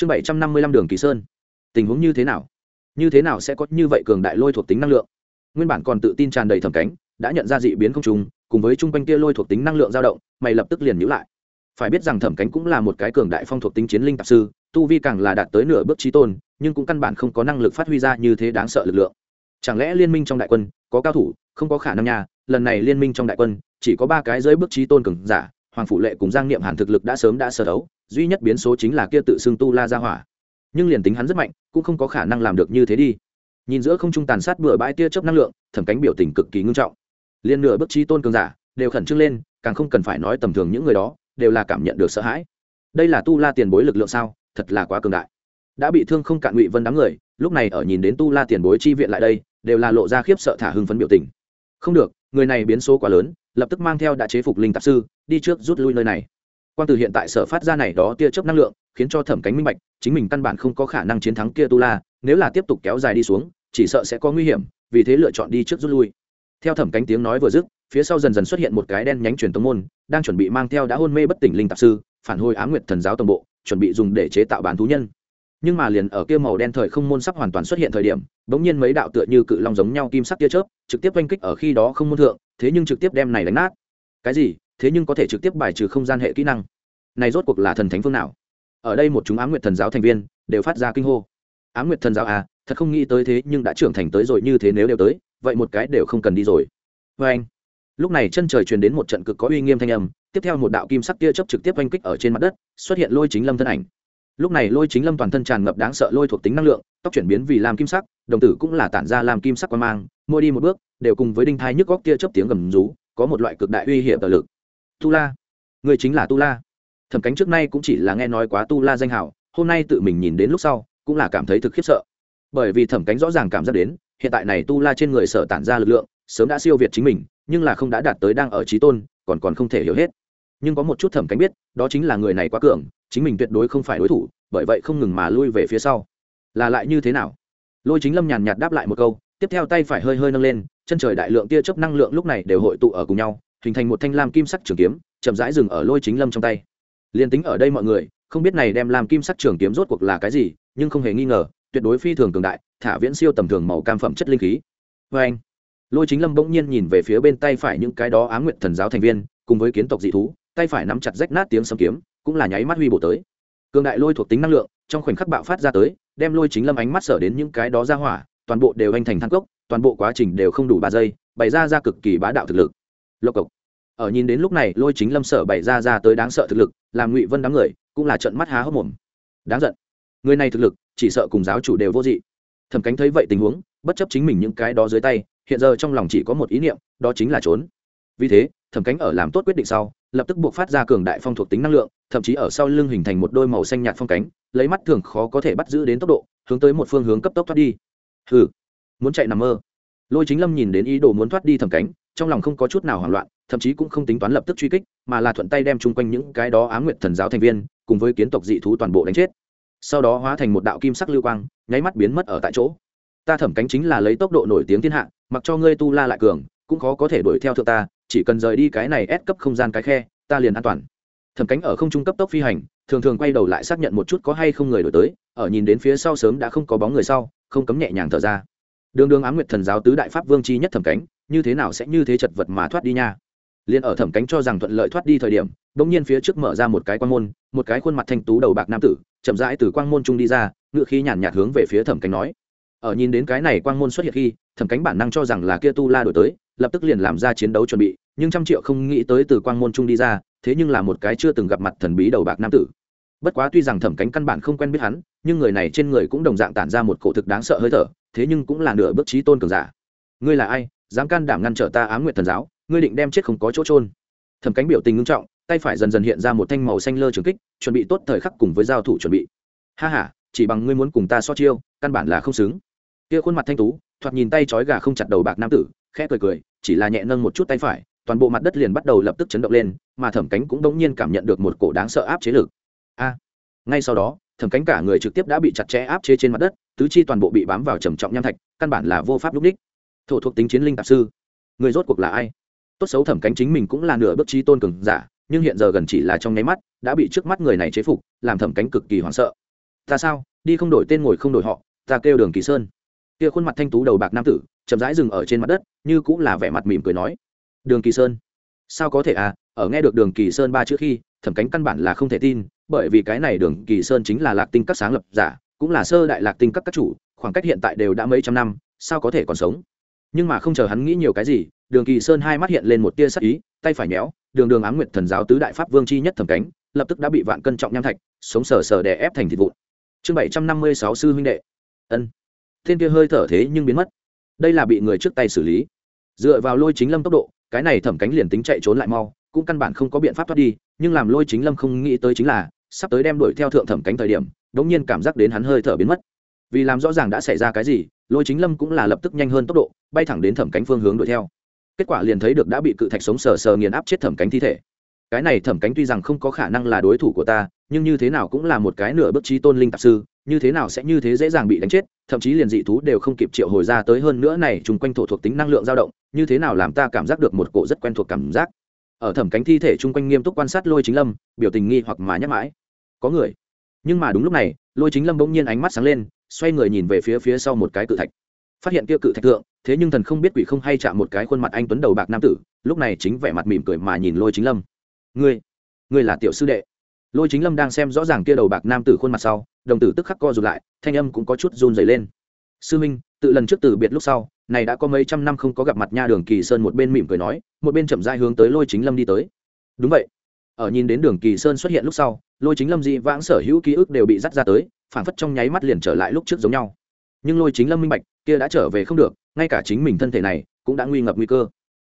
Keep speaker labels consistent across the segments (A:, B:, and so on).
A: chương bảy trăm năm mươi lăm đường kỳ sơn. Tình huống như thế nào? Như thế nào sẽ có như vậy cường đại lôi thuộc tính năng lượng? Nguyên bản còn tự tin tràn đầy thẩm cánh đã nhận ra dị biến không trùng, cùng với chung quanh kia lôi thuộc tính năng lượng dao động, mày lập tức liền nhữ lại. Phải biết rằng thẩm cánh cũng là một cái cường đại phong thuộc tính chiến linh tạp sư, tu vi càng là đạt tới nửa bước trí tôn, nhưng cũng căn bản không có năng lực phát huy ra như thế đáng sợ lực lượng. Chẳng lẽ liên minh trong đại quân có cao thủ, không có khả năng nhà lần này liên minh trong đại quân, chỉ có ba cái dưới bước trí tôn cường giả hoàng phụ lệ cùng giang niệm hàn thực lực đã sớm đã sơ đấu, duy nhất biến số chính là kia tự xưng tu la ra hỏa. Nhưng liền tính hắn rất mạnh, cũng không có khả năng làm được như thế đi. Nhìn giữa không trung tàn sát bừa bãi tia chớp năng lượng, thẩm cánh biểu tình cực kỳ ngưng trọng. Liên nửa bước trí tôn cường giả, đều khẩn trương lên, càng không cần phải nói tầm thường những người đó, đều là cảm nhận được sợ hãi. Đây là tu la tiền bối lực lượng sao? Thật là quá cường đại. Đã bị thương không cạn ngụy vân đám người, lúc này ở nhìn đến tu la tiền bối chi viện lại đây, đều là lộ ra khiếp sợ thả hưng phấn biểu tình. Không được người này biến số quá lớn, lập tức mang theo đã chế phục linh tạp sư, đi trước rút lui nơi này. Quan từ hiện tại sở phát ra này đó tia chớp năng lượng, khiến cho thẩm cánh minh bạch, chính mình căn bản không có khả năng chiến thắng kia tu la, nếu là tiếp tục kéo dài đi xuống, chỉ sợ sẽ có nguy hiểm, vì thế lựa chọn đi trước rút lui. Theo thẩm cánh tiếng nói vừa dứt, phía sau dần dần xuất hiện một cái đen nhánh truyền tống môn, đang chuẩn bị mang theo đã hôn mê bất tỉnh linh tạp sư, phản hồi á nguyệt thần giáo tổng bộ, chuẩn bị dùng để chế tạo bán thú nhân nhưng mà liền ở kia màu đen thời không môn sắp hoàn toàn xuất hiện thời điểm, bỗng nhiên mấy đạo tựa như cự long giống nhau kim sắc tia chớp, trực tiếp oanh kích ở khi đó không môn thượng, thế nhưng trực tiếp đem này đánh nát. Cái gì? Thế nhưng có thể trực tiếp bài trừ không gian hệ kỹ năng. Này rốt cuộc là thần thánh phương nào? Ở đây một chúng ám nguyệt thần giáo thành viên đều phát ra kinh hô. Ám nguyệt thần giáo à thật không nghĩ tới thế nhưng đã trưởng thành tới rồi như thế nếu đều tới, vậy một cái đều không cần đi rồi. Vê anh, lúc này chân trời truyền đến một trận cực có uy nghiêm thanh âm, tiếp theo một đạo kim sắc tia chớp trực tiếp oanh kích ở trên mặt đất, xuất hiện lôi chính lâm thân ảnh lúc này lôi chính lâm toàn thân tràn ngập đáng sợ lôi thuộc tính năng lượng, tóc chuyển biến vì làm kim sắc, đồng tử cũng là tản ra làm kim sắc quan mang, mỗi đi một bước, đều cùng với đinh thai nhức góc tia chớp tiếng gầm rú, có một loại cực đại uy hiểm tờ lực. Tu la, người chính là tu la. Thẩm cánh trước nay cũng chỉ là nghe nói quá tu la danh hảo hôm nay tự mình nhìn đến lúc sau, cũng là cảm thấy thực khiếp sợ. Bởi vì thẩm cánh rõ ràng cảm giác đến, hiện tại này tu la trên người sở tản ra lực lượng, sớm đã siêu việt chính mình, nhưng là không đã đạt tới đang ở trí tôn, còn còn không thể hiểu hết nhưng có một chút thẩm cánh biết, đó chính là người này quá cường, chính mình tuyệt đối không phải đối thủ, bởi vậy không ngừng mà lui về phía sau. Là lại như thế nào? Lôi chính lâm nhàn nhạt đáp lại một câu, tiếp theo tay phải hơi hơi nâng lên, chân trời đại lượng tia chớp năng lượng lúc này đều hội tụ ở cùng nhau, hình thành một thanh lam kim sắc trường kiếm, chậm rãi dừng ở lôi chính lâm trong tay. Liền tính ở đây mọi người, không biết này đem làm kim sắc trường kiếm rốt cuộc là cái gì, nhưng không hề nghi ngờ, tuyệt đối phi thường cường đại, thả viễn siêu tầm thường màu cam phẩm chất linh khí. Vê anh, lôi chính lâm bỗng nhiên nhìn về phía bên tay phải những cái đó á nguyện thần giáo thành viên, cùng với kiến tộc dị thú tay phải nắm chặt rách nát tiếng sấm kiếm, cũng là nháy mắt huy bổ tới. Cường đại lôi thuộc tính năng lượng, trong khoảnh khắc bạo phát ra tới, đem lôi chính lâm ánh mắt sở đến những cái đó ra hỏa, toàn bộ đều anh thành than cốc, toàn bộ quá trình đều không đủ ba giây, bày ra ra cực kỳ bá đạo thực lực. Lộc cộc. Ở nhìn đến lúc này, lôi chính lâm sở bày ra ra tới đáng sợ thực lực, làm ngụy vân đám người, cũng là trận mắt há hốc mồm. Đáng giận. Người này thực lực, chỉ sợ cùng giáo chủ đều vô dị. Thẩm cánh thấy vậy tình huống, bất chấp chính mình những cái đó dưới tay, hiện giờ trong lòng chỉ có một ý niệm, đó chính là trốn. Vì thế, thẩm cánh ở làm tốt quyết định sau lập tức buộc phát ra cường đại phong thuộc tính năng lượng, thậm chí ở sau lưng hình thành một đôi màu xanh nhạt phong cánh, lấy mắt thường khó có thể bắt giữ đến tốc độ, hướng tới một phương hướng cấp tốc thoát đi. Hừ, muốn chạy nằm mơ. Lôi chính lâm nhìn đến ý đồ muốn thoát đi thẩm cánh, trong lòng không có chút nào hoảng loạn, thậm chí cũng không tính toán lập tức truy kích, mà là thuận tay đem chung quanh những cái đó á nguyệt thần giáo thành viên, cùng với kiến tộc dị thú toàn bộ đánh chết. Sau đó hóa thành một đạo kim sắc lưu quang, nháy mắt biến mất ở tại chỗ. Ta thẩm cánh chính là lấy tốc độ nổi tiếng thiên hạ, mặc cho ngươi tu la lại cường, cũng khó có thể đuổi theo thượng ta chỉ cần rời đi cái này ép cấp không gian cái khe, ta liền an toàn. Thẩm cánh ở không trung cấp tốc phi hành, thường thường quay đầu lại xác nhận một chút có hay không người đổi tới, ở nhìn đến phía sau sớm đã không có bóng người sau, không cấm nhẹ nhàng thở ra. Đường đường á nguyệt thần giáo tứ đại pháp vương chi nhất thẩm cánh, như thế nào sẽ như thế chật vật mà thoát đi nha? Liền ở thẩm cánh cho rằng thuận lợi thoát đi thời điểm, bỗng nhiên phía trước mở ra một cái quan môn, một cái khuôn mặt thanh tú đầu bạc nam tử, chậm rãi từ quang môn trung đi ra, ngựa khí nhàn nhạt hướng về phía thẩm cánh nói. Ở nhìn đến cái này quang môn xuất hiện khi, thẩm cánh bản năng cho rằng là kia tu la đổi tới lập tức liền làm ra chiến đấu chuẩn bị, nhưng trăm triệu không nghĩ tới từ quang môn trung đi ra, thế nhưng là một cái chưa từng gặp mặt thần bí đầu bạc nam tử. Bất quá tuy rằng thẩm cánh căn bản không quen biết hắn, nhưng người này trên người cũng đồng dạng tản ra một cổ thực đáng sợ hơi thở, thế nhưng cũng là nửa bước trí tôn cường giả. Ngươi là ai? Dám can đảm ngăn trở ta ám nguyện thần giáo, ngươi định đem chết không có chỗ trôn thẩm cánh biểu tình ngưng trọng, tay phải dần dần hiện ra một thanh màu xanh lơ trường kích, chuẩn bị tốt thời khắc cùng với giao thủ chuẩn bị. Ha h a chỉ bằng ngươi muốn cùng ta so chiêu, căn bản là không xứng. Kia khuôn mặt thanh tú, thoạt nhìn tay trói gà không chặt đầu bạc nam tử khẽ cười cười, chỉ là nhẹ nâng một chút tay phải, toàn bộ mặt đất liền bắt đầu lập tức chấn động lên, mà thẩm cánh cũng đống nhiên cảm nhận được một cổ đáng sợ áp chế lực. A! Ngay sau đó, thẩm cánh cả người trực tiếp đã bị chặt chẽ áp chế trên mặt đất, tứ chi toàn bộ bị bám vào trầm trọng nham thạch, căn bản là vô pháp lúc đích thổ thuộc tính chiến linh tạp sư. Người rốt cuộc là ai? Tốt xấu thẩm cánh chính mình cũng là nửa bước trí tôn cường giả, nhưng hiện giờ gần chỉ là trong nháy mắt, đã bị trước mắt người này chế phục, làm thẩm cánh cực kỳ hoảng sợ. Ta sao? Đi không đổi tên ngồi không đổi họ, ta kêu đường kỳ sơn. Kia khuôn mặt thanh tú đầu bạc nam tử chậm rãi dừng ở trên mặt đất như cũng là vẻ mặt mỉm cười nói đường kỳ sơn. Sao có thể à? Ở nghe được đường kỳ sơn ba chữ khi thẩm cánh căn bản là không thể tin bởi vì cái này đường kỳ sơn chính là lạc tinh các sáng lập giả cũng là sơ đại lạc tinh các các chủ khoảng cách hiện tại đều đã mấy trăm năm sao có thể còn sống? Nhưng mà không chờ hắn nghĩ nhiều cái gì đường kỳ sơn hai mắt hiện lên một tia sắc ý tay phải méo, đường đường ám nguyệt thần giáo tứ đại pháp vương chi nhất thẩm cánh lập tức đã bị vạn cân trọng nham thạch sống sờ sờ đè ép thành thịt vụn. Chương bảy trăm năm mươi sáu sư huynh đệ. Ân. Thiên kia hơi thở thế nhưng biến mất đây là bị người trước tay xử lý. Dựa vào lôi chính lâm tốc độ, cái này thẩm cánh liền tính chạy trốn lại mau, cũng căn bản không có biện pháp thoát đi, nhưng làm lôi chính lâm không nghĩ tới chính là, sắp tới đem đuổi theo thượng thẩm cánh thời điểm đống nhiên cảm giác đến hắn hơi thở biến mất. Vì làm rõ ràng đã xảy ra cái gì, lôi chính lâm cũng là lập tức nhanh hơn tốc độ, bay thẳng đến thẩm cánh phương hướng đuổi theo. Kết quả liền thấy được đã bị cự thạch sống sờ sờ nghiền áp chết thẩm cánh thi thể. Cái này thẩm cánh tuy rằng không có khả năng là đối thủ của ta, nhưng như thế nào cũng là một cái nửa bước trí tôn linh tạp sư như thế nào sẽ như thế dễ dàng bị đánh chết, thậm chí liền dị thú đều không kịp triệu hồi ra tới hơn nữa này, chung quanh thổ thuộc tính năng lượng dao động, như thế nào làm ta cảm giác được một cổ rất quen thuộc cảm giác. Ở thẩm cánh thi thể chung quanh nghiêm túc quan sát lôi chính lâm, biểu tình nghi hoặc mà nhắc mãi. Có người. Nhưng mà đúng lúc này, lôi chính lâm bỗng nhiên ánh mắt sáng lên, xoay người nhìn về phía phía sau một cái cự thạch. Phát hiện kia cự thạch thượng, thế nhưng thần không biết quỷ không hay chạm một cái khuôn mặt anh tuấn đầu bạc nam tử, lúc này chính vẻ mặt mỉm cười mà nhìn lôi chính lâm. Ngươi ngươi là tiểu sư đệ lôi chính lâm đang xem rõ ràng kia đầu bạc nam tử khuôn mặt sau, đồng tử tức khắc co rụt lại, thanh âm cũng có chút run dày lên. Sư minh, tự lần trước từ biệt lúc sau, này đã có mấy trăm năm không có gặp mặt nha đường kỳ sơn một bên mỉm cười nói, một bên chậm dai hướng tới lôi chính lâm đi tới. Đúng vậy. Ở nhìn đến đường kỳ sơn xuất hiện lúc sau, lôi chính lâm dị vãng sở hữu ký ức đều bị dắt ra tới phản phất trong nháy mắt liền trở lại lúc trước giống nhau. Nhưng lôi chính lâm minh bạch, kia đã trở về không được, ngay cả chính mình thân thể này cũng đã nguy ngập nguy cơ.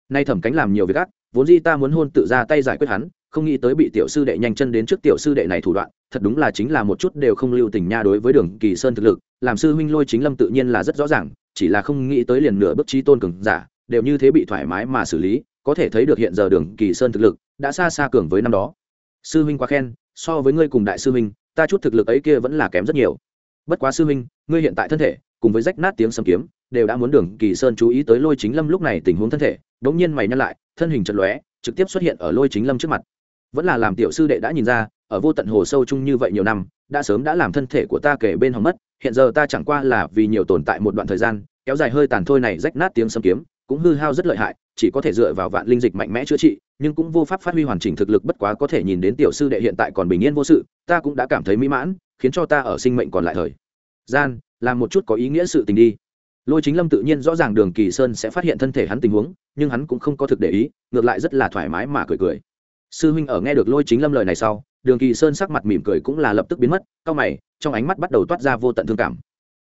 A: Nay thẩm cánh làm nhiều việc ác, vốn di ta muốn hôn tự ra tay giải quyết hắn không nghĩ tới bị tiểu sư đệ nhanh chân đến trước tiểu sư đệ này thủ đoạn, thật đúng là chính là một chút đều không lưu tình nha đối với đường kỳ sơn thực lực, làm sư huynh lôi chính lâm tự nhiên là rất rõ ràng, chỉ là không nghĩ tới liền nửa bức trí tôn cường giả, đều như thế bị thoải mái mà xử lý, có thể thấy được hiện giờ đường kỳ sơn thực lực đã xa xa cường với năm đó. Sư huynh quá khen, so với ngươi cùng đại sư huynh, ta chút thực lực ấy kia vẫn là kém rất nhiều. Bất quá sư huynh, ngươi hiện tại thân thể, cùng với rách nát tiếng sầm kiếm, đều đã muốn đường kỳ sơn chú ý tới lôi chính lâm lúc này tình huống thân thể, đống nhiên mày nhăn lại, thân hình chật lóe, trực tiếp xuất hiện ở lôi chính lâm trước mặt vẫn là làm tiểu sư đệ đã nhìn ra, ở vô tận hồ sâu chung như vậy nhiều năm, đã sớm đã làm thân thể của ta kể bên hỏng mất, hiện giờ ta chẳng qua là vì nhiều tồn tại một đoạn thời gian, kéo dài hơi tàn thôi này rách nát tiếng sấm kiếm, cũng hư hao rất lợi hại, chỉ có thể dựa vào vạn linh dịch mạnh mẽ chữa trị, nhưng cũng vô pháp phát huy hoàn chỉnh thực lực bất quá có thể nhìn đến tiểu sư đệ hiện tại còn bình yên vô sự, ta cũng đã cảm thấy mỹ mãn, khiến cho ta ở sinh mệnh còn lại thời gian, làm một chút có ý nghĩa sự tình đi. Lôi chính lâm tự nhiên rõ ràng đường kỳ sơn sẽ phát hiện thân thể hắn tình huống, nhưng hắn cũng không có thực để ý, ngược lại rất là thoải mái mà cười cười sư huynh ở nghe được lôi chính lâm lời này sau, đường kỳ sơn sắc mặt mỉm cười cũng là lập tức biến mất c mày, trong ánh mắt bắt đầu toát ra vô tận thương cảm.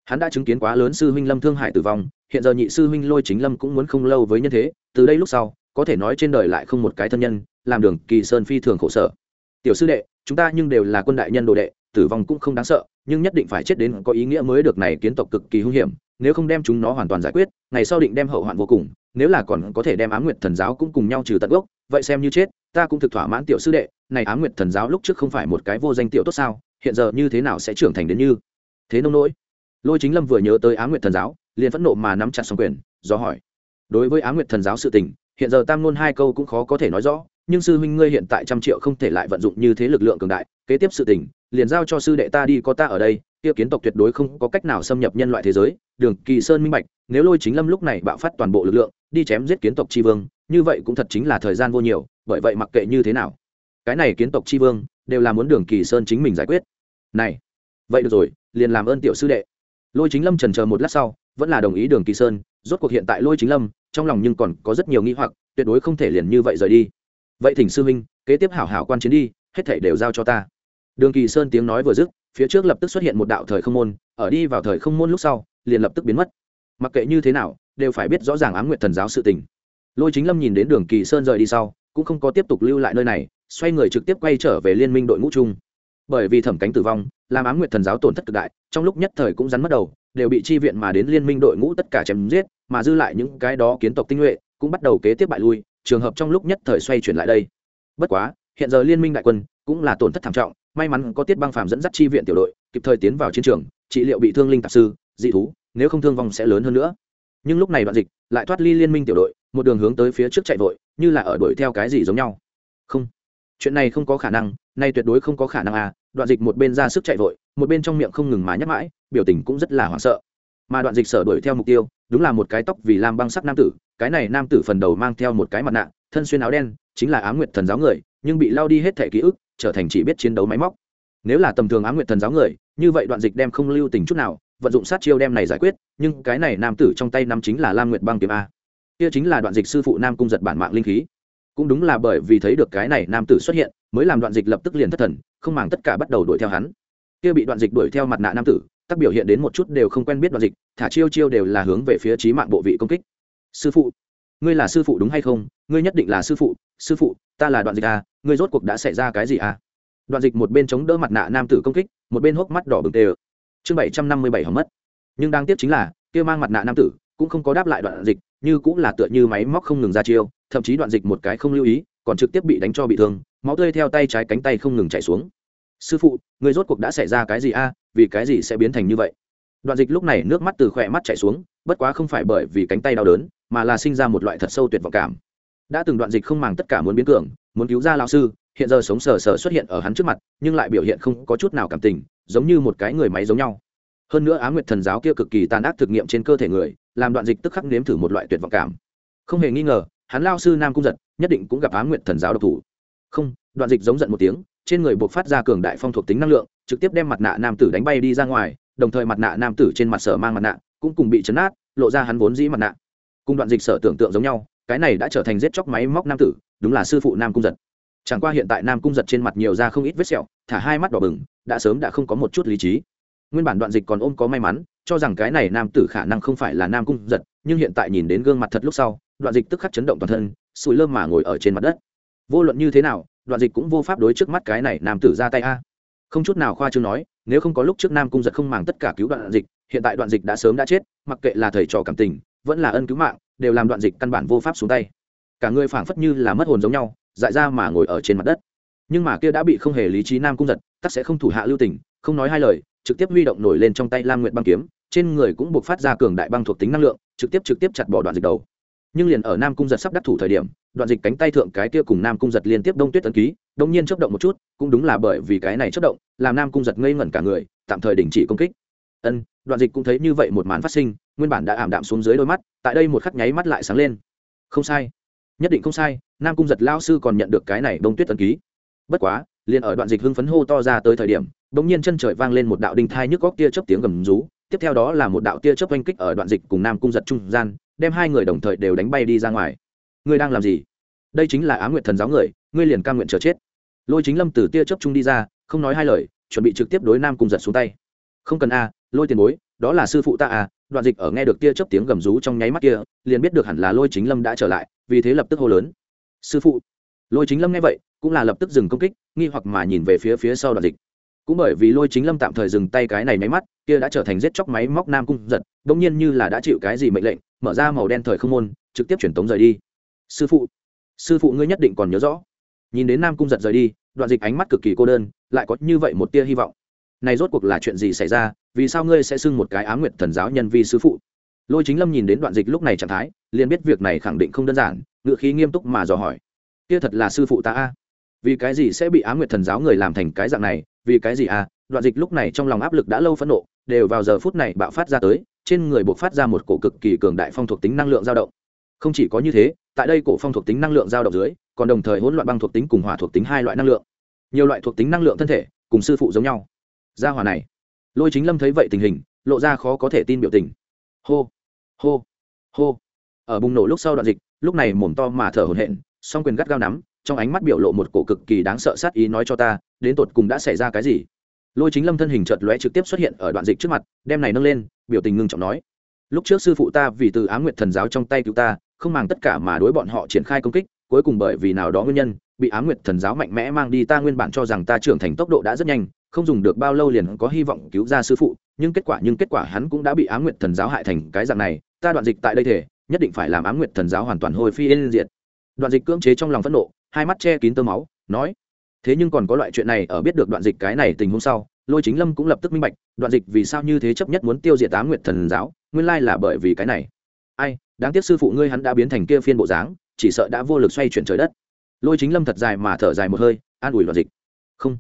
A: Hắn đã chứng kiến quá lớn sư huynh lâm thương hải tử vong, hiện giờ nhị sư huynh lôi chính lâm cũng muốn không lâu với nhân thế, từ đây lúc sau, có thể nói trên đời lại không một cái thân nhân, làm đường kỳ sơn phi thường khổ sở. Tiểu sư đệ, chúng ta nhưng đều là quân đại nhân đồ đệ, tử vong cũng không đáng sợ, nhưng nhất định phải chết đến có ý nghĩa mới được này kiến tộc cực kỳ hung hiểm, nếu không đem chúng nó hoàn toàn giải quyết, ngày sau định đem hậu hoạn vô cùng, nếu là còn có thể đem ám nguyệt thần giáo cũng cùng nhau trừ tận gốc, vậy xem như chết ta cũng thực thỏa mãn tiểu sư đệ, này ám nguyệt thần giáo lúc trước không phải một cái vô danh tiểu tốt sao, hiện giờ như thế nào sẽ trưởng thành đến như? Thế nông nỗi. Lôi chính lâm vừa nhớ tới ám nguyệt thần giáo, liền phẫn nộ mà nắm chặt xong quyền, do hỏi. Đối với ám nguyệt thần giáo sự tình, hiện giờ tam ngôn hai câu cũng khó có thể nói rõ, nhưng sư huynh ngươi hiện tại trăm triệu không thể lại vận dụng như thế lực lượng cường đại, kế tiếp sự tình, liền giao cho sư đệ ta đi có ta ở đây, kia kiến tộc tuyệt đối không có cách nào xâm nhập nhân loại thế giới, đường kỳ sơn minh bạch, nếu lôi chính lâm lúc này bạo phát toàn bộ lực lượng, đi chém giết kiến tộc tri vương, như vậy cũng thật chính là thời gian vô nhiều bởi vậy mặc kệ như thế nào. Cái này kiến tộc tri vương đều là muốn đường kỳ sơn chính mình giải quyết. Này, vậy được rồi, liền làm ơn tiểu sư đệ. Lôi chính lâm trần chờ một lát sau, vẫn là đồng ý đường kỳ sơn, rốt cuộc hiện tại lôi chính lâm trong lòng nhưng còn có rất nhiều nghi hoặc, tuyệt đối không thể liền như vậy rời đi. Vậy thỉnh sư huynh, kế tiếp hảo hảo quan chiến đi, hết thảy đều giao cho ta. Đường kỳ sơn tiếng nói vừa dứt, phía trước lập tức xuất hiện một đạo thời không môn, ở đi vào thời không môn lúc sau, liền lập tức biến mất. Mặc kệ như thế nào, đều phải biết rõ ràng ám nguyện thần giáo sự tình. Lôi chính lâm nhìn đến đường kỳ sơn rời đi sau cũng không có tiếp tục lưu lại nơi này, xoay người trực tiếp quay trở về liên minh đội ngũ chung. Bởi vì thẩm cánh tử vong, làm ám nguyệt thần giáo tổn thất cực đại, trong lúc nhất thời cũng rắn mất đầu, đều bị chi viện mà đến liên minh đội ngũ tất cả chém giết, mà dư lại những cái đó kiến tộc tinh nhuệ cũng bắt đầu kế tiếp bại lui, trường hợp trong lúc nhất thời xoay chuyển lại đây. Bất quá, hiện giờ liên minh đại quân cũng là tổn thất thảm trọng, may mắn có tiết băng phàm dẫn dắt chi viện tiểu đội, kịp thời tiến vào chiến trường, trị liệu bị thương linh tạp sư, dị thú, nếu không thương vong sẽ lớn hơn nữa nhưng lúc này đoạn dịch lại thoát ly liên minh tiểu đội, một đường hướng tới phía trước chạy vội, như là ở đuổi theo cái gì giống nhau. Không, chuyện này không có khả năng, nay tuyệt đối không có khả năng à đoạn dịch một bên ra sức chạy vội, một bên trong miệng không ngừng mà nhắc mãi, biểu tình cũng rất là hoảng sợ. Mà đoạn dịch sở đuổi theo mục tiêu, đúng là một cái tóc vì lam băng sắc nam tử, cái này nam tử phần đầu mang theo một cái mặt nạ, thân xuyên áo đen, chính là á nguyệt thần giáo người, nhưng bị lao đi hết thẻ ký ức, trở thành chỉ biết chiến đấu máy móc. Nếu là tầm thường á nguyệt thần giáo người, như vậy đoạn dịch đem không lưu tình chút nào vận dụng sát chiêu đem này giải quyết, nhưng cái này nam tử trong tay nam chính là lam nguyệt băng kiếm a. Kia chính là đoạn dịch sư phụ nam cung giật bản mạng linh khí. Cũng đúng là bởi vì thấy được cái này nam tử xuất hiện, mới làm đoạn dịch lập tức liền thất thần, không màng tất cả bắt đầu đuổi theo hắn. Kia bị đoạn dịch đuổi theo mặt nạ nam tử tác biểu hiện đến một chút đều không quen biết đoạn dịch, thả chiêu chiêu đều là hướng về phía trí mạng bộ vị công kích. Sư phụ, ngươi là sư phụ đúng hay không? Ngươi nhất định là sư phụ. Sư phụ, ta là đoạn dịch à ngươi rốt cuộc đã xảy ra cái gì à đoạn dịch một bên chống đỡ mặt nạ nam tử công kích, một bên hốc mắt đỏ bừng tê ơ chương bảy trăm năm mươi bảy hỏng mất. Nhưng đáng tiếc chính là, kia mang mặt nạ nam tử cũng không có đáp lại đoạn dịch, như cũng là tựa như máy móc không ngừng ra chiêu, thậm chí đoạn dịch một cái không lưu ý, còn trực tiếp bị đánh cho bị thương, máu tươi theo tay trái cánh tay không ngừng chảy xuống. Sư phụ, người rốt cuộc đã xảy ra cái gì a? Vì cái gì sẽ biến thành như vậy? Đoạn dịch lúc này nước mắt từ khỏe mắt chảy xuống, bất quá không phải bởi vì cánh tay đau đớn, mà là sinh ra một loại thật sâu tuyệt vọng cảm. Đã từng đoạn dịch không màng tất cả muốn biến cường, muốn cứu ra lao sư, hiện giờ sống sờ sờ xuất hiện ở hắn trước mặt, nhưng lại biểu hiện không có chút nào cảm tình giống như một cái người máy giống nhau. Hơn nữa á nguyệt thần giáo kia cực kỳ tàn ác thực nghiệm trên cơ thể người, làm đoạn dịch tức khắc nếm thử một loại tuyệt vọng cảm. Không hề nghi ngờ, hắn lao sư nam cung giật nhất định cũng gặp á nguyệt thần giáo độc thủ. Không, đoạn dịch giống giận một tiếng, trên người buộc phát ra cường đại phong thuộc tính năng lượng, trực tiếp đem mặt nạ nam tử đánh bay đi ra ngoài, đồng thời mặt nạ nam tử trên mặt sở mang mặt nạ cũng cùng bị chấn át lộ ra hắn vốn dĩ mặt nạ. Cùng đoạn dịch sở tưởng tượng giống nhau, cái này đã trở thành giết chóc máy móc nam tử, đúng là sư phụ nam cung giật. Chẳng qua hiện tại nam cung giật trên mặt nhiều ra không ít vết sẹo, thả hai mắt đỏ bừng đã sớm đã không có một chút lý trí. Nguyên bản đoạn dịch còn ôm có may mắn, cho rằng cái này nam tử khả năng không phải là nam cung giật, nhưng hiện tại nhìn đến gương mặt thật lúc sau, đoạn dịch tức khắc chấn động toàn thân sùi lơm mà ngồi ở trên mặt đất. Vô luận như thế nào, đoạn dịch cũng vô pháp đối trước mắt cái này nam tử ra tay a. Không chút nào khoa chưa nói, nếu không có lúc trước nam cung giật không màng tất cả cứu đoạn dịch, hiện tại đoạn dịch đã sớm đã chết, mặc kệ là thầy trò cảm tình, vẫn là ân cứu mạng, đều làm đoạn dịch căn bản vô pháp xuống tay. Cả người phảng phất như là mất hồn giống nhau, dại ra mà ngồi ở trên mặt đất nhưng mà kia đã bị không hề lý trí nam cung giật, tắc sẽ không thủ hạ lưu tình, không nói hai lời, trực tiếp huy động nổi lên trong tay lam nguyện băng kiếm, trên người cũng buộc phát ra cường đại băng thuộc tính năng lượng, trực tiếp trực tiếp chặt bỏ đoạn dịch đầu. Nhưng liền ở nam cung giật sắp đắc thủ thời điểm, đoạn dịch cánh tay thượng cái kia cùng nam cung giật liên tiếp đông tuyết tấn ký, đông nhiên chấp động một chút, cũng đúng là bởi vì cái này chấp động, làm nam cung giật ngây ngẩn cả người, tạm thời đình chỉ công kích. Ân, đoạn dịch cũng thấy như vậy một màn phát sinh, nguyên bản đã ảm đạm xuống dưới đôi mắt, tại đây một khắc nháy mắt lại sáng lên. Không sai. Nhất định không sai, nam cung giật lao sư còn nhận được cái này đông tuyết tấn ký bất quá, liền ở đoạn dịch hưng phấn hô to ra tới thời điểm, bỗng nhiên chân trời vang lên một đạo đinh thai nhức góc tia chớp tiếng gầm rú, tiếp theo đó là một đạo tia chớp oanh kích ở đoạn dịch cùng nam cung giật trung gian, đem hai người đồng thời đều đánh bay đi ra ngoài. Ngươi đang làm gì? Đây chính là á nguyện thần giáo người, ngươi liền ca nguyện chờ chết. Lôi chính lâm từ tia chớp trung đi ra, không nói hai lời, chuẩn bị trực tiếp đối nam cung giật xuống tay. Không cần a, lôi tiền bối, đó là sư phụ ta à đoạn dịch ở nghe được tia chớp tiếng gầm rú trong nháy mắt kia, liền biết được hẳn là lôi chính lâm đã trở lại, vì thế lập tức hô lớn. Sư phụ. Lôi chính lâm nghe vậy cũng là lập tức dừng công kích, nghi hoặc mà nhìn về phía phía sau đoạn dịch. Cũng bởi vì lôi chính lâm tạm thời dừng tay cái này máy mắt, kia đã trở thành giết chóc máy móc nam cung giật đông nhiên như là đã chịu cái gì mệnh lệnh, mở ra màu đen thời không môn, trực tiếp chuyển tống rời đi. Sư phụ sư phụ ngươi nhất định còn nhớ rõ. Nhìn đến nam cung giật rời đi đoạn dịch ánh mắt cực kỳ cô đơn, lại có như vậy một tia hy vọng. Này rốt cuộc là chuyện gì xảy ra, vì sao ngươi sẽ xưng một cái á nguyện thần giáo nhân vi sư phụ? Lôi chính lâm nhìn đến đoạn dịch lúc này trạng thái, liền biết việc này khẳng định không đơn giản, ngựa khí nghiêm túc mà dò hỏi. Kia thật là sư phụ ta a? Vì cái gì sẽ bị á nguyệt thần giáo người làm thành cái dạng này, vì cái gì à đoạn dịch lúc này trong lòng áp lực đã lâu phẫn nộ, đều vào giờ phút này bạo phát ra tới, trên người buộc phát ra một cổ cực kỳ cường đại phong thuộc tính năng lượng dao động. Không chỉ có như thế, tại đây cổ phong thuộc tính năng lượng dao động dưới, còn đồng thời hỗn loạn băng thuộc tính cùng hỏa thuộc tính hai loại năng lượng. Nhiều loại thuộc tính năng lượng thân thể, cùng sư phụ giống nhau. Gia hỏa này, lôi chính lâm thấy vậy tình hình, lộ ra khó có thể tin biểu tình. Hô hô hô. Ở bùng nổ lúc sau đoạn dịch, lúc này mồm to mà thở hổn hển, song quyền gắt gao nắm trong ánh mắt biểu lộ một cổ cực kỳ đáng sợ sát ý nói cho ta, đến tột cùng đã xảy ra cái gì? Lôi chính lâm thân hình chợt lóe trực tiếp xuất hiện ở đoạn dịch trước mặt, đem này nâng lên, biểu tình ngưng trọng nói. Lúc trước sư phụ ta vì từ á nguyệt thần giáo trong tay cứu ta, không màng tất cả mà đối bọn họ triển khai công kích, cuối cùng bởi vì nào đó nguyên nhân, bị á nguyệt thần giáo mạnh mẽ mang đi, ta nguyên bản cho rằng ta trưởng thành tốc độ đã rất nhanh, không dùng được bao lâu liền có hy vọng cứu ra sư phụ, nhưng kết quả, nhưng kết quả hắn cũng đã bị á nguyệt thần giáo hại thành cái dạng này, ta đoạn dịch tại đây thể, nhất định phải làm á nguyệt thần giáo hoàn toàn hồi phi yên diệt. Đoạn dịch cưỡng chế trong lòng phẫn nộ hai mắt che kín tơ máu, nói, thế nhưng còn có loại chuyện này, ở biết được đoạn dịch cái này tình huống sau, lôi chính lâm cũng lập tức minh bạch, đoạn dịch vì sao như thế chấp nhất muốn tiêu diệt á nguyệt thần giáo, nguyên lai là bởi vì cái này. Ai, đáng tiếc sư phụ ngươi hắn đã biến thành kia phiên bộ dáng, chỉ sợ đã vô lực xoay chuyển trời đất. Lôi chính lâm thật dài mà thở dài một hơi, an ủi đoạn dịch, không,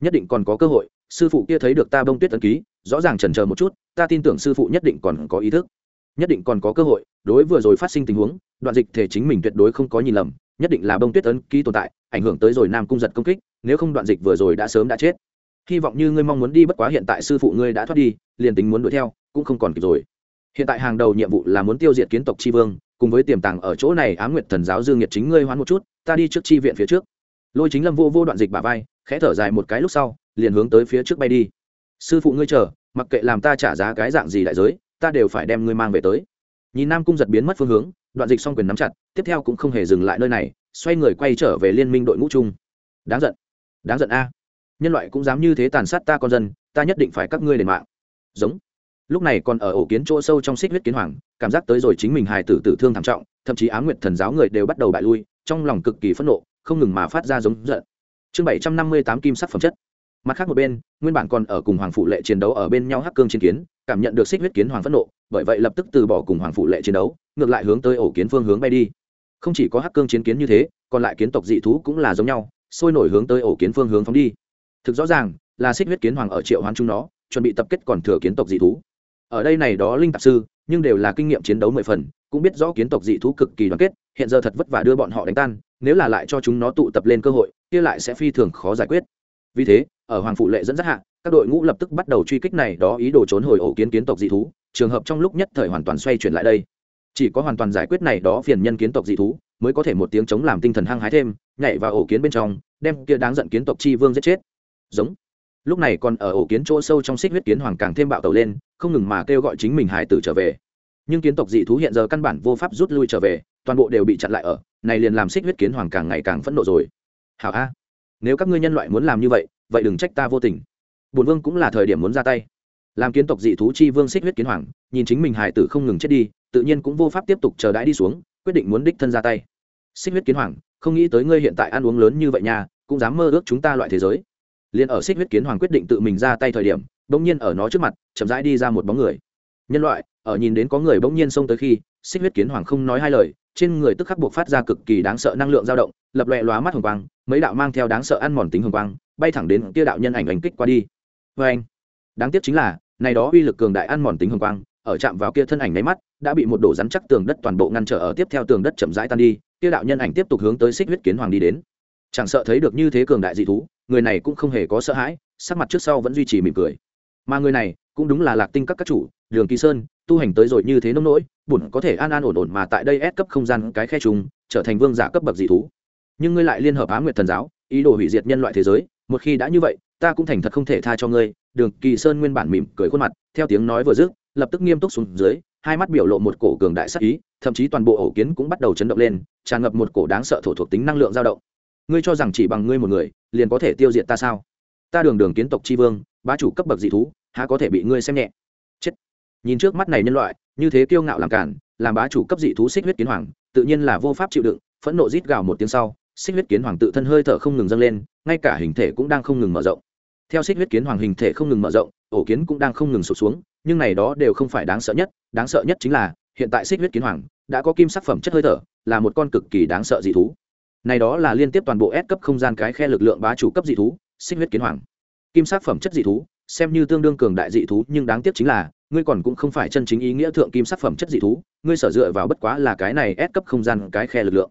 A: nhất định còn có cơ hội, sư phụ kia thấy được ta bông tuyết ấn ký, rõ ràng chần chờ một chút, ta tin tưởng sư phụ nhất định còn có ý thức, nhất định còn có cơ hội, đối vừa rồi phát sinh tình huống, đoạn dịch thể chính mình tuyệt đối không có nhìn lầm nhất định là bông tuyết ấn ký tồn tại, ảnh hưởng tới rồi nam cung giật công kích, nếu không đoạn dịch vừa rồi đã sớm đã chết. Hy vọng như ngươi mong muốn đi bất quá hiện tại sư phụ ngươi đã thoát đi, liền tính muốn đuổi theo, cũng không còn kịp rồi. Hiện tại hàng đầu nhiệm vụ là muốn tiêu diệt kiến tộc tri vương, cùng với tiềm tàng ở chỗ này á nguyệt thần giáo dương nhiệt chính ngươi hoán một chút, ta đi trước tri viện phía trước. Lôi chính lâm vô vô đoạn dịch bà vai, khẽ thở dài một cái lúc sau, liền hướng tới phía trước bay đi. Sư phụ ngươi chờ, mặc kệ làm ta trả giá cái dạng gì đại giới, ta đều phải đem ngươi mang về tới. Nhìn nam cung giật biến mất phương hướng đoạn dịch xong quyền nắm chặt, tiếp theo cũng không hề dừng lại nơi này, xoay người quay trở về liên minh đội ngũ chung. Đáng giận. Đáng giận a. Nhân loại cũng dám như thế tàn sát ta con dân, ta nhất định phải các ngươi đền mạng. Giống. Lúc này còn ở ổ kiến chỗ sâu trong xích huyết kiến hoàng, cảm giác tới rồi chính mình hài tử tử thương thảm trọng, thậm chí á nguyệt thần giáo người đều bắt đầu bại lui, trong lòng cực kỳ phẫn nộ, không ngừng mà phát ra giống giận. Chương bảy trăm năm mươi tám kim sắc phẩm chất. Mặt khác một bên, nguyên bản còn ở cùng hoàng phụ lệ chiến đấu ở bên nhau hắc cương chiến kiến, cảm nhận được xích huyết kiến hoàng phẫn nộ bởi vậy lập tức từ bỏ cùng hoàng phụ lệ chiến đấu, ngược lại hướng tới ổ kiến phương hướng bay đi. Không chỉ có hắc cương chiến kiến như thế, còn lại kiến tộc dị thú cũng là giống nhau, sôi nổi hướng tới ổ kiến phương hướng phóng đi. Thực rõ ràng là xích huyết kiến hoàng ở triệu hoán chúng nó, chuẩn bị tập kết còn thừa kiến tộc dị thú. Ở đây này đó linh tạp sư, nhưng đều là kinh nghiệm chiến đấu mười phần, cũng biết rõ kiến tộc dị thú cực kỳ đoàn kết, hiện giờ thật vất vả đưa bọn họ đánh tan, nếu là lại cho chúng nó tụ tập lên cơ hội, kia lại sẽ phi thường khó giải quyết. Vì thế, ở hoàng phụ lệ dẫn dắt hạ, các đội ngũ lập tức bắt đầu truy kích này đó ý đồ trốn hồi ổ kiến kiến tộc dị thú trường hợp trong lúc nhất thời hoàn toàn xoay chuyển lại đây. Chỉ có hoàn toàn giải quyết này đó phiền nhân kiến tộc dị thú, mới có thể một tiếng chống làm tinh thần hăng hái thêm, nhảy vào ổ kiến bên trong, đem kia đáng giận kiến tộc chi vương giết chết. Giống. Lúc này còn ở ổ kiến chỗ sâu trong xích huyết kiến hoàng càng thêm bạo tẩu lên, không ngừng mà kêu gọi chính mình hải tử trở về. Nhưng kiến tộc dị thú hiện giờ căn bản vô pháp rút lui trở về, toàn bộ đều bị chặn lại ở, này liền làm xích huyết kiến hoàng càng ngày càng phẫn nộ rồi. Hảo a. Nếu các ngươi nhân loại muốn làm như vậy vậy đừng trách ta vô tình. Bùn vương cũng là thời điểm muốn ra tay làm kiến tộc dị thú chi vương xích huyết kiến hoàng, nhìn chính mình hải tử không ngừng chết đi, tự nhiên cũng vô pháp tiếp tục chờ đãi đi xuống, quyết định muốn đích thân ra tay. Xích huyết kiến hoàng, không nghĩ tới ngươi hiện tại ăn uống lớn như vậy nha, cũng dám mơ ước chúng ta loại thế giới. Liền ở xích huyết kiến hoàng quyết định tự mình ra tay thời điểm, bỗng nhiên ở nó trước mặt, chậm rãi đi ra một bóng người. Nhân loại, ở nhìn đến có người bỗng nhiên xông tới khi, xích huyết kiến hoàng không nói hai lời, trên người tức khắc buộc phát ra cực kỳ đáng sợ năng lượng dao động, lập loẹ lóa mắt hồng quang, mấy đạo mang theo đáng sợ ăn mòn tính hồng quang, bay thẳng đến kia đạo nhân ảnh đánh kích qua đi. Vê anh đáng tiếc chính là, này đó uy lực cường đại ăn mòn tính hồng quang, ở chạm vào kia thân ảnh nháy mắt, đã bị một đổ rắn chắc tường đất toàn bộ ngăn trở ở tiếp theo tường đất chậm rãi tan đi, kia đạo nhân ảnh tiếp tục hướng tới xích huyết kiến hoàng đi đến. Chẳng sợ thấy được như thế cường đại dị thú, người này cũng không hề có sợ hãi, sắc mặt trước sau vẫn duy trì mỉm cười. Mà người này, cũng đúng là lạc tinh các các chủ, đường kỳ sơn, tu hành tới rồi như thế nông nỗi bùn có thể an an ổn ổn mà tại đây ép cấp không gian cái khe trùng, trở thành vương giả cấp bậc dị thú. Nhưng ngươi lại liên hợp á nguyệt thần giáo, ý đồ hủy diệt nhân loại thế giới, một khi đã như vậy ta cũng thành thật không thể tha cho ngươi. Đường kỳ sơn nguyên bản mỉm cười khuôn mặt, theo tiếng nói vừa dứt, lập tức nghiêm túc xuống dưới, hai mắt biểu lộ một cổ cường đại sắc ý, thậm chí toàn bộ ổ kiến cũng bắt đầu chấn động lên, tràn ngập một cổ đáng sợ thổ thuộc tính năng lượng dao động. Ngươi cho rằng chỉ bằng ngươi một người, liền có thể tiêu diệt ta sao? Ta đường đường kiến tộc tri vương, bá chủ cấp bậc dị thú, há có thể bị ngươi xem nhẹ? Chết. Nhìn trước mắt này nhân loại, như thế kiêu ngạo làm cản, làm bá chủ cấp dị thú xích huyết kiến hoàng, tự nhiên là vô pháp chịu đựng, phẫn nộ rít gào một tiếng sau, xích huyết kiến hoàng tự thân hơi thở không ngừng dâng lên, ngay cả hình thể cũng đang không ngừng mở rộng theo xích huyết kiến hoàng hình thể không ngừng mở rộng, ổ kiến cũng đang không ngừng sụt xuống, nhưng này đó đều không phải đáng sợ nhất, đáng sợ nhất chính là, hiện tại xích huyết kiến hoàng đã có kim sắc phẩm chất hơi thở, là một con cực kỳ đáng sợ dị thú. Này đó là liên tiếp toàn bộ S cấp không gian cái khe lực lượng bá chủ cấp dị thú, xích huyết kiến hoàng. Kim sắc phẩm chất dị thú, xem như tương đương cường đại dị thú, nhưng đáng tiếc chính là, ngươi còn cũng không phải chân chính ý nghĩa thượng kim sắc phẩm chất dị thú, ngươi sở dựa vào bất quá là cái này ép cấp không gian cái khe lực lượng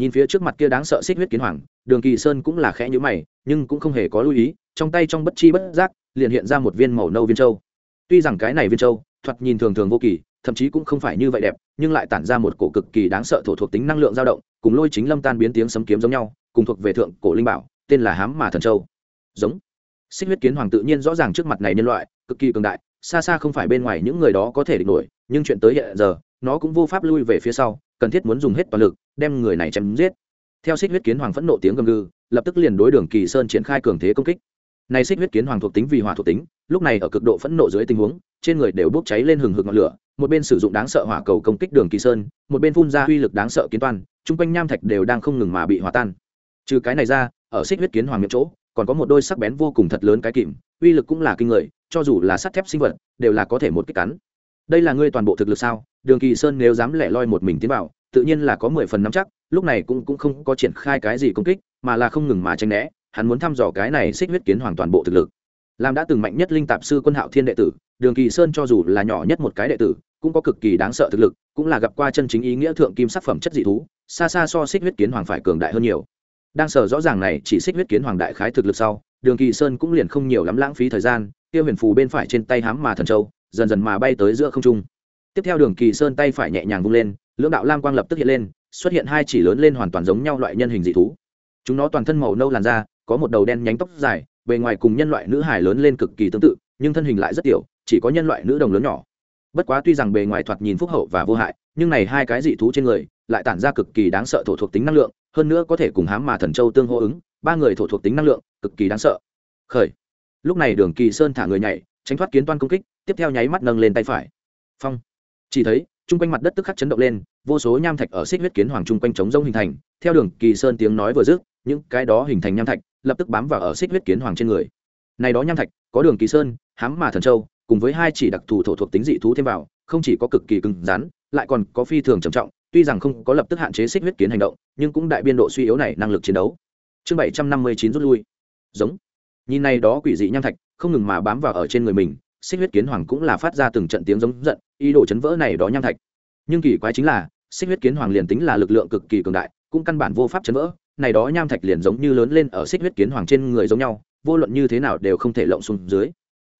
A: nhìn phía trước mặt kia đáng sợ xích huyết kiến hoàng, đường kỳ sơn cũng là khẽ nhữ mày, nhưng cũng không hề có lưu ý, trong tay trong bất chi bất giác, liền hiện ra một viên màu nâu viên châu. Tuy rằng cái này viên châu, thoạt nhìn thường thường vô kỳ, thậm chí cũng không phải như vậy đẹp, nhưng lại tản ra một cổ cực kỳ đáng sợ thổ thuộc tính năng lượng dao động, cùng lôi chính lâm tan biến tiếng sấm kiếm giống nhau, cùng thuộc về thượng cổ linh bảo, tên là hám mà thần châu. Giống. Xích huyết kiến hoàng tự nhiên rõ ràng trước mặt này nhân loại, cực kỳ cường đại, xa xa không phải bên ngoài những người đó có thể địch nổi, nhưng chuyện tới hiện giờ, nó cũng vô pháp lui về phía sau, cần thiết muốn dùng hết toàn lực đem người này chém giết. Theo xích huyết kiến hoàng phẫn nộ tiếng gầm gừ, lập tức liền đối đường kỳ sơn triển khai cường thế công kích. Nay xích huyết kiến hoàng thuộc tính vì hỏa thuộc tính, lúc này ở cực độ phẫn nộ dưới tình huống, trên người đều bốc cháy lên hừng hực ngọn lửa, một bên sử dụng đáng sợ hỏa cầu công kích đường kỳ sơn, một bên phun ra uy lực đáng sợ kiến toan, chung quanh nham thạch đều đang không ngừng mà bị hòa tan. Trừ cái này ra, ở xích huyết kiến hoàng miệng chỗ, còn có một đôi sắc bén vô cùng thật lớn cái kìm, uy lực cũng là kinh người, cho dù là sắt thép sinh vật, đều là có thể một kích cắn. Đây là ngươi toàn bộ thực lực sao? Đường kỳ sơn nếu dám lẻ loi một mình tiến vào tự nhiên là có mười phần nắm chắc, lúc này cũng cũng không có triển khai cái gì công kích, mà là không ngừng mà tranh né, hắn muốn thăm dò cái này xích huyết kiến hoàn toàn bộ thực lực. Làm đã từng mạnh nhất linh tạp sư quân hạo thiên đệ tử, đường kỳ sơn cho dù là nhỏ nhất một cái đệ tử, cũng có cực kỳ đáng sợ thực lực, cũng là gặp qua chân chính ý nghĩa thượng kim sắc phẩm chất dị thú, xa xa so xích huyết kiến hoàng phải cường đại hơn nhiều. Đang sở rõ ràng này, chỉ xích huyết kiến hoàng đại khái thực lực sau, đường kỳ sơn cũng liền không nhiều lắm lãng phí thời gian, kia huyền phù bên phải trên tay hám mà thần châu, dần dần mà bay tới giữa không trung. Tiếp theo đường kỳ sơn tay phải nhẹ nhàng vung lên lưỡng đạo lam quang lập tức hiện lên, xuất hiện hai chỉ lớn lên hoàn toàn giống nhau loại nhân hình dị thú. Chúng nó toàn thân màu nâu làn da, có một đầu đen nhánh tóc dài, bề ngoài cùng nhân loại nữ hải lớn lên cực kỳ tương tự, nhưng thân hình lại rất tiểu, chỉ có nhân loại nữ đồng lớn nhỏ. Bất quá tuy rằng bề ngoài thoạt nhìn phúc hậu và vô hại, nhưng này hai cái dị thú trên người lại tản ra cực kỳ đáng sợ thổ thuộc tính năng lượng, hơn nữa có thể cùng hám mà thần châu tương hô ứng, ba người thổ thuộc tính năng lượng cực kỳ đáng sợ. Khởi. Lúc này đường kỳ sơn thả người nhảy, tránh thoát kiến toan công kích, tiếp theo nháy mắt nâng lên tay phải. Phong. Chỉ thấy, chung quanh mặt đất tức khắc chấn động lên vô số nham thạch ở xích huyết kiến hoàng trung quanh chống rông hình thành, theo đường kỳ sơn tiếng nói vừa dứt, những cái đó hình thành nham thạch lập tức bám vào ở xích huyết kiến hoàng trên người. Này đó nham thạch, có đường kỳ sơn, hám mà thần châu, cùng với hai chỉ đặc thù thổ thuộc tính dị thú thêm vào, không chỉ có cực kỳ cứng rắn, lại còn có phi thường trầm trọng, tuy rằng không có lập tức hạn chế xích huyết kiến hành động, nhưng cũng đại biên độ suy yếu này năng lực chiến đấu. Chương bảy trăm năm mươi chín rút lui. Giống. Nhìn này đó quỷ dị nham thạch, không ngừng mà bám vào ở trên người mình, xích huyết kiến hoàng cũng là phát ra từng trận tiếng giống giận, ý đồ chấn vỡ này đó nham thạch nhưng kỳ quái chính là, xích huyết kiến hoàng liền tính là lực lượng cực kỳ cường đại, cũng căn bản vô pháp chấn vỡ. Này đó nham thạch liền giống như lớn lên ở xích huyết kiến hoàng trên người giống nhau, vô luận như thế nào đều không thể lộng xuống dưới.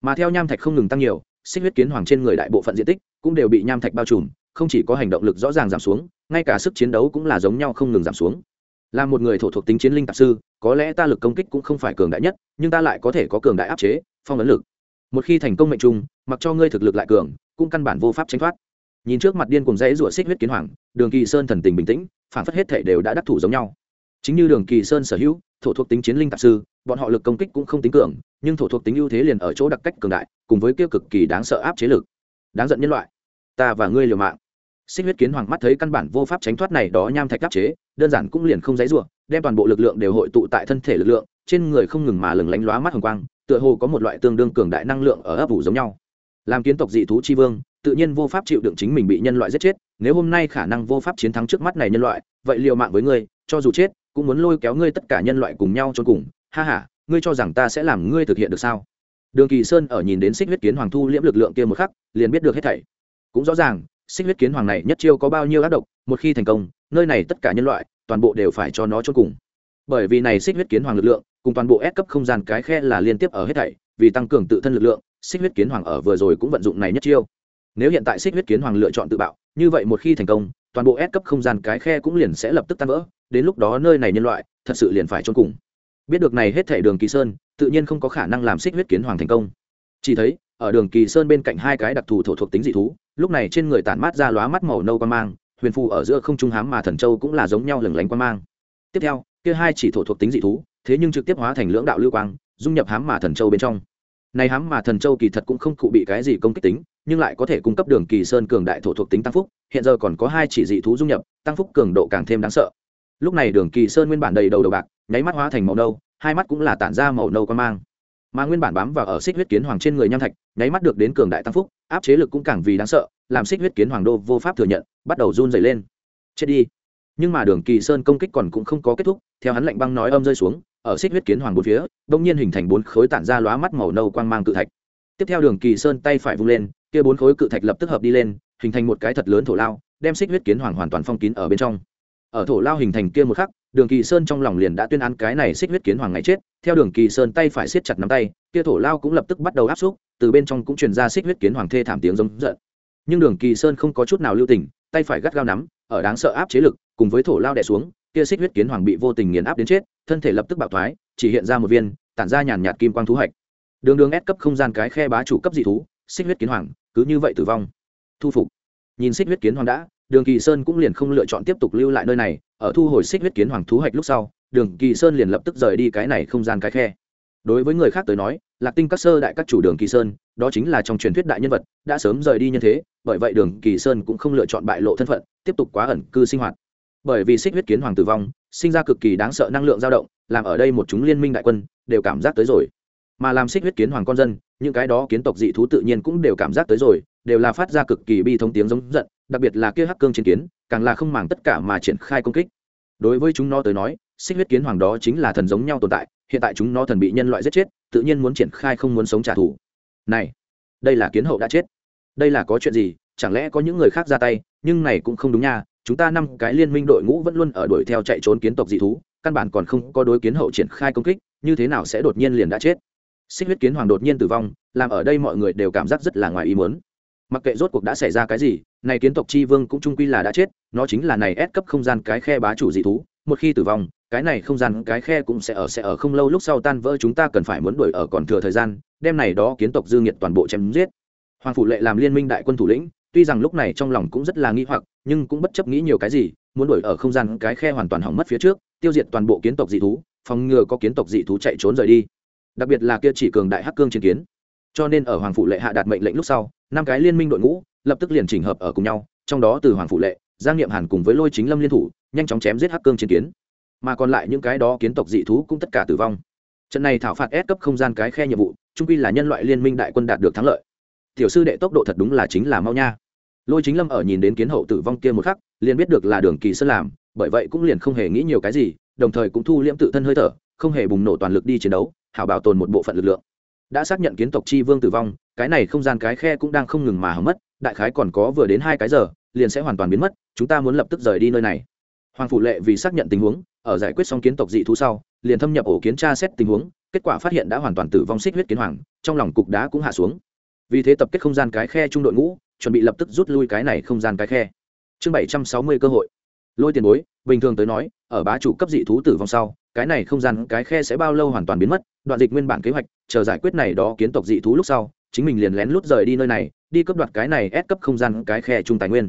A: Mà theo nham thạch không ngừng tăng nhiều, xích huyết kiến hoàng trên người đại bộ phận diện tích cũng đều bị nham thạch bao trùm, không chỉ có hành động lực rõ ràng giảm xuống, ngay cả sức chiến đấu cũng là giống nhau không ngừng giảm xuống. Là một người thổ thuộc tính chiến linh tạp sư, có lẽ ta lực công kích cũng không phải cường đại nhất, nhưng ta lại có thể có cường đại áp chế, phong ấn lực. Một khi thành công mệnh trung, mặc cho ngươi thực lực lại cường, cũng căn bản vô pháp tránh thoát nhìn trước mặt điên cùng dãy rủa xích huyết kiến hoàng, đường kỳ sơn thần tình bình tĩnh, phản phất hết thể đều đã đắc thủ giống nhau. Chính như đường kỳ sơn sở hữu, thổ thuộc tính chiến linh tạp sư, bọn họ lực công kích cũng không tính cường, nhưng thổ thuộc tính ưu thế liền ở chỗ đặc cách cường đại, cùng với kia cực kỳ đáng sợ áp chế lực. Đáng giận nhân loại. Ta và ngươi liều mạng. Xích huyết kiến hoàng mắt thấy căn bản vô pháp tránh thoát này đó nham thạch áp chế, đơn giản cũng liền không dãy rủa, đem toàn bộ lực lượng đều hội tụ tại thân thể lực lượng, trên người không ngừng mà lừng lánh lóa mắt hồng quang, tựa hồ có một loại tương đương cường đại năng lượng ở ấp ủ giống nhau. Làm kiến tộc dị thú chi vương tự nhiên vô pháp chịu đựng chính mình bị nhân loại giết chết, nếu hôm nay khả năng vô pháp chiến thắng trước mắt này nhân loại, vậy liều mạng với ngươi, cho dù chết, cũng muốn lôi kéo ngươi tất cả nhân loại cùng nhau cho cùng. Ha ha, ngươi cho rằng ta sẽ làm ngươi thực hiện được sao? Đường kỳ sơn ở nhìn đến xích huyết kiến hoàng thu liễm lực lượng kia một khắc, liền biết được hết thảy. Cũng rõ ràng, xích huyết kiến hoàng này nhất chiêu có bao nhiêu ác độc, một khi thành công, nơi này tất cả nhân loại, toàn bộ đều phải cho nó cho cùng. Bởi vì này xích huyết kiến hoàng lực lượng, cùng toàn bộ ép cấp không gian cái khe là liên tiếp ở hết thảy, vì tăng cường tự thân lực lượng, xích huyết kiến hoàng ở vừa rồi cũng vận dụng này nhất chiêu nếu hiện tại xích huyết kiến hoàng lựa chọn tự bạo, như vậy một khi thành công, toàn bộ ép cấp không gian cái khe cũng liền sẽ lập tức tan vỡ, đến lúc đó nơi này nhân loại thật sự liền phải trôn cùng. Biết được này hết thể đường kỳ sơn, tự nhiên không có khả năng làm xích huyết kiến hoàng thành công. Chỉ thấy, ở đường kỳ sơn bên cạnh hai cái đặc thù thổ thuộc tính dị thú, lúc này trên người tản mát ra lóa mắt màu nâu quan mang, huyền phù ở giữa không trung hám mà thần châu cũng là giống nhau lừng lánh quan mang. Tiếp theo, kia hai chỉ thổ thuộc tính dị thú, thế nhưng trực tiếp hóa thành lưỡng đạo lưu quang, dung nhập hám mà thần châu bên trong. Này hám mà thần châu kỳ thật cũng không cụ bị cái gì công kích tính nhưng lại có thể cung cấp đường kỳ sơn cường đại thổ thuộc tính tăng phúc, hiện giờ còn có hai chỉ dị thú dung nhập, tăng phúc cường độ càng thêm đáng sợ. Lúc này đường kỳ sơn nguyên bản đầy đầu đầu bạc, nháy mắt hóa thành màu nâu, hai mắt cũng là tản ra màu nâu quan mang. Mà nguyên bản bám vào ở xích huyết kiến hoàng trên người nham thạch, nháy mắt được đến cường đại tăng phúc, áp chế lực cũng càng vì đáng sợ, làm xích huyết kiến hoàng đô vô pháp thừa nhận, bắt đầu run dày lên. Chết đi. Nhưng mà đường kỳ sơn công kích còn cũng không có kết thúc, theo hắn lạnh băng nói âm rơi xuống, ở xích huyết kiến hoàng bốn phía đông nhiên hình thành bốn khối tản ra lóa mắt màu nâu quang mang cự thạch. Tiếp theo đường kỳ sơn tay phải vung lên kia bốn khối cự thạch lập tức hợp đi lên, hình thành một cái thật lớn thổ lao, đem xích huyết kiến hoàng hoàn toàn phong kín ở bên trong. Ở thổ lao hình thành kia một khắc, đường kỳ sơn trong lòng liền đã tuyên án cái này xích huyết kiến hoàng ngày chết. Theo đường kỳ sơn tay phải siết chặt nắm tay, kia thổ lao cũng lập tức bắt đầu áp xúc, từ bên trong cũng truyền ra xích huyết kiến hoàng thê thảm tiếng giống giận. Nhưng đường kỳ sơn không có chút nào lưu tình, tay phải gắt gao nắm, ở đáng sợ áp chế lực, cùng với thổ lao đè xuống, kia xích huyết kiến hoàng bị vô tình nghiền áp đến chết, thân thể lập tức bạo thoái, chỉ hiện ra một viên, tản ra nhàn nhạt kim quang thú hạch. Đường đường ép cấp không gian cái khe bá chủ cấp dị thú xích huyết kiến hoàng, cứ như vậy tử vong. Thu phục. Nhìn xích huyết kiến hoàng đã, đường kỳ sơn cũng liền không lựa chọn tiếp tục lưu lại nơi này, ở thu hồi xích huyết kiến hoàng thú hạch lúc sau, đường kỳ sơn liền lập tức rời đi cái này không gian cái khe. Đối với người khác tới nói, lạc tinh các sơ đại các chủ đường kỳ sơn, đó chính là trong truyền thuyết đại nhân vật, đã sớm rời đi như thế, bởi vậy đường kỳ sơn cũng không lựa chọn bại lộ thân phận, tiếp tục quá ẩn cư sinh hoạt. Bởi vì xích huyết kiến hoàng tử vong, sinh ra cực kỳ đáng sợ năng lượng dao động, làm ở đây một chúng liên minh đại quân, đều cảm giác tới rồi mà làm xích huyết kiến hoàng con dân, những cái đó kiến tộc dị thú tự nhiên cũng đều cảm giác tới rồi, đều là phát ra cực kỳ bi thống tiếng giống giận, đặc biệt là kia hắc cương chiến kiến, càng là không màng tất cả mà triển khai công kích. Đối với chúng nó tới nói, xích huyết kiến hoàng đó chính là thần giống nhau tồn tại, hiện tại chúng nó thần bị nhân loại giết chết, tự nhiên muốn triển khai không muốn sống trả thù. Này, đây là kiến hậu đã chết. Đây là có chuyện gì, chẳng lẽ có những người khác ra tay, nhưng này cũng không đúng nha, chúng ta năm cái liên minh đội ngũ vẫn luôn ở đuổi theo chạy trốn kiến tộc dị thú, căn bản còn không có đối kiến hậu triển khai công kích, như thế nào sẽ đột nhiên liền đã chết? Xích huyết kiến hoàng đột nhiên tử vong, làm ở đây mọi người đều cảm giác rất là ngoài ý muốn. Mặc kệ rốt cuộc đã xảy ra cái gì, này kiến tộc chi vương cũng trung quy là đã chết, nó chính là này ép cấp không gian cái khe bá chủ dị thú, một khi tử vong, cái này không gian cái khe cũng sẽ ở sẽ ở không lâu lúc sau tan vỡ, chúng ta cần phải muốn đuổi ở còn thừa thời gian đem này đó kiến tộc dư nghiệt toàn bộ chém giết. Hoàng phủ lệ làm liên minh đại quân thủ lĩnh, tuy rằng lúc này trong lòng cũng rất là nghi hoặc, nhưng cũng bất chấp nghĩ nhiều cái gì, muốn đuổi ở không gian cái khe hoàn toàn hỏng mất phía trước, tiêu diệt toàn bộ kiến tộc dị thú, phòng ngừa có kiến tộc dị thú chạy trốn rời đi đặc biệt là kia chỉ cường đại hắc cương chiến kiến. Cho nên ở hoàng phụ lệ hạ đạt mệnh lệnh lúc sau, năm cái liên minh đội ngũ lập tức liền chỉnh hợp ở cùng nhau, trong đó từ hoàng phụ lệ, giang niệm hàn cùng với lôi chính lâm liên thủ, nhanh chóng chém giết hắc cương chiến kiến. Mà còn lại những cái đó kiến tộc dị thú cũng tất cả tử vong. Trận này thảo phạt ép cấp không gian cái khe nhiệm vụ trung quy là nhân loại liên minh đại quân đạt được thắng lợi. Tiểu sư đệ tốc độ thật đúng là chính là mau nha. Lôi chính lâm ở nhìn đến kiến hậu tử vong kia một khắc, liền biết được là đường kỳ sơn làm, bởi vậy cũng liền không hề nghĩ nhiều cái gì, đồng thời cũng thu liễm tự thân hơi thở, không hề bùng nổ toàn lực đi chiến đấu hảo bảo tồn một bộ phận lực lượng. Đã xác nhận kiến tộc chi vương tử vong, cái này không gian cái khe cũng đang không ngừng mà hỏng mất, đại khái còn có vừa đến hai cái giờ, liền sẽ hoàn toàn biến mất, chúng ta muốn lập tức rời đi nơi này. Hoàng phủ lệ vì xác nhận tình huống, ở giải quyết xong kiến tộc dị thú sau, liền thâm nhập ổ kiến tra xét tình huống, kết quả phát hiện đã hoàn toàn tử vong xích huyết kiến hoàng, trong lòng cục đá cũng hạ xuống. Vì thế tập kết không gian cái khe trung đội ngũ, chuẩn bị lập tức rút lui cái này không gian cái khe. Chương bảy trăm sáu mươi cơ hội. Lôi tiền bối, bình thường tới nói, ở bá chủ cấp dị thú tử vong sau cái này không gian, cái khe sẽ bao lâu hoàn toàn biến mất, đoạn dịch nguyên bản kế hoạch, chờ giải quyết này đó kiến tộc dị thú lúc sau, chính mình liền lén lút rời đi nơi này, đi cấp đoạt cái này ép cấp không gian, cái khe trung tài nguyên.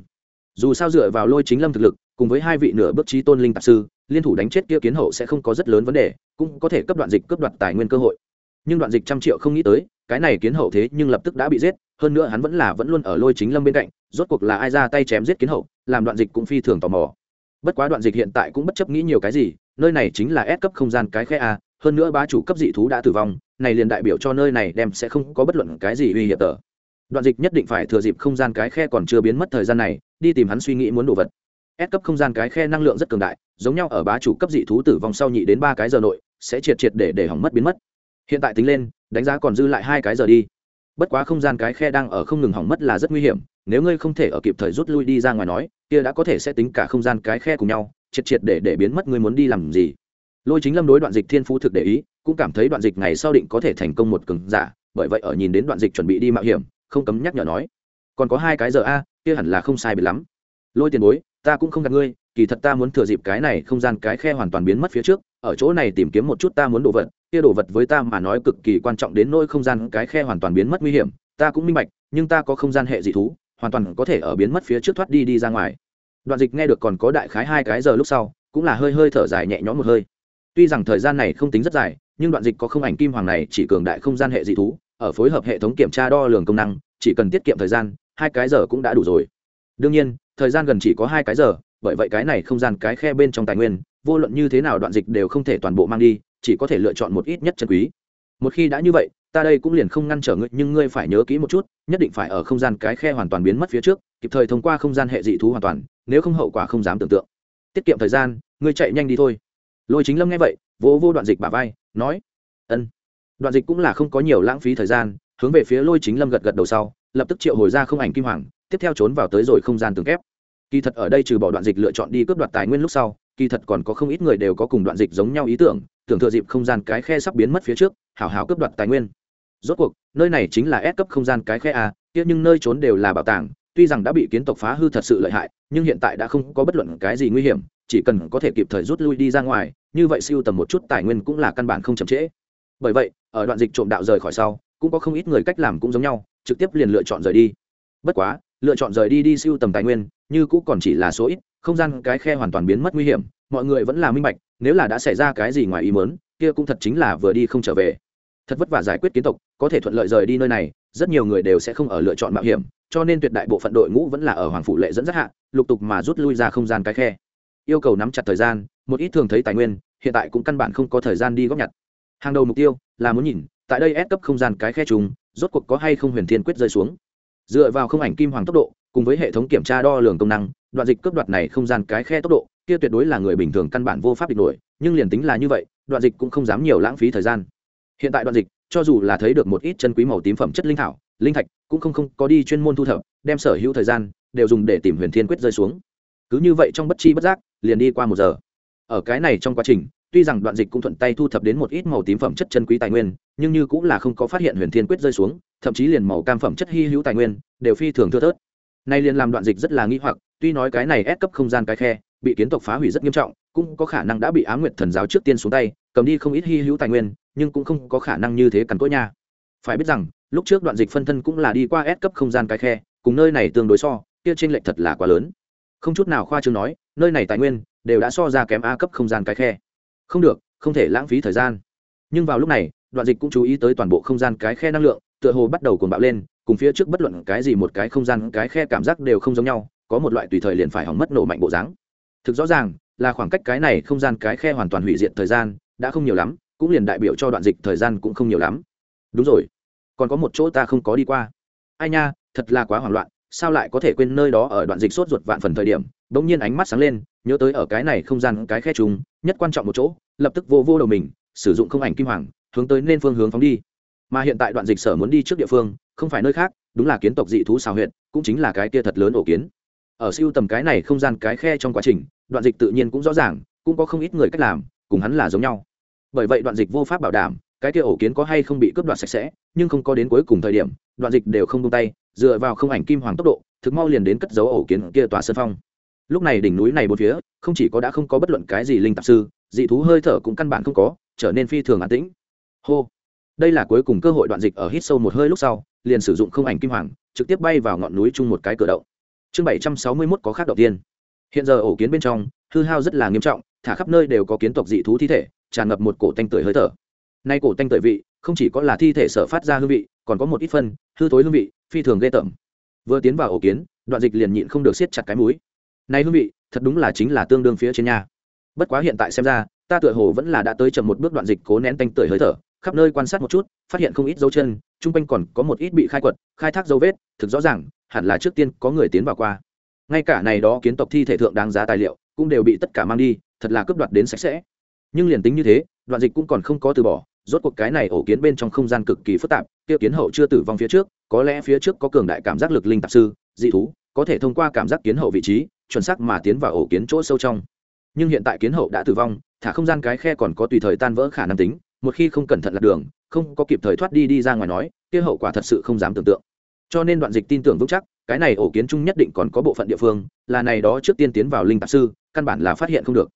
A: Dù sao dựa vào lôi chính lâm thực lực, cùng với hai vị nửa bước trí tôn linh tạp sư, liên thủ đánh chết kia kiến hậu sẽ không có rất lớn vấn đề, cũng có thể cấp đoạn dịch, cấp đoạt tài nguyên cơ hội. Nhưng đoạn dịch trăm triệu không nghĩ tới, cái này kiến hậu thế nhưng lập tức đã bị giết, hơn nữa hắn vẫn là vẫn luôn ở lôi chính lâm bên cạnh, rốt cuộc là ai ra tay chém giết kiến hậu, làm đoạn dịch cũng phi thường tò mò bất quá đoạn dịch hiện tại cũng bất chấp nghĩ nhiều cái gì, nơi này chính là ép cấp không gian cái khe a, hơn nữa bá chủ cấp dị thú đã tử vong, này liền đại biểu cho nơi này đem sẽ không có bất luận cái gì uy hiểm tờ. Đoạn dịch nhất định phải thừa dịp không gian cái khe còn chưa biến mất thời gian này, đi tìm hắn suy nghĩ muốn đồ vật. Ép cấp không gian cái khe năng lượng rất cường đại, giống nhau ở bá chủ cấp dị thú tử vong sau nhị đến ba cái giờ nội, sẽ triệt triệt để để hỏng mất biến mất. Hiện tại tính lên, đánh giá còn dư lại hai cái giờ đi. Bất quá không gian cái khe đang ở không ngừng hỏng mất là rất nguy hiểm nếu ngươi không thể ở kịp thời rút lui đi ra ngoài nói, kia đã có thể sẽ tính cả không gian cái khe cùng nhau, triệt triệt để để biến mất ngươi muốn đi làm gì. Lôi chính lâm đối đoạn dịch thiên phú thực để ý, cũng cảm thấy đoạn dịch ngày sau định có thể thành công một cường giả, bởi vậy ở nhìn đến đoạn dịch chuẩn bị đi mạo hiểm, không cấm nhắc nhở nói, còn có hai cái giờ a, kia hẳn là không sai biệt lắm. Lôi tiền bối, ta cũng không gặp ngươi, kỳ thật ta muốn thừa dịp cái này không gian cái khe hoàn toàn biến mất phía trước, ở chỗ này tìm kiếm một chút ta muốn đồ vật, kia đồ vật với ta mà nói cực kỳ quan trọng đến nỗi không gian cái khe hoàn toàn biến mất nguy hiểm, ta cũng minh bạch, nhưng ta có không gian hệ dị thú hoàn toàn có thể ở biến mất phía trước thoát đi đi ra ngoài. Đoạn dịch nghe được còn có đại khái hai cái giờ lúc sau, cũng là hơi hơi thở dài nhẹ nhõm một hơi. Tuy rằng thời gian này không tính rất dài, nhưng đoạn dịch có không ảnh kim hoàng này chỉ cường đại không gian hệ dị thú, ở phối hợp hệ thống kiểm tra đo lường công năng, chỉ cần tiết kiệm thời gian, hai cái giờ cũng đã đủ rồi. Đương nhiên, thời gian gần chỉ có hai cái giờ, bởi vậy cái này không gian cái khe bên trong tài nguyên, vô luận như thế nào đoạn dịch đều không thể toàn bộ mang đi, chỉ có thể lựa chọn một ít nhất chân quý. Một khi đã như vậy ta đây cũng liền không ngăn trở ngươi, nhưng ngươi phải nhớ kỹ một chút, nhất định phải ở không gian cái khe hoàn toàn biến mất phía trước, kịp thời thông qua không gian hệ dị thú hoàn toàn, nếu không hậu quả không dám tưởng tượng. Tiết kiệm thời gian, ngươi chạy nhanh đi thôi. Lôi chính lâm nghe vậy, vỗ vô đoạn dịch bả vai, nói, ân. Đoạn dịch cũng là không có nhiều lãng phí thời gian, hướng về phía lôi chính lâm gật gật đầu sau, lập tức triệu hồi ra không ảnh kim hoàng, tiếp theo trốn vào tới rồi không gian tường kép. Kỳ thật ở đây trừ bỏ đoạn dịch lựa chọn đi cướp đoạt tài nguyên lúc sau, kỳ thật còn có không ít người đều có cùng đoạn dịch giống nhau ý tưởng tưởng thừa dịp không gian cái khe sắp biến mất phía trước, hảo hảo cướp đoạt tài nguyên rốt cuộc, nơi này chính là ép cấp không gian cái khe a tiếc nhưng nơi trốn đều là bảo tàng, tuy rằng đã bị kiến tộc phá hư thật sự lợi hại, nhưng hiện tại đã không có bất luận cái gì nguy hiểm, chỉ cần có thể kịp thời rút lui đi ra ngoài, như vậy siêu tầm một chút tài nguyên cũng là căn bản không chậm trễ. Bởi vậy, ở đoạn dịch trộm đạo rời khỏi sau, cũng có không ít người cách làm cũng giống nhau, trực tiếp liền lựa chọn rời đi. Bất quá, lựa chọn rời đi đi siêu tầm tài nguyên, như cũ còn chỉ là số ít, không gian cái khe hoàn toàn biến mất nguy hiểm, mọi người vẫn là minh bạch, nếu là đã xảy ra cái gì ngoài ý mớn kia cũng thật chính là vừa đi không trở về thật vất vả giải quyết kiến tộc, có thể thuận lợi rời đi nơi này, rất nhiều người đều sẽ không ở lựa chọn mạo hiểm, cho nên tuyệt đại bộ phận đội ngũ vẫn là ở hoàng phủ lệ dẫn dắt hạ, lục tục mà rút lui ra không gian cái khe. Yêu cầu nắm chặt thời gian, một ít thường thấy tài nguyên, hiện tại cũng căn bản không có thời gian đi góp nhặt. Hàng đầu mục tiêu là muốn nhìn, tại đây ép cấp không gian cái khe trùng, rốt cuộc có hay không huyền thiên quyết rơi xuống. Dựa vào không ảnh kim hoàng tốc độ, cùng với hệ thống kiểm tra đo lường công năng, đoạn dịch cướp đoạt này không gian cái khe tốc độ, kia tuyệt đối là người bình thường căn bản vô pháp địch nổi, nhưng liền tính là như vậy, đoạn dịch cũng không dám nhiều lãng phí thời gian hiện tại đoạn dịch, cho dù là thấy được một ít chân quý màu tím phẩm chất linh thảo, linh thạch, cũng không không có đi chuyên môn thu thập, đem sở hữu thời gian, đều dùng để tìm huyền thiên quyết rơi xuống. Cứ như vậy trong bất chi bất giác, liền đi qua một giờ. Ở cái này trong quá trình, tuy rằng đoạn dịch cũng thuận tay thu thập đến một ít màu tím phẩm chất chân quý tài nguyên, nhưng như cũng là không có phát hiện huyền thiên quyết rơi xuống, thậm chí liền màu cam phẩm chất hy hữu tài nguyên, đều phi thường thưa thớt. Nay liền làm đoạn dịch rất là nghi hoặc, tuy nói cái này ép cấp không gian cái khe, bị kiến tộc phá hủy rất nghiêm trọng, cũng có khả năng đã bị á nguyệt thần giáo trước tiên xuống tay, cầm đi không ít hy hữu tài nguyên nhưng cũng không có khả năng như thế cằn cỗi nha. Phải biết rằng, lúc trước đoạn dịch phân thân cũng là đi qua ép cấp không gian cái khe, cùng nơi này tương đối so, kia trên lệch thật là quá lớn. Không chút nào khoa trương nói, nơi này tài nguyên đều đã so ra kém a cấp không gian cái khe. Không được, không thể lãng phí thời gian. Nhưng vào lúc này, đoạn dịch cũng chú ý tới toàn bộ không gian cái khe năng lượng, tựa hồ bắt đầu cuồng bạo lên, cùng phía trước bất luận cái gì một cái không gian cái khe cảm giác đều không giống nhau, có một loại tùy thời liền phải hỏng mất nổ mạnh bộ dáng. Thực rõ ràng, là khoảng cách cái này không gian cái khe hoàn toàn hủy diệt thời gian, đã không nhiều lắm cũng liền đại biểu cho đoạn dịch thời gian cũng không nhiều lắm. Đúng rồi, còn có một chỗ ta không có đi qua. Ai nha, thật là quá hoảng loạn, sao lại có thể quên nơi đó ở đoạn dịch sốt ruột vạn phần thời điểm? Đ ỗ n g nhiên ánh mắt sáng lên, nhớ tới ở cái này không gian cái khe trùng, nhất quan trọng một chỗ, lập tức vô vô đầu mình, sử dụng không ảnh kim hoàng, hướng tới nên phương hướng phóng đi. Mà hiện tại đoạn dịch sở muốn đi trước địa phương, không phải nơi khác, đúng là kiến tộc dị thú xào huyện cũng chính là cái kia thật lớn ổ kiến. Ở siêu tầm cái này không gian cái khe trong quá trình, đoạn dịch tự nhiên cũng rõ ràng, cũng có không ít người cách làm, cùng hắn là giống nhau bởi vậy đoạn dịch vô pháp bảo đảm, cái kia ổ kiến có hay không bị cướp đoạt sạch sẽ, nhưng không có đến cuối cùng thời điểm, đoạn dịch đều không tung tay, dựa vào không ảnh kim hoàng tốc độ, thực mau liền đến cất dấu ổ kiến kia tòa sơn phong. Lúc này đỉnh núi này bốn phía, không chỉ có đã không có bất luận cái gì linh tạp sư, dị thú hơi thở cũng căn bản không có, trở nên phi thường an tĩnh. Hô! Đây là cuối cùng cơ hội đoạn dịch ở hít sâu một hơi lúc sau, liền sử dụng không ảnh kim hoàng, trực tiếp bay vào ngọn núi chung một cái cửa động. Chương bảy trăm sáu mươi mốt có khác đầu tiên. Hiện giờ ổ kiến bên trong, hư hao rất là nghiêm trọng, thả khắp nơi đều có kiến tộc dị thú thi thể tràn ngập một cổ tanh tưởi hơi thở. Nay cổ tanh tưởi vị, không chỉ có là thi thể sở phát ra hương vị, còn có một ít phân, hư thối hương vị, phi thường ghê tởm. Vừa tiến vào ổ kiến, đoạn dịch liền nhịn không được siết chặt cái mũi. Nay hương vị, thật đúng là chính là tương đương phía trên nhà bất quá hiện tại xem ra, ta tựa hồ vẫn là đã tới chậm một bước đoạn dịch cố nén tanh tưởi hơi thở, khắp nơi quan sát một chút, phát hiện không ít dấu chân, chung quanh còn có một ít bị khai quật, khai thác dấu vết, thực rõ ràng, hẳn là trước tiên có người tiến vào qua. Ngay cả này đó kiến tộc thi thể thượng đáng giá tài liệu, cũng đều bị tất cả mang đi, thật là cướp đoạt đến sạch sẽ nhưng liền tính như thế, đoạn dịch cũng còn không có từ bỏ, rốt cuộc cái này ổ kiến bên trong không gian cực kỳ phức tạp tiêu kiến hậu chưa tử vong phía trước, có lẽ phía trước có cường đại cảm giác lực linh tạp sư, dị thú, có thể thông qua cảm giác kiến hậu vị trí, chuẩn xác mà tiến vào ổ kiến chỗ sâu trong. Nhưng hiện tại kiến hậu đã tử vong, thả không gian cái khe còn có tùy thời tan vỡ khả năng tính, một khi không cẩn thận lạc đường, không có kịp thời thoát đi đi ra ngoài nói, kia hậu quả thật sự không dám tưởng tượng. Cho nên đoạn dịch tin tưởng vững chắc, cái này ổ kiến chung nhất định còn có bộ phận địa phương, là này đó trước tiên tiến vào linh tạp sư, căn bản là phát hiện không được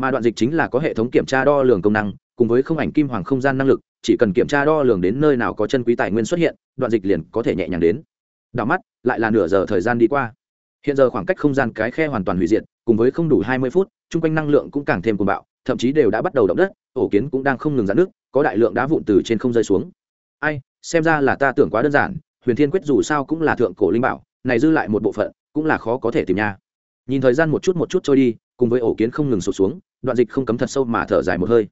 A: mà đoạn dịch chính là có hệ thống kiểm tra đo lường công năng, cùng với không ảnh kim hoàng không gian năng lực, chỉ cần kiểm tra đo lường đến nơi nào có chân quý tài nguyên xuất hiện, đoạn dịch liền có thể nhẹ nhàng đến. Đảo mắt, lại là nửa giờ thời gian đi qua. Hiện giờ khoảng cách không gian cái khe hoàn toàn hủy diệt, cùng với không đủ hai mươi phút, chung quanh năng lượng cũng càng thêm cuồng bạo, thậm chí đều đã bắt đầu động đất, ổ kiến cũng đang không ngừng giãn nước có đại lượng đá vụn từ trên không rơi xuống. Ai, xem ra là ta tưởng quá đơn giản, huyền thiên quyết dù sao cũng là thượng cổ linh bảo, này dư lại một bộ phận, cũng là khó có thể tìm nha. Nhìn thời gian một chút một chút trôi đi cùng với ổ kiến không ngừng sụt xuống, đoạn dịch không cấm thật sâu mà thở dài một hơi.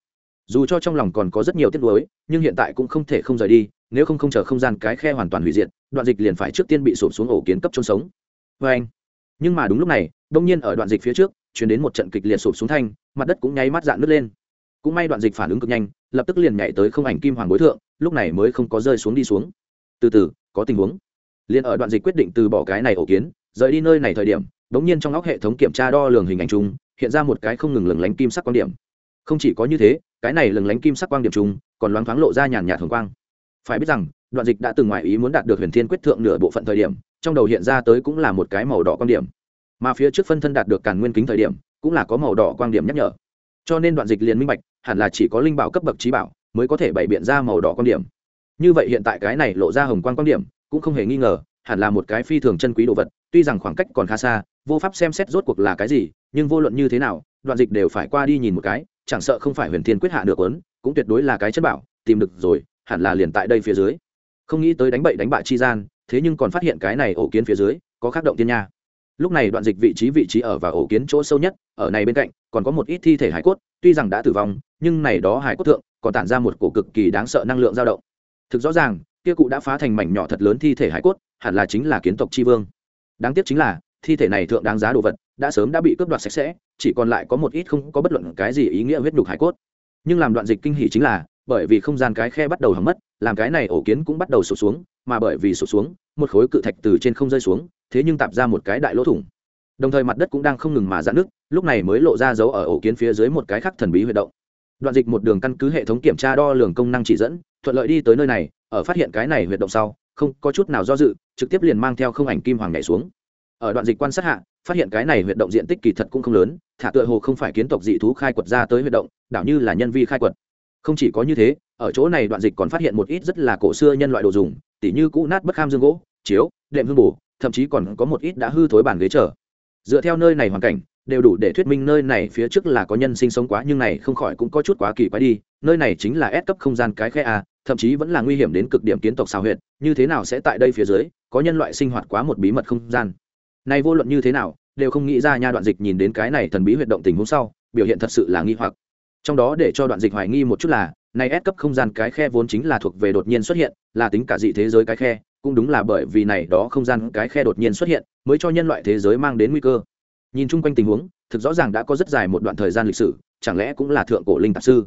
A: Dù cho trong lòng còn có rất nhiều tiếc nuối, nhưng hiện tại cũng không thể không rời đi, nếu không không chờ không gian cái khe hoàn toàn hủy diệt, đoạn dịch liền phải trước tiên bị sụp xuống ổ kiến cấp chôn sống. Vê anh, nhưng mà đúng lúc này, đông nhiên ở đoạn dịch phía trước, chuyển đến một trận kịch liệt sụp xuống thanh, mặt đất cũng nháy mắt dạn nứt lên. Cũng may đoạn dịch phản ứng cực nhanh, lập tức liền nhảy tới không ảnh kim hoàng bối thượng, lúc này mới không có rơi xuống đi xuống. Từ từ, có tình huống. Liền ở đoạn dịch quyết định từ bỏ cái này ổ kiến, rời đi nơi này thời điểm đống nhiên trong óc hệ thống kiểm tra đo lường hình ảnh chung, hiện ra một cái không ngừng lừng lánh kim sắc quan điểm. Không chỉ có như thế, cái này lừng lánh kim sắc quang điểm chung, còn loáng thoáng lộ ra nhàn nhạt thường quang. Phải biết rằng, đoạn dịch đã từng ngoài ý muốn đạt được huyền thiên quyết thượng nửa bộ phận thời điểm, trong đầu hiện ra tới cũng là một cái màu đỏ quan điểm. Mà phía trước phân thân đạt được càn nguyên kính thời điểm, cũng là có màu đỏ quan điểm nhắc nhở. Cho nên đoạn dịch liền minh bạch, hẳn là chỉ có linh bảo cấp bậc trí bảo mới có thể bày biện ra màu đỏ quan điểm. Như vậy hiện tại cái này lộ ra hồng quan quan điểm, cũng không hề nghi ngờ, hẳn là một cái phi thường chân quý đồ vật, tuy rằng khoảng cách còn khá xa vô pháp xem xét rốt cuộc là cái gì, nhưng vô luận như thế nào, đoạn dịch đều phải qua đi nhìn một cái, chẳng sợ không phải huyền thiên quyết hạ được ấn cũng tuyệt đối là cái chất bảo, tìm được rồi, hẳn là liền tại đây phía dưới. Không nghĩ tới đánh bậy đánh bại chi gian, thế nhưng còn phát hiện cái này ổ kiến phía dưới, có khắc động tiên nha. Lúc này đoạn dịch vị trí vị trí ở và ổ kiến chỗ sâu nhất, ở này bên cạnh, còn có một ít thi thể hải cốt, tuy rằng đã tử vong, nhưng này đó hải cốt thượng, còn tản ra một cổ cực kỳ đáng sợ năng lượng dao động. Thực rõ ràng, kia cụ đã phá thành mảnh nhỏ thật lớn thi thể hải cốt, hẳn là chính là kiến tộc tri vương. Đáng tiếc chính là thi thể này thượng đáng giá đồ vật, đã sớm đã bị cướp đoạt sạch sẽ, chỉ còn lại có một ít không có bất luận cái gì ý nghĩa huyết nhục hải cốt. Nhưng làm đoạn dịch kinh hỉ chính là, bởi vì không gian cái khe bắt đầu hỏng mất, làm cái này ổ kiến cũng bắt đầu sụt xuống, mà bởi vì sụt xuống, một khối cự thạch từ trên không rơi xuống, thế nhưng tạp ra một cái đại lỗ thủng. Đồng thời mặt đất cũng đang không ngừng mà giãn nước lúc này mới lộ ra dấu ở ổ kiến phía dưới một cái khắc thần bí huy động. Đoạn dịch một đường căn cứ hệ thống kiểm tra đo lường công năng chỉ dẫn, thuận lợi đi tới nơi này, ở phát hiện cái này huy động sau, không có chút nào do dự, trực tiếp liền mang theo không ảnh kim hoàng nhảy xuống ở đoạn dịch quan sát hạ, phát hiện cái này huyệt động diện tích kỳ thật cũng không lớn, thả tựa hồ không phải kiến tộc dị thú khai quật ra tới huyệt động, đảo như là nhân vi khai quật. Không chỉ có như thế, ở chỗ này đoạn dịch còn phát hiện một ít rất là cổ xưa nhân loại đồ dùng, tỉ như cũ nát bất kham dương gỗ, chiếu, đệm hương bù thậm chí còn có một ít đã hư thối bàn ghế trở dựa theo nơi này hoàn cảnh, đều đủ để thuyết minh nơi này phía trước là có nhân sinh sống quá, nhưng này không khỏi cũng có chút quá kỳ quái đi, nơi này chính là ép cấp không gian cái khe a, thậm chí vẫn là nguy hiểm đến cực điểm kiến tộc xào huyệt, như thế nào sẽ tại đây phía dưới, có nhân loại sinh hoạt quá một bí mật không gian nay vô luận như thế nào, đều không nghĩ ra nha đoạn dịch nhìn đến cái này thần bí huyệt động tình huống sau, biểu hiện thật sự là nghi hoặc. Trong đó để cho đoạn dịch hoài nghi một chút là, nay ép cấp không gian cái khe vốn chính là thuộc về đột nhiên xuất hiện, là tính cả dị thế giới cái khe, cũng đúng là bởi vì này đó không gian cái khe đột nhiên xuất hiện, mới cho nhân loại thế giới mang đến nguy cơ. Nhìn chung quanh tình huống, thực rõ ràng đã có rất dài một đoạn thời gian lịch sử, chẳng lẽ cũng là thượng cổ linh tạp sư?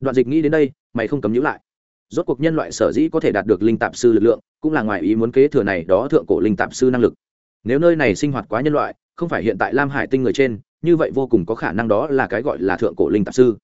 A: Đoạn dịch nghĩ đến đây, mày không cấm nhữ lại. Rốt cuộc nhân loại sở dĩ có thể đạt được linh tạp sư lực lượng, cũng là ngoài ý muốn kế thừa này đó thượng cổ linh tạp sư năng lực nếu nơi này sinh hoạt quá nhân loại, không phải hiện tại lam hải tinh người trên, như vậy vô cùng có khả năng đó là cái gọi là thượng cổ linh tạp sư.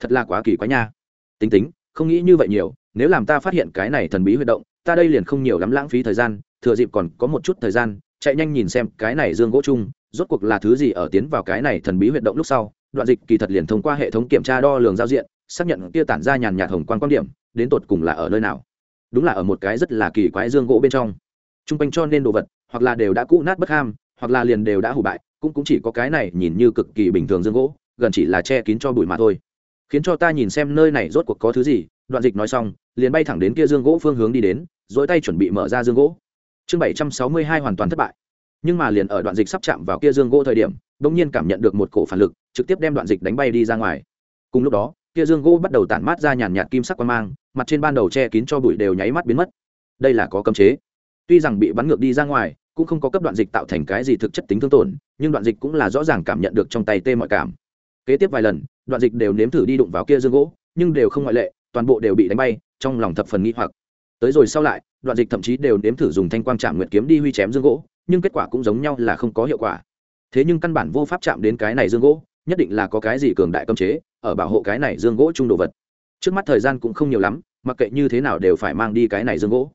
A: Thật là quá kỳ quá nha. Tính tính, không nghĩ như vậy nhiều, nếu làm ta phát hiện cái này thần bí huy động, ta đây liền không nhiều lắm lãng phí thời gian, thừa dịp còn có một chút thời gian, chạy nhanh nhìn xem cái này dương gỗ chung, rốt cuộc là thứ gì ở tiến vào cái này thần bí huy động lúc sau. Đoạn dịch kỳ thật liền thông qua hệ thống kiểm tra đo lường giao diện, xác nhận kia tản ra nhàn nhạt hồng quan quan điểm, đến tột cùng là ở nơi nào. Đúng là ở một cái rất là kỳ quái dương gỗ bên trong. T r u n g quanh cho nên đồ vật hoặc là đều đã cũ nát bất ham, hoặc là liền đều đã hủ bại, cũng cũng chỉ có cái này nhìn như cực kỳ bình thường dương gỗ, gần chỉ là che kín cho bụi mà thôi. Khiến cho ta nhìn xem nơi này rốt cuộc có thứ gì, đoạn dịch nói xong, liền bay thẳng đến kia dương gỗ phương hướng đi đến, dỗi tay chuẩn bị mở ra dương gỗ. Chương bảy trăm sáu mươi hai hoàn toàn thất bại. Nhưng mà liền ở đoạn dịch sắp chạm vào kia dương gỗ thời điểm đ ỗ n g nhiên cảm nhận được một cổ phản lực, trực tiếp đem đoạn dịch đánh bay đi ra ngoài. Cùng lúc đó, kia dương gỗ bắt đầu tản mát ra nhàn nhạt kim sắc quan mang, mặt trên ban đầu che kín cho bụi đều nháy mắt biến mất. Đây là có cấm chế. Tuy rằng bị bắn ngược đi ra ngoài cũng không có cấp đoạn dịch tạo thành cái gì thực chất tính thương tổn, nhưng đoạn dịch cũng là rõ ràng cảm nhận được trong tay tê mọi cảm. Kế tiếp vài lần, đoạn dịch đều nếm thử đi đụng vào kia dương gỗ, nhưng đều không ngoại lệ, toàn bộ đều bị đánh bay, trong lòng thập phần nghi hoặc. Tới rồi sau lại, đoạn dịch thậm chí đều nếm thử dùng thanh quang chạm nguyệt kiếm đi huy chém dương gỗ, nhưng kết quả cũng giống nhau là không có hiệu quả. Thế nhưng căn bản vô pháp chạm đến cái này dương gỗ, nhất định là có cái gì cường đại cấm chế, ở bảo hộ cái này dương gỗ trung đồ vật. Trước mắt thời gian cũng không nhiều lắm, mặc kệ như thế nào đều phải mang đi cái này dương gỗ.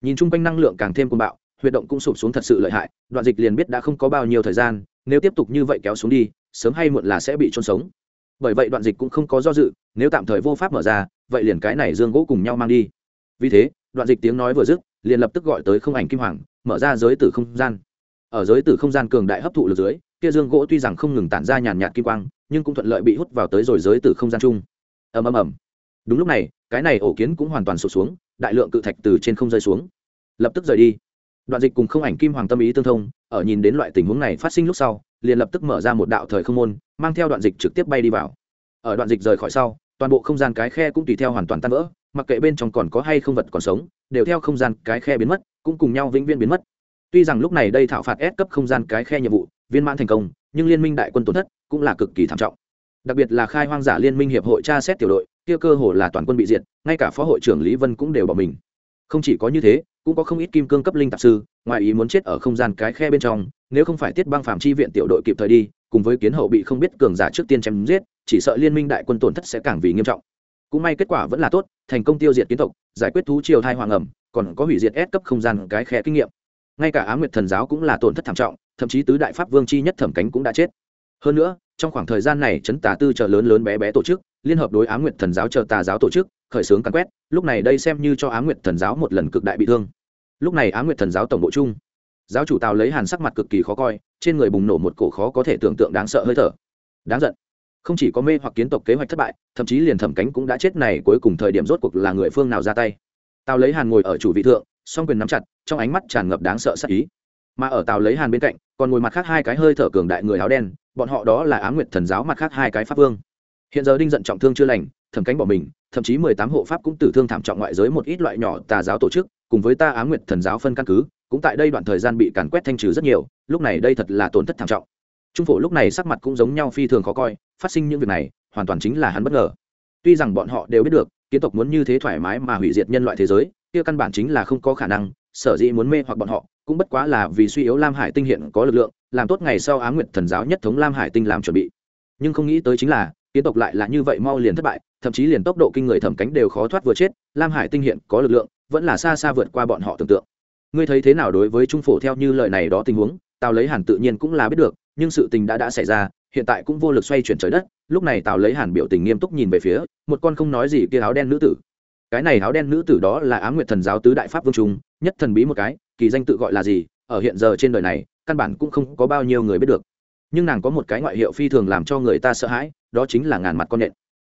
A: Nhìn chung quanh năng lượng càng thêm côn bạo huyệt động cũng sụp xuống thật sự lợi hại, đoạn dịch liền biết đã không có bao nhiêu thời gian, nếu tiếp tục như vậy kéo xuống đi, sớm hay muộn là sẽ bị trôn sống. Bởi vậy đoạn dịch cũng không có do dự, nếu tạm thời vô pháp mở ra, vậy liền cái này dương gỗ cùng nhau mang đi. Vì thế, đoạn dịch tiếng nói vừa dứt, liền lập tức gọi tới không ảnh kim hoàng, mở ra giới tử không gian. Ở giới tử không gian cường đại hấp thụ lực dưới, kia dương gỗ tuy rằng không ngừng tản ra nhàn nhạt kim quang, nhưng cũng thuận lợi bị hút vào tới rồi giới tử không gian chung. Ầm ầm ầm. Đúng lúc này, cái này ổ kiến cũng hoàn toàn sụt xuống, đại lượng cự thạch từ trên không rơi xuống. Lập tức rời đi đoạn dịch cùng không ảnh kim hoàng tâm ý tương thông, ở nhìn đến loại tình huống này phát sinh lúc sau, liền lập tức mở ra một đạo thời không môn, mang theo đoạn dịch trực tiếp bay đi vào. Ở đoạn dịch rời khỏi sau, toàn bộ không gian cái khe cũng tùy theo hoàn toàn tan vỡ, mặc kệ bên trong còn có hay không vật còn sống, đều theo không gian cái khe biến mất, cũng cùng nhau vĩnh viễn biến mất. Tuy rằng lúc này đây thảo phạt ép cấp không gian cái khe nhiệm vụ, viên mãn thành công, nhưng liên minh đại quân tổn thất cũng là cực kỳ thảm trọng. Đặc biệt là khai hoang giả liên minh hiệp hội tra xét tiểu đội, kia cơ hồ là toàn quân bị diệt, ngay cả phó hội trưởng lý vân cũng đều bỏ mình. Không chỉ có như thế cũng có không ít kim cương cấp linh tạp sư, ngoài ý muốn chết ở không gian cái khe bên trong, nếu không phải tiết băng phạm chi viện tiểu đội kịp thời đi, cùng với kiến hậu bị không biết cường giả trước tiên chém giết, chỉ sợ liên minh đại quân tổn thất sẽ càng vì nghiêm trọng. Cũng may kết quả vẫn là tốt, thành công tiêu diệt kiến tộc, giải quyết thú triều thai hoàng ẩm, còn có hủy diệt ép cấp không gian cái khe kinh nghiệm. Ngay cả á nguyệt thần giáo cũng là tổn thất thảm trọng, thậm chí tứ đại pháp vương chi nhất thẩm cánh cũng đã chết. Hơn nữa, trong khoảng thời gian này chấn tà tư trợ lớn lớn bé bé tổ chức liên hợp đối á nguyệt thần giáo chờ tà giáo tổ chức, khởi xướng càn quét, lúc này đây xem như cho á nguyệt thần giáo một lần cực đại bị thương. Lúc này á nguyệt thần giáo tổng bộ chung giáo chủ tào lấy hàn sắc mặt cực kỳ khó coi, trên người bùng nổ một cổ khó có thể tưởng tượng đáng sợ hơi thở. Đáng giận. Không chỉ có mê hoặc kiến tộc kế hoạch thất bại, thậm chí liền thẩm cánh cũng đã chết này cuối cùng thời điểm rốt cuộc là người phương nào ra tay. Tào lấy hàn ngồi ở chủ vị thượng, song quyền nắm chặt, trong ánh mắt tràn ngập đáng sợ sắc ý. Mà ở tào lấy hàn bên cạnh, còn ngồi mặt khác hai cái hơi thở cường đại người áo đen, bọn họ đó là á nguyệt thần giáo mặt khác hai cái pháp vương hiện giờ đinh giận trọng thương chưa lành, thẩm cánh bỏ mình, thậm chí mười tám hộ pháp cũng tử thương thảm trọng ngoại giới một ít loại nhỏ tà giáo tổ chức, cùng với ta á nguyệt thần giáo phân căn cứ, cũng tại đây đoạn thời gian bị càn quét thanh trừ rất nhiều, lúc này đây thật là tổn thất thảm trọng. Trung phổ lúc này sắc mặt cũng giống nhau phi thường khó coi, phát sinh những việc này, hoàn toàn chính là hắn bất ngờ. Tuy rằng bọn họ đều biết được, kiến tộc muốn như thế thoải mái mà hủy diệt nhân loại thế giới, kia căn bản chính là không có khả năng, sở dĩ muốn mê hoặc bọn họ, cũng bất quá là vì suy yếu lam hải tinh hiện có lực lượng, làm tốt ngày sau á nguyệt thần giáo nhất thống lam hải tinh làm chuẩn bị. Nhưng không nghĩ tới chính là kiến tộc lại là như vậy mau liền thất bại, thậm chí liền tốc độ kinh người thẩm cánh đều khó thoát vừa chết, lam hải tinh hiện có lực lượng, vẫn là xa xa vượt qua bọn họ tưởng tượng. Ngươi thấy thế nào đối với trung phổ theo như lời này đó tình huống, tào lấy hàn tự nhiên cũng là biết được, nhưng sự tình đã đã xảy ra, hiện tại cũng vô lực xoay chuyển trời đất, lúc này tào lấy hàn biểu tình nghiêm túc nhìn về phía, một con không nói gì kia áo đen nữ tử. Cái này áo đen nữ tử đó là á nguyệt thần giáo tứ đại pháp vương trung, nhất thần bí một cái, kỳ danh tự gọi là gì, ở hiện giờ trên đời này, căn bản cũng không có bao nhiêu người biết được nhưng nàng có một cái ngoại hiệu phi thường làm cho người ta sợ hãi, đó chính là ngàn mặt con nện.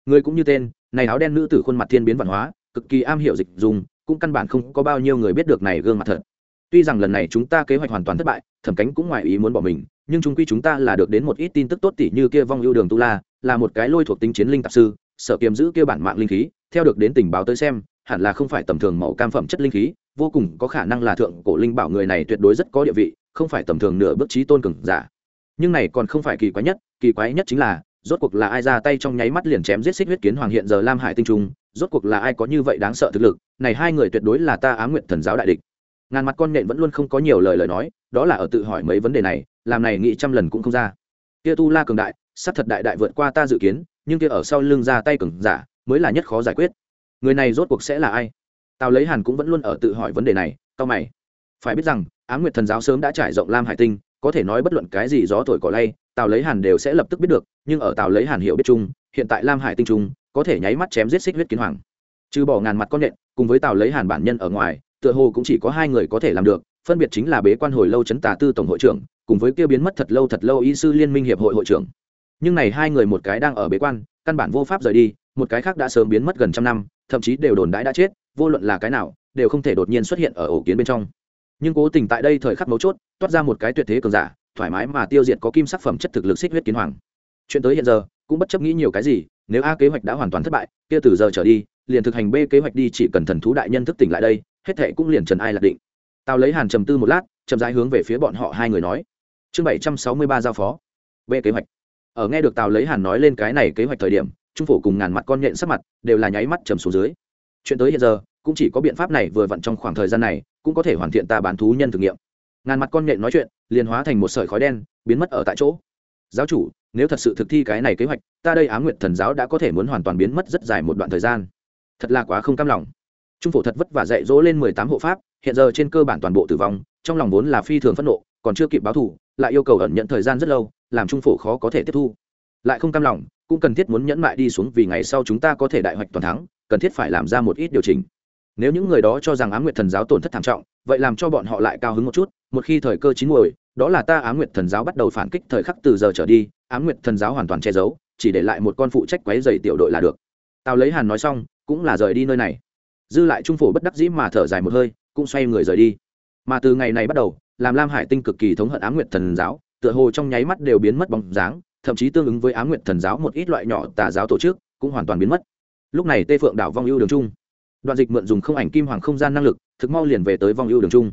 A: Người cũng như tên, này áo đen nữ tử khuôn mặt thiên biến văn hóa, cực kỳ am hiểu dịch dùng, cũng căn bản không có bao nhiêu người biết được này gương mặt thật. Tuy rằng lần này chúng ta kế hoạch hoàn toàn thất bại, thẩm cánh cũng ngoài ý muốn bỏ mình, nhưng chúng quy chúng ta là được đến một ít tin tức tốt tỉ như kia vong ưu đường tu la, là một cái lôi thuộc tính chiến linh tạp sư sở kiềm giữ kia bản mạng linh khí, theo được đến tình báo tới xem, hẳn là không phải tầm thường màu cam phẩm chất linh khí, vô cùng có khả năng là thượng cổ linh bảo người này tuyệt đối rất có địa vị, không phải tầm thường nửa bước trí tôn cường giả nhưng này còn không phải kỳ quái nhất, kỳ quái nhất chính là, rốt cuộc là ai ra tay trong nháy mắt liền chém giết xích huyết kiến hoàng hiện giờ lam hải tinh trung, rốt cuộc là ai có như vậy đáng sợ thực lực, này hai người tuyệt đối là ta á nguyện thần giáo đại địch. Ngàn mặt con nện vẫn luôn không có nhiều lời lời nói, đó là ở tự hỏi mấy vấn đề này, làm này nghĩ trăm lần cũng không ra. Kia tu la cường đại sắp thật đại đại vượt qua ta dự kiến, nhưng kia ở sau lưng ra tay cường giả, mới là nhất khó giải quyết. Người này rốt cuộc sẽ là ai? Tào lấy hàn cũng vẫn luôn ở tự hỏi vấn đề này tao mày. Phải biết rằng, á nguyệt thần giáo sớm đã trải rộng lam hải tinh có thể nói bất luận cái gì gió thổi cỏ lay, tào lấy hàn đều sẽ lập tức biết được, nhưng ở tào lấy hàn hiểu biết chung, hiện tại lam hải tinh trung, có thể nháy mắt chém giết xích huyết kiến hoàng. Trừ bỏ ngàn mặt con nện, cùng với tào lấy hàn bản nhân ở ngoài, tựa hồ cũng chỉ có hai người có thể làm được, phân biệt chính là bế quan hồi lâu chấn tà tư tổng hội trưởng, cùng với kia biến mất thật lâu thật lâu y sư liên minh hiệp hội hội trưởng. Nhưng này hai người một cái đang ở bế quan, căn bản vô pháp rời đi, một cái khác đã sớm biến mất gần trăm năm, thậm chí đều đồn đãi đã chết, vô luận là cái nào, đều không thể đột nhiên xuất hiện ở ổ kiến bên trong nhưng cố tình tại đây thời khắc mấu chốt, toát ra một cái tuyệt thế cường giả, thoải mái mà tiêu diệt có kim sắc phẩm chất thực lực xích huyết kiến hoàng. Chuyện tới hiện giờ, cũng bất chấp nghĩ nhiều cái gì, nếu a kế hoạch đã hoàn toàn thất bại, kia từ giờ trở đi, liền thực hành b kế hoạch đi, chỉ cần thần thú đại nhân thức tỉnh lại đây, hết thệ cũng liền trần ai lạc định. Tao lấy hàn trầm tư một lát, chậm rãi hướng về phía bọn họ hai người nói. Chương bảy trăm sáu mươi ba giao phó. B kế hoạch. Ở nghe được tào lấy hàn nói lên cái này kế hoạch thời điểm, trung phổ cùng ngàn mặt con nhện sắc mặt đều là nháy mắt trầm xuống dưới. Chuyện tới hiện giờ, cũng chỉ có biện pháp này vừa vặn trong khoảng thời gian này cũng có thể hoàn thiện ta bán thú nhân thử nghiệm. Ngàn mặt con nhện nói chuyện, liền hóa thành một sợi khói đen, biến mất ở tại chỗ. Giáo chủ, nếu thật sự thực thi cái này kế hoạch, ta đây á nguyện thần giáo đã có thể muốn hoàn toàn biến mất rất dài một đoạn thời gian. Thật là quá không cam lòng. Trung phổ thật vất vả dạy dỗ lên mười tám hộ pháp, hiện giờ trên cơ bản toàn bộ tử vong, trong lòng vốn là phi thường phẫn nộ, còn chưa kịp báo thù, lại yêu cầu ẩn nhận thời gian rất lâu, làm trung phổ khó có thể tiếp thu. Lại không cam lòng, cũng cần thiết muốn nhẫn mại đi xuống vì ngày sau chúng ta có thể đại hoạch toàn thắng, cần thiết phải làm ra một ít điều chỉnh nếu những người đó cho rằng á nguyệt thần giáo tổn thất thảm trọng, vậy làm cho bọn họ lại cao hứng một chút, một khi thời cơ chín muồi, đó là ta á nguyệt thần giáo bắt đầu phản kích thời khắc từ giờ trở đi á nguyệt thần giáo hoàn toàn che giấu, chỉ để lại một con phụ trách quấy dày tiểu đội là được. Tào lấy hàn nói xong, cũng là rời đi nơi này. Dư lại trung phổ bất đắc dĩ mà thở dài một hơi, cũng xoay người rời đi. Mà từ ngày này bắt đầu, làm lam hải tinh cực kỳ thống hận á nguyệt thần giáo, tựa hồ trong nháy mắt đều biến mất bóng dáng, thậm chí tương ứng với á nguyệt thần giáo một ít loại nhỏ tà giáo tổ chức cũng hoàn toàn biến mất. Lúc này tê phượng đảo vong ưu đường trung đoạn dịch mượn dùng không ảnh kim hoàng không gian năng lực, thực mau liền về tới vong ưu đường trung.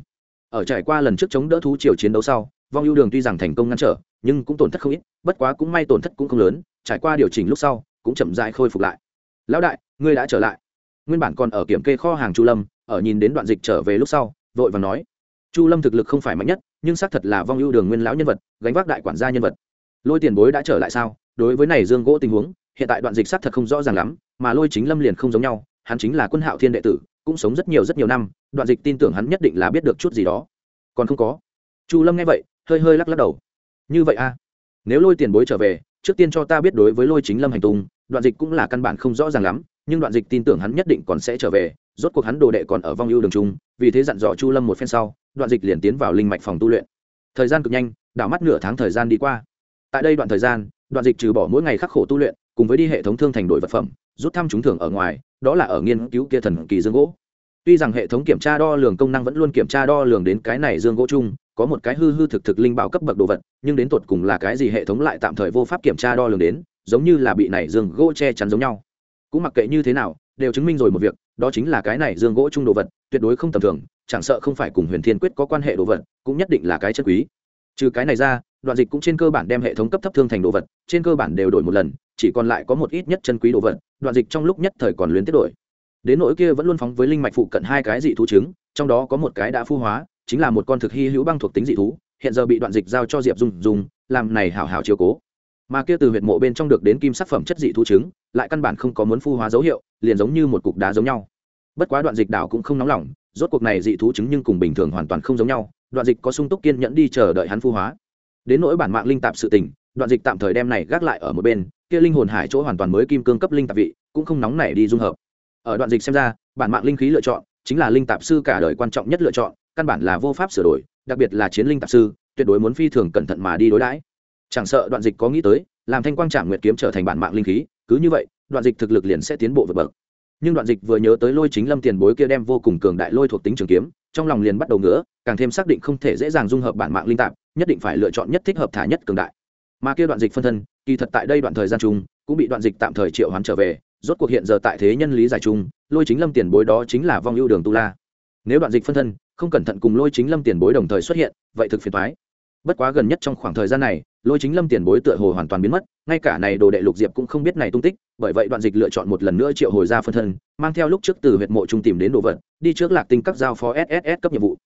A: Ở trải qua lần trước chống đỡ thú triều chiến đấu sau, vong ưu đường tuy rằng thành công ngăn trở, nhưng cũng tổn thất không ít, bất quá cũng may tổn thất cũng không lớn, trải qua điều chỉnh lúc sau, cũng chậm dại khôi phục lại. Lão đại, ngươi đã trở lại. Nguyên bản còn ở kiểm kê kho hàng chu lâm, ở nhìn đến đoạn dịch trở về lúc sau, vội và nói, chu lâm thực lực không phải mạnh nhất, nhưng xác thật là vong ưu đường nguyên lão nhân vật, gánh vác đại quản gia nhân vật. Lôi tiền bối đã trở lại sao? Đối với này dương gỗ tình huống, hiện tại đoạn dịch xác thật không rõ ràng lắm, mà lôi chính lâm liền không giống nhau hắn chính là quân hạo thiên đệ tử, cũng sống rất nhiều rất nhiều năm, đoạn dịch tin tưởng hắn nhất định là biết được chút gì đó. Còn không có. Chu lâm nghe vậy, hơi hơi lắc lắc đầu. Như vậy a nếu lôi tiền bối trở về, trước tiên cho ta biết đối với lôi chính lâm hành tung, đoạn dịch cũng là căn bản không rõ ràng lắm, nhưng đoạn dịch tin tưởng hắn nhất định còn sẽ trở về, rốt cuộc hắn đồ đệ còn ở vong ưu đường trung, vì thế dặn dò chu lâm một phen sau, đoạn dịch liền tiến vào linh mạch phòng tu luyện. Thời gian cực nhanh, đảo mắt nửa tháng thời gian đi qua. Tại đây đoạn thời gian, đoạn dịch trừ bỏ mỗi ngày khắc khổ tu luyện, cùng với đi hệ thống thương thành đổi vật phẩm, rút thăm trúng thưởng ở ngoài đó là ở nghiên cứu kia thần kỳ dương gỗ. Tuy rằng hệ thống kiểm tra đo lường công năng vẫn luôn kiểm tra đo lường đến cái này dương gỗ chung, có một cái hư hư thực thực linh bảo cấp bậc đồ vật, nhưng đến tột cùng là cái gì hệ thống lại tạm thời vô pháp kiểm tra đo lường đến, giống như là bị này dương gỗ che chắn giống nhau. Cũng mặc kệ như thế nào, đều chứng minh rồi một việc, đó chính là cái này dương gỗ chung đồ vật, tuyệt đối không tầm thường, chẳng sợ không phải cùng huyền thiên quyết có quan hệ đồ vật, cũng nhất định là cái chất quý. Trừ cái này ra đoạn dịch cũng trên cơ bản đem hệ thống cấp thấp thương thành đồ vật, trên cơ bản đều đổi một lần, chỉ còn lại có một ít nhất chân quý đồ vật, đoạn dịch trong lúc nhất thời còn luyến tiếp đổi. Đến nỗi kia vẫn luôn phóng với linh mạch phụ cận hai cái dị thú trứng, trong đó có một cái đã phu hóa, chính là một con thực hy hữu băng thuộc tính dị thú, hiện giờ bị đoạn dịch giao cho diệp dung dùng, làm này hảo hảo chiếu cố. Mà kia từ huyệt mộ bên trong được đến kim sắc phẩm chất dị thú trứng, lại căn bản không có muốn phu hóa dấu hiệu, liền giống như một cục đá giống nhau. Bất quá đoạn dịch đảo cũng không nóng lòng, rốt cuộc này dị thú trứng nhưng cùng bình thường hoàn toàn không giống nhau, đoạn dịch có sung túc kiên nhẫn đi chờ đợi hắn phu hóa đến nỗi bản mạng linh tạp sự tình, đoạn dịch tạm thời đem này gác lại ở một bên, kia linh hồn hải chỗ hoàn toàn mới kim cương cấp linh tạp vị, cũng không nóng nảy đi dung hợp. Ở đoạn dịch xem ra, bản mạng linh khí lựa chọn, chính là linh tạp sư cả đời quan trọng nhất lựa chọn, căn bản là vô pháp sửa đổi, đặc biệt là chiến linh tạp sư, tuyệt đối muốn phi thường cẩn thận mà đi đối đãi. Chẳng sợ đoạn dịch có nghĩ tới, làm thanh quang trạm nguyệt kiếm trở thành bản mạng linh khí, cứ như vậy, đoạn dịch thực lực liền sẽ tiến bộ vượt bậc. Nhưng đoạn dịch vừa nhớ tới lôi chính lâm tiền bối kia đem vô cùng cường đại lôi thuộc tính trường kiếm, trong lòng liền bắt đầu ngứa, càng thêm xác định không thể dễ dàng dung hợp bản mạng linh tạp nhất định phải lựa chọn nhất thích hợp thả nhất cường đại. Mà kia đoạn dịch phân thân, kỳ thật tại đây đoạn thời gian chung, cũng bị đoạn dịch tạm thời triệu hoán trở về, rốt cuộc hiện giờ tại thế nhân lý giải chung, lôi chính lâm tiền bối đó chính là vong ưu đường tu la. Nếu đoạn dịch phân thân không cẩn thận cùng lôi chính lâm tiền bối đồng thời xuất hiện, vậy thực phiền thoái bất quá gần nhất trong khoảng thời gian này, lôi chính lâm tiền bối tựa hồ hoàn toàn biến mất, ngay cả này đồ đệ lục diệp cũng không biết này tung tích, bởi vậy đoạn dịch lựa chọn một lần nữa triệu hồi ra phân thân, mang theo lúc trước từ huyện mộ trung tìm đến đồ vật, đi trước lạc tinh các giao phó sss cấp nhiệm vụ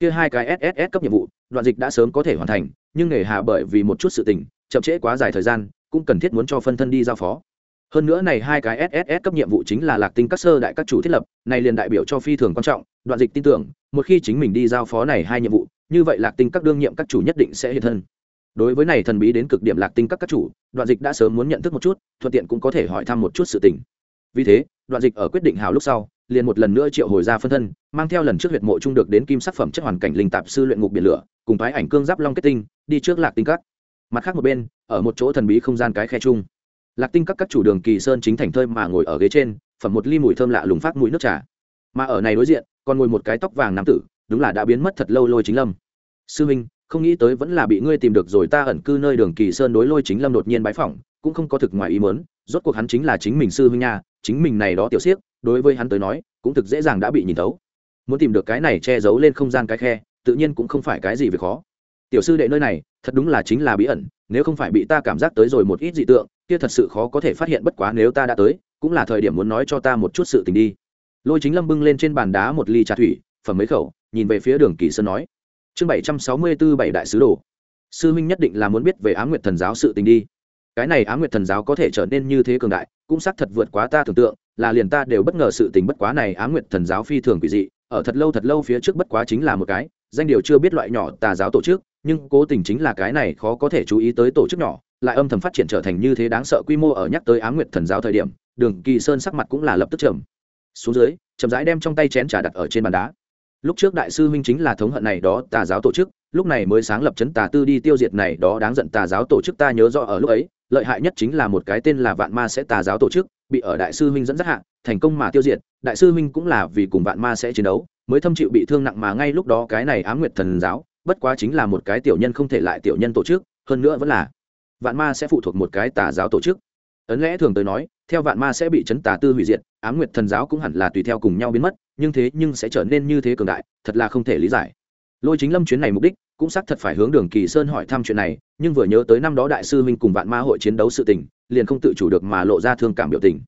A: kia hai cái sss cấp nhiệm vụ, đoạn dịch đã sớm có thể hoàn thành, nhưng nghề hạ bởi vì một chút sự tình, chậm trễ quá dài thời gian, cũng cần thiết muốn cho phân thân đi giao phó. Hơn nữa này hai cái sss cấp nhiệm vụ chính là lạc tinh các sơ đại các chủ thiết lập, này liền đại biểu cho phi thường quan trọng, đoạn dịch tin tưởng, một khi chính mình đi giao phó này hai nhiệm vụ, như vậy lạc tinh các đương nhiệm các chủ nhất định sẽ hiện thân. Đối với này thần bí đến cực điểm lạc tinh các các chủ, đoạn dịch đã sớm muốn nhận thức một chút, thuận tiện cũng có thể hỏi thăm một chút sự tình. Vì thế, đoạn dịch ở quyết định hào lúc sau liền một lần nữa triệu hồi ra phân thân, mang theo lần trước huyệt mộ trung được đến kim sắc phẩm chất hoàn cảnh linh tạp sư luyện ngục biển lửa, cùng thái ảnh cương giáp long kết tinh, đi trước lạc tinh cắt mặt khác một bên, ở một chỗ thần bí không gian cái khe chung. Lạc tinh các các chủ đường kỳ sơn chính thành thơi mà ngồi ở ghế trên, phẩm một ly mùi thơm lạ lùng phát mũi nước trà. Mà ở này đối diện, còn ngồi một cái tóc vàng nam tử, đúng là đã biến mất thật lâu lôi chính lâm. Sư minh, không nghĩ tới vẫn là bị ngươi tìm được rồi ta ẩn cư nơi đường kỳ sơn đối lôi chính lâm đột nhiên bái phỏng, cũng không có thực ngoài ý mớn rốt cuộc hắn chính là chính mình sư huynh nha, chính mình này đó tiểu siếc đối với hắn tới nói, cũng thực dễ dàng đã bị nhìn thấu. Muốn tìm được cái này che giấu lên không gian cái khe, tự nhiên cũng không phải cái gì việc khó. Tiểu sư đệ nơi này, thật đúng là chính là bí ẩn, nếu không phải bị ta cảm giác tới rồi một ít dị tượng, kia thật sự khó có thể phát hiện bất quá nếu ta đã tới, cũng là thời điểm muốn nói cho ta một chút sự tình đi. Lôi chính lâm bưng lên trên bàn đá một ly trà thủy, phẩm mấy khẩu, nhìn về phía đường kỳ sơn nói, chương bảy trăm sáu mươi b ố bảy đại sứ đồ. Sư huynh nhất định là muốn biết về á nguyệt thần giáo sự tình đi. Cái này á nguyệt thần giáo có thể trở nên như thế cường đại, cũng xác thật vượt quá ta tưởng tượng là liền ta đều bất ngờ sự tình bất quá này á nguyệt thần giáo phi thường quỷ dị, ở thật lâu thật lâu phía trước bất quá chính là một cái, danh điều chưa biết loại nhỏ tà giáo tổ chức, nhưng cố tình chính là cái này khó có thể chú ý tới tổ chức nhỏ, lại âm thầm phát triển trở thành như thế đáng sợ quy mô ở nhắc tới á nguyệt thần giáo thời điểm, đường kỳ sơn sắc mặt cũng là lập tức trầm. Xuống dưới, chậm rãi đem trong tay chén trà đặt ở trên bàn đá. Lúc trước đại sư huynh chính là thống hận này đó tà giáo tổ chức, lúc này mới sáng lập chấn tà tư đi tiêu diệt này đó đáng giận tà giáo tổ chức ta nhớ rõ ở lúc ấy lợi hại nhất chính là một cái tên là vạn ma sẽ tà giáo tổ chức, bị ở đại sư huynh dẫn dắt hạ, thành công mà tiêu diệt. Đại sư huynh cũng là vì cùng vạn ma sẽ chiến đấu, mới thâm chịu bị thương nặng mà ngay lúc đó cái này ám nguyệt thần giáo, bất quá chính là một cái tiểu nhân không thể lại tiểu nhân tổ chức, hơn nữa vẫn là vạn ma sẽ phụ thuộc một cái tà giáo tổ chức. Ấn lẽ thường tới nói, theo vạn ma sẽ bị chấn tà tư hủy diệt, ám nguyệt thần giáo cũng hẳn là tùy theo cùng nhau biến mất, nhưng thế nhưng sẽ trở nên như thế cường đại, thật là không thể lý giải. Lôi chính lâm chuyến này mục đích cũng xác thật phải hướng đường kỳ sơn hỏi thăm chuyện này, nhưng vừa nhớ tới năm đó đại sư huynh cùng vạn ma hội chiến đấu sự tình, liền không tự chủ được mà lộ ra thương cảm biểu tình.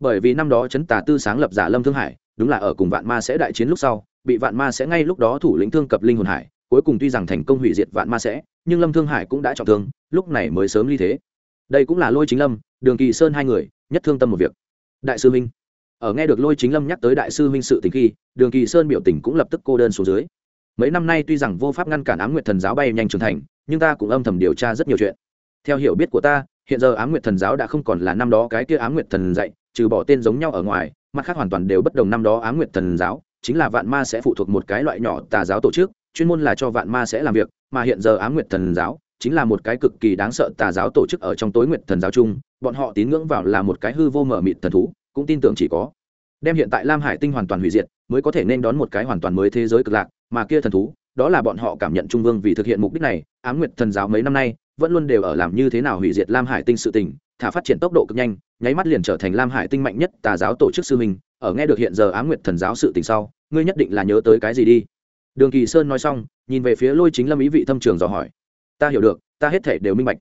A: Bởi vì năm đó chấn tà tư sáng lập giả lâm thương hải, đúng là ở cùng vạn ma sẽ đại chiến lúc sau, bị vạn ma sẽ ngay lúc đó thủ lĩnh thương cập linh hồn hải, cuối cùng tuy rằng thành công hủy diệt vạn ma sẽ, nhưng lâm thương hải cũng đã trọng thương, lúc này mới sớm ly thế. Đây cũng là lôi chính lâm, đường kỳ sơn hai người, nhất thương tâm một việc. Đại sư minh ở nghe được lôi chính lâm nhắc tới đại sư minh sự tình khi, đường kỳ sơn biểu tình cũng lập tức cô đơn xuống dưới mấy năm nay tuy rằng vô pháp ngăn cản ám nguyệt thần giáo bay nhanh trưởng thành, nhưng ta cũng âm thầm điều tra rất nhiều chuyện. Theo hiểu biết của ta, hiện giờ ám nguyệt thần giáo đã không còn là năm đó cái kia ám nguyệt thần dạy, trừ bỏ tên giống nhau ở ngoài, mặt khác hoàn toàn đều bất đồng năm đó ám nguyệt thần giáo, chính là vạn ma sẽ phụ thuộc một cái loại nhỏ tà giáo tổ chức, chuyên môn là cho vạn ma sẽ làm việc, mà hiện giờ ám nguyệt thần giáo chính là một cái cực kỳ đáng sợ tà giáo tổ chức ở trong tối nguyệt thần giáo chung, bọn họ tín ngưỡng vào là một cái hư vô mở mịt thần thú, cũng tin tưởng chỉ có. Đem hiện tại lam hải tinh hoàn toàn hủy diệt, mới có thể nên đón một cái hoàn toàn mới thế giới cực lạc mà kia thần thú, đó là bọn họ cảm nhận trung vương vì thực hiện mục đích này, ám nguyệt thần giáo mấy năm nay, vẫn luôn đều ở làm như thế nào hủy diệt lam hải tinh sự tình, thả phát triển tốc độ cực nhanh, nháy mắt liền trở thành lam hải tinh mạnh nhất tà giáo tổ chức sư mình ở nghe được hiện giờ ám nguyệt thần giáo sự tình sau, ngươi nhất định là nhớ tới cái gì đi. Đường kỳ sơn nói xong, nhìn về phía lôi chính lâm ý vị thâm trường dò hỏi. Ta hiểu được, ta hết thể đều minh bạch.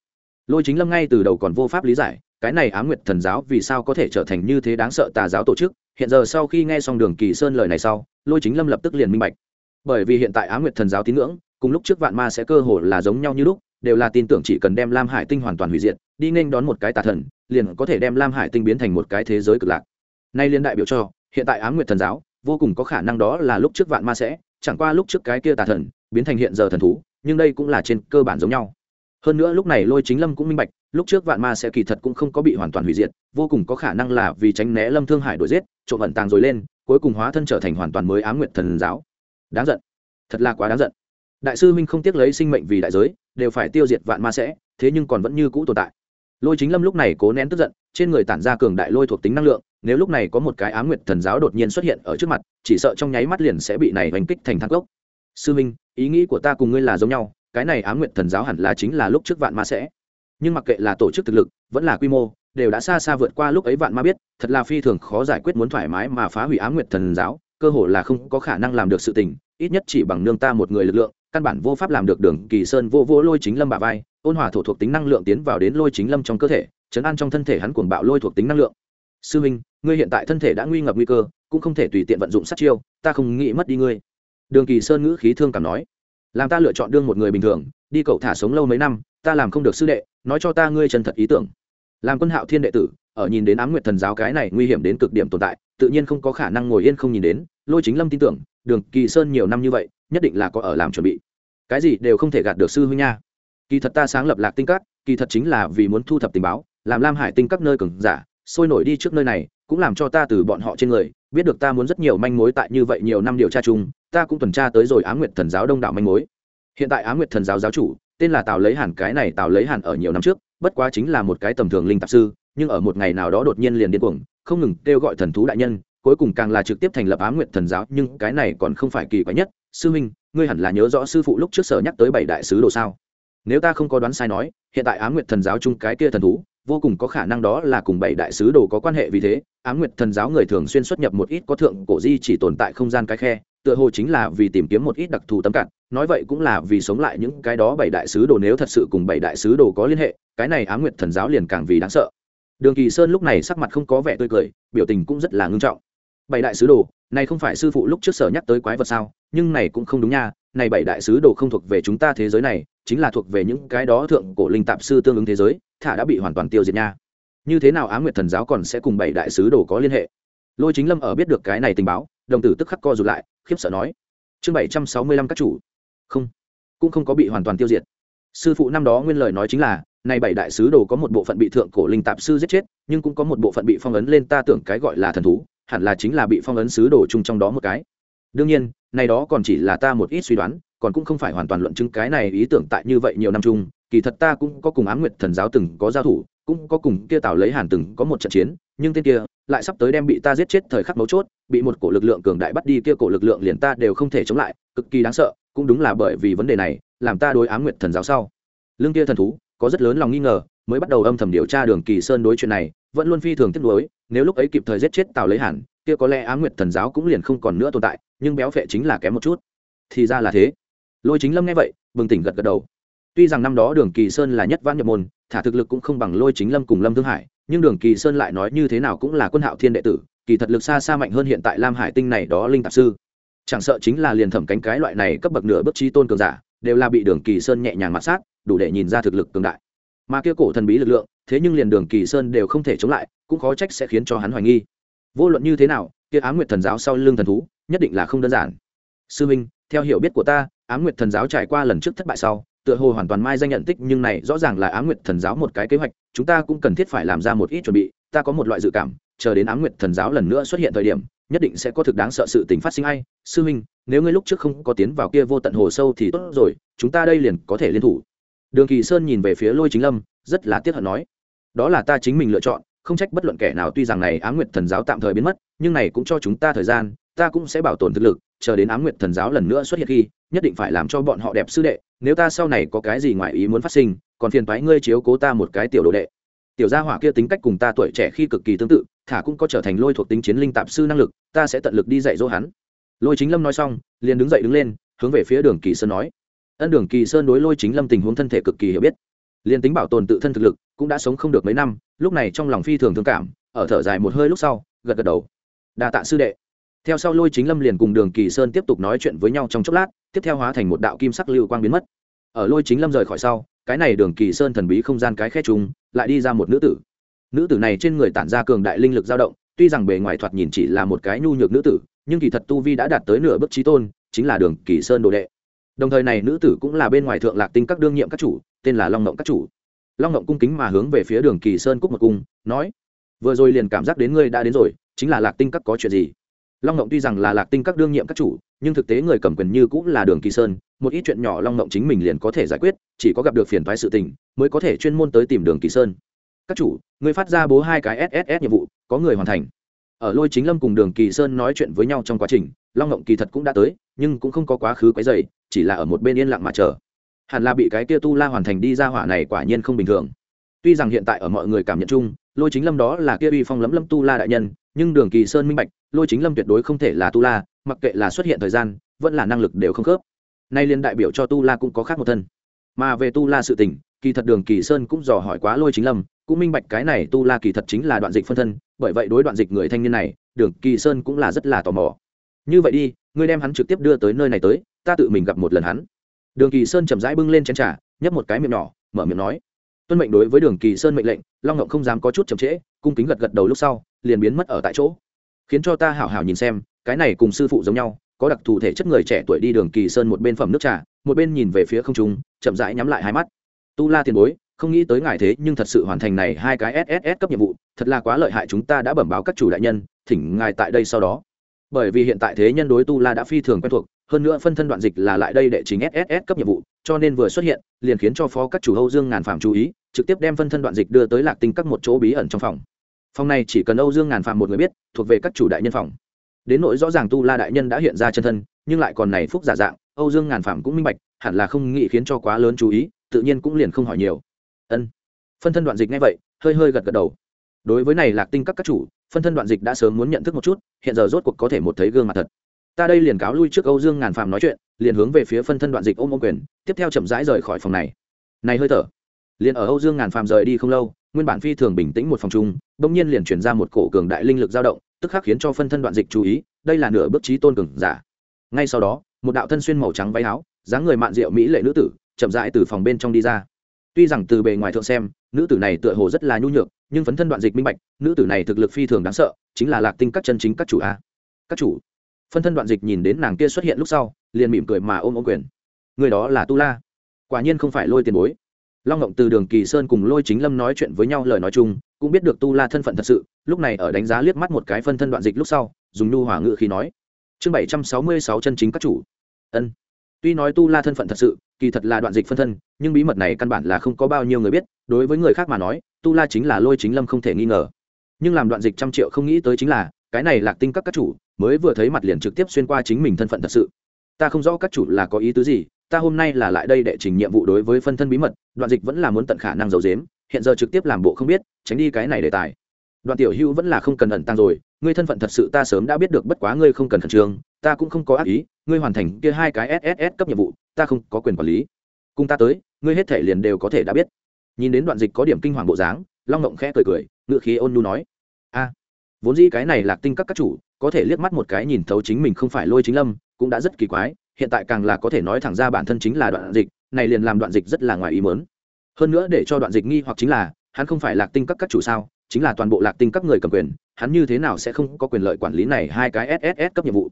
A: Lôi chính lâm ngay từ đầu còn vô pháp lý giải, cái này á nguyệt thần giáo vì sao có thể trở thành như thế đáng sợ tà giáo tổ chức. Hiện giờ sau khi nghe xong đường kỳ sơn lời này sau, lôi chính lâm lập tức liền minh bạch bởi vì hiện tại á nguyệt thần giáo tín ngưỡng, cùng lúc trước vạn ma sẽ cơ hồ là giống nhau như lúc, đều là tin tưởng chỉ cần đem lam hải tinh hoàn toàn hủy diệt, đi nên đón một cái tà thần, liền có thể đem lam hải tinh biến thành một cái thế giới cực lạc. Nay liên đại biểu cho, hiện tại á nguyệt thần giáo, vô cùng có khả năng đó là lúc trước vạn ma sẽ, chẳng qua lúc trước cái kia tà thần, biến thành hiện giờ thần thú, nhưng đây cũng là trên cơ bản giống nhau. Hơn nữa lúc này lôi chính lâm cũng minh bạch, lúc trước vạn ma sẽ kỳ thật cũng không có bị hoàn toàn hủy diệt, vô cùng có khả năng là vì tránh né lâm thương hải đổi giết, trộm ẩn tàng rồi lên, cuối cùng hóa thân trở thành hoàn toàn mới á nguyệt thần giáo đáng giận. Thật là quá đáng giận. Đại sư huynh không tiếc lấy sinh mệnh vì đại giới, đều phải tiêu diệt vạn ma sẽ, thế nhưng còn vẫn như cũ tồn tại. Lôi chính lâm lúc này cố nén tức giận, trên người tản ra cường đại lôi thuộc tính năng lượng, nếu lúc này có một cái á nguyệt thần giáo đột nhiên xuất hiện ở trước mặt, chỉ sợ trong nháy mắt liền sẽ bị này đánh kích thành thang cốc. Sư minh ý nghĩ của ta cùng ngươi là giống nhau, cái này á nguyệt thần giáo hẳn là chính là lúc trước vạn ma sẽ. Nhưng mặc kệ là tổ chức thực lực, vẫn là quy mô, đều đã xa xa vượt qua lúc ấy vạn ma biết, thật là phi thường khó giải quyết muốn thoải mái mà phá hủy á nguyệt thần giáo cơ hội là không có khả năng làm được sự tình, ít nhất chỉ bằng nương ta một người lực lượng, căn bản vô pháp làm được đường kỳ sơn vô vô lôi chính lâm bà vai, ôn hòa thổ thuộc tính năng lượng tiến vào đến lôi chính lâm trong cơ thể, chấn an trong thân thể hắn cuồng bạo lôi thuộc tính năng lượng. Sư minh ngươi hiện tại thân thể đã nguy ngập nguy cơ, cũng không thể tùy tiện vận dụng sát chiêu, ta không nghĩ mất đi ngươi. Đường kỳ sơn ngữ khí thương cảm nói. Làm ta lựa chọn đương một người bình thường, đi cậu thả sống lâu mấy năm, ta làm không được sư đệ, nói cho ta ngươi chân thật ý tưởng. Làm quân hạo thiên đệ tử, ở nhìn đến ám nguyệt thần giáo cái này nguy hiểm đến cực điểm tồn tại, tự nhiên không có khả năng ngồi yên không nhìn đến lôi chính lâm tin tưởng, đường kỳ sơn nhiều năm như vậy, nhất định là có ở làm chuẩn bị. Cái gì đều không thể gạt được sư huynh nha. Kỳ thật ta sáng lập lạc tinh các, kỳ thật chính là vì muốn thu thập tình báo, làm lam hải tinh các nơi cường giả, sôi nổi đi trước nơi này, cũng làm cho ta từ bọn họ trên người, biết được ta muốn rất nhiều manh mối tại như vậy nhiều năm điều tra chung, ta cũng tuần tra tới rồi á nguyệt thần giáo đông đảo manh mối. Hiện tại á nguyệt thần giáo giáo chủ, tên là tào lấy hàn, cái này tào lấy hàn ở nhiều năm trước, bất quá chính là một cái tầm thường linh tạp sư, nhưng ở một ngày nào đó đột nhiên liền điên cuồng, không ngừng kêu gọi thần thú đại nhân cuối cùng càng là trực tiếp thành lập Ám nguyệt thần giáo, nhưng cái này còn không phải kỳ quái nhất. Sư minh, ngươi hẳn là nhớ rõ sư phụ lúc trước sở nhắc tới bảy đại sứ đồ sao? Nếu ta không có đoán sai nói, hiện tại Ám nguyệt thần giáo chung cái kia thần thú, vô cùng có khả năng đó là cùng bảy đại sứ đồ có quan hệ vì thế Ám nguyệt thần giáo người thường xuyên xuất nhập một ít có thượng cổ di chỉ tồn tại không gian cái khe, tựa hồ chính là vì tìm kiếm một ít đặc thù tấm cạn, nói vậy cũng là vì sống lại những cái đó bảy đại sứ đồ nếu thật sự cùng bảy đại sứ đồ có liên hệ, cái này Ám nguyệt thần giáo liền càng vì đáng sợ. Đường kỳ sơn lúc này sắc mặt không có vẻ tươi cười, biểu tình cũng rất là ngưng trọng bảy đại sứ đồ, này không phải sư phụ lúc trước sở nhắc tới quái vật sao? Nhưng này cũng không đúng nha, này bảy đại sứ đồ không thuộc về chúng ta thế giới này, chính là thuộc về những cái đó thượng cổ linh tạp sư tương ứng thế giới, thả đã bị hoàn toàn tiêu diệt nha. Như thế nào á nguyệt thần giáo còn sẽ cùng bảy đại sứ đồ có liên hệ? Lôi chính lâm ở biết được cái này tình báo, đồng tử tức khắc co rụt lại, khiếp sợ nói, chương bảy trăm sáu mươi lăm các chủ. Không, cũng không có bị hoàn toàn tiêu diệt. Sư phụ năm đó nguyên lời nói chính là, này bảy đại sứ đồ có một bộ phận bị thượng cổ linh tạp sư giết chết, nhưng cũng có một bộ phận bị phong ấn lên ta tưởng cái gọi là thần thú hẳn là chính là bị phong ấn sứ đồ chung trong đó một cái. Đương nhiên, này đó còn chỉ là ta một ít suy đoán, còn cũng không phải hoàn toàn luận chứng cái này ý tưởng tại như vậy nhiều năm chung. Kỳ thật ta cũng có cùng ám nguyệt thần giáo từng có giao thủ, cũng có cùng kia tào lấy hàn từng có một trận chiến, nhưng tên kia lại sắp tới đem bị ta giết chết thời khắc mấu chốt, bị một cổ lực lượng cường đại bắt đi kia cổ lực lượng liền ta đều không thể chống lại, cực kỳ đáng sợ, cũng đúng là bởi vì vấn đề này, làm ta đối ám nguyệt thần giáo sau. Lương kia thần thú, có rất lớn lòng nghi ngờ, mới bắt đầu âm thầm điều tra đường kỳ sơn đối chuyện này vẫn luôn phi thường tiếc nuối, nếu lúc ấy kịp thời giết chết tào lấy hàn, kia có lẽ ám nguyệt thần giáo cũng liền không còn nữa tồn tại, nhưng béo phệ chính là kém một chút. Thì ra là thế. Lôi chính lâm nghe vậy, bừng tỉnh gật gật đầu. Tuy rằng năm đó đường kỳ sơn là nhất vãn nhập môn, thả thực lực cũng không bằng lôi chính lâm cùng lâm thương hải, nhưng đường kỳ sơn lại nói như thế nào cũng là quân hạo thiên đệ tử, kỳ thật lực xa xa mạnh hơn hiện tại lam hải tinh này đó linh tạp sư. Chẳng sợ chính là liền thẩm cánh cái loại này cấp bậc nửa bước chi tôn cường giả, đều là bị đường kỳ sơn nhẹ nhàng mạt sát, đủ để nhìn ra thực lực cường đại mà kia cổ thần bí lực lượng, thế nhưng liền đường kỳ sơn đều không thể chống lại, cũng khó trách sẽ khiến cho hắn hoài nghi. Vô luận như thế nào, kia ám nguyệt thần giáo sau lưng thần thú, nhất định là không đơn giản. Sư minh, theo hiểu biết của ta, ám nguyệt thần giáo trải qua lần trước thất bại sau, tựa hồ hoàn toàn mai danh nhận tích, nhưng này rõ ràng là ám nguyệt thần giáo một cái kế hoạch, chúng ta cũng cần thiết phải làm ra một ít chuẩn bị, ta có một loại dự cảm, chờ đến ám nguyệt thần giáo lần nữa xuất hiện thời điểm, nhất định sẽ có thực đáng sợ sự tình phát sinh hay. sư minh, nếu ngươi lúc trước không có tiến vào kia vô tận hồ sâu thì tốt rồi, chúng ta đây liền có thể liên thủ đường kỳ sơn nhìn về phía lôi chính lâm, rất là tiếc hận nói, đó là ta chính mình lựa chọn, không trách bất luận kẻ nào, tuy rằng này ám nguyệt thần giáo tạm thời biến mất, nhưng này cũng cho chúng ta thời gian, ta cũng sẽ bảo tồn thực lực, chờ đến ám nguyệt thần giáo lần nữa xuất hiện khi, nhất định phải làm cho bọn họ đẹp sư đệ, nếu ta sau này có cái gì ngoài ý muốn phát sinh, còn phiền thoái ngươi chiếu cố ta một cái tiểu đồ đệ. Tiểu gia hỏa kia tính cách cùng ta tuổi trẻ khi cực kỳ tương tự, thả cũng có trở thành lôi thuộc tính chiến linh tạp sư năng lực, ta sẽ tận lực đi dạy dỗ hắn. Lôi chính lâm nói xong, liền đứng dậy đứng lên, hướng về phía đường kỳ sơn nói ân đường kỳ sơn đối lôi chính lâm tình huống thân thể cực kỳ hiểu biết. Liền tính bảo tồn tự thân thực lực, cũng đã sống không được mấy năm, lúc này trong lòng phi thường thương cảm, ở thở dài một hơi lúc sau, gật gật đầu. Đa tạ sư đệ. Theo sau lôi chính lâm liền cùng đường kỳ sơn tiếp tục nói chuyện với nhau trong chốc lát, tiếp theo hóa thành một đạo kim sắc lưu quang biến mất. Ở lôi chính lâm rời khỏi sau, cái này đường kỳ sơn thần bí không gian cái khe trùng, lại đi ra một nữ tử. Nữ tử này trên người tản ra cường đại linh lực dao động, tuy rằng bề ngoài thoạt nhìn chỉ là một cái nhu nhược nữ tử, nhưng kỳ thật tu vi đã đạt tới nửa bước trí tôn, chính là đường kỳ sơn đồ đệ đồng thời này nữ tử cũng là bên ngoài thượng lạc tinh các đương nhiệm các chủ, tên là long ngộng các chủ. Long ngộng cung kính mà hướng về phía đường kỳ sơn cúc một cung, nói, vừa rồi liền cảm giác đến ngươi đã đến rồi, chính là lạc tinh các có chuyện gì? Long ngộng tuy rằng là lạc tinh các đương nhiệm các chủ, nhưng thực tế người cầm quyền như cũng là đường kỳ sơn, một ít chuyện nhỏ long ngộng chính mình liền có thể giải quyết, chỉ có gặp được phiền thoái sự tình, mới có thể chuyên môn tới tìm đường kỳ sơn. Các chủ người phát ra bố hai cái sss nhiệm vụ, có người hoàn thành. Ở lôi chính lâm cùng đường kỳ sơn nói chuyện với nhau trong quá trình long ngộng kỳ thật cũng đã tới, nhưng cũng không có quá khứ quấy dày chỉ là ở một bên yên lặng mà chờ. Hẳn là bị cái kia tu la hoàn thành đi ra hỏa này quả nhiên không bình thường. Tuy rằng hiện tại ở mọi người cảm nhận chung, lôi chính lâm đó là kia uy phong lấm lâm tu la đại nhân, nhưng đường kỳ sơn minh bạch, lôi chính lâm tuyệt đối không thể là tu la, mặc kệ là xuất hiện thời gian, vẫn là năng lực đều không khớp. Nay liên đại biểu cho tu la cũng có khác một thân. Mà về tu la sự tình, kỳ thật đường kỳ sơn cũng dò hỏi quá lôi chính lâm, cũng minh bạch cái này tu la kỳ thật chính là đoạn dịch phân thân, bởi vậy đối đoạn dịch người thanh niên này, đường kỳ sơn cũng là rất là tò mò như vậy đi, ngươi đem hắn trực tiếp đưa tới nơi này tới, ta tự mình gặp một lần hắn. Đường kỳ sơn chậm rãi bưng lên chén trà, nhấp một cái miệng nhỏ, mở miệng nói. Tuân mệnh đối với đường kỳ sơn mệnh lệnh, long ngộng không dám có chút chậm trễ, cung kính gật gật đầu lúc sau, liền biến mất ở tại chỗ. Khiến cho ta hảo hảo nhìn xem, cái này cùng sư phụ giống nhau, có đặc thù thể chất người trẻ tuổi đi đường kỳ sơn một bên phẩm nước trà, một bên nhìn về phía không trung, chậm rãi nhắm lại hai mắt. Tu la tiền bối, không nghĩ tới ngài thế, nhưng thật sự hoàn thành này hai cái sss cấp nhiệm vụ, thật là quá lợi hại, chúng ta đã bẩm báo các chủ đại nhân, thỉnh ngài tại đây sau đó bởi vì hiện tại thế nhân đối tu la đã phi thường quen thuộc, hơn nữa phân thân đoạn dịch là lại đây để chính sss cấp nhiệm vụ, cho nên vừa xuất hiện, liền khiến cho phó các chủ âu dương ngàn phạm chú ý, trực tiếp đem phân thân đoạn dịch đưa tới lạc tinh các một chỗ bí ẩn trong phòng. Phòng này chỉ cần âu dương ngàn phạm một người biết, thuộc về các chủ đại nhân phòng. Đến nỗi rõ ràng tu la đại nhân đã hiện ra chân thân, nhưng lại còn này phúc giả dạng, âu dương ngàn phạm cũng minh bạch, hẳn là không nghĩ khiến cho quá lớn chú ý, tự nhiên cũng liền không hỏi nhiều. Ân. Phân thân đoạn dịch ngay vậy, hơi hơi gật gật đầu. Đối với này lạc tinh các các chủ phân thân đoạn dịch đã sớm muốn nhận thức một chút, hiện giờ rốt cuộc có thể một thấy gương mặt thật. Ta đây liền cáo lui trước âu dương ngàn phàm nói chuyện, liền hướng về phía phân thân đoạn dịch ôm ôm quyền, tiếp theo chậm rãi rời khỏi phòng này. Này hơi thở. Liền ở âu dương ngàn phàm rời đi không lâu, nguyên bản phi thường bình tĩnh một phòng chung bỗng nhiên liền chuyển ra một cổ cường đại linh lực dao động, tức khắc khiến cho phân thân đoạn dịch chú ý, đây là nửa bước trí tôn cường giả. Ngay sau đó, một đạo thân xuyên màu trắng váy áo, dáng người mạn diệu mỹ lệ nữ tử, chậm rãi từ phòng bên trong đi ra tuy rằng từ bề ngoài thượng xem, nữ tử này tựa hồ rất là nhu nhược, nhưng phấn thân đoạn dịch minh bạch, nữ tử này thực lực phi thường đáng sợ, chính là lạc tinh các chân chính các chủ a. Các chủ. Phân thân đoạn dịch nhìn đến nàng kia xuất hiện lúc sau, liền mỉm cười mà ôm ôm quyền. Người đó là tu la. Quả nhiên không phải lôi tiền bối. Long ngộng từ đường kỳ sơn cùng lôi chính lâm nói chuyện với nhau lời nói chung, cũng biết được tu la thân phận thật sự, lúc này ở đánh giá liếc mắt một cái phân thân đoạn dịch lúc sau, dùng nhu hỏa ngự khi nói. Chương bảy trăm sáu mươi sáu chân chính các chủ. Ân tuy nói tu la thân phận thật sự, kỳ thật là đoạn dịch phân thân, nhưng bí mật này căn bản là không có bao nhiêu người biết, đối với người khác mà nói, tu la chính là lôi chính lâm không thể nghi ngờ. Nhưng làm đoạn dịch trăm triệu không nghĩ tới chính là, cái này lạc tinh các các chủ, mới vừa thấy mặt liền trực tiếp xuyên qua chính mình thân phận thật sự. Ta không rõ các chủ là có ý tứ gì, ta hôm nay là lại đây để trình nhiệm vụ đối với phân thân bí mật, đoạn dịch vẫn là muốn tận khả năng giấu dếm hiện giờ trực tiếp làm bộ không biết, tránh đi cái này đề tài. Đoạn tiểu hữu vẫn là không cần ẩn tăng rồi, ngươi thân phận thật sự ta sớm đã biết được, bất quá ngươi không cần khẩn trương, ta cũng không có ác ý ngươi hoàn thành kia hai cái sss cấp nhiệm vụ, ta không có quyền quản lý. Cùng ta tới, ngươi hết thể liền đều có thể đã biết. Nhìn đến đoạn dịch có điểm kinh hoàng bộ dáng, long ngộng khẽ cười cười, ngựa khí ôn nhu nói. A, vốn dĩ cái này lạc tinh các các chủ, có thể liếc mắt một cái nhìn thấu chính mình không phải lôi chính lâm, cũng đã rất kỳ quái, hiện tại càng là có thể nói thẳng ra bản thân chính là đoạn dịch, này liền làm đoạn dịch rất là ngoài ý mớn hơn nữa để cho đoạn dịch nghi hoặc chính là, hắn không phải lạc tinh các các chủ sao, chính là toàn bộ lạc tinh các người cầm quyền, hắn như thế nào sẽ không có quyền lợi quản lý này hai cái sss cấp nhiệm vụ?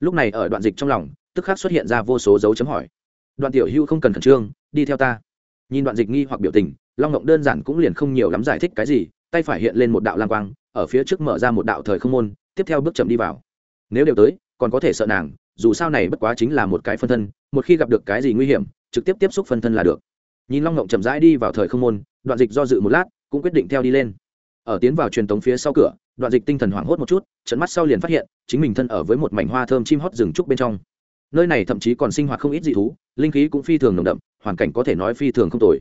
A: Lúc này ở đoạn dịch trong lòng, tức khắc xuất hiện ra vô số dấu chấm hỏi. Đoạn tiểu hưu không cần khẩn trương, đi theo ta. Nhìn đoạn dịch nghi hoặc biểu tình, long ngộng đơn giản cũng liền không nhiều lắm giải thích cái gì, tay phải hiện lên một đạo lang quang, ở phía trước mở ra một đạo thời không môn, tiếp theo bước chậm đi vào. Nếu đều tới, còn có thể sợ nàng, dù sao này bất quá chính là một cái phân thân, một khi gặp được cái gì nguy hiểm, trực tiếp tiếp xúc phân thân là được. Nhìn long ngộng chậm rãi đi vào thời không môn, đoạn dịch do dự một lát, cũng quyết định theo đi lên. Ở tiến vào truyền tống phía sau cửa đoạn dịch tinh thần hoảng hốt một chút trận mắt sau liền phát hiện, chính mình thân ở với một mảnh hoa thơm chim hót rừng trúc bên trong. Nơi này thậm chí còn sinh hoạt không ít dị thú, linh khí cũng phi thường nồng đậm, hoàn cảnh có thể nói phi thường không tồi.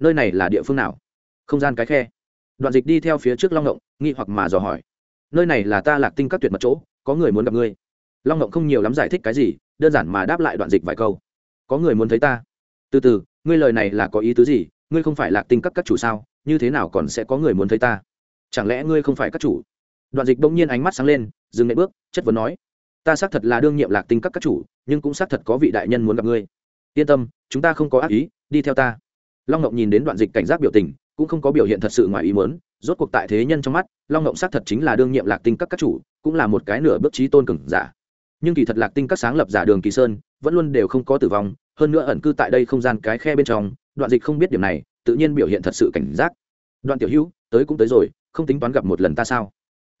A: Nơi này là địa phương nào? Không gian cái khe. Đoạn dịch đi theo phía trước long ngộng, nghi hoặc mà dò hỏi. Nơi này là ta lạc tinh các tuyệt mật chỗ, có người muốn gặp ngươi. Long ngộng không nhiều lắm giải thích cái gì, đơn giản mà đáp lại đoạn dịch vài câu. Có người muốn thấy ta. Từ từ, ngươi lời này là có ý tứ gì? Ngươi không phải lạc tinh các các chủ sao? Như thế nào còn sẽ có người muốn thấy ta? Chẳng lẽ ngươi không phải các chủ? Đoạn dịch bỗng nhiên ánh mắt sáng lên, dừng lại bước, chất vấn nói, ta xác thật là đương nhiệm lạc tinh các các chủ, nhưng cũng xác thật có vị đại nhân muốn gặp ngươi. Yên tâm, chúng ta không có ác ý, đi theo ta. Long ngộng nhìn đến đoạn dịch cảnh giác biểu tình, cũng không có biểu hiện thật sự ngoài ý muốn, rốt cuộc tại thế nhân trong mắt, long ngộng xác thật chính là đương nhiệm lạc tinh các các chủ, cũng là một cái nửa bước trí tôn cừng giả. Nhưng kỳ thật lạc tinh các sáng lập giả đường kỳ sơn, vẫn luôn đều không có tử vong, hơn nữa ẩn cư tại đây không gian cái khe bên trong, đoạn dịch không biết điểm này, tự nhiên biểu hiện thật sự cảnh giác. Đoạn tiểu hữu, tới cũng tới rồi, không tính toán gặp một lần ta sao?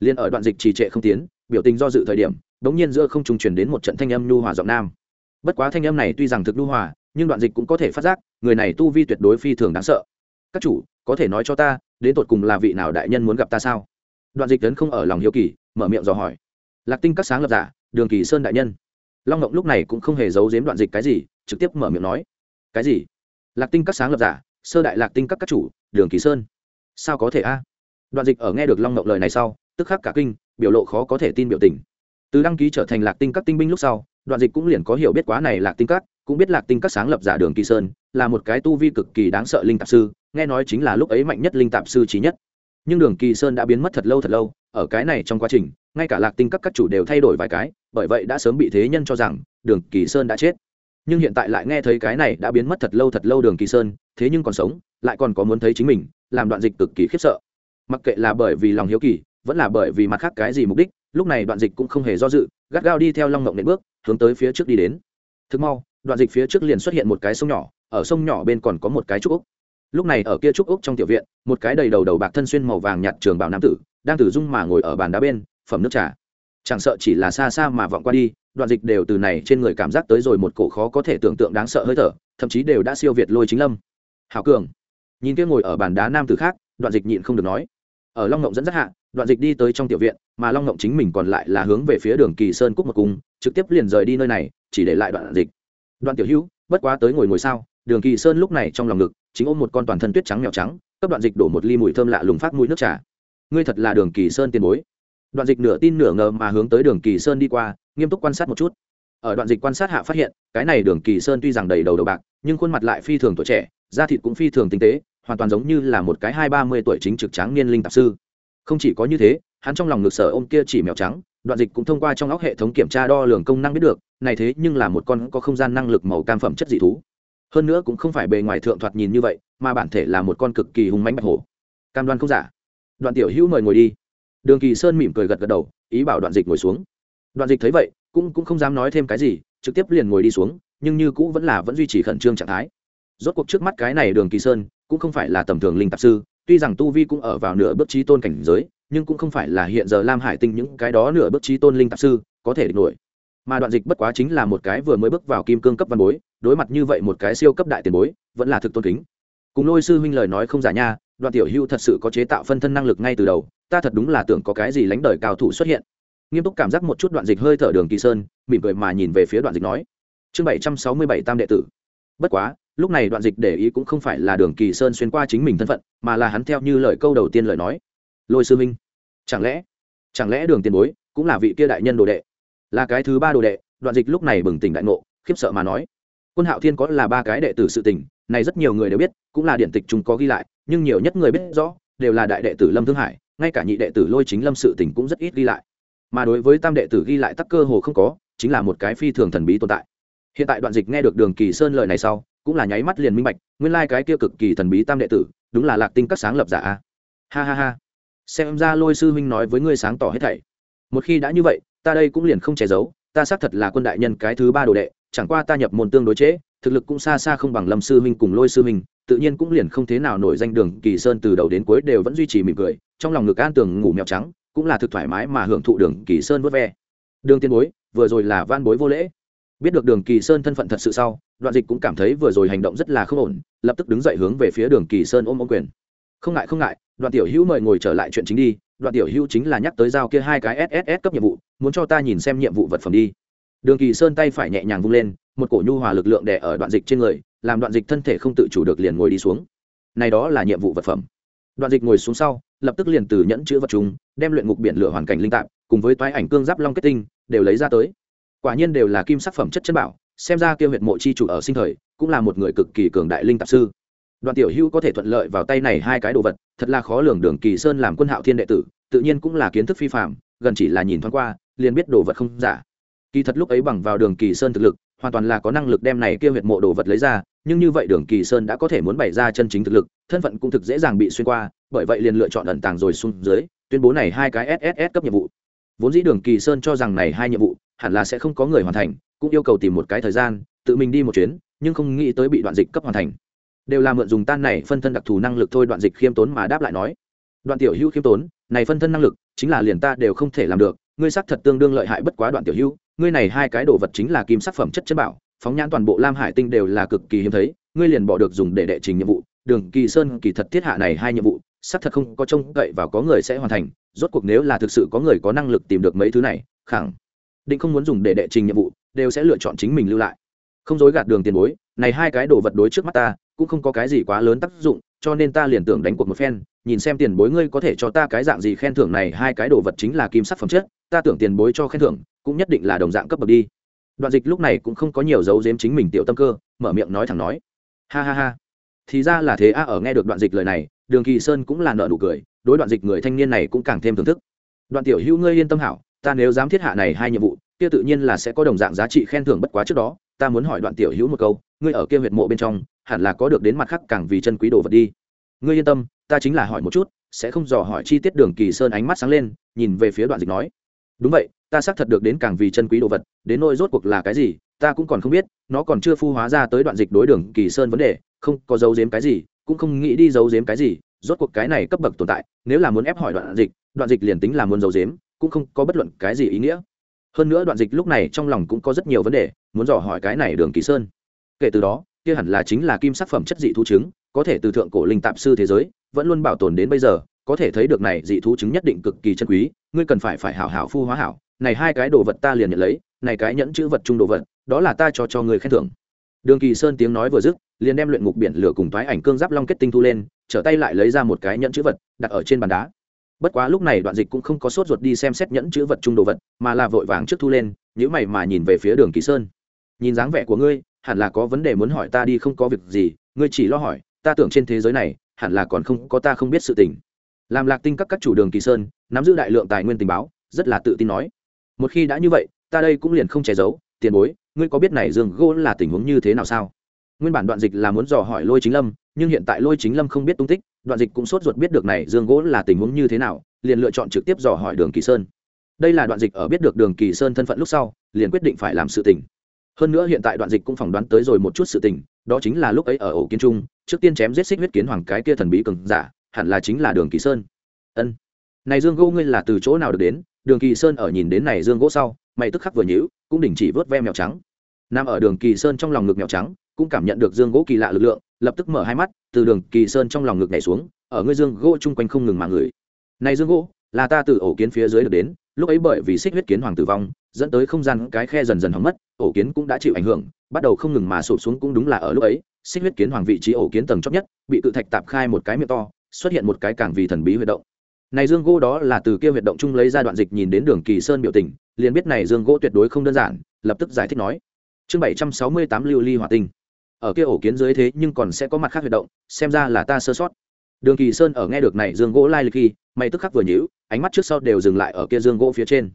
A: Liền ở đoạn dịch trì trệ không tiến, biểu tình do dự thời điểm bỗng nhiên giữa không trùng truyền đến một trận thanh âm nhu hòa giọng nam. Bất quá thanh âm này tuy rằng thực nhu hòa, nhưng đoạn dịch cũng có thể phát giác, người này tu vi tuyệt đối phi thường đáng sợ. Các chủ, có thể nói cho ta, đến tột cùng là vị nào đại nhân muốn gặp ta sao? Đoạn dịch tấn không ở lòng hiếu kỳ, mở miệng dò hỏi. Lạc tinh các sáng lập giả, đường kỳ sơn đại nhân. Long ngộng lúc này cũng không hề giấu giếm đoạn dịch cái gì, trực tiếp mở miệng nói. Cái gì? Lạc tinh các sáng lập giả, sơ đại lạc tinh các các chủ, đường kỳ sơn. Sao có thể a? Đoạn dịch ở nghe được long ngộng lời này sau tức khắc cả kinh, biểu lộ khó có thể tin biểu tình. Từ đăng ký trở thành lạc tinh các tinh binh lúc sau, đoạn dịch cũng liền có hiểu biết quá này lạc tinh các, cũng biết lạc tinh các sáng lập giả đường kỳ sơn, là một cái tu vi cực kỳ đáng sợ linh tạp sư, nghe nói chính là lúc ấy mạnh nhất linh tạp sư trí nhất. Nhưng đường kỳ sơn đã biến mất thật lâu thật lâu, ở cái này trong quá trình, ngay cả lạc tinh các các chủ đều thay đổi vài cái, bởi vậy đã sớm bị thế nhân cho rằng, đường kỳ sơn đã chết. Nhưng hiện tại lại nghe thấy cái này đã biến mất thật lâu thật lâu đường kỳ sơn, thế nhưng còn sống, lại còn có muốn thấy chính mình, làm đoạn dịch cực kỳ khiếp sợ. Mặc kệ là bởi vì lòng hiếu kỳ vẫn là bởi vì mặt khác cái gì mục đích, lúc này đoạn dịch cũng không hề do dự, gắt gao đi theo long mộng nện bước, hướng tới phía trước đi đến. Thực mau, đoạn dịch phía trước liền xuất hiện một cái sông nhỏ, ở sông nhỏ bên còn có một cái trúc úc lúc này ở kia trúc úc trong tiểu viện, một cái đầy đầu đầu bạc thân xuyên màu vàng nhạt trường bảo nam tử, đang tử dung mà ngồi ở bàn đá bên, phẩm nước trà. Chẳng sợ chỉ là xa xa mà vọng qua đi, đoạn dịch đều từ này trên người cảm giác tới rồi một cổ khó có thể tưởng tượng đáng sợ hơi thở, thậm chí đều đã siêu việt lôi chính lâm. Hảo cường. Nhìn kia ngồi ở bàn đá nam tử khác, đoạn dịch nhịn không được nói. Ở long ngộng dẫn dắt hạ đoạn dịch đi tới trong tiểu viện, mà long ngộng chính mình còn lại là hướng về phía đường kỳ sơn cúc một cung, trực tiếp liền rời đi nơi này, chỉ để lại đoạn dịch. Đoạn tiểu hữu, bất quá tới ngồi ngồi sao? Đường kỳ sơn lúc này trong lòng ngực, chính ôm một con toàn thân tuyết trắng mèo trắng, cấp đoạn dịch đổ một ly mùi thơm lạ lùng phát mũi nước trà. Ngươi thật là đường kỳ sơn tiền bối. Đoạn dịch nửa tin nửa ngờ mà hướng tới đường kỳ sơn đi qua, nghiêm túc quan sát một chút. Ở đoạn dịch quan sát hạ phát hiện, cái này đường kỳ sơn tuy rằng đầy đầu đầu bạc, nhưng khuôn mặt lại phi thường tuổi trẻ, da thịt cũng phi thường tinh tế, hoàn toàn giống như là một cái hai ba mươi tuổi chính trực trắng niên linh tạp sư không chỉ có như thế, hắn trong lòng ngực sở ôm kia chỉ mèo trắng, đoạn dịch cũng thông qua trong óc hệ thống kiểm tra đo lường công năng biết được, này thế nhưng là một con có không gian năng lực màu cam phẩm chất dị thú. Hơn nữa cũng không phải bề ngoài thượng thoạt nhìn như vậy, mà bản thể là một con cực kỳ hùng mãnh bạch hổ. Cam đoan không giả. Đoạn tiểu hữu mời ngồi đi. Đường kỳ sơn mỉm cười gật gật đầu, ý bảo đoạn dịch ngồi xuống. Đoạn dịch thấy vậy, cũng cũng không dám nói thêm cái gì, trực tiếp liền ngồi đi xuống, nhưng như cũ vẫn là vẫn duy trì khẩn trương trạng thái. Rốt cuộc trước mắt cái này đường kỳ sơn, cũng không phải là tầm thường linh tạp sư tuy rằng tu vi cũng ở vào nửa bước trí tôn cảnh giới, nhưng cũng không phải là hiện giờ lam hải tinh những cái đó nửa bước trí tôn linh tạp sư có thể địch nổi. Mà đoạn dịch bất quá chính là một cái vừa mới bước vào kim cương cấp văn bối, đối mặt như vậy một cái siêu cấp đại tiền bối, vẫn là thực tôn kính. Cùng lôi sư huynh lời nói không giả nha, đoạn tiểu hưu thật sự có chế tạo phân thân năng lực ngay từ đầu, ta thật đúng là tưởng có cái gì lánh đời cao thủ xuất hiện. Nghiêm túc cảm giác một chút đoạn dịch hơi thở đường kỳ sơn, mỉm cười mà nhìn về phía đoạn dịch nói. Chương bảy trăm sáu mươi bảy tam đệ tử. Bất quá lúc này đoạn dịch để ý cũng không phải là đường kỳ sơn xuyên qua chính mình thân phận, mà là hắn theo như lời câu đầu tiên lời nói. Lôi sư minh, chẳng lẽ chẳng lẽ đường tiền bối cũng là vị kia đại nhân đồ đệ? Là cái thứ ba đồ đệ. Đoạn dịch lúc này bừng tỉnh đại ngộ, khiếp sợ mà nói. Quân hạo thiên có là ba cái đệ tử sự tình, này rất nhiều người đều biết, cũng là điện tịch chúng có ghi lại, nhưng nhiều nhất người biết rõ, đều là đại đệ tử lâm thương hải, ngay cả nhị đệ tử lôi chính lâm sự tình cũng rất ít ghi lại. Mà đối với tam đệ tử ghi lại tắc cơ hồ không có, chính là một cái phi thường thần bí tồn tại. Hiện tại đoạn dịch nghe được đường kỳ sơn lời này sau cũng là nháy mắt liền minh bạch nguyên lai cái kia cực kỳ thần bí tam đệ tử đúng là lạc tinh các sáng lập giả a. Ha ha ha. Xem ra lôi sư huynh nói với ngươi sáng tỏ hết thảy. Một khi đã như vậy ta đây cũng liền không che giấu ta xác thật là quân đại nhân cái thứ ba đồ đệ chẳng qua ta nhập môn tương đối chế, thực lực cũng xa xa không bằng lâm sư huynh cùng lôi sư huynh tự nhiên cũng liền không thế nào nổi danh đường kỳ sơn từ đầu đến cuối đều vẫn duy trì mỉm cười trong lòng ngực an tường ngủ mèo trắng cũng là thực thoải mái mà hưởng thụ đường kỳ sơn vớt ve. Đường tiên bối vừa rồi là van bối vô lễ biết được đường kỳ sơn thân phận thật sự sau, đoạn dịch cũng cảm thấy vừa rồi hành động rất là không ổn, lập tức đứng dậy hướng về phía đường kỳ sơn ôm ôm quyền. Không ngại không ngại, đoạn tiểu hữu mời ngồi trở lại chuyện chính đi, đoạn tiểu hữu chính là nhắc tới giao kia hai cái sss cấp nhiệm vụ, muốn cho ta nhìn xem nhiệm vụ vật phẩm đi. Đường kỳ sơn tay phải nhẹ nhàng vung lên, một cổ nhu hòa lực lượng đè ở đoạn dịch trên người, làm đoạn dịch thân thể không tự chủ được liền ngồi đi xuống. Này đó là nhiệm vụ vật phẩm. Đoạn dịch ngồi xuống sau, lập tức liền từ nhẫn chữ vật chúng, đem luyện ngục biển lửa hoàn cảnh linh tạp, cùng với toái ảnh cương giáp long kết tinh, đều lấy ra tới quả nhiên đều là kim sắc phẩm chất chân bảo, xem ra kêu huyệt mộ chi chủ ở sinh thời, cũng là một người cực kỳ cường đại linh tạp sư. Đoàn tiểu hữu có thể thuận lợi vào tay này hai cái đồ vật, thật là khó lường đường kỳ sơn làm quân hạo thiên đệ tử, tự nhiên cũng là kiến thức phi phạm gần chỉ là nhìn thoáng qua, liền biết đồ vật không giả. Kỳ thật lúc ấy bằng vào đường kỳ sơn thực lực, hoàn toàn là có năng lực đem này kia huyệt mộ đồ vật lấy ra, nhưng như vậy đường kỳ sơn đã có thể muốn bày ra chân chính thực lực, thân phận cũng thực dễ dàng bị xuyên qua, bởi vậy liền lựa chọn ẩn tàng rồi xuống dưới, tuyên bố này hai cái sss cấp nhiệm vụ. Vốn dĩ đường kỳ sơn cho rằng này hai nhiệm vụ hẳn là sẽ không có người hoàn thành, cũng yêu cầu tìm một cái thời gian, tự mình đi một chuyến, nhưng không nghĩ tới bị đoạn dịch cấp hoàn thành. Đều là mượn dùng tan này phân thân đặc thù năng lực thôi, đoạn dịch khiêm tốn mà đáp lại nói. Đoạn tiểu hữu khiêm tốn, này phân thân năng lực, chính là liền ta đều không thể làm được, ngươi xác thật tương đương lợi hại bất quá đoạn tiểu hữu, ngươi này hai cái đồ vật chính là kim sắc phẩm chất chất bảo, phóng nhãn toàn bộ lam hải tinh đều là cực kỳ hiếm thấy, ngươi liền bỏ được dùng để đệ trình nhiệm vụ, đường kỳ sơn kỳ thật thiết hạ này hai nhiệm vụ, xác thật không có trông cậy vào có người sẽ hoàn thành, rốt cuộc nếu là thực sự có người có năng lực tìm được mấy thứ này, khẳng định không muốn dùng để đệ trình nhiệm vụ, đều sẽ lựa chọn chính mình lưu lại. Không dối gạt đường tiền bối, này hai cái đồ vật đối trước mắt ta, cũng không có cái gì quá lớn tác dụng, cho nên ta liền tưởng đánh cuộc một phen, nhìn xem tiền bối ngươi có thể cho ta cái dạng gì khen thưởng này, hai cái đồ vật chính là kim sắc phẩm chất, ta tưởng tiền bối cho khen thưởng, cũng nhất định là đồng dạng cấp bậc đi. Đoạn dịch lúc này cũng không có nhiều dấu giếm chính mình tiểu tâm cơ, mở miệng nói thẳng nói. Ha ha ha. Thì ra là thế a, ở nghe được đoạn dịch lời này, đường kỳ sơn cũng là nợ nụ cười, đối đoạn dịch người thanh niên này cũng càng thêm thưởng thức. Đoạn tiểu hữu ngươi yên tâm hảo ta nếu dám thiết hạ này hai nhiệm vụ, kia tự nhiên là sẽ có đồng dạng giá trị khen thưởng bất quá trước đó, ta muốn hỏi đoạn tiểu hữu một câu, ngươi ở kia huyệt mộ bên trong, hẳn là có được đến mặt khác càng vì chân quý đồ vật đi. Ngươi yên tâm, ta chính là hỏi một chút, sẽ không dò hỏi chi tiết đường kỳ sơn ánh mắt sáng lên, nhìn về phía đoạn dịch nói. Đúng vậy, ta xác thật được đến càng vì chân quý đồ vật, đến nỗi rốt cuộc là cái gì, ta cũng còn không biết, nó còn chưa phu hóa ra tới đoạn dịch đối đường kỳ sơn vấn đề, không có giấu giếm cái gì, cũng không nghĩ đi giấu giếm cái gì, rốt cuộc cái này cấp bậc tồn tại, nếu là muốn ép hỏi đoạn dịch đoạn dịch liền tính là muốn giấu giếm cũng không có bất luận cái gì ý nghĩa. Hơn nữa đoạn dịch lúc này trong lòng cũng có rất nhiều vấn đề, muốn dò hỏi cái này đường kỳ sơn. Kể từ đó, kia hẳn là chính là kim sắc phẩm chất dị thú chứng có thể từ thượng cổ linh tạp sư thế giới, vẫn luôn bảo tồn đến bây giờ, có thể thấy được này dị thú chứng nhất định cực kỳ chân quý, ngươi cần phải phải hảo hảo phu hóa hảo, này hai cái đồ vật ta liền nhận lấy, này cái nhẫn chữ vật chung đồ vật, đó là ta cho cho người khen thưởng. Đường kỳ sơn tiếng nói vừa dứt, liền đem luyện ngục biển lửa cùng thoái ảnh cương giáp long kết tinh thu lên, trở tay lại lấy ra một cái nhẫn chữ vật, đặt ở trên bàn đá bất quá lúc này đoạn dịch cũng không có sốt ruột đi xem xét nhẫn chữ vật chung đồ vật, mà là vội vàng trước thu lên nhữ mày mà nhìn về phía đường kỳ sơn. Nhìn dáng vẻ của ngươi, hẳn là có vấn đề muốn hỏi ta đi không có việc gì, ngươi chỉ lo hỏi, ta tưởng trên thế giới này, hẳn là còn không, có ta không biết sự tình. Làm lạc tinh các các chủ đường kỳ sơn, nắm giữ đại lượng tài nguyên tình báo, rất là tự tin nói. Một khi đã như vậy, ta đây cũng liền không che giấu, tiền bối, ngươi có biết này dương gỗ là tình huống như thế nào sao? Nguyên bản đoạn dịch là muốn dò hỏi lôi chính lâm, nhưng hiện tại lôi chính lâm không biết tung tích, đoạn dịch cũng sốt ruột biết được này dương gỗ là tình huống như thế nào, liền lựa chọn trực tiếp dò hỏi đường kỳ sơn. Đây là đoạn dịch ở biết được đường kỳ sơn thân phận lúc sau, liền quyết định phải làm sự tình. Hơn nữa hiện tại đoạn dịch cũng phỏng đoán tới rồi một chút sự tình, đó chính là lúc ấy ở ổ kiến trung, trước tiên chém giết xích huyết kiến hoàng cái kia thần bí cường giả, hẳn là chính là đường kỳ sơn. Ân. Này dương gỗ ngươi là từ chỗ nào được đến? Đường kỳ sơn ở nhìn đến này dương gỗ sau, mày tức khắc vừa nhíu, cũng đình chỉ vớt ve mèo trắng. Nằm ở đường kỳ sơn trong lòng ngực mèo trắng cũng cảm nhận được dương gỗ kỳ lạ lực lượng, lập tức mở hai mắt, từ đường kỳ sơn trong lòng ngực nhảy xuống, ở ngươi dương gỗ chung quanh không ngừng mà ngửi. Này dương gỗ, là ta từ ổ kiến phía dưới được đến, lúc ấy bởi vì xích huyết kiến hoàng tử vong, dẫn tới không gian cái khe dần dần hỏng mất, ổ kiến cũng đã chịu ảnh hưởng, bắt đầu không ngừng mà sụp xuống cũng đúng là ở lúc ấy, xích huyết kiến hoàng vị trí ổ kiến tầng chót nhất, bị cự thạch tạp khai một cái miệng to, xuất hiện một cái càng vì thần bí huyệt động. Này dương gỗ đó là từ kia huyệt động chung lấy ra đoạn dịch nhìn đến đường kỳ sơn biểu tình, liền biết này dương gỗ tuyệt đối không đơn giản, lập tức giải thích nói. Chương bảy trăm sáu mươi tám lưu ly hỏa tinh ở kia ổ kiến dưới thế nhưng còn sẽ có mặt khác huy động, xem ra là ta sơ sót. Đường kỳ sơn ở nghe được này dương gỗ lai lịch khi, mày tức khắc vừa nhíu, ánh mắt trước sau đều dừng lại ở kia dương gỗ phía trên.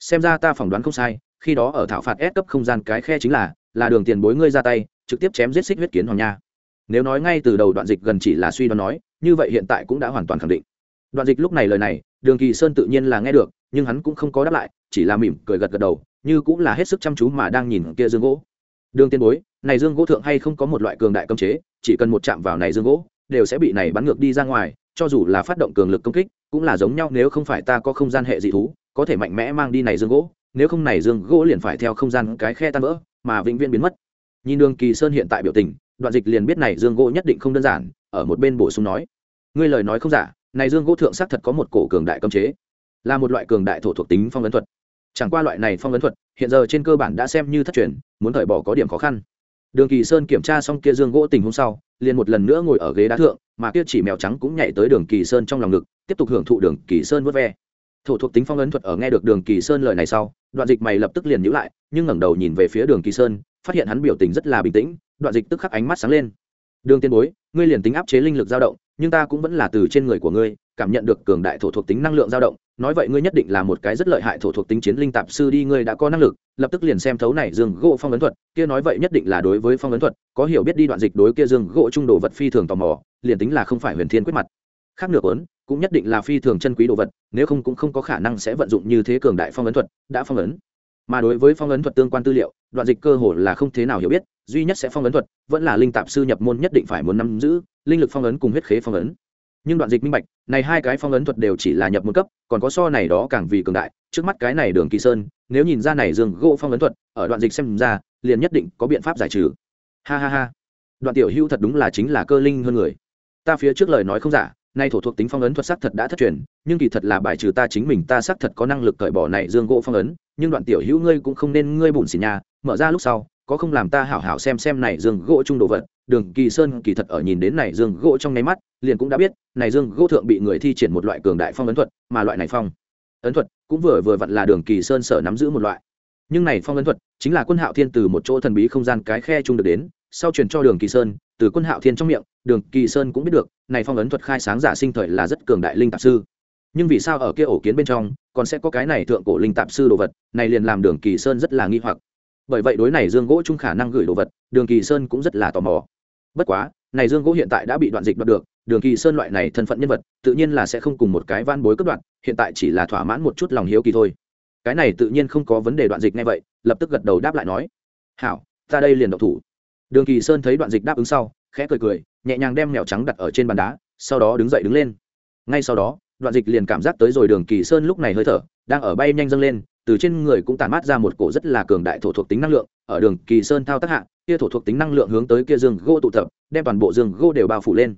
A: Xem ra ta phỏng đoán không sai, khi đó ở thảo phạt ép cấp không gian cái khe chính là là đường tiền bối ngươi ra tay, trực tiếp chém giết xích huyết kiến hoàng nha. Nếu nói ngay từ đầu đoạn dịch gần chỉ là suy đoán nói, như vậy hiện tại cũng đã hoàn toàn khẳng định. Đoạn dịch lúc này lời này, đường kỳ sơn tự nhiên là nghe được, nhưng hắn cũng không có đáp lại, chỉ là mỉm cười gật gật đầu, như cũng là hết sức chăm chú mà đang nhìn kia dương gỗ đường tiên bối, này dương gỗ thượng hay không có một loại cường đại cấm chế, chỉ cần một chạm vào này dương gỗ, đều sẽ bị này bắn ngược đi ra ngoài, cho dù là phát động cường lực công kích, cũng là giống nhau, nếu không phải ta có không gian hệ dị thú, có thể mạnh mẽ mang đi này dương gỗ, nếu không này dương gỗ liền phải theo không gian cái khe tan vỡ, mà vĩnh viễn biến mất. Nhìn đường kỳ sơn hiện tại biểu tình, đoạn dịch liền biết này dương gỗ nhất định không đơn giản, ở một bên bổ sung nói, ngươi lời nói không giả, này dương gỗ thượng xác thật có một cổ cường đại cấm chế, là một loại cường đại thổ thuộc tính phong ấn thuật chẳng qua loại này phong ấn thuật, hiện giờ trên cơ bản đã xem như thất truyền, muốn thời bỏ có điểm khó khăn. Đường kỳ sơn kiểm tra xong kia dương gỗ tình hôm sau, liền một lần nữa ngồi ở ghế đá thượng, mà kia chỉ mèo trắng cũng nhảy tới đường kỳ sơn trong lòng ngực, tiếp tục hưởng thụ đường kỳ sơn vớt ve. Thổ thuộc tính phong ấn thuật ở nghe được đường kỳ sơn lời này sau, đoạn dịch mày lập tức liền nhữ lại, nhưng ngẩng đầu nhìn về phía đường kỳ sơn, phát hiện hắn biểu tình rất là bình tĩnh, đoạn dịch tức khắc ánh mắt sáng lên đường tiên bối, ngươi liền tính áp chế linh lực dao động, nhưng ta cũng vẫn là từ trên người của ngươi, cảm nhận được cường đại thổ thuộc tính năng lượng dao động. Nói vậy ngươi nhất định là một cái rất lợi hại thổ thuộc tính chiến linh tạp sư đi, ngươi đã có năng lực, lập tức liền xem thấu này dương gỗ phong ấn thuật. Kia nói vậy nhất định là đối với phong ấn thuật, có hiểu biết đi đoạn dịch đối kia dương gỗ trung đồ vật phi thường tò mò, liền tính là không phải huyền thiên quyết mặt. Khác nửa ấn cũng nhất định là phi thường chân quý đồ vật, nếu không cũng không có khả năng sẽ vận dụng như thế cường đại phong ấn thuật, đã phong ấn mà đối với phong ấn thuật tương quan tư liệu, đoạn dịch cơ hồ là không thế nào hiểu biết, duy nhất sẽ phong ấn thuật vẫn là linh tạp sư nhập môn nhất định phải muốn nắm giữ, linh lực phong ấn cùng huyết khế phong ấn. Nhưng đoạn dịch minh bạch, này hai cái phong ấn thuật đều chỉ là nhập một cấp, còn có so này đó càng vì cường đại, trước mắt cái này đường kỳ sơn, nếu nhìn ra này dương gỗ phong ấn thuật, ở đoạn dịch xem ra, liền nhất định có biện pháp giải trừ. Ha ha ha. Đoạn tiểu hưu thật đúng là chính là cơ linh hơn người. Ta phía trước lời nói không giả nay thổ thuộc tính phong ấn thuật sắc thật đã thất truyền, nhưng kỳ thật là bài trừ ta chính mình, ta xác thật có năng lực cởi bỏ này dương gỗ phong ấn, nhưng đoạn tiểu hữu ngươi cũng không nên ngươi bùn xỉn nhà mở ra lúc sau, có không làm ta hảo hảo xem xem này dương gỗ trung đồ vật. Đường kỳ sơn kỳ thật ở nhìn đến này dương gỗ trong nháy mắt, liền cũng đã biết, này dương gỗ thượng bị người thi triển một loại cường đại phong ấn thuật, mà loại này phong ấn thuật cũng vừa vừa vặn là đường kỳ sơn sở nắm giữ một loại. Nhưng này phong ấn thuật chính là quân hạo thiên từ một chỗ thần bí không gian cái khe trung được đến sau truyền cho đường kỳ sơn, từ quân hạo thiên trong miệng, đường kỳ sơn cũng biết được, này phong ấn thuật khai sáng giả sinh thời là rất cường đại linh tạp sư. Nhưng vì sao ở kia ổ kiến bên trong, còn sẽ có cái này thượng cổ linh tạp sư đồ vật, này liền làm đường kỳ sơn rất là nghi hoặc. Bởi vậy đối này dương gỗ chung khả năng gửi đồ vật, đường kỳ sơn cũng rất là tò mò. Bất quá, này dương gỗ hiện tại đã bị đoạn dịch đoạt được, đường kỳ sơn loại này thân phận nhân vật, tự nhiên là sẽ không cùng một cái van bối cấp đoạn, hiện tại chỉ là thỏa mãn một chút lòng hiếu kỳ thôi. Cái này tự nhiên không có vấn đề đoạn dịch ngay vậy, lập tức gật đầu đáp lại nói, hảo, ta đây liền độc thủ đường kỳ sơn thấy đoạn dịch đáp ứng sau, khẽ cười cười, nhẹ nhàng đem mèo trắng đặt ở trên bàn đá, sau đó đứng dậy đứng lên. Ngay sau đó, đoạn dịch liền cảm giác tới rồi đường kỳ sơn lúc này hơi thở, đang ở bay nhanh dâng lên, từ trên người cũng tản mát ra một cổ rất là cường đại thổ thuộc tính năng lượng, ở đường kỳ sơn thao tác hạ, kia thổ thuộc tính năng lượng hướng tới kia dương gỗ tụ tập, đem toàn bộ dương gỗ đều bao phủ lên.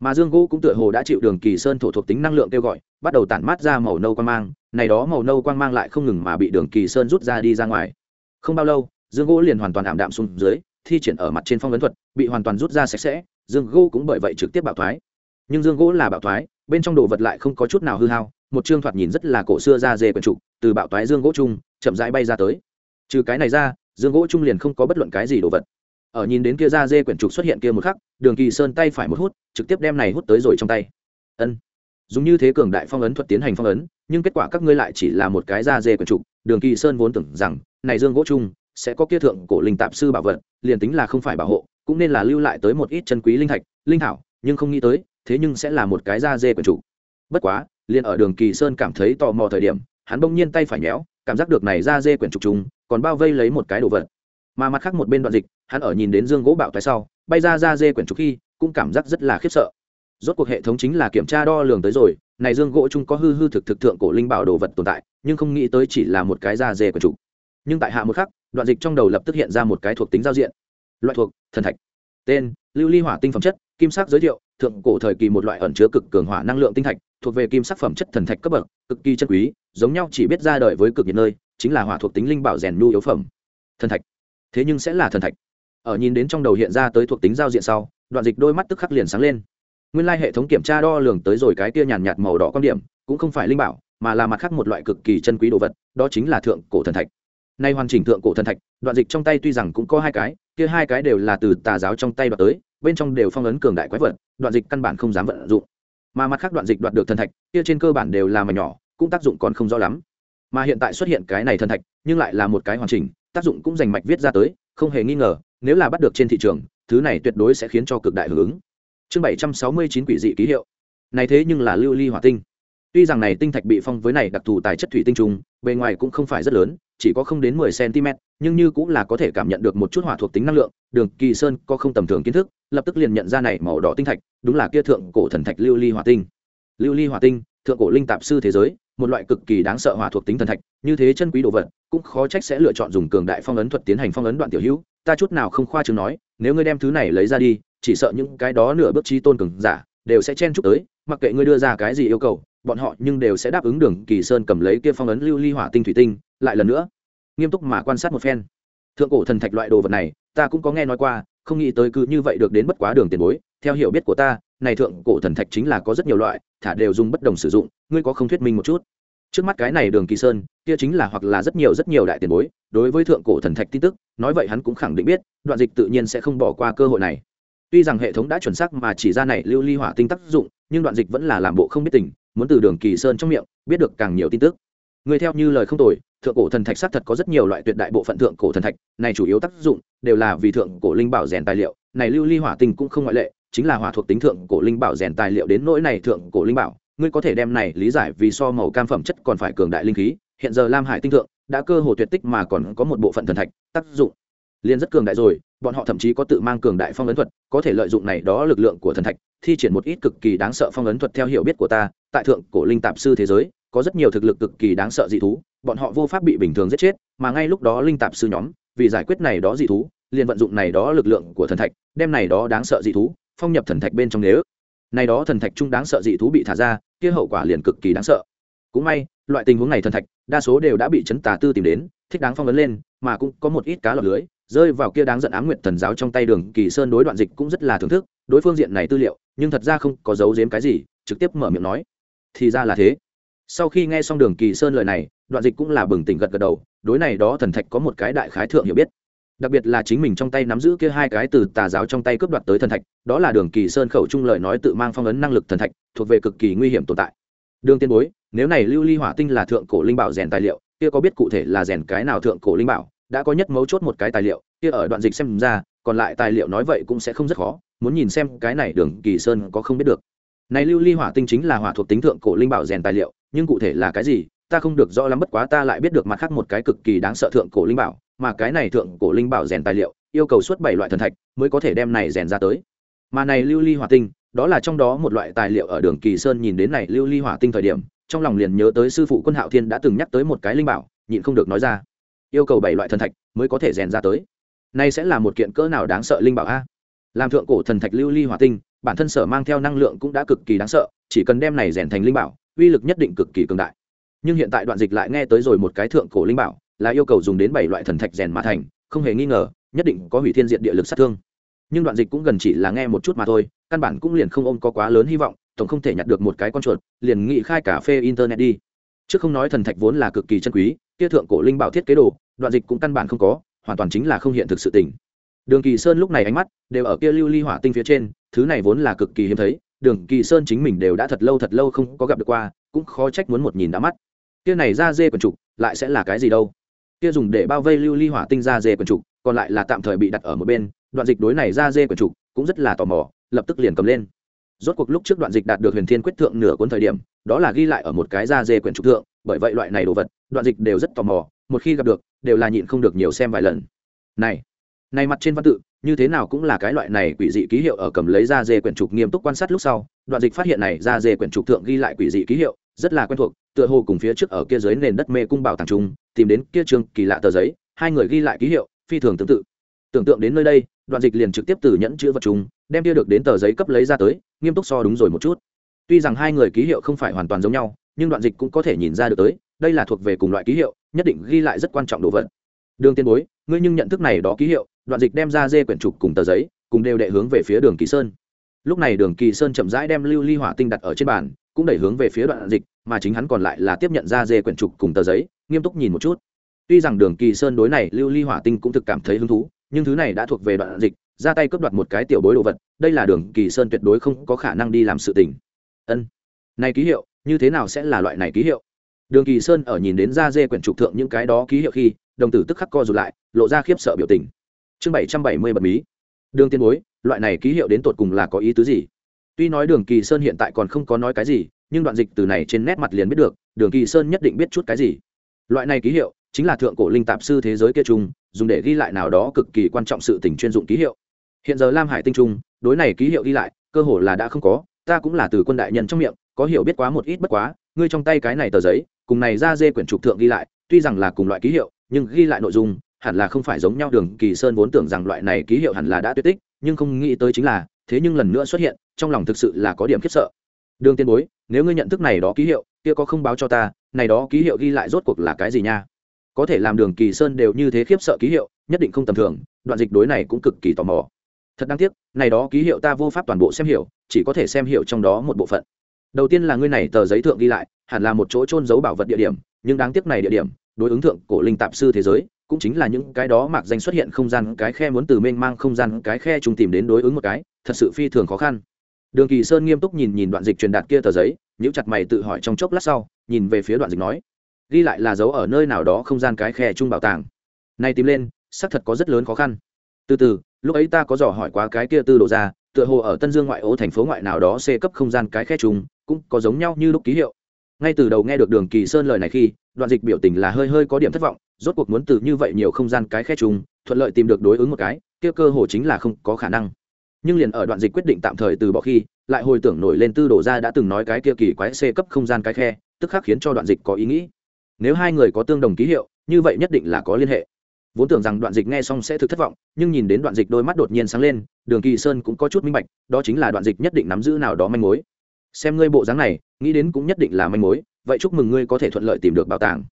A: Mà dương gỗ cũng tựa hồ đã chịu đường kỳ sơn thổ thuộc tính năng lượng kêu gọi, bắt đầu tản mát ra màu nâu quang mang, này đó màu nâu quang mang lại không ngừng mà bị đường kỳ sơn rút ra đi ra ngoài. Không bao lâu, dương gỗ liền hoàn toàn ảm đạm xuống dưới thi triển ở mặt trên phong ấn thuật, bị hoàn toàn rút ra sạch sẽ, dương gỗ cũng bởi vậy trực tiếp bạo thoái. Nhưng dương gỗ là bạo thoái, bên trong đồ vật lại không có chút nào hư hao, một chương thoạt nhìn rất là cổ xưa ra dê quần trục, từ bạo toái dương gỗ chung, chậm rãi bay ra tới. Trừ cái này ra, dương gỗ chung liền không có bất luận cái gì đồ vật. Ở nhìn đến kia ra dê quyển trục xuất hiện kia một khắc, đường kỳ sơn tay phải một hút, trực tiếp đem này hút tới rồi trong tay. Ân. Dùng như thế cường đại phong ấn thuật tiến hành phong ấn, nhưng kết quả các ngươi lại chỉ là một cái da dê quyển trục. Đường kỳ sơn vốn tưởng rằng, này dương gỗ chung sẽ có kia thượng cổ linh tạp sư bảo vật, liền tính là không phải bảo hộ, cũng nên là lưu lại tới một ít chân quý linh thạch, linh thảo, nhưng không nghĩ tới, thế nhưng sẽ là một cái da dê quyển chủ. bất quá, liền ở đường kỳ sơn cảm thấy tò mò thời điểm, hắn bỗng nhiên tay phải nhéo, cảm giác được này ra dê quyển trục trùng, còn bao vây lấy một cái đồ vật. Mà mặt khác một bên đoạn dịch, hắn ở nhìn đến dương gỗ bạo tại sau, bay ra ra dê quyển trục khi, cũng cảm giác rất là khiếp sợ. Rốt cuộc hệ thống chính là kiểm tra đo lường tới rồi, này dương gỗ chung có hư hư thực thực thượng cổ linh bảo đồ vật tồn tại, nhưng không nghĩ tới chỉ là một cái da dê quyển trục nhưng tại hạ một khắc, đoạn dịch trong đầu lập tức hiện ra một cái thuộc tính giao diện. Loại thuộc, thần thạch. Tên, lưu ly hỏa tinh phẩm chất, kim sắc giới thiệu, thượng cổ thời kỳ một loại ẩn chứa cực cường hỏa năng lượng tinh thạch, thuộc về kim sắc phẩm chất thần thạch cấp bậc, cực kỳ chân quý, giống nhau chỉ biết ra đời với cực nhiệt nơi, chính là hỏa thuộc tính linh bảo rèn nhu yếu phẩm. Thần thạch. Thế nhưng sẽ là thần thạch. Ở nhìn đến trong đầu hiện ra tới thuộc tính giao diện sau, đoạn dịch đôi mắt tức khắc liền sáng lên. Nguyên lai hệ thống kiểm tra đo lường tới rồi cái tia nhàn nhạt màu đỏ quan điểm, cũng không phải linh bảo, mà là mặt khác một loại cực kỳ chân quý đồ vật, đó chính là thượng cổ thần thạch nay hoàn chỉnh thượng cổ thần thạch, đoạn dịch trong tay tuy rằng cũng có hai cái, kia hai cái đều là từ tà giáo trong tay đoạt tới, bên trong đều phong ấn cường đại quái vật, đoạn dịch căn bản không dám vận dụng. Mà mặt khác đoạn dịch đoạt được thần thạch, kia trên cơ bản đều là mà nhỏ, cũng tác dụng còn không rõ lắm. Mà hiện tại xuất hiện cái này thần thạch, nhưng lại là một cái hoàn chỉnh, tác dụng cũng dành mạch viết ra tới, không hề nghi ngờ, nếu là bắt được trên thị trường, thứ này tuyệt đối sẽ khiến cho cực đại hưởng ứng. Chương bảy trăm sáu mươi chín quỷ dị ký hiệu. Này thế nhưng là lưu ly hỏa tinh tuy rằng này tinh thạch bị phong với này đặc thù tài chất thủy tinh trùng, bề ngoài cũng không phải rất lớn, chỉ có không đến mười cm nhưng như cũng là có thể cảm nhận được một chút hỏa thuộc tính năng lượng, đường kỳ sơn có không tầm thường kiến thức, lập tức liền nhận ra này màu đỏ tinh thạch, đúng là kia thượng cổ thần thạch lưu ly hỏa tinh. Lưu ly hỏa tinh, thượng cổ linh tạp sư thế giới, một loại cực kỳ đáng sợ hỏa thuộc tính thần thạch, như thế chân quý đồ vật, cũng khó trách sẽ lựa chọn dùng cường đại phong ấn thuật tiến hành phong ấn đoạn tiểu hữu, ta chút nào không khoa chứng nói, nếu ngươi đem thứ này lấy ra đi, chỉ sợ những cái đó nửa bước trí tôn cường giả, đều sẽ chen chúc tới, mặc kệ ngươi đưa ra cái gì yêu cầu bọn họ nhưng đều sẽ đáp ứng đường kỳ sơn cầm lấy kia phong ấn lưu ly hỏa tinh thủy tinh, lại lần nữa. Nghiêm túc mà quan sát một phen. Thượng cổ thần thạch loại đồ vật này, ta cũng có nghe nói qua, không nghĩ tới cứ như vậy được đến bất quá đường tiền bối. Theo hiểu biết của ta, này thượng cổ thần thạch chính là có rất nhiều loại, thả đều dùng bất đồng sử dụng, ngươi có không thuyết minh một chút? Trước mắt cái này đường kỳ sơn, kia chính là hoặc là rất nhiều rất nhiều đại tiền bối, đối với thượng cổ thần thạch tin tức, nói vậy hắn cũng khẳng định biết, đoạn dịch tự nhiên sẽ không bỏ qua cơ hội này. Tuy rằng hệ thống đã chuẩn xác mà chỉ ra này lưu ly hỏa tinh tác dụng, nhưng đoạn dịch vẫn là làm bộ không biết tình muốn từ đường kỳ sơn trong miệng, biết được càng nhiều tin tức. Người theo như lời không tồi, thượng cổ thần thạch xác thật có rất nhiều loại tuyệt đại bộ phận thượng cổ thần thạch, này chủ yếu tác dụng đều là vì thượng cổ linh bảo rèn tài liệu, này lưu ly hỏa tinh cũng không ngoại lệ, chính là hỏa thuộc tính thượng cổ linh bảo rèn tài liệu đến nỗi này thượng cổ linh bảo, ngươi có thể đem này lý giải vì so màu cam phẩm chất còn phải cường đại linh khí, hiện giờ lam hải tinh thượng, đã cơ hồ tuyệt tích mà còn có một bộ phận thần thạch, tác dụng liền rất cường đại rồi, bọn họ thậm chí có tự mang cường đại phong ấn thuật, có thể lợi dụng này đó lực lượng của thần thạch thi triển một ít cực kỳ đáng sợ phong ấn thuật theo hiểu biết của ta, tại thượng cổ linh tạp sư thế giới, có rất nhiều thực lực cực kỳ đáng sợ dị thú, bọn họ vô pháp bị bình thường giết chết, mà ngay lúc đó linh tạp sư nhóm, vì giải quyết này đó dị thú, liền vận dụng này đó lực lượng của thần thạch, đem này đó đáng sợ dị thú, phong nhập thần thạch bên trong nếu. Này đó thần thạch trung đáng sợ dị thú bị thả ra, kia hậu quả liền cực kỳ đáng sợ. Cũng may, loại tình huống này thần thạch, đa số đều đã bị chấn tà tư tìm đến, thích đáng phong ấn lên, mà cũng có một ít cá lọc lưới rơi vào kia đáng giận ám nguyện thần giáo trong tay đường, kỳ sơn đối đoạn dịch cũng rất là thưởng thức, đối phương diện này tư liệu, nhưng thật ra không có giấu giếm cái gì, trực tiếp mở miệng nói. Thì ra là thế. Sau khi nghe xong đường, kỳ sơn lời này, đoạn dịch cũng là bừng tỉnh gật gật đầu, đối này đó thần thạch có một cái đại khái thượng hiểu biết. Đặc biệt là chính mình trong tay nắm giữ kia hai cái từ tà giáo trong tay cướp đoạt tới thần thạch, đó là đường, kỳ sơn khẩu trung lời nói tự mang phong ấn năng lực thần thạch, thuộc về cực kỳ nguy hiểm tồn tại. Đường tiên bối, nếu này lưu ly hỏa tinh là thượng cổ linh bảo rèn tài liệu, kia có biết cụ thể là rèn cái nào thượng cổ linh bảo? Đã có nhất mấu chốt một cái tài liệu, kia ở đoạn dịch xem ra, còn lại tài liệu nói vậy cũng sẽ không rất khó, muốn nhìn xem cái này đường kỳ sơn có không biết được. Này lưu ly hỏa tinh chính là hỏa thuộc tính thượng cổ linh bảo rèn tài liệu, nhưng cụ thể là cái gì, ta không được rõ lắm, bất quá ta lại biết được mặt khác một cái cực kỳ đáng sợ thượng cổ linh bảo, mà cái này thượng cổ linh bảo rèn tài liệu, yêu cầu suốt bảy loại thần thạch mới có thể đem này rèn ra tới. Mà này lưu ly hỏa tinh, đó là trong đó một loại tài liệu ở đường kỳ sơn nhìn đến này lưu ly hỏa tinh thời điểm, trong lòng liền nhớ tới sư phụ quân hạo thiên đã từng nhắc tới một cái linh bảo, nhịn không được nói ra yêu cầu bảy loại thần thạch mới có thể rèn ra tới. Nay sẽ là một kiện cỡ nào đáng sợ linh bảo a? Làm thượng cổ thần thạch lưu ly hỏa tinh, bản thân sở mang theo năng lượng cũng đã cực kỳ đáng sợ, chỉ cần đem này rèn thành linh bảo, uy lực nhất định cực kỳ cường đại. Nhưng hiện tại đoạn dịch lại nghe tới rồi một cái thượng cổ linh bảo, là yêu cầu dùng đến bảy loại thần thạch rèn mà thành, không hề nghi ngờ, nhất định có hủy thiên diện địa lực sát thương. Nhưng đoạn dịch cũng gần chỉ là nghe một chút mà thôi, căn bản cũng liền không ôm có quá lớn hy vọng, tổng không thể nhặt được một cái con chuột, liền nghị khai cà phê internet đi. Chứ không nói thần thạch vốn là cực kỳ chân quý kia thượng cổ linh bảo thiết kế đồ, đoạn dịch cũng căn bản không có, hoàn toàn chính là không hiện thực sự tình. Đường kỳ sơn lúc này ánh mắt đều ở kia lưu ly hỏa tinh phía trên, thứ này vốn là cực kỳ hiếm thấy, đường kỳ sơn chính mình đều đã thật lâu thật lâu không có gặp được qua, cũng khó trách muốn một nhìn đã mắt. Kia này ra dê quần trục, lại sẽ là cái gì đâu? Kia dùng để bao vây lưu ly hỏa tinh ra dê quần trục, còn lại là tạm thời bị đặt ở một bên, đoạn dịch đối này ra dê quần trục cũng rất là tò mò, lập tức liền cầm lên. Rốt cuộc lúc trước đoạn dịch đạt được huyền thiên quyết thượng nửa cuốn thời điểm, đó là ghi lại ở một cái da dê quyển trục thượng bởi vậy loại này đồ vật, đoạn dịch đều rất tò mò, một khi gặp được, đều là nhịn không được nhiều xem vài lần. Này này mặt trên văn tự, như thế nào cũng là cái loại này quỷ dị ký hiệu ở cầm lấy ra dê quyển trục nghiêm túc quan sát lúc sau, đoạn dịch phát hiện này ra dê quyển trục thượng ghi lại quỷ dị ký hiệu, rất là quen thuộc, tựa hồ cùng phía trước ở kia dưới nền đất mê cung bảo tàng trung tìm đến kia trường kỳ lạ tờ giấy, hai người ghi lại ký hiệu, phi thường tương tự. Tưởng tượng đến nơi đây, đoạn dịch liền trực tiếp từ nhẫn chữ vật chúng đem kia được đến tờ giấy cấp lấy ra tới, nghiêm túc so đúng rồi một chút. Tuy rằng hai người ký hiệu không phải hoàn toàn giống nhau nhưng đoạn dịch cũng có thể nhìn ra được tới, đây là thuộc về cùng loại ký hiệu, nhất định ghi lại rất quan trọng đồ vật. Đường tiên bối, ngươi nhưng nhận thức này đó ký hiệu, đoạn dịch đem ra dê quyển trục cùng tờ giấy, cùng đều đệ hướng về phía đường kỳ sơn. Lúc này đường kỳ sơn chậm rãi đem lưu ly hỏa tinh đặt ở trên bàn, cũng đẩy hướng về phía đoạn dịch, mà chính hắn còn lại là tiếp nhận ra dê quyển trục cùng tờ giấy, nghiêm túc nhìn một chút. Tuy rằng đường kỳ sơn đối này lưu ly hỏa tinh cũng thực cảm thấy hứng thú, nhưng thứ này đã thuộc về đoạn dịch, ra tay cướp đoạt một cái tiểu bối đồ vật, đây là đường kỳ sơn tuyệt đối không có khả năng đi làm sự tình. Ân, này ký hiệu như thế nào sẽ là loại này ký hiệu? Đường kỳ sơn ở nhìn đến ra dê quyển trục thượng những cái đó ký hiệu khi, đồng tử tức khắc co rụt lại, lộ ra khiếp sợ biểu tình. Chương bảy trăm bảy mươi bật mí. Đường tiên bối, loại này ký hiệu đến tột cùng là có ý tứ gì? Tuy nói đường kỳ sơn hiện tại còn không có nói cái gì, nhưng đoạn dịch từ này trên nét mặt liền biết được, đường kỳ sơn nhất định biết chút cái gì. Loại này ký hiệu chính là thượng cổ linh tạp sư thế giới kia trung dùng để ghi lại nào đó cực kỳ quan trọng sự tình chuyên dụng ký hiệu. Hiện giờ lam hải tinh trung, đối này ký hiệu ghi lại, cơ hồ là đã không có, ta cũng là từ quân đại nhân trong miệng có hiểu biết quá một ít bất quá, ngươi trong tay cái này tờ giấy, cùng này ra dê quyển trục thượng ghi lại, tuy rằng là cùng loại ký hiệu, nhưng ghi lại nội dung, hẳn là không phải giống nhau đường, kỳ sơn vốn tưởng rằng loại này ký hiệu hẳn là đã tuyệt tích, nhưng không nghĩ tới chính là, thế nhưng lần nữa xuất hiện, trong lòng thực sự là có điểm khiếp sợ. Đường tiên bối, nếu ngươi nhận thức này đó ký hiệu, kia có không báo cho ta, này đó ký hiệu ghi lại rốt cuộc là cái gì nha? Có thể làm đường kỳ sơn đều như thế khiếp sợ ký hiệu, nhất định không tầm thường, đoạn dịch đối này cũng cực kỳ tò mò. Thật đáng tiếc, này đó ký hiệu ta vô pháp toàn bộ xem hiểu, chỉ có thể xem hiểu trong đó một bộ phận đầu tiên là ngươi này tờ giấy thượng ghi lại, hẳn là một chỗ trôn giấu bảo vật địa điểm, nhưng đáng tiếc này địa điểm, đối ứng thượng cổ linh tạp sư thế giới, cũng chính là những cái đó mạc danh xuất hiện không gian, cái khe muốn từ mênh mang không gian, cái khe chúng tìm đến đối ứng một cái, thật sự phi thường khó khăn. Đường kỳ sơn nghiêm túc nhìn nhìn đoạn dịch truyền đạt kia tờ giấy, nhíu chặt mày tự hỏi trong chốc lát sau, nhìn về phía đoạn dịch nói, ghi lại là dấu ở nơi nào đó không gian cái khe chung bảo tàng. Nay tìm lên, xác thật có rất lớn khó khăn. Từ từ, lúc ấy ta có dò hỏi quá cái kia tư độ ra tựa hồ ở tân dương ngoại ô thành phố ngoại nào đó xê cấp không gian cái khe trùng, cũng có giống nhau như lúc ký hiệu. Ngay từ đầu nghe được đường kỳ sơn lời này khi, đoạn dịch biểu tình là hơi hơi có điểm thất vọng, rốt cuộc muốn từ như vậy nhiều không gian cái khe trùng, thuận lợi tìm được đối ứng một cái, kia cơ hồ chính là không có khả năng. Nhưng liền ở đoạn dịch quyết định tạm thời từ bỏ khi, lại hồi tưởng nổi lên tư đồ ra đã từng nói cái kia kỳ quái xê cấp không gian cái khe, tức khắc khiến cho đoạn dịch có ý nghĩ. Nếu hai người có tương đồng ký hiệu, như vậy nhất định là có liên hệ vốn tưởng rằng đoạn dịch nghe xong sẽ thực thất vọng, nhưng nhìn đến đoạn dịch đôi mắt đột nhiên sáng lên, đường kỳ sơn cũng có chút minh bạch, đó chính là đoạn dịch nhất định nắm giữ nào đó manh mối. Xem ngươi bộ dáng này, nghĩ đến cũng nhất định là manh mối, vậy chúc mừng ngươi có thể thuận lợi tìm được bảo tàng.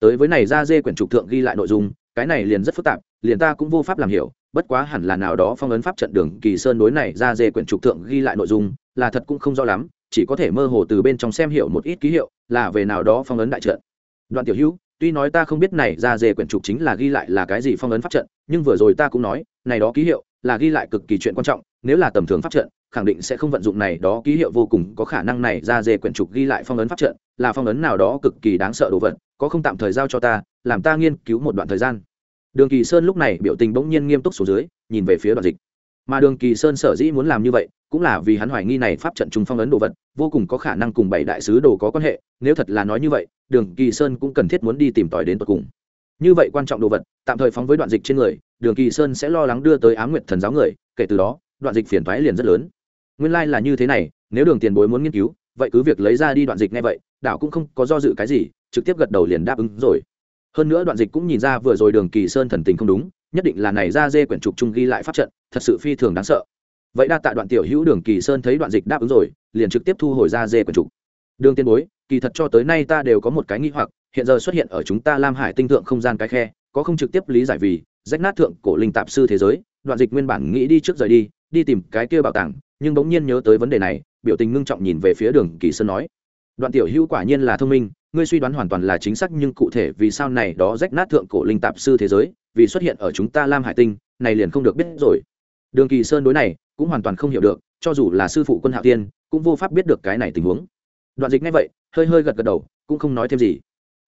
A: Tới với này ra dê quyển trục thượng ghi lại nội dung, cái này liền rất phức tạp, liền ta cũng vô pháp làm hiểu, bất quá hẳn là nào đó phong ấn pháp trận đường kỳ sơn đối này ra dê quyển trục thượng ghi lại nội dung, là thật cũng không rõ lắm, chỉ có thể mơ hồ từ bên trong xem hiểu một ít ký hiệu, là về nào đó phong ấn đại trận. Đoạn tiểu hữu tuy nói ta không biết này ra dề quyển trục chính là ghi lại là cái gì phong ấn pháp trận, nhưng vừa rồi ta cũng nói, này đó ký hiệu là ghi lại cực kỳ chuyện quan trọng, nếu là tầm thường pháp trận, khẳng định sẽ không vận dụng này đó ký hiệu vô cùng, có khả năng này ra dề quyển trục ghi lại phong ấn pháp trận là phong ấn nào đó cực kỳ đáng sợ đồ vật, có không tạm thời giao cho ta, làm ta nghiên cứu một đoạn thời gian. Đường kỳ sơn lúc này biểu tình bỗng nhiên nghiêm túc xuống dưới, nhìn về phía đoạn dịch. Mà đường kỳ sơn sở dĩ muốn làm như vậy cũng là vì hắn hoài nghi này pháp trận trung phong ấn đồ vật, vô cùng có khả năng cùng bảy đại sứ đồ có quan hệ, nếu thật là nói như vậy, đường kỳ sơn cũng cần thiết muốn đi tìm tòi đến tận cùng. Như vậy quan trọng đồ vật, tạm thời phóng với đoạn dịch trên người, đường kỳ sơn sẽ lo lắng đưa tới ám nguyệt thần giáo người, kể từ đó, đoạn dịch phiền thoái liền rất lớn. Nguyên lai、like、là như thế này, nếu đường tiền bối muốn nghiên cứu, vậy cứ việc lấy ra đi đoạn dịch ngay vậy, đảo cũng không có do dự cái gì, trực tiếp gật đầu liền đáp ứng rồi. Hơn nữa đoạn dịch cũng nhìn ra vừa rồi đường kỳ sơn thần tình không đúng, nhất định là này ra dê quyển trục trung ghi lại pháp trận, thật sự phi thường đáng sợ vậy đa tạ đoạn tiểu hữu đường kỳ sơn thấy đoạn dịch đáp ứng rồi, liền trực tiếp thu hồi ra dê quần trục đường tiên bối, kỳ thật cho tới nay ta đều có một cái nghi hoặc, hiện giờ xuất hiện ở chúng ta lam hải tinh thượng không gian cái khe, có không trực tiếp lý giải vì, rách nát thượng cổ linh tạp sư thế giới, đoạn dịch nguyên bản nghĩ đi trước rời đi đi tìm cái kia bảo tàng, nhưng bỗng nhiên nhớ tới vấn đề này, biểu tình ngưng trọng nhìn về phía đường kỳ sơn nói. Đoạn tiểu hữu quả nhiên là thông minh, ngươi suy đoán hoàn toàn là chính xác, nhưng cụ thể vì sao này đó rách nát thượng cổ linh tạp sư thế giới, vì xuất hiện ở chúng ta lam hải tinh, này liền không được biết rồi. Đường kỳ sơn đối này cũng hoàn toàn không hiểu được cho dù là sư phụ quân hạo tiên cũng vô pháp biết được cái này tình huống. Đoạn dịch ngay vậy hơi hơi gật gật đầu cũng không nói thêm gì.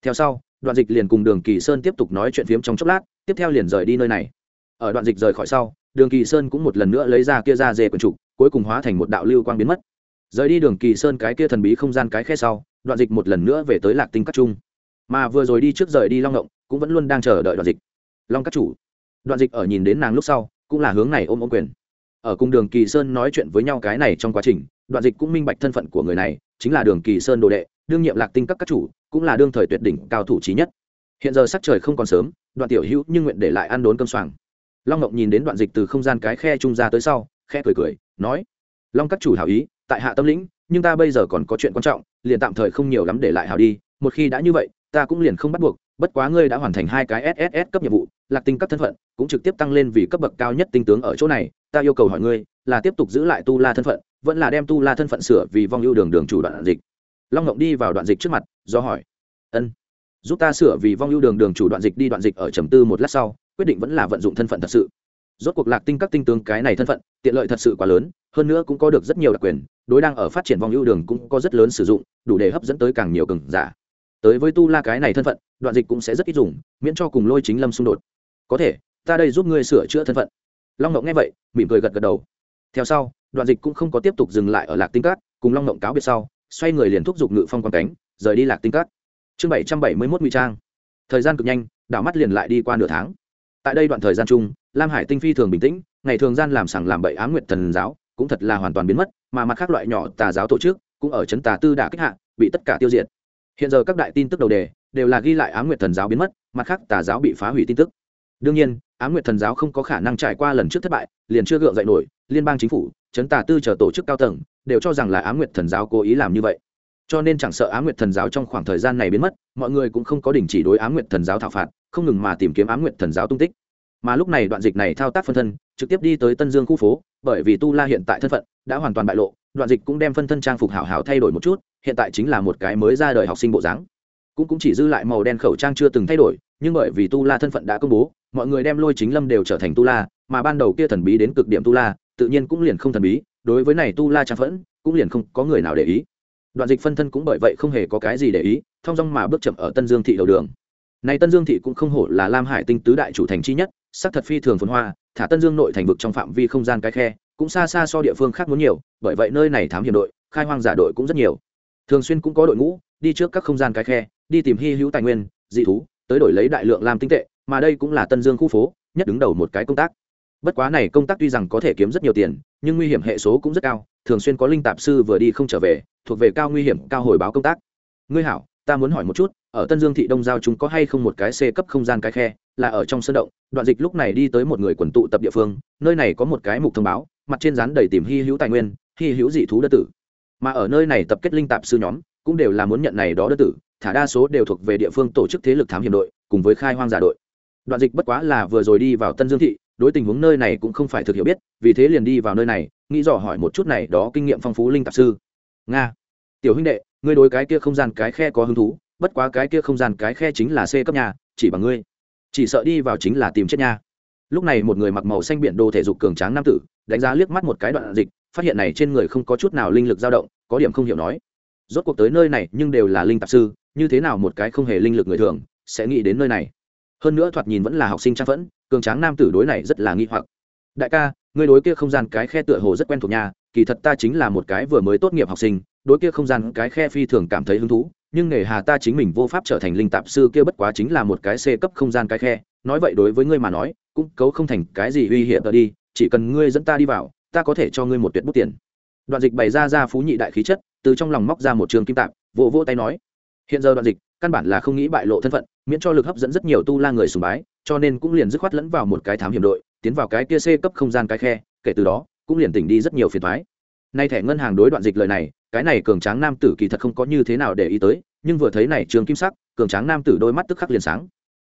A: Theo sau đoạn dịch liền cùng đường kỳ sơn tiếp tục nói chuyện phiếm trong chốc lát tiếp theo liền rời đi nơi này. Ở đoạn dịch rời khỏi sau đường kỳ sơn cũng một lần nữa lấy ra kia ra dê quần trục cuối cùng hóa thành một đạo lưu quang biến mất. Rời đi đường kỳ sơn cái kia thần bí không gian cái khe sau đoạn dịch một lần nữa về tới lạc tinh các trung. Mà vừa rồi đi trước rời đi long động, cũng vẫn luôn đang chờ đợi đoạn dịch. Long các chủ. Đoạn dịch ở nhìn đến nàng lúc sau cũng là hướng này ôm ôm quyền ở cùng đường kỳ sơn nói chuyện với nhau cái này trong quá trình, đoạn dịch cũng minh bạch thân phận của người này, chính là đường kỳ sơn đồ đệ, đương nhiệm lạc tinh các các chủ, cũng là đương thời tuyệt đỉnh cao thủ trí nhất. Hiện giờ sắc trời không còn sớm, đoạn tiểu hữu nhưng nguyện để lại ăn đốn cơm soàng long ngộng nhìn đến đoạn dịch từ không gian cái khe trung ra tới sau khe cười cười, nói, long các chủ hảo ý, tại hạ tâm lĩnh, nhưng ta bây giờ còn có chuyện quan trọng, liền tạm thời không nhiều lắm để lại hảo đi, một khi đã như vậy, ta cũng liền không bắt buộc bất quá ngươi đã hoàn thành hai cái sss cấp nhiệm vụ, lạc tinh các thân phận cũng trực tiếp tăng lên vì cấp bậc cao nhất tinh tướng ở chỗ này, ta yêu cầu hỏi ngươi là tiếp tục giữ lại tu la thân phận, vẫn là đem tu la thân phận sửa vì vong ưu đường đường chủ đoạn dịch. Long ngộng đi vào đoạn dịch trước mặt, do hỏi. Ân, giúp ta sửa vì vong ưu đường đường chủ đoạn dịch đi đoạn dịch ở trầm tư một lát sau, quyết định vẫn là vận dụng thân phận thật sự. Rốt cuộc lạc tinh các tinh tướng cái này thân phận, tiện lợi thật sự quá lớn, hơn nữa cũng có được rất nhiều đặc quyền, đối đang ở phát triển vong ưu đường cũng có rất lớn sử dụng, đủ để hấp dẫn tới càng nhiều cường giả tới với tu la cái này thân phận, đoạn dịch cũng sẽ rất ít dùng, miễn cho cùng lôi chính lâm xung đột. Có thể, ta đây giúp ngươi sửa chữa thân phận. Long ngộng nghe vậy, mỉm cười gật gật đầu. Theo sau, đoạn dịch cũng không có tiếp tục dừng lại ở lạc tinh cát, cùng long ngộng cáo biệt sau, xoay người liền thúc giục ngự phong quan cánh, rời đi lạc tinh cát. Chương bảy trăm bảy mươi mốt nguy trang. Thời gian cực nhanh, đảo mắt liền lại đi qua nửa tháng. Tại đây đoạn thời gian chung, lam hải tinh phi thường bình tĩnh, ngày thường gian làm sảng làm bậy ám nguyện thần giáo, cũng thật là hoàn toàn biến mất, mà mặt khác loại nhỏ tà giáo tổ chức, cũng ở chấn tà tư đả kích hạ, bị tất cả tiêu diệt hiện giờ các đại tin tức đầu đề đều là ghi lại ám nguyệt thần giáo biến mất, mặt khác tà giáo bị phá hủy tin tức. Đương nhiên, ám nguyệt thần giáo không có khả năng trải qua lần trước thất bại, liền chưa gượng dậy nổi, liên bang chính phủ, chấn tà tư chờ tổ chức cao tầng đều cho rằng là ám nguyệt thần giáo cố ý làm như vậy. Cho nên chẳng sợ ám nguyệt thần giáo trong khoảng thời gian này biến mất, mọi người cũng không có đình chỉ đối ám nguyệt thần giáo thảo phạt, không ngừng mà tìm kiếm ám nguyệt thần giáo tung tích. Mà lúc này đoạn dịch này thao tác phân thân, trực tiếp đi tới tân dương khu phố, bởi vì tu la hiện tại thân phận đã hoàn toàn bại lộ, đoạn dịch cũng đem phân thân trang phục hảo hảo thay đổi một chút hiện tại chính là một cái mới ra đời học sinh bộ dáng. Cũng cũng chỉ dư lại màu đen khẩu trang chưa từng thay đổi, nhưng bởi vì tu la thân phận đã công bố, mọi người đem lôi chính lâm đều trở thành tu la, mà ban đầu kia thần bí đến cực điểm tu la, tự nhiên cũng liền không thần bí, đối với này tu la trang phẫn, cũng liền không có người nào để ý. Đoạn dịch phân thân cũng bởi vậy không hề có cái gì để ý, thong dong mà bước chậm ở tân dương thị đầu đường. Này tân dương thị cũng không hổ là lam hải tinh tứ đại chủ thành chi nhất, sắc thật phi thường phồn hoa, thả tân dương nội thành vực trong phạm vi không gian cái khe, cũng xa xa so địa phương khác muốn nhiều, bởi vậy nơi này thám hiểm đội, khai hoang giả đội cũng rất nhiều thường xuyên cũng có đội ngũ đi trước các không gian cái khe, đi tìm hy hữu tài nguyên, dị thú, tới đổi lấy đại lượng làm tinh tệ, mà đây cũng là tân dương khu phố, nhất đứng đầu một cái công tác. Bất quá này công tác tuy rằng có thể kiếm rất nhiều tiền, nhưng nguy hiểm hệ số cũng rất cao, thường xuyên có linh tạp sư vừa đi không trở về, thuộc về cao nguy hiểm, cao hồi báo công tác. Ngươi hảo, ta muốn hỏi một chút, ở tân dương thị đông giao chúng có hay không một cái c cấp không gian cái khe, là ở trong sân động, đoạn dịch lúc này đi tới một người quần tụ tập địa phương, nơi này có một cái mục thông báo, mặt trên rán đầy tìm hy hữu tài nguyên, hy hữu dị thú đất tử mà ở nơi này tập kết linh tạp sư nhóm, cũng đều là muốn nhận này đó đơn tử, thả đa số đều thuộc về địa phương tổ chức thế lực thám hiểm đội, cùng với khai hoang giả đội. Đoạn dịch bất quá là vừa rồi đi vào tân dương thị, đối tình huống nơi này cũng không phải thực hiểu biết, vì thế liền đi vào nơi này, nghĩ dò hỏi một chút này đó kinh nghiệm phong phú linh tạp sư. Nga, tiểu huynh đệ, ngươi đối cái kia không gian cái khe có hứng thú, bất quá cái kia không gian cái khe chính là c cấp nhà, chỉ bằng ngươi. Chỉ sợ đi vào chính là tìm chết nha lúc này một người mặc màu xanh biển đồ thể dục cường tráng nam tử, đánh giá liếc mắt một cái đoạn dịch, phát hiện này trên người không có chút nào linh lực dao động có điểm không hiểu nói. Rốt cuộc tới nơi này nhưng đều là linh tạp sư, như thế nào một cái không hề linh lực người thường sẽ nghĩ đến nơi này? Hơn nữa thoạt nhìn vẫn là học sinh trang phẫn, cường tráng nam tử đối này rất là nghi hoặc. Đại ca, người đối kia không gian cái khe tựa hồ rất quen thuộc nhà kỳ thật ta chính là một cái vừa mới tốt nghiệp học sinh, đối kia không gian cái khe phi thường cảm thấy hứng thú, nhưng nghề hà ta chính mình vô pháp trở thành linh tạp sư kia bất quá chính là một cái c cấp không gian cái khe, nói vậy đối với ngươi mà nói, cũng cấu không thành cái gì uy hiểm ở đi, chỉ cần ngươi dẫn ta đi vào, ta có thể cho ngươi một tuyệt bút tiền đoạn dịch bày ra ra phú nhị đại khí chất, từ trong lòng móc ra một trường kim tạp vỗ vỗ tay nói, hiện giờ đoạn dịch, căn bản là không nghĩ bại lộ thân phận, miễn cho lực hấp dẫn rất nhiều tu la người sùng bái, cho nên cũng liền dứt khoát lẫn vào một cái thám hiểm đội, tiến vào cái kia c cấp không gian cái khe, kể từ đó, cũng liền tỉnh đi rất nhiều phiền thoái nay thẻ ngân hàng đối đoạn dịch lời này, cái này cường tráng nam tử kỳ thật không có như thế nào để ý tới, nhưng vừa thấy này trường kim sắc, cường tráng nam tử đôi mắt tức khắc liền sáng.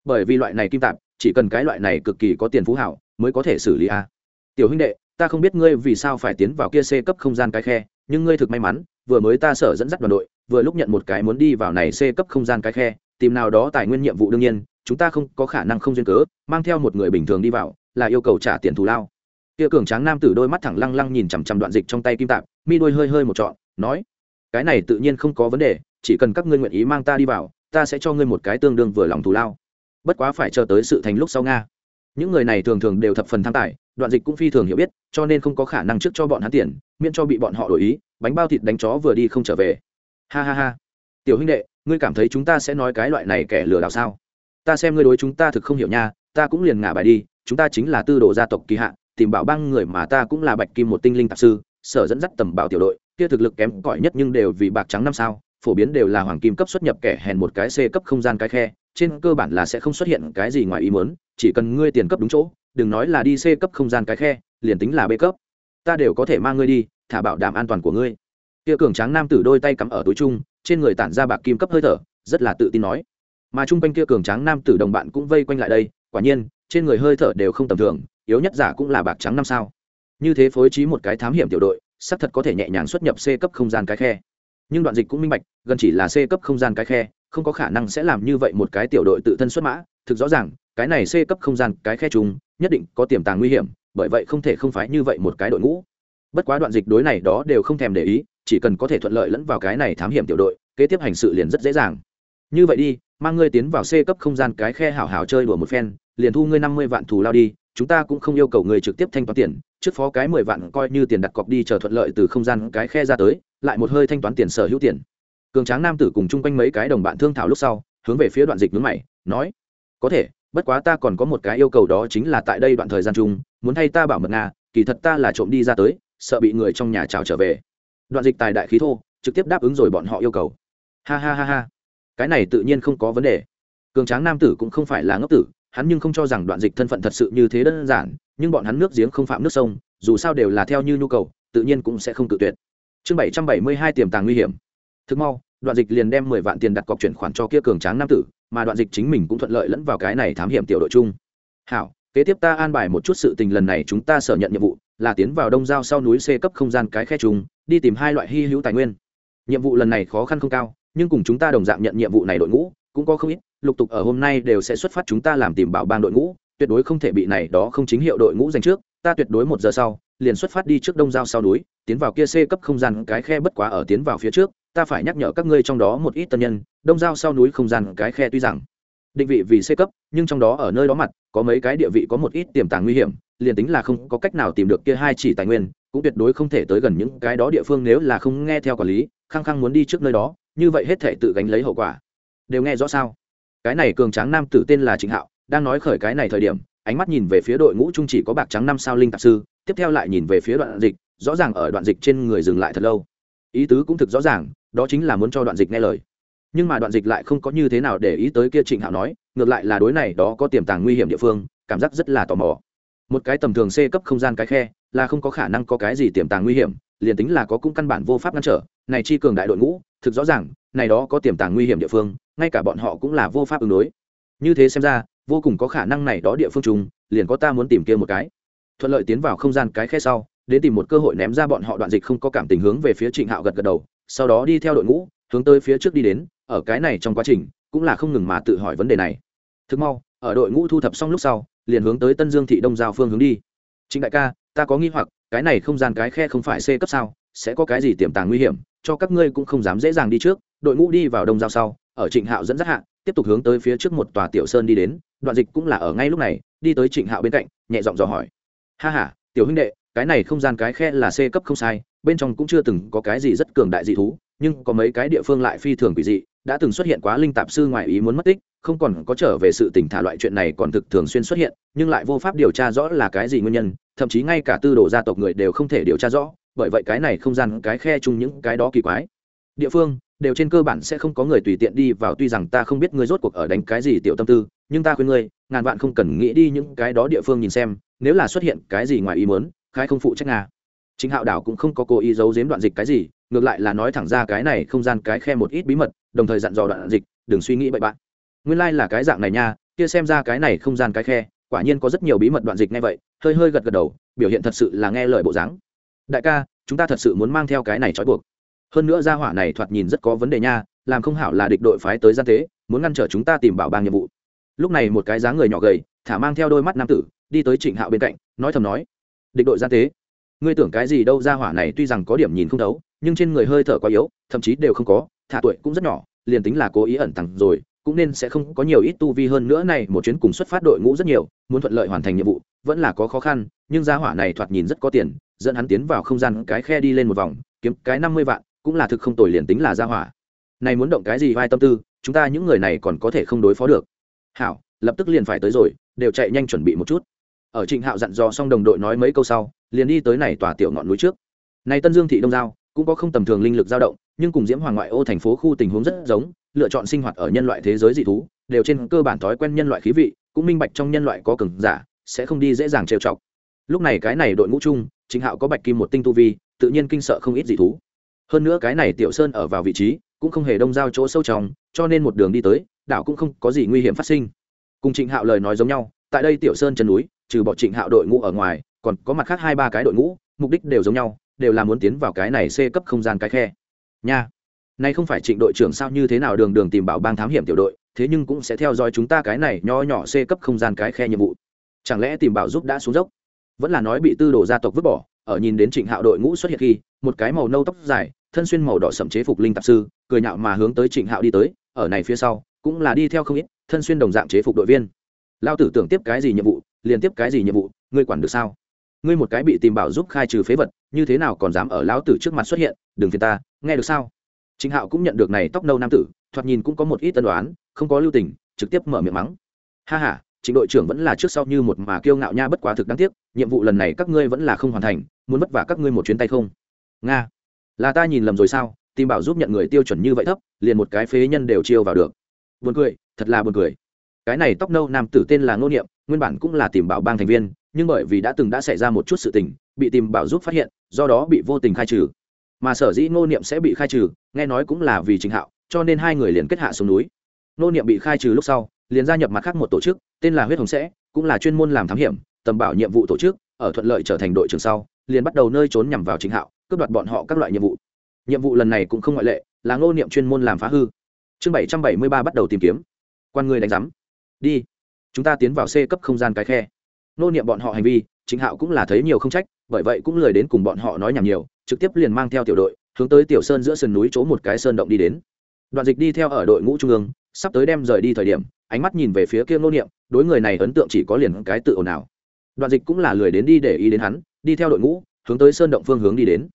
A: Bởi vì loại này kim tạp chỉ cần cái loại này cực kỳ có tiền phú hảo, mới có thể xử lý a. Tiểu huynh đệ ta không biết ngươi vì sao phải tiến vào kia c cấp không gian cái khe, nhưng ngươi thực may mắn, vừa mới ta sở dẫn dắt đoàn đội, vừa lúc nhận một cái muốn đi vào này c cấp không gian cái khe, tìm nào đó tài nguyên nhiệm vụ đương nhiên, chúng ta không có khả năng không duyên cớ, mang theo một người bình thường đi vào, là yêu cầu trả tiền thù lao. Kia cường tráng nam tử đôi mắt thẳng lăng lăng nhìn chằm chằm đoạn dịch trong tay kim tạp, mi đôi hơi hơi một trọn, nói, cái này tự nhiên không có vấn đề, chỉ cần các ngươi nguyện ý mang ta đi vào, ta sẽ cho ngươi một cái tương đương vừa lòng thù lao. Bất quá phải chờ tới sự thành lúc sau nga. Những người này thường thường đều thập phần tham tài đoạn dịch cũng phi thường hiểu biết, cho nên không có khả năng trước cho bọn hắn tiền, miễn cho bị bọn họ đổi ý, bánh bao thịt đánh chó vừa đi không trở về. Ha ha ha. Tiểu huynh đệ, ngươi cảm thấy chúng ta sẽ nói cái loại này kẻ lừa đảo sao? Ta xem ngươi đối chúng ta thực không hiểu nha, ta cũng liền ngả bài đi, chúng ta chính là tư đồ gia tộc kỳ hạ, tìm bảo băng người mà ta cũng là bạch kim một tinh linh tạp sư, sở dẫn dắt tầm bảo tiểu đội, kia thực lực kém cỏi nhất nhưng đều vì bạc trắng năm sao, phổ biến đều là hoàng kim cấp xuất nhập kẻ hèn một cái c cấp không gian cái khe, trên cơ bản là sẽ không xuất hiện cái gì ngoài ý muốn, chỉ cần ngươi tiền cấp đúng chỗ đừng nói là đi c cấp không gian cái khe liền tính là b cấp. Ta đều có thể mang ngươi đi thả bảo đảm an toàn của ngươi. Kia cường tráng nam tử đôi tay cắm ở túi trung, trên người tản ra bạc kim cấp hơi thở rất là tự tin nói. Mà chung quanh kia cường tráng nam tử đồng bạn cũng vây quanh lại đây quả nhiên trên người hơi thở đều không tầm thường yếu nhất giả cũng là bạc trắng năm sao. Như thế phối trí một cái thám hiểm tiểu đội xác thật có thể nhẹ nhàng xuất nhập c cấp không gian cái khe. Nhưng đoạn dịch cũng minh bạch gần chỉ là c cấp không gian cái khe không có khả năng sẽ làm như vậy một cái tiểu đội tự thân xuất mã. Thực rõ ràng cái này c cấp không gian cái khe trùng, nhất định có tiềm tàng nguy hiểm, bởi vậy không thể không phải như vậy một cái đội ngũ. Bất quá đoạn dịch đối này đó đều không thèm để ý, chỉ cần có thể thuận lợi lẫn vào cái này thám hiểm tiểu đội, kế tiếp hành sự liền rất dễ dàng. Như vậy đi, mang ngươi tiến vào c cấp không gian cái khe hảo hảo chơi đùa một phen, liền thu ngươi năm mươi vạn thù lao đi, chúng ta cũng không yêu cầu người trực tiếp thanh toán tiền, trước phó cái mười vạn coi như tiền đặt cọc đi chờ thuận lợi từ không gian cái khe ra tới, lại một hơi thanh toán tiền sở hữu tiền. Cường tráng nam tử cùng chung quanh mấy cái đồng bạn thương thảo lúc sau, hướng về phía đoạn dịch núi mày, nói, có thể bất quá ta còn có một cái yêu cầu đó chính là tại đây đoạn thời gian chung, muốn thay ta bảo mật nga, kỳ thật ta là trộm đi ra tới, sợ bị người trong nhà trào trở về. Đoạn dịch tài đại khí thô, trực tiếp đáp ứng rồi bọn họ yêu cầu. Ha ha ha ha. Cái này tự nhiên không có vấn đề. Cường tráng nam tử cũng không phải là ngốc tử, hắn nhưng không cho rằng đoạn dịch thân phận thật sự như thế đơn giản, nhưng bọn hắn nước giếng không phạm nước sông, dù sao đều là theo như nhu cầu, tự nhiên cũng sẽ không tự tuyệt. Chương bảy trăm bảy mươi hai tiềm tàng nguy hiểm. Thực mau, đoạn dịch liền đem mười vạn tiền đặt cọc chuyển khoản cho kia cường tráng nam tử mà đoạn dịch chính mình cũng thuận lợi lẫn vào cái này thám hiểm tiểu đội chung. Hảo, kế tiếp ta an bài một chút sự tình lần này chúng ta sở nhận nhiệm vụ, là tiến vào đông giao sau núi c cấp không gian cái khe trùng đi tìm hai loại hy hữu tài nguyên. Nhiệm vụ lần này khó khăn không cao, nhưng cùng chúng ta đồng dạng nhận nhiệm vụ này đội ngũ, cũng có không ít, lục tục ở hôm nay đều sẽ xuất phát chúng ta làm tìm bảo bang đội ngũ, tuyệt đối không thể bị này đó không chính hiệu đội ngũ dành trước, ta tuyệt đối một giờ sau, liền xuất phát đi trước đông giao sau núi, tiến vào kia c cấp không gian cái khe bất quá ở tiến vào phía trước ta phải nhắc nhở các ngươi trong đó một ít tân nhân, đông giao sau núi không gian cái khe tuy rằng định vị vì c cấp, nhưng trong đó ở nơi đó mặt, có mấy cái địa vị có một ít tiềm tàng nguy hiểm, liền tính là không có cách nào tìm được kia hai chỉ tài nguyên, cũng tuyệt đối không thể tới gần những cái đó địa phương nếu là không nghe theo quản lý, khăng khăng muốn đi trước nơi đó, như vậy hết thể tự gánh lấy hậu quả. Đều nghe rõ sao? Cái này cường tráng nam tử tên là trịnh hạo, đang nói khởi cái này thời điểm, ánh mắt nhìn về phía đội ngũ trung chỉ có bạc trắng năm sao linh tạp sư, tiếp theo lại nhìn về phía đoạn dịch, rõ ràng ở đoạn dịch trên người dừng lại thật lâu. Ý tứ cũng thực rõ ràng đó chính là muốn cho đoạn dịch nghe lời. Nhưng mà đoạn dịch lại không có như thế nào để ý tới kia trịnh hạo nói, ngược lại là đối này đó có tiềm tàng nguy hiểm địa phương, cảm giác rất là tò mò. Một cái tầm thường c cấp không gian cái khe, là không có khả năng có cái gì tiềm tàng nguy hiểm, liền tính là có cũng căn bản vô pháp ngăn trở, này chi cường đại đội ngũ, thực rõ ràng, này đó có tiềm tàng nguy hiểm địa phương, ngay cả bọn họ cũng là vô pháp ứng đối. Như thế xem ra, vô cùng có khả năng này đó địa phương trùng, liền có ta muốn tìm kia một cái. Thuận lợi tiến vào không gian cái khe sau, đến tìm một cơ hội ném ra bọn họ đoạn dịch không có cảm tình hướng về phía trịnh hạo gật gật đầu sau đó đi theo đội ngũ, hướng tới phía trước đi đến, ở cái này trong quá trình, cũng là không ngừng mà tự hỏi vấn đề này. Thực mau, ở đội ngũ thu thập xong lúc sau, liền hướng tới tân dương thị đông giao phương hướng đi. Trịnh đại ca, ta có nghi hoặc, cái này không gian cái khe không phải c cấp sao, sẽ có cái gì tiềm tàng nguy hiểm, cho các ngươi cũng không dám dễ dàng đi trước. Đội ngũ đi vào đông giao sau, ở trịnh hạo dẫn dắt hạ, tiếp tục hướng tới phía trước một tòa tiểu sơn đi đến, đoạn dịch cũng là ở ngay lúc này, đi tới trịnh hạo bên cạnh, nhẹ giọng dò hỏi. Ha h a tiểu huynh đệ, cái này không gian cái khe là c cấp không sai bên trong cũng chưa từng có cái gì rất cường đại dị thú, nhưng có mấy cái địa phương lại phi thường quỷ dị, đã từng xuất hiện quá linh tạp sư ngoại ý muốn mất tích, không còn có trở về sự tỉnh thả loại chuyện này còn thực thường xuyên xuất hiện, nhưng lại vô pháp điều tra rõ là cái gì nguyên nhân, thậm chí ngay cả tư đồ gia tộc người đều không thể điều tra rõ, bởi vậy cái này không gian, cái khe chung những cái đó kỳ quái. Địa phương, đều trên cơ bản sẽ không có người tùy tiện đi vào, tuy rằng ta không biết ngươi rốt cuộc ở đánh cái gì tiểu tâm tư, nhưng ta khuyên ngươi, ngàn vạn không cần nghĩ đi những cái đó địa phương nhìn xem, nếu là xuất hiện cái gì ngoài ý muốn khai không phụ trách nga chính hạo đảo cũng không có cố ý giấu giếm đoạn dịch cái gì, ngược lại là nói thẳng ra cái này không gian cái khe một ít bí mật, đồng thời dặn dò đoạn dịch, đừng suy nghĩ bậy bạn. Nguyên lai、like、là cái dạng này nha, kia xem ra cái này không gian cái khe, quả nhiên có rất nhiều bí mật đoạn dịch ngay vậy, hơi hơi gật gật đầu, biểu hiện thật sự là nghe lời bộ dáng. Đại ca, chúng ta thật sự muốn mang theo cái này trói buộc. Hơn nữa gia hỏa này thoạt nhìn rất có vấn đề nha, làm không hảo là địch đội phái tới gian tế, muốn ngăn trở chúng ta tìm bảo bang nhiệm vụ. Lúc này một cái dáng người nhỏ gầy, thả mang theo đôi mắt nam tử, đi tới trịnh hạo bên cạnh, nói thầm nói, địch đội gian tế ngươi tưởng cái gì đâu Ra hỏa này tuy rằng có điểm nhìn không thấu, nhưng trên người hơi thở quá yếu, thậm chí đều không có, thả tuổi cũng rất nhỏ, liền tính là cố ý ẩn tàng rồi, cũng nên sẽ không có nhiều ít tu vi hơn nữa này, một chuyến cùng xuất phát đội ngũ rất nhiều, muốn thuận lợi hoàn thành nhiệm vụ, vẫn là có khó khăn, nhưng gia hỏa này thoạt nhìn rất có tiền, dẫn hắn tiến vào không gian, cái khe đi lên một vòng, kiếm cái năm mươi vạn, cũng là thực không tồi liền tính là gia hỏa. Này muốn động cái gì, vai tâm tư, chúng ta những người này còn có thể không đối phó được. Hảo, lập tức liền phải tới rồi, đều chạy nhanh chuẩn bị một chút. Ở trịnh hạo dặn dò xong đồng đội nói mấy câu sau liền đi tới này tòa tiểu ngọn núi trước. Này tân dương thị đông giao, cũng có không tầm thường linh lực dao động, nhưng cùng diễm hoàng ngoại ô thành phố khu tình huống rất giống, lựa chọn sinh hoạt ở nhân loại thế giới dị thú, đều trên cơ bản thói quen nhân loại khí vị, cũng minh bạch trong nhân loại có cường giả, sẽ không đi dễ dàng trêu chọc. Lúc này cái này đội ngũ chung, chính hạo có bạch kim một tinh tu vi, tự nhiên kinh sợ không ít dị thú. Hơn nữa cái này tiểu sơn ở vào vị trí, cũng không hề đông giao chỗ sâu trong, cho nên một đường đi tới, đảo cũng không có gì nguy hiểm phát sinh. Cùng trịnh hạo lời nói giống nhau, tại đây tiểu sơn chân núi, trừ bọn trịnh hạo đội ngũ ở ngoài còn có mặt khác hai ba cái đội ngũ, mục đích đều giống nhau, đều là muốn tiến vào cái này c cấp không gian cái khe. Nha, nay không phải trịnh đội trưởng sao như thế nào đường đường tìm bảo bang thám hiểm tiểu đội, thế nhưng cũng sẽ theo dõi chúng ta cái này nho nhỏ c cấp không gian cái khe nhiệm vụ. Chẳng lẽ tìm bảo giúp đã xuống dốc? Vẫn là nói bị tư đồ gia tộc vứt bỏ, ở nhìn đến trịnh hạo đội ngũ xuất hiện khi, một cái màu nâu tóc dài, thân xuyên màu đỏ sậm chế phục linh tạp sư, cười nhạo mà hướng tới trịnh hạo đi tới, ở này phía sau, cũng là đi theo không ít, thân xuyên đồng dạng chế phục đội viên. Lao tử tưởng tiếp cái gì nhiệm vụ, liền tiếp cái gì nhiệm vụ, ngươi quản được sao? Ngươi một cái bị tìm bảo giúp khai trừ phế vật, như thế nào còn dám ở lão tử trước mặt xuất hiện, đừng phiền ta, nghe được sao? Chính hạo cũng nhận được này tóc nâu nam tử, thoạt nhìn cũng có một ít tân đoán không có lưu tình, trực tiếp mở miệng mắng. Ha ha chính đội trưởng vẫn là trước sau như một mà kiêu ngạo nha bất quá thực đáng tiếc, nhiệm vụ lần này các ngươi vẫn là không hoàn thành, muốn vất vả các ngươi một chuyến tay không? Nga, là ta nhìn lầm rồi sao? Tìm bảo giúp nhận người tiêu chuẩn như vậy thấp, liền một cái phế nhân đều chiêu vào được. Buồn cười, thật là buồn cười. Cái này tóc nâu nam tử tên là ngô niệm, nguyên bản cũng là tìm bảo bang thành viên nhưng bởi vì đã từng đã xảy ra một chút sự tình, bị tìm bảo giúp phát hiện, do đó bị vô tình khai trừ. Mà sở dĩ ngô niệm sẽ bị khai trừ, nghe nói cũng là vì trình hạo, cho nên hai người liền kết hạ xuống núi. Ngô niệm bị khai trừ lúc sau, liền gia nhập mặt khác một tổ chức, tên là huyết hồng sẽ, cũng là chuyên môn làm thám hiểm, tầm bảo nhiệm vụ tổ chức, ở thuận lợi trở thành đội trưởng sau, liền bắt đầu nơi trốn nhằm vào trình hạo, cướp đoạt bọn họ các loại nhiệm vụ. Nhiệm vụ lần này cũng không ngoại lệ, là ngô niệm chuyên môn làm phá hư. Chương bảy trăm bảy mươi ba bắt đầu tìm kiếm. Quan người đánh giám. Đi. Chúng ta tiến vào c cấp không gian cái khe nô niệm bọn họ hành vi chính hạo cũng là thấy nhiều không trách, bởi vậy cũng lười đến cùng bọn họ nói nhảm nhiều, trực tiếp liền mang theo tiểu đội, hướng tới tiểu sơn giữa sườn núi chỗ một cái sơn động đi đến. Đoạn dịch đi theo ở đội ngũ trung ương, sắp tới đem rời đi thời điểm, ánh mắt nhìn về phía kia nô niệm, đối người này ấn tượng chỉ có liền cái tự ồn ào. Đoạn dịch cũng là lười đến đi để ý đến hắn, đi theo đội ngũ, hướng tới sơn động phương hướng đi đến.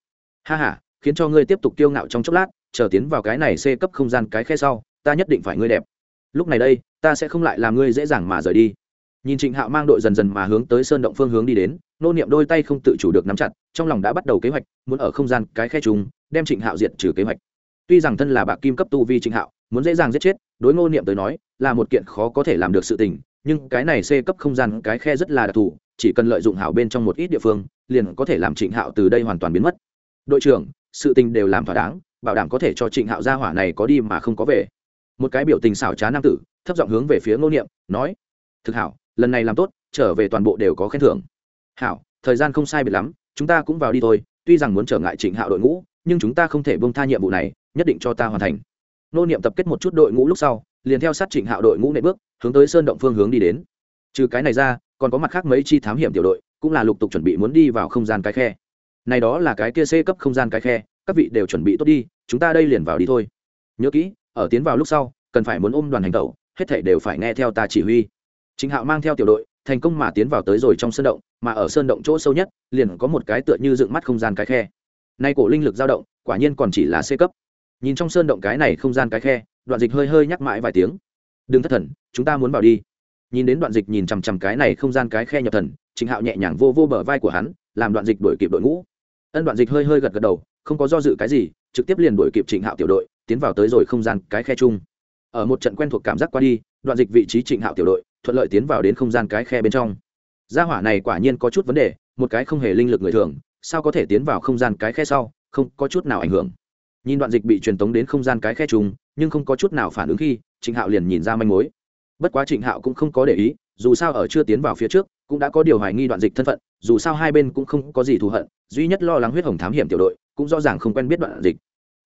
A: Ha h a khiến cho ngươi tiếp tục kiêu ngạo trong chốc lát, chờ tiến vào cái này c cấp không gian cái khe sau, ta nhất định phải ngươi đẹp. Lúc này đây, ta sẽ không lại làm ngươi dễ dàng mà rời đi nhìn trịnh hạo mang đội dần dần mà hướng tới sơn động phương hướng đi đến, nô niệm đôi tay không tự chủ được nắm chặt, trong lòng đã bắt đầu kế hoạch, muốn ở không gian cái khe trùng, đem trịnh hạo diệt trừ kế hoạch. Tuy rằng thân là bạc kim cấp tu vi trịnh hạo, muốn dễ dàng giết chết, đối ngô niệm tới nói, là một kiện khó có thể làm được sự tình, nhưng cái này c cấp không gian cái khe rất là đặc thù, chỉ cần lợi dụng hảo bên trong một ít địa phương, liền có thể làm trịnh hạo từ đây hoàn toàn biến mất. Đội trưởng, sự tình đều làm thỏa đáng, bảo đảm có thể cho trịnh hạo gia hỏa này có đi mà không có về. Một cái biểu tình xảo trá nam tử, thấp giọng hướng về phía ngô niệm, nói, thực hảo lần này làm tốt, trở về toàn bộ đều có khen thưởng. Hảo, thời gian không sai biệt lắm, chúng ta cũng vào đi thôi, tuy rằng muốn trở ngại trịnh hạo đội ngũ, nhưng chúng ta không thể bông tha nhiệm vụ này, nhất định cho ta hoàn thành. Nô niệm tập kết một chút đội ngũ lúc sau, liền theo sát trịnh hạo đội ngũ nệ bước, hướng tới sơn động phương hướng đi đến. Trừ cái này ra, còn có mặt khác mấy chi thám hiểm tiểu đội, cũng là lục tục chuẩn bị muốn đi vào không gian cái khe. Này đó là cái kia c cấp không gian cái khe, các vị đều chuẩn bị tốt đi, chúng ta đây liền vào đi thôi. Nhớ kỹ, ở tiến vào lúc sau, cần phải muốn ôm đoàn hành tẩu, hết thể đều phải nghe theo ta chỉ huy trịnh hạo mang theo tiểu đội, thành công mà tiến vào tới rồi trong sơn động, mà ở sơn động chỗ sâu nhất, liền có một cái tựa như dựng mắt không gian cái khe. Nay cổ linh lực dao động, quả nhiên còn chỉ là c cấp. Nhìn trong sơn động cái này không gian cái khe, đoạn dịch hơi hơi nhắc mãi vài tiếng. Đừng thất thần, chúng ta muốn vào đi. Nhìn đến đoạn dịch nhìn chằm chằm cái này không gian cái khe nhập thần trịnh hạo nhẹ nhàng vô vô bờ vai của hắn, làm đoạn dịch đuổi kịp đội ngũ. Ân đoạn dịch hơi hơi gật gật đầu, không có do dự cái gì, trực tiếp liền đuổi kịp trịnh hạo tiểu đội, tiến vào tới rồi không gian cái khe chung. Ở một trận quen thuộc cảm giác qua đi, đoạn dịch vị trí trịnh hạo tiểu đội thuận lợi tiến vào đến không gian cái khe bên trong. Gia hỏa này quả nhiên có chút vấn đề, một cái không hề linh lực người thường, sao có thể tiến vào không gian cái khe sau, không có chút nào ảnh hưởng. Nhìn đoạn dịch bị truyền tống đến không gian cái khe trùng, nhưng không có chút nào phản ứng khi, trịnh hạo liền nhìn ra manh mối. Bất quá trịnh hạo cũng không có để ý, dù sao ở chưa tiến vào phía trước, cũng đã có điều hoài nghi đoạn dịch thân phận, dù sao hai bên cũng không có gì thù hận, duy nhất lo lắng huyết hồng thám hiểm tiểu đội, cũng rõ ràng không quen biết đoạn dịch.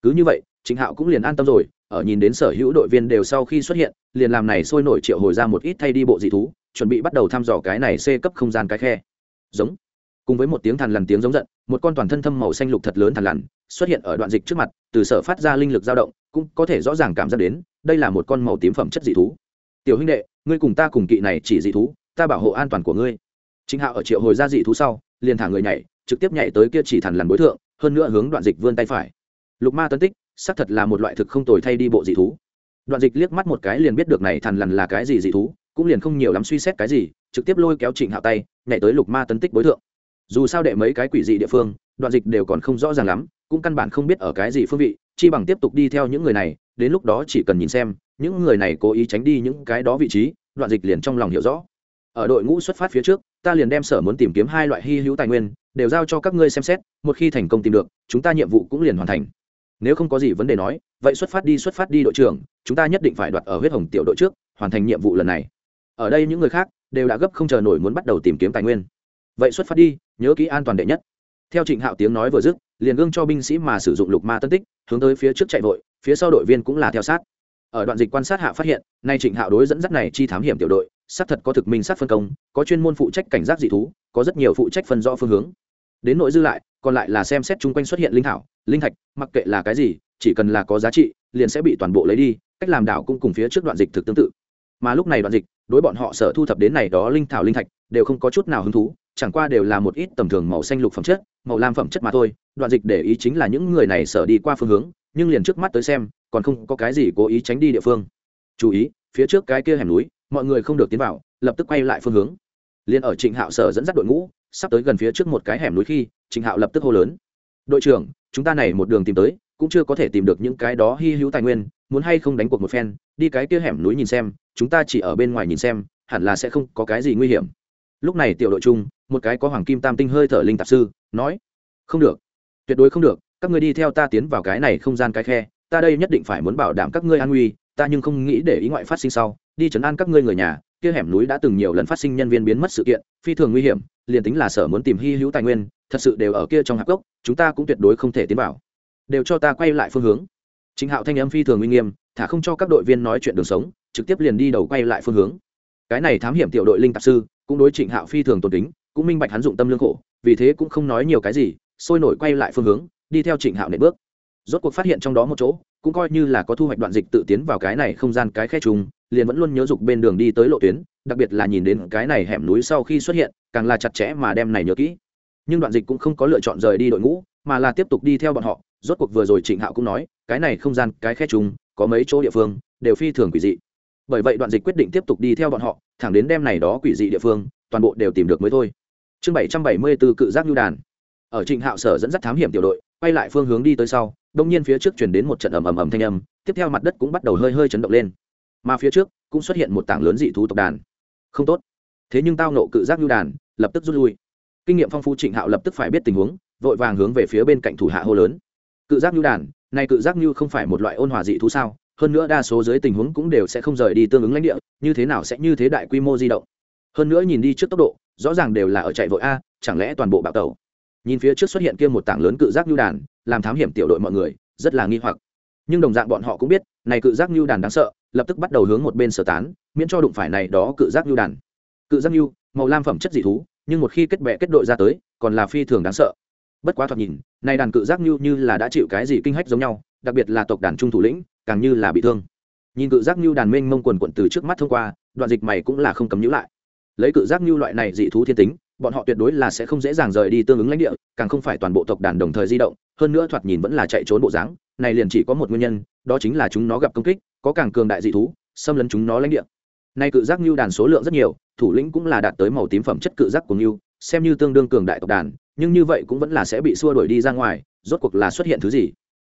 A: Cứ như vậy, trịnh hạo cũng liền an tâm rồi ở nhìn đến sở hữu đội viên đều sau khi xuất hiện, liền làm này sôi nổi triệu hồi ra một ít thay đi bộ dị thú, chuẩn bị bắt đầu thăm dò cái này c cấp không gian cái khe. Giống. Cùng với một tiếng thằn lằn tiếng giống giận, một con toàn thân thâm màu xanh lục thật lớn thằn lằn xuất hiện ở đoạn dịch trước mặt, từ sở phát ra linh lực dao động, cũng có thể rõ ràng cảm giác đến, đây là một con màu tím phẩm chất dị thú. Tiểu huynh đệ, ngươi cùng ta cùng kỵ này chỉ dị thú, ta bảo hộ an toàn của ngươi. Chính hạo ở triệu hồi ra dị thú sau, liền thả người nhảy, trực tiếp nhảy tới kia chỉ thằn lằn đối tượng hơn nữa hướng đoạn dịch vươn tay phải. Lục ma tấn tích xác thật là một loại thực không tồi thay đi bộ dị thú. Đoạn dịch liếc mắt một cái liền biết được này thằn lằn là cái gì dị thú, cũng liền không nhiều lắm suy xét cái gì, trực tiếp lôi kéo trịnh hạo tay, nhảy tới lục ma tấn tích đối tượng dù sao đệ mấy cái quỷ dị địa phương, đoạn dịch đều còn không rõ ràng lắm, cũng căn bản không biết ở cái gì phương vị, chi bằng tiếp tục đi theo những người này, đến lúc đó chỉ cần nhìn xem, những người này cố ý tránh đi những cái đó vị trí, đoạn dịch liền trong lòng hiểu rõ. Ở đội ngũ xuất phát phía trước, ta liền đem sở muốn tìm kiếm hai loại hy hữu tài nguyên, đều giao cho các ngươi xem xét, một khi thành công tìm được, chúng ta nhiệm vụ cũng liền hoàn thành nếu không có gì vấn đề nói, vậy xuất phát đi, xuất phát đi đội trưởng, chúng ta nhất định phải đoạt ở huyết hồng tiểu đội trước, hoàn thành nhiệm vụ lần này. Ở đây những người khác đều đã gấp không chờ nổi muốn bắt đầu tìm kiếm tài nguyên. Vậy xuất phát đi, nhớ kỹ an toàn đệ nhất. Theo trịnh hạo tiếng nói vừa dứt, liền gương cho binh sĩ mà sử dụng lục ma tân tích, hướng tới phía trước chạy vội, phía sau đội viên cũng là theo sát. Ở đoạn dịch quan sát hạ phát hiện, nay trịnh hạo đối dẫn dắt này chi thám hiểm tiểu đội, xác thật có thực minh sát phân công, có chuyên môn phụ trách cảnh giác dị thú, có rất nhiều phụ trách phân rõ phương hướng. Đến nội dư lại còn lại là xem xét chung quanh xuất hiện linh thảo, linh thạch, mặc kệ là cái gì, chỉ cần là có giá trị, liền sẽ bị toàn bộ lấy đi, cách làm đảo cũng cùng phía trước đoạn dịch thực tương tự. Mà lúc này đoạn dịch, đối bọn họ sở thu thập đến này đó linh thảo linh thạch, đều không có chút nào hứng thú, chẳng qua đều là một ít tầm thường màu xanh lục phẩm chất, màu lam phẩm chất mà thôi. Đoạn dịch để ý chính là những người này sở đi qua phương hướng, nhưng liền trước mắt tới xem, còn không có cái gì cố ý tránh đi địa phương. Chú ý, phía trước cái kia hẻm núi, mọi người không được tiến vào, lập tức quay lại phương hướng. Liền ở trịnh hạo sở dẫn dắt đội ngũ, sắp tới gần phía trước một cái hẻm núi khi trịnh hạo lập tức hô lớn. Đội trưởng, chúng ta này một đường tìm tới, cũng chưa có thể tìm được những cái đó hy hữu tài nguyên, muốn hay không đánh cuộc một phen, đi cái kia hẻm núi nhìn xem, chúng ta chỉ ở bên ngoài nhìn xem, hẳn là sẽ không có cái gì nguy hiểm. Lúc này tiểu đội chung một cái có hoàng kim tam tinh hơi thở linh tạp sư, nói, không được, tuyệt đối không được, các ngươi đi theo ta tiến vào cái này không gian cái khe, ta đây nhất định phải muốn bảo đảm các ngươi an nguy, ta nhưng không nghĩ để ý ngoại phát sinh sau, đi chấn an các ngươi người nhà, kia hẻm núi đã từng nhiều lần phát sinh nhân viên biến mất sự kiện, phi thường nguy hiểm, liền tính là sở muốn tìm hy hữu tài nguyên thật sự đều ở kia trong hạp gốc chúng ta cũng tuyệt đối không thể tiến vào. Đều cho ta quay lại phương hướng. Chính hạo thanh âm phi thường uy nghiêm, thả không cho các đội viên nói chuyện đường sống, trực tiếp liền đi đầu quay lại phương hướng. Cái này thám hiểm tiểu đội linh tạp sư, cũng đối trịnh hạo phi thường tồn tính cũng minh bạch hắn dụng tâm lương khổ, vì thế cũng không nói nhiều cái gì, sôi nổi quay lại phương hướng, đi theo trịnh hạo nệ bước. Rốt cuộc phát hiện trong đó một chỗ, cũng coi như là có thu hoạch đoạn dịch tự tiến vào cái này không gian cái khe trùng, liền vẫn luôn nhớ dục bên đường đi tới lộ tuyến, đặc biệt là nhìn đến cái này hẻm núi sau khi xuất hiện, càng là chặt chẽ mà đem này nhớ kỹ nhưng đoạn dịch cũng không có lựa chọn rời đi đội ngũ, mà là tiếp tục đi theo bọn họ. Rốt cuộc vừa rồi trịnh hạo cũng nói, cái này không gian, cái khe trùng, có mấy chỗ địa phương, đều phi thường quỷ dị. Bởi vậy đoạn dịch quyết định tiếp tục đi theo bọn họ, thẳng đến đêm này đó quỷ dị địa phương, toàn bộ đều tìm được mới thôi. Chương bảy trăm bảy mươi b ố cự giác nhu đàn. Ở trịnh hạo sở dẫn dắt thám hiểm tiểu đội, quay lại phương hướng đi tới sau, đông nhiên phía trước chuyển đến một trận ầm ầm ầm thanh âm, tiếp theo mặt đất cũng bắt đầu hơi hơi chấn động lên. Mà phía trước cũng xuất hiện một tảng lớn dị thú tộc đàn. Không tốt. Thế nhưng tao nộ cự giác nhu đàn, lập tức rút lui kinh nghiệm phong phú trịnh hạo lập tức phải biết tình huống, vội vàng hướng về phía bên cạnh thủ hạ hô lớn. Cự giác nhu đàn, này cự giác nhu không phải một loại ôn hòa dị thú sao? Hơn nữa đa số dưới tình huống cũng đều sẽ không rời đi tương ứng lãnh địa, như thế nào sẽ như thế đại quy mô di động? Hơn nữa nhìn đi trước tốc độ, rõ ràng đều là ở chạy vội a, chẳng lẽ toàn bộ bạo tàu nhìn phía trước xuất hiện kia một tảng lớn cự giác nhu đàn, làm thám hiểm tiểu đội mọi người, rất là nghi hoặc. Nhưng đồng dạng bọn họ cũng biết, này cự giác nhu đàn đáng sợ, lập tức bắt đầu hướng một bên sơ tán, miễn cho đụng phải này đó cự giác nhu đàn. Cự giác nhu, màu lam phẩm chất dị thú nhưng một khi kết bè kết đội ra tới, còn là phi thường đáng sợ. Bất quá thoạt nhìn, nay đàn cự giác như như là đã chịu cái gì kinh hách giống nhau, đặc biệt là tộc đàn trung thủ lĩnh, càng như là bị thương. Nhìn cự giác như đàn minh mông quần quận từ trước mắt thông qua, đoạn dịch mày cũng là không cấm nhữ lại. Lấy cự giác như loại này dị thú thiên tính, bọn họ tuyệt đối là sẽ không dễ dàng rời đi tương ứng lãnh địa, càng không phải toàn bộ tộc đàn đồng thời di động, hơn nữa thoạt nhìn vẫn là chạy trốn bộ dáng, này liền chỉ có một nguyên nhân, đó chính là chúng nó gặp công kích, có càng cường đại dị thú, xâm lấn chúng nó lãnh địa. Nay cự giác như đàn số lượng rất nhiều thủ lĩnh cũng là đạt tới màu tím phẩm chất cự giác của Ngưu, xem như tương đương cường đại tộc đàn nhưng như vậy cũng vẫn là sẽ bị xua đuổi đi ra ngoài rốt cuộc là xuất hiện thứ gì?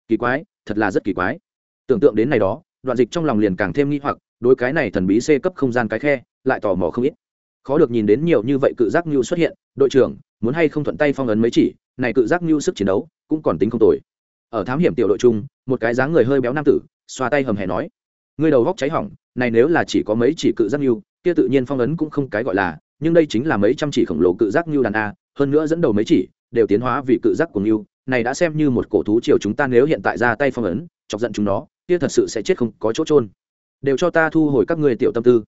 A: Kỳ quái thật là rất kỳ quái. Tưởng tượng đến này đó đoạn dịch trong lòng liền càng thêm nghi hoặc đối cái này thần bí c cấp không gian cái khe lại tò mò không ít. Khó được nhìn đến nhiều như vậy cự giác Ngưu xuất hiện đội trưởng muốn hay không thuận tay phong ấn mấy chỉ này cự giác Ngưu sức chiến đấu cũng còn tính không tồi. Ở thám hiểm tiểu đội chung một cái dáng người hơi béo nam tử xoa tay hầm hè nói ngươi đầu góc cháy hỏng này nếu là chỉ có mấy chỉ cự giác Ngưu, kia tự nhiên phong ấn cũng không cái gọi là, nhưng đây chính là mấy trăm chỉ khổng lồ cự giác như đàn a, hơn nữa dẫn đầu mấy chỉ, đều tiến hóa vì cự giác của như này đã xem như một cổ thú triều chúng ta nếu hiện tại ra tay phong ấn, chọc giận chúng nó, kia thật sự sẽ chết không có chỗ trôn đều cho ta thu hồi các ngươi tiểu tâm tư.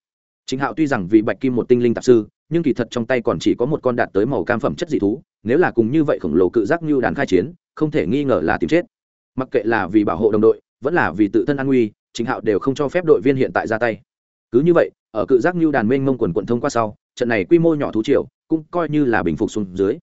A: Chính hạo tuy rằng vì bạch kim một tinh linh tạp sư, nhưng kỳ thật trong tay còn chỉ có một con đạt tới màu cam phẩm chất dị thú, nếu là cùng như vậy khổng lồ cự giác như đàn khai chiến, không thể nghi ngờ là tìm chết. Mặc kệ là vì bảo hộ đồng đội, vẫn là vì tự thân an nguy chính hạo đều không cho phép đội viên hiện tại ra tay cứ như vậy, ở cự giác như đàn mênh mông quần quận thông qua sau, trận này quy mô nhỏ thú triều cũng coi như là bình phục xuống dưới.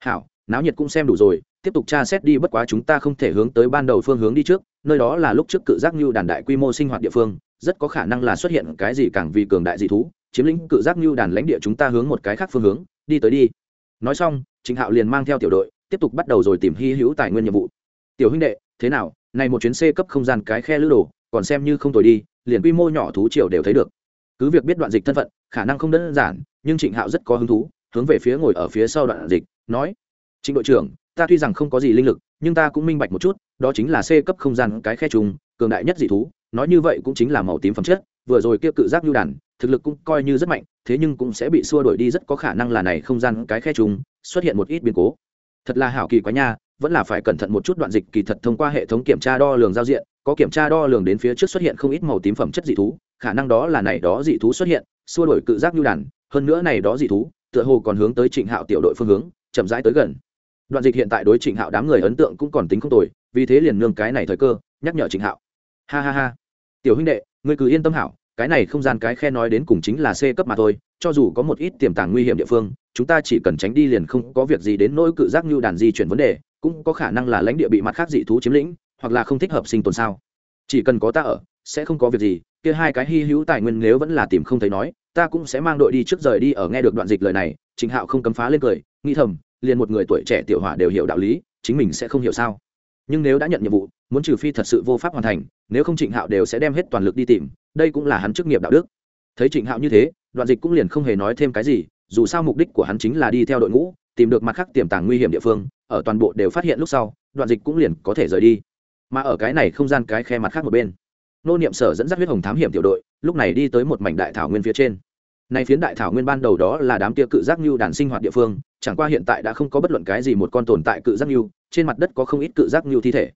A: Hảo, náo nhiệt cũng xem đủ rồi, tiếp tục tra xét đi, bất quá chúng ta không thể hướng tới ban đầu phương hướng đi trước, nơi đó là lúc trước cự giác như đàn đại quy mô sinh hoạt địa phương, rất có khả năng là xuất hiện cái gì càng vì cường đại dị thú, chiếm lĩnh cự giác như đàn lãnh địa chúng ta hướng một cái khác phương hướng, đi tới đi. Nói xong, trịnh hạo liền mang theo tiểu đội, tiếp tục bắt đầu rồi tìm hy hữu tài nguyên nhiệm vụ. Tiểu huynh đệ, thế nào? Này một chuyến c cấp không gian cái khe lữ đồ còn xem như không tồi đi, liền quy mô nhỏ thú triều đều thấy được. Cứ việc biết đoạn dịch thân phận, khả năng không đơn giản, nhưng trịnh hạo rất có hứng thú, hướng về phía ngồi ở phía sau đoạn dịch, nói, trịnh đội trưởng, ta tuy rằng không có gì linh lực, nhưng ta cũng minh bạch một chút, đó chính là c cấp không gian cái khe trùng, cường đại nhất dị thú, nói như vậy cũng chính là màu tím phẩm chất, vừa rồi kia cự giác nhu đàn, thực lực cũng coi như rất mạnh, thế nhưng cũng sẽ bị xua đuổi đi, rất có khả năng là này không gian cái khe trùng, xuất hiện một ít biến cố. Thật là hảo kỳ quá nha vẫn là phải cẩn thận một chút đoạn dịch kỳ thật thông qua hệ thống kiểm tra đo lường giao diện, có kiểm tra đo lường đến phía trước xuất hiện không ít màu tím phẩm chất dị thú, khả năng đó là này đó dị thú xuất hiện, xua đuổi cự giác nhu đàn, hơn nữa này đó dị thú, tựa hồ còn hướng tới trịnh hạo tiểu đội phương hướng, chậm rãi tới gần. Đoạn dịch hiện tại đối trịnh hạo đám người ấn tượng cũng còn tính không tồi, vì thế liền nương cái này thời cơ, nhắc nhở trịnh hạo. Ha ha ha. Tiểu huynh đệ, ngươi cứ yên tâm hảo, cái này không gian cái khe nói đến cùng chính là c cấp mà thôi, cho dù có một ít tiềm tàng nguy hiểm địa phương, chúng ta chỉ cần tránh đi liền không có việc gì đến nỗi cự giác như đàn di chuyển vấn đề cũng có khả năng là lãnh địa bị mặt khác dị thú chiếm lĩnh, hoặc là không thích hợp sinh tồn sao? Chỉ cần có ta ở, sẽ không có việc gì, kia hai cái hy hữu tài nguyên nếu vẫn là tìm không thấy nói, ta cũng sẽ mang đội đi trước rời đi ở nghe được đoạn dịch lời này chính hạo không cấm phá lên cười, nghĩ thầm, liền một người tuổi trẻ tiểu hỏa đều hiểu đạo lý, chính mình sẽ không hiểu sao? Nhưng nếu đã nhận nhiệm vụ, muốn trừ phi thật sự vô pháp hoàn thành, nếu không trịnh hạo đều sẽ đem hết toàn lực đi tìm, đây cũng là hắn chức nghiệp đạo đức. Thấy trịnh hạo như thế, đoạn dịch cũng liền không hề nói thêm cái gì, dù sao mục đích của hắn chính là đi theo đội ngũ tìm được mặt khác tiềm tàng nguy hiểm địa phương, ở toàn bộ đều phát hiện lúc sau, đoạn dịch cũng liền có thể rời đi. Mà ở cái này không gian cái khe mặt khác một bên, nô niệm sở dẫn dắt huyết hồng thám hiểm tiểu đội, lúc này đi tới một mảnh đại thảo nguyên phía trên. Này phiến đại thảo nguyên ban đầu đó là đám tia cự giác như đàn sinh hoạt địa phương, chẳng qua hiện tại đã không có bất luận cái gì một con tồn tại cự giác như trên mặt đất có không ít cự giác như thi thể.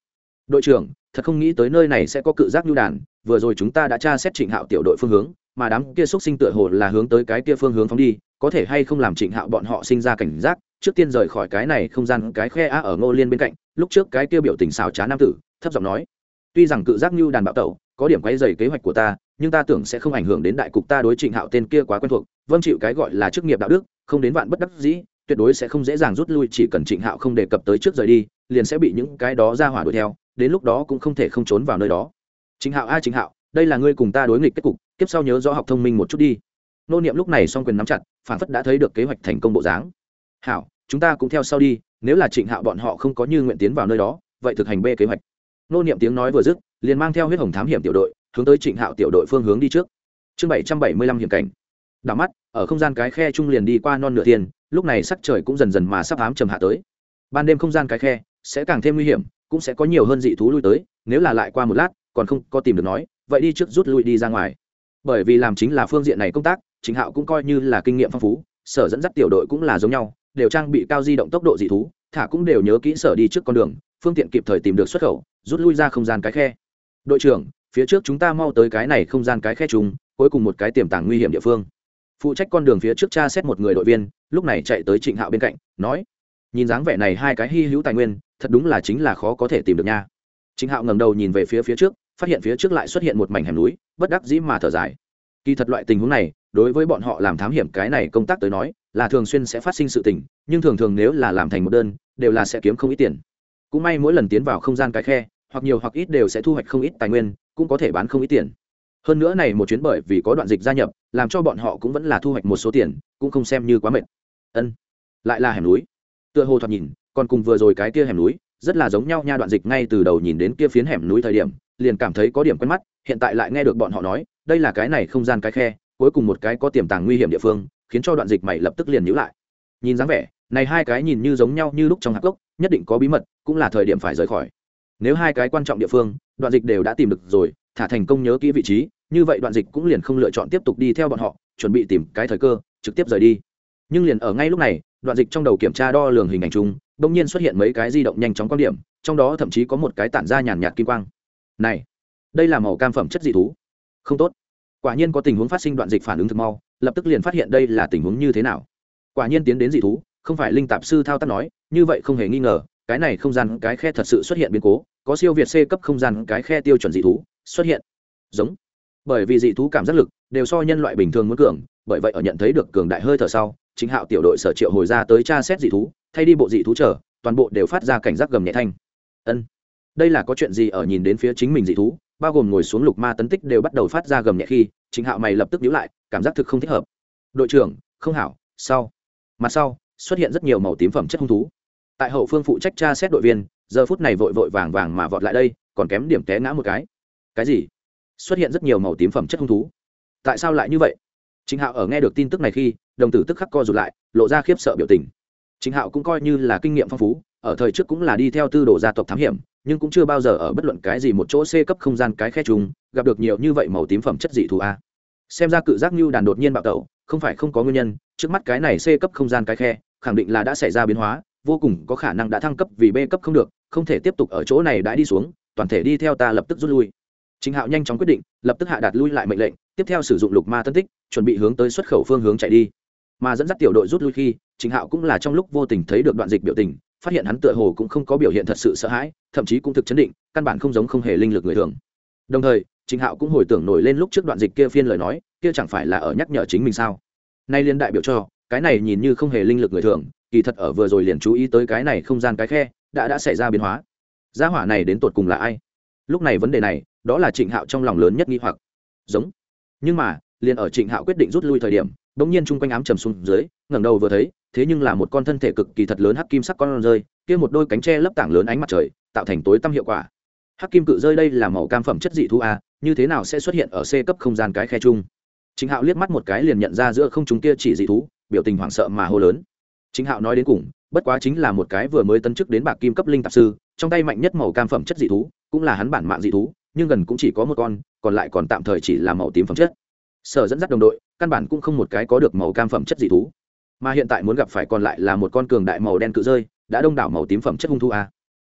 A: Đội trưởng, thật không nghĩ tới nơi này sẽ có cự giác như đàn, vừa rồi chúng ta đã tra xét trịnh hạo tiểu đội phương hướng, mà đám kia xúc sinh tựa hồ là hướng tới cái kia phương hướng phóng đi có thể hay không làm trịnh hạo bọn họ sinh ra cảnh giác, trước tiên rời khỏi cái này không gian, cái khe á ở ngô liên bên cạnh, lúc trước cái kia biểu tình xào trá nam tử, thấp giọng nói, tuy rằng cự giác như đàn bạo tẩu, có điểm quay dày kế hoạch của ta, nhưng ta tưởng sẽ không ảnh hưởng đến đại cục ta đối trịnh hạo tên kia quá quen thuộc vâng chịu cái gọi là chức nghiệp đạo đức, không đến vạn bất đắc dĩ, tuyệt đối sẽ không dễ dàng rút lui, chỉ cần trịnh hạo không đề cập tới trước rời đi, liền sẽ bị những cái đó ra hỏa đuổi theo, đến lúc đó cũng không thể không trốn vào nơi đó. Trịnh hạo a, trịnh hạo, đây là ngươi cùng ta đối nghịch kết cục, tiếp sau nhớ rõ học thông minh một chút đi nô niệm lúc này song quyền nắm chặt, phản phất đã thấy được kế hoạch thành công bộ dáng. Hảo, chúng ta cũng theo sau đi, nếu là trịnh hạo bọn họ không có như nguyện tiến vào nơi đó, vậy thực hành b kế hoạch. Nô niệm tiếng nói vừa dứt, liền mang theo huyết hồng thám hiểm tiểu đội, hướng tới trịnh hạo tiểu đội phương hướng đi trước. Chương bảy trăm bảy mươi lăm hiểm cảnh. Đảo mắt, ở không gian cái khe trung liền đi qua non nửa tiền lúc này sắc trời cũng dần dần mà sắp ám trầm hạ tới. Ban đêm không gian cái khe sẽ càng thêm nguy hiểm, cũng sẽ có nhiều hơn dị thú lui tới, nếu là lại qua một lát, còn không có tìm được nói, vậy đi trước rút lui đi ra ngoài. Bởi vì làm chính là phương diện này công tác chính hạo cũng coi như là kinh nghiệm phong phú sở dẫn dắt tiểu đội cũng là giống nhau đều trang bị cao di động tốc độ dị thú thả cũng đều nhớ kỹ sở đi trước con đường phương tiện kịp thời tìm được xuất khẩu rút lui ra không gian cái khe. Đội trưởng phía trước chúng ta mau tới cái này không gian cái khe chúng, cuối cùng một cái tiềm tàng nguy hiểm địa phương. Phụ trách con đường phía trước cha xét một người đội viên lúc này chạy tới trịnh hạo bên cạnh nói nhìn dáng vẻ này hai cái hy hữu tài nguyên thật đúng là chính là khó có thể tìm được nha. Trịnh hạo ngầm đầu nhìn về phía phía trước phát hiện phía trước lại xuất hiện một mảnh hẻm núi bất đắc dĩ mà thở dài. Kỳ thật loại tình huống này đối với bọn họ làm thám hiểm cái này công tác tới nói, là thường xuyên sẽ phát sinh sự tình, nhưng thường thường nếu là làm thành một đơn, đều là sẽ kiếm không ít tiền. Cũng may mỗi lần tiến vào không gian cái khe, hoặc nhiều hoặc ít đều sẽ thu hoạch không ít tài nguyên, cũng có thể bán không ít tiền. Hơn nữa này một chuyến bởi vì có đoạn dịch gia nhập, làm cho bọn họ cũng vẫn là thu hoạch một số tiền, cũng không xem như quá mệt. Ân, lại là hẻm núi. Tựa hồ thoạt nhìn, còn cùng vừa rồi cái kia hẻm núi, rất là giống nhau nha đoạn dịch ngay từ đầu nhìn đến kia phiến hẻm núi thời điểm, liền cảm thấy có điểm quen mắt, hiện tại lại nghe được bọn họ nói, đây là cái này không gian cái khe cuối cùng một cái có tiềm tàng nguy hiểm địa phương, khiến cho đoạn dịch mày lập tức liền nhữ lại. Nhìn dáng vẻ, này hai cái nhìn như giống nhau như lúc trong hạp gốc nhất định có bí mật, cũng là thời điểm phải rời khỏi. Nếu hai cái quan trọng địa phương, đoạn dịch đều đã tìm được rồi, thả thành công nhớ kỹ vị trí, như vậy đoạn dịch cũng liền không lựa chọn tiếp tục đi theo bọn họ, chuẩn bị tìm cái thời cơ, trực tiếp rời đi. Nhưng liền ở ngay lúc này, đoạn dịch trong đầu kiểm tra đo lường hình ảnh chung bỗng nhiên xuất hiện mấy cái di động nhanh chóng quan điểm, trong đó thậm chí có một cái tản ra nhàn nhạt kim quang. Này, đây là màu cam phẩm chất dị thú. Không tốt quả nhiên có tình huống phát sinh đoạn dịch phản ứng thực mau, lập tức liền phát hiện đây là tình huống như thế nào. Quả nhiên tiến đến dị thú, không phải linh tạp sư thao tác nói, như vậy không hề nghi ngờ, cái này không gian, cái khe thật sự xuất hiện biến cố, có siêu việt c cấp không gian, cái khe tiêu chuẩn dị thú xuất hiện. Giống. Bởi vì dị thú cảm giác lực đều so nhân loại bình thường muốn cường, bởi vậy ở nhận thấy được cường đại hơi thở sau chính hạo tiểu đội sở triệu hồi ra tới tra xét dị thú, thay đi bộ dị thú trở toàn bộ đều phát ra cảnh giác gầm nhẹ thanh. Ân. Đây là có chuyện gì ở nhìn đến phía chính mình dị thú? Bao gồm ngồi xuống lục ma tấn tích đều bắt đầu phát ra gầm nhẹ khi chính hạo mày lập tức nhíu lại, cảm giác thực không thích hợp. Đội trưởng, không hảo, sau. Mặt sau, xuất hiện rất nhiều màu tím phẩm chất hung thú. Tại hậu phương phụ trách tra xét đội viên, giờ phút này vội vội vàng vàng mà vọt lại đây, còn kém điểm té ngã một cái. Cái gì? Xuất hiện rất nhiều màu tím phẩm chất hung thú. Tại sao lại như vậy? Chính hạo ở nghe được tin tức này khi, đồng tử tức khắc co rụt lại, lộ ra khiếp sợ biểu tình. Chính hạo cũng coi như là kinh nghiệm phong phú, ở thời trước cũng là đi theo tư đồ gia tộc thám hiểm nhưng cũng chưa bao giờ ở bất luận cái gì một chỗ c cấp không gian cái khe trùng gặp được nhiều như vậy màu tím phẩm chất dị thú a xem ra cự giác như đàn đột nhiên bạo tẩu không phải không có nguyên nhân trước mắt cái này c cấp không gian cái khe khẳng định là đã xảy ra biến hóa vô cùng có khả năng đã thăng cấp vì b cấp không được không thể tiếp tục ở chỗ này đã đi xuống toàn thể đi theo ta lập tức rút lui Trình Hạo nhanh chóng quyết định, lập tức hạ đạt lui lại mệnh lệnh, tiếp theo sử dụng lục ma tân tích, chuẩn bị hướng tới xuất khẩu phương hướng chạy đi. Mà dẫn dắt tiểu đội rút lui khi, Trình Hạo cũng là trong lúc vô tình thấy được đoạn dịch biểu tình, phát hiện hắn tựa hồ cũng không có biểu hiện thật sự sợ hãi, thậm chí cũng thực chấn định, căn bản không giống không hề linh lực người thường. Đồng thời, trịnh Hạo cũng hồi tưởng nổi lên lúc trước đoạn dịch kia phiên lời nói, kia chẳng phải là ở nhắc nhở chính mình sao? Nay liên đại biểu cho, cái này nhìn như không hề linh lực người thường, kỳ thật ở vừa rồi liền chú ý tới cái này không gian cái khe, đã đã xảy ra biến hóa. Gia hỏa này đến tột cùng là ai? Lúc này vấn đề này, đó là trịnh hạo trong lòng lớn nhất nghi hoặc giống nhưng mà liền ở trịnh hạo quyết định rút lui thời điểm đ ỗ n g nhiên chung quanh ám trầm xuống dưới ngẩng đầu vừa thấy thế nhưng là một con thân thể cực kỳ thật lớn hắc kim sắc con rơi, kia một đôi cánh tre lấp tảng lớn ánh mặt trời, tạo thành tối tăm hiệu quả. Hắc kim cự rơi đây là màu cam phẩm chất dị thu a, như thế nào sẽ xuất hiện ở c cấp không gian cái khe chung? Chính hạo liếc mắt một cái liền nhận ra giữa không chúng kia chỉ dị thú, biểu tình hoảng sợ mà hô lớn. Chính hạo nói đến cùng, bất quá chính là một cái vừa mới tấn chức đến bạc kim cấp linh tạp sư, trong tay mạnh nhất màu cam phẩm chất dị thú, cũng là hắn bản mạng dị thú, nhưng gần cũng chỉ có một con, còn lại còn tạm thời chỉ là màu tím phẩm chất. Sở dẫn dắt đồng đội, căn bản cũng không một cái có được màu cam phẩm chất dị thú mà hiện tại muốn gặp phải còn lại là một con cường đại màu đen cự rơi, đã đông đảo màu tím phẩm chất hung thu a.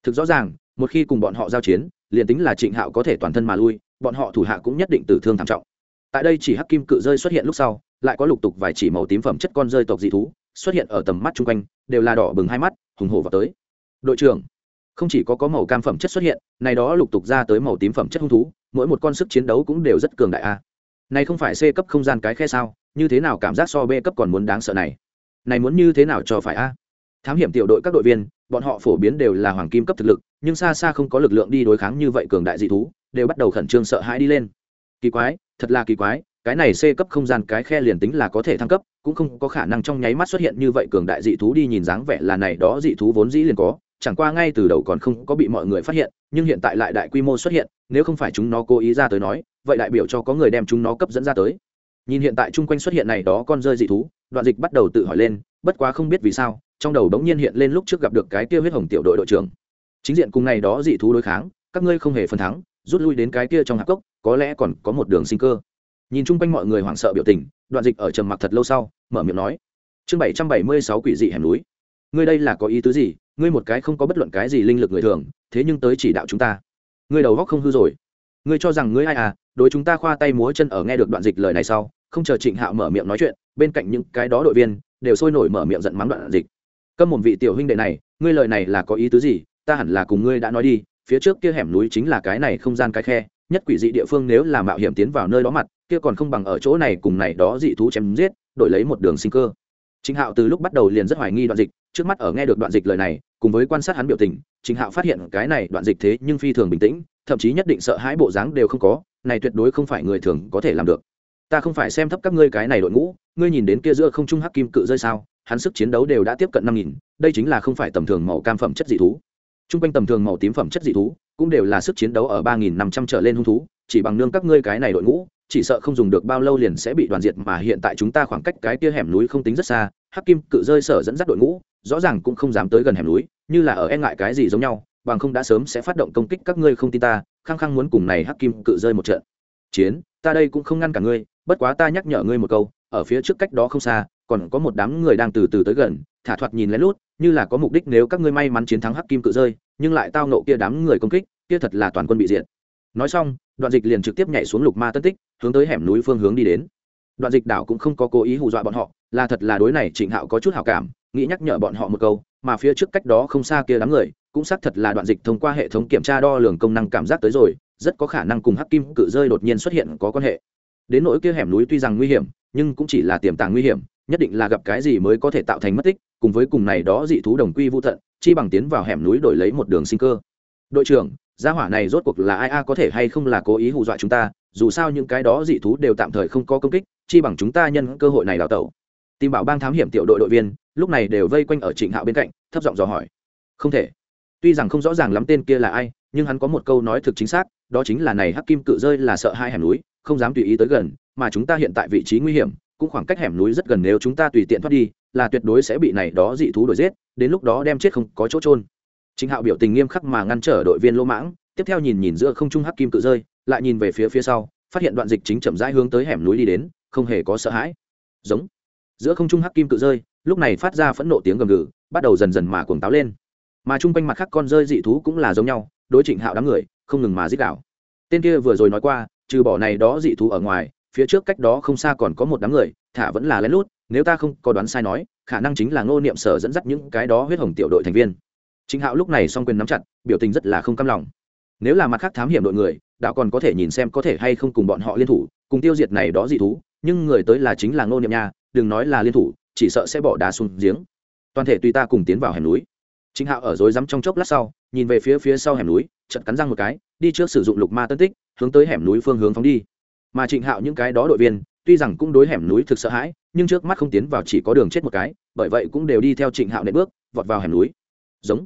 A: Thực rõ ràng, một khi cùng bọn họ giao chiến, liền tính là trịnh hạo có thể toàn thân mà lui, bọn họ thủ hạ cũng nhất định tử thương thảm trọng. Tại đây chỉ hắc kim cự rơi xuất hiện lúc sau, lại có lục tục vài chỉ màu tím phẩm chất con rơi tộc dị thú xuất hiện ở tầm mắt chung quanh, đều là đỏ bừng hai mắt, hùng hổ vào tới. Đội trưởng, không chỉ có có màu cam phẩm chất xuất hiện, này đó lục tục ra tới màu tím phẩm chất hung thú, mỗi một con sức chiến đấu cũng đều rất cường đại a. Này không phải c cấp không gian cái khe sao, như thế nào cảm giác so b cấp còn muốn đáng sợ này? Này muốn như thế nào cho phải a? Thám hiểm tiểu đội các đội viên, bọn họ phổ biến đều là hoàng kim cấp thực lực, nhưng xa xa không có lực lượng đi đối kháng như vậy cường đại dị thú, đều bắt đầu khẩn trương sợ hãi đi lên. Kỳ quái, thật là kỳ quái, cái này c cấp không gian cái khe liền tính là có thể thăng cấp, cũng không có khả năng trong nháy mắt xuất hiện như vậy cường đại dị thú đi nhìn dáng vẻ là này đó dị thú vốn dĩ liền có, chẳng qua ngay từ đầu còn không có bị mọi người phát hiện, nhưng hiện tại lại đại quy mô xuất hiện, nếu không phải chúng nó cố ý ra tới nói, vậy đại biểu cho có người đem chúng nó cấp dẫn ra tới nhìn hiện tại chung quanh xuất hiện này đó con rơi dị thú, đoạn dịch bắt đầu tự hỏi lên, bất quá không biết vì sao, trong đầu bỗng nhiên hiện lên lúc trước gặp được cái kia huyết hồng tiểu đội đội trưởng. Chính diện cùng này đó dị thú đối kháng, các ngươi không hề phần thắng, rút lui đến cái kia trong hạp cốc, có lẽ còn có một đường sinh cơ. Nhìn chung quanh mọi người hoảng sợ biểu tình, đoạn dịch ở trầm mặc thật lâu sau, mở miệng nói, chương bảy trăm bảy mươi sáu quỷ dị hẻm núi. Ngươi đây là có ý tứ gì? Ngươi một cái không có bất luận cái gì linh lực người thường, thế nhưng tới chỉ đạo chúng ta. Ngươi đầu góc không hư rồi. Ngươi cho rằng ngươi ai à? Đối chúng ta khoa tay múa chân ở nghe được đoạn dịch lời này sau không chờ trịnh hạo mở miệng nói chuyện bên cạnh những cái đó đội viên đều sôi nổi mở miệng giận mắng đoạn dịch. Câm một vị tiểu huynh đệ này ngươi lời này là có ý tứ gì? Ta hẳn là cùng ngươi đã nói đi phía trước kia hẻm núi chính là cái này không gian cái khe nhất quỷ dị địa phương nếu là mạo hiểm tiến vào nơi đó mặt kia còn không bằng ở chỗ này cùng này đó dị thú chém giết đổi lấy một đường sinh cơ. Trịnh Hạo từ lúc bắt đầu liền rất hoài nghi đoạn dịch, trước mắt ở nghe được đoạn dịch lời này, cùng với quan sát hắn biểu tình, Trịnh Hạo phát hiện cái này đoạn dịch thế nhưng phi thường bình tĩnh, thậm chí nhất định sợ hãi bộ dáng đều không có, này tuyệt đối không phải người thường có thể làm được. Ta không phải xem thấp các ngươi cái này đội ngũ, ngươi nhìn đến kia giữa không trung hắc kim cự rơi sao, hắn sức chiến đấu đều đã tiếp cận năm nghìn, đây chính là không phải tầm thường màu cam phẩm chất dị thú. Trung quanh tầm thường màu tím phẩm chất dị thú, cũng đều là sức chiến đấu ở ba nghìn năm trăm trở lên hung thú, chỉ bằng nương các ngươi cái này đội ngũ, chỉ sợ không dùng được bao lâu liền sẽ bị đoàn diệt mà hiện tại chúng ta khoảng cách cái kia hẻm núi không tính rất xa hắc kim cự rơi sở dẫn dắt đội ngũ rõ ràng cũng không dám tới gần hẻm núi như là ở e ngại cái gì giống nhau bằng không đã sớm sẽ phát động công kích các ngươi không tin ta khăng khăng muốn cùng này hắc kim cự rơi một trận chiến ta đây cũng không ngăn cả ngươi, bất quá ta nhắc nhở ngươi một câu, ở phía trước cách đó không xa, còn có một đám người đang từ từ tới gần, thả thoạt nhìn lén lút, như là có mục đích nếu các ngươi may mắn chiến thắng hắc kim cự rơi, nhưng lại tao nộ kia đám người công kích, kia thật là toàn quân bị diệt. Nói xong, đoạn dịch liền trực tiếp nhảy xuống lục ma tân tích, hướng tới hẻm núi phương hướng đi đến. Đoạn dịch đảo cũng không có cố ý hù dọa bọn họ, là thật là đối này trịnh hạo có chút hào cảm, nghĩ nhắc nhở bọn họ một câu, mà phía trước cách đó không xa kia đám người, cũng xác thật là đoạn dịch thông qua hệ thống kiểm tra đo lường công năng cảm giác tới rồi rất có khả năng cùng hắc kim cự rơi đột nhiên xuất hiện có quan hệ. Đến nỗi kia hẻm núi tuy rằng nguy hiểm, nhưng cũng chỉ là tiềm tàng nguy hiểm, nhất định là gặp cái gì mới có thể tạo thành mất tích, cùng với cùng này đó dị thú đồng quy vô thận chi bằng tiến vào hẻm núi đổi lấy một đường sinh cơ. Đội trưởng, gia hỏa này rốt cuộc là ai a, có thể hay không là cố ý hù dọa chúng ta, dù sao những cái đó dị thú đều tạm thời không có công kích, chi bằng chúng ta nhân cơ hội này đào tẩu. Tìm bảo bang thám hiểm tiểu đội đội viên, lúc này đều vây quanh ở trịnh hạo bên cạnh, thấp giọng dò hỏi. Không thể. Tuy rằng không rõ ràng lắm tên kia là ai, nhưng hắn có một câu nói thực chính xác đó chính là này hắc kim cự rơi là sợ hai hẻm núi không dám tùy ý tới gần mà chúng ta hiện tại vị trí nguy hiểm cũng khoảng cách hẻm núi rất gần nếu chúng ta tùy tiện thoát đi là tuyệt đối sẽ bị này đó dị thú đuổi giết đến lúc đó đem chết không có chỗ trôn Trịnh Hạo biểu tình nghiêm khắc mà ngăn trở đội viên lỗ mãng, tiếp theo nhìn nhìn giữa không trung hắc kim cự rơi, lại nhìn về phía phía sau, phát hiện đoạn dịch chính chậm rãi hướng tới hẻm núi đi đến, không hề có sợ hãi. Giống. Giữa không trung hắc kim cự rơi, lúc này phát ra phẫn nộ tiếng gầm gừ, bắt đầu dần dần mà cuồng táo lên. Mà chung quanh mặt khác con rơi dị thú cũng là giống nhau, đối Trịnh Hạo đám người, không ngừng mà giết đảo. Tên kia vừa rồi nói qua, trừ bỏ này đó dị thú ở ngoài, phía trước cách đó không xa còn có một đám người, thả vẫn là lén lút, nếu ta không có đoán sai nói, khả năng chính là Ngô Niệm Sở dẫn dắt những cái đó huyết hồng tiểu đội thành viên. Chính Hạo lúc này song quyền nắm chặt, biểu tình rất là không cam lòng. Nếu là mặt khác thám hiểm đội người, đạo còn có thể nhìn xem có thể hay không cùng bọn họ liên thủ, cùng tiêu diệt này đó dị thú, nhưng người tới là chính là Ngô Niệm Nha, đừng nói là liên thủ, chỉ sợ sẽ bỏ đá xuống giếng. Toàn thể tùy ta cùng tiến vào hẻm núi. Chính Hạo ở dối rắm trong chốc lát sau, nhìn về phía phía sau hẻm núi, chật cắn răng một cái, đi trước sử dụng lục ma tân tích, hướng tới hẻm núi phương hướng phóng đi. Mà Trịnh Hạo những cái đó đội viên, tuy rằng cũng đối hẻm núi thực sợ hãi, nhưng trước mắt không tiến vào chỉ có đường chết một cái, bởi vậy cũng đều đi theo Trịnh Hạo nệ bước, vọt vào hẻm núi. Giống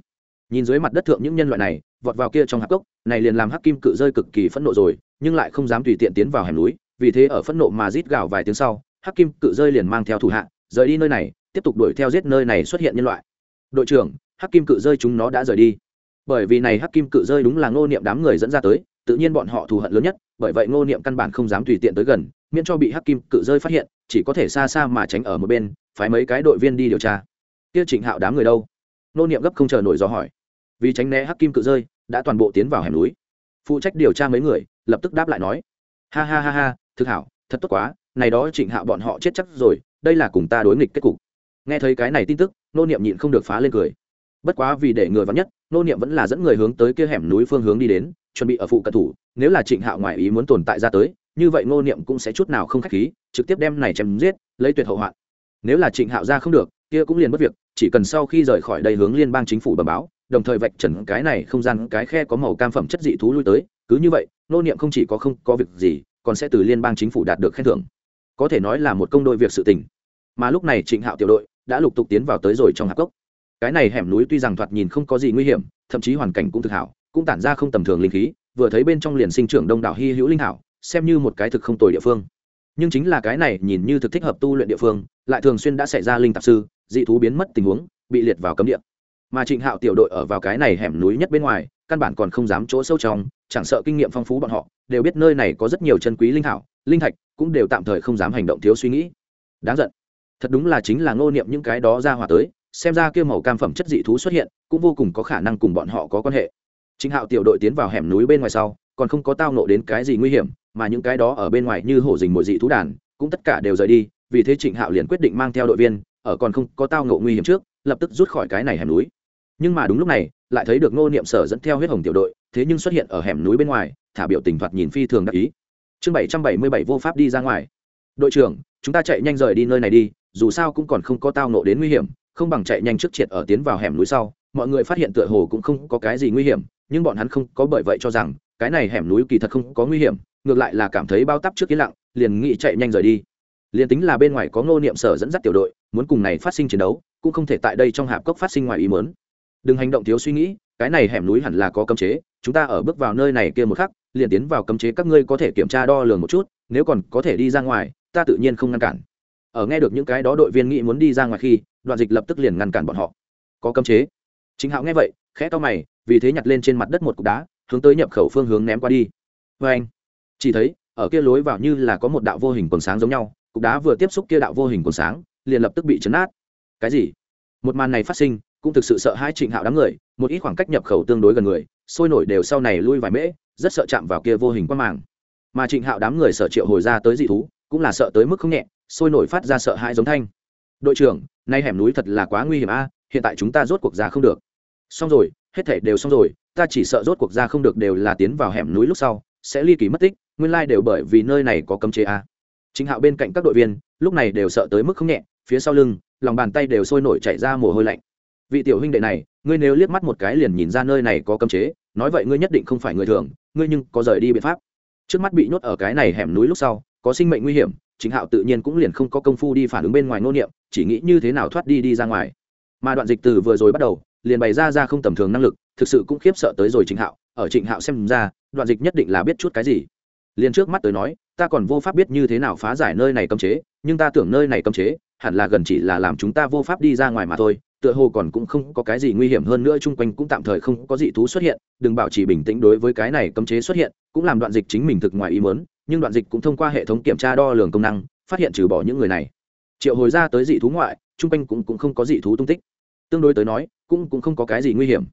A: nhìn dưới mặt đất thượng những nhân loại này vọt vào kia trong hạp cốc này liền làm hắc kim cự rơi cực kỳ phẫn nộ rồi nhưng lại không dám tùy tiện tiến vào hẻm núi vì thế ở phẫn nộ mà rít gào vài tiếng sau hắc kim cự rơi liền mang theo thủ hạ rời đi nơi này tiếp tục đuổi theo giết nơi này xuất hiện nhân loại đội trưởng hắc kim cự rơi chúng nó đã rời đi bởi vì này hắc kim cự rơi đúng là ngô niệm đám người dẫn ra tới, tự nhiên bọn họ thù hận lớn nhất, bởi vậy ngô niệm căn bản không dám tùy tiện tới gần, miễn cho bị hắc kim cự rơi phát hiện, chỉ có thể xa xa mà tránh ở một bên, phái mấy cái đội viên đi điều tra. Kia trịnh hạo đám người đâu? Ngô niệm gấp không chờ nổi do hỏi. Vì tránh né hắc kim cự rơi, đã toàn bộ tiến vào hẻm núi. Phụ trách điều tra mấy người, lập tức đáp lại nói. Ha ha ha ha, thực hảo, thật tốt quá, này đó trịnh hạo bọn họ chết chắc rồi, đây là cùng ta đối nghịch kết cục. Nghe thấy cái này tin tức nô niệm nhịn không được phá lên cười. Bất quá vì để người vắn nhất nô niệm vẫn là dẫn người hướng tới kia hẻm núi phương hướng đi đến, chuẩn bị ở phụ cận thủ. Nếu là trịnh hạo ngoại ý muốn tồn tại ra tới, như vậy nô niệm cũng sẽ chút nào không khách khí, trực tiếp đem này chém giết, lấy tuyệt hậu hoạn. Nếu là trịnh hạo ra không được, kia cũng liền mất việc, chỉ cần sau khi rời khỏi đây hướng liên bang chính phủ bờ báo, đồng thời vạch trần cái này không gian, cái khe có màu cam phẩm chất dị thú lui tới, cứ như vậy, nô niệm không chỉ có không có việc gì, còn sẽ từ liên bang chính phủ đạt được khen thưởng. Có thể nói là một công đôi việc sự tình. Mà lúc này trịnh hạo tiểu đội đã lục tục tiến vào tới rồi trong hạp cốc cái này hẻm núi tuy rằng thoạt nhìn không có gì nguy hiểm, thậm chí hoàn cảnh cũng thực hảo, cũng tản ra không tầm thường linh khí, vừa thấy bên trong liền sinh trưởng đông đảo hy hữu linh hảo, xem như một cái thực không tồi địa phương. Nhưng chính là cái này nhìn như thực thích hợp tu luyện địa phương, lại thường xuyên đã xảy ra linh tạp sư, dị thú biến mất tình huống, bị liệt vào cấm địa. Mà trịnh hạo tiểu đội ở vào cái này hẻm núi nhất bên ngoài, căn bản còn không dám chỗ sâu trong, chẳng sợ kinh nghiệm phong phú bọn họ, đều biết nơi này có rất nhiều chân quý linh thảo linh thạch cũng đều tạm thời không dám hành động thiếu suy nghĩ. Đáng giận. Thật đúng là chính là ngô niệm những cái đó ra hòa tới xem ra kia màu cam phẩm chất dị thú xuất hiện, cũng vô cùng có khả năng cùng bọn họ có quan hệ. Chính hạo tiểu đội tiến vào hẻm núi bên ngoài sau, còn không có tao nộ đến cái gì nguy hiểm, mà những cái đó ở bên ngoài như hổ dình mồi dị thú đàn, cũng tất cả đều rời đi, vì thế trịnh hạo liền quyết định mang theo đội viên, ở còn không có tao ngộ nguy hiểm trước, lập tức rút khỏi cái này hẻm núi. Nhưng mà đúng lúc này, lại thấy được ngô niệm sở dẫn theo huyết hồng tiểu đội, thế nhưng xuất hiện ở hẻm núi bên ngoài, thả biểu tình thoạt nhìn phi thường đắc ý. Chương bảy trăm bảy mươi bảy vô pháp đi ra ngoài. Đội trưởng, chúng ta chạy nhanh rời đi nơi này đi, dù sao cũng còn không có tao nộ đến nguy hiểm không bằng chạy nhanh trước triệt ở tiến vào hẻm núi sau, mọi người phát hiện tựa hồ cũng không có cái gì nguy hiểm, nhưng bọn hắn không có bởi vậy cho rằng, cái này hẻm núi kỳ thật không có nguy hiểm, ngược lại là cảm thấy bao tắp trước yên lặng, liền nghĩ chạy nhanh rời đi. Liền tính là bên ngoài có ngô niệm sở dẫn dắt tiểu đội, muốn cùng này phát sinh chiến đấu, cũng không thể tại đây trong hạp cốc phát sinh ngoài ý mớn đừng hành động thiếu suy nghĩ, cái này hẻm núi hẳn là có cấm chế, chúng ta ở bước vào nơi này kia một khắc, liền tiến vào cấm chế các ngươi có thể kiểm tra đo lường một chút, nếu còn có thể đi ra ngoài, ta tự nhiên không ngăn cản ở nghe được những cái đó đội viên nghĩ muốn đi ra ngoài khi, đoạn dịch lập tức liền ngăn cản bọn họ. Có cấm chế. Chính hạo nghe vậy, khẽ to mày, vì thế nhặt lên trên mặt đất một cục đá, hướng tới nhập khẩu phương hướng ném qua đi. Vê anh, chỉ thấy, ở kia lối vào như là có một đạo vô hình còn sáng giống nhau, cục đá vừa tiếp xúc kia đạo vô hình còn sáng, liền lập tức bị chấn át cái gì? Một màn này phát sinh, cũng thực sự sợ hai trịnh hạo đám người, một ít khoảng cách nhập khẩu tương đối gần người, sôi nổi đều sau này lui vài mễ, rất sợ chạm vào kia vô hình quan màng. Mà trịnh hạo đám người sợ triệu hồi ra tới dị thú, cũng là sợ tới mức không nhẹ sôi nổi phát ra sợ hãi giống thanh. Đội trưởng, nay hẻm núi thật là quá nguy hiểm a, hiện tại chúng ta rốt cuộc ra không được. Xong rồi, hết thể đều xong rồi, ta chỉ sợ rốt cuộc ra không được đều là tiến vào hẻm núi lúc sau, sẽ ly kỳ mất tích, nguyên lai đều bởi vì nơi này có cấm chế a. Chính hạo bên cạnh các đội viên, lúc này đều sợ tới mức không nhẹ, phía sau lưng, lòng bàn tay đều sôi nổi chạy ra mồ hôi lạnh. Vị tiểu huynh đệ này, ngươi nếu liếc mắt một cái liền nhìn ra nơi này có cấm chế, nói vậy ngươi nhất định không phải người thường, ngươi nhưng có rời đi biện pháp. Trước mắt bị nhốt ở cái này hẻm núi lúc sau, có sinh mệnh nguy hiểm chính hạo tự nhiên cũng liền không có công phu đi phản ứng bên ngoài nô niệm, chỉ nghĩ như thế nào thoát đi đi ra ngoài. Mà đoạn dịch từ vừa rồi bắt đầu, liền bày ra ra không tầm thường năng lực, thực sự cũng khiếp sợ tới rồi trịnh hạo. Ở trịnh hạo xem ra, đoạn dịch nhất định là biết chút cái gì. Liền trước mắt tới nói, ta còn vô pháp biết như thế nào phá giải nơi này cấm chế, nhưng ta tưởng nơi này cấm chế, hẳn là gần chỉ là làm chúng ta vô pháp đi ra ngoài mà thôi, tựa hồ còn cũng không có cái gì nguy hiểm hơn nữa chung quanh cũng tạm thời không có dị thú xuất hiện, đừng bảo trì bình tĩnh đối với cái này cấm chế xuất hiện, cũng làm đoạn dịch chính mình thực ngoài ý mớn nhưng đoạn dịch cũng thông qua hệ thống kiểm tra đo lường công năng phát hiện trừ bỏ những người này. Triệu hồi ra tới dị thú ngoại chung quanh cũng, cũng không có dị thú tung tích. Tương đối tới nói cũng cũng không có cái gì nguy hiểm.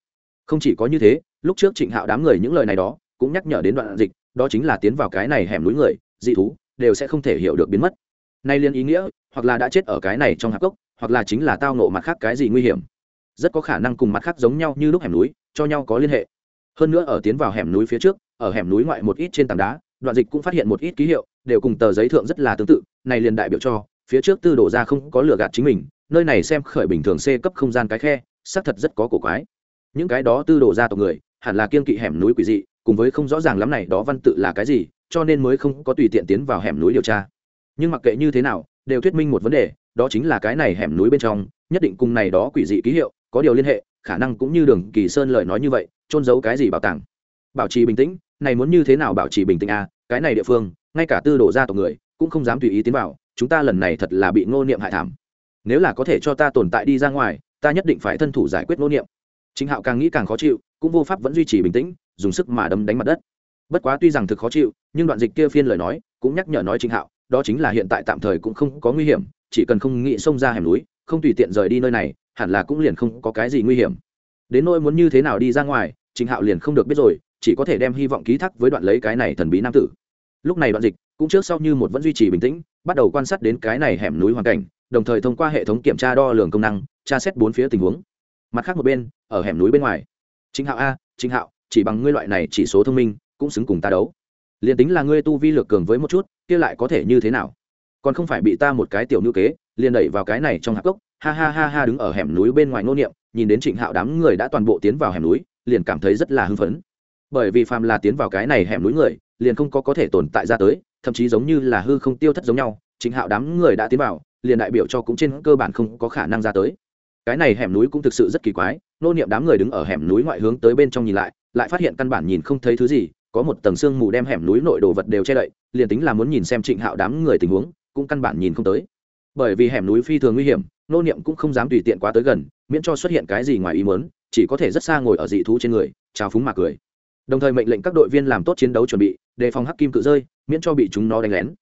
A: Không chỉ có như thế lúc trước trịnh hạo đám người những lời này đó cũng nhắc nhở đến đoạn dịch đó chính là tiến vào cái này hẻm núi người dị thú đều sẽ không thể hiểu được biến mất. Nay liên ý nghĩa hoặc là đã chết ở cái này trong hạp gốc hoặc là chính là tao nộ mặt khác cái gì nguy hiểm. Rất có khả năng cùng mặt khác giống nhau như lúc hẻm núi cho nhau có liên hệ. Hơn nữa ở tiến vào hẻm núi phía trước ở hẻm núi ngoại một ít trên tảng đá đoạn dịch cũng phát hiện một ít ký hiệu, đều cùng tờ giấy thượng rất là tương tự, này liền đại biểu cho, phía trước tư đổ ra không có lừa gạt chính mình, nơi này xem khởi bình thường c cấp không gian cái khe, xác thật rất có cổ quái. Những cái đó tư đổ ra tộc người, hẳn là kiên kỵ hẻm núi quỷ dị, cùng với không rõ ràng lắm này đó văn tự là cái gì, cho nên mới không có tùy tiện tiến vào hẻm núi điều tra. Nhưng mặc kệ như thế nào, đều thuyết minh một vấn đề, đó chính là cái này hẻm núi bên trong, nhất định cùng này đó quỷ dị ký hiệu, có điều liên hệ, khả năng cũng như đường kỳ sơn lời nói như vậy trôn giấu cái gì bảo tàng. Bảo trì bình tĩnh này muốn như thế nào bảo trì bình tĩnh à cái này địa phương, ngay cả tư đổ ra tộc người, cũng không dám tùy ý tiến vào, chúng ta lần này thật là bị ngô niệm hại thảm. Nếu là có thể cho ta tồn tại đi ra ngoài, ta nhất định phải thân thủ giải quyết ngô niệm. Chính hạo càng nghĩ càng khó chịu, cũng vô pháp vẫn duy trì bình tĩnh, dùng sức mà đấm đánh mặt đất. Bất quá tuy rằng thực khó chịu, nhưng đoạn dịch kia phiên lời nói, cũng nhắc nhở nói chính hạo, đó chính là hiện tại tạm thời cũng không có nguy hiểm, chỉ cần không nghĩ xông ra hẻm núi, không tùy tiện rời đi nơi này, hẳn là cũng liền không có cái gì nguy hiểm. Đến nỗi muốn như thế nào đi ra ngoài chính hạo liền không được biết rồi chỉ có thể đem hy vọng ký thác với đoạn lấy cái này thần bí nam tử. Lúc này đoạn dịch cũng trước sau như một vẫn duy trì bình tĩnh, bắt đầu quan sát đến cái này hẻm núi hoàn cảnh, đồng thời thông qua hệ thống kiểm tra đo lường công năng, tra xét bốn phía tình huống. Mặt khác một bên, ở hẻm núi bên ngoài chính hạo a chính hạo, chỉ bằng ngươi loại này chỉ số thông minh, cũng xứng cùng ta đấu. Liền tính là ngươi tu vi lược cường với một chút, kia lại có thể như thế nào? Còn không phải bị ta một cái tiểu nữ kế, liền đẩy vào cái này trong hạp cốc, ha ha ha ha đứng ở hẻm núi bên ngoài nô niệm, nhìn đến trịnh hạo đám người đã toàn bộ tiến vào hẻm núi, liền cảm thấy rất là hưng phấn bởi vì phàm là tiến vào cái này hẻm núi người, liền không có có thể tồn tại ra tới, thậm chí giống như là hư không tiêu thất giống nhau trịnh hạo đám người đã tiến vào, liền đại biểu cho cũng trên cơ bản không có khả năng ra tới. Cái này hẻm núi cũng thực sự rất kỳ quái, nô niệm đám người đứng ở hẻm núi ngoại hướng tới bên trong nhìn lại lại phát hiện căn bản nhìn không thấy thứ gì, có một tầng sương mù đem hẻm núi nội đồ vật đều che đậy, liền tính là muốn nhìn xem trịnh hạo đám người tình huống, cũng căn bản nhìn không tới. Bởi vì hẻm núi phi thường nguy hiểm, nô niệm cũng không dám tùy tiện quá tới gần, miễn cho xuất hiện cái gì ngoài ý muốn, chỉ có thể rất xa ngồi ở dị thú trên người, chào phúng mà cười đồng thời mệnh lệnh các đội viên làm tốt chiến đấu chuẩn bị, đề phòng hắc kim cự rơi, miễn cho bị chúng nó đánh lén.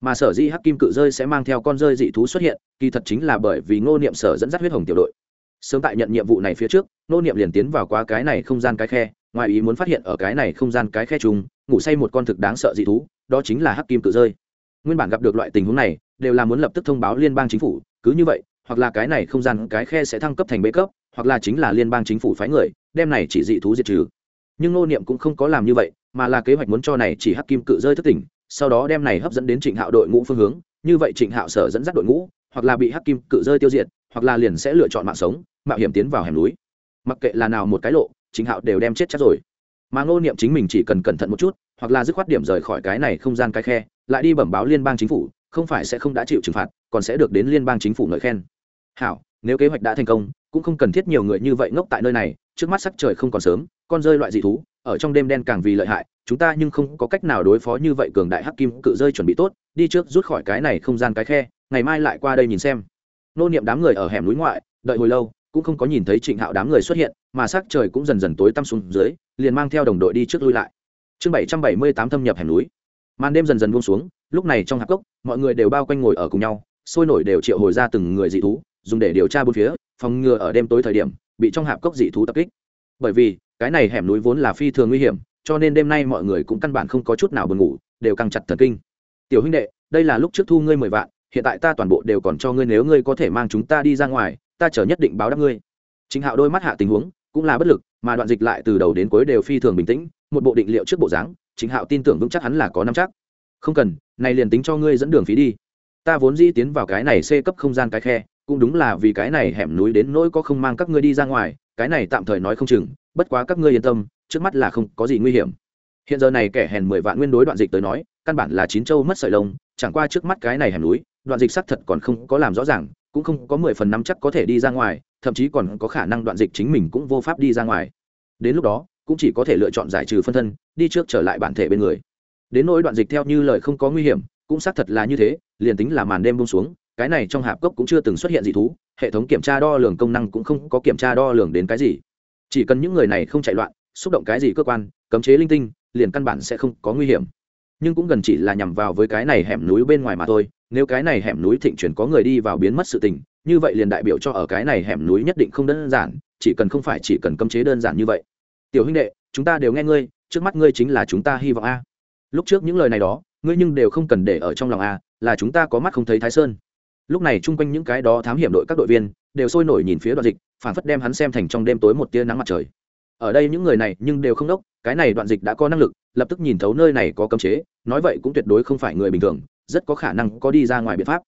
A: Mà sở Di hắc kim cự rơi sẽ mang theo con rơi dị thú xuất hiện, kỳ thật chính là bởi vì ngô niệm sở dẫn dắt huyết hồng tiểu đội. Sớm tại nhận nhiệm vụ này phía trước, ngô niệm liền tiến vào qua cái này không gian cái khe, ngoài ý muốn phát hiện ở cái này không gian cái khe trùng ngủ say một con thực đáng sợ dị thú, đó chính là hắc kim cự rơi. Nguyên bản gặp được loại tình huống này, đều là muốn lập tức thông báo liên bang chính phủ, cứ như vậy, hoặc là cái này không gian cái khe sẽ thăng cấp thành bê cấp, hoặc là chính là liên bang chính phủ phái người, đem này chỉ dị thú diệt trừ nhưng ngô niệm cũng không có làm như vậy, mà là kế hoạch muốn cho này chỉ hắc kim cự rơi thất tỉnh, sau đó đem này hấp dẫn đến trịnh hạo đội ngũ phương hướng, như vậy trịnh hạo sở dẫn dắt đội ngũ, hoặc là bị hắc kim cự rơi tiêu diệt, hoặc là liền sẽ lựa chọn mạng sống, mạo hiểm tiến vào hẻm núi. Mặc kệ là nào một cái lộ, trịnh hạo đều đem chết chắc rồi. Mà ngô niệm chính mình chỉ cần cẩn thận một chút, hoặc là dứt khoát điểm rời khỏi cái này không gian cái khe, lại đi bẩm báo liên bang chính phủ, không phải sẽ không đã chịu trừng phạt, còn sẽ được đến liên bang chính phủ ngợi khen. Hảo, nếu kế hoạch đã thành công, cũng không cần thiết nhiều người như vậy ngốc tại nơi này trước mắt sắc trời không còn sớm, con rơi loại dị thú, ở trong đêm đen càng vì lợi hại, chúng ta nhưng không có cách nào đối phó như vậy cường đại hắc kim cự rơi chuẩn bị tốt, đi trước rút khỏi cái này không gian cái khe, ngày mai lại qua đây nhìn xem. Nô niệm đám người ở hẻm núi ngoại, đợi hồi lâu, cũng không có nhìn thấy trịnh hạo đám người xuất hiện, mà sắc trời cũng dần dần tối tăm xuống dưới, liền mang theo đồng đội đi trước lui lại. Chương bảy trăm bảy mươi tám thâm nhập hẻm núi. Màn đêm dần dần buông xuống, lúc này trong hạp cốc, mọi người đều bao quanh ngồi ở cùng nhau, sôi nổi đều triệu hồi ra từng người dị thú, dùng để điều tra bốn phía, phòng ngừa ở đêm tối thời điểm bị trong hạp cốc dị thú tập kích. Bởi vì, cái này hẻm núi vốn là phi thường nguy hiểm, cho nên đêm nay mọi người cũng căn bản không có chút nào buồn ngủ, đều căng chặt thần kinh. Tiểu huynh đệ, đây là lúc trước thu ngươi mười vạn, hiện tại ta toàn bộ đều còn cho ngươi nếu ngươi có thể mang chúng ta đi ra ngoài, ta chờ nhất định báo đáp ngươi. Chính hạo đôi mắt hạ tình huống, cũng là bất lực, mà đoạn dịch lại từ đầu đến cuối đều phi thường bình tĩnh, một bộ định liệu trước bộ dáng, chính hạo tin tưởng vững chắc hắn là có năm chắc. Không cần, này liền tính cho ngươi dẫn đường phí đi. Ta vốn dĩ tiến vào cái này c cấp không gian cái khe cũng đúng là vì cái này hẻm núi đến nỗi có không mang các ngươi đi ra ngoài, cái này tạm thời nói không chừng, bất quá các ngươi yên tâm, trước mắt là không có gì nguy hiểm. Hiện giờ này kẻ hèn mười vạn nguyên đối đoạn dịch tới nói, căn bản là chín châu mất sợi lông, chẳng qua trước mắt cái này hẻm núi, đoạn dịch xác thật còn không có làm rõ ràng, cũng không có mười phần năm chắc có thể đi ra ngoài, thậm chí còn có khả năng đoạn dịch chính mình cũng vô pháp đi ra ngoài. Đến lúc đó, cũng chỉ có thể lựa chọn giải trừ phân thân, đi trước trở lại bản thể bên người. Đến nỗi đoạn dịch theo như lời không có nguy hiểm, cũng xác thật là như thế, liền tính là màn đêm bông xuống cái này trong hạp cốc cũng chưa từng xuất hiện gì thú, hệ thống kiểm tra đo lường công năng cũng không có kiểm tra đo lường đến cái gì. Chỉ cần những người này không chạy loạn, xúc động cái gì cơ quan, cấm chế linh tinh, liền căn bản sẽ không có nguy hiểm. Nhưng cũng gần chỉ là nhằm vào với cái này hẻm núi bên ngoài mà thôi, nếu cái này hẻm núi thịnh chuyển có người đi vào biến mất sự tình, như vậy liền đại biểu cho ở cái này hẻm núi nhất định không đơn giản, chỉ cần không phải chỉ cần cấm chế đơn giản như vậy. Tiểu huynh đệ, chúng ta đều nghe ngươi, trước mắt ngươi chính là chúng ta hy vọng a. Lúc trước những lời này đó, ngươi nhưng đều không cần để ở trong lòng a, là chúng ta có mắt không thấy thái sơn lúc này chung quanh những cái đó thám hiểm đội các đội viên đều sôi nổi nhìn phía đoạn dịch phản phất đem hắn xem thành trong đêm tối một tia nắng mặt trời. Ở đây những người này nhưng đều không đốc, cái này đoạn dịch đã có năng lực, lập tức nhìn thấu nơi này có cấm chế, nói vậy cũng tuyệt đối không phải người bình thường, rất có khả năng có đi ra ngoài biện pháp.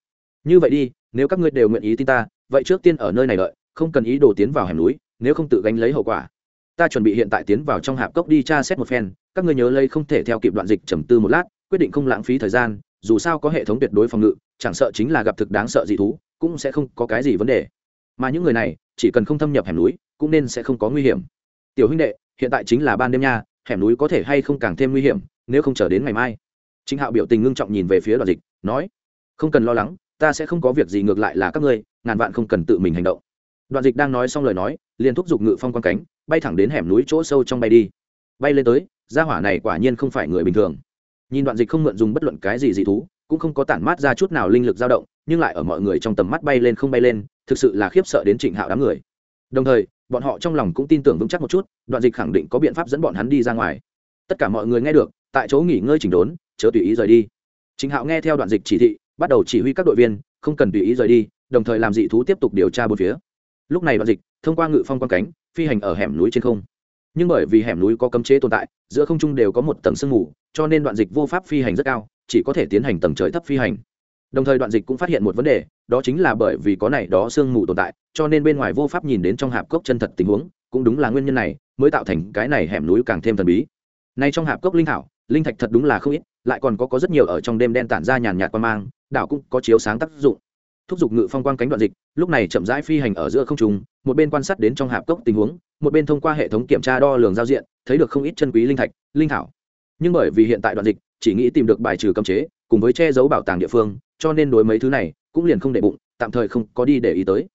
A: Như vậy đi, nếu các ngươi đều nguyện ý tin ta, vậy trước tiên ở nơi này đợi, không cần ý đồ tiến vào hẻm núi, nếu không tự gánh lấy hậu quả. Ta chuẩn bị hiện tại tiến vào trong hạp cốc đi tra xét một phen, các ngươi nhớ lấy không thể theo kịp đoạn dịch trầm tư một lát, quyết định không lãng phí thời gian dù sao có hệ thống tuyệt đối phòng ngự, chẳng sợ chính là gặp thực đáng sợ dị thú, cũng sẽ không có cái gì vấn đề. Mà những người này, chỉ cần không thâm nhập hẻm núi, cũng nên sẽ không có nguy hiểm. Tiểu huynh đệ, hiện tại chính là ban đêm nha, hẻm núi có thể hay không càng thêm nguy hiểm, nếu không chờ đến ngày mai. Chính hạo biểu tình ngưng trọng nhìn về phía đoạn dịch, nói, không cần lo lắng, ta sẽ không có việc gì ngược lại là các ngươi, ngàn vạn không cần tự mình hành động. Đoạn dịch đang nói xong lời nói, liền thúc giục ngự phong quan cánh, bay thẳng đến hẻm núi chỗ sâu trong bay đi. Bay lên tới, gia hỏa này quả nhiên không phải người bình thường nhìn đoạn dịch không mượn dùng bất luận cái gì dị thú, cũng không có tản mát ra chút nào linh lực dao động, nhưng lại ở mọi người trong tầm mắt bay lên không bay lên, thực sự là khiếp sợ đến trịnh hạo đám người. Đồng thời, bọn họ trong lòng cũng tin tưởng vững chắc một chút, đoạn dịch khẳng định có biện pháp dẫn bọn hắn đi ra ngoài. Tất cả mọi người nghe được, tại chỗ nghỉ ngơi chỉnh đốn, chớ tùy ý rời đi. Trịnh hạo nghe theo đoạn dịch chỉ thị, bắt đầu chỉ huy các đội viên, không cần tùy ý rời đi, đồng thời làm dị thú tiếp tục điều tra bốn phía. Lúc này đoạn dịch, thông qua ngự phong quan cánh, phi hành ở hẻm núi trên không nhưng bởi vì hẻm núi có cấm chế tồn tại, giữa không trung đều có một tầng sương mù, cho nên đoạn dịch vô pháp phi hành rất cao, chỉ có thể tiến hành tầng trời thấp phi hành. Đồng thời đoạn dịch cũng phát hiện một vấn đề, đó chính là bởi vì có này đó sương mù tồn tại, cho nên bên ngoài vô pháp nhìn đến trong hạp cốc chân thật tình huống, cũng đúng là nguyên nhân này, mới tạo thành cái này hẻm núi càng thêm thần bí. Nay trong hạp cốc linh thảo, linh thạch thật đúng là không ít, lại còn có có rất nhiều ở trong đêm đen tản ra nhàn nhạt qua mang, đảo cũng có chiếu sáng tác dụng thúc giục ngự phong quang cánh đoạn dịch, lúc này chậm rãi phi hành ở giữa không trung, một bên quan sát đến trong hạp cốc tình huống, một bên thông qua hệ thống kiểm tra đo lường giao diện, thấy được không ít chân quý linh thạch, linh thảo. Nhưng bởi vì hiện tại đoạn dịch, chỉ nghĩ tìm được bài trừ cấm chế, cùng với che giấu bảo tàng địa phương, cho nên đối mấy thứ này cũng liền không để bụng, tạm thời không có đi để ý tới.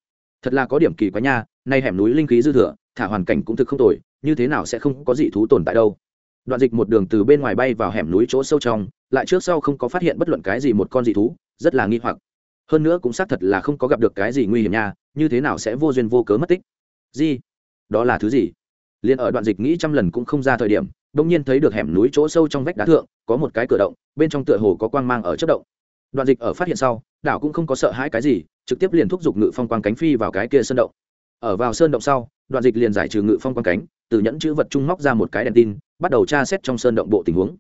A: Thật là có điểm kỳ quá nha, nay hẻm núi linh khí dư thừa, thả hoàn cảnh cũng thực không tồi, như thế nào sẽ không có dị thú tồn tại đâu? Đoạn dịch một đường từ bên ngoài bay vào hẻm núi chỗ sâu trong, lại trước sau không có phát hiện bất luận cái gì một con dị thú, rất là nghi hoặc hơn nữa cũng xác thật là không có gặp được cái gì nguy hiểm nha, như thế nào sẽ vô duyên vô cớ mất tích? Gì? Đó là thứ gì? Liền ở đoạn dịch nghĩ trăm lần cũng không ra thời điểm đông nhiên thấy được hẻm núi chỗ sâu trong vách đá thượng, có một cái cửa động, bên trong tựa hồ có quang mang ở chất động. Đoạn dịch ở phát hiện sau, đảo cũng không có sợ hãi cái gì, trực tiếp liền thúc giục ngự phong quang cánh phi vào cái kia sơn động. Ở vào sơn động sau, đoạn dịch liền giải trừ ngự phong quang cánh, từ nhẫn chữ vật trung móc ra một cái đèn tin, bắt đầu tra xét trong sơn động bộ tình huống.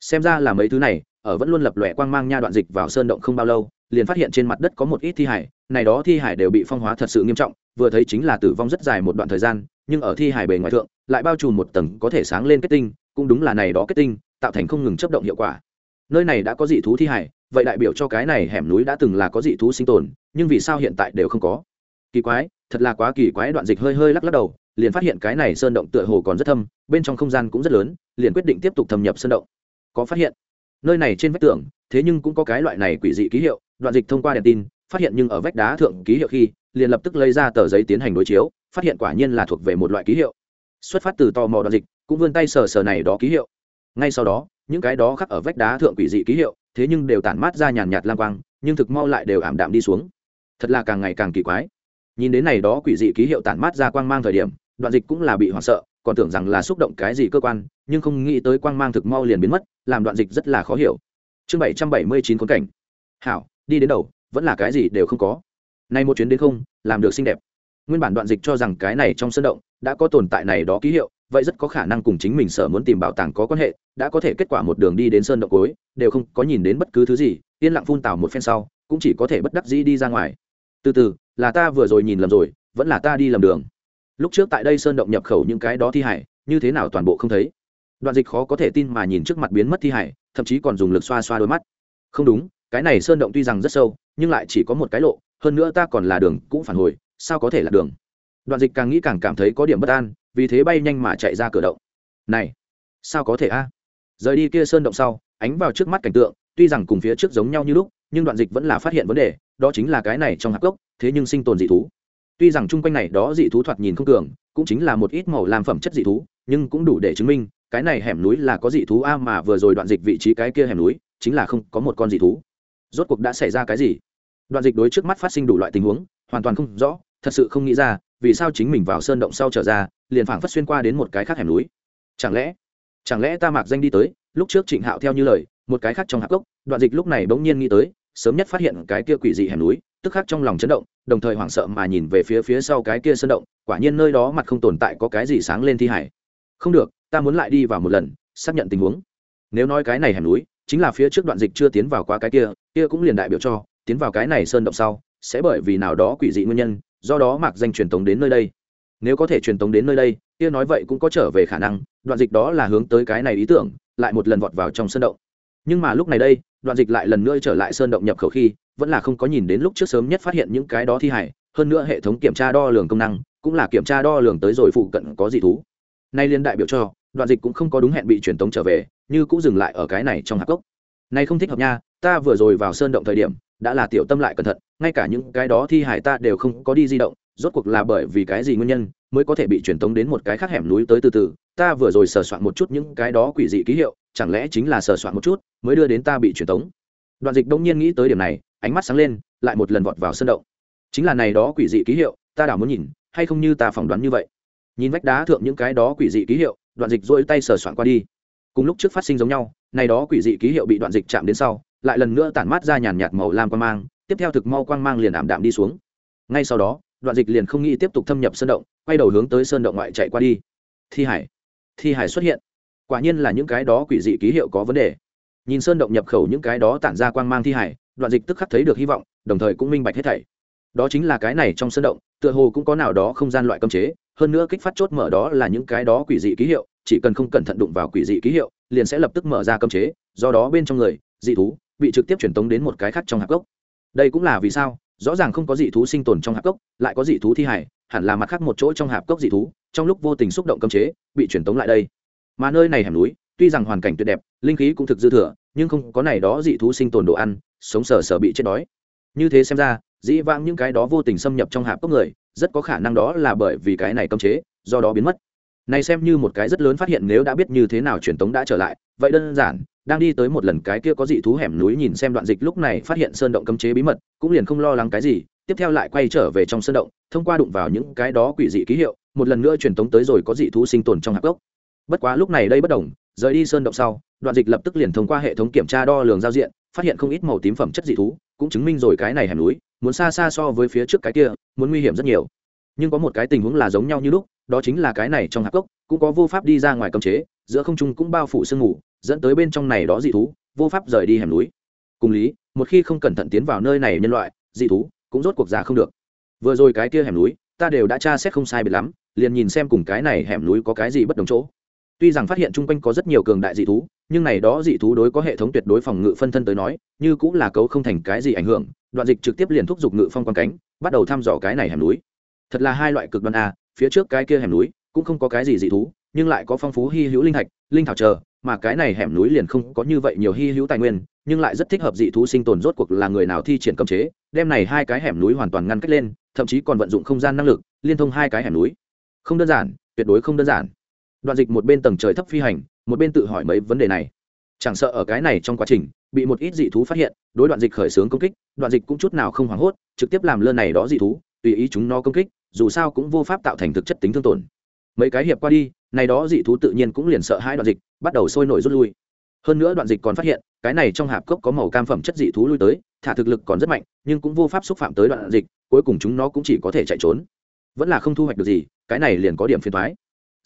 A: Xem ra là mấy thứ này, ở vẫn luôn lập lòe quang mang nha đoạn dịch vào sơn động không bao lâu liền phát hiện trên mặt đất có một ít thi hải này đó thi hải đều bị phong hóa thật sự nghiêm trọng, vừa thấy chính là tử vong rất dài một đoạn thời gian, nhưng ở thi hải bề ngoài thượng, lại bao trùm một tầng có thể sáng lên kết tinh, cũng đúng là này đó kết tinh, tạo thành không ngừng chấp động hiệu quả. Nơi này đã có dị thú thi hải vậy đại biểu cho cái này hẻm núi đã từng là có dị thú sinh tồn, nhưng vì sao hiện tại đều không có? Kỳ quái, thật là quá kỳ quái, đoạn dịch hơi hơi lắc lắc đầu, liền phát hiện cái này sơn động tựa hồ còn rất thâm, bên trong không gian cũng rất lớn, liền quyết định tiếp tục thâm nhập sơn động. Có phát hiện, nơi này trên vách tường, thế nhưng cũng có cái loại này quỷ dị ký hiệu đoạn dịch thông qua đèn tin, phát hiện nhưng ở vách đá thượng ký hiệu khi, liền lập tức lấy ra tờ giấy tiến hành đối chiếu, phát hiện quả nhiên là thuộc về một loại ký hiệu. Xuất phát từ tò mò đoạn dịch, cũng vươn tay sờ sờ này đó ký hiệu. Ngay sau đó, những cái đó khắc ở vách đá thượng quỷ dị ký hiệu, thế nhưng đều tản mát ra nhàn nhạt lang quang, nhưng thực mau lại đều ảm đạm đi xuống. Thật là càng ngày càng kỳ quái. Nhìn đến này đó quỷ dị ký hiệu tản mát ra quang mang thời điểm, đoạn dịch cũng là bị hoảng sợ, còn tưởng rằng là xúc động cái gì cơ quan, nhưng không nghĩ tới quang mang thực mau liền biến mất, làm đoạn dịch rất là khó hiểu. Chương bảy trăm bảy mươi chín khốn cảnh. Hảo đi đến đầu, vẫn là cái gì đều không có. Nay một chuyến đến không, làm được xinh đẹp. Nguyên bản đoạn dịch cho rằng cái này trong sân động đã có tồn tại này đó ký hiệu, vậy rất có khả năng cùng chính mình sở muốn tìm bảo tàng có quan hệ, đã có thể kết quả một đường đi đến sơn động cối đều không có nhìn đến bất cứ thứ gì, yên lặng phun tào một phen sau, cũng chỉ có thể bất đắc dĩ đi ra ngoài. Từ từ, là ta vừa rồi nhìn lầm rồi, vẫn là ta đi lầm đường. Lúc trước tại đây sơn động nhập khẩu những cái đó thi hải, như thế nào toàn bộ không thấy. Đoạn dịch khó có thể tin mà nhìn trước mặt biến mất thi hải, thậm chí còn dùng lực xoa xoa đôi mắt. Không đúng cái này sơn động tuy rằng rất sâu, nhưng lại chỉ có một cái lộ, hơn nữa ta còn là đường, cũng phản hồi, sao có thể là đường? Đoạn dịch càng nghĩ càng cảm thấy có điểm bất an, vì thế bay nhanh mà chạy ra cửa động. Này, sao có thể a? Rời đi kia sơn động sau, ánh vào trước mắt cảnh tượng, tuy rằng cùng phía trước giống nhau như lúc, nhưng đoạn dịch vẫn là phát hiện vấn đề, đó chính là cái này trong hạc gốc thế nhưng sinh tồn dị thú. Tuy rằng chung quanh này đó dị thú thoạt nhìn không cường, cũng chính là một ít màu làm phẩm chất dị thú, nhưng cũng đủ để chứng minh, cái này hẻm núi là có dị thú a mà vừa rồi đoạn dịch vị trí cái kia hẻm núi, chính là không có một con dị thú rốt cuộc đã xảy ra cái gì? Đoạn dịch đối trước mắt phát sinh đủ loại tình huống, hoàn toàn không rõ, thật sự không nghĩ ra, vì sao chính mình vào sơn động sau trở ra, liền phảng phất xuyên qua đến một cái khác hẻm núi? Chẳng lẽ chẳng lẽ ta mạc danh đi tới, lúc trước trịnh hạo theo như lời, một cái khác trong hạc gốc đoạn dịch lúc này bỗng nhiên nghĩ tới, sớm nhất phát hiện cái kia quỷ dị hẻm núi, tức khắc trong lòng chấn động, đồng thời hoảng sợ mà nhìn về phía phía sau cái kia sơn động, quả nhiên nơi đó mặt không tồn tại có cái gì sáng lên thi hải. Không được, ta muốn lại đi vào một lần, xác nhận tình huống. Nếu nói cái này hẻm núi chính là phía trước đoạn dịch chưa tiến vào qua cái kia kia cũng liền đại biểu cho, tiến vào cái này sơn động sau, sẽ bởi vì nào đó quỷ dị nguyên nhân, do đó mạc danh truyền tống đến nơi đây. Nếu có thể truyền tống đến nơi đây, kia nói vậy cũng có trở về khả năng, đoạn dịch đó là hướng tới cái này ý tưởng, lại một lần vọt vào trong sơn động. Nhưng mà lúc này đây, đoạn dịch lại lần nữa trở lại sơn động nhập khẩu khi, vẫn là không có nhìn đến lúc trước sớm nhất phát hiện những cái đó thi hải hơn nữa hệ thống kiểm tra đo lường công năng, cũng là kiểm tra đo lường tới rồi phụ cận có dị thú. Nay liên đại biểu cho đoạn dịch cũng không có đúng hẹn bị truyền tống trở về, như cũng dừng lại ở cái này trong hạp cốc. Này không thích hợp nha, ta vừa rồi vào sơn động thời điểm, đã là tiểu tâm lại cẩn thận, ngay cả những cái đó thi hải ta đều không có đi di động, rốt cuộc là bởi vì cái gì nguyên nhân, mới có thể bị truyền tống đến một cái khác hẻm núi tới từ từ. Ta vừa rồi sờ soạn một chút những cái đó quỷ dị ký hiệu, chẳng lẽ chính là sờ soạn một chút, mới đưa đến ta bị truyền tống? Đoạn dịch đông nhiên nghĩ tới điểm này, ánh mắt sáng lên, lại một lần vọt vào sân động. Chính là này đó quỷ dị ký hiệu, ta đảo muốn nhìn, hay không như ta phỏng đoán như vậy? Nhìn vách đá thượng những cái đó quỷ dị ký hiệu đoạn dịch dỗi tay sờ soạn qua đi. Cùng lúc trước phát sinh giống nhau, này đó quỷ dị ký hiệu bị đoạn dịch chạm đến sau, lại lần nữa tản mát ra nhàn nhạt màu lam quang mang, tiếp theo thực mau quang mang liền ảm đạm đi xuống. Ngay sau đó, đoạn dịch liền không nghĩ tiếp tục thâm nhập sơn động, quay đầu hướng tới sơn động ngoại chạy qua đi. Thi hải thi hải xuất hiện. Quả nhiên là những cái đó quỷ dị ký hiệu có vấn đề. Nhìn sơn động nhập khẩu những cái đó tản ra quang mang thi hải, đoạn dịch tức khắc thấy được hy vọng, đồng thời cũng minh bạch hết thảy. Đó chính là cái này trong sơn động, tựa hồ cũng có nào đó không gian loại cấm chế hơn nữa kích phát chốt mở đó là những cái đó quỷ dị ký hiệu, chỉ cần không cẩn thận đụng vào quỷ dị ký hiệu, liền sẽ lập tức mở ra cấm chế, do đó bên trong người, dị thú, bị trực tiếp truyền tống đến một cái khác trong hạp gốc. Đây cũng là vì sao, rõ ràng không có dị thú sinh tồn trong hạp gốc, lại có dị thú thi hải hẳn là mặt khác một chỗ trong hạp gốc dị thú, trong lúc vô tình xúc động cấm chế, bị truyền tống lại đây. Mà nơi này hẻm núi, tuy rằng hoàn cảnh tuyệt đẹp, linh khí cũng thực dư thừa, nhưng không có này đó dị thú sinh tồn đồ ăn, sống sờ sờ bị chết đói. Như thế xem ra, dĩ vãng những cái đó vô tình xâm nhập trong hạp cốc người rất có khả năng đó là bởi vì cái này cấm chế, do đó biến mất. Này xem như một cái rất lớn phát hiện nếu đã biết như thế nào truyền tống đã trở lại. Vậy đơn giản, đang đi tới một lần cái kia có dị thú hẻm núi nhìn xem đoạn dịch lúc này phát hiện sơn động cấm chế bí mật, cũng liền không lo lắng cái gì, tiếp theo lại quay trở về trong sơn động, thông qua đụng vào những cái đó quỷ dị ký hiệu, một lần nữa truyền tống tới rồi có dị thú sinh tồn trong hạp gốc. Bất quá lúc này đây bất đồng, rời đi sơn động sau, đoạn dịch lập tức liền thông qua hệ thống kiểm tra đo lường giao diện, phát hiện không ít màu tím phẩm chất dị thú, cũng chứng minh rồi cái này hẻm núi muốn xa xa so với phía trước cái kia, muốn nguy hiểm rất nhiều. Nhưng có một cái tình huống là giống nhau như lúc, đó chính là cái này trong hạp cốc, cũng có vô pháp đi ra ngoài cấm chế, giữa không trung cũng bao phủ sương mù, dẫn tới bên trong này đó dị thú, vô pháp rời đi hẻm núi. Cùng lý, một khi không cẩn thận tiến vào nơi này nhân loại, dị thú cũng rốt cuộc ra không được. Vừa rồi cái kia hẻm núi, ta đều đã tra xét không sai biệt lắm, liền nhìn xem cùng cái này hẻm núi có cái gì bất đồng chỗ. Tuy rằng phát hiện chung quanh có rất nhiều cường đại dị thú, nhưng này đó dị thú đối có hệ thống tuyệt đối phòng ngự phân thân tới nói, như cũng là cấu không thành cái gì ảnh hưởng đoạn dịch trực tiếp liền thúc giục ngự phong quan cánh, bắt đầu thăm dò cái này hẻm núi. Thật là hai loại cực đoan a, phía trước cái kia hẻm núi cũng không có cái gì dị thú, nhưng lại có phong phú hy hữu linh thạch, linh thảo chờ, mà cái này hẻm núi liền không có như vậy nhiều hy hữu tài nguyên, nhưng lại rất thích hợp dị thú sinh tồn rốt cuộc là người nào thi triển cấm chế, đem này hai cái hẻm núi hoàn toàn ngăn cách lên, thậm chí còn vận dụng không gian năng lực, liên thông hai cái hẻm núi. Không đơn giản, tuyệt đối không đơn giản. Đoạn dịch một bên tầng trời thấp phi hành, một bên tự hỏi mấy vấn đề này chẳng sợ ở cái này trong quá trình, bị một ít dị thú phát hiện, đối đoạn dịch khởi xướng công kích, đoạn dịch cũng chút nào không hoảng hốt, trực tiếp làm lơ này đó dị thú, tùy ý chúng nó công kích, dù sao cũng vô pháp tạo thành thực chất tính thương tổn. Mấy cái hiệp qua đi, này đó dị thú tự nhiên cũng liền sợ hai đoạn dịch, bắt đầu sôi nổi rút lui. Hơn nữa đoạn dịch còn phát hiện, cái này trong hạp cốc có màu cam phẩm chất dị thú lui tới, thả thực lực còn rất mạnh, nhưng cũng vô pháp xúc phạm tới đoạn dịch, cuối cùng chúng nó cũng chỉ có thể chạy trốn. Vẫn là không thu hoạch được gì, cái này liền có điểm phiền thoái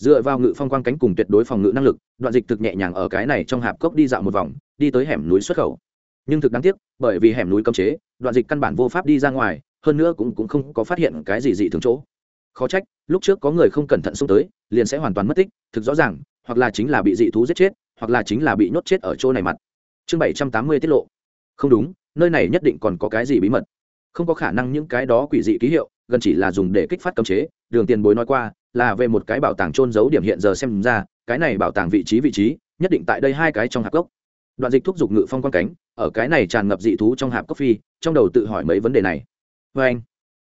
A: dựa vào ngự phong quang cánh cùng tuyệt đối phòng ngự năng lực đoạn dịch thực nhẹ nhàng ở cái này trong hạp cốc đi dạo một vòng đi tới hẻm núi xuất khẩu. Nhưng thực đáng tiếc bởi vì hẻm núi cấm chế đoạn dịch căn bản vô pháp đi ra ngoài hơn nữa cũng, cũng không có phát hiện cái gì dị thường chỗ. Khó trách lúc trước có người không cẩn thận xông tới liền sẽ hoàn toàn mất tích thực rõ ràng hoặc là chính là bị dị thú giết chết hoặc là chính là bị nhốt chết ở chỗ này mặt. Chương bảy trăm tám mươi tiết lộ. Không đúng nơi này nhất định còn có cái gì bí mật. Không có khả năng những cái đó quỷ dị ký hiệu gần chỉ là dùng để kích phát cấm chế đường tiền bối nói qua là về một cái bảo tàng trôn giấu điểm hiện giờ xem ra, cái này bảo tàng vị trí vị trí, nhất định tại đây hai cái trong hạp cốc. Đoạn dịch thúc giục ngự phong quan cánh, ở cái này tràn ngập dị thú trong hạp cốc phi, trong đầu tự hỏi mấy vấn đề này. Vê anh,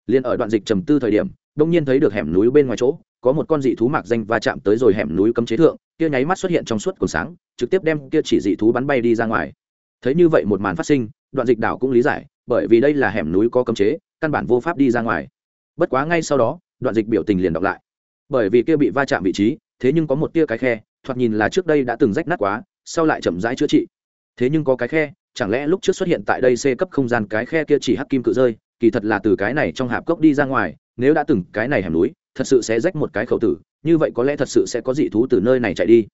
A: liền ở đoạn dịch trầm tư thời điểm, đông nhiên thấy được hẻm núi bên ngoài chỗ, có một con dị thú mạc danh va chạm tới rồi hẻm núi cấm chế thượng, kia nháy mắt xuất hiện trong suốt cuồng sáng, trực tiếp đem kia chỉ dị thú bắn bay đi ra ngoài. Thấy như vậy một màn phát sinh, đoạn dịch đảo cũng lý giải, bởi vì đây là hẻm núi có cấm chế, căn bản vô pháp đi ra ngoài. Bất quá ngay sau đó, đoạn dịch biểu tình liền đọc lại bởi vì kia bị va chạm vị trí, thế nhưng có một tia cái khe, thoạt nhìn là trước đây đã từng rách nát quá, sau lại chậm rãi chữa trị. Thế nhưng có cái khe, chẳng lẽ lúc trước xuất hiện tại đây c cấp không gian cái khe kia chỉ hắc kim cự rơi, kỳ thật là từ cái này trong hạp cốc đi ra ngoài, nếu đã từng cái này hẻm núi, thật sự sẽ rách một cái khẩu tử, như vậy có lẽ thật sự sẽ có dị thú từ nơi này chạy đi.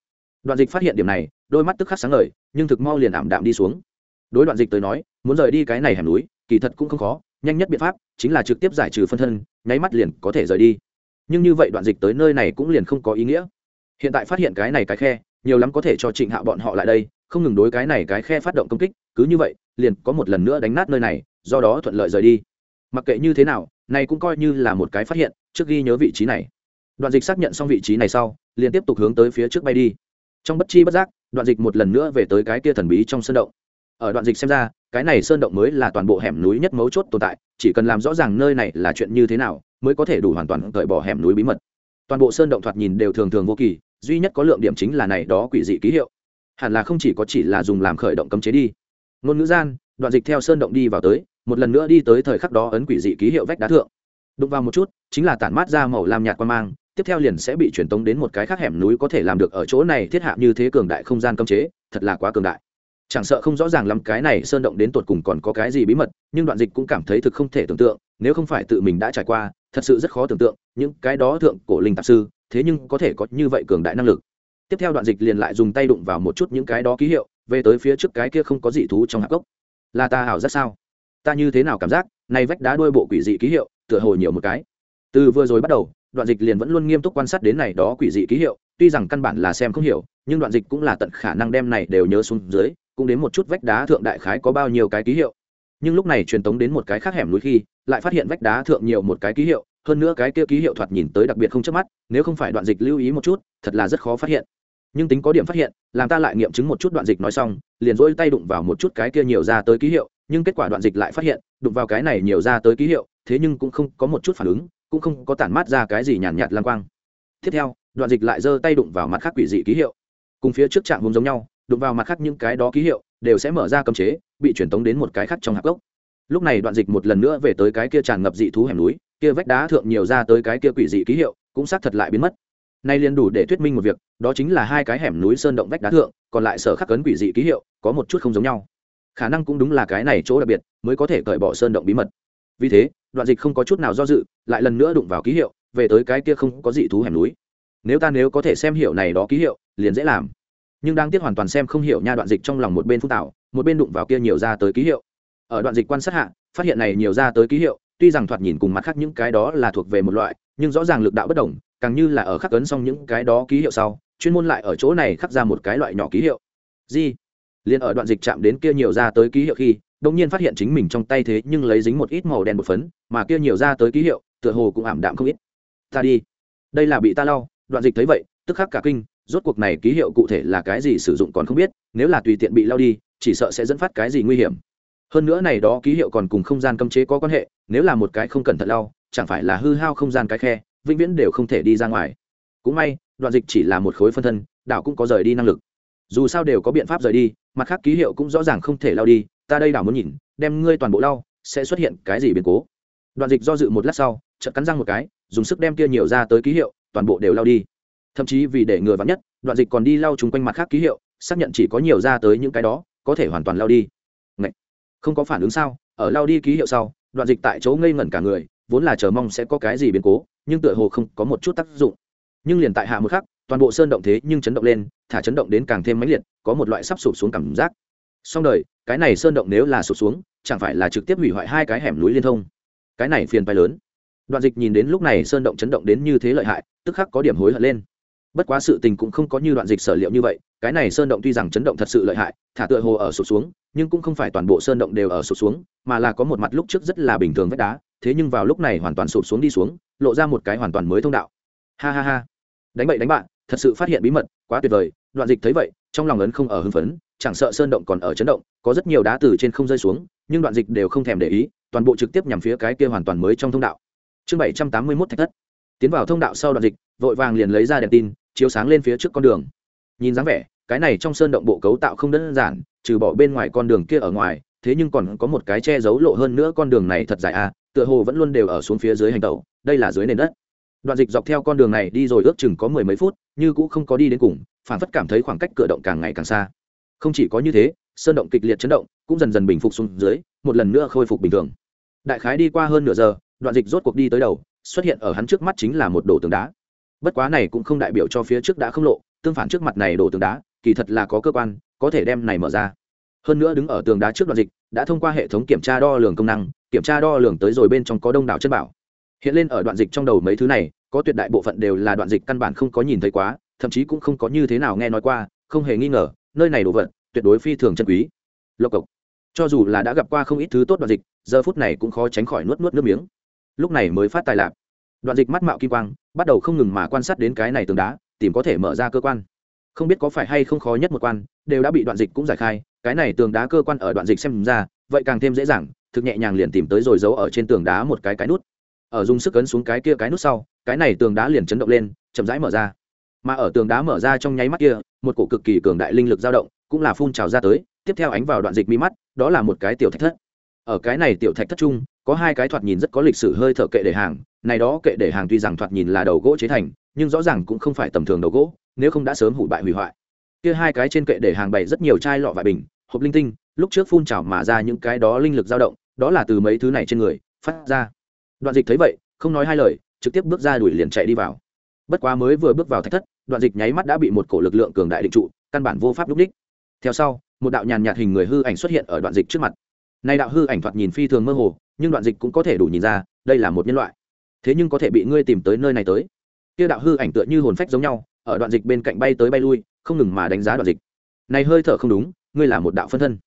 A: Đoạn dịch phát hiện điểm này, đôi mắt tức khắc sáng ngời, nhưng thực mau liền ảm đạm đi xuống. Đối đoạn dịch tới nói, muốn rời đi cái này hẻm núi, kỳ thật cũng không khó, nhanh nhất biện pháp chính là trực tiếp giải trừ phân thân, nháy mắt liền có thể rời đi nhưng như vậy đoạn dịch tới nơi này cũng liền không có ý nghĩa. Hiện tại phát hiện cái này cái khe, nhiều lắm có thể cho trịnh hạo bọn họ lại đây, không ngừng đối cái này cái khe phát động công kích, cứ như vậy, liền có một lần nữa đánh nát nơi này, do đó thuận lợi rời đi. Mặc kệ như thế nào, này cũng coi như là một cái phát hiện, trước ghi nhớ vị trí này. Đoạn dịch xác nhận xong vị trí này sau, liền tiếp tục hướng tới phía trước bay đi. Trong bất chi bất giác, đoạn dịch một lần nữa về tới cái kia thần bí trong sơn động. Ở đoạn dịch xem ra, cái này sơn động mới là toàn bộ hẻm núi nhất mấu chốt tồn tại, chỉ cần làm rõ ràng nơi này là chuyện như thế nào mới có thể đủ hoàn toàn cởi bỏ hẻm núi bí mật. Toàn bộ sơn động thoạt nhìn đều thường thường vô kỳ, duy nhất có lượng điểm chính là này đó quỷ dị ký hiệu. Hẳn là không chỉ có chỉ là dùng làm khởi động cấm chế đi. Ngôn ngữ gian, đoạn dịch theo sơn động đi vào tới, một lần nữa đi tới thời khắc đó ấn quỷ dị ký hiệu vách đá thượng. Đụng vào một chút, chính là tản mát ra màu lam nhạt quan mang, tiếp theo liền sẽ bị truyền tống đến một cái khác hẻm núi có thể làm được ở chỗ này thiết hạ như thế cường đại không gian cấm chế, thật là quá cường đại. Chẳng sợ không rõ ràng lắm cái này sơn động đến tột cùng còn có cái gì bí mật, nhưng đoạn dịch cũng cảm thấy thực không thể tưởng tượng, nếu không phải tự mình đã trải qua thật sự rất khó tưởng tượng, những cái đó thượng cổ linh tạp sư, thế nhưng có thể có như vậy cường đại năng lực. Tiếp theo đoạn dịch liền lại dùng tay đụng vào một chút những cái đó ký hiệu, về tới phía trước cái kia không có dị thú trong hạp gốc. Là ta hảo rất sao? Ta như thế nào cảm giác nay vách đá đuôi bộ quỷ dị ký hiệu, tựa hồ nhiều một cái. Từ vừa rồi bắt đầu, đoạn dịch liền vẫn luôn nghiêm túc quan sát đến này đó quỷ dị ký hiệu, tuy rằng căn bản là xem không hiểu, nhưng đoạn dịch cũng là tận khả năng đem này đều nhớ xuống dưới, cũng đến một chút vách đá thượng đại khái có bao nhiêu cái ký hiệu nhưng lúc này truyền tống đến một cái khác hẻm núi khi lại phát hiện vách đá thượng nhiều một cái ký hiệu hơn nữa cái kia ký hiệu thoạt nhìn tới đặc biệt không chớp mắt nếu không phải đoạn dịch lưu ý một chút thật là rất khó phát hiện. Nhưng tính có điểm phát hiện làm ta lại nghiệm chứng một chút đoạn dịch nói xong liền dỗi tay đụng vào một chút cái kia nhiều ra tới ký hiệu nhưng kết quả đoạn dịch lại phát hiện đụng vào cái này nhiều ra tới ký hiệu thế nhưng cũng không có một chút phản ứng cũng không có tản mát ra cái gì nhàn nhạt, nhạt lang quang. Tiếp theo đoạn dịch lại giơ tay đụng vào mặt khác quỷ dị ký hiệu. Cùng phía trước trạm vùng giống nhau đụng vào mặt khác những cái đó ký hiệu, đều sẽ mở ra cấm chế, bị truyền tống đến một cái khác trong hạp gốc. Lúc này đoạn dịch một lần nữa về tới cái kia tràn ngập dị thú hẻm núi, kia vách đá thượng nhiều ra tới cái kia quỷ dị ký hiệu, cũng xác thật lại biến mất. Nay liền đủ để thuyết minh một việc, đó chính là hai cái hẻm núi sơn động vách đá thượng, còn lại sở khắc cấn quỷ dị ký hiệu, có một chút không giống nhau. Khả năng cũng đúng là cái này chỗ đặc biệt, mới có thể cởi bỏ sơn động bí mật. Vì thế, đoạn dịch không có chút nào do dự, lại lần nữa đụng vào ký hiệu, về tới cái kia không có dị thú hẻm núi. Nếu ta nếu có thể xem hiệu này đó ký hiệu, liền dễ làm nhưng đang tiếc hoàn toàn xem không hiểu nha đoạn dịch trong lòng một bên phúc tạo, một bên đụng vào kia nhiều ra tới ký hiệu. Ở đoạn dịch quan sát hạ, phát hiện này nhiều ra tới ký hiệu, tuy rằng thoạt nhìn cùng mặt khác những cái đó là thuộc về một loại, nhưng rõ ràng lực đạo bất đồng, càng như là ở khắc ấn xong những cái đó ký hiệu sau, chuyên môn lại ở chỗ này khắc ra một cái loại nhỏ ký hiệu. Gì? Liền ở đoạn dịch chạm đến kia nhiều ra tới ký hiệu khi đông nhiên phát hiện chính mình trong tay thế nhưng lấy dính một ít màu đen bột phấn, mà kia nhiều ra tới ký hiệu, tựa hồ cũng ảm đạm không ít. Ta đi. Đây là bị ta lau, đoạn dịch thấy vậy, tức khắc cả kinh rốt cuộc này ký hiệu cụ thể là cái gì sử dụng còn không biết nếu là tùy tiện bị lao đi chỉ sợ sẽ dẫn phát cái gì nguy hiểm. Hơn nữa này đó ký hiệu còn cùng không gian cấm chế có quan hệ nếu là một cái không cẩn thận lao, chẳng phải là hư hao không gian cái khe vĩnh viễn đều không thể đi ra ngoài. Cũng may đoạn dịch chỉ là một khối phân thân đảo cũng có rời đi năng lực. Dù sao đều có biện pháp rời đi mặt khác ký hiệu cũng rõ ràng không thể lao đi ta đây đảo muốn nhìn đem ngươi toàn bộ lao, sẽ xuất hiện cái gì biến cố. Đoạn dịch do dự một lát sau chợt cắn răng một cái dùng sức đem kia nhiều ra tới ký hiệu toàn bộ đều lao đi thậm chí vì để ngừa vắn nhất, đoạn dịch còn đi lau chung quanh mặt khác ký hiệu, xác nhận chỉ có nhiều ra tới những cái đó, có thể hoàn toàn lao đi. Ngậy! không có phản ứng sao? Ở lao đi ký hiệu sau, đoạn dịch tại chỗ ngây ngẩn cả người, vốn là chờ mong sẽ có cái gì biến cố, nhưng tựa hồ không có một chút tác dụng. Nhưng liền tại hạ một khắc, toàn bộ sơn động thế nhưng chấn động lên, thả chấn động đến càng thêm mãnh liệt, có một loại sắp sụp xuống cảm giác. Song đời, cái này sơn động nếu là sụp xuống, chẳng phải là trực tiếp hủy hoại hai cái hẻm núi liên thông? Cái này phiền phái lớn. Đoạn dịch nhìn đến lúc này sơn động chấn động đến như thế lợi hại, tức khắc có điểm hối hận lên bất quá sự tình cũng không có như đoạn dịch sở liệu như vậy, cái này sơn động tuy rằng chấn động thật sự lợi hại, thả tựa hồ ở sụp xuống, nhưng cũng không phải toàn bộ sơn động đều ở sụp xuống, mà là có một mặt lúc trước rất là bình thường vách đá, thế nhưng vào lúc này hoàn toàn sụp xuống đi xuống, lộ ra một cái hoàn toàn mới thông đạo. Ha ha ha. Đánh bậy đánh bạn, thật sự phát hiện bí mật, quá tuyệt vời, đoạn dịch thấy vậy, trong lòng ấn không ở hưng phấn, chẳng sợ sơn động còn ở chấn động, có rất nhiều đá từ trên không rơi xuống, nhưng đoạn dịch đều không thèm để ý, toàn bộ trực tiếp nhằm phía cái kia hoàn toàn mới trong thông đạo. Chương bảy trăm tám mươi mốt thạch thất. Tiến vào thông đạo sau đoạn dịch, vội vàng liền lấy ra đèn tin chiếu sáng lên phía trước con đường. Nhìn dáng vẻ, cái này trong sơn động bộ cấu tạo không đơn giản, trừ bỏ bên ngoài con đường kia ở ngoài, thế nhưng còn có một cái che giấu lộ hơn nữa con đường này thật dài à tựa hồ vẫn luôn đều ở xuống phía dưới hành tàu đây là dưới nền đất. Đoạn dịch dọc theo con đường này đi rồi ước chừng có mười mấy phút, như cũng không có đi đến cùng phản phất cảm thấy khoảng cách cửa động càng ngày càng xa. Không chỉ có như thế, sơn động kịch liệt chấn động, cũng dần dần bình phục xuống dưới, một lần nữa khôi phục bình thường. Đại khái đi qua hơn nửa giờ, đoạn dịch rốt cuộc đi tới đầu, xuất hiện ở hắn trước mắt chính là một đổ tường đá bất quá này cũng không đại biểu cho phía trước đã không lộ, tương phản trước mặt này đổ tường đá, kỳ thật là có cơ quan, có thể đem này mở ra. Hơn nữa đứng ở tường đá trước đoạn dịch, đã thông qua hệ thống kiểm tra đo lường công năng, kiểm tra đo lường tới rồi bên trong có đông đảo chân bảo. Hiện lên ở đoạn dịch trong đầu mấy thứ này, có tuyệt đại bộ phận đều là đoạn dịch căn bản không có nhìn thấy quá, thậm chí cũng không có như thế nào nghe nói qua, không hề nghi ngờ, nơi này đồ vật, tuyệt đối phi thường chân quý. Lộc cộc. Cho dù là đã gặp qua không ít thứ tốt đoạn dịch, giờ phút này cũng khó tránh khỏi nuốt nuốt nước miếng. Lúc này mới phát tài lạc đoạn dịch mắt mạo kim quang, bắt đầu không ngừng mà quan sát đến cái này tường đá, tìm có thể mở ra cơ quan. Không biết có phải hay không khó nhất một quan, đều đã bị đoạn dịch cũng giải khai, cái này tường đá cơ quan ở đoạn dịch xem ra, vậy càng thêm dễ dàng, thực nhẹ nhàng liền tìm tới rồi giấu ở trên tường đá một cái cái nút. Ở dùng sức ấn xuống cái kia cái nút sau, cái này tường đá liền chấn động lên, chậm rãi mở ra. Mà ở tường đá mở ra trong nháy mắt kia, một cổ cực kỳ cường đại linh lực dao động, cũng là phun trào ra tới, tiếp theo ánh vào đoạn dịch mi mắt, đó là một cái tiểu thạch thất. Ở cái này tiểu thạch thất chung có hai cái thoạt nhìn rất có lịch sử hơi thở kệ để hàng, này đó kệ để hàng tuy rằng thoạt nhìn là đầu gỗ chế thành, nhưng rõ ràng cũng không phải tầm thường đầu gỗ, nếu không đã sớm hủ bại hủy hoại. Kia hai cái trên kệ để hàng bày rất nhiều chai lọ vải bình, hộp linh tinh, lúc trước phun trào mà ra những cái đó linh lực dao động, đó là từ mấy thứ này trên người, phát ra. Đoạn dịch thấy vậy, không nói hai lời, trực tiếp bước ra đuổi liền chạy đi vào. Bất quá mới vừa bước vào thách thất, đoạn dịch nháy mắt đã bị một cổ lực lượng cường đại định trụ, căn bản vô pháp lúc đích. Theo sau, một đạo nhàn nhạt hình người hư ảnh xuất hiện ở đoạn dịch trước mặt. Nay đạo hư ảnh thoạt nhìn phi thường mơ hồ nhưng đoạn dịch cũng có thể đủ nhìn ra, đây là một nhân loại. Thế nhưng có thể bị ngươi tìm tới nơi này tới. Kia đạo hư ảnh tựa như hồn phách giống nhau, ở đoạn dịch bên cạnh bay tới bay lui, không ngừng mà đánh giá đoạn dịch. Này hơi thở không đúng, ngươi là một đạo phân thân.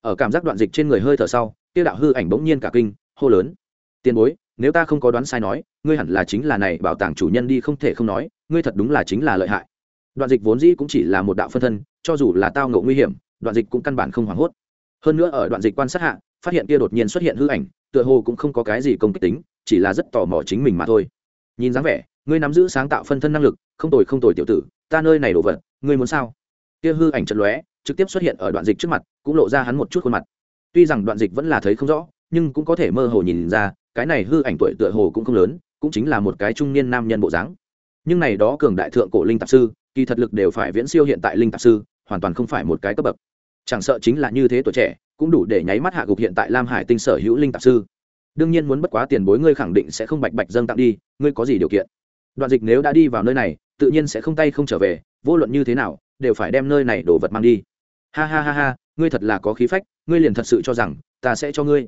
A: Ở cảm giác đoạn dịch trên người hơi thở sau, kia đạo hư ảnh bỗng nhiên cả kinh, hô lớn. Tiền bối, nếu ta không có đoán sai nói, ngươi hẳn là chính là này bảo tàng chủ nhân đi không thể không nói, ngươi thật đúng là chính là lợi hại. Đoạn dịch vốn dĩ cũng chỉ là một đạo phân thân, cho dù là tao ngộ nguy hiểm, đoạn dịch cũng căn bản không hoảng hốt. Hơn nữa ở đoạn dịch quan sát hạ, phát hiện kia đột nhiên xuất hiện hư ảnh tựa hồ cũng không có cái gì công kích tính, chỉ là rất tò mò chính mình mà thôi. Nhìn dáng vẻ, ngươi nắm giữ sáng tạo phân thân năng lực, không tồi không tồi tiểu tử, ta nơi này đồ vật, ngươi muốn sao? Kia hư ảnh trận lóe, trực tiếp xuất hiện ở đoạn dịch trước mặt, cũng lộ ra hắn một chút khuôn mặt. Tuy rằng đoạn dịch vẫn là thấy không rõ, nhưng cũng có thể mơ hồ nhìn ra, cái này hư ảnh tuổi tựa hồ cũng không lớn, cũng chính là một cái trung niên nam nhân bộ dáng. Nhưng này đó cường đại thượng cổ linh tạp sư, kỳ thật lực đều phải viễn siêu hiện tại linh tạp sư, hoàn toàn không phải một cái cấp bậc chẳng sợ chính là như thế tuổi trẻ, cũng đủ để nháy mắt hạ gục hiện tại lam hải tinh sở hữu linh tạp sư. Đương nhiên muốn bất quá tiền bối ngươi khẳng định sẽ không bạch bạch dâng tặng đi, ngươi có gì điều kiện? Đoạn dịch nếu đã đi vào nơi này, tự nhiên sẽ không tay không trở về, vô luận như thế nào, đều phải đem nơi này đổ vật mang đi. Ha ha ha ha, ngươi thật là có khí phách, ngươi liền thật sự cho rằng, ta sẽ cho ngươi.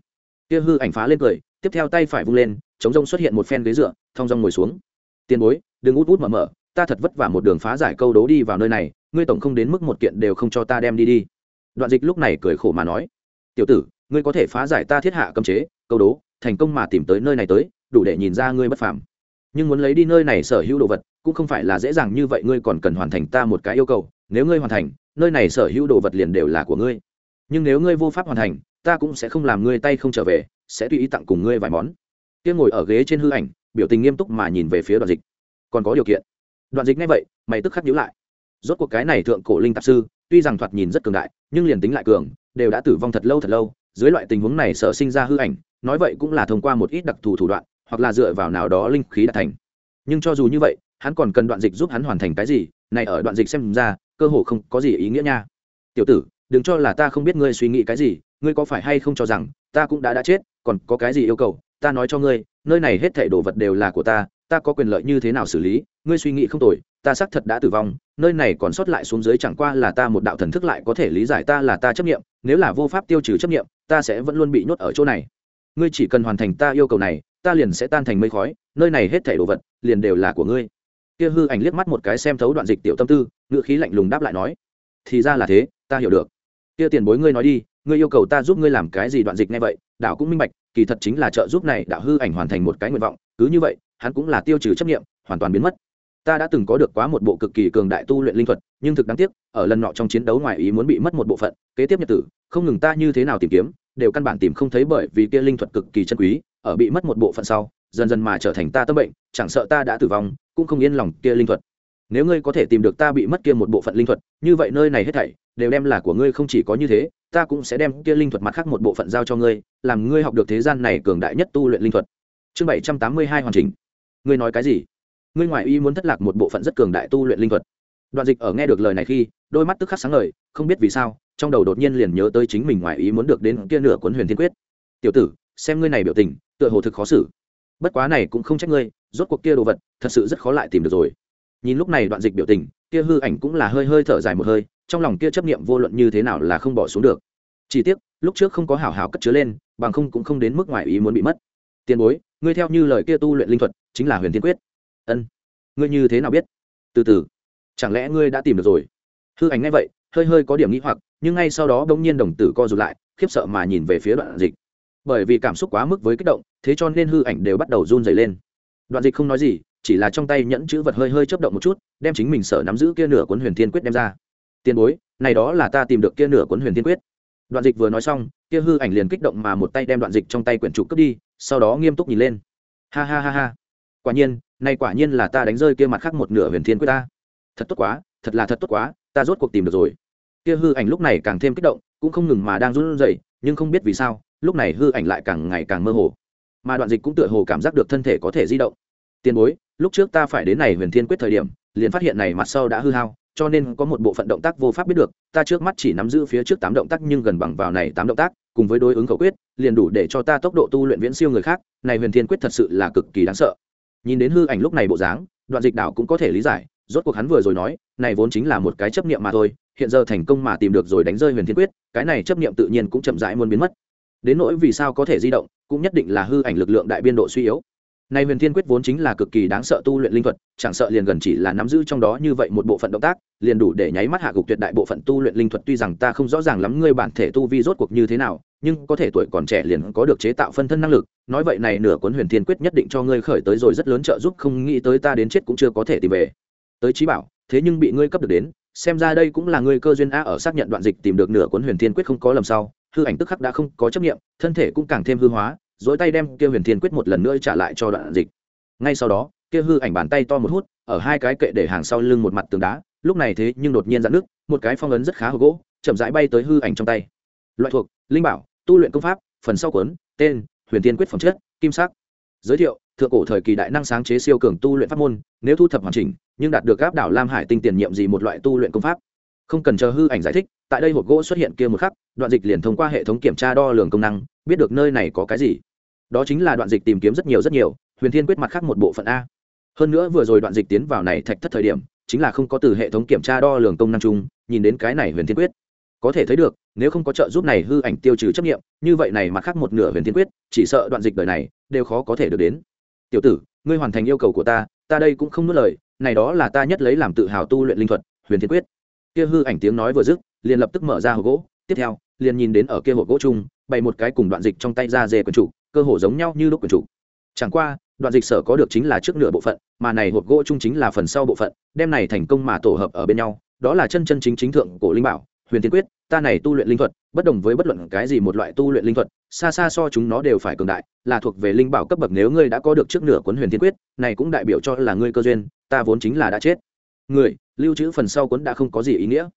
A: Kia hư ảnh phá lên cười, tiếp theo tay phải vung lên, chống rông xuất hiện một phen ghế dựa, thong rong ngồi xuống. Tiền bối, đừng út út mở mở, ta thật vất vả một đường phá giải câu đố đi vào nơi này, ngươi tổng không đến mức một kiện đều không cho ta đem đi đi đoạn dịch lúc này cười khổ mà nói, tiểu tử, ngươi có thể phá giải ta thiết hạ cấm chế, câu đố, thành công mà tìm tới nơi này tới, đủ để nhìn ra ngươi bất phàm. Nhưng muốn lấy đi nơi này sở hữu đồ vật, cũng không phải là dễ dàng như vậy, ngươi còn cần hoàn thành ta một cái yêu cầu. Nếu ngươi hoàn thành, nơi này sở hữu đồ vật liền đều là của ngươi. Nhưng nếu ngươi vô pháp hoàn thành, ta cũng sẽ không làm ngươi tay không trở về, sẽ tùy ý tặng cùng ngươi vài món. Kia ngồi ở ghế trên hư ảnh, biểu tình nghiêm túc mà nhìn về phía đoạn dịch. Còn có điều kiện. Đoạn dịch ngay vậy, mày tức khắc nhíu lại. Rốt cuộc cái này thượng cổ linh tạp sư tuy rằng thoạt nhìn rất cường đại, nhưng liền tính lại cường, đều đã tử vong thật lâu thật lâu, dưới loại tình huống này sợ sinh ra hư ảnh, nói vậy cũng là thông qua một ít đặc thù thủ đoạn, hoặc là dựa vào nào đó linh khí đạt thành. Nhưng cho dù như vậy, hắn còn cần đoạn dịch giúp hắn hoàn thành cái gì, này ở đoạn dịch xem ra, cơ hồ không có gì ý nghĩa nha. Tiểu tử, đừng cho là ta không biết ngươi suy nghĩ cái gì, ngươi có phải hay không cho rằng, ta cũng đã đã chết, còn có cái gì yêu cầu, ta nói cho ngươi, nơi này hết thảy đồ vật đều là của ta ta có quyền lợi như thế nào xử lý, ngươi suy nghĩ không tồi ta xác thật đã tử vong, nơi này còn sót lại xuống dưới chẳng qua là ta một đạo thần thức lại có thể lý giải ta là ta chấp nghiệm nếu là vô pháp tiêu trừ chấp nghiệm ta sẽ vẫn luôn bị nhốt ở chỗ này. Ngươi chỉ cần hoàn thành ta yêu cầu này, ta liền sẽ tan thành mây khói, nơi này hết thảy đồ vật, liền đều là của ngươi. Kia hư ảnh liếc mắt một cái xem thấu đoạn dịch tiểu tâm tư, ngữ khí lạnh lùng đáp lại nói, thì ra là thế, ta hiểu được. Kia tiền bối ngươi nói đi, ngươi yêu cầu ta giúp ngươi làm cái gì đoạn dịch ngay vậy, đạo cũng minh bạch, kỳ thật chính là trợ giúp này đạo hư ảnh hoàn thành một cái nguyện vọng, cứ như vậy, hắn cũng là tiêu trừ chấp nghiệm hoàn toàn biến mất ta đã từng có được quá một bộ cực kỳ cường đại tu luyện linh thuật, nhưng thực đáng tiếc, ở lần nọ trong chiến đấu ngoài ý muốn bị mất một bộ phận, kế tiếp nhật tử, không ngừng ta như thế nào tìm kiếm, đều căn bản tìm không thấy bởi vì kia linh thuật cực kỳ chân quý, ở bị mất một bộ phận sau, dần dần mà trở thành ta tâm bệnh, chẳng sợ ta đã tử vong, cũng không yên lòng kia linh thuật. Nếu ngươi có thể tìm được ta bị mất kia một bộ phận linh thuật, như vậy nơi này hết thảy, đều đem là của ngươi không chỉ có như thế, ta cũng sẽ đem kia linh thuật mặt khác một bộ phận giao cho ngươi, làm ngươi học được thế gian này cường đại nhất tu luyện linh thuật. Chương bảy trăm tám mươi hai hoàn chỉnh. Ngươi nói cái gì? Ngươi ngoại y muốn thất lạc một bộ phận rất cường đại tu luyện linh thuật. Đoạn dịch ở nghe được lời này khi, đôi mắt tức khắc sáng ngời, không biết vì sao, trong đầu đột nhiên liền nhớ tới chính mình ngoại ý muốn được đến kia nửa cuốn huyền thiên quyết. Tiểu tử, xem ngươi này biểu tình, tựa hồ thực khó xử. Bất quá này cũng không trách ngươi, rốt cuộc kia đồ vật, thật sự rất khó lại tìm được rồi. Nhìn lúc này đoạn dịch biểu tình, kia hư ảnh cũng là hơi hơi thở dài một hơi, trong lòng kia chấp niệm vô luận như thế nào là không bỏ xuống được. Chỉ tiếc, lúc trước không có hảo hảo cất chứa lên, bằng không cũng không đến mức ngoài ý muốn bị mất. Tiền bối, ngươi theo như lời kia tu luyện linh thuật, chính là huyền thiên quyết ân. Ngươi như thế nào biết? Từ từ. Chẳng lẽ ngươi đã tìm được rồi? Hư ảnh ngay vậy, hơi hơi có điểm nghĩ hoặc, nhưng ngay sau đó bỗng nhiên đồng tử co rụt lại, khiếp sợ mà nhìn về phía đoạn dịch. Bởi vì cảm xúc quá mức với kích động, thế cho nên hư ảnh đều bắt đầu run dày lên. Đoạn dịch không nói gì, chỉ là trong tay nhẫn chữ vật hơi hơi chấp động một chút, đem chính mình sở nắm giữ kia nửa cuốn huyền thiên quyết đem ra. Tiền bối, này đó là ta tìm được kia nửa cuốn huyền thiên quyết. Đoạn dịch vừa nói xong, kia hư ảnh liền kích động mà một tay đem đoạn dịch trong tay quyển trụ cướp đi, sau đó nghiêm túc nhìn lên. Ha ha ha ha. Quả nhiên nay quả nhiên là ta đánh rơi kia mặt khác một nửa huyền thiên quyết ta. Thật tốt quá, thật là thật tốt quá, ta rốt cuộc tìm được rồi. Kia hư ảnh lúc này càng thêm kích động, cũng không ngừng mà đang run rẩy, nhưng không biết vì sao, lúc này hư ảnh lại càng ngày càng mơ hồ. Mà đoạn dịch cũng tựa hồ cảm giác được thân thể có thể di động. Tiền bối, lúc trước ta phải đến này huyền thiên quyết thời điểm, liền phát hiện này mặt sau đã hư hao, cho nên có một bộ phận động tác vô pháp biết được, ta trước mắt chỉ nắm giữ phía trước tám động tác nhưng gần bằng vào này tám động tác, cùng với đối ứng khẩu quyết, liền đủ để cho ta tốc độ tu luyện viễn siêu người khác, này huyền thiên quyết thật sự là cực kỳ đáng sợ nhìn đến hư ảnh lúc này bộ dáng, đoạn dịch đảo cũng có thể lý giải, rốt cuộc hắn vừa rồi nói, này vốn chính là một cái chấp niệm mà thôi, hiện giờ thành công mà tìm được rồi đánh rơi huyền thiên quyết, cái này chấp niệm tự nhiên cũng chậm rãi muốn biến mất. Đến nỗi vì sao có thể di động, cũng nhất định là hư ảnh lực lượng đại biên độ suy yếu. Này huyền thiên quyết vốn chính là cực kỳ đáng sợ tu luyện linh thuật, chẳng sợ liền gần chỉ là nắm giữ trong đó như vậy một bộ phận động tác, liền đủ để nháy mắt hạ gục tuyệt đại bộ phận tu luyện linh thuật, tuy rằng ta không rõ ràng lắm ngươi bản thể tu vi rốt cuộc như thế nào nhưng có thể tuổi còn trẻ liền có được chế tạo phân thân năng lực, nói vậy này nửa cuốn huyền thiên quyết nhất định cho ngươi khởi tới rồi rất lớn trợ giúp, không nghĩ tới ta đến chết cũng chưa có thể tìm về. Tới trí bảo, thế nhưng bị ngươi cấp được đến, xem ra đây cũng là ngươi cơ duyên a ở xác nhận đoạn dịch tìm được nửa cuốn huyền thiên quyết không có lầm sau, hư ảnh tức khắc đã không có chấp nghiệm thân thể cũng càng thêm hư hóa dỗi tay đem kia huyền thiên quyết một lần nữa trả lại cho đoạn dịch. Ngay sau đó, kia hư ảnh bàn tay to một hút, ở hai cái kệ để hàng sau lưng một mặt tường đá, lúc này thế nhưng đột nhiên dạn nước một cái phong ấn rất khá hồ gỗ, chậm rãi bay tới hư ảnh trong tay. Loại thuộc, linh bảo tu luyện công pháp, phần sau cuốn, tên, huyền thiên quyết phẩm chất, kim sắc. Giới thiệu, thượng cổ thời kỳ đại năng sáng chế siêu cường tu luyện pháp môn, nếu thu thập hoàn chỉnh, nhưng đạt được áp đảo lam hải tinh tiền nhiệm gì một loại tu luyện công pháp. Không cần chờ hư ảnh giải thích, tại đây hộp gỗ xuất hiện kia một khắc, đoạn dịch liền thông qua hệ thống kiểm tra đo lường công năng, biết được nơi này có cái gì. Đó chính là đoạn dịch tìm kiếm rất nhiều rất nhiều, huyền thiên quyết mặt khác một bộ phận a. Hơn nữa vừa rồi đoạn dịch tiến vào này thạch thất thời điểm, chính là không có từ hệ thống kiểm tra đo lường công năng chung, nhìn đến cái này huyền thiên quyết có thể thấy được, nếu không có trợ giúp này hư ảnh tiêu trừ chấp nghiệm, như vậy này mặt khác một nửa huyền thiên quyết, chỉ sợ đoạn dịch đời này đều khó có thể được đến. Tiểu tử, ngươi hoàn thành yêu cầu của ta ta đây cũng không nuốt lời, này đó là ta nhất lấy làm tự hào tu luyện linh thuật, huyền thiên quyết. Kia hư ảnh tiếng nói vừa dứt, liền lập tức mở ra hộp gỗ, tiếp theo, liền nhìn đến ở kia hộp gỗ chung, bày một cái cùng đoạn dịch trong tay ra dê quần chủ cơ hồ giống nhau như lúc quần chủ chẳng qua, đoạn dịch sở có được chính là trước nửa bộ phận, mà này hộp gỗ chung chính là phần sau bộ phận, đem này thành công mà tổ hợp ở bên nhau, đó là chân chân chính chính thượng cổ linh bảo huyền thiên quyết, ta này tu luyện linh thuật, bất đồng với bất luận cái gì một loại tu luyện linh thuật, xa xa so chúng nó đều phải cường đại, là thuộc về linh bảo cấp bậc nếu ngươi đã có được trước nửa cuốn huyền thiên quyết, này cũng đại biểu cho là ngươi cơ duyên, ta vốn chính là đã chết. Người, lưu trữ phần sau cuốn đã không có gì ý nghĩa.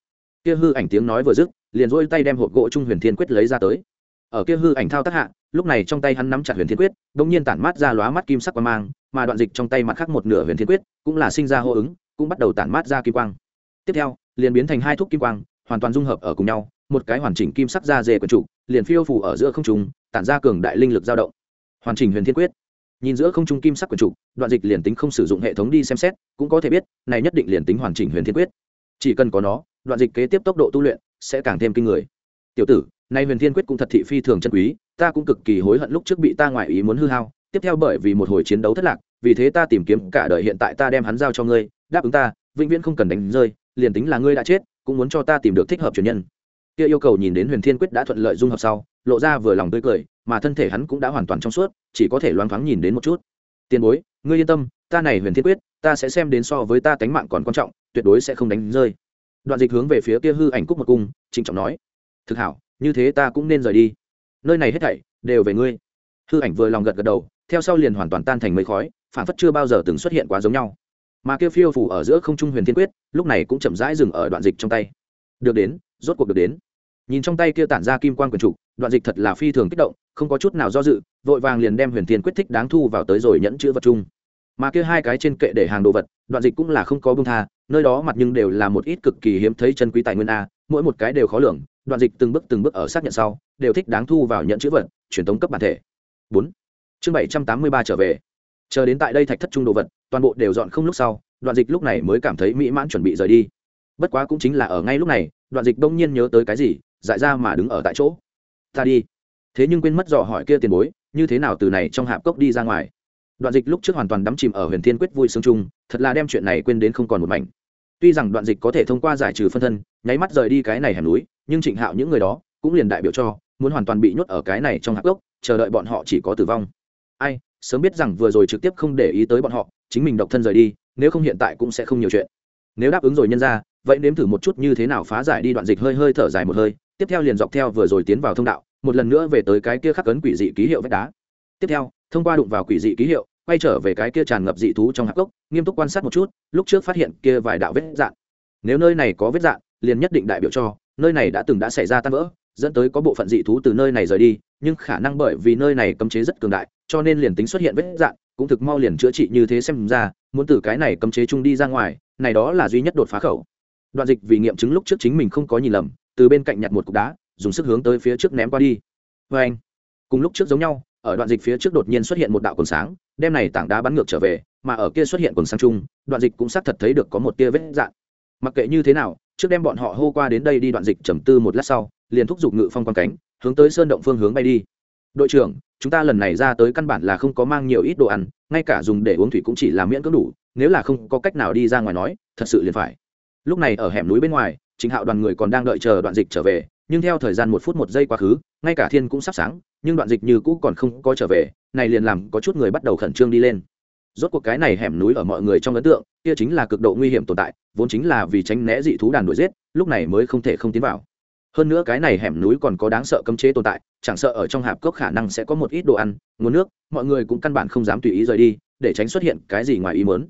A: Kia hư ảnh tiếng nói vừa dứt, liền dỗi tay đem hộp gỗ trung huyền thiên quyết lấy ra tới. Ở kia hư ảnh thao tác hạ, lúc này trong tay hắn nắm chặt huyền thiên quyết đ ỗ n g nhiên tản mát ra lóa mắt kim sắc qua mang, mà đoạn dịch trong tay mặt khác một nửa huyền thiên quyết cũng là sinh ra hô ứng, cũng bắt đầu tản mát ra kim quang. Tiếp theo, liền biến thành hai thuốc kim quang hoàn toàn dung hợp ở cùng nhau, một cái hoàn chỉnh kim sắc da dê quần trụ, liền phiêu phủ ở giữa không trung, tản ra cường đại linh lực dao động. Hoàn chỉnh huyền thiên quyết. Nhìn giữa không trung kim sắc quần trụ, đoạn dịch liền tính không sử dụng hệ thống đi xem xét, cũng có thể biết, này nhất định liền tính hoàn chỉnh huyền thiên quyết. Chỉ cần có nó, đoạn dịch kế tiếp tốc độ tu luyện sẽ càng thêm kinh người. Tiểu tử nay huyền thiên quyết cũng thật thị phi thường chân quý, ta cũng cực kỳ hối hận lúc trước bị ta ngoại ý muốn hư hao, tiếp theo bởi vì một hồi chiến đấu thất lạc, vì thế ta tìm kiếm cả đời hiện tại ta đem hắn giao cho ngươi, đáp ứng ta, vĩnh viễn không cần đánh rơi, liền tính là ngươi đã chết cũng muốn cho ta tìm được thích hợp truyền nhân. Kia yêu cầu nhìn đến huyền thiên quyết đã thuận lợi dung hợp sau, lộ ra vừa lòng tươi cười, mà thân thể hắn cũng đã hoàn toàn trong suốt, chỉ có thể loáng thoáng nhìn đến một chút. Tiền bối, ngươi yên tâm, ta này huyền thiên quyết, ta sẽ xem đến so với ta tánh mạng còn quan trọng, tuyệt đối sẽ không đánh rơi. Đoạn dịch hướng về phía kia hư ảnh cúc một cung, trịnh trọng nói, thực hảo, như thế ta cũng nên rời đi. Nơi này hết thảy đều về ngươi. Hư ảnh vừa lòng gật gật đầu, theo sau liền hoàn toàn tan thành mây khói phản phất chưa bao giờ từng xuất hiện quá giống nhau mà kia phiêu phủ ở giữa không trung huyền thiên quyết, lúc này cũng chậm rãi dừng ở đoạn dịch trong tay. Được đến, rốt cuộc được đến. Nhìn trong tay kia tản ra kim quan quyền trục, đoạn dịch thật là phi thường kích động, không có chút nào do dự, vội vàng liền đem huyền thiên quyết thích đáng thu vào tới rồi nhẫn chữ vật chung. Mà kia hai cái trên kệ để hàng đồ vật, đoạn dịch cũng là không có bông tha, nơi đó mặt nhưng đều là một ít cực kỳ hiếm thấy chân quý tài nguyên a, mỗi một cái đều khó lường, đoạn dịch từng bước từng bước ở xác nhận sau, đều thích đáng thu vào nhận chữ vật, truyền thống cấp bản thể. Bốn. Chương bảy trăm tám mươi ba trở về. Chờ đến tại đây thạch thất trung đồ vật toàn bộ đều dọn không lúc sau đoạn dịch lúc này mới cảm thấy mỹ mãn chuẩn bị rời đi. Bất quá cũng chính là ở ngay lúc này đoạn dịch đông nhiên nhớ tới cái gì dại ra mà đứng ở tại chỗ. Ta đi. Thế nhưng quên mất dò hỏi kia tiền bối như thế nào từ này trong hạp cốc đi ra ngoài? Đoạn dịch lúc trước hoàn toàn đắm chìm ở huyền thiên quyết vui sướng chung thật là đem chuyện này quên đến không còn một mảnh. Tuy rằng đoạn dịch có thể thông qua giải trừ phân thân nháy mắt rời đi cái này hẻm núi nhưng trịnh hạo những người đó cũng liền đại biểu cho muốn hoàn toàn bị nhốt ở cái này trong hạp cốc, chờ đợi bọn họ chỉ có tử vong. Ai sớm biết rằng vừa rồi trực tiếp không để ý tới bọn họ chính mình độc thân rời đi, nếu không hiện tại cũng sẽ không nhiều chuyện. Nếu đáp ứng rồi nhân ra, vậy nếm thử một chút như thế nào phá giải đi đoạn dịch hơi hơi thở dài một hơi, tiếp theo liền dọc theo vừa rồi tiến vào thông đạo, một lần nữa về tới cái kia khắc cấn quỷ dị ký hiệu vách đá. Tiếp theo, thông qua đụng vào quỷ dị ký hiệu, quay trở về cái kia tràn ngập dị thú trong hạc gốc, nghiêm túc quan sát một chút, lúc trước phát hiện kia vài đạo vết dạn. Nếu nơi này có vết dạn, liền nhất định đại biểu cho nơi này đã từng đã xảy ra tan vỡ, dẫn tới có bộ phận dị thú từ nơi này rời đi, nhưng khả năng bởi vì nơi này cấm chế rất cường đại, cho nên liền tính xuất hiện vết dạn, cũng thực mau liền chữa trị như thế xem ra, muốn từ cái này cấm chế chung đi ra ngoài, này đó là duy nhất đột phá khẩu. Đoạn dịch vì nghiệm chứng lúc trước chính mình không có nhìn lầm, từ bên cạnh nhặt một cục đá, dùng sức hướng tới phía trước ném qua đi. Vê anh cùng lúc trước giống nhau, ở đoạn dịch phía trước đột nhiên xuất hiện một đạo quần sáng, đem này tảng đá bắn ngược trở về, mà ở kia xuất hiện quần sáng chung, đoạn dịch cũng xác thật thấy được có một tia vết dạn. Mặc kệ như thế nào trước đem bọn họ hô qua đến đây đi đoạn dịch trầm tư một lát sau, liền thúc giục ngự phong quan cánh, hướng tới sơn động phương hướng bay đi. Đội trưởng, chúng ta lần này ra tới căn bản là không có mang nhiều ít đồ ăn, ngay cả dùng để uống thủy cũng chỉ là miễn cưỡng đủ, nếu là không có cách nào đi ra ngoài nói, thật sự liền phải. Lúc này ở hẻm núi bên ngoài chính hạo đoàn người còn đang đợi chờ đoạn dịch trở về, nhưng theo thời gian một phút một giây quá khứ, ngay cả thiên cũng sắp sáng, nhưng đoạn dịch như cũ còn không có trở về, này liền làm có chút người bắt đầu khẩn trương đi lên rốt cuộc cái này hẻm núi ở mọi người trong ấn tượng, kia chính là cực độ nguy hiểm tồn tại, vốn chính là vì tránh né dị thú đàn đuổi giết, lúc này mới không thể không tiến vào. Hơn nữa cái này hẻm núi còn có đáng sợ cấm chế tồn tại, chẳng sợ ở trong hạp cốc khả năng sẽ có một ít đồ ăn, nguồn nước, mọi người cũng căn bản không dám tùy ý rời đi, để tránh xuất hiện cái gì ngoài ý mớn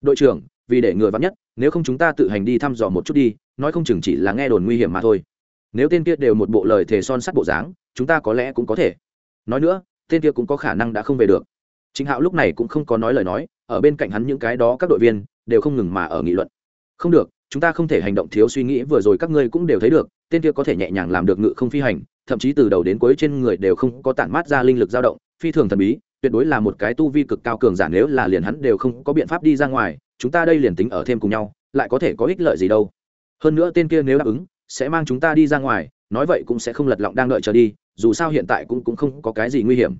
A: đội trưởng, vì để người vắn nhất, nếu không chúng ta tự hành đi thăm dò một chút đi, nói không chừng chỉ là nghe đồn nguy hiểm mà thôi. Nếu tên kia đều một bộ lời thề son sắt bộ dáng, chúng ta có lẽ cũng có thể. Nói nữa, tên kia cũng có khả năng đã không về được. Trịnh hạo lúc này cũng không có nói lời nói, ở bên cạnh hắn những cái đó các đội viên đều không ngừng mà ở nghị luận. Không được, chúng ta không thể hành động thiếu suy nghĩ, vừa rồi các ngươi cũng đều thấy được, tên kia có thể nhẹ nhàng làm được ngự không phi hành, thậm chí từ đầu đến cuối trên người đều không có tản mát ra linh lực dao động, phi thường thần bí, tuyệt đối là một cái tu vi cực cao cường giả, nếu là liền hắn đều không có biện pháp đi ra ngoài, chúng ta đây liền tính ở thêm cùng nhau, lại có thể có ích lợi gì đâu. Hơn nữa tên kia nếu đáp ứng, sẽ mang chúng ta đi ra ngoài, nói vậy cũng sẽ không lật lọng đang đợi chờ đi, dù sao hiện tại cũng cũng không có cái gì nguy hiểm.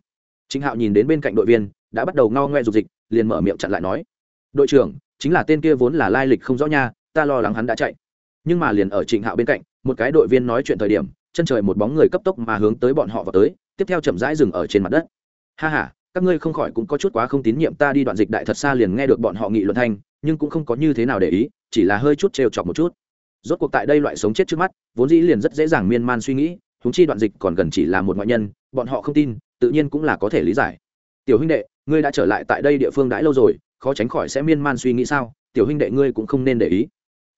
A: Trịnh hạo nhìn đến bên cạnh đội viên đã bắt đầu ngao ngoe dục dịch, liền mở miệng chặn lại nói, đội trưởng, chính là tên kia vốn là lai lịch không rõ nha, ta lo lắng hắn đã chạy. Nhưng mà liền ở trịnh hạo bên cạnh, một cái đội viên nói chuyện thời điểm, chân trời một bóng người cấp tốc mà hướng tới bọn họ vào tới, tiếp theo chậm rãi dừng ở trên mặt đất. Ha ha, các ngươi không khỏi cũng có chút quá không tín nhiệm ta đi đoạn dịch đại thật xa liền nghe được bọn họ nghị luận thanh, nhưng cũng không có như thế nào để ý, chỉ là hơi chút trêu chọc một chút. Rốt cuộc tại đây loại sống chết trước mắt, vốn dĩ liền rất dễ dàng miên man suy nghĩ húng chi đoạn dịch còn gần chỉ là một ngoại nhân, bọn họ không tin, tự nhiên cũng là có thể lý giải. Tiểu huynh đệ ngươi đã trở lại tại đây địa phương đãi lâu rồi, khó tránh khỏi sẽ miên man suy nghĩ sao? Tiểu huynh đệ ngươi cũng không nên để ý.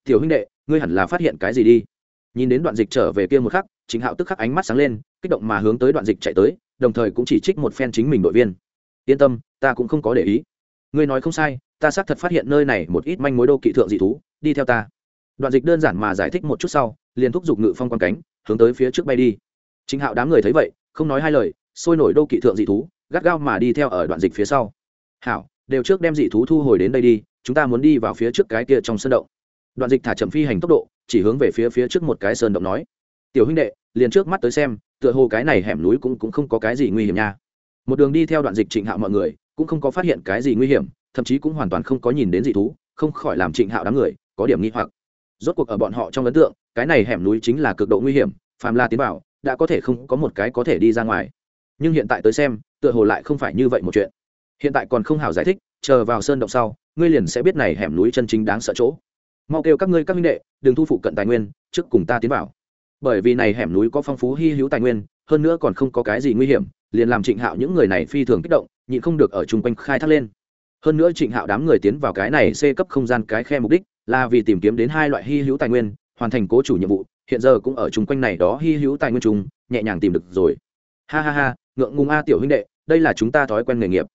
A: Tiểu huynh đệ, ngươi hẳn là phát hiện cái gì đi. Nhìn đến đoạn dịch trở về kia một khắc chính hạo tức khắc ánh mắt sáng lên, kích động mà hướng tới đoạn dịch chạy tới, đồng thời cũng chỉ trích một phen chính mình đội viên. Yên tâm, ta cũng không có để ý. Ngươi nói không sai, ta xác thật phát hiện nơi này một ít manh mối đô kỵ thượng dị thú, đi theo ta. Đoạn dịch đơn giản mà giải thích một chút sau, liền thúc giục ngự phong quan cánh, hướng tới phía trước bay đi. Chính hạo đám người thấy vậy, không nói hai lời, sôi nổi đô kỵ thượng dị thú gắt gao mà đi theo ở đoạn dịch phía sau. Hảo, đều trước đem dị thú thu hồi đến đây đi, chúng ta muốn đi vào phía trước cái kia trong sơn động. Đoạn dịch thả chậm phi hành tốc độ, chỉ hướng về phía phía trước một cái sơn động nói, tiểu huynh đệ, liền trước mắt tới xem, tựa hồ cái này hẻm núi cũng cũng không có cái gì nguy hiểm nha. Một đường đi theo đoạn dịch trịnh hạo mọi người, cũng không có phát hiện cái gì nguy hiểm, thậm chí cũng hoàn toàn không có nhìn đến dị thú, không khỏi làm trịnh hạo đám người có điểm nghi hoặc. Rốt cuộc ở bọn họ trong ấn tượng, cái này hẻm núi chính là cực độ nguy hiểm, phàm la tiến bảo đã có thể không có một cái có thể đi ra ngoài. Nhưng hiện tại tới xem tựa hồ lại không phải như vậy một chuyện. Hiện tại còn không hảo giải thích, chờ vào sơn động sau, ngươi liền sẽ biết này hẻm núi chân chính đáng sợ chỗ. Mau kêu các ngươi các minh đệ, đừng thu phụ cận tài nguyên, trước cùng ta tiến vào. Bởi vì này hẻm núi có phong phú hy hữu tài nguyên, hơn nữa còn không có cái gì nguy hiểm, liền làm trịnh hạo những người này phi thường kích động, nhịn không được ở chung quanh khai thác lên. Hơn nữa trịnh hạo đám người tiến vào cái này c cấp không gian cái khe mục đích là vì tìm kiếm đến hai loại hy hữu tài nguyên, hoàn thành cố chủ nhiệm vụ, hiện giờ cũng ở chung quanh này đó hy hữu tài nguyên chung, nhẹ nhàng tìm được rồi. Ha ha ha, ngượng ngùng a tiểu huynh đệ đây là chúng ta thói quen nghề nghiệp.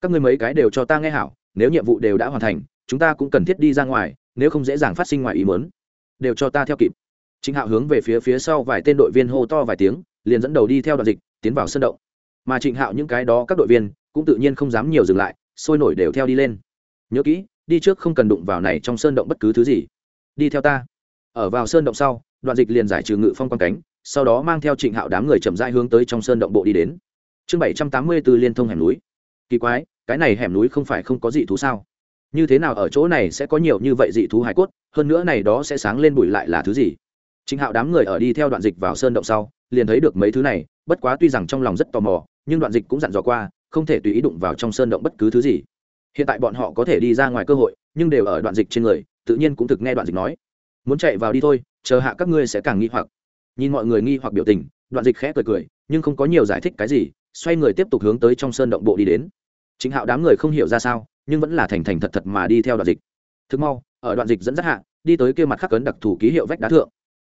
A: Các ngươi mấy cái đều cho ta nghe hảo, nếu nhiệm vụ đều đã hoàn thành, chúng ta cũng cần thiết đi ra ngoài, nếu không dễ dàng phát sinh ngoài ý muốn, đều cho ta theo kịp. Chính hạo hướng về phía phía sau vài tên đội viên hô to vài tiếng, liền dẫn đầu đi theo đoạn dịch, tiến vào sân động. Mà trịnh hạo những cái đó các đội viên cũng tự nhiên không dám nhiều dừng lại, sôi nổi đều theo đi lên. Nhớ kỹ, đi trước không cần đụng vào này trong sơn động bất cứ thứ gì. Đi theo ta. Ở vào sơn động sau đoạn dịch liền giải trừ ngự phong quan cánh, sau đó mang theo trịnh hạo đám người chậm rãi hướng tới trong sơn động bộ đi đến chương bảy trăm tám mươi b ố liên thông hẻm núi. Kỳ quái, cái này hẻm núi không phải không có dị thú sao? Như thế nào ở chỗ này sẽ có nhiều như vậy dị thú hải cốt, hơn nữa này đó sẽ sáng lên bụi lại là thứ gì? Chính hạo đám người ở đi theo đoạn dịch vào sơn động sau, liền thấy được mấy thứ này, bất quá tuy rằng trong lòng rất tò mò, nhưng đoạn dịch cũng dặn dò qua, không thể tùy ý đụng vào trong sơn động bất cứ thứ gì. Hiện tại bọn họ có thể đi ra ngoài cơ hội, nhưng đều ở đoạn dịch trên người, tự nhiên cũng thực nghe đoạn dịch nói. Muốn chạy vào đi thôi, chờ hạ các ngươi sẽ càng nghi hoặc. Nhìn mọi người nghi hoặc biểu tình, đoạn dịch khẽ cười cười, nhưng không có nhiều giải thích cái gì xoay người tiếp tục hướng tới trong sơn động bộ đi đến. Chính hạo đám người không hiểu ra sao, nhưng vẫn là thành thành thật thật mà đi theo đoạn dịch. Thực mau, ở đoạn dịch dẫn dắt hạ, đi tới kia mặt khắc cấn đặc thù ký hiệu vách đá thượng.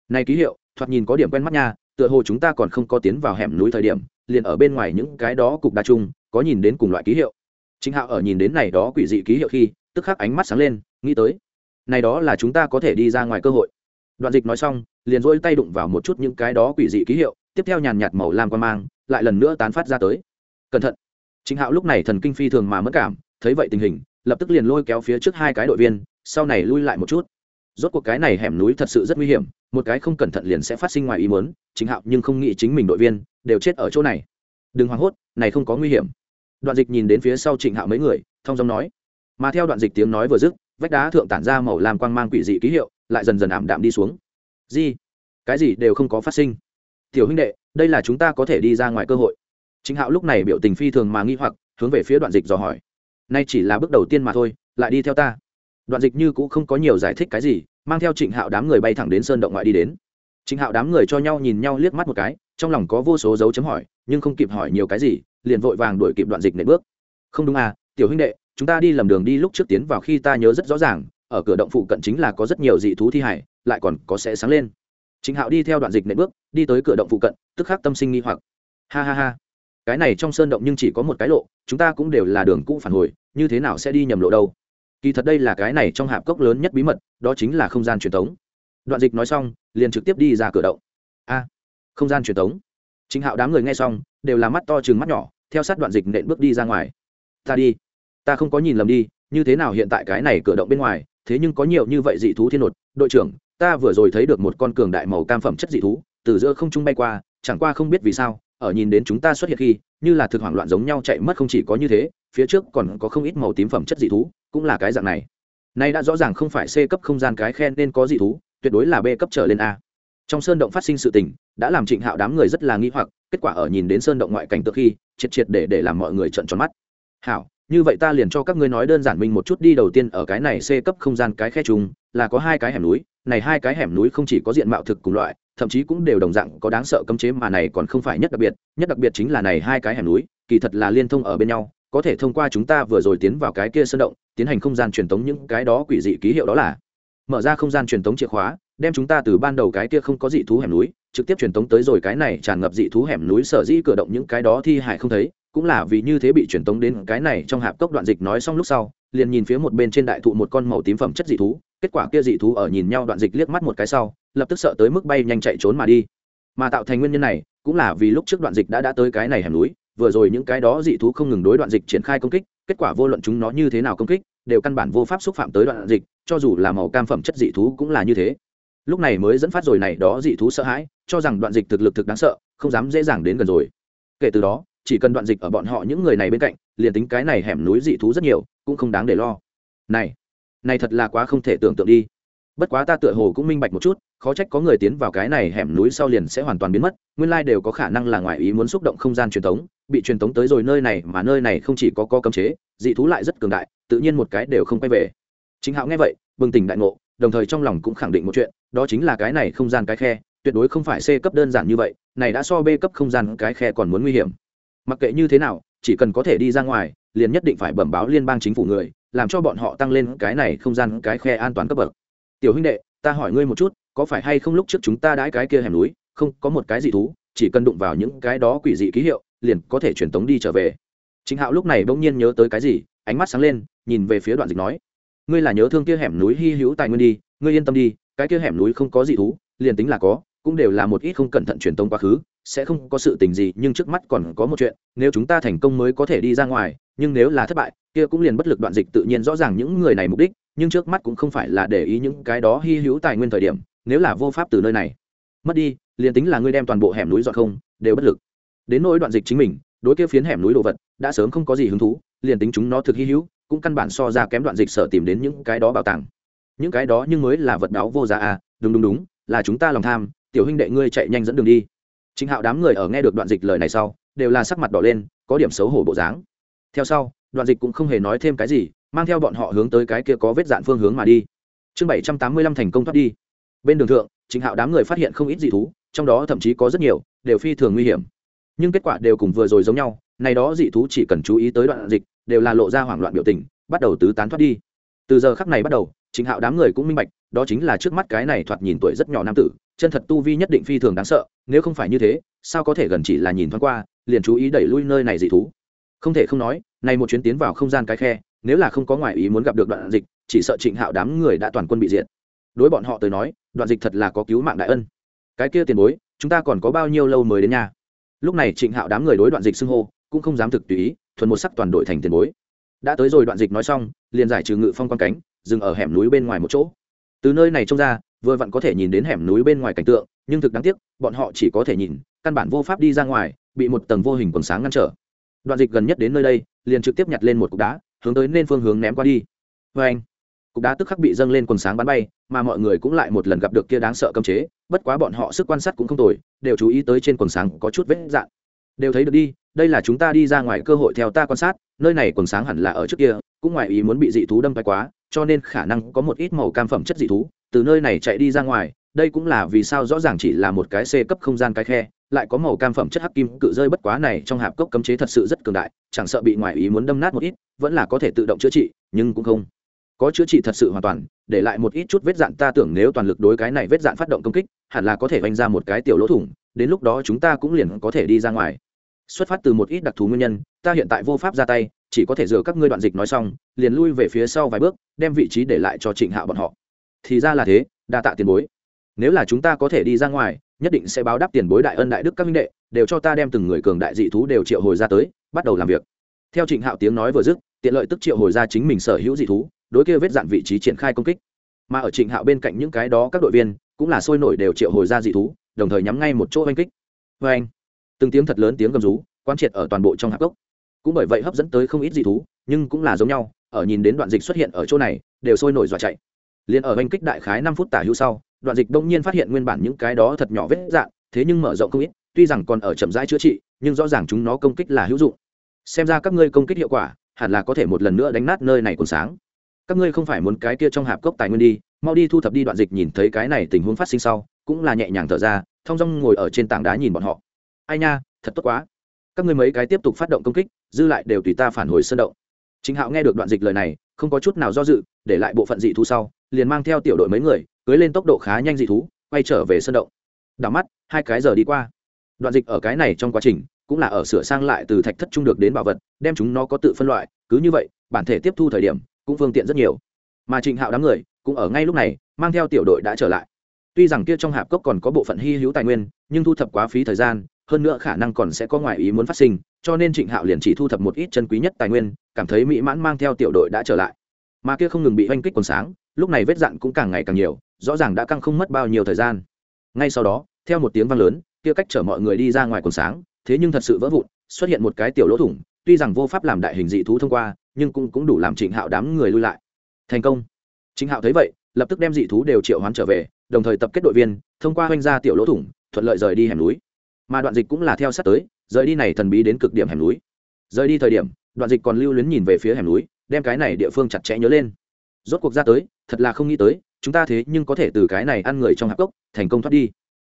A: Này ký hiệu, thoạt nhìn có điểm quen mắt nha, tựa hồ chúng ta còn không có tiến vào hẻm núi thời điểm, liền ở bên ngoài những cái đó cục đa chung, có nhìn đến cùng loại ký hiệu. Chính hạo ở nhìn đến này đó quỷ dị ký hiệu khi, tức khắc ánh mắt sáng lên, nghĩ tới, này đó là chúng ta có thể đi ra ngoài cơ hội. Đoạn dịch nói xong, liền dỗi tay đụng vào một chút những cái đó quỷ dị ký hiệu tiếp theo nhàn nhạt màu lam quan mang, lại lần nữa tán phát ra tới. Cẩn thận. Chính hạo lúc này thần kinh phi thường mà mất cảm, thấy vậy tình hình, lập tức liền lôi kéo phía trước hai cái đội viên, sau này lui lại một chút. Rốt cuộc cái này hẻm núi thật sự rất nguy hiểm, một cái không cẩn thận liền sẽ phát sinh ngoài ý muốn chính hạo nhưng không nghĩ chính mình đội viên đều chết ở chỗ này. Đừng hoảng hốt, này không có nguy hiểm. Đoạn dịch nhìn đến phía sau trịnh hạo mấy người, thông giọng nói. Mà theo đoạn dịch tiếng nói vừa dứt, vách đá thượng tản ra màu làm quang mang quỷ dị ký hiệu, lại dần dần ảm đạm đi xuống. Gì? Cái gì đều không có phát sinh tiểu huynh đệ, đây là chúng ta có thể đi ra ngoài cơ hội. Chính hạo lúc này biểu tình phi thường mà nghi hoặc, hướng về phía đoạn dịch dò hỏi. Nay chỉ là bước đầu tiên mà thôi, lại đi theo ta. Đoạn dịch như cũng không có nhiều giải thích cái gì, mang theo trịnh hạo đám người bay thẳng đến sơn động ngoại đi đến. Trịnh hạo đám người cho nhau nhìn nhau liếc mắt một cái, trong lòng có vô số dấu chấm hỏi, nhưng không kịp hỏi nhiều cái gì, liền vội vàng đuổi kịp đoạn dịch nệ bước. Không đúng à tiểu huynh đệ, chúng ta đi lầm đường đi lúc trước tiến vào khi ta nhớ rất rõ ràng, ở cửa động phụ cận chính là có rất nhiều dị thú thi hải, lại còn có sẽ sáng lên trịnh hạo đi theo đoạn dịch nện bước, đi tới cửa động phụ cận, tức khắc tâm sinh nghi hoặc. Ha ha ha. Cái này trong sơn động nhưng chỉ có một cái lộ, chúng ta cũng đều là đường cũ phản hồi, như thế nào sẽ đi nhầm lộ đâu? Kỳ thật đây là cái này trong hạp cốc lớn nhất bí mật, đó chính là không gian truyền tống. đoạn dịch nói xong, liền trực tiếp đi ra cửa động. A, không gian truyền tống. chính hạo đám người nghe xong, đều là mắt to trừng mắt nhỏ, theo sát đoạn dịch nện bước đi ra ngoài. Ta đi. Ta không có nhìn lầm đi như thế nào hiện tại cái này cửa động bên ngoài, thế nhưng có nhiều như vậy dị thú thiên nột. Đội trưởng, ta vừa rồi thấy được một con cường đại màu cam phẩm chất dị thú, từ giữa không trung bay qua, chẳng qua không biết vì sao, ở nhìn đến chúng ta xuất hiện khi, như là thực hoảng loạn giống nhau chạy mất không chỉ có như thế, phía trước còn có không ít màu tím phẩm chất dị thú, cũng là cái dạng này. Nay đã rõ ràng không phải c cấp không gian cái khen nên có dị thú, tuyệt đối là b cấp trở lên a. Trong sơn động phát sinh sự tình, đã làm trịnh hạo đám người rất là nghi hoặc, kết quả ở nhìn đến sơn động ngoại cảnh tự khi, triệt triệt để để làm mọi người trợn tròn mắt. Hảo như vậy ta liền cho các ngươi nói đơn giản mình một chút đi, đầu tiên ở cái này c cấp không gian cái khe trùng là có hai cái hẻm núi, này hai cái hẻm núi không chỉ có diện mạo thực cùng loại, thậm chí cũng đều đồng dạng có đáng sợ cấm chế mà này còn không phải nhất đặc biệt, nhất đặc biệt chính là này hai cái hẻm núi, kỳ thật là liên thông ở bên nhau, có thể thông qua chúng ta vừa rồi tiến vào cái kia sơn động, tiến hành không gian truyền tống những cái đó quỷ dị ký hiệu đó là mở ra không gian truyền tống chìa khóa, đem chúng ta từ ban đầu cái kia không có dị thú hẻm núi, trực tiếp truyền tống tới rồi cái này tràn ngập dị thú hẻm núi sở dĩ cửa động những cái đó thi hại không thấy cũng là vì như thế bị truyền tống đến cái này trong hạp cốc đoạn dịch nói xong lúc sau, liền nhìn phía một bên trên đại thụ một con màu tím phẩm chất dị thú, kết quả kia dị thú ở nhìn nhau đoạn dịch liếc mắt một cái sau, lập tức sợ tới mức bay nhanh chạy trốn mà đi. Mà tạo thành nguyên nhân này, cũng là vì lúc trước đoạn dịch đã đã tới cái này hẻm núi, vừa rồi những cái đó dị thú không ngừng đối đoạn dịch triển khai công kích, kết quả vô luận chúng nó như thế nào công kích, đều căn bản vô pháp xúc phạm tới đoạn dịch, cho dù là màu cam phẩm chất dị thú cũng là như thế. Lúc này mới dẫn phát rồi này đó dị thú sợ hãi, cho rằng đoạn dịch thực lực thực đáng sợ, không dám dễ dàng đến gần rồi. Kể từ đó chỉ cần đoạn dịch ở bọn họ những người này bên cạnh, liền tính cái này hẻm núi dị thú rất nhiều, cũng không đáng để lo. Này này thật là quá không thể tưởng tượng đi. Bất quá ta tựa hồ cũng minh bạch một chút, khó trách có người tiến vào cái này hẻm núi sau liền sẽ hoàn toàn biến mất, nguyên lai đều có khả năng là ngoài ý muốn xúc động không gian truyền thống bị truyền thống tới rồi nơi này mà nơi này không chỉ có có cấm chế, dị thú lại rất cường đại, tự nhiên một cái đều không quay về. Chính hạo nghe vậy, bừng tỉnh đại ngộ, đồng thời trong lòng cũng khẳng định một chuyện, đó chính là cái này không gian cái khe, tuyệt đối không phải c cấp đơn giản như vậy, này đã so b cấp không gian cái khe còn muốn nguy hiểm mặc kệ như thế nào, chỉ cần có thể đi ra ngoài, liền nhất định phải bẩm báo liên bang chính phủ người, làm cho bọn họ tăng lên cái này không gian, cái khe an toàn cấp bậc. Tiểu huynh đệ, ta hỏi ngươi một chút, có phải hay không lúc trước chúng ta đãi cái kia hẻm núi, không có một cái gì thú, chỉ cần đụng vào những cái đó quỷ dị ký hiệu, liền có thể truyền tống đi trở về. Chính hạo lúc này bỗng nhiên nhớ tới cái gì, ánh mắt sáng lên, nhìn về phía đoạn dịch nói, ngươi là nhớ thương kia hẻm núi hy hữu tài nguyên đi, ngươi yên tâm đi, cái kia hẻm núi không có gì thú, liền tính là có, cũng đều là một ít không cẩn thận truyền tống quá khứ sẽ không có sự tình gì, nhưng trước mắt còn có một chuyện, nếu chúng ta thành công mới có thể đi ra ngoài, nhưng nếu là thất bại, kia cũng liền bất lực đoạn dịch tự nhiên rõ ràng những người này mục đích, nhưng trước mắt cũng không phải là để ý những cái đó hy hữu tài nguyên thời điểm, nếu là vô pháp từ nơi này. Mất đi, liền tính là ngươi đem toàn bộ hẻm núi dọn không, đều bất lực. Đến nỗi đoạn dịch chính mình, đối kia phiến hẻm núi đồ vật, đã sớm không có gì hứng thú, liền tính chúng nó thực hy hữu, cũng căn bản so ra kém đoạn dịch sở tìm đến những cái đó bảo tàng. Những cái đó nhưng mới là vật đáo vô giá à đúng đúng đúng, là chúng ta lòng tham, tiểu huynh đệ ngươi chạy nhanh dẫn đường đi chính hạo đám người ở nghe được đoạn dịch lời này sau, đều là sắc mặt đỏ lên, có điểm xấu hổ bộ dáng. Theo sau, đoạn dịch cũng không hề nói thêm cái gì, mang theo bọn họ hướng tới cái kia có vết dạn phương hướng mà đi. Chương bảy trăm tám mươi lăm thành công thoát đi. Bên đường thượng chính hạo đám người phát hiện không ít dị thú, trong đó thậm chí có rất nhiều, đều phi thường nguy hiểm. Nhưng kết quả đều cùng vừa rồi giống nhau, này đó dị thú chỉ cần chú ý tới đoạn dịch, đều là lộ ra hoảng loạn biểu tình, bắt đầu tứ tán thoát đi. Từ giờ khắc này bắt đầu chính hạo đám người cũng minh bạch, đó chính là trước mắt cái này thoạt nhìn tuổi rất nhỏ nam tử, chân thật tu vi nhất định phi thường đáng sợ, nếu không phải như thế, sao có thể gần chỉ là nhìn thoáng qua, liền chú ý đẩy lui nơi này dị thú. Không thể không nói này một chuyến tiến vào không gian cái khe, nếu là không có ngoại ý muốn gặp được đoạn dịch, chỉ sợ trịnh hạo đám người đã toàn quân bị diệt. Đối bọn họ tới nói, đoạn dịch thật là có cứu mạng đại ân. Cái kia tiền bối, chúng ta còn có bao nhiêu lâu mới đến nhà lúc này trịnh hạo đám người đối đoạn dịch xưng hô, cũng không dám thực tùy ý, thuần một sắc toàn đội thành tiền bối. Đã tới rồi đoạn dịch nói xong, liền giải trừ ngự phong quan cánh dừng ở hẻm núi bên ngoài một chỗ. Từ nơi này trông ra, vừa vặn có thể nhìn đến hẻm núi bên ngoài cảnh tượng, nhưng thực đáng tiếc, bọn họ chỉ có thể nhìn, căn bản vô pháp đi ra ngoài, bị một tầng vô hình quần sáng ngăn trở. Đoạn dịch gần nhất đến nơi đây, liền trực tiếp nhặt lên một cục đá, hướng tới nên phương hướng ném qua đi. Vê anh, cục đá tức khắc bị dâng lên quần sáng bắn bay, mà mọi người cũng lại một lần gặp được kia đáng sợ cấm chế, bất quá bọn họ sức quan sát cũng không tồi, đều chú ý tới trên quần sáng có chút vết dạn đều thấy được đi, đây là chúng ta đi ra ngoài cơ hội theo ta quan sát, nơi này quần sáng hẳn là ở trước kia cũng ngoài ý muốn bị dị thú đâm phải quá, cho nên khả năng có một ít màu cam phẩm chất dị thú, từ nơi này chạy đi ra ngoài, đây cũng là vì sao rõ ràng chỉ là một cái c cấp không gian cái khe, lại có màu cam phẩm chất hắc kim cự rơi bất quá này trong hạp cốc cấm chế thật sự rất cường đại, chẳng sợ bị ngoại ý muốn đâm nát một ít, vẫn là có thể tự động chữa trị, nhưng cũng không có chữa trị thật sự hoàn toàn, để lại một ít chút vết dạn ta tưởng nếu toàn lực đối cái này vết dạn phát động công kích, hẳn là có thể vanh ra một cái tiểu lỗ thủng, đến lúc đó chúng ta cũng liền có thể đi ra ngoài. Xuất phát từ một ít đặc thù nguyên nhân, ta hiện tại vô pháp ra tay chỉ có thể dựa các ngươi đoạn dịch nói xong, liền lui về phía sau vài bước, đem vị trí để lại cho trịnh hạ bọn họ. Thì ra là thế, đa tạ tiền bối. Nếu là chúng ta có thể đi ra ngoài, nhất định sẽ báo đáp tiền bối đại ân đại đức các minh đệ, đều cho ta đem từng người cường đại dị thú đều triệu hồi ra tới, bắt đầu làm việc. Theo trịnh hạo tiếng nói vừa dứt, tiện lợi tức triệu hồi ra chính mình sở hữu dị thú, đối kia vết dạn vị trí triển khai công kích. Mà ở trịnh hạo bên cạnh những cái đó các đội viên, cũng là sôi nổi đều triệu hồi ra dị thú, đồng thời nhắm ngay một chỗ oanh kích. Vê anh từng tiếng thật lớn tiếng gầm rú, quán triệt ở toàn bộ trong hạp gốc cũng bởi vậy hấp dẫn tới không ít dị thú, nhưng cũng là giống nhau, ở nhìn đến đoạn dịch xuất hiện ở chỗ này, đều sôi nổi dọa chạy. Liền ở oanh kích đại khái năm phút tả hữu sau, đoạn dịch bỗng nhiên phát hiện nguyên bản những cái đó thật nhỏ vết dạn thế nhưng mở rộng không ít, tuy rằng còn ở chậm rãi chữa trị, nhưng rõ ràng chúng nó công kích là hữu dụng. Xem ra các ngươi công kích hiệu quả, hẳn là có thể một lần nữa đánh nát nơi này còn sáng. Các ngươi không phải muốn cái kia trong hạp cốc tài nguyên đi, mau đi thu thập đi đoạn dịch nhìn thấy cái này tình huống phát sinh sau, cũng là nhẹ nhàng thở ra, thong dong ngồi ở trên tảng đá nhìn bọn họ. Ai nha, thật tốt quá các ngươi mấy cái tiếp tục phát động công kích, dư lại đều tùy ta phản hồi sơn động. Chính hạo nghe được đoạn dịch lời này, không có chút nào do dự, để lại bộ phận dị thú sau, liền mang theo tiểu đội mấy người, cưới lên tốc độ khá nhanh dị thú, quay trở về sơn động. Đảo mắt, hai cái giờ đi qua. Đoạn dịch ở cái này trong quá trình, cũng là ở sửa sang lại từ thạch thất trung được đến bảo vật, đem chúng nó có tự phân loại, cứ như vậy, bản thể tiếp thu thời điểm, cũng phương tiện rất nhiều. Mà trịnh hạo đám người, cũng ở ngay lúc này, mang theo tiểu đội đã trở lại. Tuy rằng kia trong hạp cốc còn có bộ phận hy hữu tài nguyên, nhưng thu thập quá phí thời gian hơn nữa khả năng còn sẽ có ngoại ý muốn phát sinh, cho nên trịnh hạo liền chỉ thu thập một ít chân quý nhất tài nguyên, cảm thấy mỹ mãn mang theo tiểu đội đã trở lại. Mà kia không ngừng bị oanh kích còn sáng, lúc này vết dạn cũng càng ngày càng nhiều, rõ ràng đã căng không mất bao nhiêu thời gian. Ngay sau đó, theo một tiếng vang lớn, kia cách chở mọi người đi ra ngoài còn sáng, thế nhưng thật sự vỡ vụn, xuất hiện một cái tiểu lỗ thủng, tuy rằng vô pháp làm đại hình dị thú thông qua, nhưng cũng cũng đủ làm trịnh hạo đám người lui lại. Thành công. Trịnh hạo thấy vậy, lập tức đem dị thú đều triệu hoán trở về, đồng thời tập kết đội viên, thông qua hoanh ra tiểu lỗ thủng, thuận lợi rời đi hẻm núi mà đoạn dịch cũng là theo sát tới, rời đi này thần bí đến cực điểm hẻm núi. Rời đi thời điểm, đoạn dịch còn lưu luyến nhìn về phía hẻm núi, đem cái này địa phương chặt chẽ nhớ lên. Rốt cuộc ra tới, thật là không nghĩ tới, chúng ta thế nhưng có thể từ cái này ăn người trong hạp cốc, thành công thoát đi.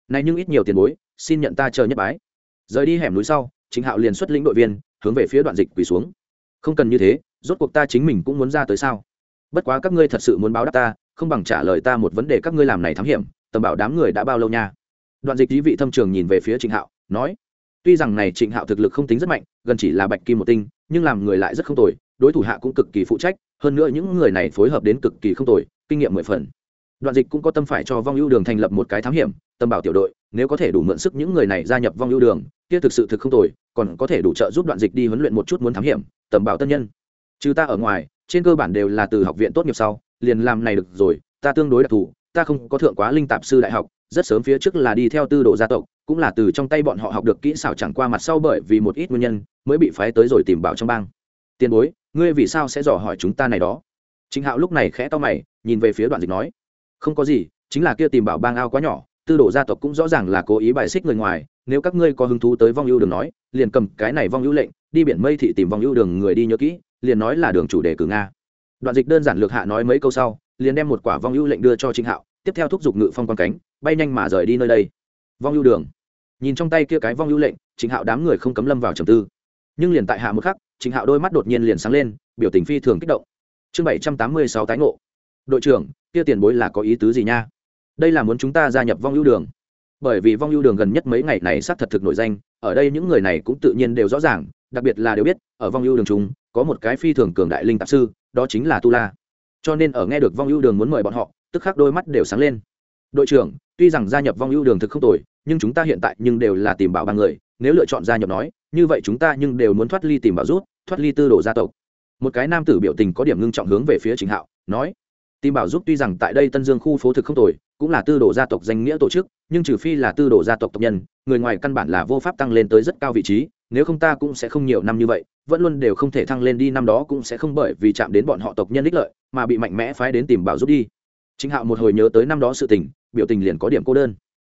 A: Này nhưng ít nhiều tiền bối, xin nhận ta chờ nhất bái. Rời đi hẻm núi sau chính hạo liền xuất lĩnh đội viên, hướng về phía đoạn dịch quỳ xuống. Không cần như thế, rốt cuộc ta chính mình cũng muốn ra tới sao? Bất quá các ngươi thật sự muốn báo đáp ta, không bằng trả lời ta một vấn đề các ngươi làm này thám hiểm, tầm bảo đám người đã bao lâu nha? Đoạn dịch ý vị thâm trường nhìn về phía trịnh hạo, nói, tuy rằng này trịnh hạo thực lực không tính rất mạnh, gần chỉ là bạch kim một tinh, nhưng làm người lại rất không tồi, đối thủ hạ cũng cực kỳ phụ trách, hơn nữa những người này phối hợp đến cực kỳ không tồi, kinh nghiệm mười phần. Đoạn dịch cũng có tâm phải cho vong ưu đường thành lập một cái thám hiểm, tâm bảo tiểu đội, nếu có thể đủ mượn sức những người này gia nhập vong ưu đường, kia thực sự thực không tồi, còn có thể đủ trợ giúp đoạn dịch đi huấn luyện một chút muốn thám hiểm, tầm bảo tân nhân. Trừ ta ở ngoài, trên cơ bản đều là từ học viện tốt nghiệp sau, liền làm này được rồi, ta tương đối đặc thù, ta không có thượng quá linh tạp sư đại học rất sớm phía trước là đi theo tư đồ gia tộc, cũng là từ trong tay bọn họ học được kỹ xảo chẳng qua mặt sau bởi vì một ít nguyên nhân, mới bị phái tới rồi tìm bảo trong bang. Tiền bối, ngươi vì sao sẽ dò hỏi chúng ta này đó? Chính hạo lúc này khẽ to mày, nhìn về phía đoạn dịch nói. Không có gì, chính là kia tìm bảo bang ao quá nhỏ, tư đồ gia tộc cũng rõ ràng là cố ý bài xích người ngoài, nếu các ngươi có hứng thú tới vong ưu đường nói, liền cầm cái này vong ưu lệnh, đi biển mây thị tìm vong ưu đường người đi nhớ kỹ, liền nói là đường chủ đề cử nga. Đoạn dịch đơn giản lược hạ nói mấy câu sau, liền đem một quả vong ưu lệnh đưa cho trịnh hạo, tiếp theo thúc giục ngự phong quan cánh bay nhanh mà rời đi nơi đây. Vong ưu đường. Nhìn trong tay kia cái vong ưu lệnh chính hạo đám người không cấm lâm vào trầm tư. Nhưng liền tại hạ một khắc chính hạo đôi mắt đột nhiên liền sáng lên, biểu tình phi thường kích động. Chương bảy trăm tám mươi sáu tái ngộ. Đội trưởng, kia tiền bối là có ý tứ gì nha? Đây là muốn chúng ta gia nhập vong ưu đường. Bởi vì vong ưu đường gần nhất mấy ngày này sát thật thực nổi danh, ở đây những người này cũng tự nhiên đều rõ ràng, đặc biệt là đều biết, ở vong ưu đường chúng, có một cái phi thường cường đại linh tạp sư, đó chính là tu la. Cho nên ở nghe được vong ưu đường muốn mời bọn họ, tức khắc đôi mắt đều sáng lên. Đội trưởng tuy rằng gia nhập vong ưu đường thực không tồi, nhưng chúng ta hiện tại nhưng đều là tìm bảo ba người. Nếu lựa chọn gia nhập nói, như vậy chúng ta nhưng đều muốn thoát ly tìm bảo rút, thoát ly tư đồ gia tộc. Một cái nam tử biểu tình có điểm ngưng trọng hướng về phía chính hạo, nói, tìm bảo giúp tuy rằng tại đây tân dương khu phố thực không tồi, cũng là tư đồ gia tộc danh nghĩa tổ chức, nhưng trừ phi là tư đồ gia tộc tộc nhân, người ngoài căn bản là vô pháp tăng lên tới rất cao vị trí, nếu không ta cũng sẽ không nhiều năm như vậy, vẫn luôn đều không thể thăng lên đi, năm đó cũng sẽ không bởi vì chạm đến bọn họ tộc nhân ích lợi, mà bị mạnh mẽ phái đến tìm bảo giúp đi. Chính hạo một hồi nhớ tới năm đó sự tình biểu tình liền có điểm cô đơn.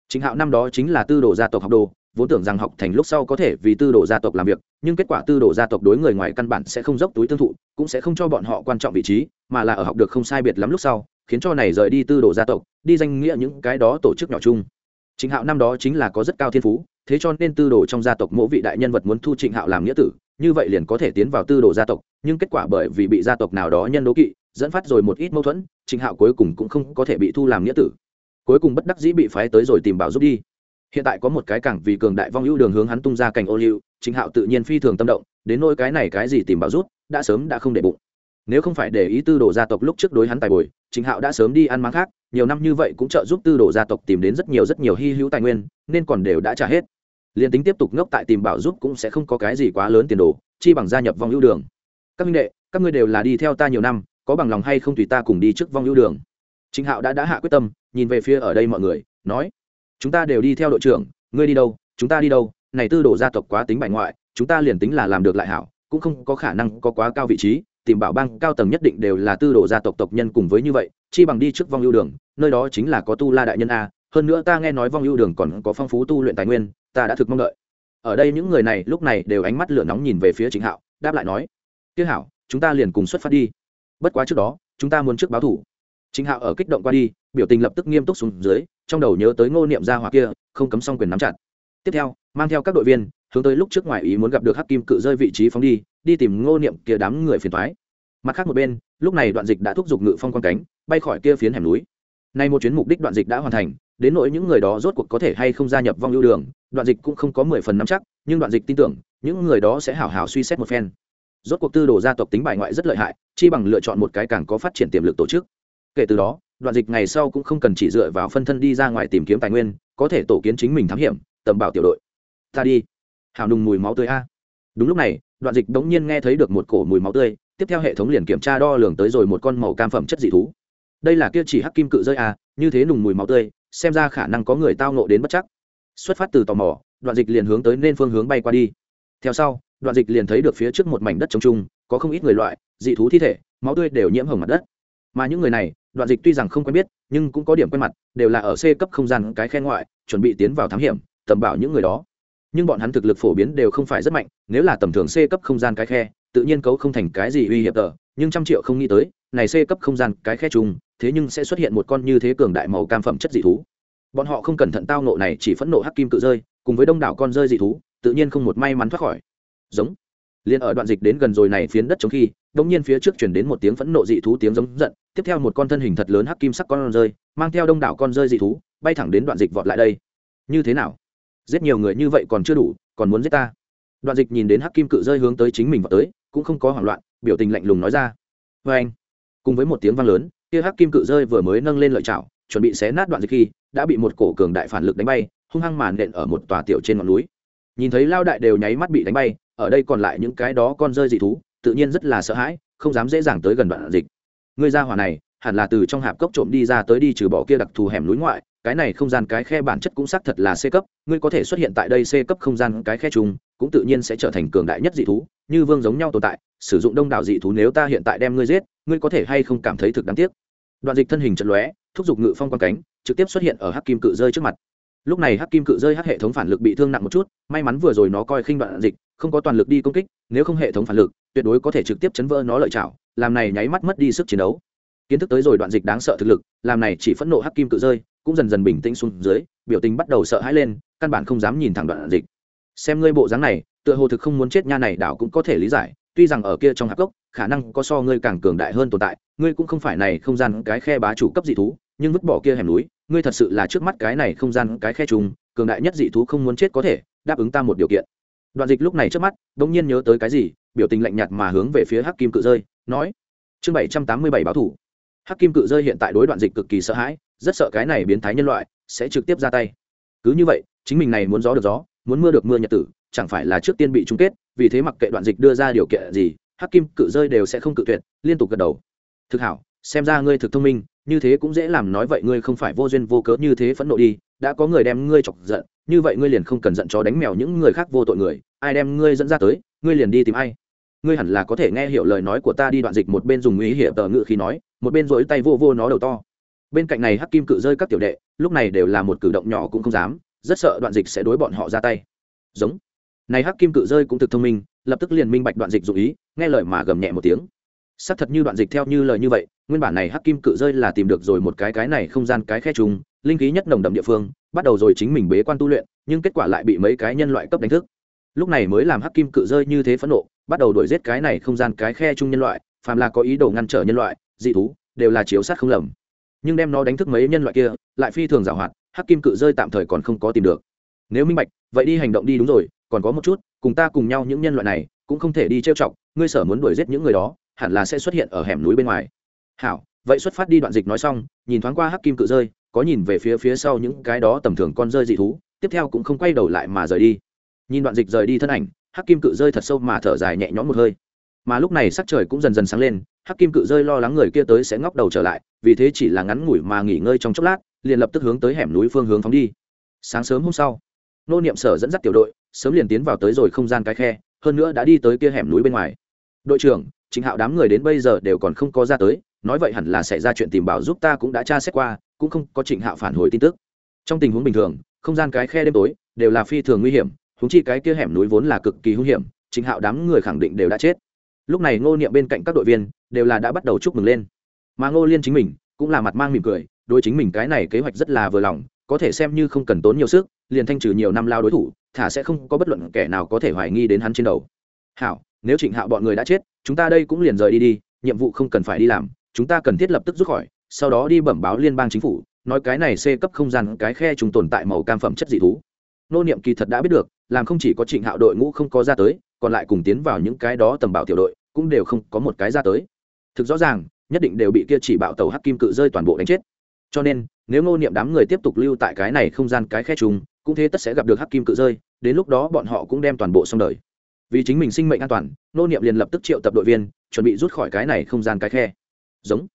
A: Chính hạo năm đó chính là tư đồ gia tộc học đồ, vốn tưởng rằng học thành lúc sau có thể vì tư đồ gia tộc làm việc, nhưng kết quả tư đồ gia tộc đối người ngoài căn bản sẽ không dốc túi tương thụ, cũng sẽ không cho bọn họ quan trọng vị trí, mà là ở học được không sai biệt lắm lúc sau, khiến cho này rời đi tư đồ gia tộc, đi danh nghĩa những cái đó tổ chức nhỏ chung. Chính hạo năm đó chính là có rất cao thiên phú, thế cho nên tư đồ trong gia tộc mỗi vị đại nhân vật muốn thu trịnh hạo làm nghĩa tử, như vậy liền có thể tiến vào tư đồ gia tộc, nhưng kết quả bởi vì bị gia tộc nào đó nhân đố kỵ, dẫn phát rồi một ít mâu thuẫn, trịnh hạo cuối cùng cũng không có thể bị thu làm nghĩa tử cuối cùng bất đắc dĩ bị phái tới rồi tìm bảo giúp đi. Hiện tại có một cái cảng vì cường đại vong ưu đường hướng hắn tung ra cảnh ô liu chính hạo tự nhiên phi thường tâm động, đến nỗi cái này cái gì tìm bảo rút đã sớm đã không để bụng. Nếu không phải để ý tư đồ gia tộc lúc trước đối hắn tài bồi chính hạo đã sớm đi ăn máng khác, nhiều năm như vậy cũng trợ giúp tư đồ gia tộc tìm đến rất nhiều rất nhiều hy hữu tài nguyên, nên còn đều đã trả hết. Liền tính tiếp tục ngốc tại tìm bảo giúp cũng sẽ không có cái gì quá lớn tiền đồ, chi bằng gia nhập vong ưu đường. Các minh đệ, các ngươi đều là đi theo ta nhiều năm, có bằng lòng hay không tùy ta cùng đi trước vong ưu đường trịnh hạo đã đã hạ quyết tâm, nhìn về phía ở đây mọi người, nói, chúng ta đều đi theo đội trưởng, ngươi đi đâu, chúng ta đi đâu, này tư đồ gia tộc quá tính bài ngoại, chúng ta liền tính là làm được lại hảo, cũng không có khả năng có quá cao vị trí, tìm bảo bang cao tầng nhất định đều là tư đồ gia tộc tộc nhân cùng với như vậy, chi bằng đi trước vong ưu đường, nơi đó chính là có tu la đại nhân a, hơn nữa ta nghe nói vong ưu đường còn có phong phú tu luyện tài nguyên, ta đã thực mong đợi. Ở đây những người này lúc này đều ánh mắt lửa nóng nhìn về phía trịnh hạo, đáp lại nói tiếc hảo, chúng ta liền cùng xuất phát đi. Bất quá trước đó, chúng ta muốn trước báo thủ. Chính hạo ở kích động qua đi, biểu tình lập tức nghiêm túc xuống dưới, trong đầu nhớ tới ngô niệm gia hỏa kia, không cấm xong quyền nắm chặt. Tiếp theo, mang theo các đội viên, hướng tới lúc trước ngoài ý muốn gặp được hắc kim cự rơi vị trí phóng đi đi tìm ngô niệm kia đám người phiền thoái mặt khác một bên, lúc này đoạn dịch đã thúc giục ngự phong quan cánh, bay khỏi kia phiến hẻm núi. Nay một chuyến mục đích đoạn dịch đã hoàn thành, đến nỗi những người đó rốt cuộc có thể hay không gia nhập vong lưu đường, đoạn dịch cũng không có mười phần nắm chắc, nhưng đoạn dịch tin tưởng, những người đó sẽ hảo hảo suy xét một phen. Rốt cuộc tư đồ gia tộc tính bài ngoại rất lợi hại, chi bằng lựa chọn một cái càng có phát triển tiềm lực tổ chức kể từ đó, đoạn dịch ngày sau cũng không cần chỉ dựa vào phân thân đi ra ngoài tìm kiếm tài nguyên, có thể tổ kiến chính mình thám hiểm, tầm bảo tiểu đội. Ta đi. Hào nùng mùi máu tươi a. Đúng lúc này, đoạn dịch đống nhiên nghe thấy được một cổ mùi máu tươi, tiếp theo hệ thống liền kiểm tra đo lường tới rồi một con màu cam phẩm chất dị thú. Đây là kia chỉ hắc kim cự rơi a, như thế nùng mùi máu tươi, xem ra khả năng có người tao nộ đến bất chắc. Xuất phát từ tò mò, đoạn dịch liền hướng tới nên phương hướng bay qua đi. Theo sau, đoạn dịch liền thấy được phía trước một mảnh đất trống trung có không ít người loại, dị thú thi thể, máu tươi đều nhiễm hồng mặt đất. Mà những người này đoạn dịch tuy rằng không quen biết, nhưng cũng có điểm quen mặt, đều là ở c cấp không gian cái khe ngoại, chuẩn bị tiến vào thám hiểm, tầm bảo những người đó. Nhưng bọn hắn thực lực phổ biến đều không phải rất mạnh, nếu là tầm thường c cấp không gian cái khe, tự nhiên cấu không thành cái gì uy hiểm tờ, nhưng trăm triệu không nghĩ tới, này c cấp không gian cái khe chung, thế nhưng sẽ xuất hiện một con như thế cường đại màu cam phẩm chất dị thú. Bọn họ không cẩn thận tao nộ này chỉ phẫn nộ hắc kim cự rơi, cùng với đông đảo con rơi dị thú, tự nhiên không một may mắn thoát khỏi. Giống. Liền ở đoạn dịch đến gần rồi này phiến đất chống khi đống nhiên phía trước chuyển đến một tiếng phẫn nộ dị thú tiếng giống giận, tiếp theo một con thân hình thật lớn hắc kim sắc con rơi, mang theo đông đảo con rơi dị thú, bay thẳng đến đoạn dịch vọt lại đây. Như thế nào? Giết nhiều người như vậy còn chưa đủ, còn muốn giết ta? Đoạn dịch nhìn đến hắc kim cự rơi hướng tới chính mình vào tới, cũng không có hoảng loạn, biểu tình lạnh lùng nói ra. Vê anh, cùng với một tiếng vang lớn, kia hắc kim cự rơi vừa mới nâng lên lợi chảo, chuẩn bị xé nát đoạn dịch khi, đã bị một cổ cường đại phản lực đánh bay, hung hăng màn nện ở một tòa tiểu trên ngọn núi. Nhìn thấy lao đại đều nháy mắt bị đánh bay, ở đây còn lại những cái đó con rơi dị thú tự nhiên rất là sợ hãi, không dám dễ dàng tới gần đoạn dịch. Người ra hỏa này, hẳn là từ trong hạp cốc trộm đi ra tới đi trừ bỏ kia đặc thù hẻm núi ngoại, cái này không gian cái khe bản chất cũng xác thật là c cấp, ngươi có thể xuất hiện tại đây c cấp không gian cái khe chung, cũng tự nhiên sẽ trở thành cường đại nhất dị thú, như vương giống nhau tồn tại, sử dụng đông đảo dị thú nếu ta hiện tại đem ngươi giết, ngươi có thể hay không cảm thấy thực đáng tiếc. Đoạn dịch thân hình trận lóe, thúc giục ngự phong quan cánh, trực tiếp xuất hiện ở hắc kim cự rơi trước mặt. Lúc này hắc kim cự rơi hắc hệ thống phản lực bị thương nặng một chút, may mắn vừa rồi nó coi khinh đoạn dịch, không có toàn lực đi công kích, nếu không hệ thống phản lực tuyệt đối có thể trực tiếp chấn vỡ nó lợi chảo làm này nháy mắt mất đi sức chiến đấu. Kiến thức tới rồi đoạn dịch đáng sợ thực lực, làm này chỉ phẫn nộ hắc kim cự rơi, cũng dần dần bình tĩnh xuống dưới, biểu tình bắt đầu sợ hãi lên, căn bản không dám nhìn thẳng đoạn dịch. Xem ngươi bộ dáng này, tựa hồ thực không muốn chết nha này đảo cũng có thể lý giải, tuy rằng ở kia trong hạp cốc, khả năng có so ngươi càng cường đại hơn tồn tại, ngươi cũng không phải này không gian cái khe bá chủ cấp dị thú, nhưng vứt bỏ kia hẻm núi, ngươi thật sự là trước mắt cái này không gian cái khe trùng, cường đại nhất dị thú không muốn chết có thể, đáp ứng ta một điều kiện đoạn dịch lúc này trước mắt đ ỗ n g nhiên nhớ tới cái gì, biểu tình lạnh nhạt mà hướng về phía hắc kim cự rơi, nói, chương bảy trăm tám mươi bảy báo thủ. Hắc kim cự rơi hiện tại đối đoạn dịch cực kỳ sợ hãi, rất sợ cái này biến thái nhân loại sẽ trực tiếp ra tay. Cứ như vậy, chính mình này muốn gió được gió, muốn mưa được mưa nhật tử, chẳng phải là trước tiên bị chung kết, vì thế mặc kệ đoạn dịch đưa ra điều kiện gì, hắc kim cự rơi đều sẽ không cự tuyệt, liên tục gật đầu. Thực hảo, xem ra ngươi thực thông minh như thế cũng dễ làm nói vậy ngươi không phải vô duyên vô cớ như thế phẫn nộ đi, đã có người đem ngươi chọc giận, như vậy ngươi liền không cần giận chó đánh mèo những người khác vô tội người, ai đem ngươi dẫn ra tới, ngươi liền đi tìm ai. Ngươi hẳn là có thể nghe hiểu lời nói của ta đi đoạn dịch một bên dùng ý hiểm tờ ngự khi nói, một bên rỗi tay vô vô nó đầu to. Bên cạnh này hắc kim cự rơi các tiểu đệ, lúc này đều là một cử động nhỏ cũng không dám, rất sợ đoạn dịch sẽ đối bọn họ ra tay. Giống. Này hắc kim cự rơi cũng thực thông minh, lập tức liền minh bạch đoạn dịch dụ ý, nghe lời mà gầm nhẹ một tiếng xác thật như đoạn dịch theo như lời như vậy, nguyên bản này hắc kim cự rơi là tìm được rồi một cái cái này không gian cái khe trùng, linh khí nhất nồng đậm địa phương, bắt đầu rồi chính mình bế quan tu luyện, nhưng kết quả lại bị mấy cái nhân loại cấp đánh thức. Lúc này mới làm hắc kim cự rơi như thế phẫn nộ, bắt đầu đuổi giết cái này không gian cái khe chung nhân loại, phàm là có ý đồ ngăn trở nhân loại, dị thú, đều là chiếu sát không lầm. Nhưng đem nó đánh thức mấy nhân loại kia, lại phi thường giảo hoạt, hắc kim cự rơi tạm thời còn không có tìm được. Nếu minh bạch, vậy đi hành động đi đúng rồi, còn có một chút, cùng ta cùng nhau những nhân loại này, cũng không thể đi trêu chọc, ngươi sở muốn đuổi giết những người đó hẳn là sẽ xuất hiện ở hẻm núi bên ngoài. Hảo, vậy xuất phát đi đoạn dịch nói xong, nhìn thoáng qua hắc kim cự rơi, có nhìn về phía phía sau những cái đó tầm thường con rơi dị thú, tiếp theo cũng không quay đầu lại mà rời đi. Nhìn đoạn dịch rời đi thân ảnh, hắc kim cự rơi thật sâu mà thở dài nhẹ nhõm một hơi. Mà lúc này sắc trời cũng dần dần sáng lên, hắc kim cự rơi lo lắng người kia tới sẽ ngóc đầu trở lại, vì thế chỉ là ngắn ngủi mà nghỉ ngơi trong chốc lát, liền lập tức hướng tới hẻm núi phương hướng phóng đi. Sáng sớm hôm sau, nô niệm sở dẫn dắt tiểu đội, sớm liền tiến vào tới rồi không gian cái khe, hơn nữa đã đi tới kia hẻm núi bên ngoài. Đội trưởng chính hạo đám người đến bây giờ đều còn không có ra tới, nói vậy hẳn là xảy ra chuyện tìm bảo giúp ta cũng đã tra xét qua, cũng không có trịnh hạo phản hồi tin tức. Trong tình huống bình thường, không gian cái khe đêm tối đều là phi thường nguy hiểm húng chi cái kia hẻm núi vốn là cực kỳ hung hiểm, trịnh hạo đám người khẳng định đều đã chết. Lúc này ngô niệm bên cạnh các đội viên đều là đã bắt đầu chúc mừng lên. Mà ngô liên chính mình cũng là mặt mang mỉm cười, đối chính mình cái này kế hoạch rất là vừa lòng, có thể xem như không cần tốn nhiều sức, liền thanh trừ nhiều năm lao đối thủ, thả sẽ không có bất luận kẻ nào có thể hoài nghi đến hắn trên đầu. Hảo nếu trịnh hạo bọn người đã chết, chúng ta đây cũng liền rời đi đi, nhiệm vụ không cần phải đi làm, chúng ta cần thiết lập tức rút khỏi, sau đó đi bẩm báo liên bang chính phủ, nói cái này c cấp không gian cái khe chúng tồn tại màu cam phẩm chất dị thú. Nô niệm kỳ thật đã biết được, làm không chỉ có trịnh hạo đội ngũ không có ra tới, còn lại cùng tiến vào những cái đó tầm bảo tiểu đội, cũng đều không có một cái ra tới. Thực rõ ràng, nhất định đều bị kia chỉ bạo tàu hắc kim cự rơi toàn bộ đánh chết. Cho nên, nếu ngô niệm đám người tiếp tục lưu tại cái này không gian cái khe trùng cũng thế tất sẽ gặp được hắc kim cự rơi, đến lúc đó bọn họ cũng đem toàn bộ xong đời vì chính mình sinh mệnh an toàn, ngô niệm liền lập tức triệu tập đội viên, chuẩn bị rút khỏi cái này không gian cái khe. Giống.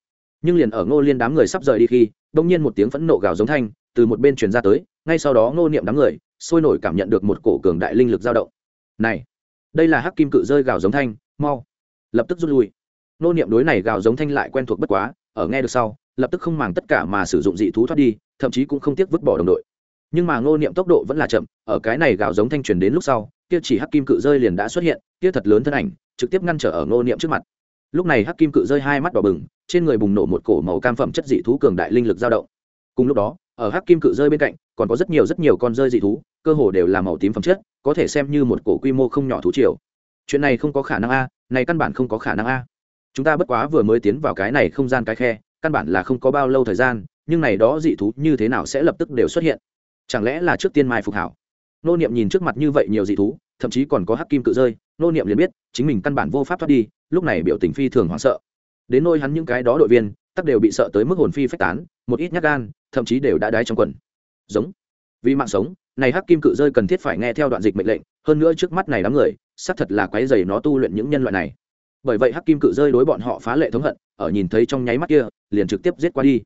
A: Nhưng liền ở ngô liên đám người sắp rời đi khi đông nhiên một tiếng phẫn nộ gào giống thanh, từ một bên truyền ra tới, ngay sau đó ngô niệm đám người, sôi nổi cảm nhận được một cổ cường đại linh lực dao động. Này, đây là hắc kim cự rơi gào giống thanh, mau, lập tức rút lui. Ngô niệm đối này gào giống thanh lại quen thuộc bất quá, ở nghe được sau, lập tức không màng tất cả mà sử dụng dị thú thoát đi, thậm chí cũng không tiếc vứt bỏ đồng đội. Nhưng mà ngô niệm tốc độ vẫn là chậm, ở cái này gào giống thanh truyền đến lúc sau kia chỉ hắc kim cự rơi liền đã xuất hiện, kia thật lớn thân ảnh, trực tiếp ngăn trở ở ngô niệm trước mặt. Lúc này hắc kim cự rơi hai mắt đỏ bừng, trên người bùng nổ một cổ màu cam phẩm chất dị thú cường đại linh lực dao động. Cùng lúc đó, ở hắc kim cự rơi bên cạnh, còn có rất nhiều rất nhiều con rơi dị thú, cơ hồ đều là màu tím phẩm chất, có thể xem như một cổ quy mô không nhỏ thú triều. Chuyện này không có khả năng a, này căn bản không có khả năng a. Chúng ta bất quá vừa mới tiến vào cái này không gian cái khe, căn bản là không có bao lâu thời gian, nhưng này đó dị thú như thế nào sẽ lập tức đều xuất hiện? Chẳng lẽ là trước tiên mai phục hảo? Nô niệm nhìn trước mặt như vậy nhiều dị thú, thậm chí còn có hắc kim cự rơi, nô niệm liền biết, chính mình căn bản vô pháp thoát đi, lúc này biểu tình phi thường hoảng sợ. Đến nôi hắn những cái đó đội viên tắc đều bị sợ tới mức hồn phi phách tán, một ít nhát gan, thậm chí đều đã đái trong quần. Giống. Vì mạng sống, này hắc kim cự rơi cần thiết phải nghe theo đoạn dịch mệnh lệnh, hơn nữa trước mắt này đám người, xác thật là quái dày nó tu luyện những nhân loại này. Bởi vậy hắc kim cự rơi đối bọn họ phá lệ thống hận, ở nhìn thấy trong nháy mắt kia, liền trực tiếp giết qua đi.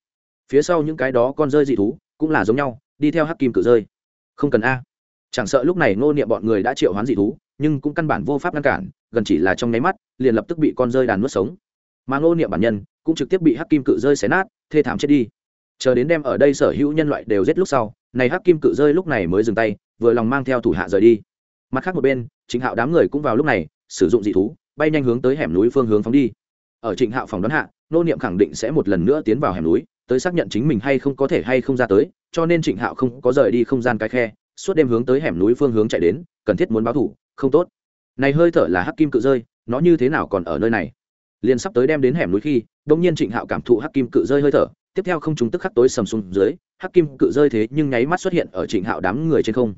A: Phía sau những cái đó con rơi dị thú, cũng là giống nhau, đi theo hắc kim cự rơi. Không cần a chẳng sợ lúc này ngô niệm bọn người đã triệu hoán dị thú, nhưng cũng căn bản vô pháp ngăn cản, gần chỉ là trong nháy mắt, liền lập tức bị con rơi đàn nuốt sống. Mà ngô niệm bản nhân, cũng trực tiếp bị hắc kim cự rơi xé nát, thê thảm chết đi. Chờ đến đem ở đây sở hữu nhân loại đều giết lúc sau, này hắc kim cự rơi lúc này mới dừng tay, vừa lòng mang theo thủ hạ rời đi. Mặt khác một bên chính hạo đám người cũng vào lúc này, sử dụng dị thú, bay nhanh hướng tới hẻm núi phương hướng phóng đi. Ở trịnh hạo phòng đoán hạ nô niệm khẳng định sẽ một lần nữa tiến vào hẻm núi, tới xác nhận chính mình hay không có thể hay không ra tới, cho nên trịnh hạo không có rời đi không gian cái khe suốt đêm hướng tới hẻm núi phương hướng chạy đến, cần thiết muốn báo thủ không tốt. Này hơi thở là hắc kim cự rơi, nó như thế nào còn ở nơi này? Liền sắp tới đem đến hẻm núi khi đông nhiên trịnh hạo cảm thụ hắc kim cự rơi hơi thở, tiếp theo không chúng tức khắc tối sầm xuống dưới, hắc kim cự rơi thế nhưng nháy mắt xuất hiện ở trịnh hạo đám người trên không.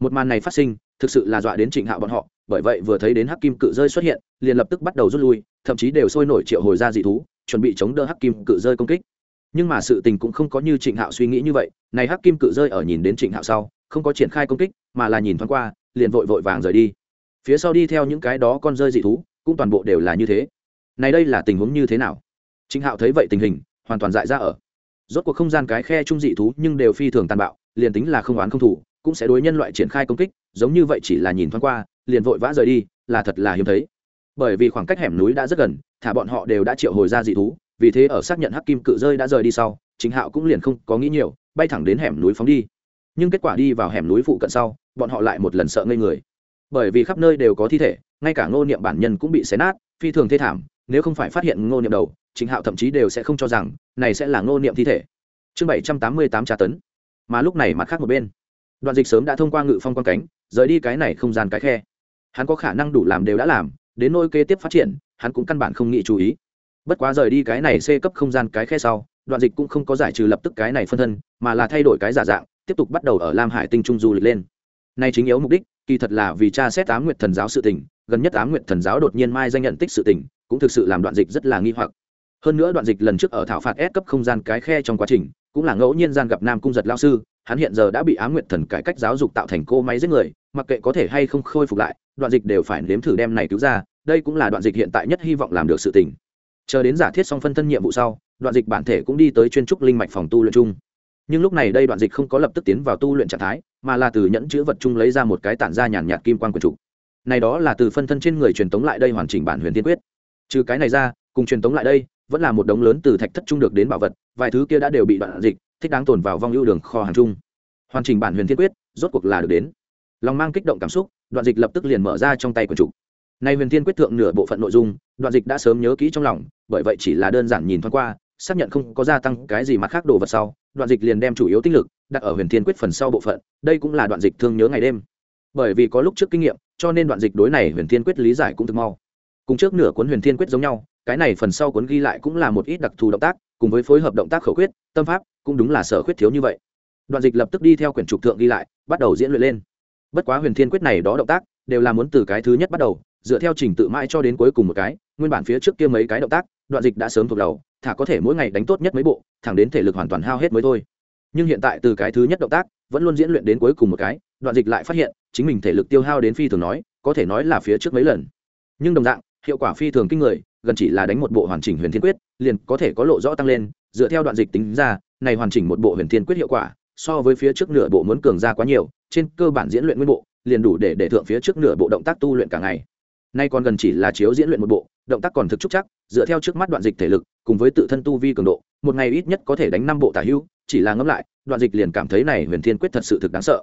A: Một màn này phát sinh, thực sự là dọa đến trịnh hạo bọn họ, bởi vậy vừa thấy đến hắc kim cự rơi xuất hiện, liền lập tức bắt đầu rút lui, thậm chí đều sôi nổi triệu hồi ra dị thú, chuẩn bị chống đỡ hắc kim cự rơi công kích. Nhưng mà sự tình cũng không có như trịnh hạo suy nghĩ như vậy, này hắc kim cự rơi ở nhìn đến trịnh hạo sau không có triển khai công kích, mà là nhìn thoáng qua, liền vội vội vàng rời đi. Phía sau đi theo những cái đó con rơi dị thú, cũng toàn bộ đều là như thế. Này đây là tình huống như thế nào? Trịnh hạo thấy vậy tình hình, hoàn toàn dại ra ở. Rốt cuộc không gian cái khe trung dị thú nhưng đều phi thường tàn bạo, liền tính là không oán không thủ cũng sẽ đối nhân loại triển khai công kích, giống như vậy chỉ là nhìn thoáng qua, liền vội vã rời đi, là thật là hiếm thấy. Bởi vì khoảng cách hẻm núi đã rất gần, thả bọn họ đều đã triệu hồi ra dị thú, vì thế ở xác nhận hắc kim cự rơi đã rời đi sau chính hạo cũng liền không có nghĩ nhiều, bay thẳng đến hẻm núi phóng đi nhưng kết quả đi vào hẻm núi phụ cận sau, bọn họ lại một lần sợ ngây người. Bởi vì khắp nơi đều có thi thể, ngay cả ngô niệm bản nhân cũng bị xé nát, phi thường thê thảm, nếu không phải phát hiện ngô niệm đầu chính hạo thậm chí đều sẽ không cho rằng này sẽ là ngô niệm thi thể. Chương bảy trăm tám mươi tám tra tấn. Mà lúc này mặt khác một bên. Đoạn dịch sớm đã thông qua ngự phong quan cánh, rời đi cái này không gian cái khe. Hắn có khả năng đủ làm đều đã làm, đến nôi kế tiếp phát triển, hắn cũng căn bản không nghĩ chú ý. Bất quá rời đi cái này xê cấp không gian cái khe sau, đoạn dịch cũng không có giải trừ lập tức cái này phân thân, mà là thay đổi cái giả dạng tiếp tục bắt đầu ở lam hải tinh trung du lịch lên. Nay chính yếu mục đích, kỳ thật là vì cha xét ám nguyệt thần giáo sự tình, gần nhất ám nguyệt thần giáo đột nhiên mai danh nhận tích sự tình, cũng thực sự làm đoạn dịch rất là nghi hoặc. Hơn nữa đoạn dịch lần trước ở thảo phạt S cấp không gian cái khe trong quá trình, cũng là ngẫu nhiên gian gặp nam cung giật lao sư, hắn hiện giờ đã bị ám nguyệt thần cải cách giáo dục tạo thành cô máy giết người, mặc kệ có thể hay không khôi phục lại, đoạn dịch đều phải nếm thử đem này cứu ra, đây cũng là đoạn dịch hiện tại nhất hy vọng làm được sự tình. Chờ đến giả thiết xong phân thân nhiệm vụ sau, đoạn dịch bản thể cũng đi tới chuyên trúc linh mạch phòng tu luyện chung nhưng lúc này đây đoạn dịch không có lập tức tiến vào tu luyện trạng thái, mà là từ nhẫn chữ vật chung lấy ra một cái tản ra nhàn nhạt kim quan quần trục này đó là từ phân thân trên người truyền tống lại đây hoàn chỉnh bản huyền tiên quyết. Trừ cái này ra, cùng truyền tống lại đây, vẫn là một đống lớn từ thạch thất trung được đến bảo vật, vài thứ kia đã đều bị đoạn dịch, thích đáng tồn vào vong ưu đường kho hàng chung. Hoàn chỉnh bản huyền thiên quyết, rốt cuộc là được đến. Lòng mang kích động cảm xúc, đoạn dịch lập tức liền mở ra trong tay quần trục nay huyền thiên quyết thượng nửa bộ phận nội dung, đoạn dịch đã sớm nhớ kỹ trong lòng, bởi vậy chỉ là đơn giản nhìn thoáng qua, xác nhận không có gia tăng cái gì mặt khác đồ vật sau đoạn dịch liền đem chủ yếu tinh lực đặt ở huyền thiên quyết phần sau bộ phận, đây cũng là đoạn dịch thương nhớ ngày đêm. Bởi vì có lúc trước kinh nghiệm, cho nên đoạn dịch đối này huyền thiên quyết lý giải cũng thực mau. Cùng trước nửa cuốn huyền thiên quyết giống nhau, cái này phần sau cuốn ghi lại cũng là một ít đặc thù động tác, cùng với phối hợp động tác khẩu quyết, tâm pháp, cũng đúng là sở khuyết thiếu như vậy. Đoạn dịch lập tức đi theo quyển trục thượng ghi lại, bắt đầu diễn luyện lên. Bất quá huyền thiên quyết này đó động tác, đều là muốn từ cái thứ nhất bắt đầu, dựa theo trình tự mãi cho đến cuối cùng một cái, nguyên bản phía trước kia mấy cái động tác, đoạn dịch đã sớm thuộc đầu thả có thể mỗi ngày đánh tốt nhất mấy bộ, thẳng đến thể lực hoàn toàn hao hết mới thôi. Nhưng hiện tại từ cái thứ nhất động tác, vẫn luôn diễn luyện đến cuối cùng một cái, đoạn dịch lại phát hiện, chính mình thể lực tiêu hao đến phi thường nói, có thể nói là phía trước mấy lần. Nhưng đồng dạng, hiệu quả phi thường kinh người, gần chỉ là đánh một bộ hoàn chỉnh huyền thiên quyết, liền có thể có lộ rõ tăng lên, dựa theo đoạn dịch tính ra, này hoàn chỉnh một bộ huyền thiên quyết hiệu quả, so với phía trước nửa bộ muốn cường ra quá nhiều, trên cơ bản diễn luyện nguyên bộ, liền đủ để để thượng phía trước nửa bộ động tác tu luyện cả ngày nay còn gần chỉ là chiếu diễn luyện một bộ, động tác còn thực trúc chắc, dựa theo trước mắt đoạn dịch thể lực, cùng với tự thân tu vi cường độ, một ngày ít nhất có thể đánh năm bộ tả hưu, chỉ là ngẫm lại, đoạn dịch liền cảm thấy này huyền thiên quyết thật sự thực đáng sợ.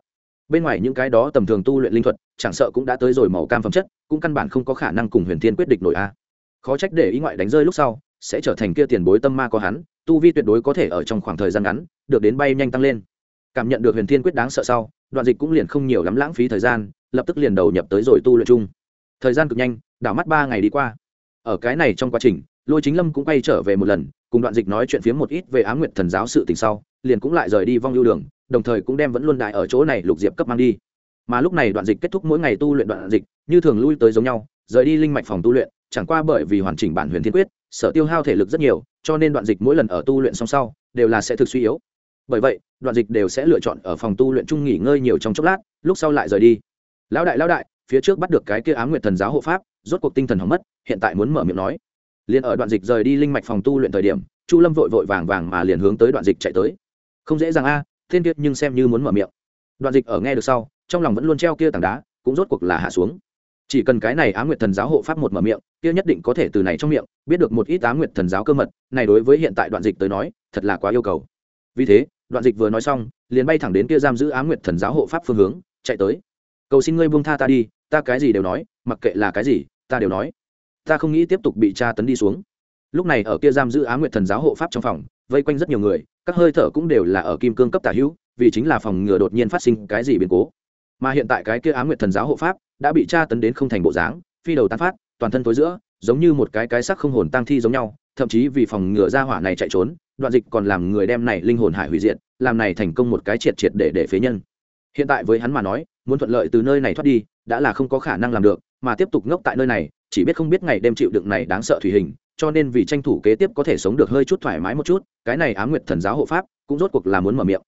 A: Bên ngoài những cái đó tầm thường tu luyện linh thuật, chẳng sợ cũng đã tới rồi màu cam phẩm chất, cũng căn bản không có khả năng cùng huyền thiên quyết địch nổi a. Khó trách để ý ngoại đánh rơi lúc sau, sẽ trở thành kia tiền bối tâm ma có hắn, tu vi tuyệt đối có thể ở trong khoảng thời gian ngắn, được đến bay nhanh tăng lên. Cảm nhận được huyền thiên quyết đáng sợ sau, đoạn dịch cũng liền không nhiều lắm lãng phí thời gian, lập tức liền đầu nhập tới rồi tu luyện chung thời gian cực nhanh, đảo mắt ba ngày đi qua. Ở cái này trong quá trình, lôi chính lâm cũng quay trở về một lần, cùng đoạn dịch nói chuyện phiếm một ít về á nguyện thần giáo sự tình sau, liền cũng lại rời đi vong lưu đường, đồng thời cũng đem vẫn luôn đại ở chỗ này lục diệp cấp mang đi. Mà lúc này đoạn dịch kết thúc mỗi ngày tu luyện đoạn dịch, như thường lui tới giống nhau, rời đi linh mạch phòng tu luyện, chẳng qua bởi vì hoàn chỉnh bản huyền thiên quyết, sở tiêu hao thể lực rất nhiều, cho nên đoạn dịch mỗi lần ở tu luyện song sau, đều là sẽ thực suy yếu. Bởi vậy, đoạn dịch đều sẽ lựa chọn ở phòng tu luyện chung nghỉ ngơi nhiều trong chốc lát, lúc sau lại rời đi. Lão đại lão đại phía trước bắt được cái kia ám nguyệt thần giáo hộ pháp, rốt cuộc tinh thần hỏng mất, hiện tại muốn mở miệng nói. Liền ở đoạn dịch rời đi linh mạch phòng tu luyện thời điểm, chu lâm vội vội vàng vàng mà liền hướng tới đoạn dịch chạy tới. Không dễ dàng a, thiên kiệt nhưng xem như muốn mở miệng. Đoạn dịch ở nghe được sau, trong lòng vẫn luôn treo kia tảng đá, cũng rốt cuộc là hạ xuống. Chỉ cần cái này á nguyệt thần giáo hộ pháp một mở miệng, kia nhất định có thể từ này trong miệng, biết được một ít á nguyệt thần giáo cơ mật, này đối với hiện tại đoạn dịch tới nói, thật là quá yêu cầu. Vì thế, đoạn dịch vừa nói xong, liền bay thẳng đến kia giam giữ á nguyệt thần giáo hộ pháp phương hướng, chạy tới cầu xin ngươi buông tha ta đi, ta cái gì đều nói, mặc kệ là cái gì, ta đều nói. Ta không nghĩ tiếp tục bị tra tấn đi xuống. Lúc này ở kia giam giữ á nguyệt thần giáo hộ pháp trong phòng, vây quanh rất nhiều người, các hơi thở cũng đều là ở kim cương cấp tả hữu, vì chính là phòng ngừa đột nhiên phát sinh cái gì biến cố. Mà hiện tại cái kia á nguyệt thần giáo hộ pháp đã bị tra tấn đến không thành bộ dáng, phi đầu tán phát, toàn thân tối giữa, giống như một cái cái sắc không hồn tăng thi giống nhau, thậm chí vì phòng ngừa ra hỏa này chạy trốn, đoạn dịch còn làm người đem này linh hồn hải hủy diệt, làm này thành công một cái triệt triệt để để phế nhân hiện tại với hắn mà nói, muốn thuận lợi từ nơi này thoát đi, đã là không có khả năng làm được, mà tiếp tục ngốc tại nơi này, chỉ biết không biết ngày đêm chịu đựng này đáng sợ thủy hình, cho nên vì tranh thủ kế tiếp có thể sống được hơi chút thoải mái một chút, cái này á nguyệt thần giáo hộ pháp, cũng rốt cuộc là muốn mở miệng.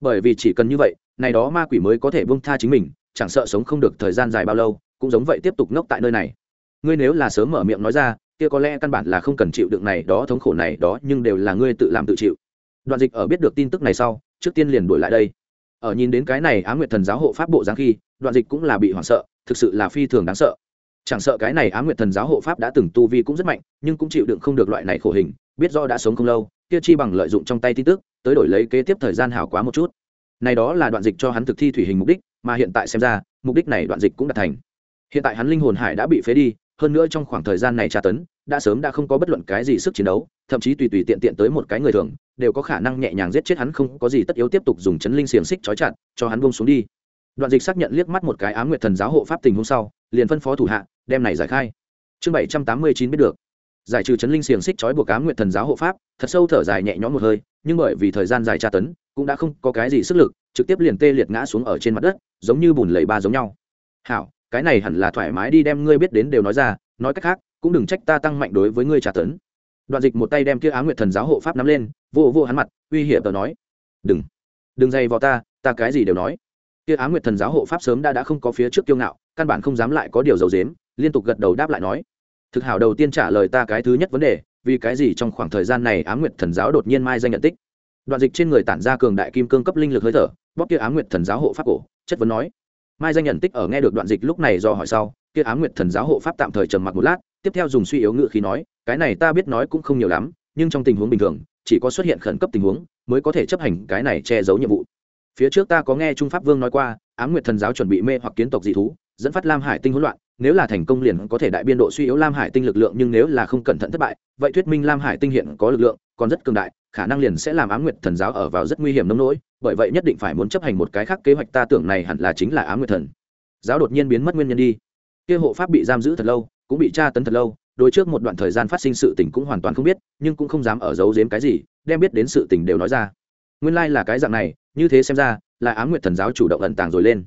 A: Bởi vì chỉ cần như vậy, này đó ma quỷ mới có thể buông tha chính mình, chẳng sợ sống không được thời gian dài bao lâu, cũng giống vậy tiếp tục ngốc tại nơi này. Ngươi nếu là sớm mở miệng nói ra, kia có lẽ căn bản là không cần chịu đựng này đó thống khổ này đó, nhưng đều là ngươi tự làm tự chịu. Đoạn dịch ở biết được tin tức này sau, trước tiên liền đuổi lại đây ở nhìn đến cái này á nguyệt thần giáo hộ pháp bộ giáng khi, đoạn dịch cũng là bị hoảng sợ, thực sự là phi thường đáng sợ. Chẳng sợ cái này á nguyệt thần giáo hộ pháp đã từng tu vi cũng rất mạnh, nhưng cũng chịu đựng không được loại này khổ hình, biết do đã sống không lâu, kia chi bằng lợi dụng trong tay tin tức, tới đổi lấy kế tiếp thời gian hào quá một chút. Này đó là đoạn dịch cho hắn thực thi thủy hình mục đích, mà hiện tại xem ra, mục đích này đoạn dịch cũng đạt thành. Hiện tại hắn linh hồn hải đã bị phế đi hơn nữa trong khoảng thời gian này tra tấn, đã sớm đã không có bất luận cái gì sức chiến đấu, thậm chí tùy tùy tiện tiện tới một cái người thường, đều có khả năng nhẹ nhàng giết chết hắn không có gì tất yếu tiếp tục dùng chấn linh xiềng xích trói chặt, cho hắn buông xuống đi. Đoạn dịch xác nhận liếc mắt một cái ám nguyệt thần giáo hộ pháp tình hôm sau, liền phân phó thủ hạ, đem này giải khai. Chương bảy trăm tám mươi chín biết được. Giải trừ chấn linh xiềng xích trói buộc ám nguyệt thần giáo hộ pháp, thật sâu thở dài nhẹ nhõm một hơi, nhưng bởi vì thời gian dài tra tấn, cũng đã không có cái gì sức lực, trực tiếp liền tê liệt ngã xuống ở trên mặt đất, giống như bùn lầy ba giống nhau. Hảo cái này hẳn là thoải mái đi đem ngươi biết đến đều nói ra, nói cách khác, cũng đừng trách ta tăng mạnh đối với ngươi trả tấn. Đoạn dịch một tay đem kia á nguyệt thần giáo hộ pháp nắm lên, vô vô hắn mặt, uy hiểm tờ nói. Đừng đừng dày vào ta ta cái gì đều nói. Kia á nguyệt thần giáo hộ pháp sớm đã đã không có phía trước kiêu ngạo, căn bản không dám lại có điều dầu dếm liên tục gật đầu đáp lại nói. Thực hảo đầu tiên trả lời ta cái thứ nhất vấn đề, vì cái gì trong khoảng thời gian này á nguyệt thần giáo đột nhiên mai danh nhận tích. Đoạn dịch trên người tản ra cường đại kim cương cấp linh lực hơi thở, bóp kia á nguyệt thần giáo hộ pháp cổ, chất vấn nói mai danh nhận tích ở nghe được đoạn dịch lúc này do hỏi sau, kia á nguyệt thần giáo hộ pháp tạm thời trầm mặc một lát, tiếp theo dùng suy yếu ngự khí nói, cái này ta biết nói cũng không nhiều lắm, nhưng trong tình huống bình thường, chỉ có xuất hiện khẩn cấp tình huống mới có thể chấp hành cái này che giấu nhiệm vụ. Phía trước ta có nghe trung pháp vương nói qua á nguyệt thần giáo chuẩn bị mê hoặc kiến tộc dị thú, dẫn phát lam hải tinh hỗn loạn, nếu là thành công liền có thể đại biên độ suy yếu lam hải tinh lực lượng, nhưng nếu là không cẩn thận thất bại, vậy thuyết minh lam hải tinh hiện có lực lượng còn rất cường đại, khả năng liền sẽ làm á nguyệt thần giáo ở vào rất nguy hiểm nông nỗi bởi vậy nhất định phải muốn chấp hành một cái khác kế hoạch, ta tưởng này hẳn là chính là á nguyệt thần. Giáo đột nhiên biến mất nguyên nhân đi. Kia hộ pháp bị giam giữ thật lâu, cũng bị tra tấn thật lâu, đối trước một đoạn thời gian phát sinh sự tình cũng hoàn toàn không biết, nhưng cũng không dám ở giấu giếm cái gì, đem biết đến sự tình đều nói ra. Nguyên lai là cái dạng này, như thế xem ra, là á nguyệt thần giáo chủ động ẩn tàng rồi lên.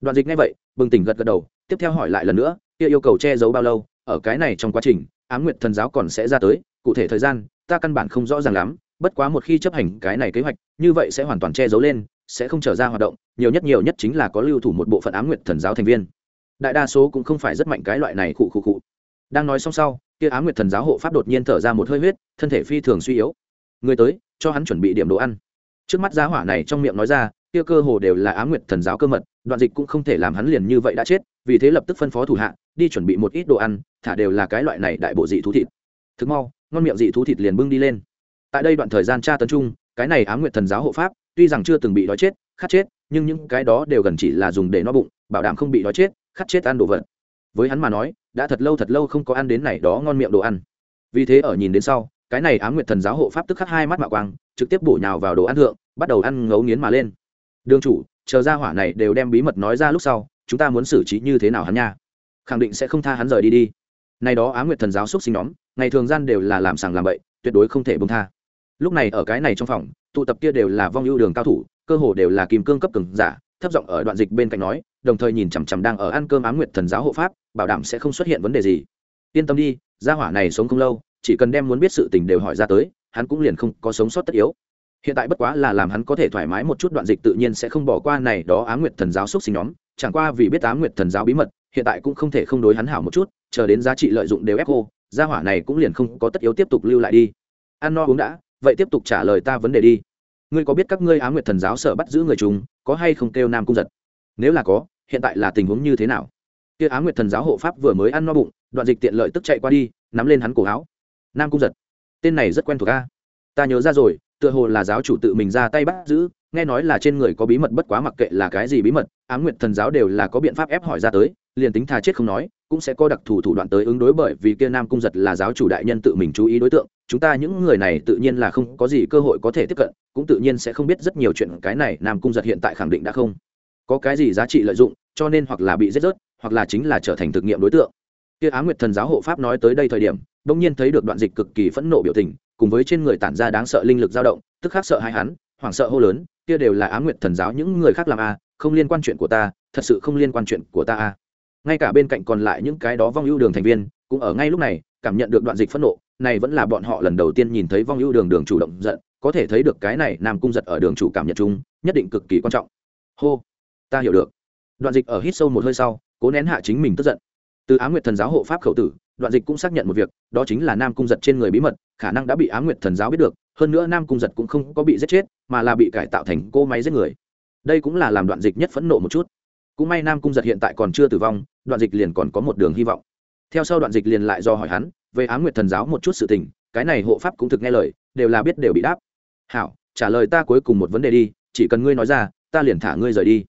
A: Đoạn dịch ngay vậy, bừng tỉnh gật gật đầu, tiếp theo hỏi lại lần nữa, kia yêu cầu che giấu bao lâu, ở cái này trong quá trình á nguyệt thần giáo còn sẽ ra tới, cụ thể thời gian, ta căn bản không rõ ràng lắm bất quá một khi chấp hành cái này kế hoạch, như vậy sẽ hoàn toàn che giấu lên, sẽ không trở ra hoạt động, nhiều nhất nhiều nhất chính là có lưu thủ một bộ phận ám nguyệt thần giáo thành viên. Đại đa số cũng không phải rất mạnh cái loại này khụ khụ khụ. Đang nói xong sau, kia ám nguyệt thần giáo hộ pháp đột nhiên thở ra một hơi huyết, thân thể phi thường suy yếu. Người tới, cho hắn chuẩn bị điểm đồ ăn. Trước mắt giá hỏa này trong miệng nói ra, kia cơ hồ đều là ám nguyệt thần giáo cơ mật, đoạn dịch cũng không thể làm hắn liền như vậy đã chết, vì thế lập tức phân phó thủ hạ, đi chuẩn bị một ít đồ ăn, thả đều là cái loại này đại bộ dị thú thịt. Thực mau, ngon miệng dị thú thịt liền bưng đi lên tại đây đoạn thời gian tra tấn trung cái này áng nguyện thần giáo hộ pháp, tuy rằng chưa từng bị đói chết, khát chết, nhưng những cái đó đều gần chỉ là dùng để no bụng, bảo đảm không bị đói chết, khát chết ăn đồ vật. Với hắn mà nói, đã thật lâu thật lâu không có ăn đến này đó ngon miệng đồ ăn. Vì thế ở nhìn đến sau, cái này ám nguyệt thần giáo hộ pháp tức khắc hai mắt mạo quang, trực tiếp bổ nhào vào đồ ăn thượng, bắt đầu ăn ngấu nghiến mà lên. Đương chủ, chờ ra hỏa này đều đem bí mật nói ra lúc sau, chúng ta muốn xử trí như thế nào hắn nha? Khẳng định sẽ không tha hắn rời đi đi. Này đó ám nguyệt thần giáo xúc sinh nhóm, ngày thường gian đều là làm sàng làm bậy, tuyệt đối không thể bông tha lúc này ở cái này trong phòng, tụ tập kia đều là vong ưu đường cao thủ, cơ hồ đều là kim cương cấp cường giả, thấp giọng ở đoạn dịch bên cạnh nói, đồng thời nhìn chằm chằm đang ở ăn cơm ám nguyệt thần giáo hộ pháp, bảo đảm sẽ không xuất hiện vấn đề gì. Yên tâm đi, gia hỏa này sống không lâu, chỉ cần đem muốn biết sự tình đều hỏi ra tới, hắn cũng liền không có sống sót tất yếu. Hiện tại bất quá là làm hắn có thể thoải mái một chút đoạn dịch tự nhiên sẽ không bỏ qua này đó ám nguyệt thần giáo xúc sinh nhóm, chẳng qua vì biết ám nguyệt thần giáo bí mật, hiện tại cũng không thể không đối hắn hảo một chút, chờ đến giá trị lợi dụng đều ép cô, gia hỏa này cũng liền không có tất yếu tiếp tục lưu lại đi. Ăn no uống đã vậy tiếp tục trả lời ta vấn đề đi. Ngươi có biết các ngươi á nguyệt thần giáo sợ bắt giữ người chúng, có hay không kêu nam cung giật? Nếu là có, hiện tại là tình huống như thế nào? Kia á nguyệt thần giáo hộ pháp vừa mới ăn no bụng, đoạn dịch tiện lợi tức chạy qua đi, nắm lên hắn cổ áo. Nam cung giật, tên này rất quen thuộc ta. ta nhớ ra rồi, tựa hồ là giáo chủ tự mình ra tay bắt giữ nghe nói là trên người có bí mật bất quá mặc kệ là cái gì bí mật á nguyệt thần giáo đều là có biện pháp ép hỏi ra tới, liền tính thà chết không nói, cũng sẽ có đặc thù thủ đoạn tới ứng đối bởi vì kia nam cung giật là giáo chủ đại nhân tự mình chú ý đối tượng, chúng ta những người này tự nhiên là không có gì cơ hội có thể tiếp cận, cũng tự nhiên sẽ không biết rất nhiều chuyện cái này, nam cung giật hiện tại khẳng định đã không có cái gì giá trị lợi dụng, cho nên hoặc là bị giết rớt, hoặc là chính là trở thành thực nghiệm đối tượng. Kia á nguyệt thần giáo hộ pháp nói tới đây thời điểm, bỗng nhiên thấy được đoạn dịch cực kỳ phẫn nộ biểu tình, cùng với trên người tản ra đáng sợ linh lực dao động, tức khắc sợ hai hắn, hoảng sợ hô lớn kia đều là á nguyệt thần giáo những người khác làm a, không liên quan chuyện của ta, thật sự không liên quan chuyện của ta a. Ngay cả bên cạnh còn lại những cái đó vong ưu đường thành viên, cũng ở ngay lúc này, cảm nhận được đoạn dịch phẫn nộ, này vẫn là bọn họ lần đầu tiên nhìn thấy vong ưu đường đường chủ động giận, có thể thấy được cái này nam cung giật ở đường chủ cảm nhận chung, nhất định cực kỳ quan trọng. Hô, ta hiểu được. Đoạn dịch ở hít sâu một hơi sau, cố nén hạ chính mình tức giận. Từ á nguyệt thần giáo hộ pháp khẩu tử, đoạn dịch cũng xác nhận một việc, đó chính là nam cung giật trên người bí mật, khả năng đã bị á nguyệt thần giáo biết được hơn nữa nam cung giật cũng không có bị giết chết, mà là bị cải tạo thành cô máy giết người. Đây cũng là làm đoạn dịch nhất phẫn nộ một chút. Cũng may nam cung giật hiện tại còn chưa tử vong, đoạn dịch liền còn có một đường hy vọng. Theo sau đoạn dịch liền lại do hỏi hắn, về á nguyệt thần giáo một chút sự tình, cái này hộ pháp cũng thực nghe lời, đều là biết đều bị đáp. Hảo, trả lời ta cuối cùng một vấn đề đi, chỉ cần ngươi nói ra, ta liền thả ngươi rời đi.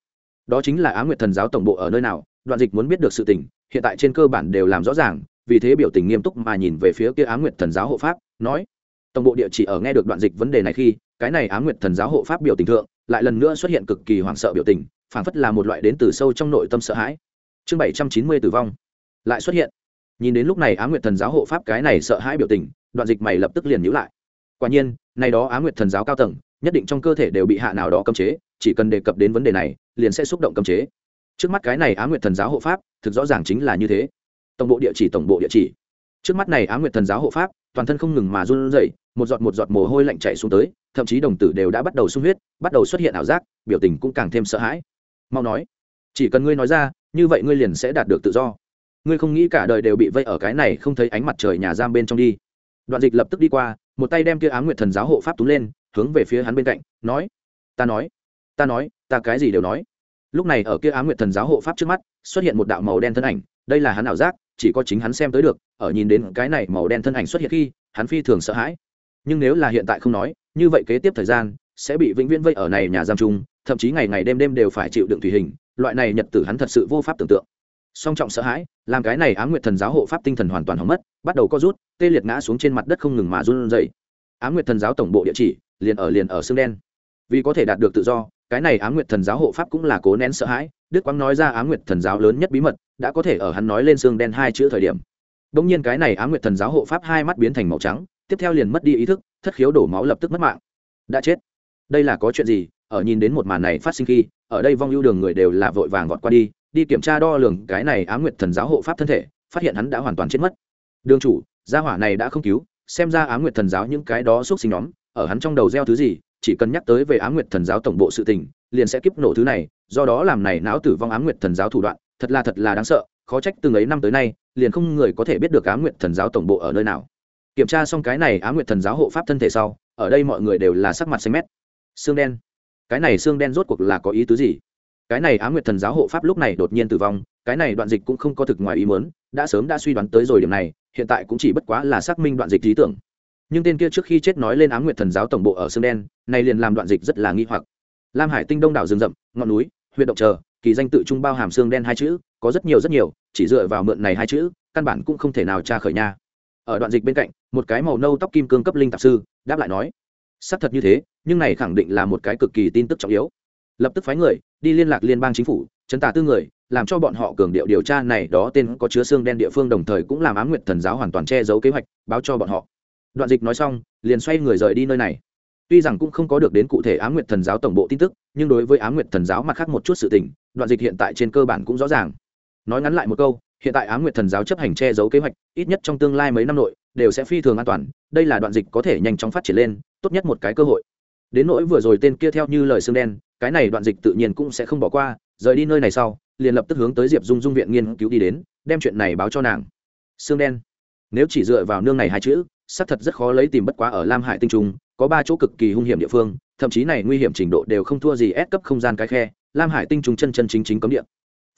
A: Đó chính là á nguyệt thần giáo tổng bộ ở nơi nào, đoạn dịch muốn biết được sự tình, hiện tại trên cơ bản đều làm rõ ràng, vì thế biểu tình nghiêm túc mà nhìn về phía kia á nguyệt thần giáo hộ pháp, nói tổng bộ địa chỉ ở nghe được đoạn dịch vấn đề này khi, cái này á nguyệt thần giáo hộ pháp biểu tình thượng, lại lần nữa xuất hiện cực kỳ hoảng sợ biểu tình, phảng phất là một loại đến từ sâu trong nội tâm sợ hãi. Chương bảy trăm chín mươi tử vong. Lại xuất hiện. Nhìn đến lúc này á nguyệt thần giáo hộ pháp cái này sợ hãi biểu tình, đoạn dịch mày lập tức liền nhữ lại. Quả nhiên nay đó á nguyệt thần giáo cao tầng, nhất định trong cơ thể đều bị hạ nào đó cấm chế, chỉ cần đề cập đến vấn đề này, liền sẽ xúc động cấm chế. Trước mắt cái này á nguyệt thần giáo hộ pháp, thực rõ ràng chính là như thế. Tổng bộ địa chỉ, tổng bộ địa chỉ. Trước mắt này á nguyệt thần giáo hộ pháp, toàn thân không ngừng mà run rẩy một giọt một giọt mồ hôi lạnh chảy xuống tới, thậm chí đồng tử đều đã bắt đầu sung huyết, bắt đầu xuất hiện ảo giác, biểu tình cũng càng thêm sợ hãi. Mau nói, chỉ cần ngươi nói ra, như vậy ngươi liền sẽ đạt được tự do. Ngươi không nghĩ cả đời đều bị vây ở cái này không thấy ánh mặt trời nhà giam bên trong đi. Đoạn dịch lập tức đi qua, một tay đem kia á nguyệt thần giáo hộ pháp túm lên, hướng về phía hắn bên cạnh, nói, ta nói ta nói, ta cái gì đều nói. Lúc này ở kia á nguyệt thần giáo hộ pháp trước mắt, xuất hiện một đạo màu đen thân ảnh, đây là hắn ảo giác, chỉ có chính hắn xem tới được, ở nhìn đến cái này màu đen thân ảnh xuất hiện khi, hắn phi thường sợ hãi nhưng nếu là hiện tại không nói, như vậy kế tiếp thời gian sẽ bị vĩnh viễn vây ở này nhà giam chung thậm chí ngày ngày đêm đêm đều phải chịu đựng thủy hình, loại này nhật tử hắn thật sự vô pháp tưởng tượng. Song trọng sợ hãi, làm cái này á nguyệt thần giáo hộ pháp tinh thần hoàn toàn hỏng mất, bắt đầu co rút, tê liệt ngã xuống trên mặt đất không ngừng mà run dày á nguyệt thần giáo tổng bộ địa chỉ, liền ở liền ở xương đen. Vì có thể đạt được tự do, cái này á nguyệt thần giáo hộ pháp cũng là cố nén sợ hãi, đức quang nói ra á nguyệt thần giáo lớn nhất bí mật, đã có thể ở hắn nói lên xương đen hai chữ thời điểm. Đông nhiên cái này á nguyệt thần giáo hộ pháp hai mắt biến thành màu trắng tiếp theo liền mất đi ý thức, thất khiếu đổ máu lập tức mất mạng. Đã chết. Đây là có chuyện gì? Ở nhìn đến một màn này phát sinh khi, ở đây vong ưu đường người đều là vội vàng vọt qua đi đi kiểm tra đo lường cái này á nguyệt thần giáo hộ pháp thân thể, phát hiện hắn đã hoàn toàn chết mất. Đường chủ, gia hỏa này đã không cứu, xem ra á nguyệt thần giáo những cái đó xúc sinh nhóm, ở hắn trong đầu gieo thứ gì, chỉ cần nhắc tới về á nguyệt thần giáo tổng bộ sự tình, liền sẽ kiếp nổ thứ này, do đó làm này não tử vong á nguyệt thần giáo thủ đoạn, thật là thật là đáng sợ, khó trách từng ấy năm tới nay, liền không người có thể biết được á nguyệt thần giáo tổng bộ ở nơi nào kiểm tra xong cái này á nguyệt thần giáo hộ pháp thân thể sau, ở đây mọi người đều là sắc mặt xanh mét. Xương đen. Cái này xương đen rốt cuộc là có ý tứ gì? Cái này á nguyệt thần giáo hộ pháp lúc này đột nhiên tử vong, cái này đoạn dịch cũng không có thực ngoài ý muốn, đã sớm đã suy đoán tới rồi điểm này, hiện tại cũng chỉ bất quá là xác minh đoạn dịch lý tưởng. Nhưng tên kia trước khi chết nói lên á nguyệt thần giáo tổng bộ ở xương đen, này liền làm đoạn dịch rất là nghi hoặc. Lam hải tinh đông đảo rừng rậm, ngọn núi huyện động chờ, kỳ danh tự trung bao hàm xương đen hai chữ, có rất nhiều rất nhiều, chỉ dựa vào mượn này hai chữ, căn bản cũng không thể nào tra khởi nha ở đoạn dịch bên cạnh, một cái màu nâu tóc kim cương cấp linh tạp sư, đáp lại nói, xác thật như thế, nhưng này khẳng định là một cái cực kỳ tin tức trọng yếu. Lập tức phái người, đi liên lạc liên bang chính phủ, chấn tả tư người, làm cho bọn họ cường điệu điều tra này đó tên có chứa xương đen địa phương đồng thời cũng làm ám nguyện thần giáo hoàn toàn che giấu kế hoạch, báo cho bọn họ. Đoạn dịch nói xong, liền xoay người rời đi nơi này. Tuy rằng cũng không có được đến cụ thể ám nguyện thần giáo tổng bộ tin tức, nhưng đối với ám nguyện thần giáo mặt khác một chút sự tình, đoạn dịch hiện tại trên cơ bản cũng rõ ràng. Nói ngắn lại một câu hiện tại ám nguyệt thần giáo chấp hành che giấu kế hoạch, ít nhất trong tương lai mấy năm nội, đều sẽ phi thường an toàn, đây là đoạn dịch có thể nhanh chóng phát triển lên, tốt nhất một cái cơ hội. Đến nỗi vừa rồi tên kia theo như lời xương đen, cái này đoạn dịch tự nhiên cũng sẽ không bỏ qua, rời đi nơi này sau, liền lập tức hướng tới diệp dung dung viện nghiên cứu đi đến, đem chuyện này báo cho nàng. Xương đen. Nếu chỉ dựa vào nương này hai chữ, xác thật rất khó lấy tìm bất quá ở lam hải tinh trung, có ba chỗ cực kỳ hung hiểm địa phương, thậm chí này nguy hiểm trình độ đều không thua gì ép cấp không gian cái khe, lam hải tinh trung chân chân chính chính cấm địa.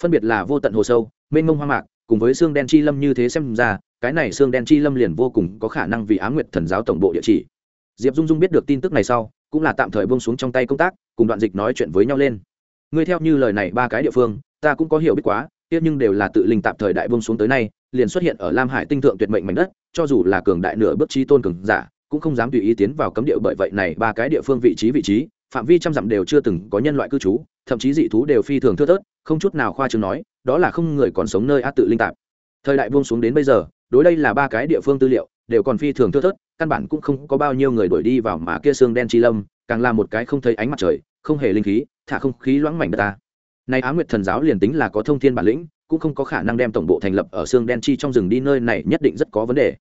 A: Phân biệt là vô tận hồ sâu, mênh mông hoang mạc cùng với xương đen chi lâm như thế xem ra, cái này xương đen chi lâm liền vô cùng có khả năng vì á nguyệt thần giáo tổng bộ địa chỉ. Diệp dung dung biết được tin tức này sau, cũng là tạm thời bông xuống trong tay công tác, cùng đoạn dịch nói chuyện với nhau lên. Ngươi theo như lời này ba cái địa phương, ta cũng có hiểu biết quá tiếc nhưng đều là tự linh tạm thời đại bông xuống tới nay, liền xuất hiện ở lam hải tinh thượng tuyệt mệnh mảnh đất, cho dù là cường đại nửa bước chi tôn cường giả, cũng không dám tùy ý tiến vào cấm địa bởi vậy này ba cái địa phương vị trí vị trí phạm vi trăm dặm đều chưa từng có nhân loại cư trú, thậm chí dị thú đều phi thường thưa thớt, không chút nào khoa trương nói, đó là không người còn sống nơi át tự linh tạp. Thời đại buông xuống đến bây giờ, đối đây là ba cái địa phương tư liệu, đều còn phi thường thưa thớt, căn bản cũng không có bao nhiêu người đuổi đi vào mà kia xương đen chi lâm, càng là một cái không thấy ánh mặt trời, không hề linh khí, thả không khí loãng mảnh đất ta. Nay á nguyệt thần giáo liền tính là có thông thiên bản lĩnh, cũng không có khả năng đem tổng bộ thành lập ở xương đen chi trong rừng đi nơi này nhất định rất có vấn đề.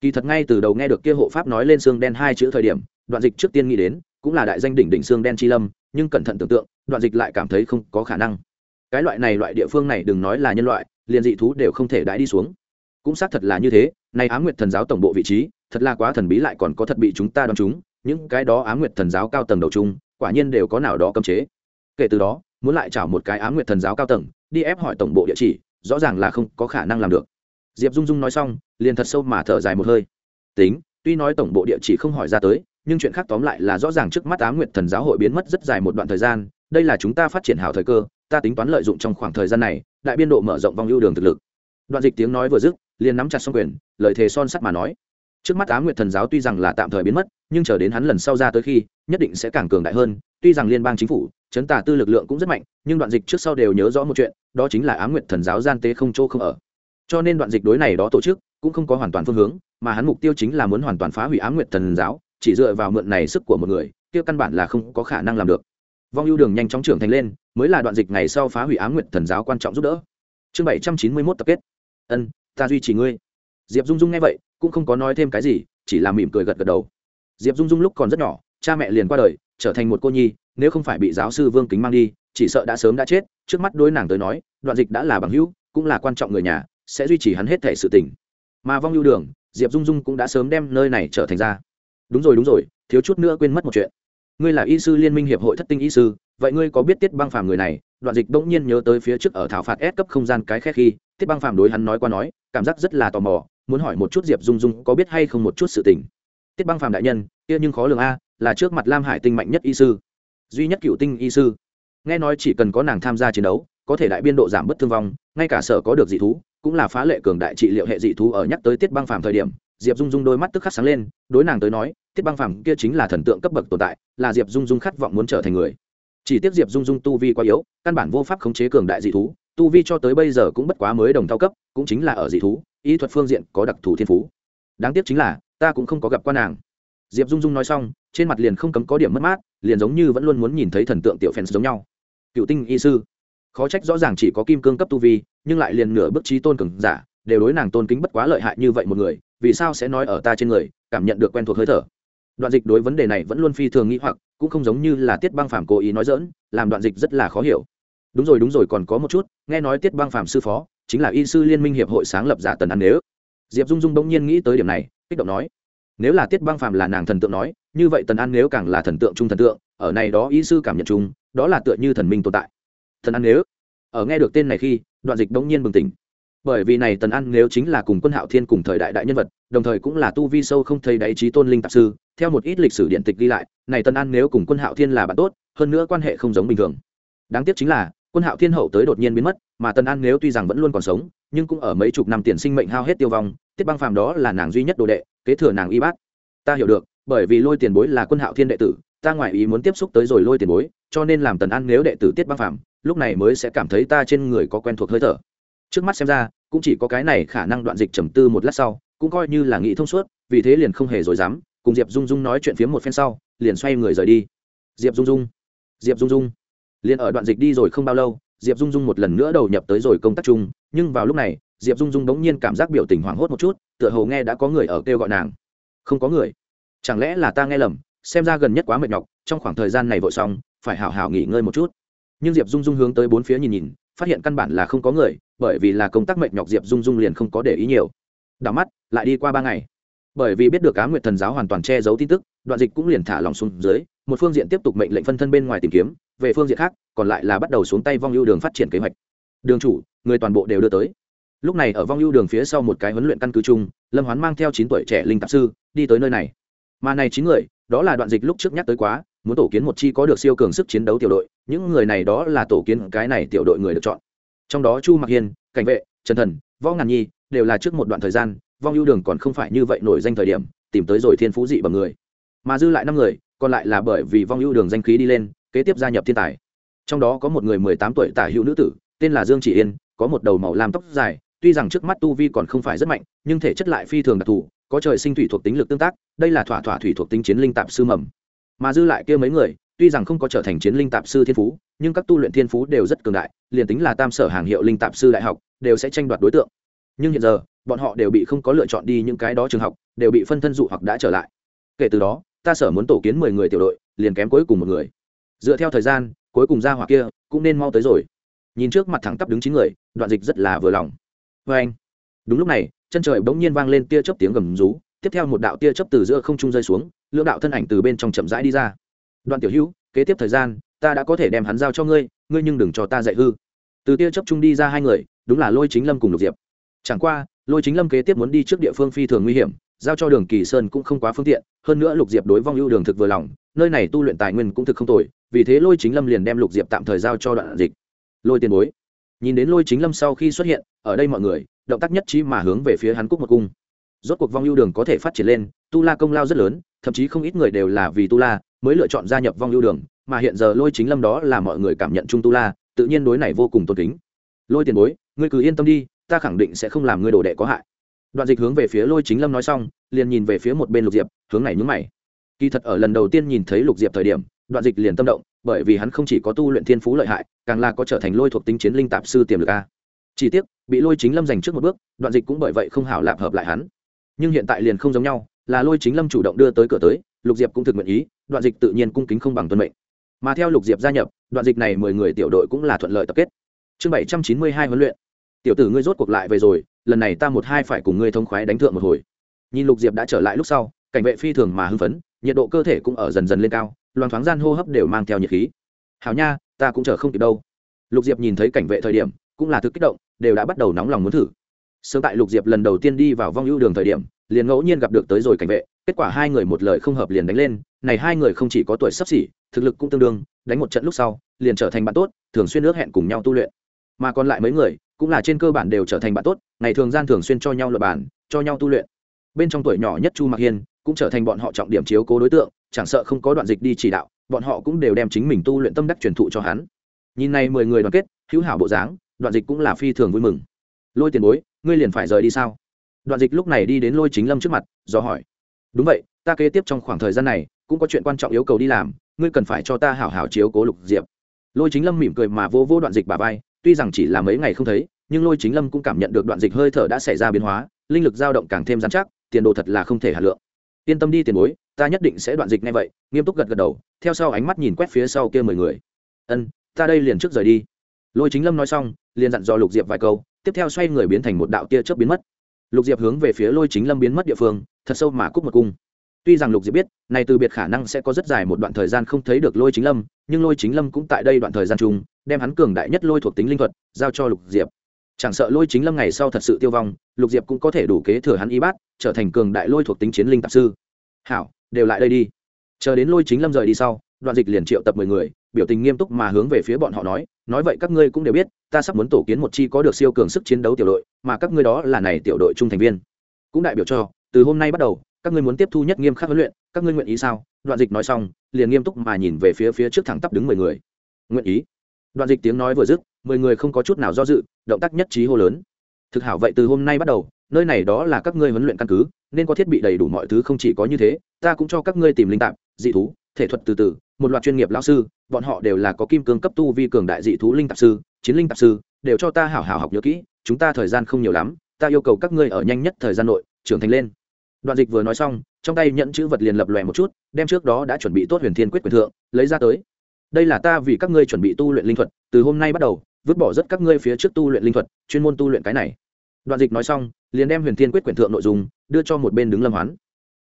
A: Kỳ thật ngay từ đầu nghe được kia hộ pháp nói lên xương đen hai chữ thời điểm, đoạn dịch trước tiên nghĩ đến cũng là đại danh đỉnh đỉnh xương đen chi lâm, nhưng cẩn thận tưởng tượng, đoạn dịch lại cảm thấy không có khả năng. Cái loại này loại địa phương này đừng nói là nhân loại, liền dị thú đều không thể đãi đi xuống. Cũng xác thật là như thế, nay á nguyệt thần giáo tổng bộ vị trí, thật là quá thần bí lại còn có thật bị chúng ta đón chúng, những cái đó á nguyệt thần giáo cao tầng đầu chung, quả nhiên đều có nào đó cấm chế. Kể từ đó, muốn lại chảo một cái á nguyệt thần giáo cao tầng, đi ép hỏi tổng bộ địa chỉ, rõ ràng là không có khả năng làm được. Diệp dung dung nói xong, liền thật sâu mà thở dài một hơi. Tính, tuy nói tổng bộ địa chỉ không hỏi ra tới nhưng chuyện khác tóm lại là rõ ràng trước mắt á nguyệt thần giáo hội biến mất rất dài một đoạn thời gian, đây là chúng ta phát triển hảo thời cơ, ta tính toán lợi dụng trong khoảng thời gian này, đại biên độ mở rộng vong ưu đường thực lực. Đoạn dịch tiếng nói vừa dứt, liền nắm chặt xong quyền, lời thề son sắt mà nói. Trước mắt á nguyệt thần giáo tuy rằng là tạm thời biến mất, nhưng chờ đến hắn lần sau ra tới khi, nhất định sẽ càng cường đại hơn, tuy rằng liên bang chính phủ, chấn tà tư lực lượng cũng rất mạnh, nhưng đoạn dịch trước sau đều nhớ rõ một chuyện, đó chính là á nguyệt thần giáo gian tế không chỗ không ở. Cho nên đoạn dịch đối này đó tổ chức, cũng không có hoàn toàn phương hướng, mà hắn mục tiêu chính là muốn hoàn toàn phá hủy á nguyệt thần giáo chỉ dựa vào mượn này sức của một người, kia căn bản là không có khả năng làm được. Vong ưu đường nhanh chóng trưởng thành lên, mới là đoạn dịch ngày sau phá hủy á nguyện thần giáo quan trọng giúp đỡ. Chương bảy trăm chín mươi mốt tập kết. Ân, ta duy trì ngươi. Diệp dung dung nghe vậy, cũng không có nói thêm cái gì, chỉ là mỉm cười gật gật đầu. Diệp dung dung lúc còn rất nhỏ, cha mẹ liền qua đời, trở thành một cô nhi, nếu không phải bị giáo sư vương kính mang đi, chỉ sợ đã sớm đã chết, trước mắt đối nàng tới nói, đoạn dịch đã là bằng hữu, cũng là quan trọng người nhà, sẽ duy trì hắn hết thể sự tình. Mà vong lưu đường, diệp dung dung cũng đã sớm đem nơi này trở thành ra đúng rồi đúng rồi, thiếu chút nữa quên mất một chuyện. Ngươi là y sư liên minh hiệp hội thất tinh y sư, vậy ngươi có biết tiết băng phàm người này? Đoạn dịch bỗng nhiên nhớ tới phía trước ở thảo phạt ép cấp không gian cái khe khi, tiết băng phàm đối hắn nói qua nói, cảm giác rất là tò mò, muốn hỏi một chút diệp dung dung có biết hay không một chút sự tình. Tiết băng phàm đại nhân, kia nhưng khó lường a, là trước mặt lam hải tinh mạnh nhất y sư. Duy nhất cựu tinh y sư. Nghe nói chỉ cần có nàng tham gia chiến đấu, có thể đại biên độ giảm bất thương vong, ngay cả sở có được dị thú, cũng là phá lệ cường đại trị liệu hệ dị thú ở nhắc tới tiết băng phàm thời điểm diệp dung dung đôi mắt tức khắc sáng lên, đối nàng tới nói, tiết băng phàm kia chính là thần tượng cấp bậc tồn tại, là diệp dung dung khát vọng muốn trở thành người. Chỉ tiếc diệp dung dung tu vi quá yếu, căn bản vô pháp khống chế cường đại dị thú, tu vi cho tới bây giờ cũng bất quá mới đồng thao cấp, cũng chính là ở dị thú ý thuật phương diện có đặc thù thiên phú. Đáng tiếc chính là, ta cũng không có gặp qua nàng. Diệp dung dung nói xong, trên mặt liền không cấm có điểm mất mát, liền giống như vẫn luôn muốn nhìn thấy thần tượng tiểu fans giống nhau. Cựu tinh y sư. Khó trách rõ ràng chỉ có kim cương cấp tu vi, nhưng lại liền nửa bước trí tôn cường giả, đều đối nàng tôn kính bất quá lợi hại như vậy một người vì sao sẽ nói ở ta trên người, cảm nhận được quen thuộc hơi thở. Đoạn dịch đối vấn đề này vẫn luôn phi thường nghĩ hoặc, cũng không giống như là tiết băng phàm cố ý nói dỡn làm đoạn dịch rất là khó hiểu. Đúng rồi đúng rồi, còn có một chút, nghe nói tiết băng phàm sư phó, chính là y sư liên minh hiệp hội sáng lập giả tần ăn nếu. Diệp dung dung bỗng nhiên nghĩ tới điểm này, kích động nói, nếu là tiết băng phàm là nàng thần tượng nói, như vậy tần an nếu càng là thần tượng trung thần tượng, ở này đó y sư cảm nhận chung, đó là tựa như thần minh tồn tại. Thần an nếu, ở nghe được tên này khi, đoạn dịch bỗng nhiên bừng tỉnh bởi vì này tần an nếu chính là cùng quân hạo thiên cùng thời đại đại nhân vật, đồng thời cũng là tu vi sâu không thấy đáy trí tôn linh tạp sư, theo một ít lịch sử điện tịch ghi lại, này tần an nếu cùng quân hạo thiên là bạn tốt, hơn nữa quan hệ không giống bình thường. Đáng tiếc chính là, quân hạo thiên hậu tới đột nhiên biến mất, mà tần an nếu tuy rằng vẫn luôn còn sống, nhưng cũng ở mấy chục năm tiền sinh mệnh hao hết tiêu vong, tiết băng phàm đó là nàng duy nhất đồ đệ, kế thừa nàng y bác. Ta hiểu được, bởi vì lôi tiền bối là quân hạo thiên đệ tử, ta ngoại ý muốn tiếp xúc tới rồi lôi tiền bối, cho nên làm tần an nếu đệ tử tiết băng phàm, lúc này mới sẽ cảm thấy ta trên người có quen thuộc hơi thở. Trước mắt xem ra cũng chỉ có cái này khả năng đoạn dịch trầm tư một lát sau, cũng coi như là nghĩ thông suốt, vì thế liền không hề rồi dám, cùng diệp dung dung nói chuyện phía một phen sau, liền xoay người rời đi. Diệp dung dung, diệp dung dung. Liền ở đoạn dịch đi rồi không bao lâu, diệp dung dung một lần nữa đầu nhập tới rồi công tác chung, nhưng vào lúc này, diệp dung dung đ ố n g nhiên cảm giác biểu tình hoảng hốt một chút, tựa hồ nghe đã có người ở kêu gọi nàng. Không có người. Chẳng lẽ là ta nghe lầm, xem ra gần nhất quá mệt nhọc, trong khoảng thời gian này vội xong, phải hảo hảo nghỉ ngơi một chút. Nhưng diệp dung dung hướng tới bốn phía nhìn nhìn phát hiện căn bản là không có người, bởi vì là công tác mệt nhọc diệp dung dung liền không có để ý nhiều. Đảo mắt, lại đi qua ba ngày. Bởi vì biết được cá nguyệt thần giáo hoàn toàn che giấu tin tức, đoạn dịch cũng liền thả lòng xuống dưới, một phương diện tiếp tục mệnh lệnh phân thân bên ngoài tìm kiếm, về phương diện khác, còn lại là bắt đầu xuống tay vong ưu đường phát triển kế hoạch. Đường chủ, người toàn bộ đều đưa tới. Lúc này ở vong ưu đường phía sau một cái huấn luyện căn cứ chung, lâm hoán mang theo chín tuổi trẻ linh tạp sư, đi tới nơi này. Mà này chín người, đó là đoạn dịch lúc trước nhắc tới quá muốn tổ kiến một chi có được siêu cường sức chiến đấu tiểu đội, những người này đó là tổ kiến cái này tiểu đội người được chọn. Trong đó chu mặc hiên, cảnh vệ, trần thần, võ ngàn nhi đều là trước một đoạn thời gian, vong ưu đường còn không phải như vậy nổi danh thời điểm, tìm tới rồi thiên phú dị bằng người. Mà dư lại năm người, còn lại là bởi vì vong ưu đường danh khí đi lên, kế tiếp gia nhập thiên tài. Trong đó có một người mười tám tuổi tả hữu nữ tử, tên là dương chỉ yên, có một đầu màu lam tóc dài, tuy rằng trước mắt tu vi còn không phải rất mạnh, nhưng thể chất lại phi thường đặc thù, có trời sinh thủy thuộc tính lực tương tác, đây là thỏa thỏa thủy thuộc tính chiến linh tạp sư mầm mà dư lại kia mấy người, tuy rằng không có trở thành chiến linh tạp sư thiên phú, nhưng các tu luyện thiên phú đều rất cường đại, liền tính là tam sở hàng hiệu linh tạp sư đại học, đều sẽ tranh đoạt đối tượng. Nhưng hiện giờ, bọn họ đều bị không có lựa chọn đi những cái đó trường học, đều bị phân thân dụ hoặc đã trở lại. Kể từ đó, ta sở muốn tổ kiến mười người tiểu đội, liền kém cuối cùng một người. Dựa theo thời gian, cuối cùng ra hỏa kia cũng nên mau tới rồi. Nhìn trước mặt thẳng tắp đứng chín người, đoạn dịch rất là vừa lòng. Vê anh đúng lúc này, chân trời bỗng nhiên vang lên tia chớp tiếng gầm rú tiếp theo một đạo tia chớp từ giữa không trung rơi xuống, lưỡng đạo thân ảnh từ bên trong chậm rãi đi ra. Đoạn tiểu hữu, kế tiếp thời gian, ta đã có thể đem hắn giao cho ngươi ngươi nhưng đừng cho ta dạy hư. Từ tia chớp trung đi ra hai người, đúng là lôi chính lâm cùng lục diệp. Chẳng qua, lôi chính lâm kế tiếp muốn đi trước địa phương phi thường nguy hiểm, giao cho đường kỳ sơn cũng không quá phương tiện, hơn nữa lục diệp đối vong ưu đường thực vừa lòng, nơi này tu luyện tài nguyên cũng thực không tồi, vì thế lôi chính lâm liền đem lục diệp tạm thời giao cho đoạn dịch. Lôi tiền bối. Nhìn đến lôi chính lâm sau khi xuất hiện, ở đây mọi người, động tác nhất trí mà hướng về phía hắn cúc một cung rốt cuộc vong ưu đường có thể phát triển lên, tu la công lao rất lớn, thậm chí không ít người đều là vì tu la mới lựa chọn gia nhập vong ưu đường, mà hiện giờ lôi chính lâm đó là mọi người cảm nhận chung tu la, tự nhiên đối này vô cùng tôn kính. Lôi tiền bối, ngươi cứ yên tâm đi, ta khẳng định sẽ không làm ngươi đồ đệ có hại. Đoạn dịch hướng về phía lôi chính lâm nói xong, liền nhìn về phía một bên lục diệp, hướng này nhúng mày. Kỳ thật ở lần đầu tiên nhìn thấy lục diệp thời điểm, đoạn dịch liền tâm động, bởi vì hắn không chỉ có tu luyện thiên phú lợi hại, càng là có trở thành lôi thuộc tính chiến linh tạp sư tiềm lực a. Chỉ tiếc, bị lôi chính lâm giành trước một bước, đoạn dịch cũng bởi vậy không hảo lạp hợp lại hắn nhưng hiện tại liền không giống nhau, là lôi chính lâm chủ động đưa tới cửa tới, lục diệp cũng thực nguyện ý, đoạn dịch tự nhiên cung kính không bằng tuân mệnh. Mà theo lục diệp gia nhập, đoạn dịch này mười người tiểu đội cũng là thuận lợi tập kết. Chương bảy trăm chín mươi hai huấn luyện. Tiểu tử ngươi rốt cuộc lại về rồi, lần này ta một hai phải cùng ngươi thông khoái đánh thượng một hồi. Nhìn lục diệp đã trở lại lúc sau, cảnh vệ phi thường mà hưng phấn, nhiệt độ cơ thể cũng ở dần dần lên cao loan thoáng gian hô hấp đều mang theo nhiệt khí. Hảo nha, ta cũng chờ không kịp đâu. Lục diệp nhìn thấy cảnh vệ thời điểm, cũng là thực kích động, đều đã bắt đầu nóng lòng muốn thử sớm tại lục diệp lần đầu tiên đi vào vong ưu đường thời điểm, liền ngẫu nhiên gặp được tới rồi cảnh vệ, kết quả hai người một lời không hợp liền đánh lên, này hai người không chỉ có tuổi sắp xỉ, thực lực cũng tương đương, đánh một trận lúc sau, liền trở thành bạn tốt, thường xuyên ước hẹn cùng nhau tu luyện. Mà còn lại mấy người, cũng là trên cơ bản đều trở thành bạn tốt, ngày thường gian thường xuyên cho nhau luật bản cho nhau tu luyện. Bên trong tuổi nhỏ nhất chu mạc hiên, cũng trở thành bọn họ trọng điểm chiếu cố đối tượng, chẳng sợ không có đoạn dịch đi chỉ đạo, bọn họ cũng đều đem chính mình tu luyện tâm đắc truyền thụ cho hắn. Nhìn này mười người đoàn kết, hữu hảo bộ dáng, đoạn dịch cũng là phi thường vui mừng. Lôi tiền bối ngươi liền phải rời đi sao? Đoạn dịch lúc này đi đến lôi chính lâm trước mặt, do hỏi. Đúng vậy, ta kế tiếp trong khoảng thời gian này, cũng có chuyện quan trọng yêu cầu đi làm, ngươi cần phải cho ta hảo hảo chiếu cố lục diệp. Lôi chính lâm mỉm cười mà vô vô đoạn dịch bà vai, tuy rằng chỉ là mấy ngày không thấy, nhưng lôi chính lâm cũng cảm nhận được đoạn dịch hơi thở đã xảy ra biến hóa, linh lực dao động càng thêm dán chắc, tiền đồ thật là không thể hà lượng. Yên tâm đi tiền bối, ta nhất định sẽ đoạn dịch ngay vậy, nghiêm túc gật gật đầu, theo sau ánh mắt nhìn quét phía sau kia mười người. Ân, ta đây liền trước rời đi. Lôi chính lâm nói xong, liền dặn dò lục diệp vài câu tiếp theo xoay người biến thành một đạo tia chớp biến mất. Lục diệp hướng về phía lôi chính lâm biến mất địa phương, thật sâu mà cúc một cung. Tuy rằng lục diệp biết, này từ biệt khả năng sẽ có rất dài một đoạn thời gian không thấy được lôi chính lâm, nhưng lôi chính lâm cũng tại đây đoạn thời gian chung, đem hắn cường đại nhất lôi thuộc tính linh thuật giao cho lục diệp. Chẳng sợ lôi chính lâm ngày sau thật sự tiêu vong, lục diệp cũng có thể đủ kế thừa hắn y bát, trở thành cường đại lôi thuộc tính chiến linh tạp sư. Hảo, đều lại đây đi. Chờ đến lôi chính lâm rời đi sau đoạn dịch liền triệu tập mười người, biểu tình nghiêm túc mà hướng về phía bọn họ nói nói vậy các ngươi cũng đều biết, ta sắp muốn tổ kiến một chi có được siêu cường sức chiến đấu tiểu đội, mà các ngươi đó là này tiểu đội trung thành viên. Cũng đại biểu cho, từ hôm nay bắt đầu, các ngươi muốn tiếp thu nhất nghiêm khắc huấn luyện, các ngươi nguyện ý sao? Đoạn dịch nói xong, liền nghiêm túc mà nhìn về phía phía trước thẳng tắp đứng mười người. Nguyện ý. Đoạn dịch tiếng nói vừa dứt, mười người không có chút nào do dự, động tác nhất trí hô lớn. Thực hảo vậy từ hôm nay bắt đầu, nơi này đó là các ngươi huấn luyện căn cứ, nên có thiết bị đầy đủ mọi thứ không chỉ có như thế, ta cũng cho các ngươi tìm linh tạp, dị thú, thể thuật từ từ một loạt chuyên nghiệp lão sư, bọn họ đều là có kim cương cấp tu vi cường đại dị thú linh tạp sư, chiến linh tạp sư, đều cho ta hảo hảo học nhớ kỹ, chúng ta thời gian không nhiều lắm, ta yêu cầu các ngươi ở nhanh nhất thời gian nội, trưởng thành lên. Đoạn dịch vừa nói xong, trong tay nhận chữ vật liền lập lòe một chút, đem trước đó đã chuẩn bị tốt huyền thiên quyết quyền thượng, lấy ra tới. Đây là ta vì các ngươi chuẩn bị tu luyện linh thuật, từ hôm nay bắt đầu, vứt bỏ rất các ngươi phía trước tu luyện linh thuật, chuyên môn tu luyện cái này. Đoạn dịch nói xong, liền đem huyền thiên quyết quyển thượng nội dung, đưa cho một bên đứng lâm hoán.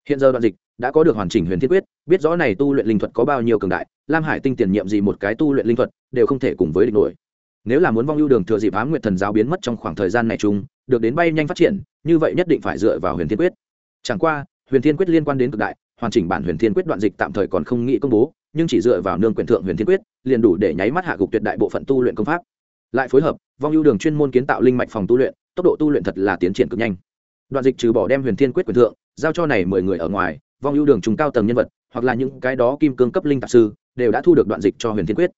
A: Hiện giờ đoạn dịch đã có được hoàn chỉnh huyền thiên quyết, biết rõ này tu luyện linh thuật có bao nhiêu cường đại, lam hải tinh tiền nhiệm gì một cái tu luyện linh thuật, đều không thể cùng với địch nổi. Nếu là muốn vong ưu đường thừa dịp ám nguyệt thần giáo biến mất trong khoảng thời gian này chung, được đến bay nhanh phát triển, như vậy nhất định phải dựa vào huyền thiên quyết. Chẳng qua, huyền thiên quyết liên quan đến cực đại, hoàn chỉnh bản huyền thiên quyết đoạn dịch tạm thời còn không nghĩ công bố, nhưng chỉ dựa vào nương quyền thượng huyền thiên quyết, liền đủ để nháy mắt hạ gục tuyệt đại bộ phận tu luyện công pháp. Lại phối hợp, vong ưu đường chuyên môn kiến tạo linh mạch phòng tu luyện, tốc độ tu luyện thật là tiến triển cực nhanh. Đoạn dịch trừ bỏ đem huyền thiên quyết quyền thượng, giao cho này mười người ở ngoài vong ưu đường trùng cao tầng nhân vật, hoặc là những cái đó kim cương cấp linh tạp sư, đều đã thu được đoạn dịch cho huyền thiên quyết.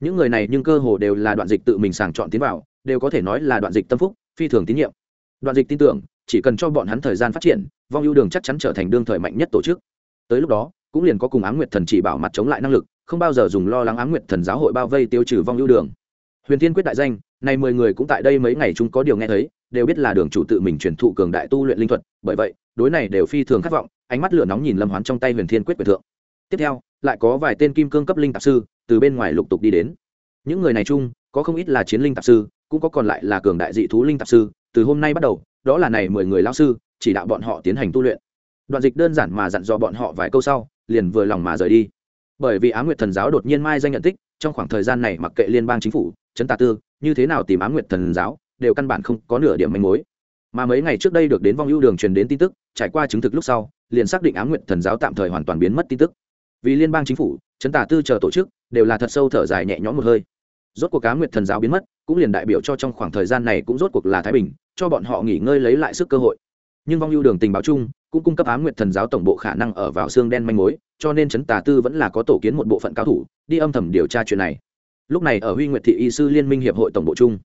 A: Những người này nhưng cơ hồ đều là đoạn dịch tự mình sàng chọn tiến vào, đều có thể nói là đoạn dịch tâm phúc, phi thường tín nhiệm. Đoạn dịch tin tưởng, chỉ cần cho bọn hắn thời gian phát triển, vong ưu đường chắc chắn trở thành đương thời mạnh nhất tổ chức. Tới lúc đó, cũng liền có cùng ám nguyệt thần chỉ bảo mặt chống lại năng lực, không bao giờ dùng lo lắng ám nguyệt thần giáo hội bao vây tiêu trừ vong ưu đường. Huyền thiên quyết đại danh này mười người cũng tại đây mấy ngày chúng có điều nghe thấy, đều biết là đường chủ tự mình truyền thụ cường đại tu luyện linh thuật, bởi vậy, đối này đều phi thường khát vọng, ánh mắt lửa nóng nhìn lâm hoán trong tay huyền thiên quyết quyền thượng. Tiếp theo, lại có vài tên kim cương cấp linh tạp sư từ bên ngoài lục tục đi đến. Những người này chung, có không ít là chiến linh tạp sư, cũng có còn lại là cường đại dị thú linh tạp sư, từ hôm nay bắt đầu, đó là này mười người lao sư, chỉ đạo bọn họ tiến hành tu luyện. Đoạn dịch đơn giản mà dặn dò bọn họ vài câu sau, liền vừa lòng mà rời đi. Bởi vì á nguyệt thần giáo đột nhiên mai danh nhận tích, trong khoảng thời gian này mặc kệ liên bang chính phủ chấn tà tư, như thế nào tìm á nguyệt thần giáo, đều căn bản không có nửa điểm manh mối. Mà mấy ngày trước đây được đến vong ưu đường truyền đến tin tức, trải qua chứng thực lúc sau, liền xác định á nguyệt thần giáo tạm thời hoàn toàn biến mất tin tức. Vì liên bang chính phủ, chấn tà tư chờ tổ chức đều là thật sâu thở dài nhẹ nhõm một hơi. Rốt cuộc Ám nguyệt thần giáo biến mất, cũng liền đại biểu cho trong khoảng thời gian này cũng rốt cuộc là thái bình, cho bọn họ nghỉ ngơi lấy lại sức cơ hội. Nhưng vong ưu đường tình báo chung, cũng cung cấp á nguyệt thần giáo tổng bộ khả năng ở vào xương đen manh mối, cho nên chấn tà tư vẫn là có tổ kiến một bộ phận cao thủ, đi âm thầm điều tra chuyện này lúc này ở huy nguyệt thị y sư liên minh hiệp hội tổng bộ chung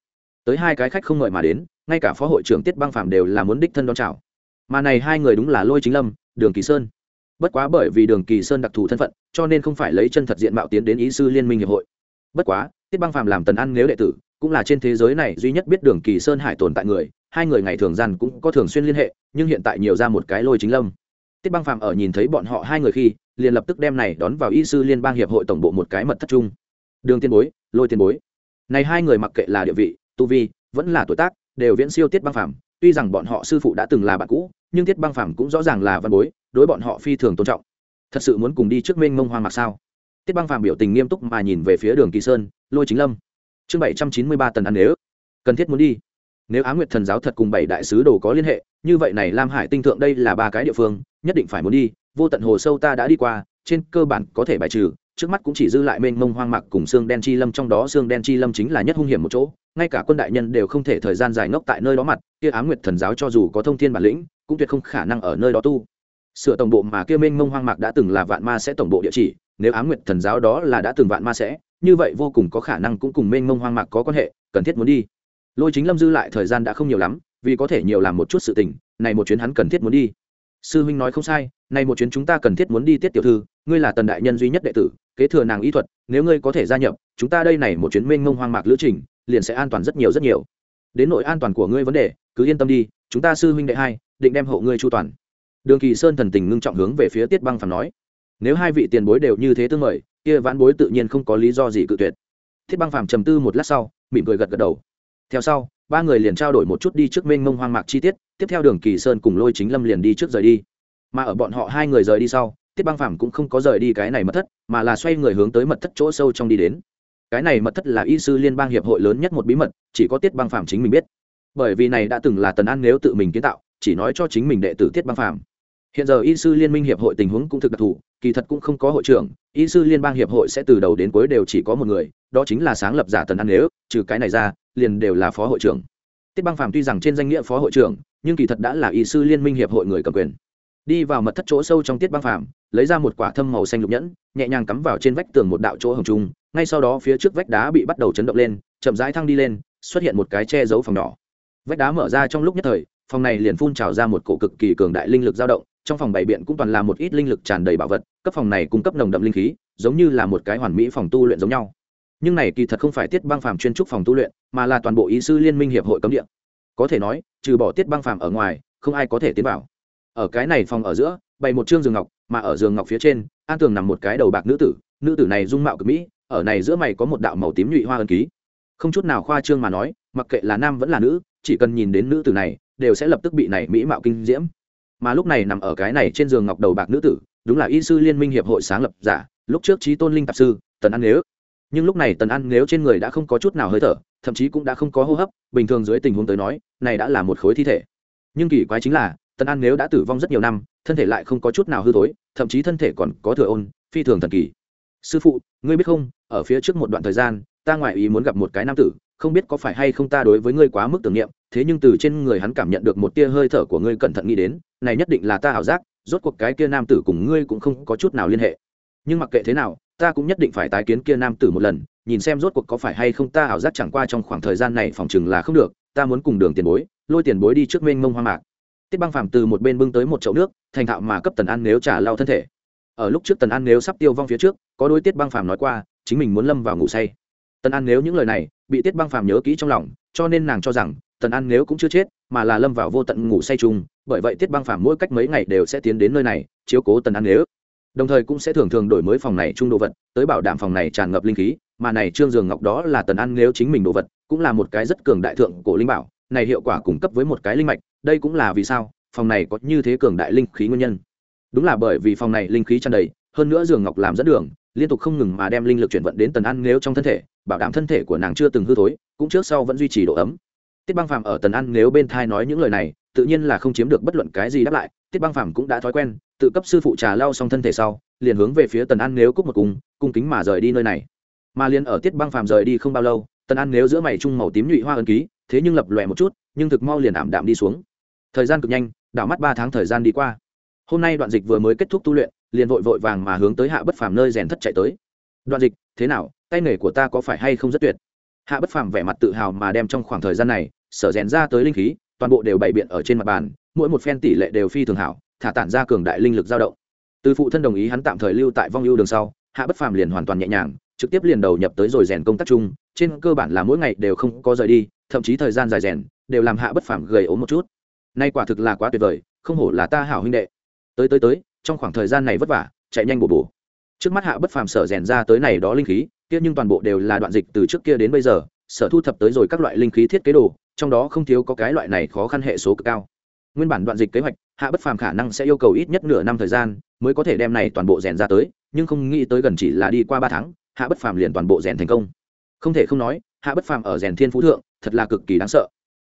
A: tới hai cái khách không ngợi mà đến, ngay cả phó hội trưởng tiết băng phạm đều là muốn đích thân đón chào. Mà này hai người đúng là lôi chính lâm, đường kỳ sơn. Bất quá bởi vì đường kỳ sơn đặc thù thân phận, cho nên không phải lấy chân thật diện mạo tiến đến ý sư liên minh hiệp hội. Bất quá, tiết băng phạm làm tần ăn nếu đệ tử, cũng là trên thế giới này duy nhất biết đường kỳ sơn hải tồn tại người, hai người ngày thường gian cũng có thường xuyên liên hệ, nhưng hiện tại nhiều ra một cái lôi chính lâm. Tiết băng phạm ở nhìn thấy bọn họ hai người khi, liền lập tức đem này đón vào y sư liên bang hiệp hội tổng bộ một cái mật thất chung đường tiên bối, lôi tiên bối. Này hai người mặc kệ là địa vị, tu vi, vẫn là tuổi tác, đều viễn siêu tiết băng phạm tuy rằng bọn họ sư phụ đã từng là bạn cũ, nhưng tiết băng phạm cũng rõ ràng là văn bối, đối bọn họ phi thường tôn trọng. Thật sự muốn cùng đi trước mênh mông hoang mạc sao? Tiết băng phạm biểu tình nghiêm túc mà nhìn về phía đường kỳ sơn, lôi chính lâm. Chương bảy trăm chín mươi ba tần ăn nếu cần thiết muốn đi. Nếu á nguyệt thần giáo thật cùng bảy đại sứ đồ có liên hệ, như vậy này lam hải tinh thượng đây là ba cái địa phương, nhất định phải muốn đi, vô tận hồ sâu ta đã đi qua, trên cơ bản có thể bài trừ trước mắt cũng chỉ dư lại mênh mông hoang mạc cùng xương đen chi lâm, trong đó xương đen chi lâm chính là nhất hung hiểm một chỗ, ngay cả quân đại nhân đều không thể thời gian dài ngốc tại nơi đó mặt, kia á nguyệt thần giáo cho dù có thông thiên bản lĩnh, cũng tuyệt không khả năng ở nơi đó tu. Sửa tổng bộ mà kia mênh mông hoang mạc đã từng là vạn ma sẽ tổng bộ địa chỉ, nếu á nguyệt thần giáo đó là đã từng vạn ma sẽ, như vậy vô cùng có khả năng cũng cùng mênh mông hoang mạc có quan hệ, cần thiết muốn đi. Lôi chính lâm dư lại thời gian đã không nhiều lắm, vì có thể nhiều làm một chút sự tình, này một chuyến hắn cần thiết muốn đi sư huynh nói không sai nay một chuyến chúng ta cần thiết muốn đi tiết tiểu thư, ngươi là tần đại nhân duy nhất đệ tử, kế thừa nàng y thuật, nếu ngươi có thể gia nhập, chúng ta đây này một chuyến mênh mông hoang mạc lữ trình, liền sẽ an toàn rất nhiều rất nhiều. Đến nội an toàn của ngươi vấn đề, cứ yên tâm đi, chúng ta sư huynh đệ hai, định đem hộ ngươi chu toàn. Đường kỳ sơn thần tình ngưng trọng hướng về phía tiết băng phàm nói. Nếu hai vị tiền bối đều như thế tương mời kia vãn bối tự nhiên không có lý do gì cự tuyệt. Thiết băng phàm trầm tư một lát sau, mỉm cười gật gật đầu. Theo sau, ba người liền trao đổi một chút đi trước mênh mông hoang mạc chi tiết tiếp theo đường kỳ sơn cùng lôi chính lâm liền đi trước rời đi. Mà ở bọn họ hai người rời đi sau, tiết băng phàm cũng không có rời đi cái này mật thất, mà là xoay người hướng tới mật thất chỗ sâu trong đi đến. Cái này mật thất là y sư liên bang hiệp hội lớn nhất một bí mật, chỉ có tiết băng phàm chính mình biết. Bởi vì này đã từng là tần an nếu tự mình kiến tạo, chỉ nói cho chính mình đệ tử tiết băng phàm. Hiện giờ y sư liên minh hiệp hội tình huống cũng thực đặc thù, kỳ thật cũng không có hội trưởng, y sư liên bang hiệp hội sẽ từ đầu đến cuối đều chỉ có một người, đó chính là sáng lập giả tần an nếu, trừ cái này ra, liền đều là phó hội trưởng tiết băng phàm tuy rằng trên danh nghĩa phó hội trưởng, nhưng kỳ thật đã là y sư liên minh hiệp hội người cầm quyền. Đi vào mật thất chỗ sâu trong tiết băng phàm, lấy ra một quả thâm màu xanh lục nhẫn, nhẹ nhàng cắm vào trên vách tường một đạo chỗ hồng trung ngay sau đó phía trước vách đá bị bắt đầu chấn động lên, chậm rãi thăng đi lên, xuất hiện một cái che giấu phòng nhỏ. Vách đá mở ra trong lúc nhất thời, phòng này liền phun trào ra một cổ cực kỳ cường đại linh lực dao động, trong phòng bảy biện cũng toàn là một ít linh lực tràn đầy bảo vật, cấp phòng này cung cấp nồng đậm linh khí, giống như là một cái hoàn mỹ phòng tu luyện giống nhau nhưng này kỳ thật không phải tiết băng phàm chuyên trúc phòng tu luyện, mà là toàn bộ ý sư liên minh hiệp hội cấm địa. Có thể nói, trừ bỏ tiết băng phàm ở ngoài, không ai có thể tiến vào. Ở cái này phòng ở giữa, bày một chương giường ngọc, mà ở giường ngọc phía trên, an tường nằm một cái đầu bạc nữ tử nữ tử này dung mạo cực mỹ, ở này giữa mày có một đạo màu tím nhụy hoa ân ký. Không chút nào khoa trương mà nói, mặc kệ là nam vẫn là nữ, chỉ cần nhìn đến nữ tử này, đều sẽ lập tức bị này mỹ mạo kinh diễm. Mà lúc này nằm ở cái này trên giường ngọc đầu bạc nữ tử, đúng là y sư liên minh hiệp hội sáng lập giả, lúc trước trí tôn linh tạp sư, tần ăn nếu nhưng lúc này tần ăn nếu trên người đã không có chút nào hơi thở, thậm chí cũng đã không có hô hấp, bình thường dưới tình huống tới nói, này đã là một khối thi thể. Nhưng kỳ quái chính là, tần ăn nếu đã tử vong rất nhiều năm, thân thể lại không có chút nào hư thối, thậm chí thân thể còn có thừa ôn, phi thường thần kỳ. Sư phụ, ngươi biết không, ở phía trước một đoạn thời gian, ta ngoại ý muốn gặp một cái nam tử, không biết có phải hay không ta đối với ngươi quá mức tưởng niệm, thế nhưng từ trên người hắn cảm nhận được một tia hơi thở của ngươi cẩn thận nghĩ đến, này nhất định là ta ảo giác, rốt cuộc cái kia nam tử cùng ngươi cũng không có chút nào liên hệ. Nhưng mặc kệ thế nào ta cũng nhất định phải tái kiến kia nam tử một lần, nhìn xem rốt cuộc có phải hay không ta ảo giác chẳng qua trong khoảng thời gian này phòng chừng là không được, ta muốn cùng đường tiền bối, lôi tiền bối đi trước mênh mông hoa mạc. Tiết băng phàm từ một bên bưng tới một chậu nước, thành thạo mà cấp tần an nếu trả lau thân thể. Ở lúc trước tần an nếu sắp tiêu vong phía trước, có đôi tiết băng phàm nói qua, chính mình muốn lâm vào ngủ say. Tần an nếu những lời này, bị tiết băng phàm nhớ kỹ trong lòng, cho nên nàng cho rằng, tần an nếu cũng chưa chết, mà là lâm vào vô tận ngủ say chung, bởi vậy tiết băng phàm mỗi cách mấy ngày đều sẽ tiến đến nơi này, chiếu cố tần an nếu đồng thời cũng sẽ thường thường đổi mới phòng này chung đồ vật, tới bảo đảm phòng này tràn ngập linh khí, mà này trương giường ngọc đó là tần an nếu chính mình đồ vật, cũng là một cái rất cường đại thượng cổ linh bảo, này hiệu quả cung cấp với một cái linh mạch, đây cũng là vì sao, phòng này có như thế cường đại linh khí nguyên nhân. Đúng là bởi vì phòng này linh khí tràn đầy, hơn nữa giường ngọc làm dẫn đường, liên tục không ngừng mà đem linh lực chuyển vận đến tần an nếu trong thân thể, bảo đảm thân thể của nàng chưa từng hư thối, cũng trước sau vẫn duy trì độ ấm. Tiết băng phàm ở tần an nếu bên thai nói những lời này tự nhiên là không chiếm được bất luận cái gì đáp lại, tiết băng phàm cũng đã thói quen, tự cấp sư phụ trà lau xong thân thể sau, liền hướng về phía tần an nếu cúc một cung cung kính mà rời đi nơi này. Mà liền ở tiết băng phàm rời đi không bao lâu, tần an nếu giữa mày trung màu tím nhụy hoa ân ký, thế nhưng lập lòe một chút, nhưng thực mau liền ảm đạm đi xuống. Thời gian cực nhanh, đảo mắt ba tháng thời gian đi qua. Hôm nay đoạn dịch vừa mới kết thúc tu luyện, liền vội vội vàng mà hướng tới hạ bất phàm nơi rèn thất chạy tới. Đoạn dịch, thế nào, tay nghề của ta có phải hay không rất tuyệt? Hạ bất phàm vẻ mặt tự hào mà đem trong khoảng thời gian này, sở rèn ra tới linh khí toàn bộ đều bày biện ở trên mặt bàn, mỗi một phen tỷ lệ đều phi thường hảo, thả tản ra cường đại linh lực dao động. Từ phụ thân đồng ý hắn tạm thời lưu tại vong ưu đường sau, hạ bất phàm liền hoàn toàn nhẹ nhàng, trực tiếp liền đầu nhập tới rồi rèn công tác chung, trên cơ bản là mỗi ngày đều không có rời đi, thậm chí thời gian dài rèn, đều làm hạ bất phàm gầy ốm một chút. Nay quả thực là quá tuyệt vời, không hổ là ta hảo huynh đệ. Tới tới tới, trong khoảng thời gian này vất vả, chạy nhanh bổ bổ. Trước mắt hạ bất phàm sở rèn ra tới này đó linh khí, kia nhưng toàn bộ đều là đoạn dịch từ trước kia đến bây giờ, sở thu thập tới rồi các loại linh khí thiết kế đồ trong đó không thiếu có cái loại này khó khăn hệ số cực cao. Nguyên bản đoạn dịch kế hoạch, hạ bất phàm khả năng sẽ yêu cầu ít nhất nửa năm thời gian mới có thể đem này toàn bộ rèn ra tới, nhưng không nghĩ tới gần chỉ là đi qua ba tháng, hạ bất phàm liền toàn bộ rèn thành công. Không thể không nói, hạ bất phàm ở rèn thiên phú thượng, thật là cực kỳ đáng sợ.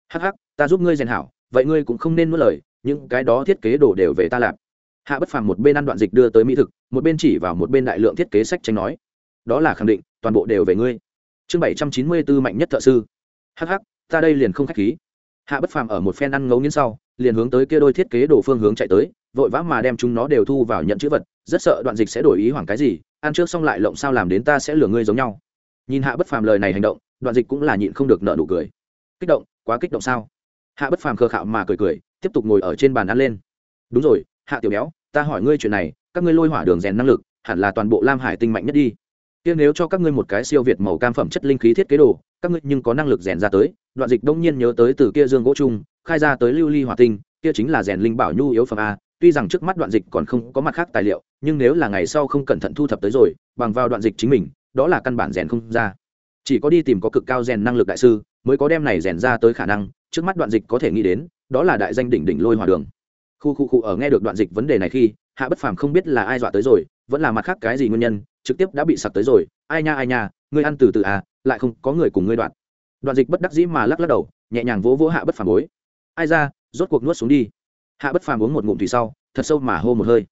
A: Hắc hắc, ta giúp ngươi rèn hảo, vậy ngươi cũng không nên nuốt lời, những cái đó thiết kế đồ đều về ta lạp hạ bất phàm một bên ăn đoạn dịch đưa tới mỹ thực, một bên chỉ vào một bên đại lượng thiết kế sách tranh nói. Đó là khẳng định, toàn bộ đều về ngươi. Chương bảy trăm chín mươi bốn mạnh nhất thợ sư. Hh ta đây liền không khách khí. Hạ bất phàm ở một phen ăn ngấu nghiến sau, liền hướng tới kia đôi thiết kế đồ phương hướng chạy tới, vội vã mà đem chúng nó đều thu vào nhận chữ vật, rất sợ đoạn dịch sẽ đổi ý hoảng cái gì, ăn trước xong lại lộng sao làm đến ta sẽ lừa ngươi giống nhau. Nhìn hạ bất phàm lời này hành động, đoạn dịch cũng là nhịn không được nợ nụ cười. Kích động, quá kích động sao? Hạ bất phàm khờ khạo mà cười cười, tiếp tục ngồi ở trên bàn ăn lên. Đúng rồi, hạ tiểu béo, ta hỏi ngươi chuyện này, các ngươi lôi hỏa đường rèn năng lực, hẳn là toàn bộ lam hải tinh mạnh nhất đi. Kia nếu cho các ngươi một cái siêu việt màu cam phẩm chất linh khí thiết kế đồ các ngươi nhưng có năng lực rèn ra tới, đoạn dịch đông nhiên nhớ tới từ kia dương gỗ trung, khai ra tới lưu ly hỏa tinh, kia chính là rèn linh bảo nhu yếu phẩm a, tuy rằng trước mắt đoạn dịch còn không có mặt khác tài liệu, nhưng nếu là ngày sau không cẩn thận thu thập tới rồi, bằng vào đoạn dịch chính mình, đó là căn bản rèn không ra. Chỉ có đi tìm có cực cao rèn năng lực đại sư, mới có đem này rèn ra tới khả năng, trước mắt đoạn dịch có thể nghĩ đến, đó là đại danh đỉnh đỉnh lôi hỏa đường. Khu khu khu, ở nghe được đoạn dịch vấn đề này khi, hạ bất phàm không biết là ai dọa tới rồi, vẫn là mặt khác cái gì nguyên nhân, trực tiếp đã bị sặc tới rồi. Ai nha ai nha, ngươi ăn từ từ à lại không có người cùng ngươi đoạn. Đoạn dịch bất đắc dĩ mà lắc lắc đầu, nhẹ nhàng vỗ vỗ hạ bất phàm bối ai ra, rốt cuộc nuốt xuống đi. Hạ bất phàm uống một ngụm thủy sau, thật sâu mà hô một hơi.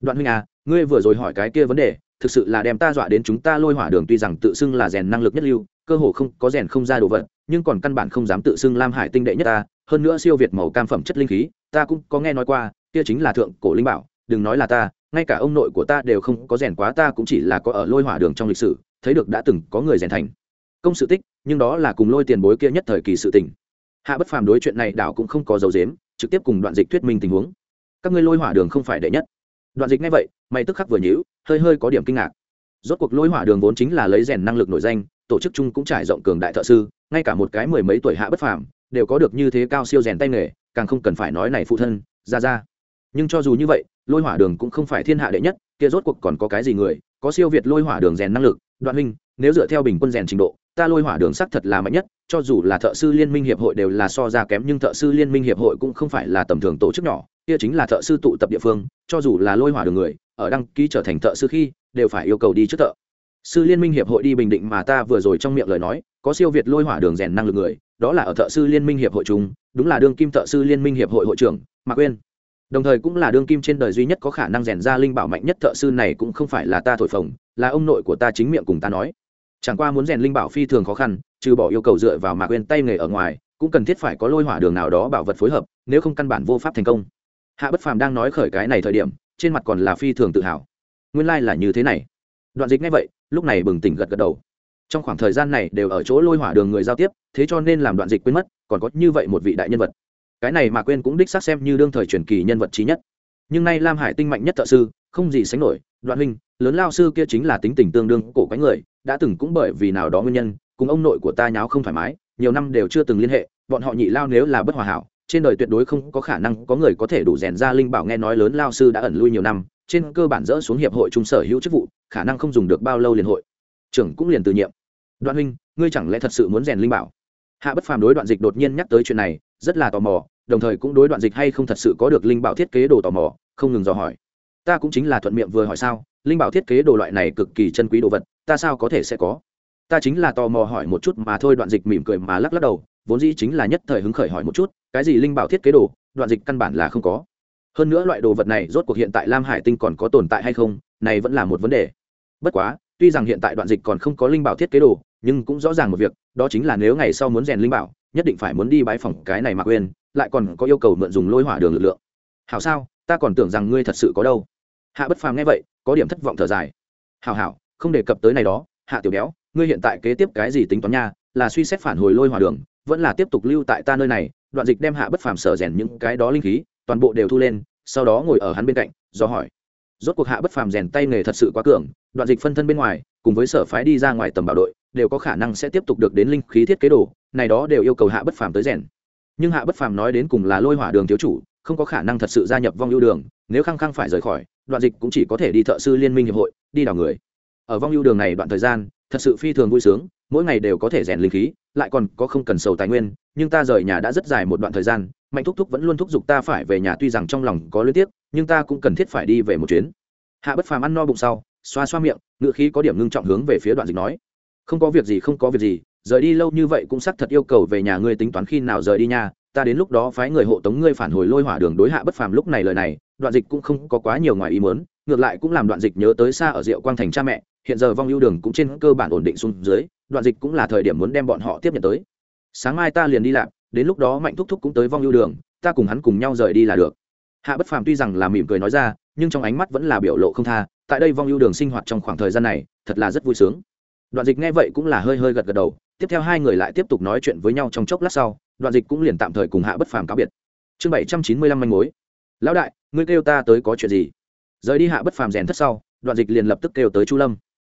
A: Đoạn huynh à ngươi vừa rồi hỏi cái kia vấn đề, thực sự là đem ta dọa đến chúng ta lôi hỏa đường tuy rằng tự xưng là rèn năng lực nhất lưu, cơ hồ không có rèn không ra đồ vật, nhưng còn căn bản không dám tự xưng lam hải tinh đệ nhất ta, hơn nữa siêu việt màu cam phẩm chất linh khí, ta cũng có nghe nói qua, kia chính là thượng cổ linh bảo, đừng nói là ta, ngay cả ông nội của ta đều không có rèn quá ta cũng chỉ là có ở lôi hỏa đường trong lịch sử, thấy được đã từng có người rèn thành công sự tích, nhưng đó là cùng lôi tiền bối kia nhất thời kỳ sự tình. Hạ bất phàm đối chuyện này đảo cũng không có dấu dếm, trực tiếp cùng đoạn dịch thuyết minh tình huống. Các ngươi lôi hỏa đường không phải đệ nhất. Đoạn dịch ngay vậy, mày tức khắc vừa nhíu, hơi hơi có điểm kinh ngạc. Rốt cuộc lôi hỏa đường vốn chính là lấy rèn năng lực nổi danh, tổ chức chung cũng trải rộng cường đại thợ sư, ngay cả một cái mười mấy tuổi hạ bất phàm đều có được như thế cao siêu rèn tay nghề, càng không cần phải nói này phụ thân, ra ra. Nhưng cho dù như vậy, lôi hỏa đường cũng không phải thiên hạ đệ nhất, kia rốt cuộc còn có cái gì người, có siêu việt lôi hỏa đường rèn năng lực, đoạn minh nếu dựa theo bình quân rèn trình độ ta lôi hỏa đường sắc thật là mạnh nhất, cho dù là thợ sư liên minh hiệp hội đều là so ra kém, nhưng thợ sư liên minh hiệp hội cũng không phải là tầm thường tổ chức nhỏ, kia chính là thợ sư tụ tập địa phương, cho dù là lôi hỏa đường người, ở đăng ký trở thành thợ sư khi, đều phải yêu cầu đi trước thợ. Sư liên minh hiệp hội đi bình định mà ta vừa rồi trong miệng lời nói, có siêu việt lôi hỏa đường rèn năng lực người, đó là ở thợ sư liên minh hiệp hội chúng, đúng là đương kim thợ sư liên minh hiệp hội hội trưởng, mạc quên đồng thời cũng là đương kim trên đời duy nhất có khả năng rèn ra linh bảo mạnh nhất thợ sư này cũng không phải là ta thổi phồng, là ông nội của ta chính miệng cùng ta nói chẳng qua muốn rèn linh bảo phi thường khó khăn, trừ bỏ yêu cầu dựa vào mạc quên tay nghề ở ngoài, cũng cần thiết phải có lôi hỏa đường nào đó bảo vật phối hợp, nếu không căn bản vô pháp thành công. Hạ bất phàm đang nói khởi cái này thời điểm, trên mặt còn là phi thường tự hào. Nguyên lai là như thế này. Đoạn dịch ngay vậy, lúc này bừng tỉnh gật gật đầu. Trong khoảng thời gian này đều ở chỗ lôi hỏa đường người giao tiếp, thế cho nên làm đoạn dịch quên mất, còn có như vậy một vị đại nhân vật. Cái này mà quên cũng đích xác xem như đương thời truyền kỳ nhân vật trí nhất. Nhưng nay lam hải tinh mạnh nhất thợ sư, không gì sánh nổi, đoạn huynh, lớn lao sư kia chính là tính tình tương đương cổ quái người đã từng cũng bởi vì nào đó nguyên nhân, cùng ông nội của ta nháo không thoải mái, nhiều năm đều chưa từng liên hệ, bọn họ nhị lao nếu là bất hòa hảo, trên đời tuyệt đối không có khả năng có người có thể đủ rèn ra linh bảo nghe nói lớn lao sư đã ẩn lui nhiều năm, trên cơ bản dỡ xuống hiệp hội trung sở hữu chức vụ, khả năng không dùng được bao lâu liền hội. Trưởng cũng liền từ nhiệm. Đoạn huynh, ngươi chẳng lẽ thật sự muốn rèn linh bảo? Hạ bất phàm đối đoạn dịch đột nhiên nhắc tới chuyện này, rất là tò mò, đồng thời cũng đối đoạn dịch hay không thật sự có được linh bảo thiết kế đồ tò mò, không ngừng dò hỏi. Ta cũng chính là thuận miệng vừa hỏi sao, linh bảo thiết kế đồ loại này cực kỳ chân quý đồ vật ta sao có thể sẽ có? Ta chính là tò mò hỏi một chút mà thôi, đoạn dịch mỉm cười mà lắc lắc đầu, vốn dĩ chính là nhất thời hứng khởi hỏi một chút, cái gì linh bảo thiết kế đồ, đoạn dịch căn bản là không có. Hơn nữa loại đồ vật này rốt cuộc hiện tại lam hải tinh còn có tồn tại hay không, này vẫn là một vấn đề. Bất quá, tuy rằng hiện tại đoạn dịch còn không có linh bảo thiết kế đồ, nhưng cũng rõ ràng một việc, đó chính là nếu ngày sau muốn rèn linh bảo, nhất định phải muốn đi bãi phòng cái này mà quên, lại còn có yêu cầu mượn dùng lôi hỏa đường lực lượng. Hảo sao, ta còn tưởng rằng ngươi thật sự có đâu. Hạ bất phàm nghe vậy, có điểm thất vọng thở dài. Hảo hảo không đề cập tới này đó, hạ tiểu béo, ngươi hiện tại kế tiếp cái gì tính toán nha? Là suy xét phản hồi lôi Hòa đường, vẫn là tiếp tục lưu tại ta nơi này, đoạn dịch đem hạ bất phàm sở rèn những cái đó linh khí, toàn bộ đều thu lên, sau đó ngồi ở hắn bên cạnh, do hỏi. Rốt cuộc hạ bất phàm rèn tay nghề thật sự quá cường, đoạn dịch phân thân bên ngoài, cùng với sở phái đi ra ngoài tầm bảo đội, đều có khả năng sẽ tiếp tục được đến linh khí thiết kế đồ, này đó đều yêu cầu hạ bất phàm tới rèn. Nhưng hạ bất phàm nói đến cùng là lôi hỏa đường thiếu chủ, không có khả năng thật sự gia nhập vong ưu đường, nếu khăng khăng phải rời khỏi, đoạn dịch cũng chỉ có thể đi thợ sư liên minh hiệp hội, đi đào người ở vong ưu đường này đoạn thời gian, thật sự phi thường vui sướng, mỗi ngày đều có thể rèn linh khí, lại còn có không cần sầu tài nguyên, nhưng ta rời nhà đã rất dài một đoạn thời gian, mạnh thúc thúc vẫn luôn thúc giục ta phải về nhà tuy rằng trong lòng có luyến tiếc, nhưng ta cũng cần thiết phải đi về một chuyến. Hạ bất phàm ăn no bụng sau, xoa xoa miệng, ngựa khí có điểm ngưng trọng hướng về phía đoạn dịch nói. Không có việc gì, không có việc gì, rời đi lâu như vậy cũng xác thật yêu cầu về nhà ngươi tính toán khi nào rời đi nha, ta đến lúc đó phái người hộ tống ngươi phản hồi lôi hỏa đường đối hạ bất phàm lúc này lời này, đoạn dịch cũng không có quá nhiều ngoài ý muốn, ngược lại cũng làm đoạn dịch nhớ tới xa ở diệu quang thành cha mẹ hiện giờ vong ưu đường cũng trên cơ bản ổn định xuống dưới, đoạn dịch cũng là thời điểm muốn đem bọn họ tiếp nhận tới. Sáng mai ta liền đi làm, đến lúc đó mạnh thúc thúc cũng tới vong ưu đường, ta cùng hắn cùng nhau rời đi là được. Hạ bất phàm tuy rằng là mỉm cười nói ra, nhưng trong ánh mắt vẫn là biểu lộ không tha, tại đây vong ưu đường sinh hoạt trong khoảng thời gian này, thật là rất vui sướng. Đoạn dịch nghe vậy cũng là hơi hơi gật gật đầu, tiếp theo hai người lại tiếp tục nói chuyện với nhau trong chốc lát sau, đoạn dịch cũng liền tạm thời cùng hạ bất phàm cáo biệt. Chương bảy trăm chín mươi lăm manh mối. Lão đại, ngươi kêu ta tới có chuyện gì? Rời đi hạ bất phàm rèn thất sau, đoạn dịch liền lập tức kêu tới chu lâm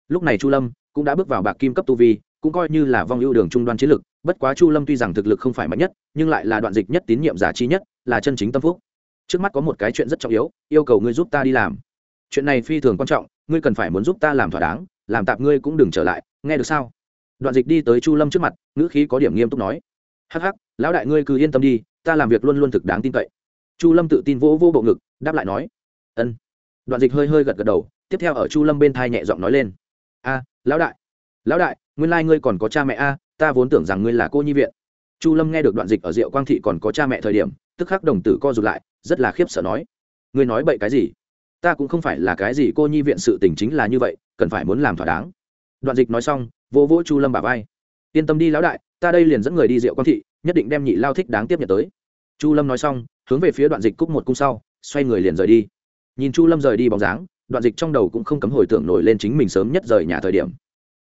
A: lúc này chu lâm cũng đã bước vào bạc kim cấp tu vi, cũng coi như là vong ưu đường trung đoan chiến lực, bất quá chu lâm tuy rằng thực lực không phải mạnh nhất, nhưng lại là đoạn dịch nhất tín nhiệm giả trí nhất, là chân chính tâm phúc. Trước mắt có một cái chuyện rất trọng yếu, yêu cầu ngươi giúp ta đi làm. Chuyện này phi thường quan trọng, ngươi cần phải muốn giúp ta làm thỏa đáng, làm tạp ngươi cũng đừng trở lại, nghe được sao? Đoạn dịch đi tới chu lâm trước mặt, ngữ khí có điểm nghiêm túc nói. Hắc hắc, lão đại ngươi cứ yên tâm đi, ta làm việc luôn luôn thực đáng tin cậy. Chu lâm tự tin vỗ vô bộ ngực, đáp lại nói. Ân. Đoạn dịch hơi hơi gật gật đầu, tiếp theo ở chu lâm bên thai nhẹ giọng nói lên a lão đại. Lão đại, nguyên lai、like、ngươi còn có cha mẹ a ta vốn tưởng rằng ngươi là cô nhi viện. Chu lâm nghe được đoạn dịch ở diệu quang thị còn có cha mẹ thời điểm, tức khắc đồng tử co rụt lại, rất là khiếp sợ nói. Ngươi nói bậy cái gì? Ta cũng không phải là cái gì cô nhi viện sự tình chính là như vậy, cần phải muốn làm thỏa đáng. Đoạn dịch nói xong vô vỗ chu lâm bà vai. Yên tâm đi lão đại, ta đây liền dẫn người đi diệu quang thị, nhất định đem nhị lao thích đáng tiếp nhận tới. Chu lâm nói xong, hướng về phía đoạn dịch cúc một cung sau, xoay người liền rời đi. Nhìn chu lâm rời đi bóng dáng đoạn dịch trong đầu cũng không cấm hồi tưởng nổi lên chính mình sớm nhất rời nhà thời điểm.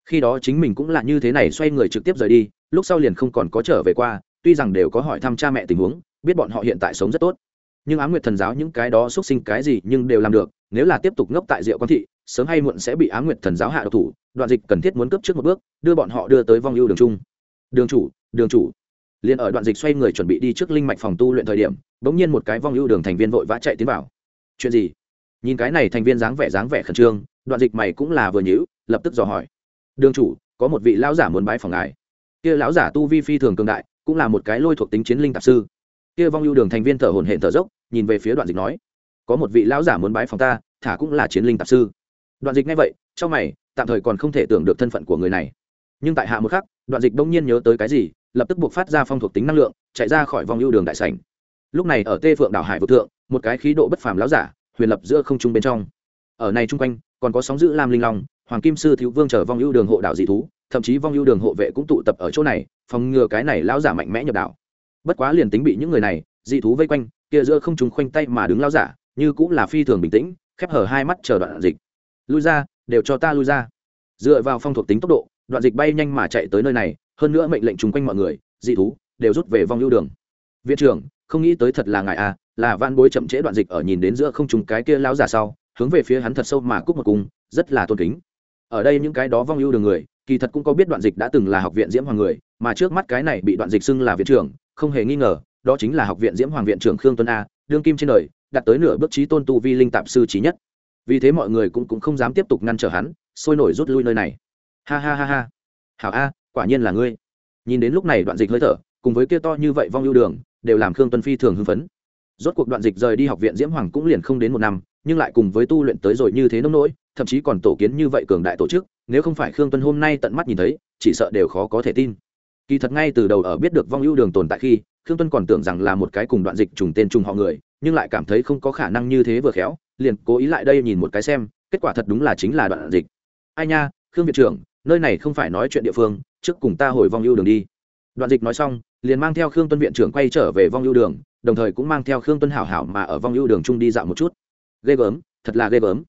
A: Khi đó chính mình cũng là như thế này xoay người trực tiếp rời đi, lúc sau liền không còn có trở về qua, tuy rằng đều có hỏi thăm cha mẹ tình huống, biết bọn họ hiện tại sống rất tốt. Nhưng ám nguyệt thần giáo những cái đó xuất sinh cái gì nhưng đều làm được, nếu là tiếp tục ngốc tại diệu quan thị, sớm hay muộn sẽ bị ám nguyệt thần giáo hạ độc thủ, đoạn dịch cần thiết muốn cấp trước một bước, đưa bọn họ đưa tới vong ưu đường trung. Đường chủ đường chủ. Liền ở đoạn dịch xoay người chuẩn bị đi trước linh mạch phòng tu luyện thời điểm, bỗng nhiên một cái vong ưu đường thành viên vội vã chạy tiến vào. Chuyện gì? Nhìn cái này thành viên dáng vẻ dáng vẻ khẩn trương, đoạn dịch mày cũng là vừa nhữ lập tức dò hỏi. Đường chủ, có một vị lão giả muốn bái phòng ngài. Kia lão giả tu vi phi thường cường đại, cũng là một cái lôi thuộc tính chiến linh tạp sư. Kia vong lưu đường thành viên thở hồn hển thở dốc, nhìn về phía đoạn dịch nói. Có một vị lão giả muốn bái phòng ta, thả cũng là chiến linh tạp sư. Đoạn dịch nghe vậy, trong mày, tạm thời còn không thể tưởng được thân phận của người này. Nhưng tại hạ một khắc, đoạn dịch đông nhiên nhớ tới cái gì, lập tức buộc phát ra phong thuộc tính năng lượng, chạy ra khỏi vòng ưu đường đại sảnh. Lúc này ở tê phượng đảo hải vực thượng, một cái khí độ bất phàm lão giả huyền lập giữa không trung bên trong. Ở này chung quanh, còn có sóng giữ lam linh long, hoàng kim sư thiếu vương chờ vong ưu đường hộ đảo dị thú, thậm chí vong ưu đường hộ vệ cũng tụ tập ở chỗ này, phòng ngừa cái này lão giả mạnh mẽ nhập đảo bất quá liền tính bị những người này, dị thú vây quanh, kia giữa không trung khoanh tay mà đứng lão giả, như cũng là phi thường bình tĩnh, khép hở hai mắt chờ đoạn dịch. Lui ra, đều cho ta lui ra. Dựa vào phong thuộc tính tốc độ, đoạn dịch bay nhanh mà chạy tới nơi này, hơn nữa mệnh lệnh chung quanh mọi người, dị thú, đều rút về vong ưu đường. Viện trưởng, không nghĩ tới thật là ngài à là van bối chậm trễ đoạn dịch ở nhìn đến giữa không trùng cái kia lão giả sau hướng về phía hắn thật sâu mà cúc một cung rất là tôn kính. Ở đây những cái đó vong ưu đường người kỳ thật cũng có biết đoạn dịch đã từng là học viện diễm hoàng người mà trước mắt cái này bị đoạn dịch xưng là viện trưởng không hề nghi ngờ đó chính là học viện diễm hoàng viện trưởng khương tuấn a đương kim trên đời đạt tới nửa bước trí tôn tu vi linh tạp sư trí nhất. Vì thế mọi người cũng, cũng không dám tiếp tục ngăn trở hắn sôi nổi rút lui nơi này. Ha ha ha ha. Hảo a quả nhiên là ngươi. Nhìn đến lúc này đoạn dịch hơi thở cùng với kia to như vậy vong ưu đường đều làm khương tuân phi thường hưng phấn rốt cuộc đoạn dịch rời đi học viện diễm hoàng cũng liền không đến một năm, nhưng lại cùng với tu luyện tới rồi như thế nông nỗi, thậm chí còn tổ kiến như vậy cường đại tổ chức, nếu không phải khương tuân hôm nay tận mắt nhìn thấy, chỉ sợ đều khó có thể tin. Kỳ thật ngay từ đầu ở biết được vong ưu đường tồn tại khi, khương tuân còn tưởng rằng là một cái cùng đoạn dịch trùng tên trùng họ người, nhưng lại cảm thấy không có khả năng như thế vừa khéo, liền cố ý lại đây nhìn một cái xem, kết quả thật đúng là chính là đoạn dịch. Ai nha, khương viện trưởng, nơi này không phải nói chuyện địa phương, trước cùng ta hồi vong ưu đường đi đoạn dịch nói xong, liền mang theo khương tuân viện trưởng quay trở về vong ưu đường, đồng thời cũng mang theo khương tuân hảo hảo mà ở vong ưu đường chung đi dạo một chút. Ghê gớm, thật là ghê gớm.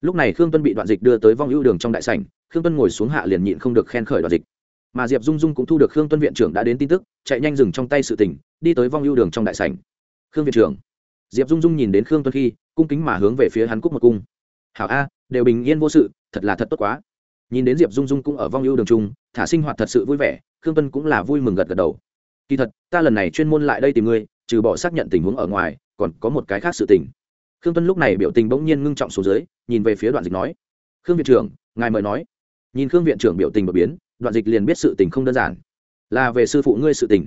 A: Lúc này khương tuân bị đoạn dịch đưa tới vong ưu đường trong đại sảnh, khương tuân ngồi xuống hạ liền nhịn không được khen khởi đoạn dịch. Mà diệp dung dung cũng thu được khương tuân viện trưởng đã đến tin tức, chạy nhanh dừng trong tay sự tình, đi tới vong ưu đường trong đại sảnh. Khương viện trưởng. Diệp dung dung nhìn đến khương tuân khi, cung kính mà hướng về phía hắn cúc một cung. Hảo a, đều bình yên vô sự, thật là thật tốt quá nhìn đến diệp dung dung cũng ở vong ưu đường trung, thả sinh hoạt thật sự vui vẻ, khương tuân cũng là vui mừng gật gật đầu. Kỳ thật, ta lần này chuyên môn lại đây tìm ngươi, trừ bỏ xác nhận tình huống ở ngoài, còn có một cái khác sự tình. Khương tuân lúc này biểu tình bỗng nhiên ngưng trọng xuống dưới, nhìn về phía đoạn dịch nói. Khương viện trưởng, ngài mời nói. Nhìn khương viện trưởng biểu tình đột biến, đoạn dịch liền biết sự tình không đơn giản. Là về sư phụ ngươi sự tình.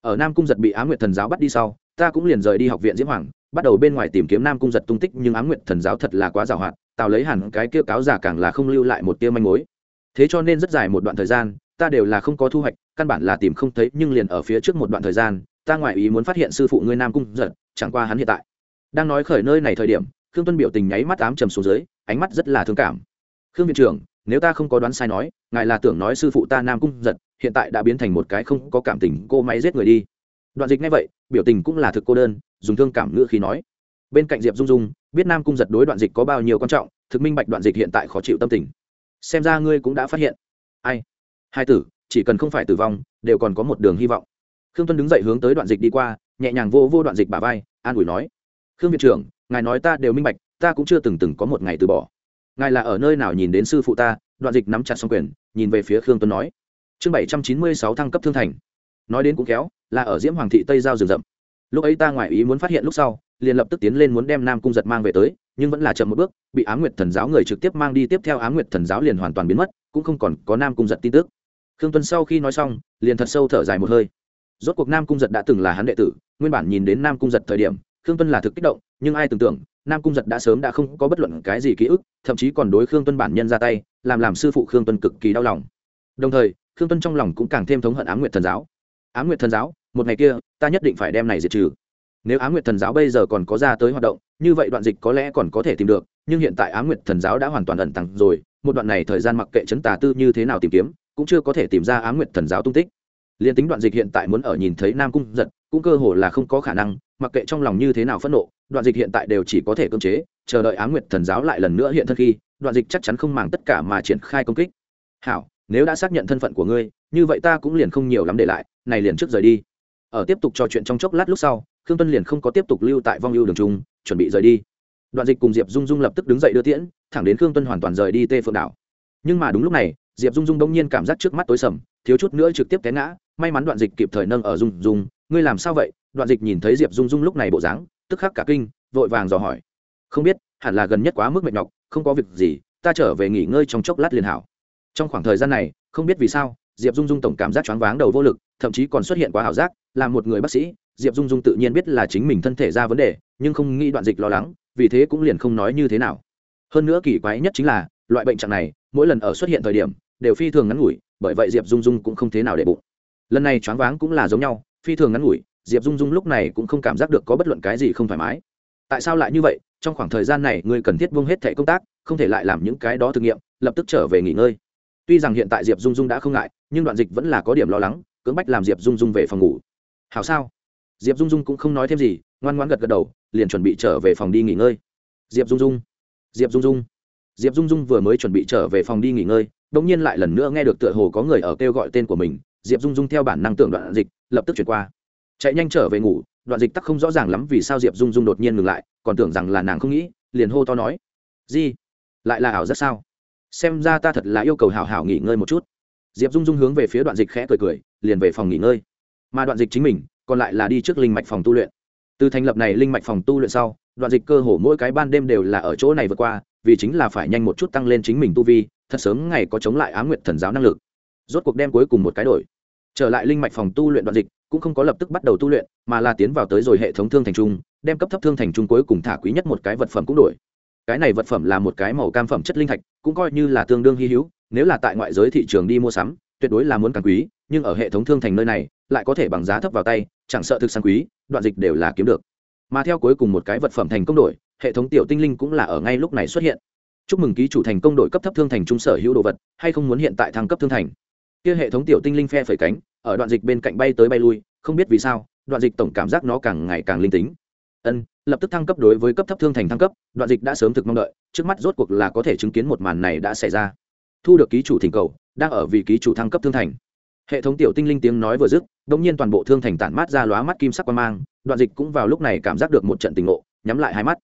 A: Ở nam cung giật bị á nguyệt thần giáo bắt đi sau, ta cũng liền rời đi học viện diễm hoàng, bắt đầu bên ngoài tìm kiếm nam cung giật tung tích nhưng á nguyệt thần giáo thật là quá giàu hoạt tào lấy hẳn cái kia cáo giả càng là không lưu lại một tia manh mối. Thế cho nên rất dài một đoạn thời gian, ta đều là không có thu hoạch, căn bản là tìm không thấy, nhưng liền ở phía trước một đoạn thời gian, ta ngoại ý muốn phát hiện sư phụ ngươi nam cung giật chẳng qua hắn hiện tại. Đang nói khởi nơi này thời điểm, khương tuân biểu tình nháy mắt ám trầm xuống dưới, ánh mắt rất là thương cảm. Khương viện trưởng, nếu ta không có đoán sai nói, ngài là tưởng nói sư phụ ta nam cung giật hiện tại đã biến thành một cái không có cảm tình cô máy giết người đi. Đoạn dịch ngay vậy, biểu tình cũng là thực cô đơn, dùng thương cảm ngữ khi nói bên cạnh diệp dung dung, biết nam cung giật đối đoạn dịch có bao nhiêu quan trọng, thực minh bạch đoạn dịch hiện tại khó chịu tâm tình. Xem ra ngươi cũng đã phát hiện. Ai? Hai tử, chỉ cần không phải tử vong, đều còn có một đường hy vọng. Khương tuân đứng dậy hướng tới đoạn dịch đi qua, nhẹ nhàng vô vô đoạn dịch bà vai, an ủi nói. Khương viện trưởng, ngài nói ta đều minh bạch, ta cũng chưa từng từng có một ngày từ bỏ. Ngài là ở nơi nào nhìn đến sư phụ ta? Đoạn dịch nắm chặt xong quyền, nhìn về phía khương tuân nói. Chương bảy trăm chín mươi sáu thăng cấp thương thành. Nói đến cũng kéo là ở diễm hoàng thị tây giao rừng rậm. Lúc ấy ta ngoại ý muốn phát hiện lúc sau liền lập tức tiến lên muốn đem nam cung giật mang về tới, nhưng vẫn là chậm một bước, bị á nguyệt thần giáo người trực tiếp mang đi, tiếp theo á nguyệt thần giáo liền hoàn toàn biến mất, cũng không còn có nam cung giật tin tức. Khương tuân sau khi nói xong, liền thật sâu thở dài một hơi. Rốt cuộc nam cung giật đã từng là hắn đệ tử, nguyên bản nhìn đến nam cung giật thời điểm, khương tuân là thực kích động, nhưng ai tưởng tượng, nam cung giật đã sớm đã không có bất luận cái gì ký ức, thậm chí còn đối khương tuân bản nhân ra tay, làm làm sư phụ khương tuân cực kỳ đau lòng. Đồng thời, khương tuân trong lòng cũng càng thêm thống hận á nguyệt thần giáo. Á nguyệt thần giáo, một ngày kia, ta nhất định phải đem này diệt trừ nếu á nguyệt thần giáo bây giờ còn có ra tới hoạt động, như vậy đoạn dịch có lẽ còn có thể tìm được, nhưng hiện tại á nguyệt thần giáo đã hoàn toàn ẩn tàng rồi, một đoạn này thời gian mặc kệ chấn tà tư như thế nào tìm kiếm, cũng chưa có thể tìm ra á nguyệt thần giáo tung tích. Liên tính đoạn dịch hiện tại muốn ở nhìn thấy nam cung giật, cũng cơ hồ là không có khả năng, mặc kệ trong lòng như thế nào phẫn nộ, đoạn dịch hiện tại đều chỉ có thể cưỡng chế, chờ đợi á nguyệt thần giáo lại lần nữa hiện thân khi, đoạn dịch chắc chắn không màng tất cả mà triển khai công kích. Hảo, nếu đã xác nhận thân phận của ngươi, như vậy ta cũng liền không nhiều lắm để lại, này liền trước rời đi. Ở tiếp tục trò chuyện trong chốc lát lúc sau khương tuân liền không có tiếp tục lưu tại vong ưu đường trung, chuẩn bị rời đi. Đoạn dịch cùng diệp dung dung lập tức đứng dậy đưa tiễn, thẳng đến khương tuân hoàn toàn rời đi tê phượng đảo. Nhưng mà đúng lúc này, diệp dung dung đông nhiên cảm giác trước mắt tối sầm, thiếu chút nữa trực tiếp té ngã, may mắn đoạn dịch kịp thời nâng ở dung dung, ngươi làm sao vậy? Đoạn dịch nhìn thấy diệp dung dung lúc này bộ dáng, tức khắc cả kinh, vội vàng dò hỏi. Không biết, hẳn là gần nhất quá mức mệt nhọc, không có việc gì, ta trở về nghỉ ngơi trong chốc lát liền hảo. Trong khoảng thời gian này, không biết vì sao diệp dung dung tổng cảm giác choáng váng đầu vô lực, thậm chí còn xuất hiện quá ảo giác, là một người bác sĩ, diệp dung dung tự nhiên biết là chính mình thân thể ra vấn đề, nhưng không nghĩ đoạn dịch lo lắng, vì thế cũng liền không nói như thế nào. Hơn nữa kỳ quái nhất chính là, loại bệnh trạng này, mỗi lần ở xuất hiện thời điểm, đều phi thường ngắn ngủi, bởi vậy diệp dung dung cũng không thế nào để bụng. Lần này choáng váng cũng là giống nhau, phi thường ngắn ngủi, diệp dung dung lúc này cũng không cảm giác được có bất luận cái gì không thoải mái. Tại sao lại như vậy? Trong khoảng thời gian này, ngươi cần thiết buông hết thẻ công tác, không thể lại làm những cái đó thực nghiệm, lập tức trở về nghỉ ngơi tuy rằng hiện tại diệp dung dung đã không ngại, nhưng đoạn dịch vẫn là có điểm lo lắng, cưỡng bách làm diệp dung dung về phòng ngủ. Hảo sao? Diệp dung dung cũng không nói thêm gì, ngoan ngoan gật gật đầu, liền chuẩn bị trở về phòng đi nghỉ ngơi. Diệp dung dung, diệp dung dung. Diệp dung dung vừa mới chuẩn bị trở về phòng đi nghỉ ngơi đông nhiên lại lần nữa nghe được tựa hồ có người ở kêu gọi tên của mình. Diệp dung dung theo bản năng tưởng đoạn dịch, lập tức chuyển qua. Chạy nhanh trở về ngủ, đoạn dịch tắc không rõ ràng lắm vì sao diệp dung dung đột nhiên ngừng lại, còn tưởng rằng là nàng không nghĩ, liền hô to nói. Gì lại là ảo rất sao? Xem ra ta thật là yêu cầu hảo hảo nghỉ ngơi một chút. Diệp dung dung hướng về phía đoạn dịch khẽ cười cười, liền về phòng nghỉ ngơi. Mà đoạn dịch chính mình, còn lại là đi trước linh mạch phòng tu luyện. Từ thành lập này linh mạch phòng tu luyện sau, đoạn dịch cơ hồ mỗi cái ban đêm đều là ở chỗ này vượt qua, vì chính là phải nhanh một chút tăng lên chính mình tu vi, thật sớm ngày có chống lại á nguyệt thần giáo năng lực. Rốt cuộc đem cuối cùng một cái đổi. Trở lại linh mạch phòng tu luyện đoạn dịch, cũng không có lập tức bắt đầu tu luyện, mà là tiến vào tới rồi hệ thống thương thành trung, đem cấp thấp thương thành trung cuối cùng thả quý nhất một cái vật phẩm cũng đổi. Cái này vật phẩm là một cái màu cam phẩm chất linh thạch cũng coi như là tương đương hy hữu, nếu là tại ngoại giới thị trường đi mua sắm, tuyệt đối là muốn càng quý, nhưng ở hệ thống thương thành nơi này, lại có thể bằng giá thấp vào tay, chẳng sợ thực sang quý, đoạn dịch đều là kiếm được. Mà theo cuối cùng một cái vật phẩm thành công đổi, hệ thống tiểu tinh linh cũng là ở ngay lúc này xuất hiện. Chúc mừng ký chủ thành công đổi cấp thấp thương thành trung sở hữu đồ vật, hay không muốn hiện tại thăng cấp thương thành? Kia hệ thống tiểu tinh linh phe phẩy cánh, ở đoạn dịch bên cạnh bay tới bay lui, không biết vì sao, đoạn dịch tổng cảm giác nó càng ngày càng linh tính ân, lập tức thăng cấp đối với cấp thấp thương thành thăng cấp, đoạn dịch đã sớm thực mong đợi, trước mắt rốt cuộc là có thể chứng kiến một màn này đã xảy ra. Thu được ký chủ thỉnh cầu, đang ở vì ký chủ thăng cấp thương thành. Hệ thống tiểu tinh linh tiếng nói vừa dứt đ ỗ n g nhiên toàn bộ thương thành tản mát ra lóa mắt kim sắc quan mang, đoạn dịch cũng vào lúc này cảm giác được một trận tình ngộ, nhắm lại hai mắt.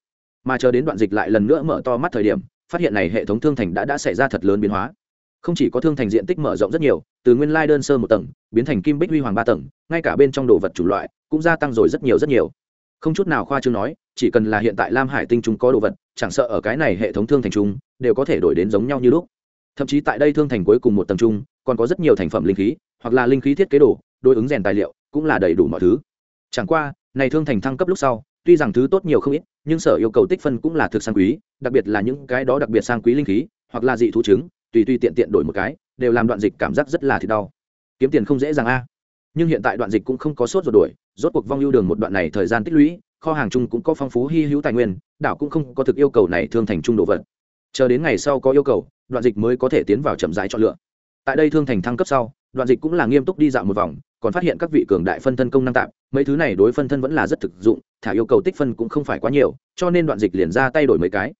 A: Mà chờ đến đoạn dịch lại lần nữa mở to mắt thời điểm, phát hiện này hệ thống thương thành đã đã xảy ra thật lớn biến hóa. Không chỉ có thương thành diện tích mở rộng rất nhiều, từ nguyên lai đơn sơ một tầng, biến thành kim bích huy hoàng ba tầng, ngay cả bên trong đồ vật c loại cũng gia tăng rồi rất nhiều rất nhiều không chút nào khoa chương nói, chỉ cần là hiện tại lam hải tinh chúng có đồ vật, chẳng sợ ở cái này hệ thống thương thành trung, đều có thể đổi đến giống nhau như lúc. Thậm chí tại đây thương thành cuối cùng một tầng trung, còn có rất nhiều thành phẩm linh khí, hoặc là linh khí thiết kế đồ, đối ứng rèn tài liệu, cũng là đầy đủ mọi thứ. Chẳng qua, này thương thành thăng cấp lúc sau, tuy rằng thứ tốt nhiều không ít, nhưng sở yêu cầu tích phân cũng là thực sang quý, đặc biệt là những cái đó đặc biệt sang quý linh khí, hoặc là dị thú chứng tùy tùy tiện tiện đổi một cái, đều làm đoạn dịch cảm giác rất là thì đau. Kiếm tiền không dễ dàng a. Nhưng hiện tại đoạn dịch cũng không có sốt rồi đuổi rốt cuộc vong ưu đường một đoạn này thời gian tích lũy, kho hàng chung cũng có phong phú hy hữu tài nguyên, đảo cũng không có thực yêu cầu này thương thành trung đồ vật. Chờ đến ngày sau có yêu cầu, đoạn dịch mới có thể tiến vào chậm rãi chọn lựa. Tại đây thương thành thăng cấp sau, đoạn dịch cũng là nghiêm túc đi dạo một vòng, còn phát hiện các vị cường đại phân thân công năng tạm, mấy thứ này đối phân thân vẫn là rất thực dụng, thả yêu cầu tích phân cũng không phải quá nhiều, cho nên đoạn dịch liền ra tay đổi mấy cái.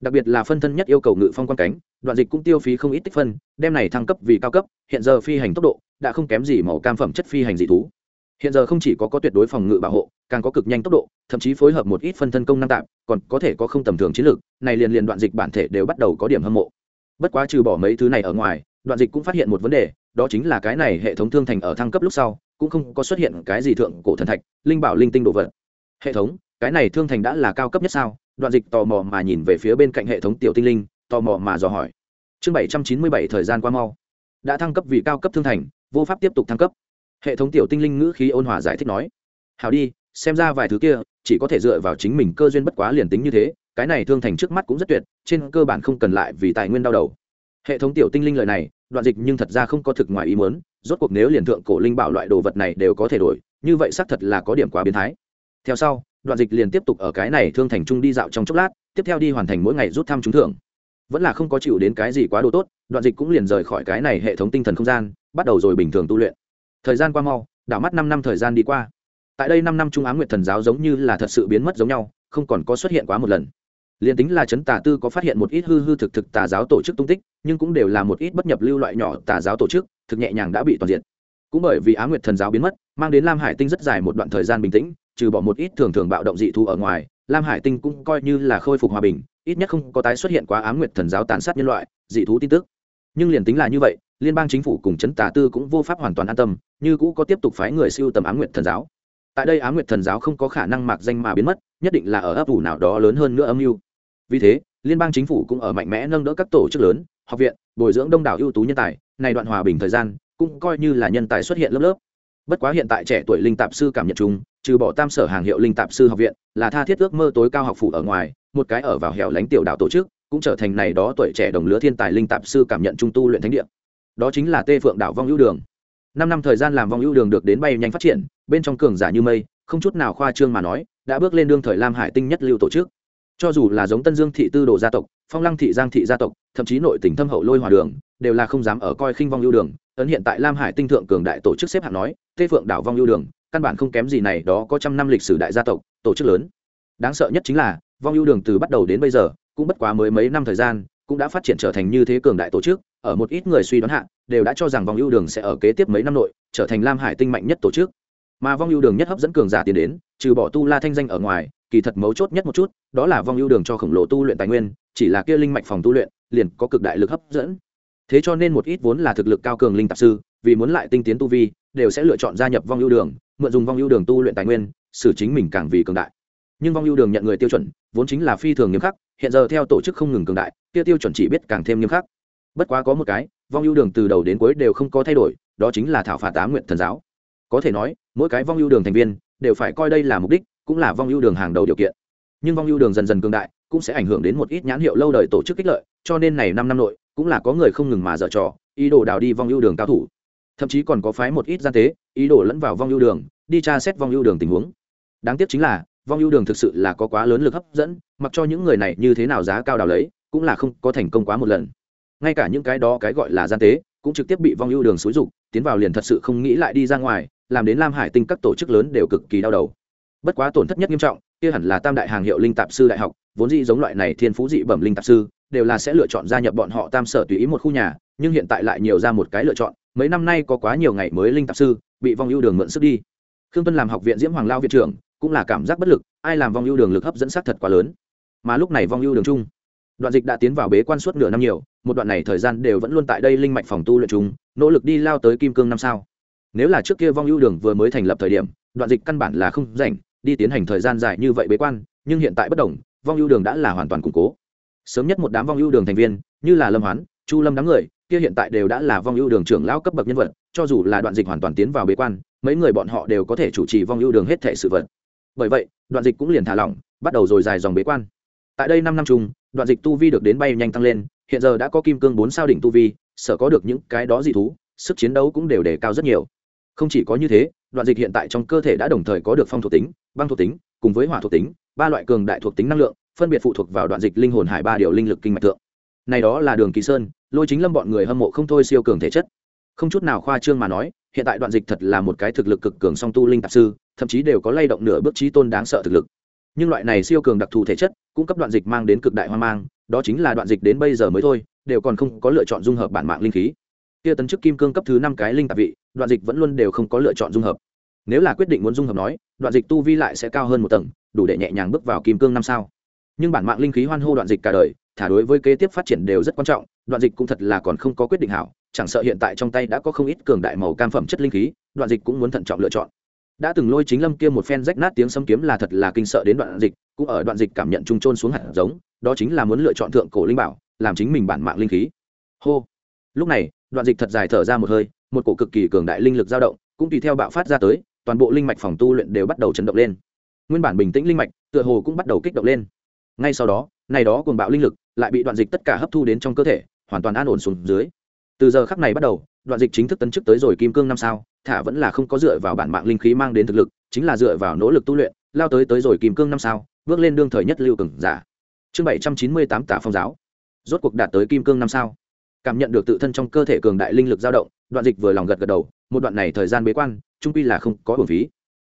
A: Đặc biệt là phân thân nhất yêu cầu ngự phong quan cánh, đoạn dịch cũng tiêu phí không ít tích phân, đem này thăng cấp vì cao cấp, hiện giờ phi hành tốc độ đã không kém gì màu cam phẩm chất phi hành dị thú hiện giờ không chỉ có có tuyệt đối phòng ngự bảo hộ, càng có cực nhanh tốc độ, thậm chí phối hợp một ít phân thân công năng tạm, còn có thể có không tầm thường chiến lược, này liền liền đoạn dịch bản thể đều bắt đầu có điểm hâm mộ. Bất quá trừ bỏ mấy thứ này ở ngoài, đoạn dịch cũng phát hiện một vấn đề, đó chính là cái này hệ thống thương thành ở thăng cấp lúc sau, cũng không có xuất hiện cái gì thượng cổ thần thạch, linh bảo linh tinh đồ vật. Hệ thống, cái này thương thành đã là cao cấp nhất sao? Đoạn dịch tò mò mà nhìn về phía bên cạnh hệ thống tiểu tinh linh, tò mò mà dò hỏi. Chương bảy trăm chín mươi bảy thời gian qua mau. Đã thăng cấp vì cao cấp thương thành, vô pháp tiếp tục thăng cấp hệ thống tiểu tinh linh ngữ khí ôn hòa giải thích nói hào đi, xem ra vài thứ kia, chỉ có thể dựa vào chính mình cơ duyên bất quá liền tính như thế, cái này thương thành trước mắt cũng rất tuyệt, trên cơ bản không cần lại vì tài nguyên đau đầu. Hệ thống tiểu tinh linh lời này, đoạn dịch nhưng thật ra không có thực ngoài ý muốn, rốt cuộc nếu liền thượng cổ linh bảo loại đồ vật này đều có thể đổi, như vậy xác thật là có điểm quá biến thái. Theo sau, đoạn dịch liền tiếp tục ở cái này thương thành trung đi dạo trong chốc lát, tiếp theo đi hoàn thành mỗi ngày rút thăm trúng thưởng. Vẫn là không có chịu đến cái gì quá đồ tốt, đoạn dịch cũng liền rời khỏi cái này hệ thống tinh thần không gian, bắt đầu rồi bình thường tu luyện thời gian qua mau, đảo mắt năm năm thời gian đi qua. Tại đây năm năm trung á nguyệt thần giáo giống như là thật sự biến mất giống nhau, không còn có xuất hiện quá một lần. Liền tính là chấn tà tư có phát hiện một ít hư hư thực thực tà giáo tổ chức tung tích, nhưng cũng đều là một ít bất nhập lưu loại nhỏ tà giáo tổ chức, thực nhẹ nhàng đã bị toàn diện. Cũng bởi vì á nguyệt thần giáo biến mất, mang đến lam hải tinh rất dài một đoạn thời gian bình tĩnh, trừ bỏ một ít thường thường bạo động dị thu ở ngoài, lam hải tinh cũng coi như là khôi phục hòa bình, ít nhất không có tái xuất hiện quá á nguyệt thần giáo tàn sát nhân loại, dị thú tin tức. Nhưng liền tính là như vậy liên bang chính phủ cùng chấn tà tư cũng vô pháp hoàn toàn an tâm như cũ có tiếp tục phái người siêu tầm á nguyệt thần giáo. Tại đây á nguyệt thần giáo không có khả năng mạc danh mà biến mất nhất định là ở ấp ủ nào đó lớn hơn nữa âm mưu. Vì thế liên bang chính phủ cũng ở mạnh mẽ nâng đỡ các tổ chức lớn học viện bồi dưỡng đông đảo ưu tú nhân tài này đoạn hòa bình thời gian cũng coi như là nhân tài xuất hiện lớp lớp. Bất quá hiện tại trẻ tuổi linh tạp sư cảm nhận chúng, trừ bỏ tam sở hàng hiệu linh tạp sư học viện là tha thiết ước mơ tối cao học phủ ở ngoài một cái ở vào hẻo lánh tiểu đạo tổ chức cũng trở thành này đó tuổi trẻ đồng lứa thiên tài linh tạp sư cảm nhận trung tu luyện thánh địa đó chính là tê phượng đảo vong ưu đường. Năm năm thời gian làm vong ưu đường được đến bay nhanh phát triển, bên trong cường giả như mây, không chút nào khoa trương mà nói, đã bước lên đương thời lam hải tinh nhất lưu tổ chức. Cho dù là giống tân dương thị tư đồ gia tộc, phong lăng thị giang thị gia tộc, thậm chí nội tỉnh thâm hậu lôi hòa đường, đều là không dám ở coi khinh vong ưu đường. Ấn hiện tại lam hải tinh thượng cường đại tổ chức xếp hạng nói, tê phượng đảo vong ưu đường, căn bản không kém gì này, đó có trăm năm lịch sử đại gia tộc, tổ chức lớn. Đáng sợ nhất chính là, vong ưu đường từ bắt đầu đến bây giờ, cũng bất quá mới mấy năm thời gian cũng đã phát triển trở thành như thế cường đại tổ chức, ở một ít người suy đoán hạ, đều đã cho rằng vong ưu đường sẽ ở kế tiếp mấy năm nội trở thành lam hải tinh mạnh nhất tổ chức. Mà vong ưu đường nhất hấp dẫn cường giả tiến đến, trừ bỏ tu la thanh danh ở ngoài, kỳ thật mấu chốt nhất một chút, đó là vong ưu đường cho khổng lồ tu luyện tài nguyên, chỉ là kia linh mạch phòng tu luyện, liền có cực đại lực hấp dẫn. Thế cho nên một ít vốn là thực lực cao cường linh tạp sư, vì muốn lại tinh tiến tu vi, đều sẽ lựa chọn gia nhập vong ưu đường, mượn dùng vong ưu đường tu luyện tài nguyên, xử chính mình càng vì cường đại. Nhưng vong ưu đường nhận người tiêu chuẩn, vốn chính là phi thường nghiêm khắc hiện giờ theo tổ chức không ngừng cường đại, kia tiêu chuẩn chỉ biết càng thêm nghiêm khắc. Bất quá có một cái, vong ưu đường từ đầu đến cuối đều không có thay đổi, đó chính là thảo phạt tá nguyện thần giáo. Có thể nói, mỗi cái vong ưu đường thành viên đều phải coi đây là mục đích, cũng là vong ưu đường hàng đầu điều kiện. Nhưng vong ưu đường dần dần cường đại, cũng sẽ ảnh hưởng đến một ít nhãn hiệu lâu đời tổ chức kích lợi, cho nên này năm năm nội, cũng là có người không ngừng mà dở trò, ý đồ đào đi vong ưu đường cao thủ. Thậm chí còn có phái một ít gian tế, ý đồ lẫn vào vong ưu đường, đi tra xét vong ưu đường tình huống. Đáng tiếc chính là vong ưu đường thực sự là có quá lớn lực hấp dẫn, mặc cho những người này như thế nào giá cao đào lấy, cũng là không có thành công quá một lần. Ngay cả những cái đó cái gọi là gian tế, cũng trực tiếp bị vong ưu đường xúi rục tiến vào liền thật sự không nghĩ lại đi ra ngoài, làm đến lam hải tinh các tổ chức lớn đều cực kỳ đau đầu. Bất quá tổn thất nhất nghiêm trọng, kia hẳn là tam đại hàng hiệu linh tạp sư đại học, vốn dĩ giống loại này thiên phú dị bẩm linh tạp sư, đều là sẽ lựa chọn gia nhập bọn họ tam sở tùy ý một khu nhà, nhưng hiện tại lại nhiều ra một cái lựa chọn, mấy năm nay có quá nhiều ngày mới linh tạp sư, bị vong ưu đường mượn sức đi. Khương tuân làm học viện diễm hoàng lao viện trưởng cũng là cảm giác bất lực, ai làm vong ưu đường lực hấp dẫn sắc thật quá lớn. Mà lúc này vong ưu đường chung, đoạn dịch đã tiến vào bế quan suốt nửa năm nhiều, một đoạn này thời gian đều vẫn luôn tại đây linh mạch phòng tu luyện chúng nỗ lực đi lao tới kim cương năm sao. Nếu là trước kia vong ưu đường vừa mới thành lập thời điểm, đoạn dịch căn bản là không rảnh, đi tiến hành thời gian dài như vậy bế quan, nhưng hiện tại bất đồng vong ưu đường đã là hoàn toàn củng cố. Sớm nhất một đám vong ưu đường thành viên, như là lâm hoán, chu lâm đám người, kia hiện tại đều đã là vong ưu đường trưởng lão cấp bậc nhân vật, cho dù là đoạn dịch hoàn toàn tiến vào bế quan, mấy người bọn họ đều có thể chủ trì vong ưu đường hết thể sự vật bởi vậy, đoạn dịch cũng liền thả lỏng, bắt đầu rồi dài dòng bế quan. Tại đây năm năm chung, đoạn dịch tu vi được đến bay nhanh tăng lên, hiện giờ đã có kim cương bốn sao đỉnh tu vi, sở có được những cái đó dị thú, sức chiến đấu cũng đều đề cao rất nhiều. Không chỉ có như thế, đoạn dịch hiện tại trong cơ thể đã đồng thời có được phong thuộc tính, băng thuộc tính, cùng với hỏa thuộc tính, ba loại cường đại thuộc tính năng lượng, phân biệt phụ thuộc vào đoạn dịch linh hồn hải ba điều linh lực kinh mạch thượng. Này đó là đường kỳ sơn, lôi chính lâm bọn người hâm mộ không thôi siêu cường thể chất. Không chút nào khoa trương mà nói, hiện tại đoạn dịch thật là một cái thực lực cực cường song tu linh tạp sư thậm chí đều có lay động nửa bước trí tôn đáng sợ thực lực. Nhưng loại này siêu cường đặc thù thể chất cũng cấp đoạn dịch mang đến cực đại hoang mang, đó chính là đoạn dịch đến bây giờ mới thôi, đều còn không có lựa chọn dung hợp bản mạng linh khí. Kia tấn chức kim cương cấp thứ năm cái linh tạp vị, đoạn dịch vẫn luôn đều không có lựa chọn dung hợp. Nếu là quyết định muốn dung hợp nói, đoạn dịch tu vi lại sẽ cao hơn một tầng, đủ để nhẹ nhàng bước vào kim cương năm sao. Nhưng bản mạng linh khí hoan hô đoạn dịch cả đời, thả đối với kế tiếp phát triển đều rất quan trọng, đoạn dịch cũng thật là còn không có quyết định hảo, chẳng sợ hiện tại trong tay đã có không ít cường đại màu cam phẩm chất linh khí, đoạn dịch cũng muốn thận trọng lựa chọn đã từng lôi chính lâm kia một phen rách nát tiếng xâm kiếm là thật là kinh sợ đến đoạn dịch, cũng ở đoạn dịch cảm nhận trung trôn xuống hạt giống, đó chính là muốn lựa chọn thượng cổ linh bảo, làm chính mình bản mạng linh khí. Hô. Lúc này, đoạn dịch thật dài thở ra một hơi, một cổ cực kỳ cường đại linh lực dao động, cũng tùy theo bạo phát ra tới, toàn bộ linh mạch phòng tu luyện đều bắt đầu chấn động lên. Nguyên bản bình tĩnh linh mạch, tựa hồ cũng bắt đầu kích động lên. Ngay sau đó, này đó cùng bạo linh lực lại bị đoạn dịch tất cả hấp thu đến trong cơ thể, hoàn toàn an ổn xuống dưới. Từ giờ khắc này bắt đầu, đoạn dịch chính thức tấn chức tới rồi kim cương năm sao thả vẫn là không có dựa vào bản mạng linh khí mang đến thực lực, chính là dựa vào nỗ lực tu luyện, lao tới tới rồi kim cương năm sao, bước lên đương thời nhất lưu cường giả. Chương bảy trăm chín mươi tám tả phong giáo. Rốt cuộc đạt tới kim cương năm sao. Cảm nhận được tự thân trong cơ thể cường đại linh lực dao động, đoạn dịch vừa lòng gật gật đầu, một đoạn này thời gian bế quan, trung quy là không có hưởng phí.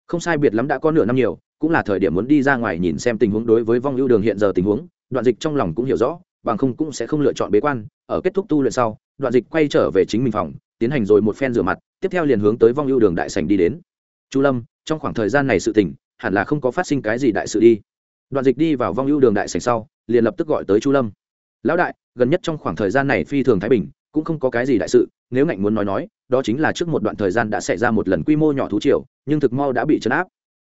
A: Không sai biệt lắm đã có nửa năm nhiều, cũng là thời điểm muốn đi ra ngoài nhìn xem tình huống đối với vong ưu đường hiện giờ tình huống, đoạn dịch trong lòng cũng hiểu rõ, bằng không cũng sẽ không lựa chọn bế quan, ở kết thúc tu luyện sau, đoạn dịch quay trở về chính mình phòng tiến hành rồi một phen rửa mặt, tiếp theo liền hướng tới vong ưu đường đại sành đi đến. Chu lâm, trong khoảng thời gian này sự tình, hẳn là không có phát sinh cái gì đại sự đi. Đoạn dịch đi vào vong ưu đường đại sành sau, liền lập tức gọi tới chu lâm. Lão đại, gần nhất trong khoảng thời gian này phi thường thái bình, cũng không có cái gì đại sự, nếu ngạnh muốn nói nói, đó chính là trước một đoạn thời gian đã xảy ra một lần quy mô nhỏ thú triều, nhưng thực mau đã bị chấn áp.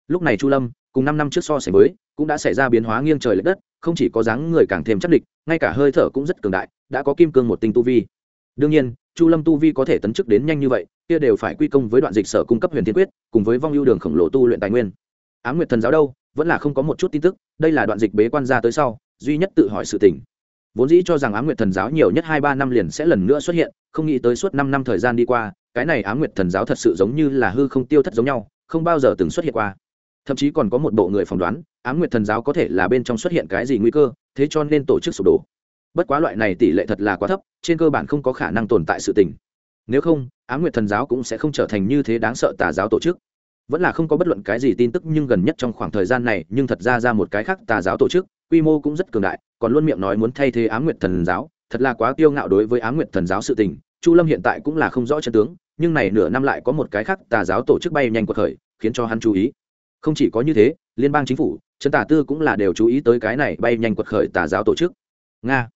A: Lúc này chu lâm, cùng năm năm trước so sánh với, cũng đã xảy ra biến hóa nghiêng trời l ệ đất, không chỉ có dáng người càng thêm chắc địch, ngay cả hơi thở cũng rất cường đại, đã có kim cương một tinh tu vi. Đương nhiên chu lâm tu vi có thể tấn chức đến nhanh như vậy, kia đều phải quy công với đoạn dịch sở cung cấp huyền thiên quyết, cùng với vong ưu đường khổng lồ tu luyện tài nguyên. Á m nguyệt thần giáo đâu? Vẫn là không có một chút tin tức, đây là đoạn dịch bế quan ra tới sau, duy nhất tự hỏi sự tỉnh vốn dĩ cho rằng á m nguyệt thần giáo nhiều nhất hai ba năm liền sẽ lần nữa xuất hiện, không nghĩ tới suốt năm năm thời gian đi qua, cái này á m nguyệt thần giáo thật sự giống như là hư không tiêu thất giống nhau, không bao giờ từng xuất hiện qua. Thậm chí còn có một bộ người phỏng đoán á m nguyệt thần giáo có thể là bên trong xuất hiện cái gì nguy cơ, thế cho nên tổ chức sụp đổ bất quá loại này tỷ lệ thật là quá thấp, trên cơ bản không có khả năng tồn tại sự tình. Nếu không, á nguyệt thần giáo cũng sẽ không trở thành như thế đáng sợ tà giáo tổ chức. Vẫn là không có bất luận cái gì tin tức nhưng gần nhất trong khoảng thời gian này, nhưng thật ra ra một cái khác tà giáo tổ chức, quy mô cũng rất cường đại, còn luôn miệng nói muốn thay thế á nguyệt thần giáo, thật là quá kiêu ngạo đối với á nguyệt thần giáo sự tình, chu lâm hiện tại cũng là không rõ chân tướng, nhưng này nửa năm lại có một cái khác tà giáo tổ chức bay nhanh cuộc khởi, khiến cho hắn chú ý. Không chỉ có như thế, liên bang chính phủ, trấn tà tư cũng là đều chú ý tới cái này bay nhanh quật khởi tà giáo tổ chức. Nga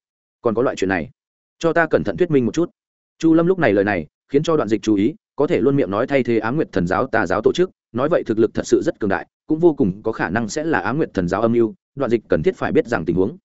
A: còn có loại chuyện này. Cho ta cẩn thận thuyết minh một chút. Chu lâm lúc này lời này, khiến cho đoạn dịch chú ý, có thể luôn miệng nói thay thế á nguyệt thần giáo tà giáo tổ chức, nói vậy thực lực thật sự rất cường đại, cũng vô cùng có khả năng sẽ là á nguyệt thần giáo âm mưu, đoạn dịch cần thiết phải biết rằng tình huống.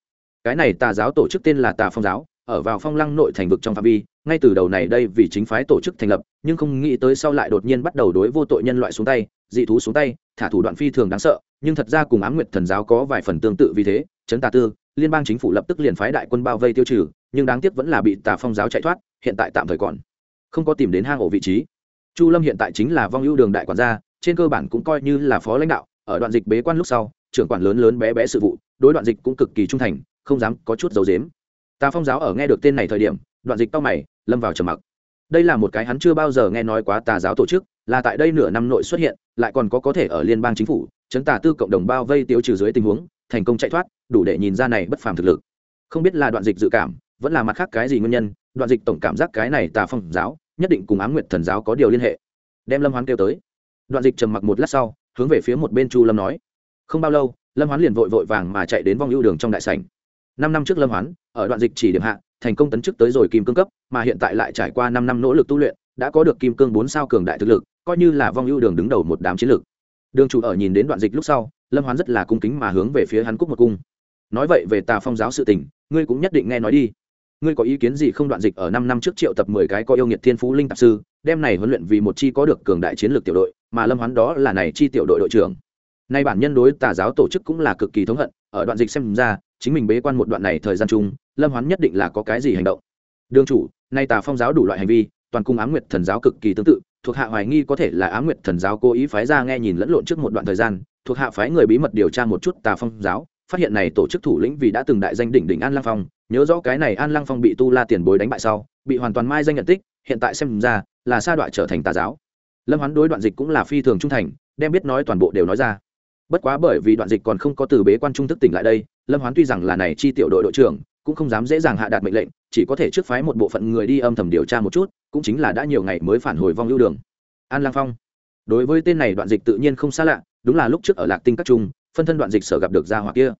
A: Cái này tà giáo tổ chức tên là tà phong giáo, ở vào phong lăng nội thành vực trong phạm vi, ngay từ đầu này đây vì chính phái tổ chức thành lập, nhưng không nghĩ tới sau lại đột nhiên bắt đầu đối vô tội nhân loại xuống tay, dị thú xuống tay, thả thủ đoạn phi thường đáng sợ, nhưng thật ra cùng ám nguyệt thần giáo có vài phần tương tự vì thế, chấn tà tư liên bang chính phủ lập tức liền phái đại quân bao vây tiêu trừ, nhưng đáng tiếc vẫn là bị tà phong giáo chạy thoát, hiện tại tạm thời còn không có tìm đến hang ổ vị trí. Chu lâm hiện tại chính là vong ưu đường đại quản gia, trên cơ bản cũng coi như là phó lãnh đạo, ở đoạn dịch bế quan lúc sau, trưởng quản lớn lớn bé bé sự vụ, đối đoạn dịch cũng cực kỳ trung thành, không dám có chút dấu dếm. Tà phong giáo ở nghe được tên này thời điểm, đoạn dịch tao mày, lâm vào trầm mặc. Đây là một cái hắn chưa bao giờ nghe nói quá tà giáo tổ chức, là tại đây nửa năm nội xuất hiện, lại còn có có thể ở liên bang chính phủ, chấn tà tư cộng đồng bao vây tiêu trừ dưới tình huống thành công chạy thoát, đủ để nhìn ra này bất phàm thực lực. Không biết là đoạn dịch dự cảm, vẫn là mặt khác cái gì nguyên nhân, đoạn dịch tổng cảm giác cái này tà phong giáo, nhất định cùng ám nguyệt thần giáo có điều liên hệ. Đem lâm hoán kêu tới. Đoạn dịch trầm mặc một lát sau, hướng về phía một bên chu lâm nói. Không bao lâu, lâm hoán liền vội vội vàng mà chạy đến vong ưu đường trong đại sảnh. Năm năm trước lâm hoán, ở đoạn dịch chỉ điểm hạ, thành công tấn chức tới rồi kim cương cấp, mà hiện tại lại trải qua năm năm nỗ lực tu luyện, đã có được kim cương bốn sao cường đại thực lực, coi như là vong ưu đường đứng đầu một đám chiến lược đường chủ ở nhìn đến đoạn dịch lúc sau lâm hoán rất là cung kính mà hướng về phía hắn cúc một cung. Nói vậy về tà phong giáo sự tình, ngươi cũng nhất định nghe nói đi. Ngươi có ý kiến gì không đoạn dịch ở năm năm trước triệu tập mười cái có yêu nghiệt thiên phú linh tạp sư đem này huấn luyện vì một chi có được cường đại chiến lược tiểu đội, mà lâm hoán đó là này chi tiểu đội đội trưởng. Nay bản nhân đối tà giáo tổ chức cũng là cực kỳ thống hận, ở đoạn dịch xem ra, chính mình bế quan một đoạn này thời gian chung, lâm hoán nhất định là có cái gì hành động. Đương chủ, nay tà phong giáo đủ loại hành vi, toàn cung ám nguyệt thần giáo cực kỳ tương tự, thuộc hạ hoài nghi có thể là ám nguyệt thần giáo cố ý phái ra nghe nhìn lẫn lộn trước một đoạn thời gian thuộc hạ phái người bí mật điều tra một chút tà phong giáo, phát hiện này tổ chức thủ lĩnh vì đã từng đại danh đỉnh đỉnh an lăng phong, nhớ rõ cái này an lăng phong bị tu la tiền bối đánh bại sau, bị hoàn toàn mai danh nhận tích, hiện tại xem ra là sa đoạn trở thành tà giáo. Lâm hoán đối đoạn dịch cũng là phi thường trung thành, đem biết nói toàn bộ đều nói ra. Bất quá bởi vì đoạn dịch còn không có từ bế quan trung thức tỉnh lại đây, lâm hoán tuy rằng là này chi tiểu đội đội trưởng, cũng không dám dễ dàng hạ đạt mệnh lệnh, chỉ có thể trước phái một bộ phận người đi âm thầm điều tra một chút, cũng chính là đã nhiều ngày mới phản hồi vong lưu đường. An lang phong. Đối với tên này đoạn dịch tự nhiên không xa lạ đúng là lúc trước ở lạc tinh các trung, phân thân đoạn dịch sở gặp được gia hỏa kia.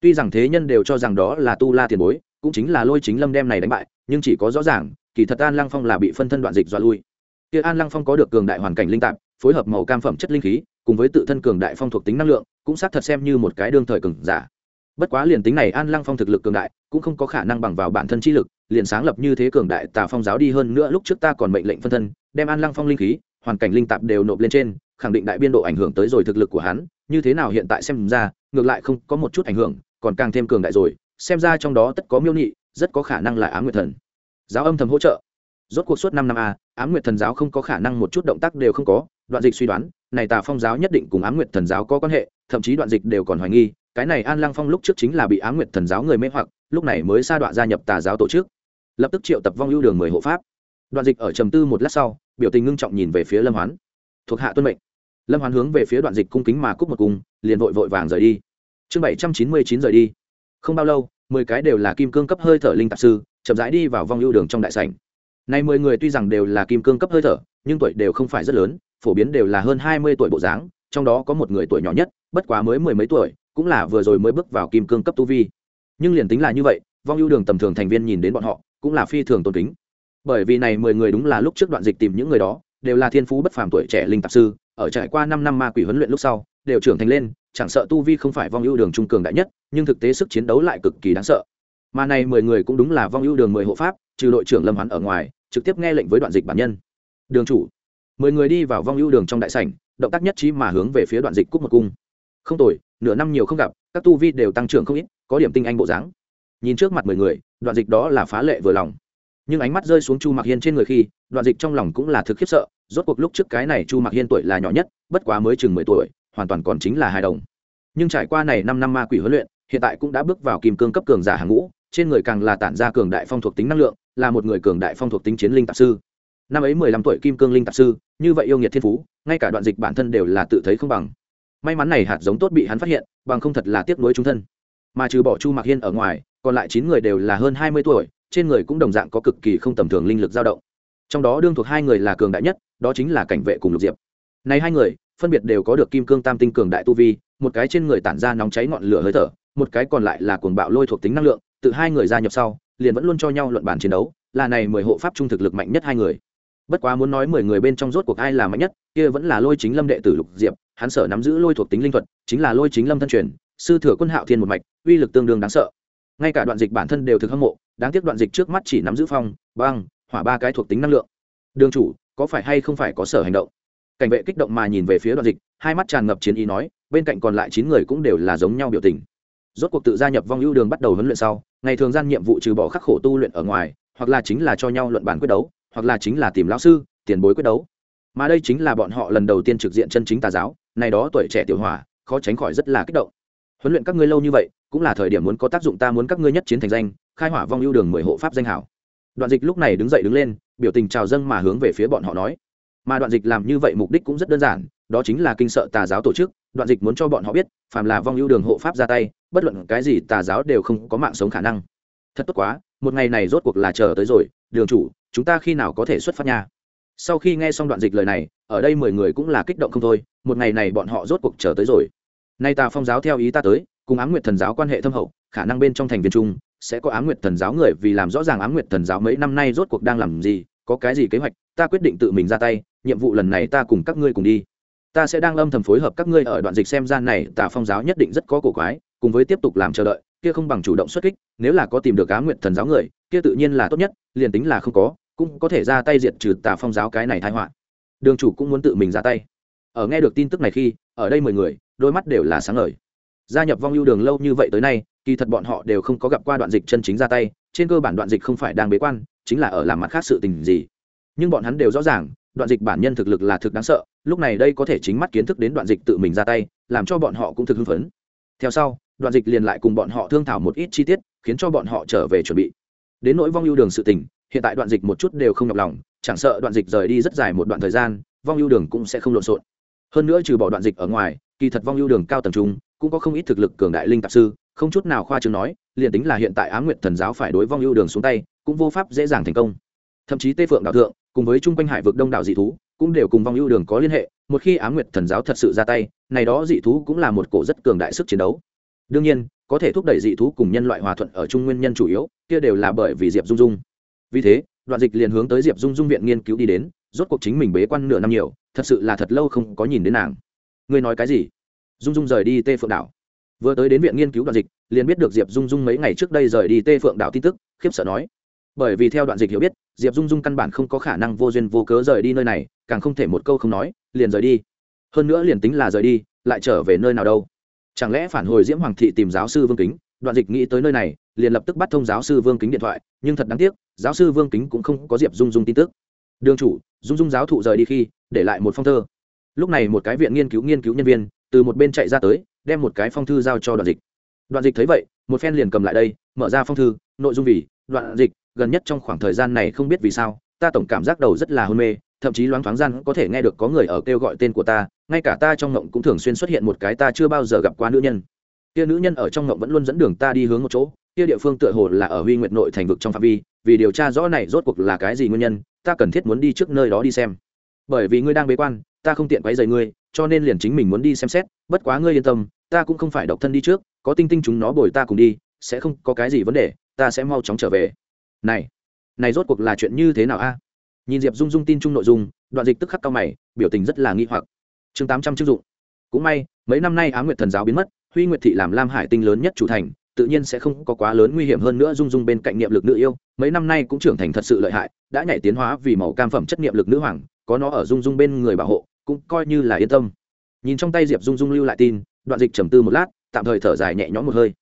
A: Tuy rằng thế nhân đều cho rằng đó là tu la tiền bối, cũng chính là lôi chính lâm đem này đánh bại, nhưng chỉ có rõ ràng, kỳ thật an lăng phong là bị phân thân đoạn dịch dọa lui. Kia an lăng phong có được cường đại hoàn cảnh linh tạp, phối hợp màu cam phẩm chất linh khí, cùng với tự thân cường đại phong thuộc tính năng lượng, cũng xác thật xem như một cái đương thời cường giả. Bất quá liền tính này an lăng phong thực lực cường đại, cũng không có khả năng bằng vào bản thân chi lực, liền sáng lập như thế cường đại tà phong giáo đi hơn nữa lúc trước ta còn mệnh lệnh phân thân, đem an lăng phong linh khí, hoàn cảnh linh tạp đều nộp lên trên khẳng định đại biên độ ảnh hưởng tới rồi thực lực của hắn, như thế nào hiện tại xem ra, ngược lại không có một chút ảnh hưởng, còn càng thêm cường đại rồi, xem ra trong đó tất có miêu nhị, rất có khả năng là ám nguyệt thần. Giáo âm thầm hỗ trợ. Rốt cuộc suốt năm năm a ám nguyệt thần giáo không có khả năng một chút động tác đều không có, đoạn dịch suy đoán, này tà phong giáo nhất định cùng ám nguyệt thần giáo có quan hệ, thậm chí đoạn dịch đều còn hoài nghi, cái này an lăng phong lúc trước chính là bị ám nguyệt thần giáo người mê hoặc, lúc này mới sa đoạn gia nhập tà giáo tổ chức. Lập tức triệu tập vong ưu đường mười hộ pháp. Đoạn dịch ở trầm tư một lát sau, biểu tình ngưng trọng nhìn về phía lâm hoán. Thuộc hạ tuân mệnh lâm hoán hướng về phía đoạn dịch cung kính mà cúc một cung, liền vội vội vàng rời đi. Chương bảy trăm chín mươi chín rời đi. Không bao lâu, mười cái đều là kim cương cấp hơi thở linh tạp sư, chậm rãi đi vào vong ưu đường trong đại sảnh. Này mười người tuy rằng đều là kim cương cấp hơi thở, nhưng tuổi đều không phải rất lớn, phổ biến đều là hơn hai mươi tuổi bộ dáng, trong đó có một người tuổi nhỏ nhất, bất quá mới mười mấy tuổi, cũng là vừa rồi mới bước vào kim cương cấp tu vi. Nhưng liền tính là như vậy, vong ưu đường tầm thường thành viên nhìn đến bọn họ, cũng là phi thường tôn kính. Bởi vì này mười người đúng là lúc trước đoạn dịch tìm những người đó, đều là thiên phú bất phàm tuổi trẻ linh tạp sư ở trải qua năm năm ma quỷ huấn luyện lúc sau, đều trưởng thành lên, chẳng sợ tu vi không phải vong ưu đường trung cường đại nhất, nhưng thực tế sức chiến đấu lại cực kỳ đáng sợ. Mà này mười người cũng đúng là vong ưu đường mười hộ pháp, trừ đội trưởng lâm hoán ở ngoài, trực tiếp nghe lệnh với đoạn dịch bản nhân. Đường chủ, mười người đi vào vong ưu đường trong đại sảnh, động tác nhất trí mà hướng về phía đoạn dịch cúc một cung. Không tồi, nửa năm nhiều không gặp, các tu vi đều tăng trưởng không ít, có điểm tinh anh bộ dáng. Nhìn trước mặt mười người, đoạn dịch đó là phá lệ vừa lòng. Nhưng ánh mắt rơi xuống chu mặc hiên trên người khi, đoạn dịch trong lòng cũng là thực khiếp sợ rốt cuộc lúc trước cái này chu mặc hiên tuổi là nhỏ nhất, bất quá mới chừng mười tuổi, hoàn toàn còn chính là hài đồng. Nhưng trải qua này năm năm ma quỷ huấn luyện, hiện tại cũng đã bước vào kim cương cấp cường giả hàng ngũ, trên người càng là tản ra cường đại phong thuộc tính năng lượng, là một người cường đại phong thuộc tính chiến linh tạp sư. Năm ấy mười lăm tuổi kim cương linh tạp sư, như vậy yêu nghiệt thiên phú, ngay cả đoạn dịch bản thân đều là tự thấy không bằng. May mắn này hạt giống tốt bị hắn phát hiện, bằng không thật là tiếc nuối chúng thân. Mà trừ bỏ chu mặc hiên ở ngoài, còn lại chín người đều là hơn hai mươi tuổi, trên người cũng đồng dạng có cực kỳ không tầm thường linh lực dao động trong đó đương thuộc hai người là cường đại nhất, đó chính là cảnh vệ cùng lục diệp. Này hai người, phân biệt đều có được kim cương tam tinh cường đại tu vi, một cái trên người tản ra nóng cháy ngọn lửa hơi thở, một cái còn lại là cuồng bạo lôi thuộc tính năng lượng từ hai người gia nhập sau, liền vẫn luôn cho nhau luận bàn chiến đấu, là này mười hộ pháp trung thực lực mạnh nhất hai người. Bất quá muốn nói mười người bên trong rốt cuộc ai là mạnh nhất, kia vẫn là lôi chính lâm đệ tử lục diệp, hắn sở nắm giữ lôi thuộc tính linh thuật, chính là lôi chính lâm thân truyền, sư thừa quân hạo thiên một mạch, uy lực tương đương đáng sợ. Ngay cả đoạn dịch bản thân đều thực hâm mộ, đáng tiếc đoạn dịch trước mắt chỉ nắm giữ phong, băng hỏa ba cái thuộc tính năng lượng. Đường chủ, có phải hay không phải có sở hành động? Cảnh vệ kích động mà nhìn về phía đoạn dịch, hai mắt tràn ngập chiến ý nói, bên cạnh còn lại chín người cũng đều là giống nhau biểu tình. Rốt cuộc tự gia nhập vong ưu đường bắt đầu huấn luyện sau, ngày thường gian nhiệm vụ trừ bỏ khắc khổ tu luyện ở ngoài, hoặc là chính là cho nhau luận bản quyết đấu, hoặc là chính là tìm lão sư, tiền bối quyết đấu. Mà đây chính là bọn họ lần đầu tiên trực diện chân chính tà giáo, này đó tuổi trẻ tiểu hỏa, khó tránh khỏi rất là kích động. Huấn luyện các ngươi lâu như vậy, cũng là thời điểm muốn có tác dụng ta muốn các ngươi nhất chiến thành danh, khai hỏa vong ưu đường mười hộ pháp danh hảo đoạn dịch lúc này đứng dậy đứng lên, biểu tình chào dâng mà hướng về phía bọn họ nói. Mà đoạn dịch làm như vậy mục đích cũng rất đơn giản, đó chính là kinh sợ tà giáo tổ chức. Đoạn dịch muốn cho bọn họ biết, phàm là vong ưu đường hộ pháp ra tay, bất luận cái gì tà giáo đều không có mạng sống khả năng. Thật tốt quá, một ngày này rốt cuộc là chờ tới rồi. Đường chủ, chúng ta khi nào có thể xuất phát nha? Sau khi nghe xong đoạn dịch lời này, ở đây mười người cũng là kích động không thôi. Một ngày này bọn họ rốt cuộc chờ tới rồi. Nay tà phong giáo theo ý ta tới, cùng ám nguyệt thần giáo quan hệ thâm hậu, khả năng bên trong thành viên trung sẽ có ám nguyệt thần giáo người, vì làm rõ ràng ám nguyệt thần giáo mấy năm nay rốt cuộc đang làm gì, có cái gì kế hoạch, ta quyết định tự mình ra tay, nhiệm vụ lần này ta cùng các ngươi cùng đi. Ta sẽ đang âm thầm phối hợp các ngươi ở đoạn dịch xem gian này, tà phong giáo nhất định rất có cổ quái, cùng với tiếp tục làm chờ đợi, kia không bằng chủ động xuất kích, nếu là có tìm được ám nguyệt thần giáo người, kia tự nhiên là tốt nhất, liền tính là không có, cũng có thể ra tay diệt trừ tà phong giáo cái này tai họa. Đường chủ cũng muốn tự mình ra tay. Ở nghe được tin tức này khi, ở đây mười người, đôi mắt đều là sáng ngời gia nhập vong ưu đường lâu như vậy tới nay, kỳ thật bọn họ đều không có gặp qua đoạn dịch chân chính ra tay, trên cơ bản đoạn dịch không phải đang bế quan, chính là ở làm mặt khác sự tình gì. Nhưng bọn hắn đều rõ ràng, đoạn dịch bản nhân thực lực là thực đáng sợ, lúc này đây có thể chính mắt kiến thức đến đoạn dịch tự mình ra tay, làm cho bọn họ cũng thực hưng phấn. Theo sau, đoạn dịch liền lại cùng bọn họ thương thảo một ít chi tiết, khiến cho bọn họ trở về chuẩn bị. Đến nỗi vong ưu đường sự tình, hiện tại đoạn dịch một chút đều không nhọc lòng, chẳng sợ đoạn dịch rời đi rất dài một đoạn thời gian, vong ưu đường cũng sẽ không lộn xộn. Hơn nữa trừ bỏ đoạn dịch ở ngoài, kỳ thật vong ưu đường cao tầm trung cũng có không ít thực lực cường đại linh tạp sư, không chút nào khoa trương nói, liền tính là hiện tại á nguyện thần giáo phải đối vong ưu đường xuống tay, cũng vô pháp dễ dàng thành công. Thậm chí Tê phượng đạo thượng, cùng với trung quanh hải vực đông đảo dị thú, cũng đều cùng vong ưu đường có liên hệ, một khi á nguyệt thần giáo thật sự ra tay, này đó dị thú cũng là một cổ rất cường đại sức chiến đấu. Đương nhiên, có thể thúc đẩy dị thú cùng nhân loại hòa thuận ở trung nguyên nhân chủ yếu, kia đều là bởi vì diệp dung dung. Vì thế, đoạn dịch liền hướng tới diệp dung dung viện nghiên cứu đi đến, rốt cuộc chính mình bế quan nửa năm nhiều, thật sự là thật lâu không có nhìn đến nàng. Ngươi nói cái gì? Dung dung rời đi tê phượng đảo. Vừa tới đến viện nghiên cứu đoạn dịch, liền biết được diệp dung dung mấy ngày trước đây rời đi tê phượng đảo tin tức, khiếp sợ nói. Bởi vì theo đoạn dịch hiểu biết, diệp dung dung căn bản không có khả năng vô duyên vô cớ rời đi nơi này, càng không thể một câu không nói, liền rời đi. Hơn nữa liền tính là rời đi, lại trở về nơi nào đâu. Chẳng lẽ phản hồi diễm hoàng thị tìm giáo sư vương kính? Đoạn dịch nghĩ tới nơi này, liền lập tức bắt thông giáo sư vương kính điện thoại, nhưng thật đáng tiếc, giáo sư vương kính cũng không có diệp dung dung tin tức. Đương chủ, dung dung giáo thụ rời đi khi, để lại một phong thơ. Lúc này một cái viện nghiên cứu nghiên cứu nhân viên từ một bên chạy ra tới, đem một cái phong thư giao cho đoạn dịch. Đoạn dịch thấy vậy, một phen liền cầm lại đây, mở ra phong thư, nội dung vì, đoạn dịch, gần nhất trong khoảng thời gian này không biết vì sao, ta tổng cảm giác đầu rất là hôn mê, thậm chí loáng thoáng gian có thể nghe được có người ở kêu gọi tên của ta, ngay cả ta trong ngộng cũng thường xuyên xuất hiện một cái ta chưa bao giờ gặp qua nữ nhân. Kia nữ nhân ở trong ngộng vẫn luôn dẫn đường ta đi hướng một chỗ, kia địa phương tựa hồ là ở huy nguyệt nội thành vực trong phạm vi, vì điều tra rõ này rốt cuộc là cái gì nguyên nhân, ta cần thiết muốn đi trước nơi đó đi xem. Bởi vì ngươi đang bế quan ta không tiện quấy rầy ngươi, cho nên liền chính mình muốn đi xem xét, bất quá ngươi yên tâm, ta cũng không phải độc thân đi trước, có tinh tinh chúng nó bồi ta cùng đi, sẽ không có cái gì vấn đề, ta sẽ mau chóng trở về. Này này rốt cuộc là chuyện như thế nào a? Nhìn diệp dung dung tin chung nội dung, đoạn dịch tức khắc cao mày, biểu tình rất là nghi hoặc. Chương tám trăm dụng. Cũng may, mấy năm nay á nguyệt thần giáo biến mất, huy nguyệt thị làm lam hải tinh lớn nhất chủ thành, tự nhiên sẽ không có quá lớn nguy hiểm hơn nữa dung dung bên cạnh niệm lực nữ yêu, mấy năm nay cũng trưởng thành thật sự lợi hại, đã nhảy tiến hóa vì màu cam phẩm chất niệm lực nữ hoàng, có nó ở dung dung bên người bảo hộ cũng coi như là yên tâm. Nhìn trong tay diệp dung dung lưu lại tin, đoạn dịch trầm tư một lát, tạm thời thở dài nhẹ nhõm một hơi.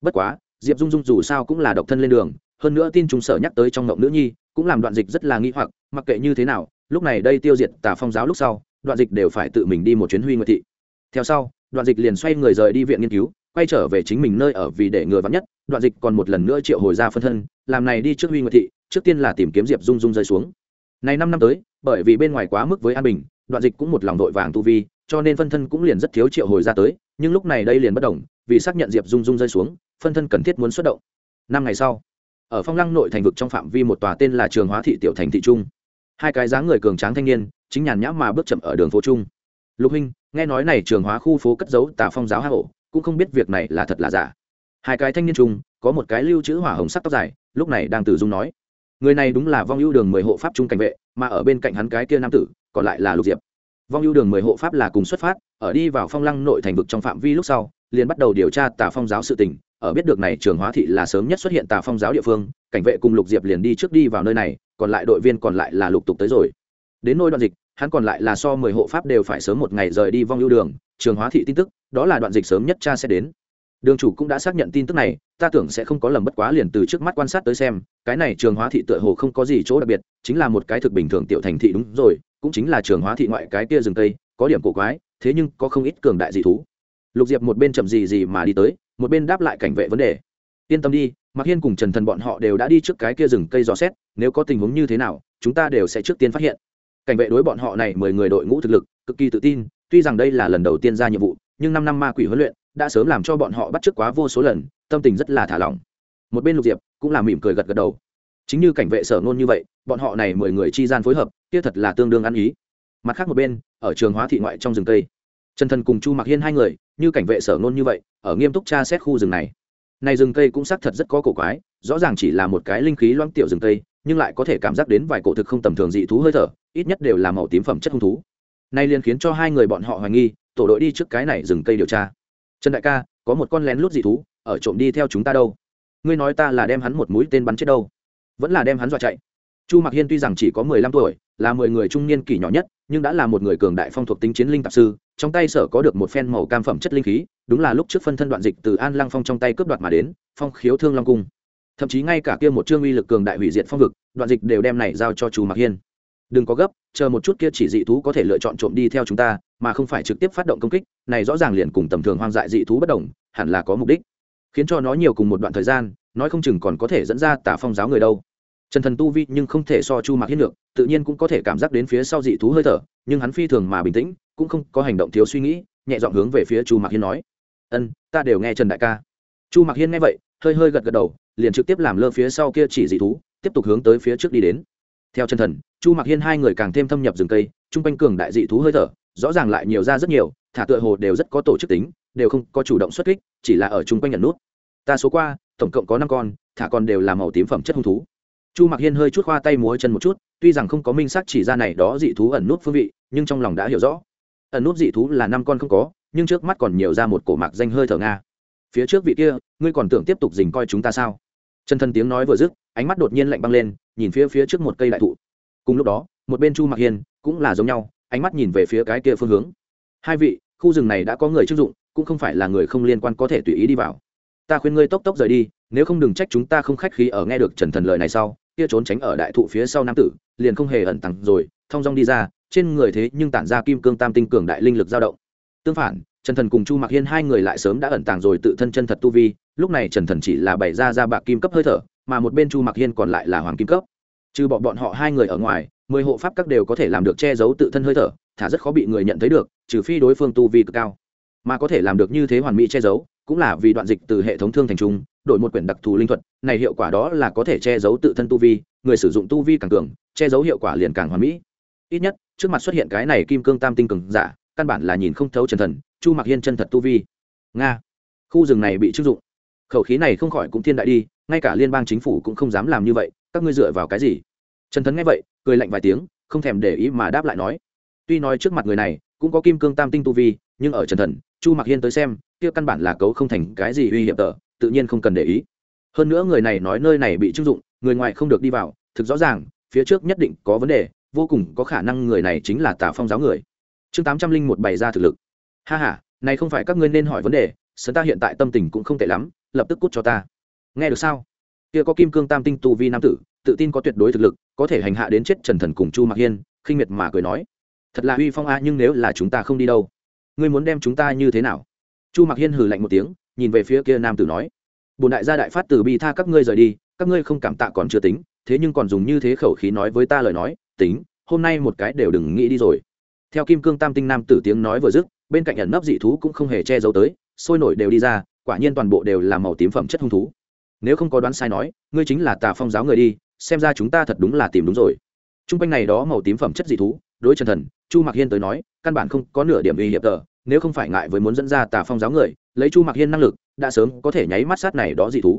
A: Bất quá, diệp dung dung dù sao cũng là độc thân lên đường, hơn nữa tin chúng sở nhắc tới trong ngộng nữ nhi, cũng làm đoạn dịch rất là nghi hoặc, mặc kệ như thế nào, lúc này đây tiêu diệt tà phong giáo lúc sau, đoạn dịch đều phải tự mình đi một chuyến huy nguyệt thị. Theo sau, đoạn dịch liền xoay người rời đi viện nghiên cứu, quay trở về chính mình nơi ở vì để ngừa vắn nhất, đoạn dịch còn một lần nữa triệu hồi ra phân thân, làm này đi trước huy nguyệt thị, trước tiên là tìm kiếm diệp dung dung rơi xuống. Này năm năm tới, bởi vì bên ngoài quá mức với an bình đoạn dịch cũng một lòng đội vàng tu vi, cho nên phân thân cũng liền rất thiếu triệu hồi ra tới, nhưng lúc này đây liền bất đồng vì xác nhận diệp dung dung rơi xuống, phân thân cần thiết muốn xuất động. Năm ngày sau, ở phong lăng nội thành vực trong phạm vi một tòa tên là trường hóa thị tiểu thành thị trung, hai cái dáng người cường tráng thanh niên, chính nhàn nhã mà bước chậm ở đường phố trung. Lục huynh, nghe nói này trường hóa khu phố cất giấu tà phong giáo hạ hổ cũng không biết việc này là thật là giả. Hai cái thanh niên trung, có một cái lưu trữ hỏa hồng sắc tóc dài, lúc này đang tự dung nói. Người này đúng là vong ưu đường mười hộ pháp trung cảnh vệ, mà ở bên cạnh hắn cái kia nam tử còn lại là lục diệp. Vong ưu đường mười hộ pháp là cùng xuất phát, ở đi vào phong lăng nội thành vực trong phạm vi lúc sau, liền bắt đầu điều tra tà phong giáo sự tình. Ở biết được này, trường hóa thị là sớm nhất xuất hiện tà phong giáo địa phương, cảnh vệ cùng lục diệp liền đi trước đi vào nơi này, còn lại đội viên còn lại là lục tục tới rồi. Đến nôi đoạn dịch, hắn còn lại là so mười hộ pháp đều phải sớm một ngày rời đi vong ưu đường. Trường hóa thị tin tức, đó là đoạn dịch sớm nhất cha sẽ đến đường chủ cũng đã xác nhận tin tức này, ta tưởng sẽ không có lầm bất quá liền từ trước mắt quan sát tới xem, cái này trường hóa thị tựa hồ không có gì chỗ đặc biệt, chính là một cái thực bình thường tiểu thành thị đúng rồi, cũng chính là trường hóa thị ngoại cái kia rừng tây có điểm cổ quái, thế nhưng có không ít cường đại dị thú. Lục diệp một bên chậm gì gì mà đi tới, một bên đáp lại cảnh vệ vấn đề. Yên tâm đi mặc hiên cùng trần thần bọn họ đều đã đi trước cái kia rừng cây dò xét, nếu có tình huống như thế nào, chúng ta đều sẽ trước tiên phát hiện. Cảnh vệ đối bọn họ này mười người đội ngũ thực lực, cực kỳ tự tin, tuy rằng đây là lần đầu tiên ra nhiệm vụ, nhưng năm năm ma quỷ huấn luyện đã sớm làm cho bọn họ bắt chước quá vô số lần, tâm tình rất là thả lỏng. Một bên lục diệp cũng là mỉm cười gật gật đầu. Chính như cảnh vệ sở ngôn như vậy, bọn họ này mười người chi gian phối hợp, kia thật là tương đương ăn ý. Mặt khác một bên, ở trường hóa thị ngoại trong rừng tây trần thần cùng chu mặc hiên hai người, như cảnh vệ sở ngôn như vậy, ở nghiêm túc tra xét khu rừng này. Này rừng cây cũng xác thật rất có cổ quái, rõ ràng chỉ là một cái linh khí loãng tiểu rừng cây, nhưng lại có thể cảm giác đến vài cổ thực không tầm thường dị thú hơi thở, ít nhất đều là màu tím phẩm chất hung thú. Nay liền khiến cho hai người bọn họ hoài nghi, tổ đội đi trước cái này rừng cây điều tra trần đại ca, có một con lén lút dị thú, ở trộm đi theo chúng ta đâu? Ngươi nói ta là đem hắn một mũi tên bắn chết đâu? Vẫn là đem hắn dọa chạy. Chu mặc hiên tuy rằng chỉ có mười lăm tuổi, là mười người trung niên kỷ nhỏ nhất, nhưng đã là một người cường đại phong thuộc tính chiến linh tạp sư, trong tay sở có được một phen màu cam phẩm chất linh khí, đúng là lúc trước phân thân đoạn dịch từ an lăng phong trong tay cướp đoạt mà đến, phong khiếu thương long cung. Thậm chí ngay cả kia một trương uy lực cường đại hủy diệt phong vực, đoạn dịch đều đem này giao cho chu mặc hiên. Đừng có gấp chờ một chút kia chỉ dị thú có thể lựa chọn trộm đi theo chúng ta, mà không phải trực tiếp phát động công kích, này rõ ràng liền cùng tầm thường hoang dại dị thú bất đồng, hẳn là có mục đích. Khiến cho nó nhiều cùng một đoạn thời gian, nói không chừng còn có thể dẫn ra tả phong giáo người đâu. Trần thần tu vi nhưng không thể so chu mặc hiên được tự nhiên cũng có thể cảm giác đến phía sau dị thú hơi thở, nhưng hắn phi thường mà bình tĩnh, cũng không có hành động thiếu suy nghĩ, nhẹ dọn hướng về phía chu mặc hiên nói, ân, ta đều nghe trần đại ca. Chu mặc hiên nghe vậy, hơi hơi gật gật đầu, liền trực tiếp làm lơ phía sau kia chỉ dị thú, tiếp tục hướng tới phía trước đi đến theo chân thần, chu mặc hiên hai người càng thêm thâm nhập rừng cây, chung quanh cường đại dị thú hơi thở, rõ ràng lại nhiều ra rất nhiều, thả tựa hồ đều rất có tổ chức tính, đều không có chủ động xuất kích, chỉ là ở chung quanh nhận nút. Ta số qua, tổng cộng có năm con, thả con đều là màu tím phẩm chất hung thú. Chu mặc hiên hơi chút khoa tay múa chân một chút, tuy rằng không có minh xác chỉ ra này đó dị thú ẩn nút phương vị, nhưng trong lòng đã hiểu rõ. Ẩn nút dị thú là năm con không có, nhưng trước mắt còn nhiều ra một cổ mạc danh hơi thở nga. Phía trước vị kia, ngươi còn tưởng tiếp tục dình coi chúng ta sao? Chân thân tiếng nói vừa dứt, ánh mắt đột nhiên lạnh băng lên nhìn phía phía trước một cây đại thụ. Cùng lúc đó, một bên chu mặc hiên cũng là giống nhau, ánh mắt nhìn về phía cái kia phương hướng. Hai vị, khu rừng này đã có người chức dụng, cũng không phải là người không liên quan có thể tùy ý đi vào. Ta khuyên ngươi tốc tốc rời đi, nếu không đừng trách chúng ta không khách khí ở nghe được trần thần lời này sau, kia trốn tránh ở đại thụ phía sau nam tử, liền không hề ẩn tặng rồi, thong dong đi ra, trên người thế nhưng tản ra kim cương tam tinh cường đại linh lực dao động. Tương phản, trần thần cùng chu mặc hiên hai người lại sớm đã ẩn tàng rồi tự thân chân thật tu vi, lúc này trần thần chỉ là bày ra ra bạc kim cấp hơi thở mà một bên chu mặc hiên còn lại là hoàng kim cấp. Trừ bọn bọn họ hai người ở ngoài, mười hộ pháp các đều có thể làm được che giấu tự thân hơi thở, thả rất khó bị người nhận thấy được, trừ phi đối phương tu vi cực cao. Mà có thể làm được như thế hoàn mỹ che giấu, cũng là vì đoạn dịch từ hệ thống thương thành trung, đổi một quyển đặc thù linh thuật, này hiệu quả đó là có thể che giấu tự thân tu vi, người sử dụng tu vi càng cường, che giấu hiệu quả liền càng hoàn mỹ. Ít nhất, trước mặt xuất hiện cái này kim cương tam tinh cường giả, căn bản là nhìn không thấu chân thần, chu mặc hiên chân thật tu vi. Nga, khu rừng này bị chưng dụng. Khẩu khí này không khỏi cũng thiên đại đi ngay cả liên bang chính phủ cũng không dám làm như vậy, các ngươi dựa vào cái gì? Trần thấn nghe vậy, cười lạnh vài tiếng, không thèm để ý mà đáp lại nói, tuy nói trước mặt người này cũng có kim cương tam tinh tu vi, nhưng ở trần thần, chu mặc hiên tới xem, kia căn bản là cấu không thành cái gì uy hiểm tờ, tự nhiên không cần để ý. Hơn nữa người này nói nơi này bị chưng dụng, người ngoài không được đi vào, thực rõ ràng, phía trước nhất định có vấn đề, vô cùng có khả năng người này chính là tả phong giáo người. Chương tám trăm linh một bày ra thực lực. Ha h a này không phải các ngươi nên hỏi vấn đề sớm ta hiện tại tâm tình cũng không tệ lắm, lập tức cút cho ta nghe được sao? Kia có kim cương tam tinh tu vi nam tử, tự tin có tuyệt đối thực lực, có thể hành hạ đến chết trần thần cùng chu mặc hiên, khinh miệt mà cười nói. Thật là uy phong a, nhưng nếu là chúng ta không đi đâu, ngươi muốn đem chúng ta như thế nào? Chu mặc hiên hừ lạnh một tiếng, nhìn về phía kia nam tử nói. Bùn đại gia đại phát từ bi tha các ngươi rời đi, các ngươi không cảm tạ còn chưa tính, thế nhưng còn dùng như thế khẩu khí nói với ta lời nói, tính, hôm nay một cái đều đừng nghĩ đi rồi. Theo kim cương tam tinh nam tử tiếng nói vừa dứt, bên cạnh ẩn nấp dị thú cũng không hề che giấu tới, sôi nổi đều đi ra, quả nhiên toàn bộ đều là màu tím phẩm chất hung thú nếu không có đoán sai nói, ngươi chính là tà phong giáo người đi, xem ra chúng ta thật đúng là tìm đúng rồi. T r u n g quanh này đó màu tím phẩm chất dị thú, đối chân thần, chu mạc hiên tới nói, căn bản không có nửa điểm uy hiểm tờ, nếu không phải ngại với muốn dẫn ra tà phong giáo người, lấy chu mạc hiên năng lực, đã sớm có thể nháy mắt sát này đó dị thú.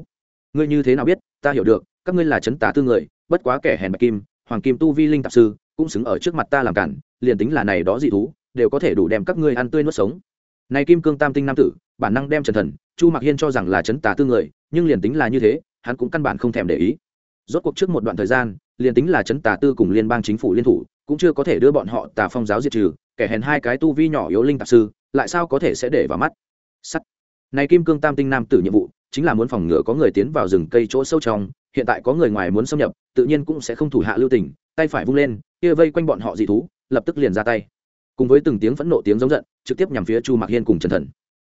A: Ngươi như thế nào biết, ta hiểu được, các ngươi là chấn tà tư người, bất quá kẻ hèn bạch kim, hoàng kim tu vi linh tạp sư, cũng xứng ở trước mặt ta làm cản, liền tính là này đó dị thú, đều có thể đủ đem các ngươi ăn tươi nuốt sống này kim cương tam tinh nam tử, bản năng đem trần thần, chu Mặc hiên cho rằng là chấn tà tư người, nhưng liền tính là như thế, hắn cũng căn bản không thèm để ý. Rốt cuộc trước một đoạn thời gian, liền tính là chấn tà tư cùng liên bang chính phủ liên thủ, cũng chưa có thể đưa bọn họ tà phong giáo diệt trừ, kẻ hèn hai cái tu vi nhỏ yếu linh tạp sư, lại sao có thể sẽ để vào mắt? Sắt. Này kim cương tam tinh nam tử nhiệm vụ, chính là muốn phòng ngừa có người tiến vào rừng cây chỗ sâu trong, hiện tại có người ngoài muốn xâm nhập, tự nhiên cũng sẽ không thủ hạ lưu tình, tay phải vung lên, kia vây quanh bọn họ dị thú, lập tức liền ra tay cùng với từng tiếng phẫn nộ tiếng giống giận, trực tiếp nhằm phía chu mạc hiên cùng trần thần.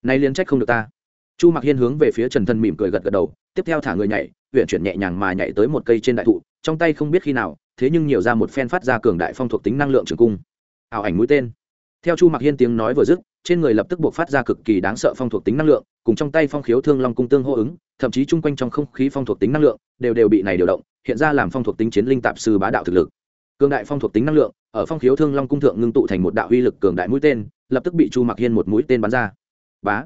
A: Nay liên trách không được ta. Chu mạc hiên hướng về phía trần thần mỉm cười gật gật đầu, tiếp theo thả người nhảy huyện chuyển nhẹ nhàng mà nhảy tới một cây trên đại thụ, trong tay không biết khi nào, thế nhưng nhiều ra một phen phát ra cường đại phong thuộc tính năng lượng trường cung. Ảo ảnh mũi tên. Theo chu mạc hiên tiếng nói vừa dứt, trên người lập tức buộc phát ra cực kỳ đáng sợ phong thuộc tính năng lượng, cùng trong tay phong khiếu thương long cung tương hô ứng, thậm chí chung quanh trong không khí phong thuộc tính năng lượng, đều đều bị này điều động, hiện ra làm phong thuộc tính chiến linh tạp sư bá đạo thực lực cường đại phong thuộc tính năng lượng, ở phong khiếu thương long cung thượng ngưng tụ thành một đạo uy lực cường đại mũi tên, lập tức bị chu mặc hiên một mũi tên bắn ra. Bá!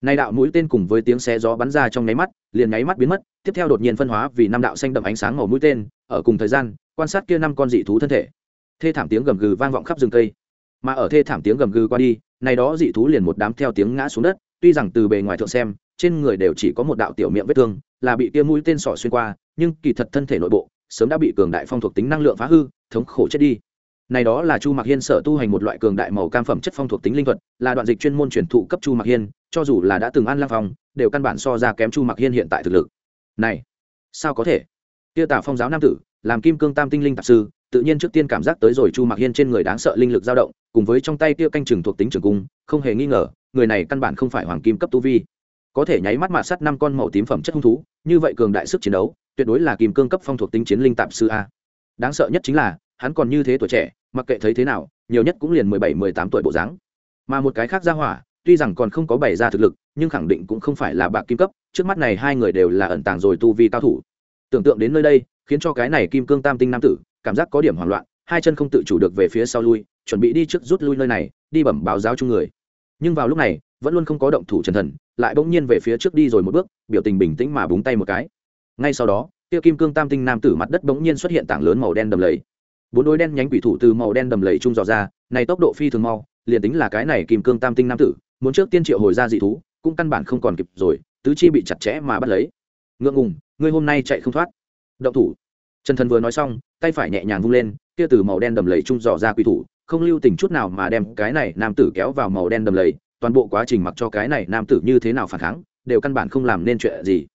A: Nay đạo mũi tên cùng với tiếng xe gió bắn ra trong nháy mắt, liền nháy mắt biến mất, tiếp theo đột nhiên phân hóa vì năm đạo xanh đậm ánh sáng màu mũi tên, ở cùng thời gian, quan sát kia năm con dị thú thân thể. Thê thảm tiếng gầm gừ vang vọng khắp rừng cây. Mà ở thê thảm tiếng gầm gừ qua đi, này đó dị thú liền một đám theo tiếng ngã xuống đất, tuy rằng từ bề ngoài thượng xem, trên người đều chỉ có một đạo tiểu miệng vết thương, là bị kia mũi tên sỏ xuyên qua, nhưng kỳ thật thân thể nội bộ sớm đã bị cường đại phong thuộc tính năng lượng phá hư thống khổ chết đi. Này đó là chu mạc hiên sở tu hành một loại cường đại màu cam phẩm chất phong thuộc tính linh thuật, là đoạn dịch chuyên môn truyền thụ cấp chu mạc hiên, cho dù là đã từng ăn lang phòng đều căn bản so ra kém chu mạc hiên hiện tại thực lực. Này, sao có thể? Tiêu tả phong giáo nam tử, làm kim cương tam tinh linh tạp sư, tự nhiên trước tiên cảm giác tới rồi chu mạc hiên trên người đáng sợ linh lực dao động, cùng với trong tay tiêu canh chừng thuộc tính trường cung, không hề nghi ngờ, người này căn bản không phải hoàng kim cấp tu vi. Có thể nháy mắt mạt sắt năm con màu tím phẩm chất hung thú, như vậy cường đại sức chiến đấu, tuyệt đối là kim cương cấp phong thuộc tính chiến linh tạp sư a đáng sợ nhất chính là, hắn còn như thế tuổi trẻ, mặc kệ thấy thế nào, nhiều nhất cũng liền mười bảy, mười tám tuổi bộ dáng. Mà một cái khác ra hỏa, tuy rằng còn không có bày ra thực lực, nhưng khẳng định cũng không phải là bạc kim cấp, trước mắt này hai người đều là ẩn tàng rồi tu vi cao thủ. Tưởng tượng đến nơi đây, khiến cho cái này kim cương tam tinh nam tử, cảm giác có điểm hoảng loạn, hai chân không tự chủ được về phía sau lui, chuẩn bị đi trước rút lui nơi này, đi bẩm báo giáo chung người. Nhưng vào lúc này, vẫn luôn không có động thủ trần thần, lại bỗng nhiên về phía trước đi rồi một bước, biểu tình bình tĩnh mà búng tay một cái. Ngay sau đó kia kim cương tam tinh nam tử mặt đất bỗng nhiên xuất hiện tảng lớn màu đen đầm lầy. Bốn đôi đen nhánh quỷ thủ từ màu đen đầm lầy trung dò ra, này tốc độ phi thường mau, liền tính là cái này kim cương tam tinh nam tử, muốn trước tiên triệu hồi ra dị thú, cũng căn bản không còn kịp rồi, tứ chi bị chặt chẽ mà bắt lấy. Ngượng ngùng, ngươi hôm nay chạy không thoát. Động thủ. Trần thần vừa nói xong, tay phải nhẹ nhàng vung lên, kia từ màu đen đầm lầy trung dò ra quỷ thủ, không lưu tình chút nào mà đem cái này nam tử kéo vào màu đen đầm lầy, toàn bộ quá trình mặc cho cái này nam tử như thế nào phản kháng, đều căn bản không làm nên chuyện gì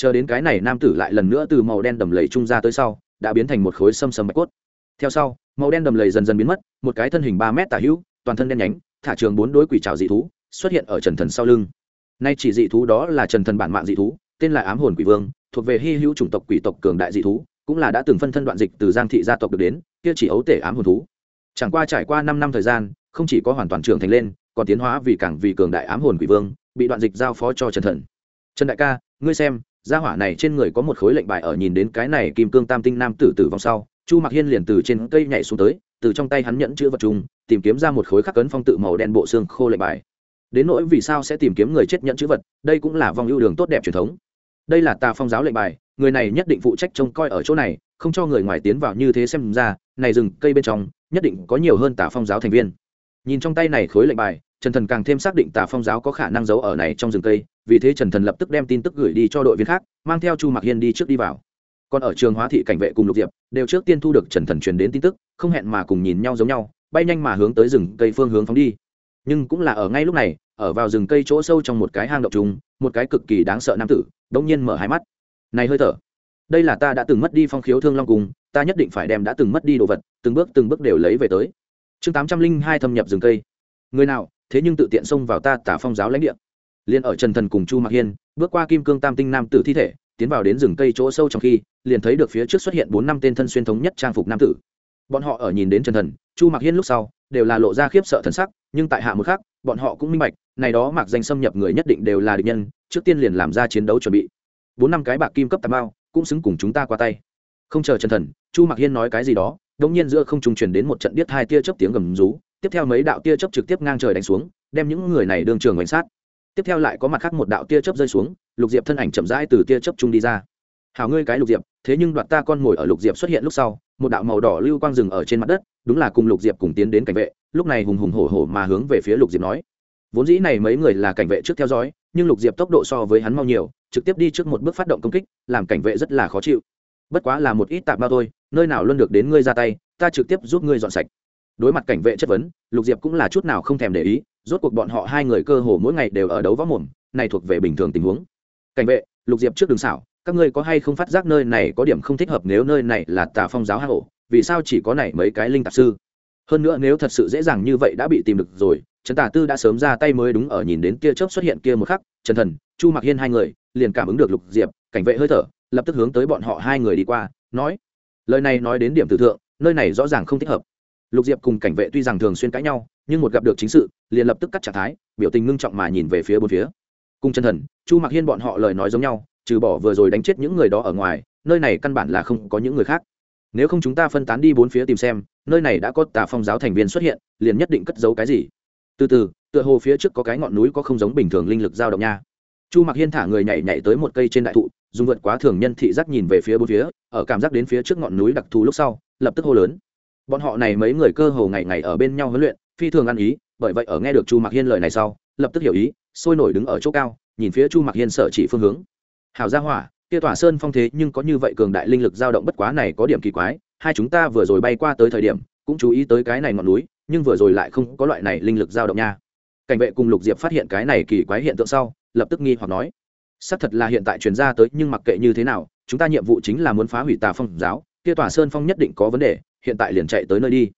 A: chờ đến cái này nam tử lại lần nữa từ màu đen đầm lầy trung ra tới sau, đã biến thành một khối xâm xâm bạch cốt. Theo sau, màu đen đầm lầy dần dần biến mất, một cái thân hình ba mét tả hữu, toàn thân đen nhánh, thả trường bốn đối quỷ trào dị thú, xuất hiện ở trần thần sau lưng. Nay chỉ dị thú đó là trần thần bản mạng dị thú, tên là ám hồn quỷ vương, thuộc về hy hữu chủng tộc quỷ tộc cường đại dị thú, cũng là đã từng phân thân đoạn dịch từ giang thị gia tộc được đến, kia chỉ ấu tể ám hồn thú. Chẳng qua trải qua năm năm thời gian, không chỉ có hoàn toàn trưởng thành lên, còn tiến hóa vì càng vì cường đại ám hồn quỷ vương, bị đoạn dịch giao phó cho trần thần. Trần đại ca, ngươi xem gia hỏa này trên người có một khối lệnh bài ở nhìn đến cái này kim cương tam tinh nam tử tử vong sau, chu mặc hiên liền từ trên cây nhảy xuống tới, từ trong tay hắn nhẫn chữ vật chung tìm kiếm ra một khối khắc cấn phong tự màu đen bộ xương khô lệnh bài. Đến nỗi vì sao sẽ tìm kiếm người chết nhẫn chữ vật, đây cũng là vong ưu đường tốt đẹp truyền thống. Đây là tà phong giáo lệnh bài, người này nhất định phụ trách trông coi ở chỗ này, không cho người ngoài tiến vào như thế xem ra, này rừng cây bên trong, nhất định có nhiều hơn tà phong giáo thành viên. Nhìn trong tay này khối lệnh bài, trần thần càng thêm xác định tà phong giáo có khả năng giấu ở này trong rừng cây vì thế trần thần lập tức đem tin tức gửi đi cho đội viên khác, mang theo chu mạc hiên đi trước đi vào. Còn ở trường hóa thị cảnh vệ cùng lục diệp, đều trước tiên thu được trần thần truyền đến tin tức, không hẹn mà cùng nhìn nhau giống nhau, bay nhanh mà hướng tới rừng cây phương hướng phóng đi. Nhưng cũng là ở ngay lúc này, ở vào rừng cây chỗ sâu trong một cái hang động trùng, một cái cực kỳ đáng sợ nam tử, đống nhiên mở hai mắt. Này hơi thở, đây là ta đã từng mất đi phong khiếu thương long cùng, ta nhất định phải đem đã từng mất đi đồ vật, từng bước từng bước đều lấy về tới. Chương tám trăm linh hai thâm nhập rừng cây. Người nào, thế nhưng tự tiện xông vào ta tả phong giáo lãnh địa liền ở trần thần cùng chu mạc hiên, bước qua kim cương tam tinh nam tử thi thể, tiến vào đến rừng cây chỗ sâu trong khi, liền thấy được phía trước xuất hiện bốn năm tên thân xuyên thống nhất trang phục nam tử. Bọn họ ở nhìn đến trần thần, chu mạc hiên lúc sau, đều là lộ ra khiếp sợ thần sắc, nhưng tại hạ một khác bọn họ cũng minh bạch, này đó mặc danh xâm nhập người nhất định đều là địch nhân, trước tiên liền làm ra chiến đấu chuẩn bị. Bốn năm cái bạc kim cấp tà bao cũng xứng cùng chúng ta qua tay. Không chờ chân thần, chu mặc hiên nói cái gì đó đông nhiên giữa không trung truyền đến một trận biết hai tia chớp tiếng gầm rú, tiếp theo mấy đạo tia chớp trực tiếp ngang trời đánh xuống, đem những người này đương trường đánh sát tiếp theo lại có mặt khác một đạo tia chớp rơi xuống, lục diệp thân ảnh chậm rãi từ tia chớp trung đi ra. Hảo ngươi cái lục diệp, thế nhưng đoạt ta con ngồi ở lục diệp xuất hiện lúc sau, một đạo màu đỏ lưu quang rừng ở trên mặt đất, đúng là cùng lục diệp cùng tiến đến cảnh vệ, lúc này hùng hùng hổ hổ mà hướng về phía lục diệp nói. Vốn dĩ này mấy người là cảnh vệ trước theo dõi, nhưng lục diệp tốc độ so với hắn mau nhiều, trực tiếp đi trước một bước phát động công kích, làm cảnh vệ rất là khó chịu. Bất quá là một ít tạp bao thôi, nơi nào luôn được đến ngươi ra tay, ta trực tiếp giúp ngươi dọn sạch. Đối mặt cảnh vệ chất vấn, lục diệp cũng là chút nào không thèm để ý rốt cuộc bọn họ hai người cơ hồ mỗi ngày đều ở đấu võ mồm, này thuộc về bình thường tình huống. Cảnh vệ, lục diệp trước đường xảo, các ngươi có hay không phát giác nơi này có điểm không thích hợp nếu nơi này là tà phong giáo hạ hổ vì sao chỉ có này mấy cái linh tạp sư? Hơn nữa nếu thật sự dễ dàng như vậy đã bị tìm được rồi, trần tà tư đã sớm ra tay mới đúng ở nhìn đến kia chớp xuất hiện kia một khắc, trần thần, chu mặc hiên hai người, liền cảm ứng được lục diệp, cảnh vệ hơi thở, lập tức hướng tới bọn họ hai người đi qua, nói, lời này nói đến điểm tử thượng, nơi này rõ ràng không thích hợp. Lục diệp cùng cảnh vệ tuy rằng thường xuyên cãi nhau, nhưng một gặp được chính sự liền lập tức cắt trạng thái, biểu tình ngưng trọng mà nhìn về phía bốn phía. Cùng chân thần, chu mặc hiên bọn họ lời nói giống nhau, trừ bỏ vừa rồi đánh chết những người đó ở ngoài, nơi này căn bản là không có những người khác. Nếu không chúng ta phân tán đi bốn phía tìm xem, nơi này đã có tà phong giáo thành viên xuất hiện, liền nhất định cất giấu cái gì. Từ từ, tựa hồ phía trước có cái ngọn núi có không giống bình thường linh lực dao động nha. Chu mặc hiên thả người nhảy nhảy tới một cây trên đại thụ, dùng vượt quá thường nhân thị giác nhìn về phía bốn phía, ở cảm giác đến phía trước ngọn núi đặc thù lúc sau, lập tức hô lớn. Bọn họ này mấy người cơ hồ ngày ngày ở bên nhau huấn luyện, phi thường ăn ý bởi vậy ở nghe được chu mặc hiên lời này sau, lập tức hiểu ý, sôi nổi đứng ở chỗ cao, nhìn phía chu mặc hiên sở chỉ phương hướng. Hảo gia hỏa, kia tỏa sơn phong thế nhưng có như vậy cường đại linh lực dao động bất quá này có điểm kỳ quái, hai chúng ta vừa rồi bay qua tới thời điểm, cũng chú ý tới cái này ngọn núi, nhưng vừa rồi lại không có loại này linh lực dao động nha. Cảnh vệ cùng lục diệp phát hiện cái này kỳ quái hiện tượng sau, lập tức nghi hoặc nói, xác thật là hiện tại truyền ra tới, nhưng mặc kệ như thế nào, chúng ta nhiệm vụ chính là muốn phá hủy tà phong giáo, kia tòa sơn phong nhất định có vấn đề, hiện tại liền chạy tới nơi đi.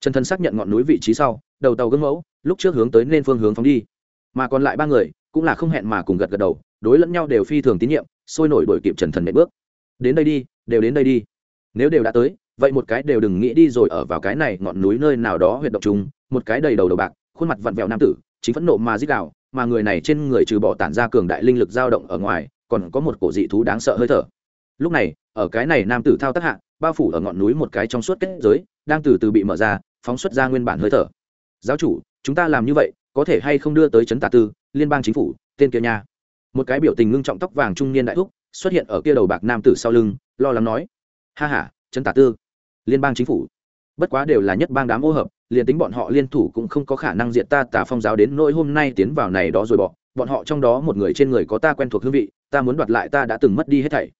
A: Trần thân xác nhận ngọn núi vị trí sau, đầu tàu gương mẫu lúc trước hướng tới nên phương hướng phóng đi. Mà còn lại ba người cũng là không hẹn mà cùng gật gật đầu, đối lẫn nhau đều phi thường tín nhiệm, sôi nổi đổi kịp trần thần nệ bước. Đến đây đi, đều đến đây đi. Nếu đều đã tới, vậy một cái đều đừng nghĩ đi rồi ở vào cái này ngọn núi nơi nào đó huyệt động chúng một cái đầy đầu đầu bạc, khuôn mặt vặn vẹo nam tử, chính phẫn nộ mà dích đạo mà người này trên người trừ bỏ tản ra cường đại linh lực dao động ở ngoài, còn có một cổ dị thú đáng sợ hơi thở. Lúc này, ở cái này nam tử thao tác hạ, bao phủ ở ngọn núi một cái trong suốt kết giới, đang từ từ bị mở ra, phóng xuất ra nguyên bản hơi thở. Giáo chủ chúng ta làm như vậy, có thể hay không đưa tới trấn tà tư, liên bang chính phủ, tên kia nha. Một cái biểu tình ngưng trọng tóc vàng trung niên đại thúc, xuất hiện ở kia đầu bạc nam tử sau lưng, lo lắng nói, ha h a trấn tà tư, liên bang chính phủ. Bất quá đều là nhất bang đám ô hợp, liền tính bọn họ liên thủ cũng không có khả năng diện ta tả phong giáo đến nỗi hôm nay tiến vào này đó rồi bỏ. Bọn họ trong đó một người trên người có ta quen thuộc hương vị, ta muốn đoạt lại ta đã từng mất đi hết thảy.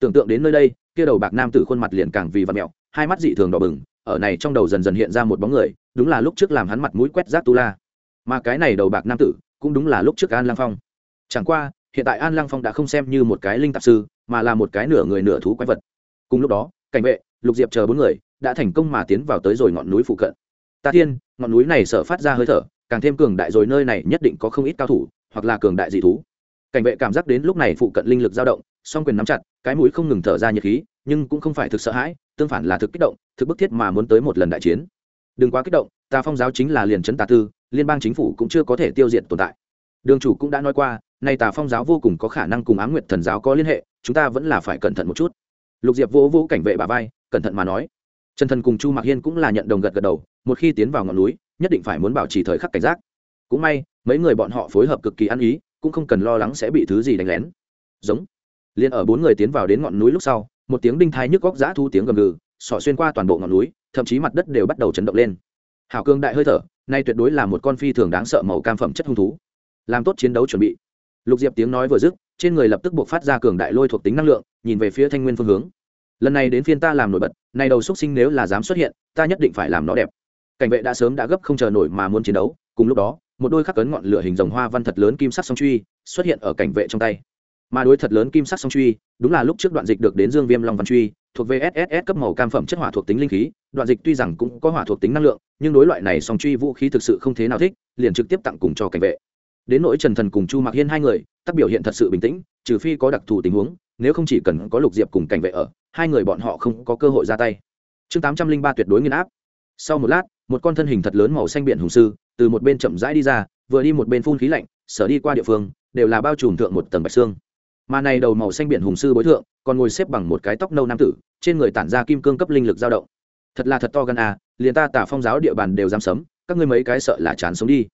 A: Tưởng tượng đến nơi đây, kia đầu bạc nam tử khuôn mặt liền càng vì vật mẹo, hai mắt dị thường đỏ bừng ở này trong đầu dần dần hiện ra một bóng người, đúng là lúc trước làm hắn mặt mũi quét rác tu la mà cái này đầu bạc nam tử, cũng đúng là lúc trước an lang phong. Chẳng qua, hiện tại an lang phong đã không xem như một cái linh tạp sư, mà là một cái nửa người nửa thú quái vật. Cùng lúc đó, cảnh vệ, lục diệp chờ bốn người, đã thành công mà tiến vào tới rồi ngọn núi phụ cận. Ta thiên, ngọn núi này sở phát ra hơi thở, càng thêm cường đại rồi nơi này nhất định có không ít cao thủ, hoặc là cường đại dị thú. Cảnh vệ cảm giác đến lúc này phụ cận linh lực dao động, song quyền nắm chặt, cái mũi không ngừng thở ra nhiệt khí, nhưng cũng không phải thực sợ hãi tương phản là thực kích động, thực bức thiết mà muốn tới một lần đại chiến. Đừng quá kích động, ta phong giáo chính là liền chấn tà tư, liên bang chính phủ cũng chưa có thể tiêu diệt tồn tại. Đường chủ cũng đã nói qua, nay tà phong giáo vô cùng có khả năng cùng ám nguyệt thần giáo có liên hệ, chúng ta vẫn là phải cẩn thận một chút. Lục diệp vỗ vỗ cảnh vệ bà vai, cẩn thận mà nói. Trần thần cùng chu mạc hiên cũng là nhận đồng gật gật đầu, một khi tiến vào ngọn núi, nhất định phải muốn bảo trì thời khắc cảnh giác. Cũng may, mấy người bọn họ phối hợp cực kỳ ăn ý, cũng không cần lo lắng sẽ bị thứ gì đánh lén. Giống. Liền ở bốn người tiến vào đến ngọn núi lúc sau một tiếng đinh thai nhức góc giã thu tiếng gầm gừ sỏ xuyên qua toàn bộ ngọn núi, thậm chí mặt đất đều bắt đầu chấn động lên. Hảo cương đại hơi thở, nay tuyệt đối là một con phi thường đáng sợ màu cam phẩm chất hung thú. Làm tốt chiến đấu chuẩn bị. Lục diệp tiếng nói vừa dứt, trên người lập tức buộc phát ra cường đại lôi thuộc tính năng lượng, nhìn về phía thanh nguyên phương hướng. Lần này đến phiên ta làm nổi bật này đầu xúc sinh nếu là dám xuất hiện, ta nhất định phải làm nó đẹp. Cảnh vệ đã sớm đã gấp không chờ nổi mà muốn chiến đấu, cùng lúc đó, một đôi khắc cấn ngọn lửa hình rồng hoa văn thật lớn kim sắc song truy xuất hiện ở cảnh vệ trong tay mà đối thật lớn kim sắc song truy, đúng là lúc trước đoạn dịch được đến dương viêm long văn truy, thuộc về sss cấp màu cam phẩm chất hỏa thuộc tính linh khí, đoạn dịch tuy rằng cũng có hỏa thuộc tính năng lượng, nhưng đối loại này song truy vũ khí thực sự không thế nào thích, liền trực tiếp tặng cùng cho cảnh vệ. Đến nỗi trần thần cùng chu mạc hiên hai người, tác biểu hiện thật sự bình tĩnh, trừ phi có đặc thù tình huống, nếu không chỉ cần có lục diệp cùng cảnh vệ ở, hai người bọn họ không có cơ hội ra tay. Chương tám trăm linh ba tuyệt đối nghiên áp. Sau một lát, một con thân hình thật lớn màu xanh biển hùng sư, từ một bên chậm rãi đi ra, vừa đi một bên phun khí lạnh, sở đi qua địa phương, đều là bao trùm thượng một tầng bạch xương mà này đầu màu xanh biển hùng sư bối thượng, còn ngồi xếp bằng một cái tóc nâu nam tử, trên người tản ra kim cương cấp linh lực dao động. Thật là thật to gan à liền ta tả phong giáo địa bàn đều dám sấm, các ngươi mấy cái sợ là chán sống đi.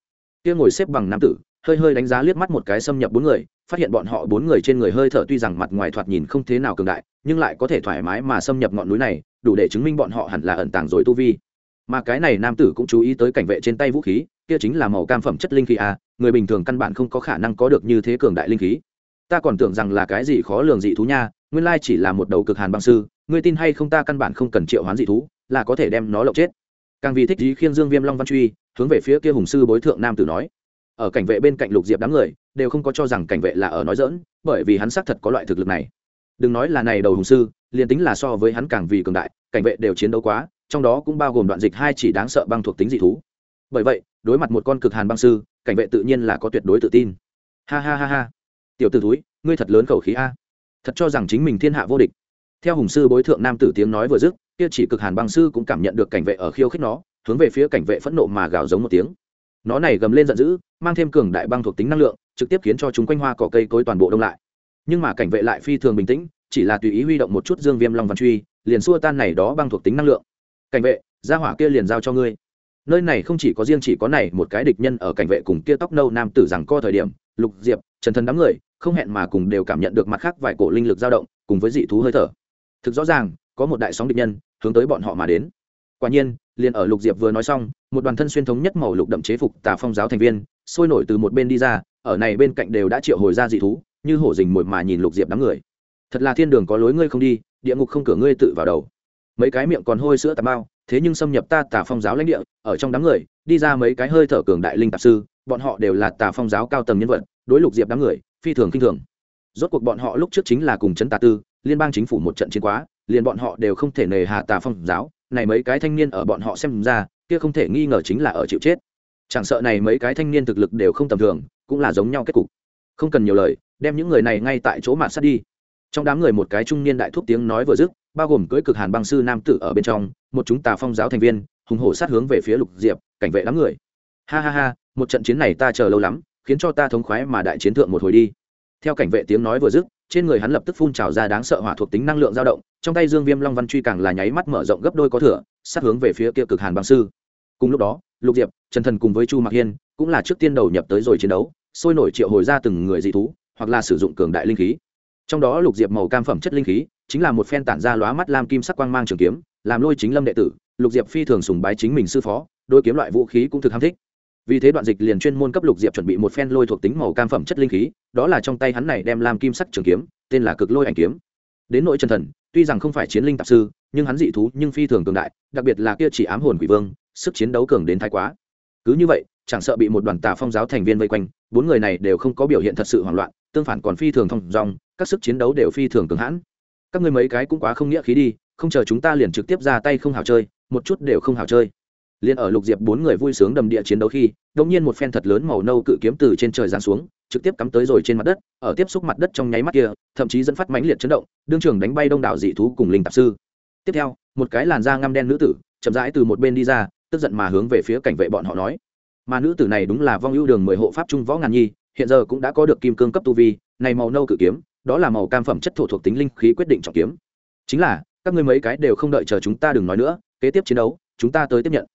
A: Kia ngồi xếp bằng nam tử, hơi hơi đánh giá liếc mắt một cái xâm nhập bốn người, phát hiện bọn họ bốn người trên người hơi thở tuy rằng mặt ngoài thoạt nhìn không thế nào cường đại, nhưng lại có thể thoải mái mà xâm nhập ngọn núi này, đủ để chứng minh bọn họ hẳn là ẩn tàng rồi tu vi. Mà cái này nam tử cũng chú ý tới cảnh vệ trên tay vũ khí, kia chính là màu cam phẩm chất linh khí a người bình thường căn bản không có khả năng có được như thế cường đại linh khí ta còn tưởng rằng là cái gì khó lường dị thú nha, nguyên lai chỉ là một đầu cực hàn băng sư, ngươi tin hay không ta căn bản không cần triệu hoán dị thú, là có thể đem nó lộng chết. Càng vì thích dí khiên dương viêm long văn truy, hướng về phía kia hùng sư bối thượng nam tử nói. Ở cảnh vệ bên cạnh lục diệp đám người, đều không có cho rằng cảnh vệ là ở nói dỡn bởi vì hắn xác thật có loại thực lực này. Đừng nói là này đầu hùng sư, liền tính là so với hắn càng vì cường đại, cảnh vệ đều chiến đấu quá, trong đó cũng bao gồm đoạn dịch hai chỉ đáng sợ băng thuộc tính dị thú. Bởi vậy, đối mặt một con cực hàn băng sư, cảnh vệ tự nhiên là có tuyệt đối tự tin. Ha ha ha ha tiểu t ử túi ngươi thật lớn khẩu khí a. Thật cho rằng chính mình thiên hạ vô địch. Theo hùng sư bối thượng nam tử tiếng nói vừa dứt, kia chỉ cực hàn băng sư cũng cảm nhận được cảnh vệ ở khiêu khích nó, hướng về phía cảnh vệ phẫn nộ mà gào giống một tiếng. Nó này gầm lên giận dữ, mang thêm cường đại băng thuộc tính năng lượng, trực tiếp khiến cho chúng quanh hoa cỏ cây cối toàn bộ đông lại. Nhưng mà cảnh vệ lại phi thường bình tĩnh, chỉ là tùy ý huy động một chút dương viêm long văn truy, liền xua tan này đó băng thuộc tính năng lượng. Cảnh vệ ra hỏa kia liền giao cho ngươi. Nơi này không chỉ có riêng chỉ có này một cái địch nhân ở cảnh vệ cùng kia tóc nâu nam tử rằng co thời điểm, lục diệp, trần thần đám người không hẹn mà cùng đều cảm nhận được mặt khác vài cổ linh lực dao động, cùng với dị thú hơi thở. Thực rõ ràng, có một đại sóng địch nhân hướng tới bọn họ mà đến. Quả nhiên, liền ở lục diệp vừa nói xong, một đoàn thân xuyên thống nhất màu lục đậm chế phục tà phong giáo thành viên sôi nổi từ một bên đi ra, ở này bên cạnh đều đã triệu hồi ra dị thú, như hổ dình mồi mà nhìn lục diệp đám người. Thật là thiên đường có lối ngươi không đi, địa ngục không cửa ngươi tự vào đầu. Mấy cái miệng còn hôi sữa tà bao, thế nhưng xâm nhập ta tà phong giáo lãnh địa, ở trong đám người, đi ra mấy cái hơi thở cường đại linh tạp sư, bọn họ đều là tà phong giáo cao tầng nhân vật, đối lục diệp đám người phi thường kinh thường. Rốt cuộc bọn họ lúc trước chính là cùng chấn tà tư, liên bang chính phủ một trận chiến quá, liền bọn họ đều không thể nề hà tà phong giáo. Này mấy cái thanh niên ở bọn họ xem ra, kia không thể nghi ngờ chính là ở chịu chết. Chẳng sợ này mấy cái thanh niên thực lực đều không tầm thường, cũng là giống nhau kết cục. Không cần nhiều lời, đem những người này ngay tại chỗ mà sát đi. Trong đám người một cái trung niên đại thúc tiếng nói vừa dứt, bao gồm cưỡi cực hàn băng sư nam tử ở bên trong, một chúng tà phong giáo thành viên, hùng hổ sát hướng về phía lục diệp, cảnh vệ đám người. Ha ha ha, một trận chiến này ta chờ lâu lắm khiến cho ta thống khoái mà đại chiến thượng một hồi đi. Theo cảnh vệ tiếng nói vừa dứt, trên người hắn lập tức phun trào ra đáng sợ hỏa thuộc tính năng lượng dao động, trong tay dương viêm long văn truy càng là nháy mắt mở rộng gấp đôi có thửa sát hướng về phía kia cực hàn băng sư. Cùng lúc đó, lục diệp, trần thần cùng với chu mạc hiên cũng là trước tiên đầu nhập tới rồi chiến đấu, sôi nổi triệu hồi ra từng người dị thú, hoặc là sử dụng cường đại linh khí. Trong đó lục diệp màu cam phẩm chất linh khí, chính là một phen tản ra lóa mắt lam kim sắc quang mang trường kiếm, làm lôi chính lâm đệ tử, lục diệp phi thường sùng bái chính mình sư phó đôi kiếm loại vũ khí cũng thực ham thích vì thế đoạn dịch liền chuyên môn cấp lục diệp chuẩn bị một phen lôi thuộc tính màu cam phẩm chất linh khí, đó là trong tay hắn này đem làm kim sắc trường kiếm, tên là cực lôi ảnh kiếm. Đến nội chân thần, tuy rằng không phải chiến linh tạp sư, nhưng hắn dị thú nhưng phi thường cường đại, đặc biệt là kia chỉ ám hồn quỷ vương, sức chiến đấu cường đến thái quá. Cứ như vậy, chẳng sợ bị một đoàn tà phong giáo thành viên vây quanh, bốn người này đều không có biểu hiện thật sự hoảng loạn, tương phản còn phi thường thông dong, các sức chiến đấu đều phi thường cường hãn. Các ngươi mấy cái cũng quá không nghĩa khí đi, không chờ chúng ta liền trực tiếp ra tay không hào chơi, một chút đều không hào chơi liền ở lục diệp bốn người vui sướng đầm địa chiến đấu khi đông nhiên một phen thật lớn màu nâu cự kiếm từ trên trời giáng xuống, trực tiếp cắm tới rồi trên mặt đất, ở tiếp xúc mặt đất trong nháy mắt kia, thậm chí dẫn phát mãnh liệt chấn động, đương trường đánh bay đông đảo dị thú cùng linh tạp sư. Tiếp theo, một cái làn da ngăm đen nữ tử, chậm rãi từ một bên đi ra, tức giận mà hướng về phía cảnh vệ bọn họ nói. Mà nữ tử này đúng là vong ưu đường mười hộ pháp trung võ ngàn nhi, hiện giờ cũng đã có được kim cương cấp tu vi, này màu nâu cự kiếm, đó là màu cam phẩm chất thổ thuộc tính linh khí quyết định trọng kiếm. Chính là, các ngươi mấy cái đều không đợi chờ chúng ta đừng nói nữa, kế tiếp chiến đấu, chúng ta tới tiếp nhận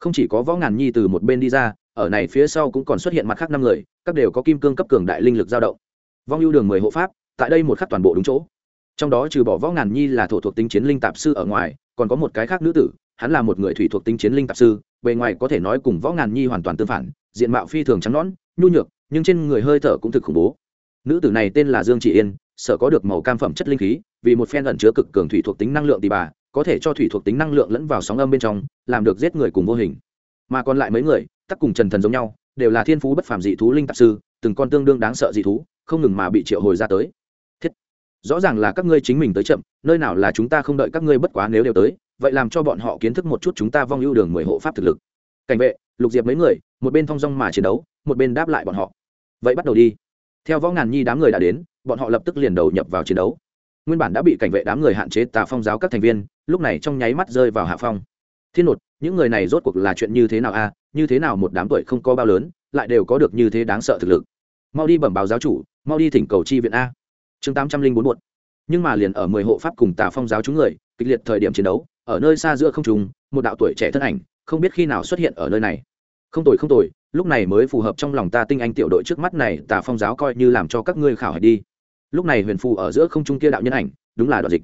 A: không chỉ có võ ngàn nhi từ một bên đi ra, ở này phía sau cũng còn xuất hiện mặt khác năm người, các đều có kim cương cấp cường đại linh lực dao động. Vong ưu đường mười hộ pháp, tại đây một khắc toàn bộ đúng chỗ. Trong đó trừ bỏ võ ngàn nhi là thổ thuộc tính chiến linh tạp sư ở ngoài, còn có một cái khác nữ tử, hắn là một người thủy thuộc tính chiến linh tạp sư, bề ngoài có thể nói cùng võ ngàn nhi hoàn toàn tương phản, diện mạo phi thường trắng nõn, nhu nhược, nhưng trên người hơi thở cũng thực khủng bố. Nữ tử này tên là dương trị yên, sở có được màu cam phẩm chất linh khí, vì một phen ẩn chứa cực cường thủy thuộc tính năng lượng tỷ bà có thể cho thủy thuộc tính năng lượng lẫn vào sóng âm bên trong, làm được giết người cùng vô hình. Mà còn lại mấy người, tắc cùng trần thần giống nhau, đều là thiên phú bất phàm dị thú linh tạp sư, từng con tương đương đáng sợ dị thú, không ngừng mà bị triệu hồi ra tới. Thiết. Rõ ràng là các ngươi chính mình tới chậm, nơi nào là chúng ta không đợi các ngươi bất quá nếu đều tới, vậy làm cho bọn họ kiến thức một chút chúng ta vong ưu đường mười hộ pháp thực lực. Cảnh vệ, lục diệp mấy người, một bên thong dong mà chiến đấu, một bên đáp lại bọn họ. Vậy bắt đầu đi. Theo võ ngàn nhi đám người đã đến, bọn họ lập tức liền đầu nhập vào chiến đấu. Nguyên bản đã bị cảnh vệ đám người hạn chế tà phong giáo các thành viên lúc này trong nháy mắt rơi vào hạ phong. Thiên nột, những người này rốt cuộc là chuyện như thế nào a? Như thế nào một đám tuổi không có bao lớn, lại đều có được như thế đáng sợ thực lực? Mau đi bẩm báo giáo chủ, mau đi thỉnh cầu chi viện a. Chương tám trăm linh bốn một. Nhưng mà liền ở mười hộ pháp cùng tà phong giáo chúng người, kịch liệt thời điểm chiến đấu, ở nơi xa giữa không trùng một đạo tuổi trẻ thân ảnh, không biết khi nào xuất hiện ở nơi này. Không tồi không tồi, lúc này mới phù hợp trong lòng ta tinh anh tiểu đội trước mắt này, tà phong giáo coi như làm cho các ngươi khảo hạch đi. Lúc này huyền phù ở giữa không trung kia đạo nhân ảnh, đúng là đoạn dịch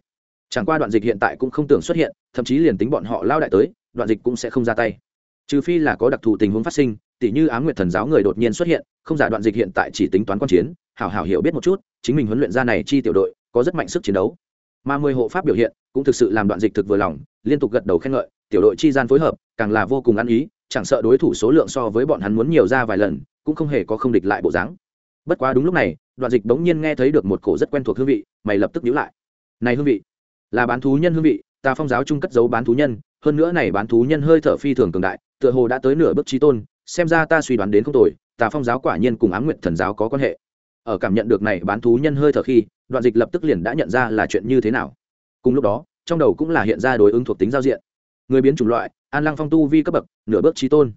A: chẳng qua đoạn dịch hiện tại cũng không tưởng xuất hiện, thậm chí liền tính bọn họ lao đại tới, đoạn dịch cũng sẽ không ra tay. Trừ phi là có đặc thù tình huống phát sinh, tỉ như á nguyệt thần giáo người đột nhiên xuất hiện, không giả đoạn dịch hiện tại chỉ tính toán quan chiến, hảo hảo hiểu biết một chút, chính mình huấn luyện ra này chi tiểu đội, có rất mạnh sức chiến đấu. Mà mười hộ pháp biểu hiện, cũng thực sự làm đoạn dịch thực vừa lòng, liên tục gật đầu khen ngợi, tiểu đội chi gian phối hợp, càng là vô cùng ăn ý, chẳng sợ đối thủ số lượng so với bọn hắn muốn nhiều ra vài lần, cũng không hề có không địch lại bộ dáng. Bất quá đúng lúc này, đoạn dịch bỗng nhiên nghe thấy được một cổ rất quen thuộc hương vị, mày lập tức nhíu lại. Này hương vị là bán thú nhân hương vị ta phong giáo trung cất giấu bán thú nhân, hơn nữa này bán thú nhân hơi thở phi thường cường đại, tựa hồ đã tới nửa bước trí tôn, xem ra ta suy đoán đến không tồi, tà phong giáo quả nhiên cùng ám nguyện thần giáo có quan hệ. Ở cảm nhận được này bán thú nhân hơi thở khi, đoạn dịch lập tức liền đã nhận ra là chuyện như thế nào. Cùng lúc đó, trong đầu cũng là hiện ra đối ứng thuộc tính giao diện. Người biến chủng loại, an lăng phong tu vi cấp bậc, nửa bước trí tôn.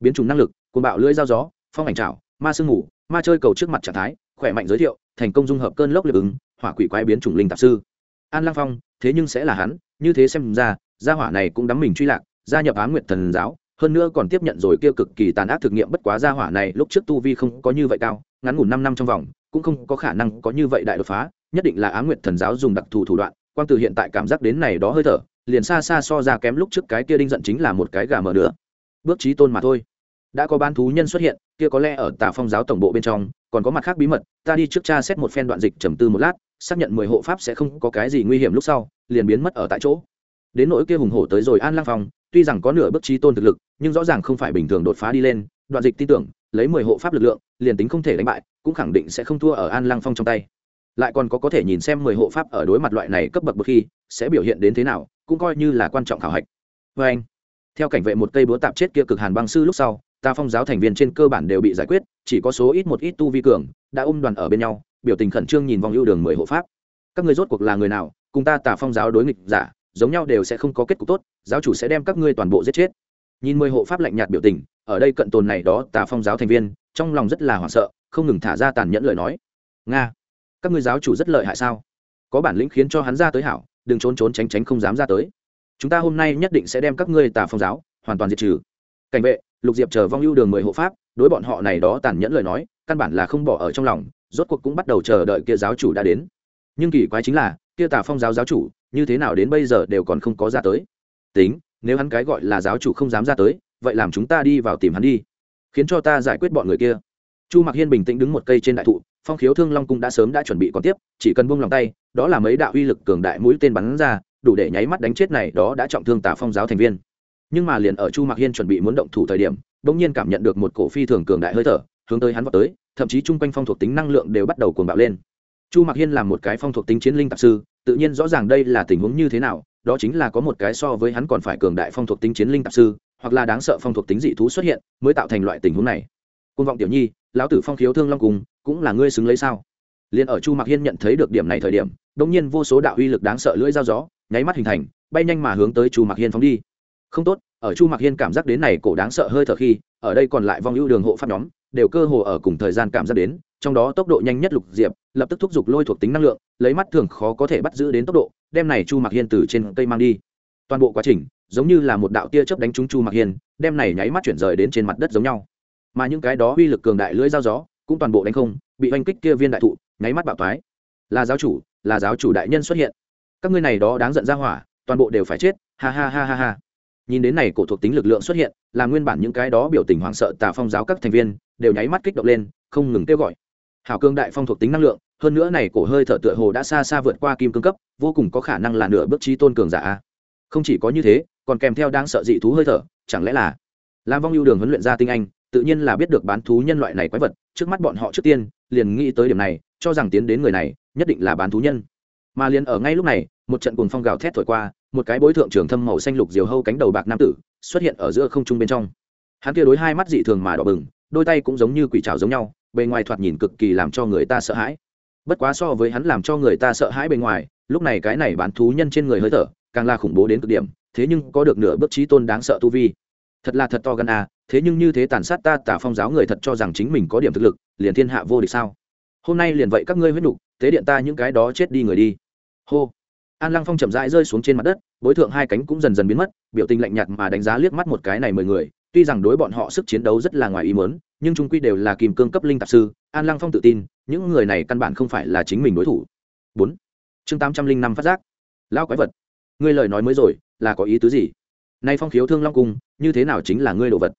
A: Biến chủng năng lực côn bạo lưỡi dao gió, phong ảnh trào ma sương ngủ ma chơi cầu trước mặt trạng thái, khỏe mạnh giới thiệu, thành công dung hợp cơn lốc liệp ứng, hỏa quỷ quái biến chủng linh tạp sư. An lăng phong thế nhưng sẽ là hắn, như thế xem ra, gia hỏa này cũng đắm mình truy lạc, gia nhập á nguyệt thần giáo, hơn nữa còn tiếp nhận rồi kia cực kỳ tàn ác thực nghiệm, bất quá gia hỏa này lúc trước tu vi không có như vậy cao, ngắn ngủn năm năm trong vòng, cũng không có khả năng có như vậy đại đột phá, nhất định là á nguyệt thần giáo dùng đặc thù thủ đoạn, quang từ hiện tại cảm giác đến này đó hơi thở, liền xa xa so ra kém lúc trước cái kia đinh giận chính là một cái gà mở nữa bước trí tôn mà thôi. Đã có ban thú nhân xuất hiện, kia có lẽ ở tà phong giáo tổng bộ bên trong, còn có mặt khác bí mật, ta đi trước cha xét một phen đoạn dịch trầm tư một lát xác nhận mười hộ pháp sẽ không có cái gì nguy hiểm lúc sau, liền biến mất ở tại chỗ. Đến nỗi kia hùng hổ tới rồi an lang phong, tuy rằng có nửa bước trí tôn thực lực, nhưng rõ ràng không phải bình thường đột phá đi lên, đoạn dịch tin tưởng, lấy mười hộ pháp lực lượng, liền tính không thể đánh bại, cũng khẳng định sẽ không thua ở an lang phong trong tay. Lại còn có có thể nhìn xem mười hộ pháp ở đối mặt loại này cấp bậc bậc khi, sẽ biểu hiện đến thế nào, cũng coi như là quan trọng khảo hạch. Vê anh, theo cảnh vệ một cây búa tạp chết kia cực hàn băng sư lúc sau ta phong giáo thành viên trên cơ bản đều bị giải quyết, chỉ có số ít một ít tu vi cường, đã ôm đoàn ở bên nhau biểu tình khẩn trương nhìn vòng ưu đường mười hộ pháp. Các người rốt cuộc là người nào, cùng ta tả phong giáo đối nghịch giả, giống nhau đều sẽ không có kết cục tốt, giáo chủ sẽ đem các ngươi toàn bộ giết chết. Nhìn mười hộ pháp lạnh nhạt biểu tình, ở đây cận tồn này đó tả phong giáo thành viên, trong lòng rất là hoảng sợ, không ngừng thả ra tàn nhẫn lời nói. Nga, các ngươi giáo chủ rất lợi hại sao? Có bản lĩnh khiến cho hắn ra tới hảo, đừng trốn trốn tránh tránh không dám ra tới. Chúng ta hôm nay nhất định sẽ đem các ngươi tà phong giáo hoàn toàn diệt trừ. Cảnh vệ, lục diệp chờ vong ưu đường mười hộ pháp, đối bọn họ này đó tàn nhẫn lời nói, căn bản là không bỏ ở trong lòng rốt cuộc cũng bắt đầu chờ đợi kia giáo chủ đã đến. Nhưng kỳ quái chính là, kia tà phong giáo giáo chủ, như thế nào đến bây giờ đều còn không có ra tới. Tính, nếu hắn cái gọi là giáo chủ không dám ra tới, vậy làm chúng ta đi vào tìm hắn đi. Khiến cho ta giải quyết bọn người kia. Chu mặc hiên bình tĩnh đứng một cây trên đại thụ, phong khiếu thương long cung đã sớm đã chuẩn bị còn tiếp, chỉ cần buông lòng tay, đó là mấy đạo uy lực cường đại mũi tên bắn ra, đủ để nháy mắt đánh chết này, đó đã trọng thương tà phong giáo thành viên. Nhưng mà liền ở chu mặc hiên chuẩn bị muốn động thủ thời điểm, bỗng nhiên cảm nhận được một cổ phi thường cường đại hơi thở, hướng tới hắn vào tới thậm chí chung quanh phong thuộc tính năng lượng đều bắt đầu cuồng bạo lên. Chu mặc hiên là một cái phong thuộc tính chiến linh tạp sư, tự nhiên rõ ràng đây là tình huống như thế nào, đó chính là có một cái so với hắn còn phải cường đại phong thuộc tính chiến linh tạp sư, hoặc là đáng sợ phong thuộc tính dị thú xuất hiện, mới tạo thành loại tình huống này. Côn vọng tiểu nhi, lão tử phong khiếu thương long cùng, cũng là ngươi xứng lấy sao? Liền ở chu mặc hiên nhận thấy được điểm này thời điểm đ ỗ n g nhiên vô số đạo uy lực đáng sợ lưỡi dao gió, nháy mắt hình thành, bay nhanh mà hướng tới chu mặc hiên phóng đi. Không tốt, ở chu mặc hiên cảm giác đến này cổ đáng sợ hơi thở khi, ở đây còn lại vong ưu đường hộ pháp nhóm đều cơ hồ ở cùng thời gian cảm giác đến, trong đó tốc độ nhanh nhất lục diệp, lập tức thúc giục lôi thuộc tính năng lượng, lấy mắt thường khó có thể bắt giữ đến tốc độ, đem này chu mặc hiên từ trên cây mang đi. Toàn bộ quá trình, giống như là một đạo tia chớp đánh trúng chu mặc hiên, đem này nháy mắt chuyển rời đến trên mặt đất giống nhau. Mà những cái đó uy lực cường đại lưỡi dao gió, cũng toàn bộ đánh không, bị oanh kích kia viên đại thụ, nháy mắt bạo thoái là giáo chủ, là giáo chủ đại nhân xuất hiện. Các ngươi này đó đáng giận ra hỏa, toàn bộ đều phải chết, ha ha ha ha ha nhìn đến này cổ thuộc tính lực lượng xuất hiện, là nguyên bản những cái đó biểu tình hoảng sợ tà phong giáo các thành viên, đều nháy mắt kích động lên, không ngừng kêu gọi. Hảo cương đại phong thuộc tính năng lượng, hơn nữa này cổ hơi thở tựa hồ đã xa xa vượt qua kim cương cấp, vô cùng có khả năng là nửa bước trí tôn cường giả không chỉ có như thế, còn kèm theo đáng sợ dị thú hơi thở, chẳng lẽ là làm vong ưu đường huấn luyện ra tinh anh, tự nhiên là biết được bán thú nhân loại này quái vật, trước mắt bọn họ trước tiên, liền nghĩ tới điểm này, cho rằng tiến đến người này, nhất định là bán thú nhân mà liền ở ngay lúc này, một trận cuồng phong gào thét thổi qua, một cái bối thượng trưởng thâm màu xanh lục diều hâu cánh đầu bạc nam tử xuất hiện ở giữa không trung bên trong. Hắn kia đối hai mắt dị thường mà đỏ bừng, đôi tay cũng giống như quỷ trào giống nhau, bề ngoài thoạt nhìn cực kỳ làm cho người ta sợ hãi. Bất quá so với hắn làm cho người ta sợ hãi bề ngoài, lúc này cái này bán thú nhân trên người hơi thở, càng là khủng bố đến cực điểm, thế nhưng có được nửa bước trí tôn đáng sợ tu vi. Thật là thật to gan à thế nhưng như thế tàn sát ta tả phong giáo người thật cho rằng chính mình có điểm thực lực, liền thiên hạ vô địch sao? Hôm nay liền vậy các ngươi huyết nục tế điện ta những cái đó chết đi người đi. Hô. An lăng phong chậm rãi rơi xuống trên mặt đất, bối thượng hai cánh cũng dần dần biến mất, biểu tình lạnh nhạt mà đánh giá liếc mắt một cái này mười người, tuy rằng đối bọn họ sức chiến đấu rất là ngoài ý muốn, nhưng trung quy đều là kim cương cấp linh tạp sư, an lăng phong tự tin, những người này căn bản không phải là chính mình đối thủ. Bốn. Chương tám trăm linh năm phát giác. Lao quái vật. Ngươi lời nói mới rồi, là có ý tứ gì? Nay phong khiếu thương long cung, như thế nào chính là ngươi đồ vật?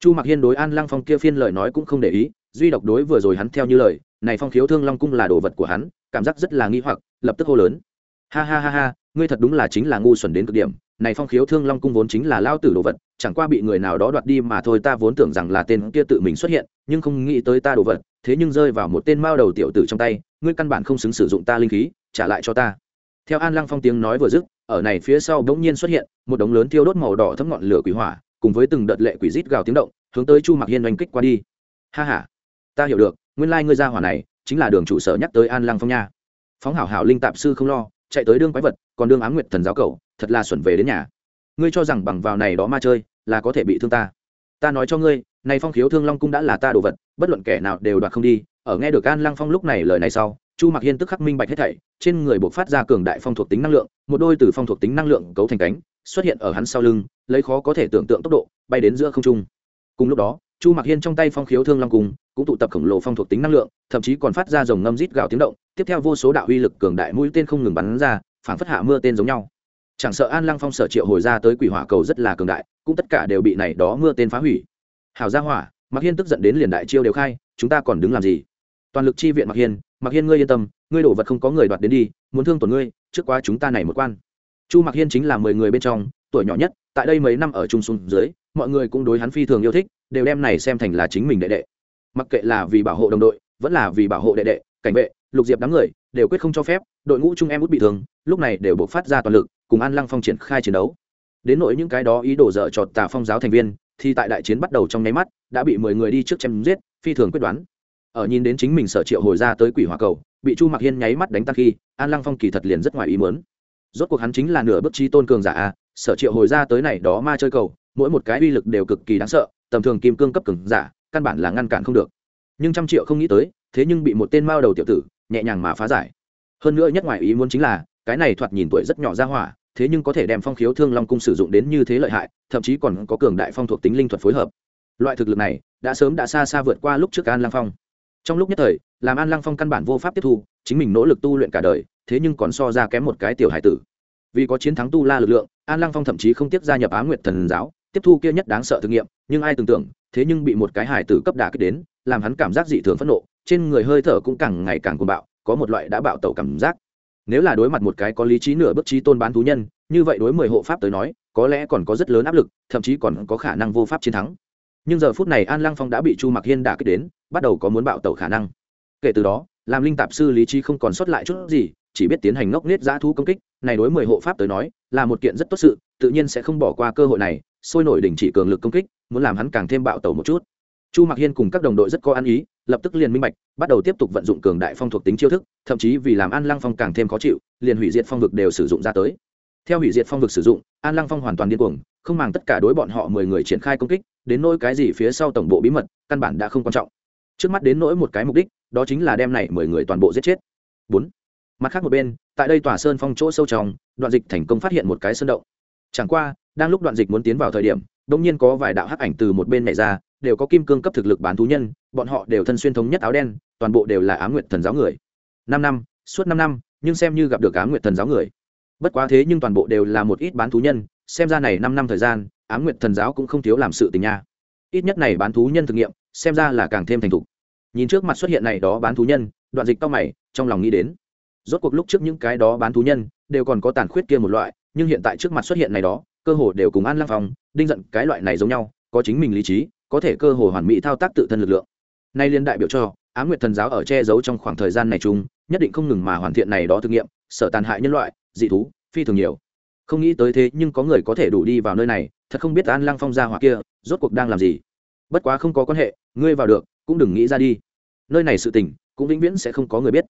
A: Chu mặc hiên đối an lăng phong kia phiên lời nói cũng không để ý, duy độc đối vừa rồi hắn theo như lời này phong khiếu thương long cung là đồ vật của hắn, cảm giác rất là nghi hoặc, lập tức hô lớn. Ha ha ha ha, ngươi thật đúng là chính là ngu xuẩn đến cực điểm, này phong khiếu thương long cung vốn chính là lao tử đồ vật, chẳng qua bị người nào đó đoạt đi mà thôi, ta vốn tưởng rằng là tên kia tự mình xuất hiện, nhưng không nghĩ tới ta đồ vật, thế nhưng rơi vào một tên mao đầu tiểu tử trong tay, ngươi căn bản không xứng sử dụng ta linh khí, trả lại cho ta. Theo an lăng phong tiếng nói vừa dứt, ở này phía sau bỗng nhiên xuất hiện, một đống lớn thiêu đốt màu đỏ thấm ngọn lửa quỷ hỏa, cùng với từng đợt lệ quỷ rít gào tiếng động, hướng tới chu mặc hiên oanh kích qua đi. Ha ha, ta hiểu được nguyên lai ngươi ra hỏa này chính là đường trụ sở nhắc tới an lăng phong nha. Phóng hảo hảo linh tạp sư không lo, chạy tới đương quái vật, còn đương ám nguyệt thần giáo cầu thật là xuẩn về đến nhà. Ngươi cho rằng bằng vào này đó ma chơi là có thể bị thương ta. Ta nói cho ngươi, này phong khiếu thương long cung đã là ta đồ vật, bất luận kẻ nào đều đoạt không đi. Ở nghe được an lăng phong lúc này lời này sau, chu mặc hiên tức khắc minh bạch hết thảy, trên người buộc phát ra cường đại phong thuộc tính năng lượng, một đôi từ phong thuộc tính năng lượng cấu thành cánh, xuất hiện ở hắn sau lưng, lấy khó có thể tưởng tượng tốc độ, bay đến giữa không trung. Cùng lúc đó chu mặc hiên trong tay phong khiếu thương long cung cũng tụ tập khổng lồ phong thuộc tính năng lượng, thậm chí còn phát ra dòng ngâm rít gạo tiếng động, tiếp theo vô số đạo uy lực cường đại mũi tên không ngừng bắn ra, phảng phất hạ mưa tên giống nhau. Chẳng sợ an lăng phong sở triệu hồi ra tới quỷ hỏa cầu rất là cường đại, cũng tất cả đều bị này đó mưa tên phá hủy. Hào gia hỏa, mặc hiên tức giận đến liền đại chiêu đều khai, chúng ta còn đứng làm gì? Toàn lực chi viện mặc hiên mặc hiên ngươi yên tâm, ngươi đổ vật không có người đoạt đến đi, muốn thương tổn ngươi, trước quá chúng ta này một quan. Chu mặc hiên chính là mười người bên trong, tuổi nhỏ nhất tại đây mấy năm ở trung xuống dưới, mọi người cũng đối hắn phi thường yêu thích, đều đem này xem thành là chính mình đệ đệ. Mặc kệ là vì bảo hộ đồng đội, vẫn là vì bảo hộ đệ đệ, cảnh vệ, lục diệp đám người, đều quyết không cho phép, đội ngũ trung em út bị thương, lúc này đều buộc phát ra toàn lực, cùng an lăng phong triển khai chiến đấu. Đến nỗi những cái đó ý đồ dở trọt tà phong giáo thành viên, thì tại đại chiến bắt đầu trong nháy mắt, đã bị mười người đi trước chém giết, phi thường quyết đoán. Ở nhìn đến chính mình sở triệu hồi ra tới quỷ hỏa cầu, bị chu mặc hiên nháy mắt đánh tan khi, an lăng phong kỳ thật liền rất ngoài ý muốn. Rốt cuộc hắn chính là nửa bức chi tôn cường giả a sở triệu hồi ra tới này đó ma chơi cầu, mỗi một cái uy lực đều cực kỳ đáng sợ, tầm thường kim cương cấp cứng giả, căn bản là ngăn cản không được. Nhưng trăm triệu không nghĩ tới, thế nhưng bị một tên mao đầu tiểu tử, nhẹ nhàng mà phá giải. Hơn nữa nhất ngoài ý muốn chính là, cái này thoạt nhìn tuổi rất nhỏ ra hỏa, thế nhưng có thể đem phong khiếu thương long cung sử dụng đến như thế lợi hại, thậm chí còn có cường đại phong thuộc tính linh thuật phối hợp. Loại thực lực này, đã sớm đã xa xa vượt qua lúc trước an lăng phong. Trong lúc nhất thời, làm an lăng phong căn bản vô pháp tiếp thu, chính mình nỗ lực tu luyện cả đời, thế nhưng còn so ra kém một cái tiểu hải tử vì có chiến thắng tu la lực lượng, an lăng phong thậm chí không tiếp gia nhập á nguyệt thần giáo, tiếp thu kia nhất đáng sợ thử nghiệm, nhưng ai tưởng tượng, thế nhưng bị một cái hải tử cấp đà kích đến, làm hắn cảm giác dị thường phẫn nộ, trên người hơi thở cũng càng ngày càng cuồng bạo, có một loại đã bạo tẩu cảm giác. Nếu là đối mặt một cái có lý trí nửa bức trí tôn bán thú nhân, như vậy đối mười hộ pháp tới nói, có lẽ còn có rất lớn áp lực, thậm chí còn có khả năng vô pháp chiến thắng. Nhưng giờ phút này an lăng phong đã bị chu mặc hiên đả kích đến, bắt đầu có muốn bạo tẩu khả năng. Kể từ đó, làm linh tạp sư lý trí không còn sót lại chút gì chỉ biết tiến hành ngốc nết giã thu công kích, này đối mười hộ pháp tới nói, là một kiện rất tốt sự, tự nhiên sẽ không bỏ qua cơ hội này, sôi nổi đình chỉ cường lực công kích, muốn làm hắn càng thêm bạo tẩu một chút. Chu mặc hiên cùng các đồng đội rất có ăn ý, lập tức liền minh bạch, bắt đầu tiếp tục vận dụng cường đại phong thuộc tính chiêu thức, thậm chí vì làm an lăng phong càng thêm khó chịu, liền hủy diệt phong vực đều sử dụng ra tới. Theo hủy diệt phong vực sử dụng, an lăng phong hoàn toàn điên cuồng, không màng tất cả đối bọn họ mười người triển khai công kích, đến nỗi cái gì phía sau tổng bộ bí mật, căn bản đã không quan trọng. Trước mắt đến nỗi một cái mục đích, đó chính là đem này mười người toàn bộ giết chết. Bốn mặt khác một bên, tại đây tòa sơn phong chỗ sâu trong, đoạn dịch thành công phát hiện một cái sơn động. Chẳng qua, đang lúc đoạn dịch muốn tiến vào thời điểm đông nhiên có vài đạo hắc ảnh từ một bên này ra, đều có kim cương cấp thực lực bán thú nhân, bọn họ đều thân xuyên thống nhất áo đen, toàn bộ đều là á nguyện thần giáo người. Năm năm, suốt năm năm, nhưng xem như gặp được á nguyện thần giáo người. Bất quá thế nhưng toàn bộ đều là một ít bán thú nhân, xem ra này năm năm thời gian, á nguyện thần giáo cũng không thiếu làm sự tình nha. Ít nhất này bán thú nhân thực nghiệm, xem ra là càng thêm thành thục. Nhìn trước mặt xuất hiện này đó bán thú nhân, đoạn dịch tao mày, trong lòng nghĩ đến rốt cuộc lúc trước những cái đó bán thú nhân đều còn có tàn khuyết kia một loại, nhưng hiện tại trước mặt xuất hiện này đó, cơ hồ đều cùng an lăng phong, đinh giận cái loại này giống nhau, có chính mình lý trí, có thể cơ hồ hoàn mỹ thao tác tự thân lực lượng. Nay liên đại biểu cho, á nguyệt thần giáo ở che giấu trong khoảng thời gian này chung, nhất định không ngừng mà hoàn thiện này đó thực nghiệm, sở tàn hại nhân loại, dị thú, phi thường nhiều. Không nghĩ tới thế nhưng có người có thể đủ đi vào nơi này, thật không biết an lăng phong ra hoặc kia, rốt cuộc đang làm gì. Bất quá không có quan hệ, ngươi vào được, cũng đừng nghĩ ra đi. Nơi này sự tình, cũng vĩnh viễn sẽ không có người biết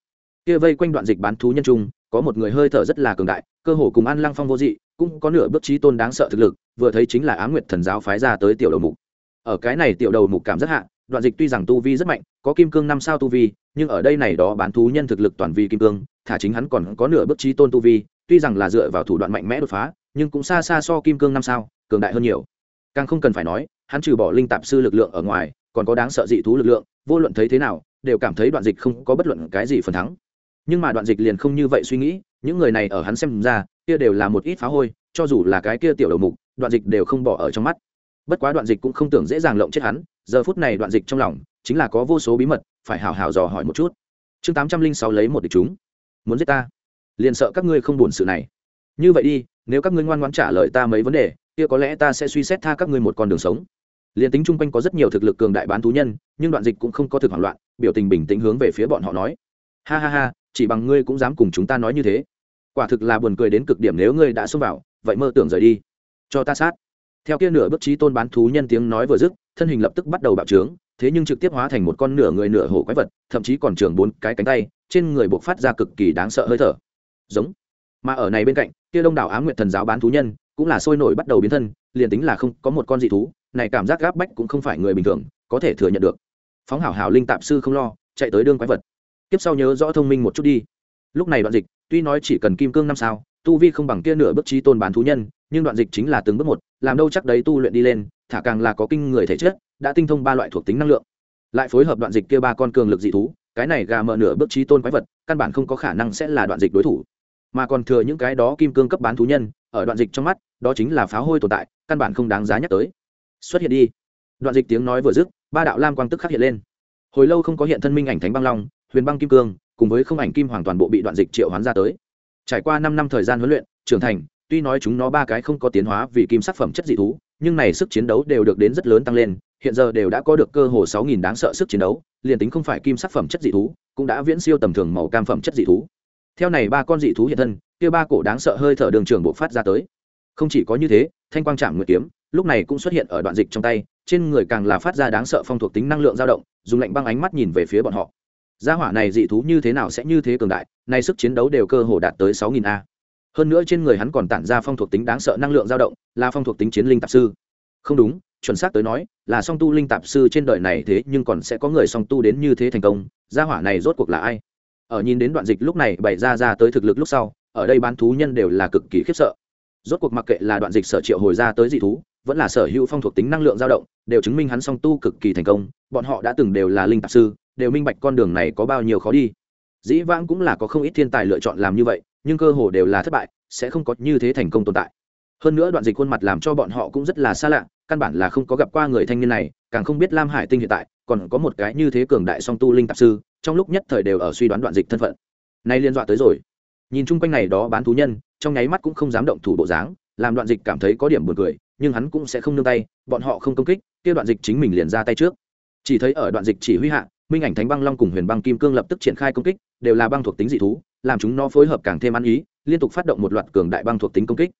A: kia vây quanh đoạn dịch bán thú nhân trung, có một người hơi thở rất là cường đại, cơ hồ cùng an lăng phong vô dị, cũng có nửa bước trí tôn đáng sợ thực lực, vừa thấy chính là á nguyệt thần giáo phái ra tới tiểu đầu mục. Ở cái này tiểu đầu mục cảm rất hạ, đoạn dịch tuy rằng tu vi rất mạnh, có kim cương năm sao tu vi, nhưng ở đây này đó bán thú nhân thực lực toàn vi kim cương, thả chính hắn còn có nửa bước trí tôn tu vi, tuy rằng là dựa vào thủ đoạn mạnh mẽ đột phá, nhưng cũng xa xa so kim cương năm sao, cường đại hơn nhiều. Càng không cần phải nói, hắn trừ bỏ linh tạp sư lực lượng ở ngoài, còn có đáng sợ dị thú lực lượng, vô luận thấy thế nào, đều cảm thấy đoạn dịch không có bất luận cái gì phần thắng nhưng mà đoạn dịch liền không như vậy suy nghĩ, những người này ở hắn xem ra, kia đều là một ít phá hôi, cho dù là cái kia tiểu đầu mục, đoạn dịch đều không bỏ ở trong mắt. Bất quá đoạn dịch cũng không tưởng dễ dàng lộng chết hắn, giờ phút này đoạn dịch trong lòng chính là có vô số bí mật, phải hào hào dò hỏi một chút. Chương tám trăm linh sáu lấy một địch chúng. Muốn giết ta? Liền sợ các ngươi không buồn sự này. Như vậy đi, nếu các ngươi ngoan ngoãn trả lời ta mấy vấn đề, kia có lẽ ta sẽ suy xét tha các ngươi một con đường sống. Liền tính chung quanh có rất nhiều thực lực cường đại bán thú nhân, nhưng đoạn dịch cũng không có thực hoảng loạn, biểu tình bình tĩnh hướng về phía bọn họ nói. Ha ha ha chỉ bằng ngươi cũng dám cùng chúng ta nói như thế. Quả thực là buồn cười đến cực điểm nếu ngươi đã xông vào, vậy mơ tưởng rời đi. Cho ta sát. Theo kia nửa bước trí tôn bán thú nhân tiếng nói vừa dứt, thân hình lập tức bắt đầu bạo trướng, thế nhưng trực tiếp hóa thành một con nửa người nửa hổ quái vật, thậm chí còn trường bốn cái cánh tay, trên người buộc phát ra cực kỳ đáng sợ hơi thở. Giống. Mà ở này bên cạnh, kia đông đảo á nguyện thần giáo bán thú nhân, cũng là sôi nổi bắt đầu biến thân, liền tính là không có một con dị thú, này cảm giác gáp bách cũng không phải người bình thường, có thể thừa nhận được. Phóng hảo hảo linh tạp sư không lo, chạy tới đương quái vật tiếp sau nhớ rõ thông minh một chút đi. Lúc này đoạn dịch, tuy nói chỉ cần kim cương năm sao, tu vi không bằng kia nửa bước trí tôn bán thú nhân, nhưng đoạn dịch chính là từng bước một, làm đâu chắc đấy tu luyện đi lên, thả càng là có kinh người thể chất, đã tinh thông ba loại thuộc tính năng lượng. Lại phối hợp đoạn dịch kia ba con cường lực dị thú, cái này gà mở nửa bước trí tôn quái vật, căn bản không có khả năng sẽ là đoạn dịch đối thủ. Mà còn thừa những cái đó kim cương cấp bán thú nhân, ở đoạn dịch trong mắt, đó chính là pháo hôi tồn tại, căn bản không đáng giá nhắc tới. Xuất hiện đi. Đoạn dịch tiếng nói vừa dứt, ba đạo lam quang tức khắc hiện lên. Hồi lâu không có hiện thân minh ảnh thánh băng long huyền băng kim cương, cùng với không ảnh kim hoàn toàn bộ bị đoạn dịch triệu hoán ra tới. Trải qua năm năm thời gian huấn luyện, trưởng thành, tuy nói chúng nó ba cái không có tiến hóa vì kim sắc phẩm chất dị thú, nhưng này sức chiến đấu đều được đến rất lớn tăng lên, hiện giờ đều đã có được cơ hồ sáu nghìn đáng sợ sức chiến đấu, liền tính không phải kim sắc phẩm chất dị thú, cũng đã viễn siêu tầm thường màu cam phẩm chất dị thú. Theo này ba con dị thú hiện thân, kia ba cổ đáng sợ hơi thở đường trường bộ phát ra tới. Không chỉ có như thế, thanh quang trạm nguyệt kiếm, lúc này cũng xuất hiện ở đoạn dịch trong tay, trên người càng là phát ra đáng sợ phong thuộc tính năng lượng dao động, dùng lạnh băng ánh mắt nhìn về phía bọn họ gia hỏa này dị thú như thế nào sẽ như thế cường đại, nay sức chiến đấu đều cơ hồ đạt tới sáu nghìn a. Hơn nữa trên người hắn còn tản ra phong thuộc tính đáng sợ năng lượng dao động, là phong thuộc tính chiến linh tạp sư. Không đúng, chuẩn xác tới nói, là song tu linh tạp sư trên đời này thế nhưng còn sẽ có người song tu đến như thế thành công, gia hỏa này rốt cuộc là ai? Ở nhìn đến đoạn dịch lúc này bày ra ra tới thực lực lúc sau, ở đây bán thú nhân đều là cực kỳ khiếp sợ. Rốt cuộc mặc kệ là đoạn dịch sở triệu hồi ra tới dị thú, vẫn là sở hữu phong thuộc tính năng lượng dao động, đều chứng minh hắn song tu cực kỳ thành công, bọn họ đã từng đều là linh tạp sư đều minh bạch con đường này có bao nhiêu khó đi. Dĩ vãng cũng là có không ít thiên tài lựa chọn làm như vậy, nhưng cơ hồ đều là thất bại, sẽ không có như thế thành công tồn tại. Hơn nữa đoạn dịch khuôn mặt làm cho bọn họ cũng rất là xa lạ, căn bản là không có gặp qua người thanh niên này, càng không biết lam hải tinh hiện tại còn có một cái như thế cường đại song tu linh tạp sư, trong lúc nhất thời đều ở suy đoán đoạn dịch thân phận. Nay liên dọa tới rồi. Nhìn chung quanh này đó bán thú nhân, trong nháy mắt cũng không dám động thủ bộ dáng, làm đoạn dịch cảm thấy có điểm buồn cười, nhưng hắn cũng sẽ không nương tay, bọn họ không công kích, kia đoạn dịch chính mình liền ra tay trước. Chỉ thấy ở đoạn dịch chỉ huy hạ minh ảnh thánh băng long cùng huyền băng kim cương lập tức triển khai công kích, đều là băng thuộc tính dị thú, làm chúng nó phối hợp càng thêm ăn ý, liên tục phát động một loạt cường đại băng thuộc tính công kích.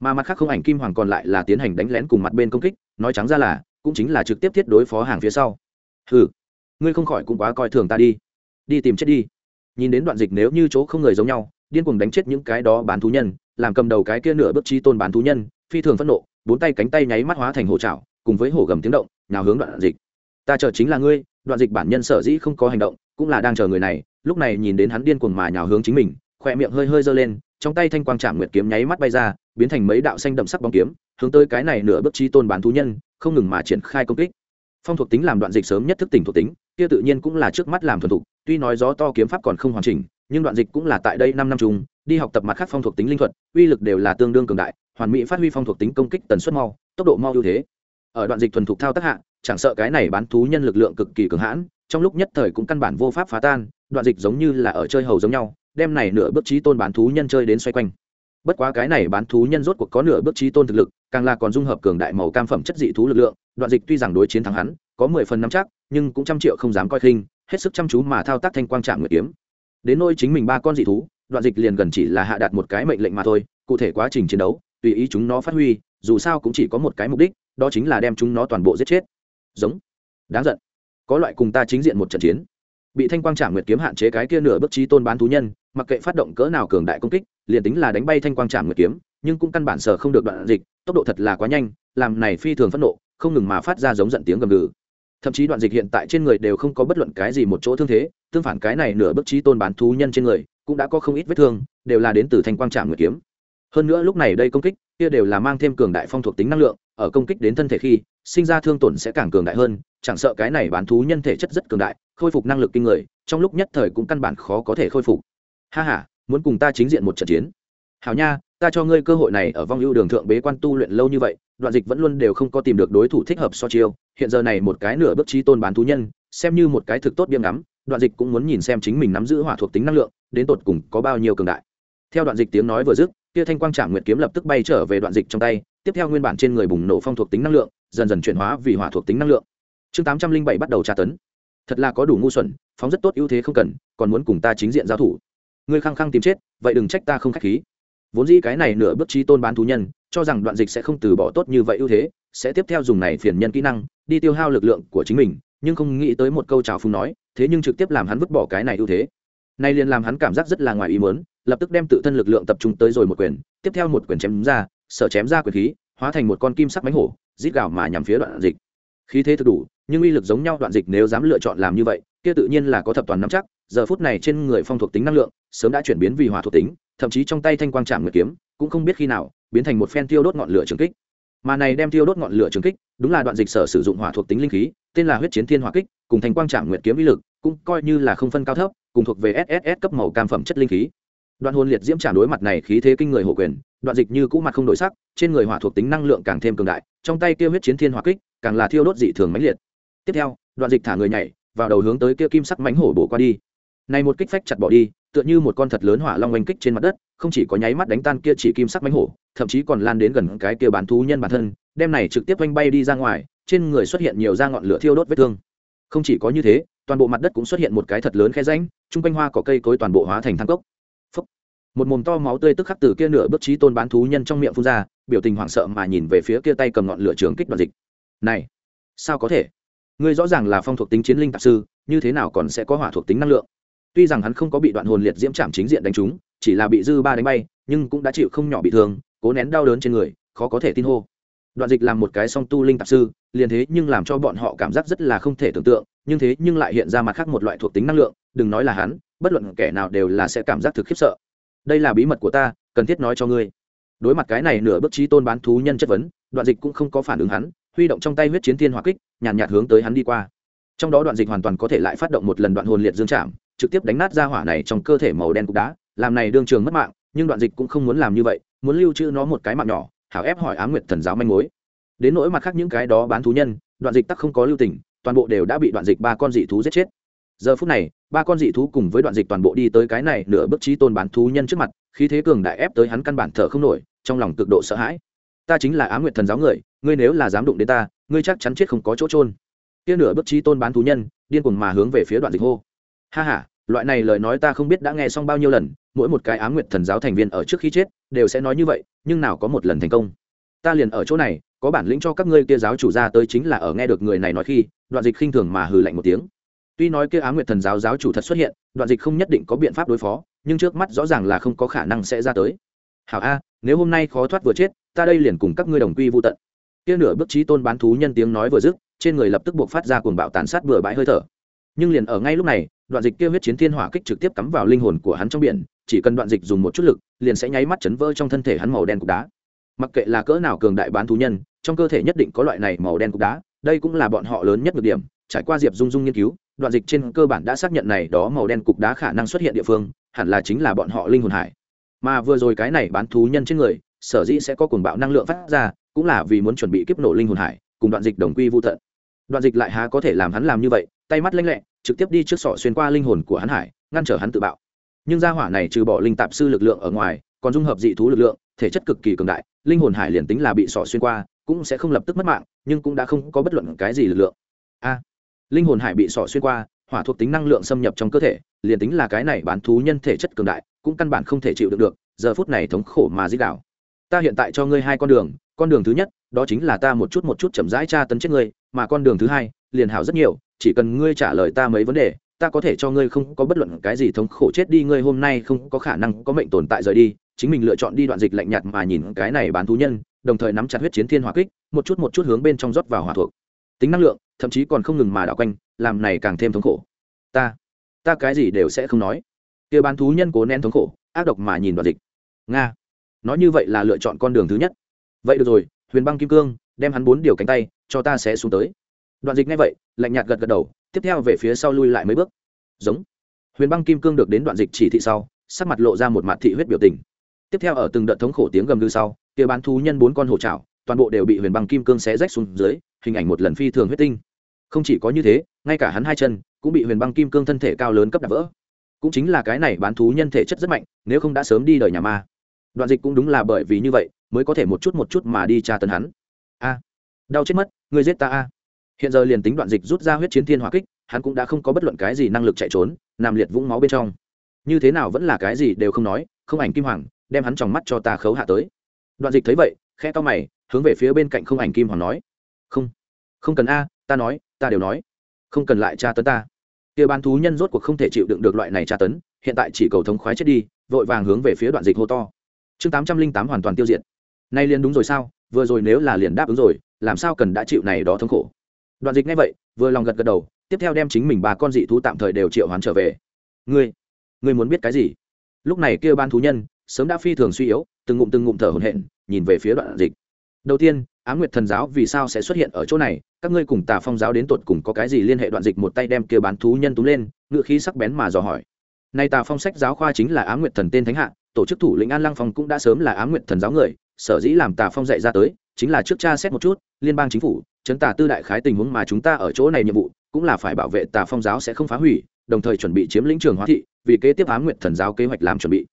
A: Mà mặt khác không ảnh kim hoàng còn lại là tiến hành đánh lén cùng mặt bên công kích, nói trắng ra là, cũng chính là trực tiếp thiết đối phó hàng phía sau. Ừ ngươi không khỏi cũng quá coi thường ta đi. Đi tìm chết đi. Nhìn đến đoạn dịch nếu như chỗ không người giống nhau, điên cuồng đánh chết những cái đó bán thú nhân, làm cầm đầu cái kia nửa bước chi tôn bán thú nhân, phi thường phẫn nộ, bốn tay cánh tay nháy mắt hóa thành hổ trảo cùng với hổ gầm tiếng động nào hướng đoạn dịch. Ta chờ chính là ngươi đoạn dịch bản nhân sở dĩ không có hành động, cũng là đang chờ người này, lúc này nhìn đến hắn điên cuồng mà nhào hướng chính mình, khỏe miệng hơi hơi giơ lên, trong tay thanh quang trạm nguyệt kiếm nháy mắt bay ra, biến thành mấy đạo xanh đậm sắc bóng kiếm, hướng tới cái này nửa bước chi tôn bán thú nhân, không ngừng mà triển khai công kích. Phong thuộc tính làm đoạn dịch sớm nhất thức tỉnh thuộc tính, kia tự nhiên cũng là trước mắt làm thuần thục, tuy nói gió to kiếm pháp còn không hoàn chỉnh, nhưng đoạn dịch cũng là tại đây năm năm chung, đi học tập mặt khác phong thuộc tính linh thuật, uy lực đều là tương đương cường đại, hoàn mỹ phát huy phong thuộc tính công kích tần suất mau, tốc độ mau ưu thế. Ở đoạn dịch thuần thục thao tác hạ chẳng sợ cái này bán thú nhân lực lượng cực kỳ cường hãn, trong lúc nhất thời cũng căn bản vô pháp phá tan, đoạn dịch giống như là ở chơi hầu giống nhau, đem này nửa bước trí tôn bán thú nhân chơi đến xoay quanh. Bất quá cái này bán thú nhân rốt cuộc có nửa bước trí tôn thực lực, càng là còn dung hợp cường đại màu cam phẩm chất dị thú lực lượng, đoạn dịch tuy rằng đối chiến thắng hắn, có mười phần năm chắc, nhưng cũng trăm triệu không dám coi khinh, hết sức chăm chú mà thao tác thanh quang trạng nguyệt kiếm. Đến nôi chính mình ba con dị thú, đoạn dịch liền gần chỉ là hạ đạt một cái mệnh lệnh mà thôi, cụ thể quá trình chiến đấu, tùy ý chúng nó phát huy, dù sao cũng chỉ có một cái mục đích, đó chính là đem chúng nó toàn bộ giết chết giống. Đáng giận. Có loại cùng ta chính diện một trận chiến. Bị thanh quang trạm nguyệt kiếm hạn chế cái kia nửa bước trí tôn bán thú nhân, mặc kệ phát động cỡ nào cường đại công kích, liền tính là đánh bay thanh quang trạm nguyệt kiếm, nhưng cũng căn bản sở không được đoạn dịch, tốc độ thật là quá nhanh, làm này phi thường phẫn nộ, không ngừng mà phát ra giống giận tiếng gầm gừ. Thậm chí đoạn dịch hiện tại trên người đều không có bất luận cái gì một chỗ thương thế, tương phản cái này nửa bức trí tôn bán thú nhân trên người, cũng đã có không ít vết thương, đều là đến từ thanh quang trạm nguyệt kiếm. Hơn nữa lúc này đây công kích, kia đều là mang thêm cường đại phong thuộc tính năng lượng ở công kích đến thân thể khi, sinh ra thương tổn sẽ càng cường đại hơn, chẳng sợ cái này bán thú nhân thể chất rất cường đại, khôi phục năng lực kinh người, trong lúc nhất thời cũng căn bản khó có thể khôi phục. Ha ha, muốn cùng ta chính diện một trận chiến. Hảo nha, ta cho ngươi cơ hội này ở vong ưu đường thượng bế quan tu luyện lâu như vậy, đoạn dịch vẫn luôn đều không có tìm được đối thủ thích hợp so chiêu, hiện giờ này một cái nửa bước trí tôn bán thú nhân, xem như một cái thực tốt biếm ngắm, đoạn dịch cũng muốn nhìn xem chính mình nắm giữ hỏa thuộc tính năng lượng, đến tột cùng có bao nhiêu cường đại. Theo đoạn dịch tiếng nói vừa dứt, kia thanh quang trạm nguyệt kiếm lập tức bay trở về đoạn dịch trong tay tiếp theo nguyên bản trên người bùng nổ phong thuộc tính năng lượng, dần dần chuyển hóa vì hỏa thuộc tính năng lượng. Chương tám trăm linh bảy bắt đầu tra tấn. Thật là có đủ ngu xuẩn, phóng rất tốt ưu thế không cần, còn muốn cùng ta chính diện giao thủ. Ngươi khăng khăng tìm chết, vậy đừng trách ta không k h á c h khí. Vốn dĩ cái này nửa bước trí tôn bán thú nhân, cho rằng đoạn dịch sẽ không từ bỏ tốt như vậy ưu thế, sẽ tiếp theo dùng này phiền nhân kỹ năng, đi tiêu hao lực lượng của chính mình, nhưng không nghĩ tới một câu trào phung nói, thế nhưng trực tiếp làm hắn vứt bỏ cái này ưu thế. Nay liền làm hắn cảm giác rất là ngoài ý muốn, lập tức đem tự thân lực lượng tập trung tới rồi một quyền, tiếp theo một quyền chém ra sợ chém ra quyền khí, hóa thành một con kim sắc bánh hổ, rít gào mà nhằm phía đoạn dịch. Khí thế thực đủ, nhưng uy lực giống nhau đoạn dịch nếu dám lựa chọn làm như vậy, kia tự nhiên là có thập toàn nắm chắc, giờ phút này trên người phong thuộc tính năng lượng, sớm đã chuyển biến vì hỏa thuộc tính, thậm chí trong tay thanh quang trạm nguyệt kiếm, cũng không biết khi nào, biến thành một phen tiêu đốt ngọn lửa trường kích. Mà này đem tiêu đốt ngọn lửa trường kích, đúng là đoạn dịch sở sử dụng hỏa thuộc tính linh khí, tên là huyết chiến thiên hỏa kích, cùng thanh quang trạm nguyệt kiếm uy lực, cũng coi như là không phân cao thấp, cùng thuộc về sss cấp màu cam phẩm chất linh khí. Đoạn hồn liệt diễm trả đối mặt này khí thế kinh người hổ quyền đoạn dịch như cũ mặt không đổi sắc, trên người hỏa thuộc tính năng lượng càng thêm cường đại, trong tay kia huyết chiến thiên hỏa kích càng là thiêu đốt dị thường mãnh liệt. Tiếp theo, đoạn dịch thả người nhảy vào đầu hướng tới kia kim sắc mãnh hổ bổ qua đi. Này một kích phách chặt bỏ đi, tựa như một con thật lớn hỏa long oanh kích trên mặt đất, không chỉ có nháy mắt đánh tan kia chỉ kim sắc mãnh hổ, thậm chí còn lan đến gần cái kia bán thú nhân bản thân, đem này trực tiếp oanh bay đi ra ngoài, trên người xuất hiện nhiều da ngọn lửa thiêu đốt vết thương. Không chỉ có như thế, toàn bộ mặt đất cũng xuất hiện một cái thật lớn khe rãnh, chung quanh hoa cỏ cây cối toàn bộ hóa thành thang cốc một mồm to máu tươi tức khắc từ kia nửa bước trí tôn bán thú nhân trong miệng phun ra, biểu tình hoảng sợ mà nhìn về phía kia tay cầm ngọn lửa trường kích đoạn dịch. Này, sao có thể? Ngươi rõ ràng là phong thuộc tính chiến linh tạp sư, như thế nào còn sẽ có hỏa thuộc tính năng lượng? Tuy rằng hắn không có bị đoạn hồn liệt diễm chạm chính diện đánh trúng, chỉ là bị dư ba đánh bay, nhưng cũng đã chịu không nhỏ bị thương, cố nén đau đớn trên người, khó có thể tin hô. Đoạn dịch làm một cái song tu linh tạp sư, liền thế nhưng làm cho bọn họ cảm giác rất là không thể tưởng tượng, nhưng thế nhưng lại hiện ra mặt khác một loại thuộc tính năng lượng, đừng nói là hắn, bất luận kẻ nào đều là sẽ cảm giác thực khiếp sợ đây là bí mật của ta cần thiết nói cho ngươi. Đối mặt cái này nửa bước trí tôn bán thú nhân chất vấn đoạn dịch cũng không có phản ứng hắn huy động trong tay huyết chiến thiên hỏa kích nhàn nhạt, nhạt hướng tới hắn đi qua. Trong đó đoạn dịch hoàn toàn có thể lại phát động một lần đoạn hồn liệt dương chạm trực tiếp đánh nát ra hỏa này trong cơ thể màu đen cục đá làm này đương trường mất mạng nhưng đoạn dịch cũng không muốn làm như vậy muốn lưu trữ nó một cái mạng nhỏ hảo ép hỏi á nguyệt thần giáo manh mối. Đến nỗi mặt khác những cái đó bán thú nhân đoạn dịch tắc không có lưu tình toàn bộ đều đã bị đoạn dịch ba con dị thú giết chết. Giờ phút này ba con dị thú cùng với đoạn dịch toàn bộ đi tới cái này nửa bước trí tôn bán thú nhân trước mặt, khí thế cường đại ép tới hắn căn bản thở không nổi, trong lòng cực độ sợ hãi. Ta chính là á nguyệt thần giáo người, ngươi nếu là dám đụng đến ta, ngươi chắc chắn chết không có chỗ trôn kia nửa bước trí tôn bán thú nhân, điên cuồng mà hướng về phía đoạn dịch hô. Ha ha, loại này lời nói ta không biết đã nghe xong bao nhiêu lần, mỗi một cái á nguyệt thần giáo thành viên ở trước khi chết, đều sẽ nói như vậy, nhưng nào có một lần thành công. Ta liền ở chỗ này, có bản lĩnh cho các ngươi kia giáo chủ ra tới chính là ở nghe được người này nói khi, đoạn dịch khinh thường mà hừ lạnh một tiếng tuy nói kia á nguyệt thần giáo giáo chủ thật xuất hiện, đoạn dịch không nhất định có biện pháp đối phó, nhưng trước mắt rõ ràng là không có khả năng sẽ ra tới. Hảo a, nếu hôm nay khó thoát vừa chết, ta đây liền cùng các ngươi đồng quy vô tận. Kia nửa bước trí tôn bán thú nhân tiếng nói vừa dứt, trên người lập tức buộc phát ra cuồng bạo tàn sát bừa bãi hơi thở. Nhưng liền ở ngay lúc này, đoạn dịch kia huyết chiến thiên hỏa kích trực tiếp cắm vào linh hồn của hắn trong biển, chỉ cần đoạn dịch dùng một chút lực, liền sẽ nháy mắt chấn vỡ trong thân thể hắn màu đen cục đá. Mặc kệ là cỡ nào cường đại bán thú nhân, trong cơ thể nhất định có loại này màu đen cục đá, đây cũng là bọn họ lớn nhất được điểm, trải qua diệp dung dung nghiên cứu đoạn dịch trên cơ bản đã xác nhận này đó màu đen cục đá khả năng xuất hiện địa phương, hẳn là chính là bọn họ linh hồn hải. Mà vừa rồi cái này bán thú nhân trên người, sở dĩ sẽ có cuồng bạo năng lượng phát ra, cũng là vì muốn chuẩn bị kiếp nổ linh hồn hải, cùng đoạn dịch đồng quy vô tận. Đoạn dịch lại há có thể làm hắn làm như vậy, tay mắt lanh lẹ, trực tiếp đi trước sọ xuyên qua linh hồn của hắn hải, ngăn trở hắn tự bạo. Nhưng gia hỏa này trừ bỏ linh tạp sư lực lượng ở ngoài, còn dung hợp dị thú lực lượng, thể chất cực kỳ cường đại, linh hồn hải liền tính là bị sọ xuyên qua, cũng sẽ không lập tức mất mạng, nhưng cũng đã không có bất luận cái gì lực lượng. A! Linh hồn hải bị sọ xuyên qua, hỏa thuộc tính năng lượng xâm nhập trong cơ thể, liền tính là cái này bán thú nhân thể chất cường đại, cũng căn bản không thể chịu được được, giờ phút này thống khổ mà dích đảo ta hiện tại cho ngươi hai con đường con đường thứ nhất, đó chính là ta một chút một chút chậm rãi tra tấn chết ngươi, mà con đường thứ hai, liền hảo rất nhiều, chỉ cần ngươi trả lời ta mấy vấn đề, ta có thể cho ngươi không có bất luận cái gì thống khổ chết đi, ngươi hôm nay không có khả năng có mệnh tồn tại rời đi, chính mình lựa chọn đi đoạn dịch lạnh nhạt mà nhìn cái này bán thú nhân, đồng thời nắm chặt huyết chiến thiên hỏa kích, một chút một chút hướng bên trong rót vào hỏa thuộc tính năng lượng, thậm chí còn không ngừng mà đảo quanh, làm này càng thêm thống khổ. Ta ta cái gì đều sẽ không nói. Kia bán thú nhân cố nén thống khổ, ác độc mà nhìn đoạn dịch. Nga, nói như vậy là lựa chọn con đường thứ nhất. Vậy được rồi, huyền băng kim cương, đem hắn bốn điều cánh tay, cho ta sẽ xuống tới. Đoạn dịch ngay vậy, lạnh nhạt gật gật đầu, tiếp theo về phía sau lui lại mấy bước. Giống. Huyền băng kim cương được đến đoạn dịch chỉ thị sau, sắc mặt lộ ra một mặt thị huyết biểu tình. Tiếp theo ở từng đợt thống khổ tiếng gầm gừ sau, kia bán thú nhân bốn con hổ trảo toàn bộ đều bị huyền băng kim cương xé rách xuống dưới, hình ảnh một lần phi thường huyết tinh. Không chỉ có như thế, ngay cả hắn hai chân cũng bị huyền băng kim cương thân thể cao lớn cấp đạp vỡ. Cũng chính là cái này bán thú nhân thể chất rất mạnh, nếu không đã sớm đi đời nhà ma. Đoạn dịch cũng đúng là bởi vì như vậy, mới có thể một chút một chút mà đi tra tấn hắn. A, đau chết mất người giết ta a. Hiện giờ liền tính đoạn dịch rút ra huyết chiến thiên hỏa kích, hắn cũng đã không có bất luận cái gì năng lực chạy trốn, nằm liệt vũng máu bên trong. Như thế nào vẫn là cái gì đều không nói, không ảnh kim hoàng, đem hắn tròng mắt cho ta khấu hạ tới. Đoạn dịch thấy vậy khe to mày hướng về phía bên cạnh không ảnh kim hoàng nói. Không không cần a, ta nói, ta đều nói. Không cần lại tra tấn ta. Kia bán thú nhân rốt cuộc không thể chịu đựng được loại này tra tấn, hiện tại chỉ cầu thống khoái chết đi, vội vàng hướng về phía đoạn dịch hô to. Chương tám trăm linh tám hoàn toàn tiêu diệt. Nay liền đúng rồi sao? Vừa rồi nếu là liền đáp ứng rồi, làm sao cần đã chịu này đó thống khổ? Đoạn dịch ngay vậy, vừa lòng gật gật đầu, tiếp theo đem chính mình ba con dị thú tạm thời đều triệu hoán trở về. Ngươi ngươi muốn biết cái gì? Lúc này kia ban thú nhân, sớm đã phi thường suy yếu, từng ngụm từng ngụm thở hổn hển, nhìn về phía đoạn dịch đầu tiên á nguyệt thần giáo vì sao sẽ xuất hiện ở chỗ này? Các ngươi cùng tà phong giáo đến tột cùng có cái gì liên hệ? Đoạn dịch một tay đem kia bán thú nhân túm lên, ngựa khí sắc bén mà dò hỏi. Nay tà phong sách giáo khoa chính là á nguyệt thần tên thánh hạ, tổ chức thủ lĩnh an lăng phong cũng đã sớm là á nguyệt thần giáo người, sở dĩ làm tà phong dạy ra tới, chính là trước cha xét một chút, liên bang chính phủ, chấn tà tư đại khái tình huống mà chúng ta ở chỗ này nhiệm vụ, cũng là phải bảo vệ tà phong giáo sẽ không phá hủy, đồng thời chuẩn bị chiếm lĩnh trường hóa thị, vì kế tiếp á nguyệt thần giáo kế hoạch làm chuẩn bị.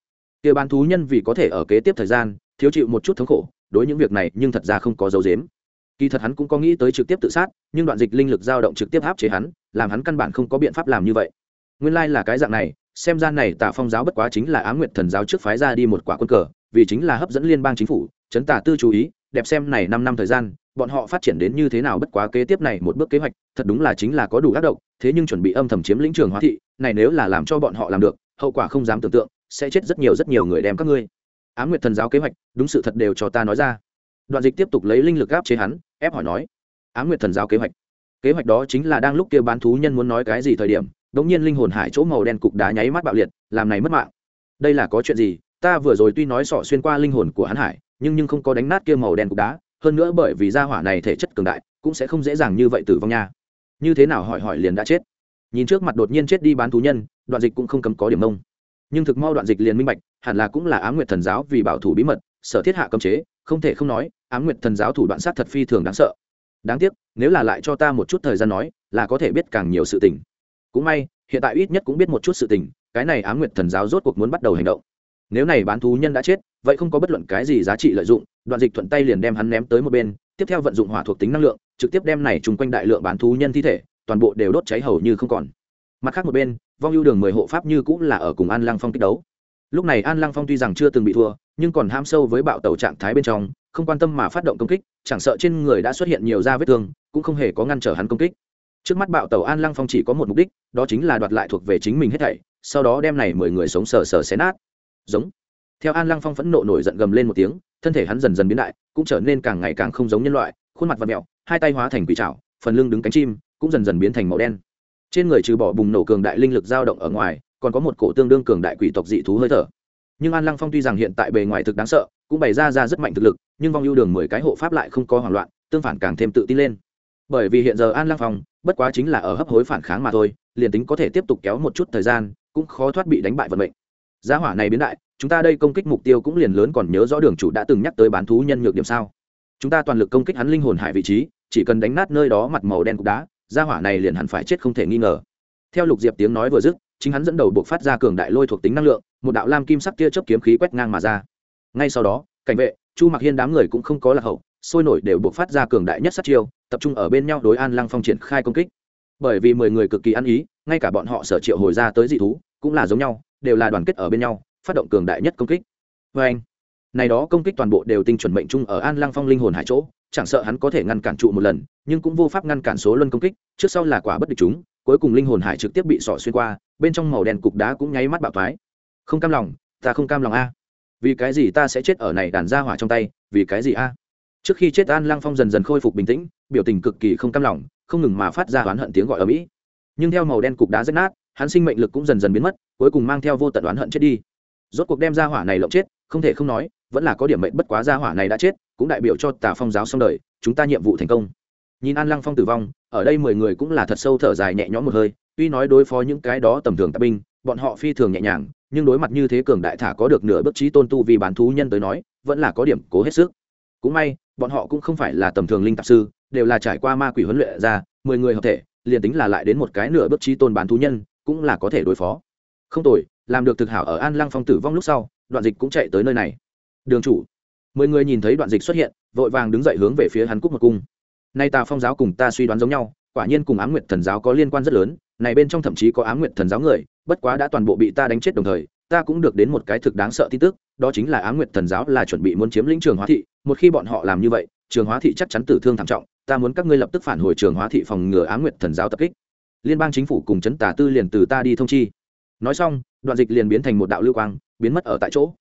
A: Kia bán thú nhân vì có thể ở kế tiếp thời gian, thiếu chịu một chút thống khổ đối những việc này nhưng thật ra không có dấu dếm. Kỳ thật hắn cũng có nghĩ tới trực tiếp tự sát, nhưng đoạn dịch linh lực dao động trực tiếp áp chế hắn, làm hắn căn bản không có biện pháp làm như vậy. Nguyên lai là cái dạng này, xem ra này Tả phong giáo bất quá chính là á nguyệt thần giáo trước phái ra đi một quả quân cờ, vì chính là hấp dẫn liên bang chính phủ, chấn tả tư chú ý, đẹp xem này năm năm thời gian, bọn họ phát triển đến như thế nào bất quá kế tiếp này một bước kế hoạch, thật đúng là chính là có đủ tác động thế nhưng chuẩn bị âm thầm chiếm lĩnh trường hóa thị, này nếu là làm cho bọn họ làm được, hậu quả không dám tưởng tượng, sẽ chết rất nhiều rất nhiều người đem các ngươi á nguyệt thần giáo kế hoạch, đúng sự thật đều cho ta nói ra. Đoạn dịch tiếp tục lấy linh lực áp chế hắn, ép hỏi nói, á nguyệt thần giáo kế hoạch? Kế hoạch đó chính là đang lúc kia bán thú nhân muốn nói cái gì thời điểm đống nhiên linh hồn hải chỗ màu đen cục đá nháy mắt bạo liệt, làm này mất mạng. Đây là có chuyện gì? Ta vừa rồi tuy nói sọ xuyên qua linh hồn của hắn hải, nhưng nhưng không có đánh nát kia màu đen cục đá, hơn nữa bởi vì gia hỏa này thể chất cường đại, cũng sẽ không dễ dàng như vậy tử vong nha. Như thế nào hỏi hỏi liền đã chết. Nhìn trước mặt đột nhiên chết đi bán thú nhân, đoạn dịch cũng không cấm có điểm mông nhưng thực mau đoạn dịch liền minh bạch, hẳn là cũng là á nguyệt thần giáo vì bảo thủ bí mật, sở thiết hạ cấm chế, không thể không nói á nguyệt thần giáo thủ đoạn sát thật phi thường đáng sợ. Đáng tiếc, nếu là lại cho ta một chút thời gian nói, là có thể biết càng nhiều sự tình. Cũng may, hiện tại ít nhất cũng biết một chút sự tình, cái này á nguyệt thần giáo rốt cuộc muốn bắt đầu hành động. Nếu này bán thú nhân đã chết, vậy không có bất luận cái gì giá trị lợi dụng, đoạn dịch thuận tay liền đem hắn ném tới một bên, tiếp theo vận dụng hỏa thuộc tính năng lượng, trực tiếp đem này chung quanh đại lượng bán thú nhân thi thể, toàn bộ đều đốt cháy hầu như không còn mặt khác một bên, vong ưu đường mười hộ pháp như cũng là ở cùng an lăng phong kích đấu. Lúc này an lăng phong tuy rằng chưa từng bị thua, nhưng còn ham sâu với bạo tàu trạng thái bên trong, không quan tâm mà phát động công kích, chẳng sợ trên người đã xuất hiện nhiều da vết thương, cũng không hề có ngăn trở hắn công kích. Trước mắt bạo tàu an lăng phong chỉ có một mục đích, đó chính là đoạt lại thuộc về chính mình hết thảy, sau đó đem này mười người sống sờ sờ xé nát. Giống. Theo an lăng phong phẫn nộ nổi giận gầm lên một tiếng, thân thể hắn dần dần biến đại, cũng trở nên càng ngày càng không giống nhân loại, khuôn mặt và mẹo, hai tay hóa thành quỷ trảo, phần lưng đứng cánh chim, cũng dần dần biến thành màu đen trên người trừ bỏ bùng nổ cường đại linh lực dao động ở ngoài, còn có một cổ tương đương cường đại quỷ tộc dị thú hơi thở. Nhưng an lăng phong tuy rằng hiện tại bề ngoài thực đáng sợ, cũng bày ra ra rất mạnh thực lực, nhưng vong ưu đường mười cái hộ pháp lại không có hoảng loạn, tương phản càng thêm tự tin lên. Bởi vì hiện giờ an lăng phong, bất quá chính là ở hấp hối phản kháng mà thôi, liền tính có thể tiếp tục kéo một chút thời gian, cũng khó thoát bị đánh bại vận mệnh. Giá hỏa này biến đại, chúng ta đây công kích mục tiêu cũng liền lớn còn nhớ rõ đường chủ đã từng nhắc tới bán thú nhân nhược điểm sao. Chúng ta toàn lực công kích hắn linh hồn hải vị trí, chỉ cần đánh nát nơi đó mặt màu đen cục đá gia hỏa này liền hẳn phải chết không thể nghi ngờ. Theo lục diệp tiếng nói vừa dứt, chính hắn dẫn đầu buộc phát ra cường đại lôi thuộc tính năng lượng, một đạo lam kim sắc tia chớp kiếm khí quét ngang mà ra. Ngay sau đó, cảnh vệ, chu mặc hiên đám người cũng không có lạc hậu, sôi nổi đều buộc phát ra cường đại nhất sát chiêu, tập trung ở bên nhau đối an lăng phong triển khai công kích. Bởi vì mười người cực kỳ ăn ý, ngay cả bọn họ sở triệu hồi ra tới dị thú, cũng là giống nhau, đều là đoàn kết ở bên nhau, phát động cường đại nhất công kích. Vê anh này đó công kích toàn bộ đều tinh chuẩn mệnh chung ở an lăng phong linh hồn hải chỗ, chẳng sợ hắn có thể ngăn cản trụ một lần, nhưng cũng vô pháp ngăn cản số luân công kích, trước sau là quả bất địch chúng, cuối cùng linh hồn hải trực tiếp bị sỏ xuyên qua, bên trong màu đen cục đá cũng nháy mắt bạo thoái. Không cam lòng, ta không cam lòng a. Vì cái gì ta sẽ chết ở này đàn ra hỏa trong tay, vì cái gì a? Trước khi chết an lăng phong dần dần khôi phục bình tĩnh, biểu tình cực kỳ không cam lòng, không ngừng mà phát ra oán hận tiếng gọi ở mỹ. Nhưng theo màu đen cục đá rách nát, hắn sinh mệnh lực cũng dần dần biến mất, cuối cùng mang theo vô tận oán hận chết đi. Rốt cuộc đem ra hỏa này lộng chết, không thể không nói vẫn là có điểm mệnh bất quá gia hỏa này đã chết, cũng đại biểu cho tà phong giáo xong đời, chúng ta nhiệm vụ thành công. Nhìn an lăng phong tử vong, ở đây mười người cũng là thật sâu thở dài nhẹ nhõm một hơi, tuy nói đối phó những cái đó tầm thường tạp binh, bọn họ phi thường nhẹ nhàng, nhưng đối mặt như thế cường đại thả có được nửa bước trí tôn tu vì bán thú nhân tới nói, vẫn là có điểm cố hết sức. Cũng may, bọn họ cũng không phải là tầm thường linh tạp sư, đều là trải qua ma quỷ huấn luyện ra, mười người hợp thể, liền tính là lại đến một cái nửa bước trí tôn bán thú nhân, cũng là có thể đối phó. Không tồi, làm được thực hảo ở an lăng phong tử vong lúc sau, đoạn dịch cũng chạy tới nơi này đường chủ. Mười người nhìn thấy đoạn dịch xuất hiện, vội vàng đứng dậy hướng về phía hắn cúc một cung. Nay tà phong giáo cùng ta suy đoán giống nhau, quả nhiên cùng ám nguyệt thần giáo có liên quan rất lớn, này bên trong thậm chí có ám nguyệt thần giáo người, bất quá đã toàn bộ bị ta đánh chết đồng thời, ta cũng được đến một cái thực đáng sợ tin tức, đó chính là ám nguyệt thần giáo là chuẩn bị muốn chiếm lĩnh trường hóa thị, một khi bọn họ làm như vậy, trường hóa thị chắc chắn tử thương thảm trọng, ta muốn các ngươi lập tức phản hồi trường hóa thị phòng ngừa ám nguyệt thần giáo tập kích. Liên bang chính phủ cùng chấn tà tư liền từ ta đi thông chi. Nói xong, đoạn dịch liền biến thành một đạo lưu quang, biến mất ở tại chỗ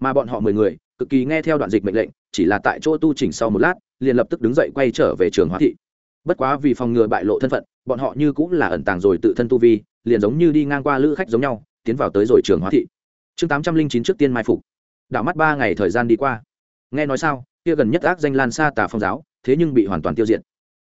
A: mà bọn họ mười người, cực kỳ nghe theo đoạn dịch mệnh lệnh, chỉ là tại chỗ tu chỉnh sau một lát, liền lập tức đứng dậy quay trở về trường hóa thị. Bất quá vì phòng ngừa bại lộ thân phận, bọn họ như cũng là ẩn tàng rồi tự thân tu vi, liền giống như đi ngang qua lữ khách giống nhau, tiến vào tới rồi trường hóa thị. Chương tám trăm linh chín trước tiên mai phục. Đảo mắt ba ngày thời gian đi qua. Nghe nói sao, kia gần nhất ác danh lan xa tà phong giáo, thế nhưng bị hoàn toàn tiêu diệt.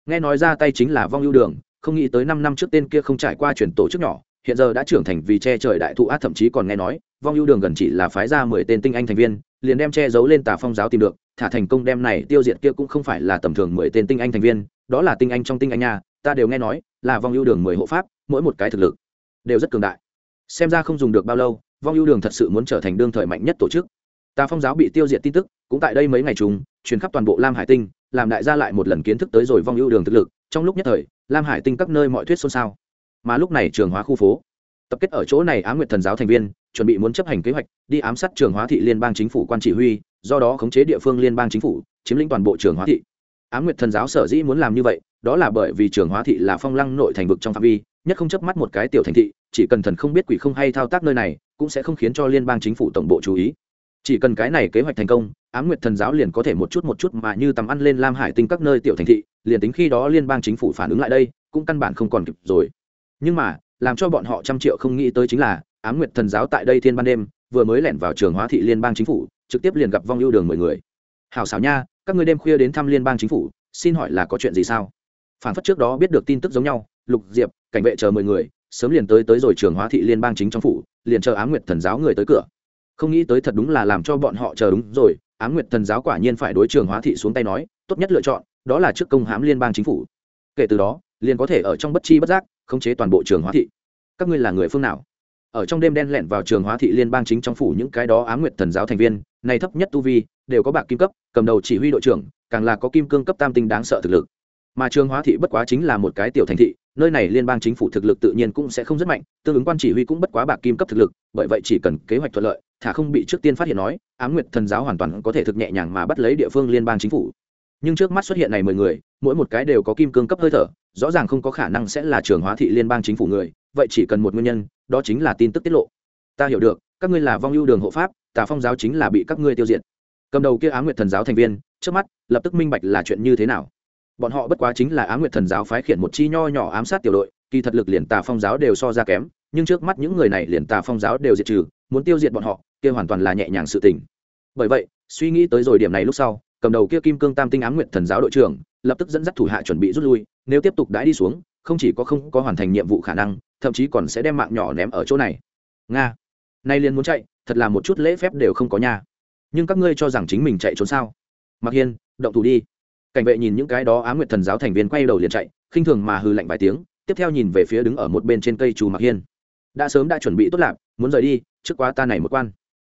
A: Nghe nói ra tay chính là vong ưu đường, không nghĩ tới năm năm trước tên kia không trải qua chuyển tổ chức nhỏ hiện giờ đã trưởng thành vì che trời đại thụ ác thậm chí còn nghe nói, vong ưu đường gần chỉ là phái ra mười tên tinh anh thành viên, liền đem che giấu lên tà phong giáo tìm được, thả thành công đem này tiêu diệt kia cũng không phải là tầm thường mười tên tinh anh thành viên, đó là tinh anh trong tinh anh nha, ta đều nghe nói, là vong ưu đường mười hộ pháp, mỗi một cái thực lực đều rất cường đại. Xem ra không dùng được bao lâu, vong ưu đường thật sự muốn trở thành đương thời mạnh nhất tổ chức. Tà phong giáo bị tiêu diệt tin tức, cũng tại đây mấy ngày chúng truyền khắp toàn bộ lam hải tinh, làm đại gia lại một lần kiến thức tới rồi vong ưu đường thực lực, trong lúc nhất thời, lam hải tinh các nơi mọi thuyết xôn xao mà lúc này trường hóa khu phố. Tập kết ở chỗ này á nguyệt thần giáo thành viên, chuẩn bị muốn chấp hành kế hoạch, đi ám sát trường hóa thị liên bang chính phủ quan chỉ huy, do đó khống chế địa phương liên bang chính phủ, chiếm lĩnh toàn bộ trường hóa thị. Á nguyệt thần giáo sở dĩ muốn làm như vậy, đó là bởi vì trường hóa thị là phong lăng nội thành vực trong phạm vi, nhất không chấp mắt một cái tiểu thành thị, chỉ cần thần không biết quỷ không hay thao tác nơi này, cũng sẽ không khiến cho liên bang chính phủ tổng bộ chú ý. Chỉ cần cái này kế hoạch thành công ám nguyệt thần giáo liền có thể một chút một chút mà như tầm ăn lên lam hải tinh các nơi tiểu thành thị, liền tính khi đó liên bang chính phủ phản ứng lại đây, cũng căn bản không còn kịp rồi nhưng mà, làm cho bọn họ trăm triệu không nghĩ tới chính là, ám nguyệt thần giáo tại đây thiên ban đêm, vừa mới lẻn vào trường hóa thị liên bang chính phủ, trực tiếp liền gặp vong ưu đường mười người. Hảo xảo nha, các người đêm khuya đến thăm liên bang chính phủ, xin hỏi là có chuyện gì sao? Phản phất trước đó biết được tin tức giống nhau, lục diệp, cảnh vệ chờ mười người, sớm liền tới tới rồi trường hóa thị liên bang chính trong phủ, liền chờ ám nguyệt thần giáo người tới cửa. Không nghĩ tới thật đúng là làm cho bọn họ chờ đúng rồi, ám nguyệt thần giáo quả nhiên phải đối trường hóa thị xuống tay nói, tốt nhất lựa chọn, đó là trước công hãm liên bang chính phủ. Kể từ đó, liền có thể ở trong bất chi bất giác khống chế toàn bộ trường hóa thị. Các ngươi là người phương nào? Ở trong đêm đen lẹn vào trường hóa thị liên bang chính trong phủ những cái đó ám nguyệt thần giáo thành viên, này thấp nhất tu vi, đều có bạc kim cấp, cầm đầu chỉ huy đội trưởng, càng là có kim cương cấp tam tinh đáng sợ thực lực. Mà trường hóa thị bất quá chính là một cái tiểu thành thị, nơi này liên bang chính phủ thực lực tự nhiên cũng sẽ không rất mạnh, tương ứng quan chỉ huy cũng bất quá bạc kim cấp thực lực, bởi vậy chỉ cần kế hoạch thuận lợi, thả không bị trước tiên phát hiện nói, ám nguyệt thần giáo hoàn toàn có thể thực nhẹ nhàng mà bắt lấy địa phương liên bang chính phủ nhưng trước mắt xuất hiện này mười người, mỗi một cái đều có kim cương cấp hơi thở, rõ ràng không có khả năng sẽ là trường hóa thị liên bang chính phủ người, vậy chỉ cần một nguyên nhân, đó chính là tin tức tiết lộ. Ta hiểu được, các ngươi là vong ưu đường hộ pháp, tà phong giáo chính là bị các ngươi tiêu diệt. Cầm đầu kia á nguyệt thần giáo thành viên, trước mắt, lập tức minh bạch là chuyện như thế nào. Bọn họ bất quá chính là á nguyệt thần giáo phái khiển một chi nho nhỏ ám sát tiểu đội, kỳ thật lực liền tà phong giáo đều so ra kém, nhưng trước mắt những người này liền tà phong giáo đều diệt trừ, muốn tiêu diệt bọn họ, kia hoàn toàn là nhẹ nhàng sự tình. Bởi vậy, suy nghĩ tới rồi điểm này lúc sau cầm đầu kia kim cương tam tinh ám nguyệt thần giáo đội trưởng, lập tức dẫn dắt thủ hạ chuẩn bị rút lui, nếu tiếp tục đãi đi xuống, không chỉ có không có hoàn thành nhiệm vụ khả năng, thậm chí còn sẽ đem mạng nhỏ ném ở chỗ này. Nga, nay liền muốn chạy, thật là một chút lễ phép đều không có nhà nhưng các ngươi cho rằng chính mình chạy trốn sao? Mặc hiên, động thủ đi. Cảnh vệ nhìn những cái đó á nguyệt thần giáo thành viên quay đầu liền chạy, khinh thường mà hư lạnh vài tiếng, tiếp theo nhìn về phía đứng ở một bên trên cây chu mặc hiên. Đã sớm đã chuẩn bị tốt lạp, muốn rời đi, trước quá ta này một quan.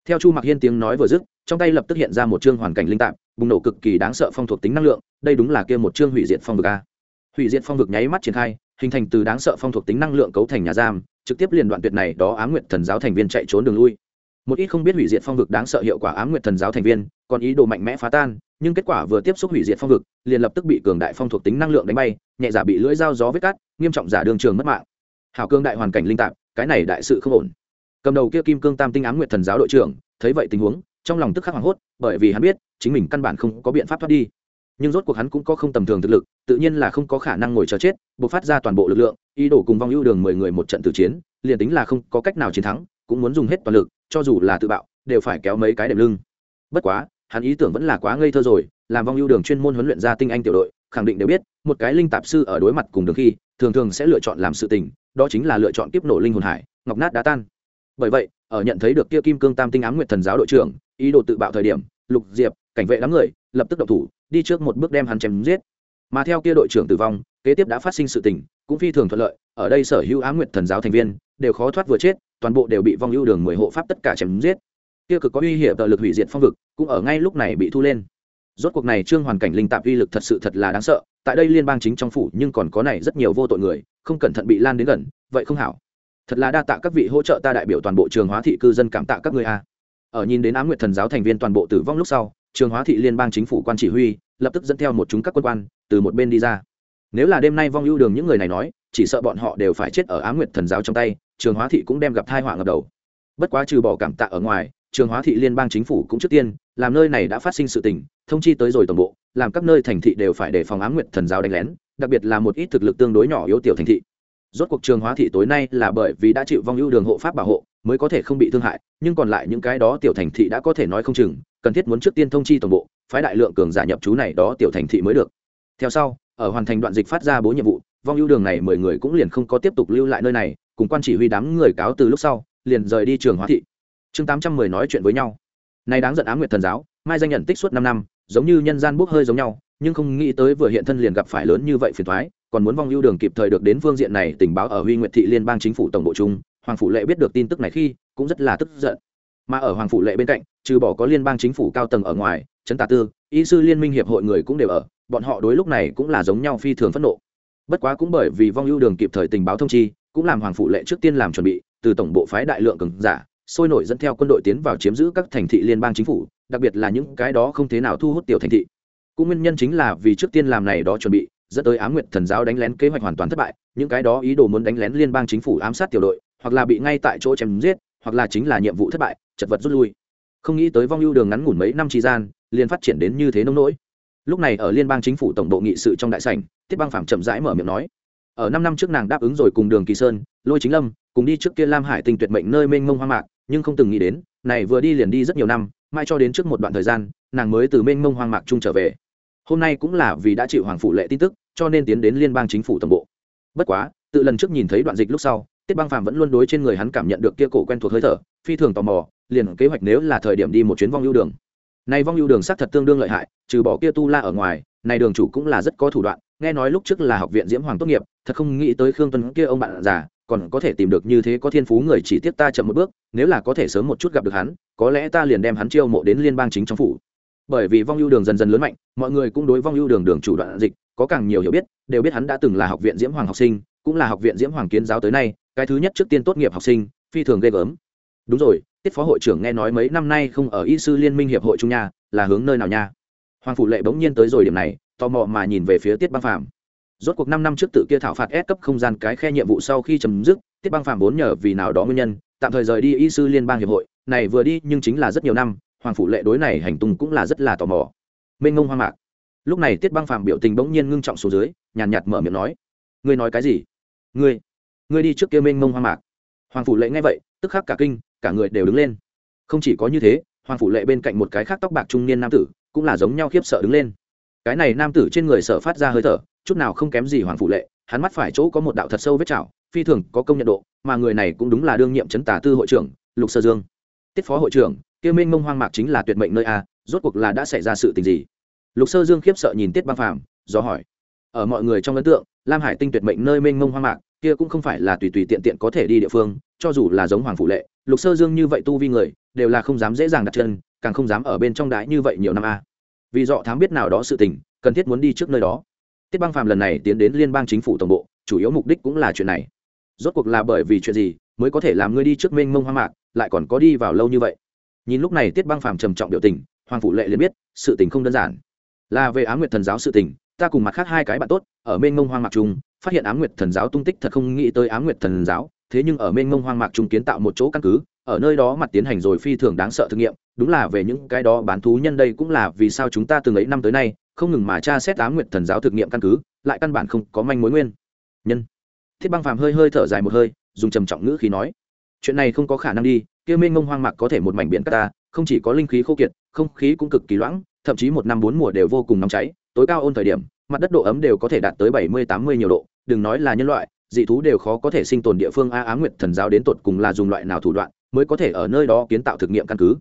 A: Theo chu mặc hiên tiếng nói vừa dứt, trong tay lập tức hiện ra một chương hoàn cảnh linh tạp bùng nổ cực kỳ đáng sợ phong thuộc tính năng lượng, đây đúng là kia một chương hủy diệt phong vực a. Hủy diệt phong vực nháy mắt triển khai, hình thành từ đáng sợ phong thuộc tính năng lượng cấu thành nhà giam, trực tiếp liền đoạn tuyệt này đó ám nguyệt thần giáo thành viên chạy trốn đường lui. Một ít không biết hủy diệt phong vực đáng sợ hiệu quả ám nguyệt thần giáo thành viên, còn ý đồ mạnh mẽ phá tan, nhưng kết quả vừa tiếp xúc hủy diệt phong vực, liền lập tức bị cường đại phong thuộc tính năng lượng đánh bay, nhẹ giả bị lưỡi dao gió vết cắt, nghiêm trọng giả đường trường mất mạng. Hảo cương đại hoàn cảnh linh tạp, cái này đại sự không ổn. Cầm đầu kia kim cương tam tinh ám nguyệt thần giáo đội trưởng, thấy vậy tình huống trong lòng tức khắc hoảng hốt, bởi vì hắn biết, chính mình căn bản không có biện pháp thoát đi. Nhưng rốt cuộc hắn cũng có không tầm thường thực lực, tự nhiên là không có khả năng ngồi chờ chết buộc phát ra toàn bộ lực lượng, ý đồ cùng vong ưu đường mười người một trận tử chiến, liền tính là không có cách nào chiến thắng, cũng muốn dùng hết toàn lực, cho dù là tự bạo, đều phải kéo mấy cái đệm lưng. Bất quá, hắn ý tưởng vẫn là quá ngây thơ rồi, làm vong ưu đường chuyên môn huấn luyện ra tinh anh tiểu đội, khẳng định đều biết, một cái linh tạp sư ở đối mặt cùng đường khi, thường thường sẽ lựa chọn làm sự tình, đó chính là lựa chọn kiếp nổ linh hồn hải, ngọc nát đá tan. Bởi vậy ở nhận thấy được kia kim cương tam tinh ám nguyệt thần giáo đội trưởng, ý đồ tự bạo thời điểm, lục diệp, cảnh vệ đám người, lập tức động thủ, đi trước một bước đem hắn chém giết. Mà theo kia đội trưởng tử vong, kế tiếp đã phát sinh sự tình, cũng phi thường thuận lợi, ở đây sở hữu ám nguyệt thần giáo thành viên, đều khó thoát vừa chết, toàn bộ đều bị vong ưu đường mười hộ pháp tất cả chém giết. Kia cực có uy hiểm tờ lực hủy diệt phong vực, cũng ở ngay lúc này bị thu lên. Rốt cuộc này trương hoàn cảnh linh tạp uy lực thật sự thật là đáng sợ, tại đây liên bang chính trong phủ nhưng còn có này rất nhiều vô tội người, không cẩn thận bị lan đến gần, vậy không hảo thật là đa tạ các vị hỗ trợ ta đại biểu toàn bộ trường hóa thị cư dân cảm tạ các người a. Ở nhìn đến á nguyệt thần giáo thành viên toàn bộ tử vong lúc sau, trường hóa thị liên bang chính phủ quan chỉ huy lập tức dẫn theo một chúng các quân quan từ một bên đi ra. Nếu là đêm nay vong ưu đường những người này nói, chỉ sợ bọn họ đều phải chết ở á nguyệt thần giáo trong tay, trường hóa thị cũng đem gặp thai họa ngập đầu. Bất quá trừ bỏ cảm tạ ở ngoài, trường hóa thị liên bang chính phủ cũng trước tiên, làm nơi này đã phát sinh sự tình, thông chi tới rồi toàn bộ, làm các nơi thành thị đều phải đề phòng ám nguyệt thần giáo đánh lén, đặc biệt là một ít thực lực tương đối nhỏ yếu tiểu thành thị rốt cuộc trường hóa thị tối nay là bởi vì đã chịu vong ưu đường hộ pháp bảo hộ, mới có thể không bị thương hại, nhưng còn lại những cái đó tiểu thành thị đã có thể nói không chừng, cần thiết muốn trước tiên thông chi toàn bộ, phái đại lượng cường giả nhập chú này đó tiểu thành thị mới được. Theo sau, ở hoàn thành đoạn dịch phát ra bố nhiệm vụ, vong ưu đường này mười người cũng liền không có tiếp tục lưu lại nơi này, cùng quan chỉ huy đám người cáo từ lúc sau, liền rời đi trường hóa thị. Chương tám trăm mười nói chuyện với nhau. Nay đáng giận á nguyệt thần giáo, mai danh nhận tích suốt năm năm, giống như nhân gian bốc hơi giống nhau, nhưng không nghĩ tới vừa hiện thân liền gặp phải lớn như vậy phiền thoái còn muốn vong ưu đường kịp thời được đến phương diện này tình báo ở huy nguyệt thị liên bang chính phủ tổng bộ chung hoàng phủ lệ biết được tin tức này khi cũng rất là tức giận. Mà ở hoàng phủ lệ bên cạnh, trừ bỏ có liên bang chính phủ cao tầng ở ngoài, trấn tà tư, y sư liên minh hiệp hội người cũng đều ở, bọn họ đối lúc này cũng là giống nhau phi thường phẫn nộ. Bất quá cũng bởi vì vong ưu đường kịp thời tình báo thông chi, cũng làm hoàng phủ lệ trước tiên làm chuẩn bị, từ tổng bộ phái đại lượng cường giả, sôi nổi dẫn theo quân đội tiến vào chiếm giữ các thành thị liên bang chính phủ, đặc biệt là những cái đó không thế nào thu hút tiểu thành thị. Cũng nguyên nhân chính là vì trước tiên làm này đó chuẩn bị dẫn tới ám nguyện thần giáo đánh lén kế hoạch hoàn toàn thất bại, những cái đó ý đồ muốn đánh lén liên bang chính phủ ám sát tiểu đội, hoặc là bị ngay tại chỗ chém giết, hoặc là chính là nhiệm vụ thất bại, chật vật rút lui. Không nghĩ tới vong ưu đường ngắn ngủn mấy năm tri gian, liền phát triển đến như thế nông nỗi. Lúc này ở liên bang chính phủ tổng bộ nghị sự trong đại sảnh tiết băng phảng chậm rãi mở miệng nói, ở năm năm trước nàng đáp ứng rồi cùng đường kỳ sơn, lôi chính lâm, cùng đi trước kia lam hải tình tuyệt mệnh nơi mênh mông hoang mạc, nhưng không từng nghĩ đến, này vừa đi liền đi rất nhiều năm, mai cho đến trước một đoạn thời gian, nàng mới từ mênh mông hoang mạc chung trở về hôm nay cũng là vì đã chịu hoàng phủ lệ tin tức, cho nên tiến đến liên bang chính phủ tổng bộ. Bất quá, tự lần trước nhìn thấy đoạn dịch lúc sau, tiết bang phàm vẫn luôn đối trên người hắn cảm nhận được kia cổ quen thuộc hơi thở, phi thường tò mò, liền kế hoạch nếu là thời điểm đi một chuyến vong lưu đường. Này vong lưu đường xác thật tương đương lợi hại, trừ bỏ kia tu la ở ngoài, này đường chủ cũng là rất có thủ đoạn, nghe nói lúc trước là học viện diễm hoàng tốt nghiệp, thật không nghĩ tới khương tuấn kia ông bạn già, còn có thể tìm được như thế có thiên phú người chỉ tiếp ta chậm một bước, nếu là có thể sớm một chút gặp được hắn, có lẽ ta liền đem hắn chiêu mộ đến liên bang chính trong phủ bởi vì vong ưu đường dần dần lớn mạnh, mọi người cũng đối vong ưu đường đường chủ đoạn dịch có càng nhiều hiểu biết, đều biết hắn đã từng là học viện diễm hoàng học sinh, cũng là học viện diễm hoàng kiến giáo tới nay, cái thứ nhất trước tiên tốt nghiệp học sinh, phi thường ghê gớm. Đúng rồi, tiết phó hội trưởng nghe nói mấy năm nay không ở y sư liên minh hiệp hội trung nha, là hướng nơi nào nha? Hoàng phủ lệ bỗng nhiên tới rồi điểm này, tò mò mà nhìn về phía tiết băng phạm rốt cuộc năm năm trước tự kia thảo phạt ép cấp không gian cái khe nhiệm vụ sau khi chấm dứt, tiết băng phạm vốn nhờ vì nào đó nguyên nhân, tạm thời rời đi y sư liên bang hiệp hội, này vừa đi nhưng chính là rất nhiều năm hoàng phủ lệ đối này hành tung cũng là rất là tò mò. Mênh ngông hoang mạc. Lúc này tiết băng phàm biểu tình bỗng nhiên ngưng trọng xuống dưới, nhàn nhạt mở miệng nói, ngươi nói cái gì? Ngươi ngươi đi trước kia mênh mông hoang mạc. Hoàng phủ lệ nghe vậy, tức khắc cả kinh, cả người đều đứng lên. Không chỉ có như thế, hoàng phủ lệ bên cạnh một cái khác tóc bạc trung niên nam tử, cũng là giống nhau khiếp sợ đứng lên. Cái này nam tử trên người sợ phát ra hơi thở, chút nào không kém gì hoàng phủ lệ, hắn mắt phải chỗ có một đạo thật sâu vết chảo, phi thường có công nhận độ, mà người này cũng đúng là đương nhiệm chấn tả tư hội trưởng, lục sơ dương tiết phó hội trưởng, kia minh mông hoang mạc chính là tuyệt mệnh nơi a, rốt cuộc là đã xảy ra sự tình gì? Lục sơ dương khiếp sợ nhìn tiết băng phàm, do hỏi. Ở mọi người trong ấn tượng, lam hải tinh tuyệt mệnh nơi mênh mông hoang mạc, kia cũng không phải là tùy tùy tiện tiện có thể đi địa phương, cho dù là giống hoàng phủ lệ, lục sơ dương như vậy tu vi người, đều là không dám dễ dàng đặt chân, càng không dám ở bên trong đái như vậy nhiều năm a. Vì dọ thám biết nào đó sự tình, cần thiết muốn đi trước nơi đó. Tiết băng phàm lần này tiến đến liên bang chính phủ tổng bộ, chủ yếu mục đích cũng là chuyện này. Rốt cuộc là bởi vì chuyện gì, mới có thể làm ngươi đi trước mênh mông hoang mạc lại còn có đi vào lâu như vậy. Nhìn lúc này tiết băng phàm trầm trọng biểu tình, hoàng phủ lệ liền biết, sự tình không đơn giản. Là về á nguyệt thần giáo sự tình, ta cùng mặt khác hai cái bạn tốt, ở mênh mông hoang mạc trung phát hiện á nguyệt thần giáo tung tích thật không nghĩ tới á nguyệt thần giáo, thế nhưng ở mênh mông hoang mạc trung kiến tạo một chỗ căn cứ, ở nơi đó mặt tiến hành rồi phi thường đáng sợ thử nghiệm, đúng là về những cái đó bán thú nhân đây cũng là vì sao chúng ta từng ấy năm tới nay, không ngừng mà tra xét ám nguyệt thần giáo thực nghiệm căn cứ, lại căn bản không có manh mối nguyên. Nhân. Thiết băng phàm hơi hơi thở dài một hơi, dùng trầm trọng ngữ khí nói chuyện này không có khả năng đi, kia mênh mông hoang mạc có thể một mảnh biển cát ta, không chỉ có linh khí khô kiệt, không khí cũng cực kỳ loãng, thậm chí một năm bốn mùa đều vô cùng nóng cháy, tối cao ôn thời điểm, mặt đất độ ấm đều có thể đạt tới bảy mươi tám mươi nhiều độ, đừng nói là nhân loại, dị thú đều khó có thể sinh tồn địa phương a á nguyệt thần giáo đến tột cùng là dùng loại nào thủ đoạn, mới có thể ở nơi đó kiến tạo thực nghiệm căn cứ.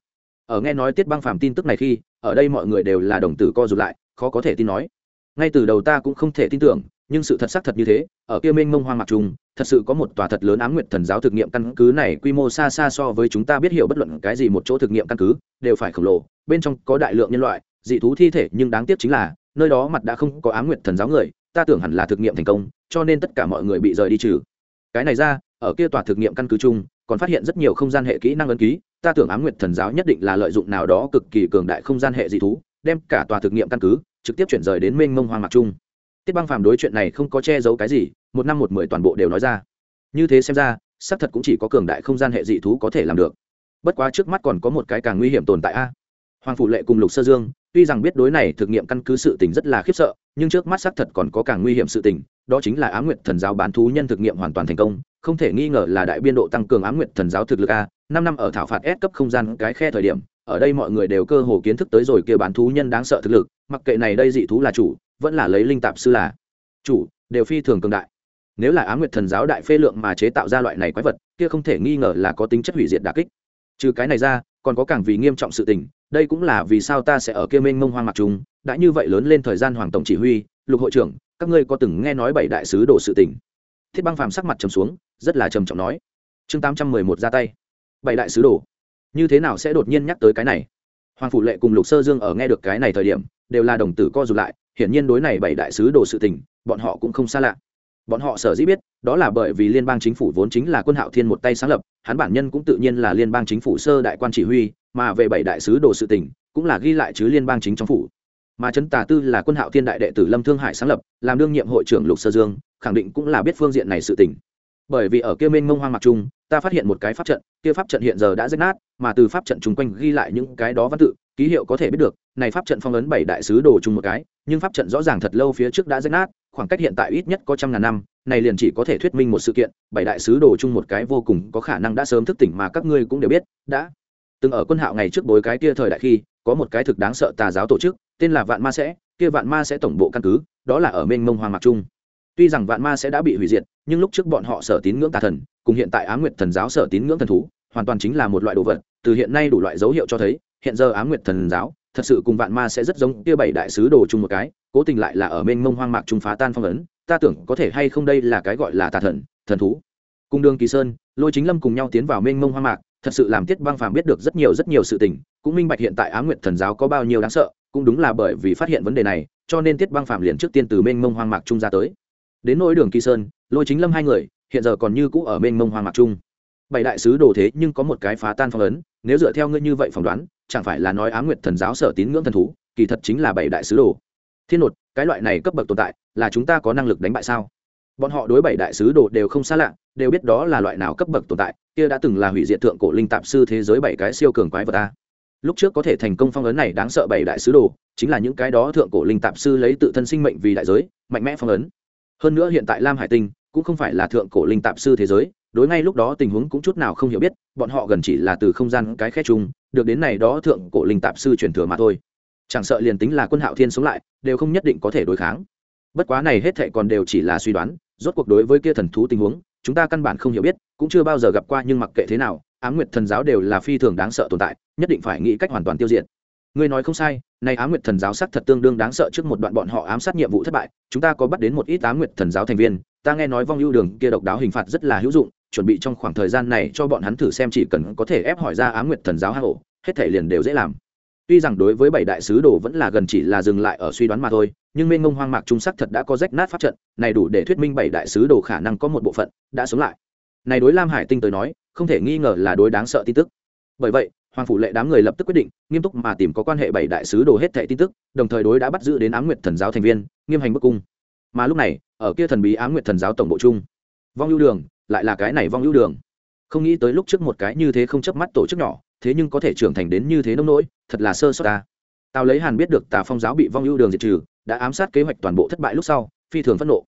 A: Ở nghe nói tiết băng phàm tin tức này khi, ở đây mọi người đều là đồng tử co rụt lại, khó có thể tin nói. Ngay từ đầu ta cũng không thể tin tưởng nhưng sự thật xác thật như thế, ở kia mênh mông hoang mạc trùng, thật sự có một tòa thật lớn ám nguyện thần giáo thực nghiệm căn cứ này quy mô xa xa so với chúng ta biết hiểu bất luận cái gì một chỗ thực nghiệm căn cứ, đều phải khổng lồ, bên trong có đại lượng nhân loại, dị thú thi thể, nhưng đáng tiếc chính là, nơi đó mặt đã không có ám nguyện thần giáo người, ta tưởng hẳn là thực nghiệm thành công, cho nên tất cả mọi người bị rời đi trừ. Cái này ra, ở kia tòa thực nghiệm căn cứ chung, còn phát hiện rất nhiều không gian hệ kỹ năng ấn ký, ta tưởng ám nguyệt thần giáo nhất định là lợi dụng nào đó cực kỳ cường đại không gian hệ dị thú, đem cả tòa thực nghiệm căn cứ, trực tiếp chuyển rời đến mênh mông hoang mạc chung tiết băng phàm đối chuyện này không có che giấu cái gì, một năm một mười toàn bộ đều nói ra. Như thế xem ra, xác thật cũng chỉ có cường đại không gian hệ dị thú có thể làm được. Bất quá trước mắt còn có một cái càng nguy hiểm tồn tại a. Hoàng phủ lệ cùng lục sơ dương, tuy rằng biết đối này thực nghiệm căn cứ sự tình rất là khiếp sợ, nhưng trước mắt xác thật còn có càng nguy hiểm sự tình, đó chính là á nguyệt thần giáo bán thú nhân thực nghiệm hoàn toàn thành công, không thể nghi ngờ là đại biên độ tăng cường á nguyệt thần giáo thực lực a. Năm năm ở thảo phạt S cấp không gian cái khe thời điểm, ở đây mọi người đều cơ hồ kiến thức tới rồi kia bán thú nhân đáng sợ thực lực, mặc kệ này đây dị thú là chủ vẫn là lấy linh tạp sư là. Chủ, đều phi thường cường đại. Nếu là á nguyệt thần giáo đại phê lượng mà chế tạo ra loại này quái vật, kia không thể nghi ngờ là có tính chất hủy diệt đà kích. Trừ cái này ra, còn có càng vì nghiêm trọng sự tình, đây cũng là vì sao ta sẽ ở kia mênh mông hoang mạc chúng đã như vậy lớn lên thời gian hoàng tổng chỉ huy, lục hội trưởng, các ngươi có từng nghe nói bảy đại sứ đổ sự tình? Thiết băng phàm sắc mặt trầm xuống, rất là trầm trọng nói. Chương tám trăm mười một ra tay. Bảy đại sứ đổ như thế nào sẽ đột nhiên nhắc tới cái này? Hoàng phủ lệ cùng lục sơ dương ở nghe được cái này thời điểm, đều là đồng tử co rụt lại hiển nhiên đối này bảy đại sứ đồ sự tình, bọn họ cũng không xa lạ. Bọn họ sở dĩ biết, đó là bởi vì liên bang chính phủ vốn chính là quân hạo thiên một tay sáng lập, hắn bản nhân cũng tự nhiên là liên bang chính phủ sơ đại quan chỉ huy, mà về bảy đại sứ đồ sự tình, cũng là ghi lại chứ liên bang chính trong phủ. Mà trấn tà tư là quân hạo thiên đại đệ tử lâm thương hải sáng lập, làm đương nhiệm hội trưởng lục sơ dương, khẳng định cũng là biết phương diện này sự tình bởi vì ở kia mênh mông hoang mạc trung ta phát hiện một cái pháp trận, kia pháp trận hiện giờ đã rách nát, mà từ pháp trận chung quanh ghi lại những cái đó văn tự, ký hiệu có thể biết được, này pháp trận phong ấn bảy đại sứ đồ chung một cái, nhưng pháp trận rõ ràng thật lâu phía trước đã rách nát, khoảng cách hiện tại ít nhất có trăm ngàn năm, này liền chỉ có thể thuyết minh một sự kiện, bảy đại sứ đồ chung một cái vô cùng có khả năng đã sớm thức tỉnh mà các ngươi cũng đều biết, đã. Từng ở quân hạo ngày trước bối cái kia thời đại khi, có một cái thực đáng sợ tà giáo tổ chức, tên là vạn ma sẽ, kia vạn ma sẽ tổng bộ căn cứ, đó là ở mênh mông hoang mạc trung tuy rằng vạn ma sẽ đã bị hủy diệt, nhưng lúc trước bọn họ sở tín ngưỡng tà thần, cùng hiện tại á nguyệt thần giáo sở tín ngưỡng thần thú, hoàn toàn chính là một loại đồ vật, từ hiện nay đủ loại dấu hiệu cho thấy, hiện giờ á nguyệt thần giáo, thật sự cùng vạn ma sẽ rất giống kia bảy đại sứ đồ chung một cái, cố tình lại là ở mênh mông hoang mạc trung phá tan phong ấn, ta tưởng có thể hay không đây là cái gọi là tà thần thần thú. Cung đường kỳ sơn, lôi chính lâm cùng nhau tiến vào mênh mông hoang mạc, thật sự làm tiết băng phàm biết được rất nhiều rất nhiều sự tình, cũng minh bạch hiện tại á nguyệt thần giáo có bao nhiêu đáng sợ, cũng đúng là bởi vì phát hiện vấn đề này, cho nên tiết băng phàm liền trước tiên từ mênh mông hoang mạc trung ra tới đến nỗi đường kỳ sơn, lôi chính lâm hai người, hiện giờ còn như cũ ở bên mông hoang mạc trung bảy đại sứ đồ thế nhưng có một cái phá tan phong ấn, nếu dựa theo ngươi như vậy phỏng đoán, chẳng phải là nói á nguyệt thần giáo sở tín ngưỡng thần thú, kỳ thật chính là bảy đại sứ đồ. Thiên nột, cái loại này cấp bậc tồn tại, là chúng ta có năng lực đánh bại sao? Bọn họ đối bảy đại sứ đồ đều không xa lạ, đều biết đó là loại nào cấp bậc tồn tại, kia đã từng là hủy diệt thượng cổ linh tạp sư thế giới bảy cái siêu cường quái vật ta. Lúc trước có thể thành công phong ấn này đáng sợ bảy đại sứ đồ, chính là những cái đó thượng cổ linh tạp sư lấy tự thân sinh mệnh vì đại giới, mạnh mẽ phong ấn hơn nữa hiện tại lam hải tinh cũng không phải là thượng cổ linh tạp sư thế giới, đối ngay lúc đó tình huống cũng chút nào không hiểu biết, bọn họ gần chỉ là từ không gian cái khét chung, được đến này đó thượng cổ linh tạp sư truyền thừa mà thôi. Chẳng sợ liền tính là quân hạo thiên sống lại, đều không nhất định có thể đối kháng. Bất quá này hết thệ còn đều chỉ là suy đoán, rốt cuộc đối với kia thần thú tình huống, chúng ta căn bản không hiểu biết, cũng chưa bao giờ gặp qua, nhưng mặc kệ thế nào, ám nguyệt thần giáo đều là phi thường đáng sợ tồn tại, nhất định phải nghĩ cách hoàn toàn tiêu diệt ngươi nói không sai, nay ám nguyệt thần giáo sắc thật tương đương đáng sợ trước một đoạn bọn họ ám sát nhiệm vụ thất bại, chúng ta có bắt đến một ít ám nguyệt thần giáo thành viên. Ta nghe nói vong ưu đường kia độc đáo hình phạt rất là hữu dụng, chuẩn bị trong khoảng thời gian này cho bọn hắn thử xem chỉ cần có thể ép hỏi ra ám nguyệt thần giáo hạ hổ, hết thể liền đều dễ làm. Tuy rằng đối với bảy đại sứ đồ vẫn là gần chỉ là dừng lại ở suy đoán mà thôi, nhưng mênh mông hoang mạc trung sắc thật đã có rách nát pháp trận, này đủ để thuyết minh bảy đại sứ đồ khả năng có một bộ phận đã sống lại. Này đối lam hải tinh tới nói, không thể nghi ngờ là đối đáng sợ tin tức. Bởi vậy hoàng phủ lệ đám người lập tức quyết định, nghiêm túc mà tìm có quan hệ bảy đại sứ đồ hết thẻ tin tức, đồng thời đối đã bắt giữ đến ám nguyệt thần giáo thành viên, nghiêm hành bức cung. Mà lúc này, ở kia thần bí ám nguyệt thần giáo tổng bộ chung vong Lưu đường, lại là cái này vong Lưu đường. Không nghĩ tới lúc trước một cái như thế không chớp mắt tổ chức nhỏ, thế nhưng có thể trưởng thành đến như thế nông nỗi, thật là sơ sót ta. Tào lấy hàn biết được tà phong giáo bị vong Lưu đường diệt trừ, đã ám sát kế hoạch toàn bộ thất bại lúc sau, phi thường phẫn nộ.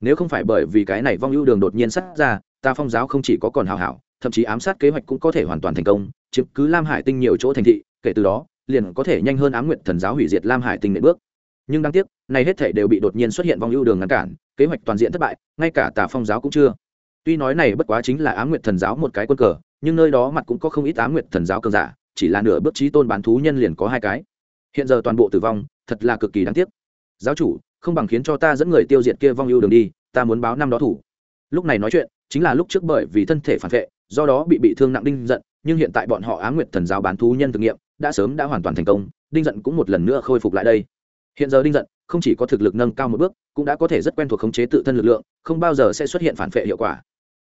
A: Nếu không phải bởi vì cái này vong Lưu đường đột nhiên sát ra, tà phong giáo không chỉ có còn hào hảo, thậm chí ám sát kế hoạch cũng có thể hoàn toàn thành công chiếm cứ lam hải tinh nhiều chỗ thành thị, kể từ đó, liền có thể nhanh hơn ám nguyện thần giáo hủy diệt lam hải tinh nệm bước. Nhưng đáng tiếc, này hết thể đều bị đột nhiên xuất hiện vong ưu đường ngăn cản, kế hoạch toàn diện thất bại, ngay cả tà phong giáo cũng chưa. Tuy nói này bất quá chính là ám nguyện thần giáo một cái quân cờ, nhưng nơi đó mặt cũng có không ít ám nguyện thần giáo cường giả, chỉ là nửa bước trí tôn bán thú nhân liền có hai cái. Hiện giờ toàn bộ tử vong, thật là cực kỳ đáng tiếc. Giáo chủ, không bằng khiến cho ta dẫn người tiêu diệt kia vong ưu đường đi, ta muốn báo năm đó thủ. Lúc này nói chuyện, chính là lúc trước bởi vì thân thể phản vệ, do đó bị bị thương nặng đinh giận nhưng hiện tại bọn họ á nguyệt thần giáo bán thú nhân thực nghiệm đã sớm đã hoàn toàn thành công, đinh giận cũng một lần nữa khôi phục lại đây. Hiện giờ đinh giận không chỉ có thực lực nâng cao một bước, cũng đã có thể rất quen thuộc khống chế tự thân lực lượng, không bao giờ sẽ xuất hiện phản vệ hiệu quả.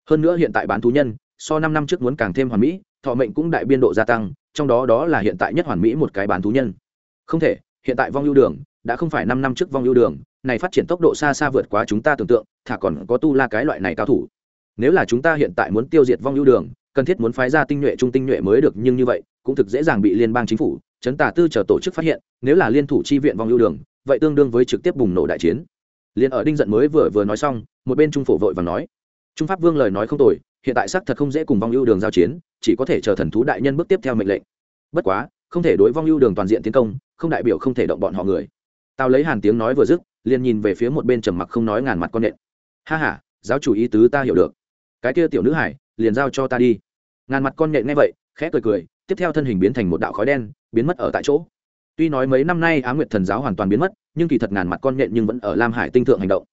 A: Hơn nữa hiện tại bán thú nhân, so năm năm trước muốn càng thêm hoàn mỹ, thọ mệnh cũng đại biên độ gia tăng, trong đó đó là hiện tại nhất hoàn mỹ một cái bán thú nhân. Không thể, hiện tại vong ưu đường, đã không phải năm năm trước vong ưu đường, này phát triển tốc độ xa xa vượt quá chúng ta tưởng tượng, thả còn có tu la cái loại này cao thủ nếu là chúng ta hiện tại muốn tiêu diệt vong ưu đường, cần thiết muốn phái ra tinh nhuệ, trung tinh nhuệ mới được, nhưng như vậy, cũng thực dễ dàng bị liên bang chính phủ, chấn tà tư chờ tổ chức phát hiện, nếu là liên thủ chi viện vong ưu đường, vậy tương đương với trực tiếp bùng nổ đại chiến. Liền ở đinh giận mới vừa vừa nói xong, một bên trung phổ vội và nói, trung pháp vương lời nói không tồi, hiện tại xác thật không dễ cùng vong ưu đường giao chiến, chỉ có thể chờ thần thú đại nhân bước tiếp theo mệnh lệnh. Bất quá, không thể đối vong ưu đường toàn diện tiến công, không đại biểu không thể động bọn họ người. Tao lấy hàn tiếng nói vừa dứt, liền nhìn về phía một bên trầm mặc không nói ngàn mặt con nện. Ha h a giáo chủ ý tứ ta hiểu được cái kia tiểu nữ hải, liền giao cho ta đi. Ngàn mặt con nhện nghe vậy, khẽ cười cười, tiếp theo thân hình biến thành một đạo khói đen, biến mất ở tại chỗ. Tuy nói mấy năm nay á nguyệt thần giáo hoàn toàn biến mất, nhưng kỳ thật ngàn mặt con nhện nhưng vẫn ở lam hải tinh thượng hành động.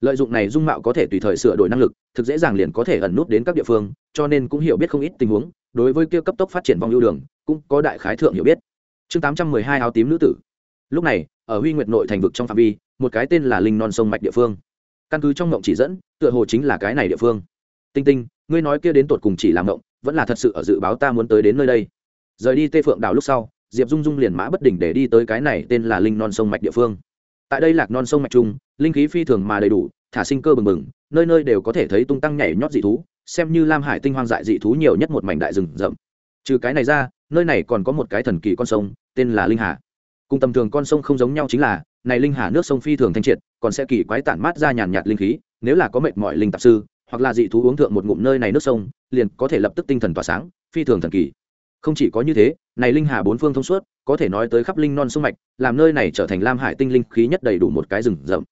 A: Lợi dụng này dung mạo có thể tùy thời sửa đổi năng lực, thực dễ dàng liền có thể ẩn nút đến các địa phương, cho nên cũng hiểu biết không ít tình huống, đối với kia cấp tốc phát triển vòng ưu đường, cũng có đại khái thượng hiểu biết. Chương tám trăm mười hai áo tím nữ tử. Lúc này, ở huy nguyệt nội thành vực trong phạm vi, một cái tên là linh non sông mạch địa phương. Căn cứ trong ngộng chỉ dẫn, tựa hồ chính là cái này địa phương tinh tinh, ngươi nói kia đến tột cùng chỉ làm ngộng vẫn là thật sự ở dự báo ta muốn tới đến nơi đây. Rời đi tê phượng đảo lúc sau, diệp dung dung liền mã bất đỉnh để đi tới cái này tên là linh non sông mạch địa phương. Tại đây lạc non sông mạch trung, linh khí phi thường mà đầy đủ, thả sinh cơ bừng bừng, nơi nơi đều có thể thấy tung tăng nhảy nhót dị thú, xem như lam hải tinh hoang dại dị thú nhiều nhất một mảnh đại rừng rậm. Trừ cái này ra, nơi này còn có một cái thần kỳ con sông, tên là linh hà. Cùng tầm thường con sông không giống nhau chính là, này linh hà nước sông phi thường thanh triệt, còn sẽ kỳ quái tản mát ra nhàn nhạt linh khí, nếu là có mệt mỏi linh tạp sư hoặc là dị thú uống thượng một ngụm nơi này nước sông, liền có thể lập tức tinh thần tỏa sáng, phi thường thần kỳ. Không chỉ có như thế, này linh hà bốn phương thông suốt, có thể nói tới khắp linh non sông mạch, làm nơi này trở thành lam hải tinh linh khí nhất đầy đủ một cái rừng rậm.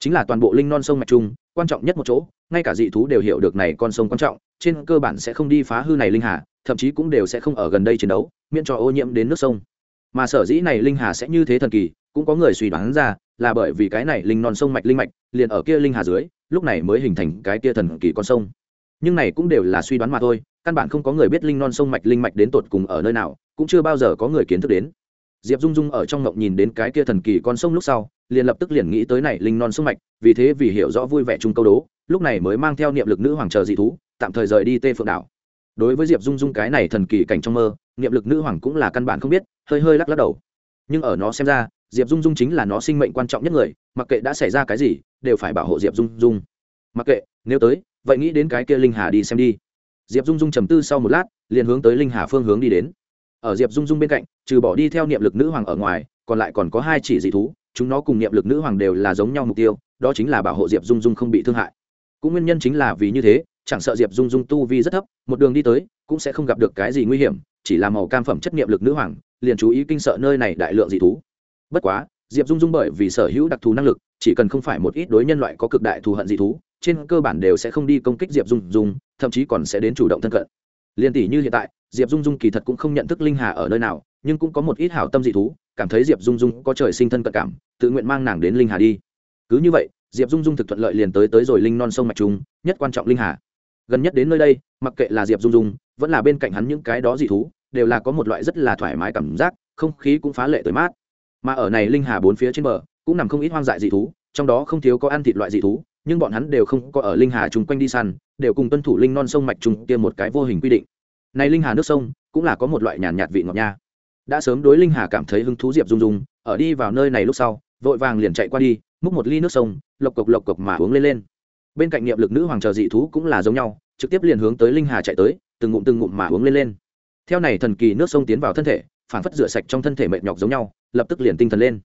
A: Chính là toàn bộ linh non sông mạch chung, quan trọng nhất một chỗ, ngay cả dị thú đều hiểu được này con sông quan trọng, trên cơ bản sẽ không đi phá hư này linh hà, thậm chí cũng đều sẽ không ở gần đây chiến đấu, miễn cho ô nhiễm đến nước sông. Mà sở dĩ này linh hà sẽ như thế thần kỳ, cũng có người suy đoán ra là bởi vì cái này linh non sông mạch linh mạch liền ở kia linh hà dưới, lúc này mới hình thành cái kia thần kỳ con sông. Nhưng này cũng đều là suy đoán mà thôi, căn bản không có người biết linh non sông mạch linh mạch đến tột cùng ở nơi nào, cũng chưa bao giờ có người kiến thức đến. Diệp dung dung ở trong ngộng nhìn đến cái kia thần kỳ con sông lúc sau, liền lập tức liền nghĩ tới này linh non sông mạch, vì thế vì hiểu rõ vui vẻ chung câu đố, lúc này mới mang theo niệm lực nữ hoàng chờ dị thú, tạm thời rời đi tê phượng đảo. Đối với diệp dung dung cái này thần kỳ cảnh trong mơ, niệm lực nữ hoàng cũng là căn bản không biết, hơi hơi lắc lắc đầu. Nhưng ở nó xem ra diệp dung dung chính là nó sinh mệnh quan trọng nhất người, mặc kệ đã xảy ra cái gì, đều phải bảo hộ diệp dung dung. Mặc kệ, nếu tới, vậy nghĩ đến cái kia linh hà đi xem đi. Diệp dung dung trầm tư sau một lát, liền hướng tới linh hà phương hướng đi đến. Ở diệp dung dung bên cạnh, trừ bỏ đi theo niệm lực nữ hoàng ở ngoài, còn lại còn có hai chỉ dị thú, chúng nó cùng niệm lực nữ hoàng đều là giống nhau mục tiêu, đó chính là bảo hộ diệp dung dung không bị thương hại. Cũng nguyên nhân chính là vì như thế, chẳng sợ diệp dung dung tu vi rất thấp, một đường đi tới, cũng sẽ không gặp được cái gì nguy hiểm, chỉ là màu cam phẩm chất niệm lực nữ hoàng, liền chú ý kinh sợ nơi này đại lượng dị thú bất quá, diệp dung dung bởi vì sở hữu đặc thù năng lực, chỉ cần không phải một ít đối nhân loại có cực đại thù hận dị thú, trên cơ bản đều sẽ không đi công kích diệp dung dung, thậm chí còn sẽ đến chủ động thân cận. Liên tỷ như hiện tại, diệp dung dung kỳ thật cũng không nhận thức linh hà ở nơi nào, nhưng cũng có một ít hảo tâm dị thú, cảm thấy diệp dung dung có trời sinh thân cận cảm, tự nguyện mang nàng đến linh hà đi. Cứ như vậy, diệp dung dung thực thuận lợi liền tới tới rồi linh non sông mạch trung, nhất quan trọng linh hà. Gần nhất đến nơi đây, mặc kệ là diệp dung dung, vẫn là bên cạnh hắn những cái đó dị thú, đều là có một loại rất là thoải mái cảm giác, không khí cũng phá lệ tới mát mà ở này linh hà bốn phía trên bờ cũng nằm không ít hoang dại dị thú trong đó không thiếu có ăn thịt loại dị thú nhưng bọn hắn đều không có ở linh hà chung quanh đi săn đều cùng tuân thủ linh non sông mạch trùng kia một cái vô hình quy định. Này linh hà nước sông cũng là có một loại nhàn nhạt, vị ngọt nha. Đã sớm đối linh hà cảm thấy hứng thú diệp dung dung ở đi vào nơi này lúc sau vội vàng liền chạy qua đi múc một ly nước sông lộc cộc lộc cộc mà uống lên lên. Bên cạnh niệm lực nữ hoàng chờ dị thú cũng là giống nhau trực tiếp liền hướng tới linh hà chạy tới từng ngụm từng ngụm mà uống lên lên. Theo này thần kỳ nước sông tiến vào thân thể phản phất rửa sạch trong thân thể mệt nhọc giống nhau lập tức liền tinh thần lên.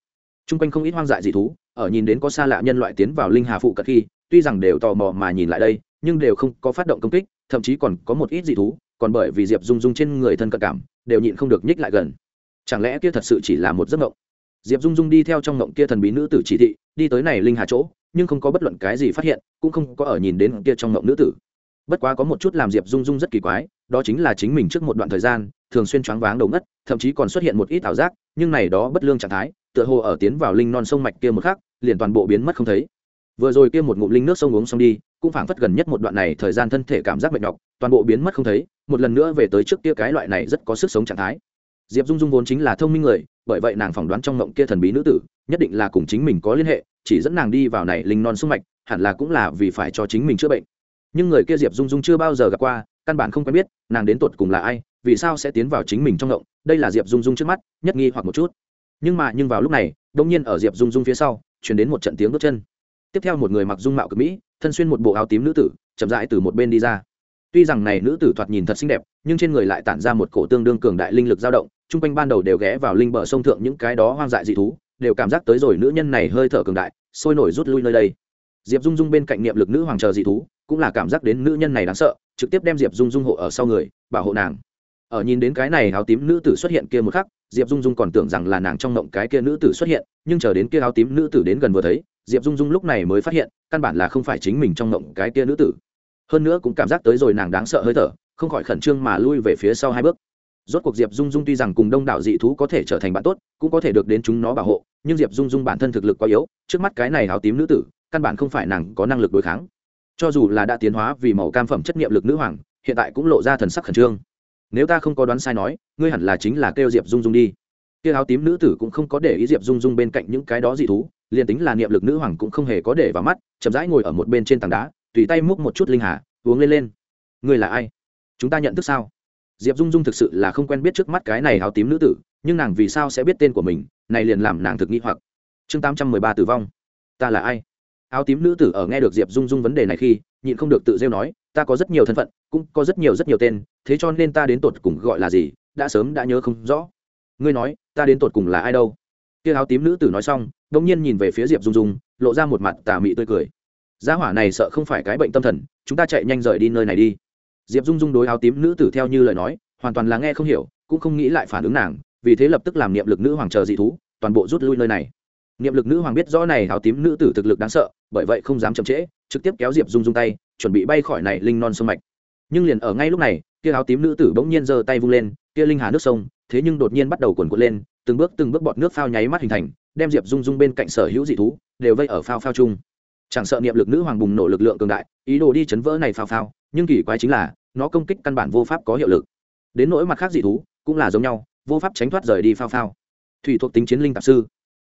A: T r u n g quanh không ít hoang dại dị thú, ở nhìn đến có xa lạ nhân loại tiến vào linh hà phụ cận khi, tuy rằng đều tò mò mà nhìn lại đây, nhưng đều không có phát động công kích, thậm chí còn có một ít dị thú, còn bởi vì diệp dung dung trên người thân cận cảm, đều nhịn không được nhích lại gần. Chẳng lẽ kia thật sự chỉ là một giấc mộng? Diệp dung dung đi theo trong mộng kia thần bí nữ tử chỉ thị, đi tới này linh hà chỗ, nhưng không có bất luận cái gì phát hiện, cũng không có ở nhìn đến kia trong mộng nữ tử. Bất quá có một chút làm diệp dung dung rất kỳ quái đó chính là chính mình trước một đoạn thời gian, thường xuyên choáng váng đầu ngất, thậm chí còn xuất hiện một ít ảo giác, nhưng này đó bất lương trạng thái, tựa hồ ở tiến vào linh non sông mạch kia một khắc, liền toàn bộ biến mất không thấy. Vừa rồi kia một ngụm linh nước sông uống xong đi, cũng phảng phất gần nhất một đoạn này thời gian thân thể cảm giác mệt nhọc, toàn bộ biến mất không thấy, một lần nữa về tới trước kia cái loại này rất có sức sống trạng thái. Diệp dung dung vốn chính là thông minh người, bởi vậy nàng phỏng đoán trong mộng kia thần bí nữ tử, nhất định là cùng chính mình có liên hệ, chỉ dẫn nàng đi vào này linh non sông mạch, hẳn là cũng là vì phải cho chính mình chữa bệnh. Nhưng người kia diệp dung dung chưa bao giờ gặp qua căn bản không quen biết, nàng đến tột cùng là ai, vì sao sẽ tiến vào chính mình trong ngộng, đây là diệp dung dung trước mắt, nhất nghi hoặc một chút. Nhưng mà, nhưng vào lúc này đông nhiên ở diệp dung dung phía sau chuyển đến một trận tiếng bước chân. Tiếp theo một người mặc dung mạo cực mỹ, thân xuyên một bộ áo tím nữ tử, chậm rãi từ một bên đi ra. Tuy rằng này nữ tử thoạt nhìn thật xinh đẹp, nhưng trên người lại tản ra một cổ tương đương cường đại linh lực dao động, chung quanh ban đầu đều ghé vào linh bờ sông thượng những cái đó hoang dại dị thú, đều cảm giác tới rồi nữ nhân này hơi thở cường đại, sôi nổi rút lui nơi đây diệp dung dung bên cạnh niệm lực nữ hoàng chờ dị thú, cũng là cảm giác đến nữ nhân này đáng sợ, trực tiếp đem diệp dung dung hộ ở sau người, bảo hộ nàng. Ở nhìn đến cái này áo tím nữ tử xuất hiện kia một khắc, diệp dung dung còn tưởng rằng là nàng trong mộng cái kia nữ tử xuất hiện, nhưng chờ đến kia áo tím nữ tử đến gần vừa thấy, diệp dung dung lúc này mới phát hiện, căn bản là không phải chính mình trong mộng cái kia nữ tử. Hơn nữa cũng cảm giác tới rồi nàng đáng sợ hơi thở, không khỏi khẩn trương mà lui về phía sau hai bước. Rốt cuộc diệp dung dung tuy rằng cùng đông đảo dị thú có thể trở thành bạn tốt, cũng có thể được đến chúng nó bảo hộ, nhưng diệp dung dung bản thân thực lực quá yếu, trước mắt cái này áo tím nữ tử căn bản không phải nàng có năng lực đối kháng. Cho dù là đã tiến hóa vì màu cam phẩm chất nghiệm lực nữ hoàng, hiện tại cũng lộ ra thần sắc khẩn trương. Nếu ta không có đoán sai nói, ngươi hẳn là chính là kêu diệp dung dung đi. Kia áo tím nữ tử cũng không có để ý diệp dung dung bên cạnh những cái đó dị thú, liền tính là niệm lực nữ hoàng cũng không hề có để vào mắt, chậm rãi ngồi ở một bên trên tảng đá, tùy tay múc một chút linh hà, uống lên lên. Ngươi là ai? Chúng ta nhận thức sao? Diệp dung dung thực sự là không quen biết trước mắt cái này áo tím nữ tử, nhưng nàng vì sao sẽ biết tên của mình, này liền làm nàng thực nghĩ hoặc. Chương tám trăm mười ba tử vong. Ta là ai? Áo tím nữ tử ở nghe được diệp dung dung vấn đề này khi, nhịn không được tự rêu nói, ta có rất nhiều thân phận, cũng có rất nhiều rất nhiều tên, thế cho nên ta đến tột cùng gọi là gì, đã sớm đã nhớ không rõ. Ngươi nói, ta đến tột cùng là ai đâu? Kia áo tím nữ tử nói xong đông nhiên nhìn về phía diệp dung dung, lộ ra một mặt tà mị tươi cười. Gia hỏa này sợ không phải cái bệnh tâm thần, chúng ta chạy nhanh rời đi nơi này đi. Diệp dung dung đối áo tím nữ tử theo như lời nói, hoàn toàn là nghe không hiểu, cũng không nghĩ lại phản ứng nàng, vì thế lập tức làm niệm lực nữ hoàng chờ dị thú, toàn bộ rút lui nơi này niệm lực nữ hoàng biết rõ này, áo tím nữ tử thực lực đáng sợ, bởi vậy không dám chậm trễ, trực tiếp kéo diệp dung dung tay, chuẩn bị bay khỏi này linh non sông mạch. Nhưng liền ở ngay lúc này, kia áo tím nữ tử bỗng nhiên giơ tay vung lên, kia linh hà nước sông, thế nhưng đột nhiên bắt đầu cuồn cuộn lên, từng bước từng bước bọt nước phao nháy mắt hình thành, đem diệp dung dung bên cạnh sở hữu dị thú, đều vây ở phao phao chung. Chẳng sợ niệm lực nữ hoàng bùng nổ lực lượng cường đại, ý đồ đi chấn vỡ này phao phao, nhưng kỳ quái chính là, nó công kích căn bản vô pháp có hiệu lực. Đến nỗi mặt khác dị thú, cũng là giống nhau, vô pháp tránh thoát rời đi phao phao. Thủy thuộc tính chiến linh tạp sư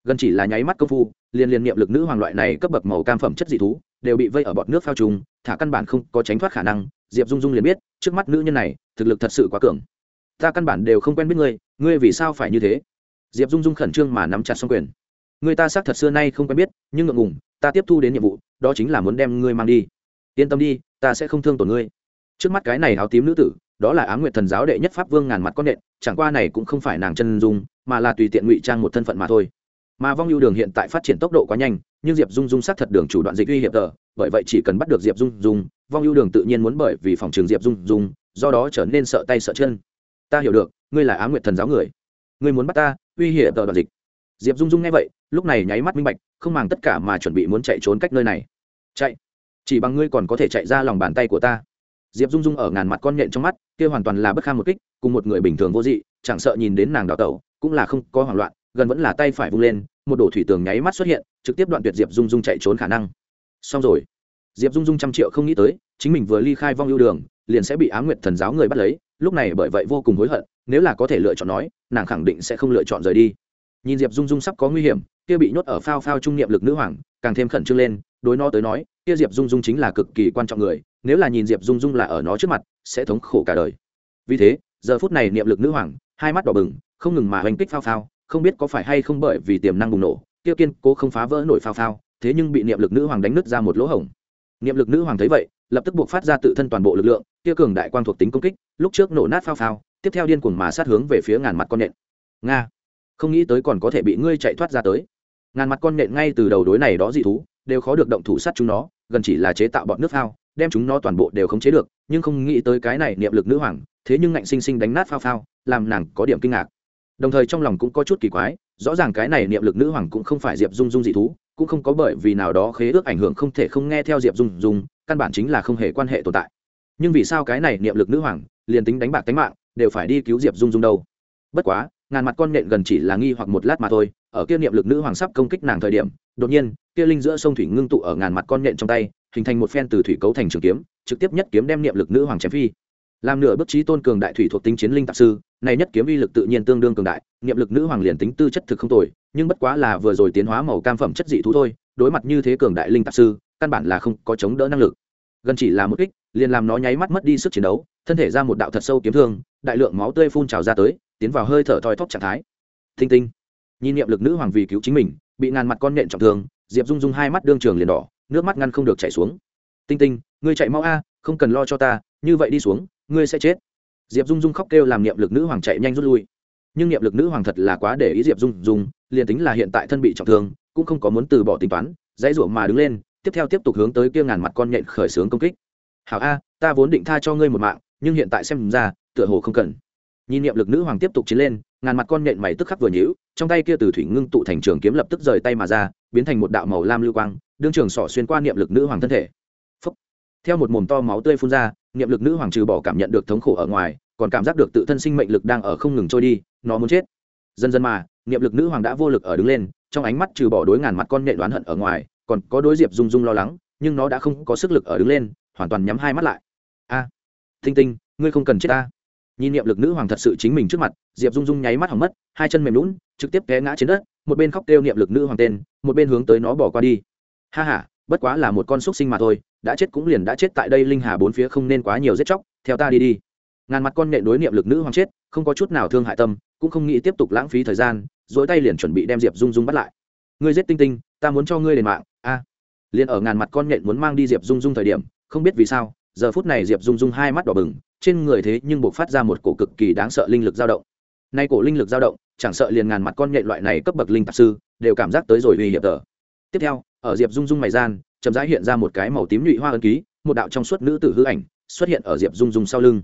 A: gần chỉ là nháy mắt công phu, liền liền niệm lực nữ hoàng loại này cấp bậc màu cam phẩm chất dị thú, đều bị vây ở bọt nước phao trùng, thả căn bản không có tránh thoát khả năng, diệp dung dung liền biết, trước mắt nữ nhân này, thực lực thật sự quá cường. Ta căn bản đều không quen biết ngươi ngươi vì sao phải như thế? Diệp dung dung khẩn trương mà nắm chặt xong quyền. Người ta xác thật xưa nay không quen biết, nhưng ngượng ngùng, ta tiếp thu đến nhiệm vụ, đó chính là muốn đem ngươi mang đi. Yên tâm đi, ta sẽ không thương tổn ngươi. Trước mắt cái này áo tím nữ tử, đó là á nguyệt thần giáo đệ nhất pháp vương ngàn mặt con nện, chẳng qua này cũng không phải nàng chân dung, mà là tùy tiện ngụy trang một thân phận mà thôi mà vong ưu đường hiện tại phát triển tốc độ quá nhanh, nhưng diệp dung dung sát thật đường chủ đoạn dịch uy hiểm tờ, bởi vậy chỉ cần bắt được diệp dung dung, vong ưu đường tự nhiên muốn bởi vì phòng trường diệp dung dung, do đó trở nên sợ tay sợ chân. Ta hiểu được, ngươi là á nguyệt thần giáo người. Ngươi muốn bắt ta, uy hiểm tờ đoạn dịch. Diệp dung dung nghe vậy, lúc này nháy mắt minh bạch, không màng tất cả mà chuẩn bị muốn chạy trốn cách nơi này. Chạy. Chỉ bằng ngươi còn có thể chạy ra lòng bàn tay của ta. Diệp dung dung ở ngàn mặt con nhện trong mắt, kia hoàn toàn là bất kham một kích, cùng một người bình thường vô dị, chẳng sợ nhìn đến nàng đào tẩu, cũng là không có hoảng loạn gần vẫn là tay phải vung lên, một đổ thủy tường nháy mắt xuất hiện, trực tiếp đoạn tuyệt diệp dung dung chạy trốn khả năng. Xong rồi. Diệp dung dung trăm triệu không nghĩ tới, chính mình vừa ly khai vong ưu đường, liền sẽ bị á nguyệt thần giáo người bắt lấy, lúc này bởi vậy vô cùng hối hận, nếu là có thể lựa chọn nói, nàng khẳng định sẽ không lựa chọn rời đi. Nhìn diệp dung dung sắp có nguy hiểm, kia bị nhốt ở phao phao trung niệm lực nữ hoàng, càng thêm khẩn trương lên, đối nó tới nói, kia diệp dung dung chính là cực kỳ quan trọng người, nếu là nhìn diệp dung dung là ở nó trước mặt, sẽ thống khổ cả đời. Vì thế, giờ phút này niệm lực nữ hoàng, hai mắt đỏ bừng, không ngừng mà hành kích phao phao không biết có phải hay không bởi vì tiềm năng bùng nổ Tiêu kiên cố không phá vỡ nổi phao phao, thế nhưng bị niệm lực nữ hoàng đánh nứt ra một lỗ hổng. Niệm lực nữ hoàng thấy vậy, lập tức buộc phát ra tự thân toàn bộ lực lượng Tiêu cường đại quang thuộc tính công kích, lúc trước nổ nát phao phao, tiếp theo điên cuồng mà sát hướng về phía ngàn mặt con nện nga, không nghĩ tới còn có thể bị ngươi chạy thoát ra tới. Ngàn mặt con nện ngay từ đầu đối này đó dị thú, đều khó được động thủ sát chúng nó, gần chỉ là chế tạo bọn nước phao, đem chúng nó toàn bộ đều khống chế được, nhưng không nghĩ tới cái này niệm lực nữ hoàng, thế nhưng ngạnh sinh sinh đánh nát phao phao, làm nàng có điểm kinh ngạc đồng thời trong lòng cũng có chút kỳ quái, rõ ràng cái này niệm lực nữ hoàng cũng không phải diệp dung dung dị thú, cũng không có bởi vì nào đó khế ước ảnh hưởng không thể không nghe theo diệp dung dung, căn bản chính là không hề quan hệ tồn tại. Nhưng vì sao cái này niệm lực nữ hoàng liền tính đánh bạc tánh mạng đều phải đi cứu diệp dung dung đâu? Bất quá, ngàn mặt con nện gần chỉ là nghi hoặc một lát mà thôi, ở kia niệm lực nữ hoàng sắp công kích nàng thời điểm, đột nhiên, kia linh giữa sông thủy ngưng tụ ở ngàn mặt con nện trong tay, hình thành một phen từ thủy cấu thành trường kiếm, trực tiếp nhất kiếm đem niệm lực nữ hoàng chém phi. Làm nửa bức trí tôn cường đại thủy thuộc tính chiến linh tạp sư này nhất kiếm uy lực tự nhiên tương đương cường đại, niệm lực nữ hoàng liền tính tư chất thực không tồi, nhưng bất quá là vừa rồi tiến hóa màu cam phẩm chất dị thú thôi, đối mặt như thế cường đại linh tạp sư, căn bản là không có chống đỡ năng lực. Gần chỉ là một kích, liền làm nó nháy mắt mất đi sức chiến đấu, thân thể ra một đạo thật sâu kiếm thương, đại lượng máu tươi phun trào ra tới, tiến vào hơi thở thoi thóp trạng thái. Thinh tinh. Nhìn niệm lực nữ hoàng vì cứu chính mình, bị ngàn mặt con nện trọng thương, diệp dung dung hai mắt đương trường liền đỏ, nước mắt ngăn không được chảy xuống. Tinh tinh, ngươi chạy mau a, không cần lo cho ta, như vậy đi xuống, ngươi sẽ chết diệp dung dung khóc kêu làm niệm lực nữ hoàng chạy nhanh rút lui nhưng niệm lực nữ hoàng thật là quá để ý diệp dung dung liền tính là hiện tại thân bị trọng thương cũng không có muốn từ bỏ tính toán dãy ruộng mà đứng lên tiếp theo tiếp tục hướng tới kia ngàn mặt con nhện khởi xướng công kích hảo a ta vốn định tha cho ngươi một mạng nhưng hiện tại xem ra tựa hồ không cần nhìn niệm lực nữ hoàng tiếp tục chiến lên ngàn mặt con nhện mày tức khắc vừa nhíu trong tay kia từ thủy ngưng tụ thành trường kiếm lập tức rời tay mà ra biến thành một đạo màu lam lưu quang đương trường sỏ xuyên qua niệm lực nữ hoàng thân thể Phúc. theo một mồm to máu tươi phun ra niệm lực nữ hoàng trừ bỏ cảm nhận được thống khổ ở ngoài còn cảm giác được tự thân sinh mệnh lực đang ở không ngừng trôi đi nó muốn chết. Dần dần mà niệm lực nữ hoàng đã vô lực ở đứng lên trong ánh mắt trừ bỏ đối ngàn mặt con nhện đoán hận ở ngoài còn có đối diệp dung dung lo lắng nhưng nó đã không có sức lực ở đứng lên hoàn toàn nhắm hai mắt lại. A à, tinh tinh ngươi không cần chết ta. Nhìn niệm lực nữ hoàng thật sự chính mình trước mặt diệp dung dung nháy mắt hỏng mất hai chân mềm lún trực tiếp té ngã trên đất một bên khóc kêu niệm lực nữ hoàng tên một bên hướng tới nó bỏ qua đi. Ha h a bất quá là một con xúc sinh mà thôi đã chết cũng liền đã chết tại đây linh hà bốn phía không nên quá nhiều giết chóc, theo ta đi đi. Ngàn mặt con nện đối niệm lực nữ hoàng chết, không có chút nào thương hại tâm, cũng không nghĩ tiếp tục lãng phí thời gian dỗi tay liền chuẩn bị đem diệp dung dung bắt lại. Ngươi giết tinh tinh, ta muốn cho ngươi đền mạng, a. Liền ở ngàn mặt con nện muốn mang đi diệp dung dung thời điểm, không biết vì sao, giờ phút này diệp dung dung hai mắt đỏ bừng, trên người thế nhưng buộc phát ra một cổ cực kỳ đáng sợ linh lực dao động. Nay cổ linh lực dao động, chẳng sợ liền ngàn mặt con nhện loại này cấp bậc linh tạp sư, đều cảm giác tới rồi uy hiểm tờ. Tiếp theo, ở diệp dung dung mày gian chậm rãi hiện ra một cái màu tím nhụy hoa ân ký, một đạo trong suốt nữ tử hư ảnh xuất hiện ở diệp dung dung sau lưng.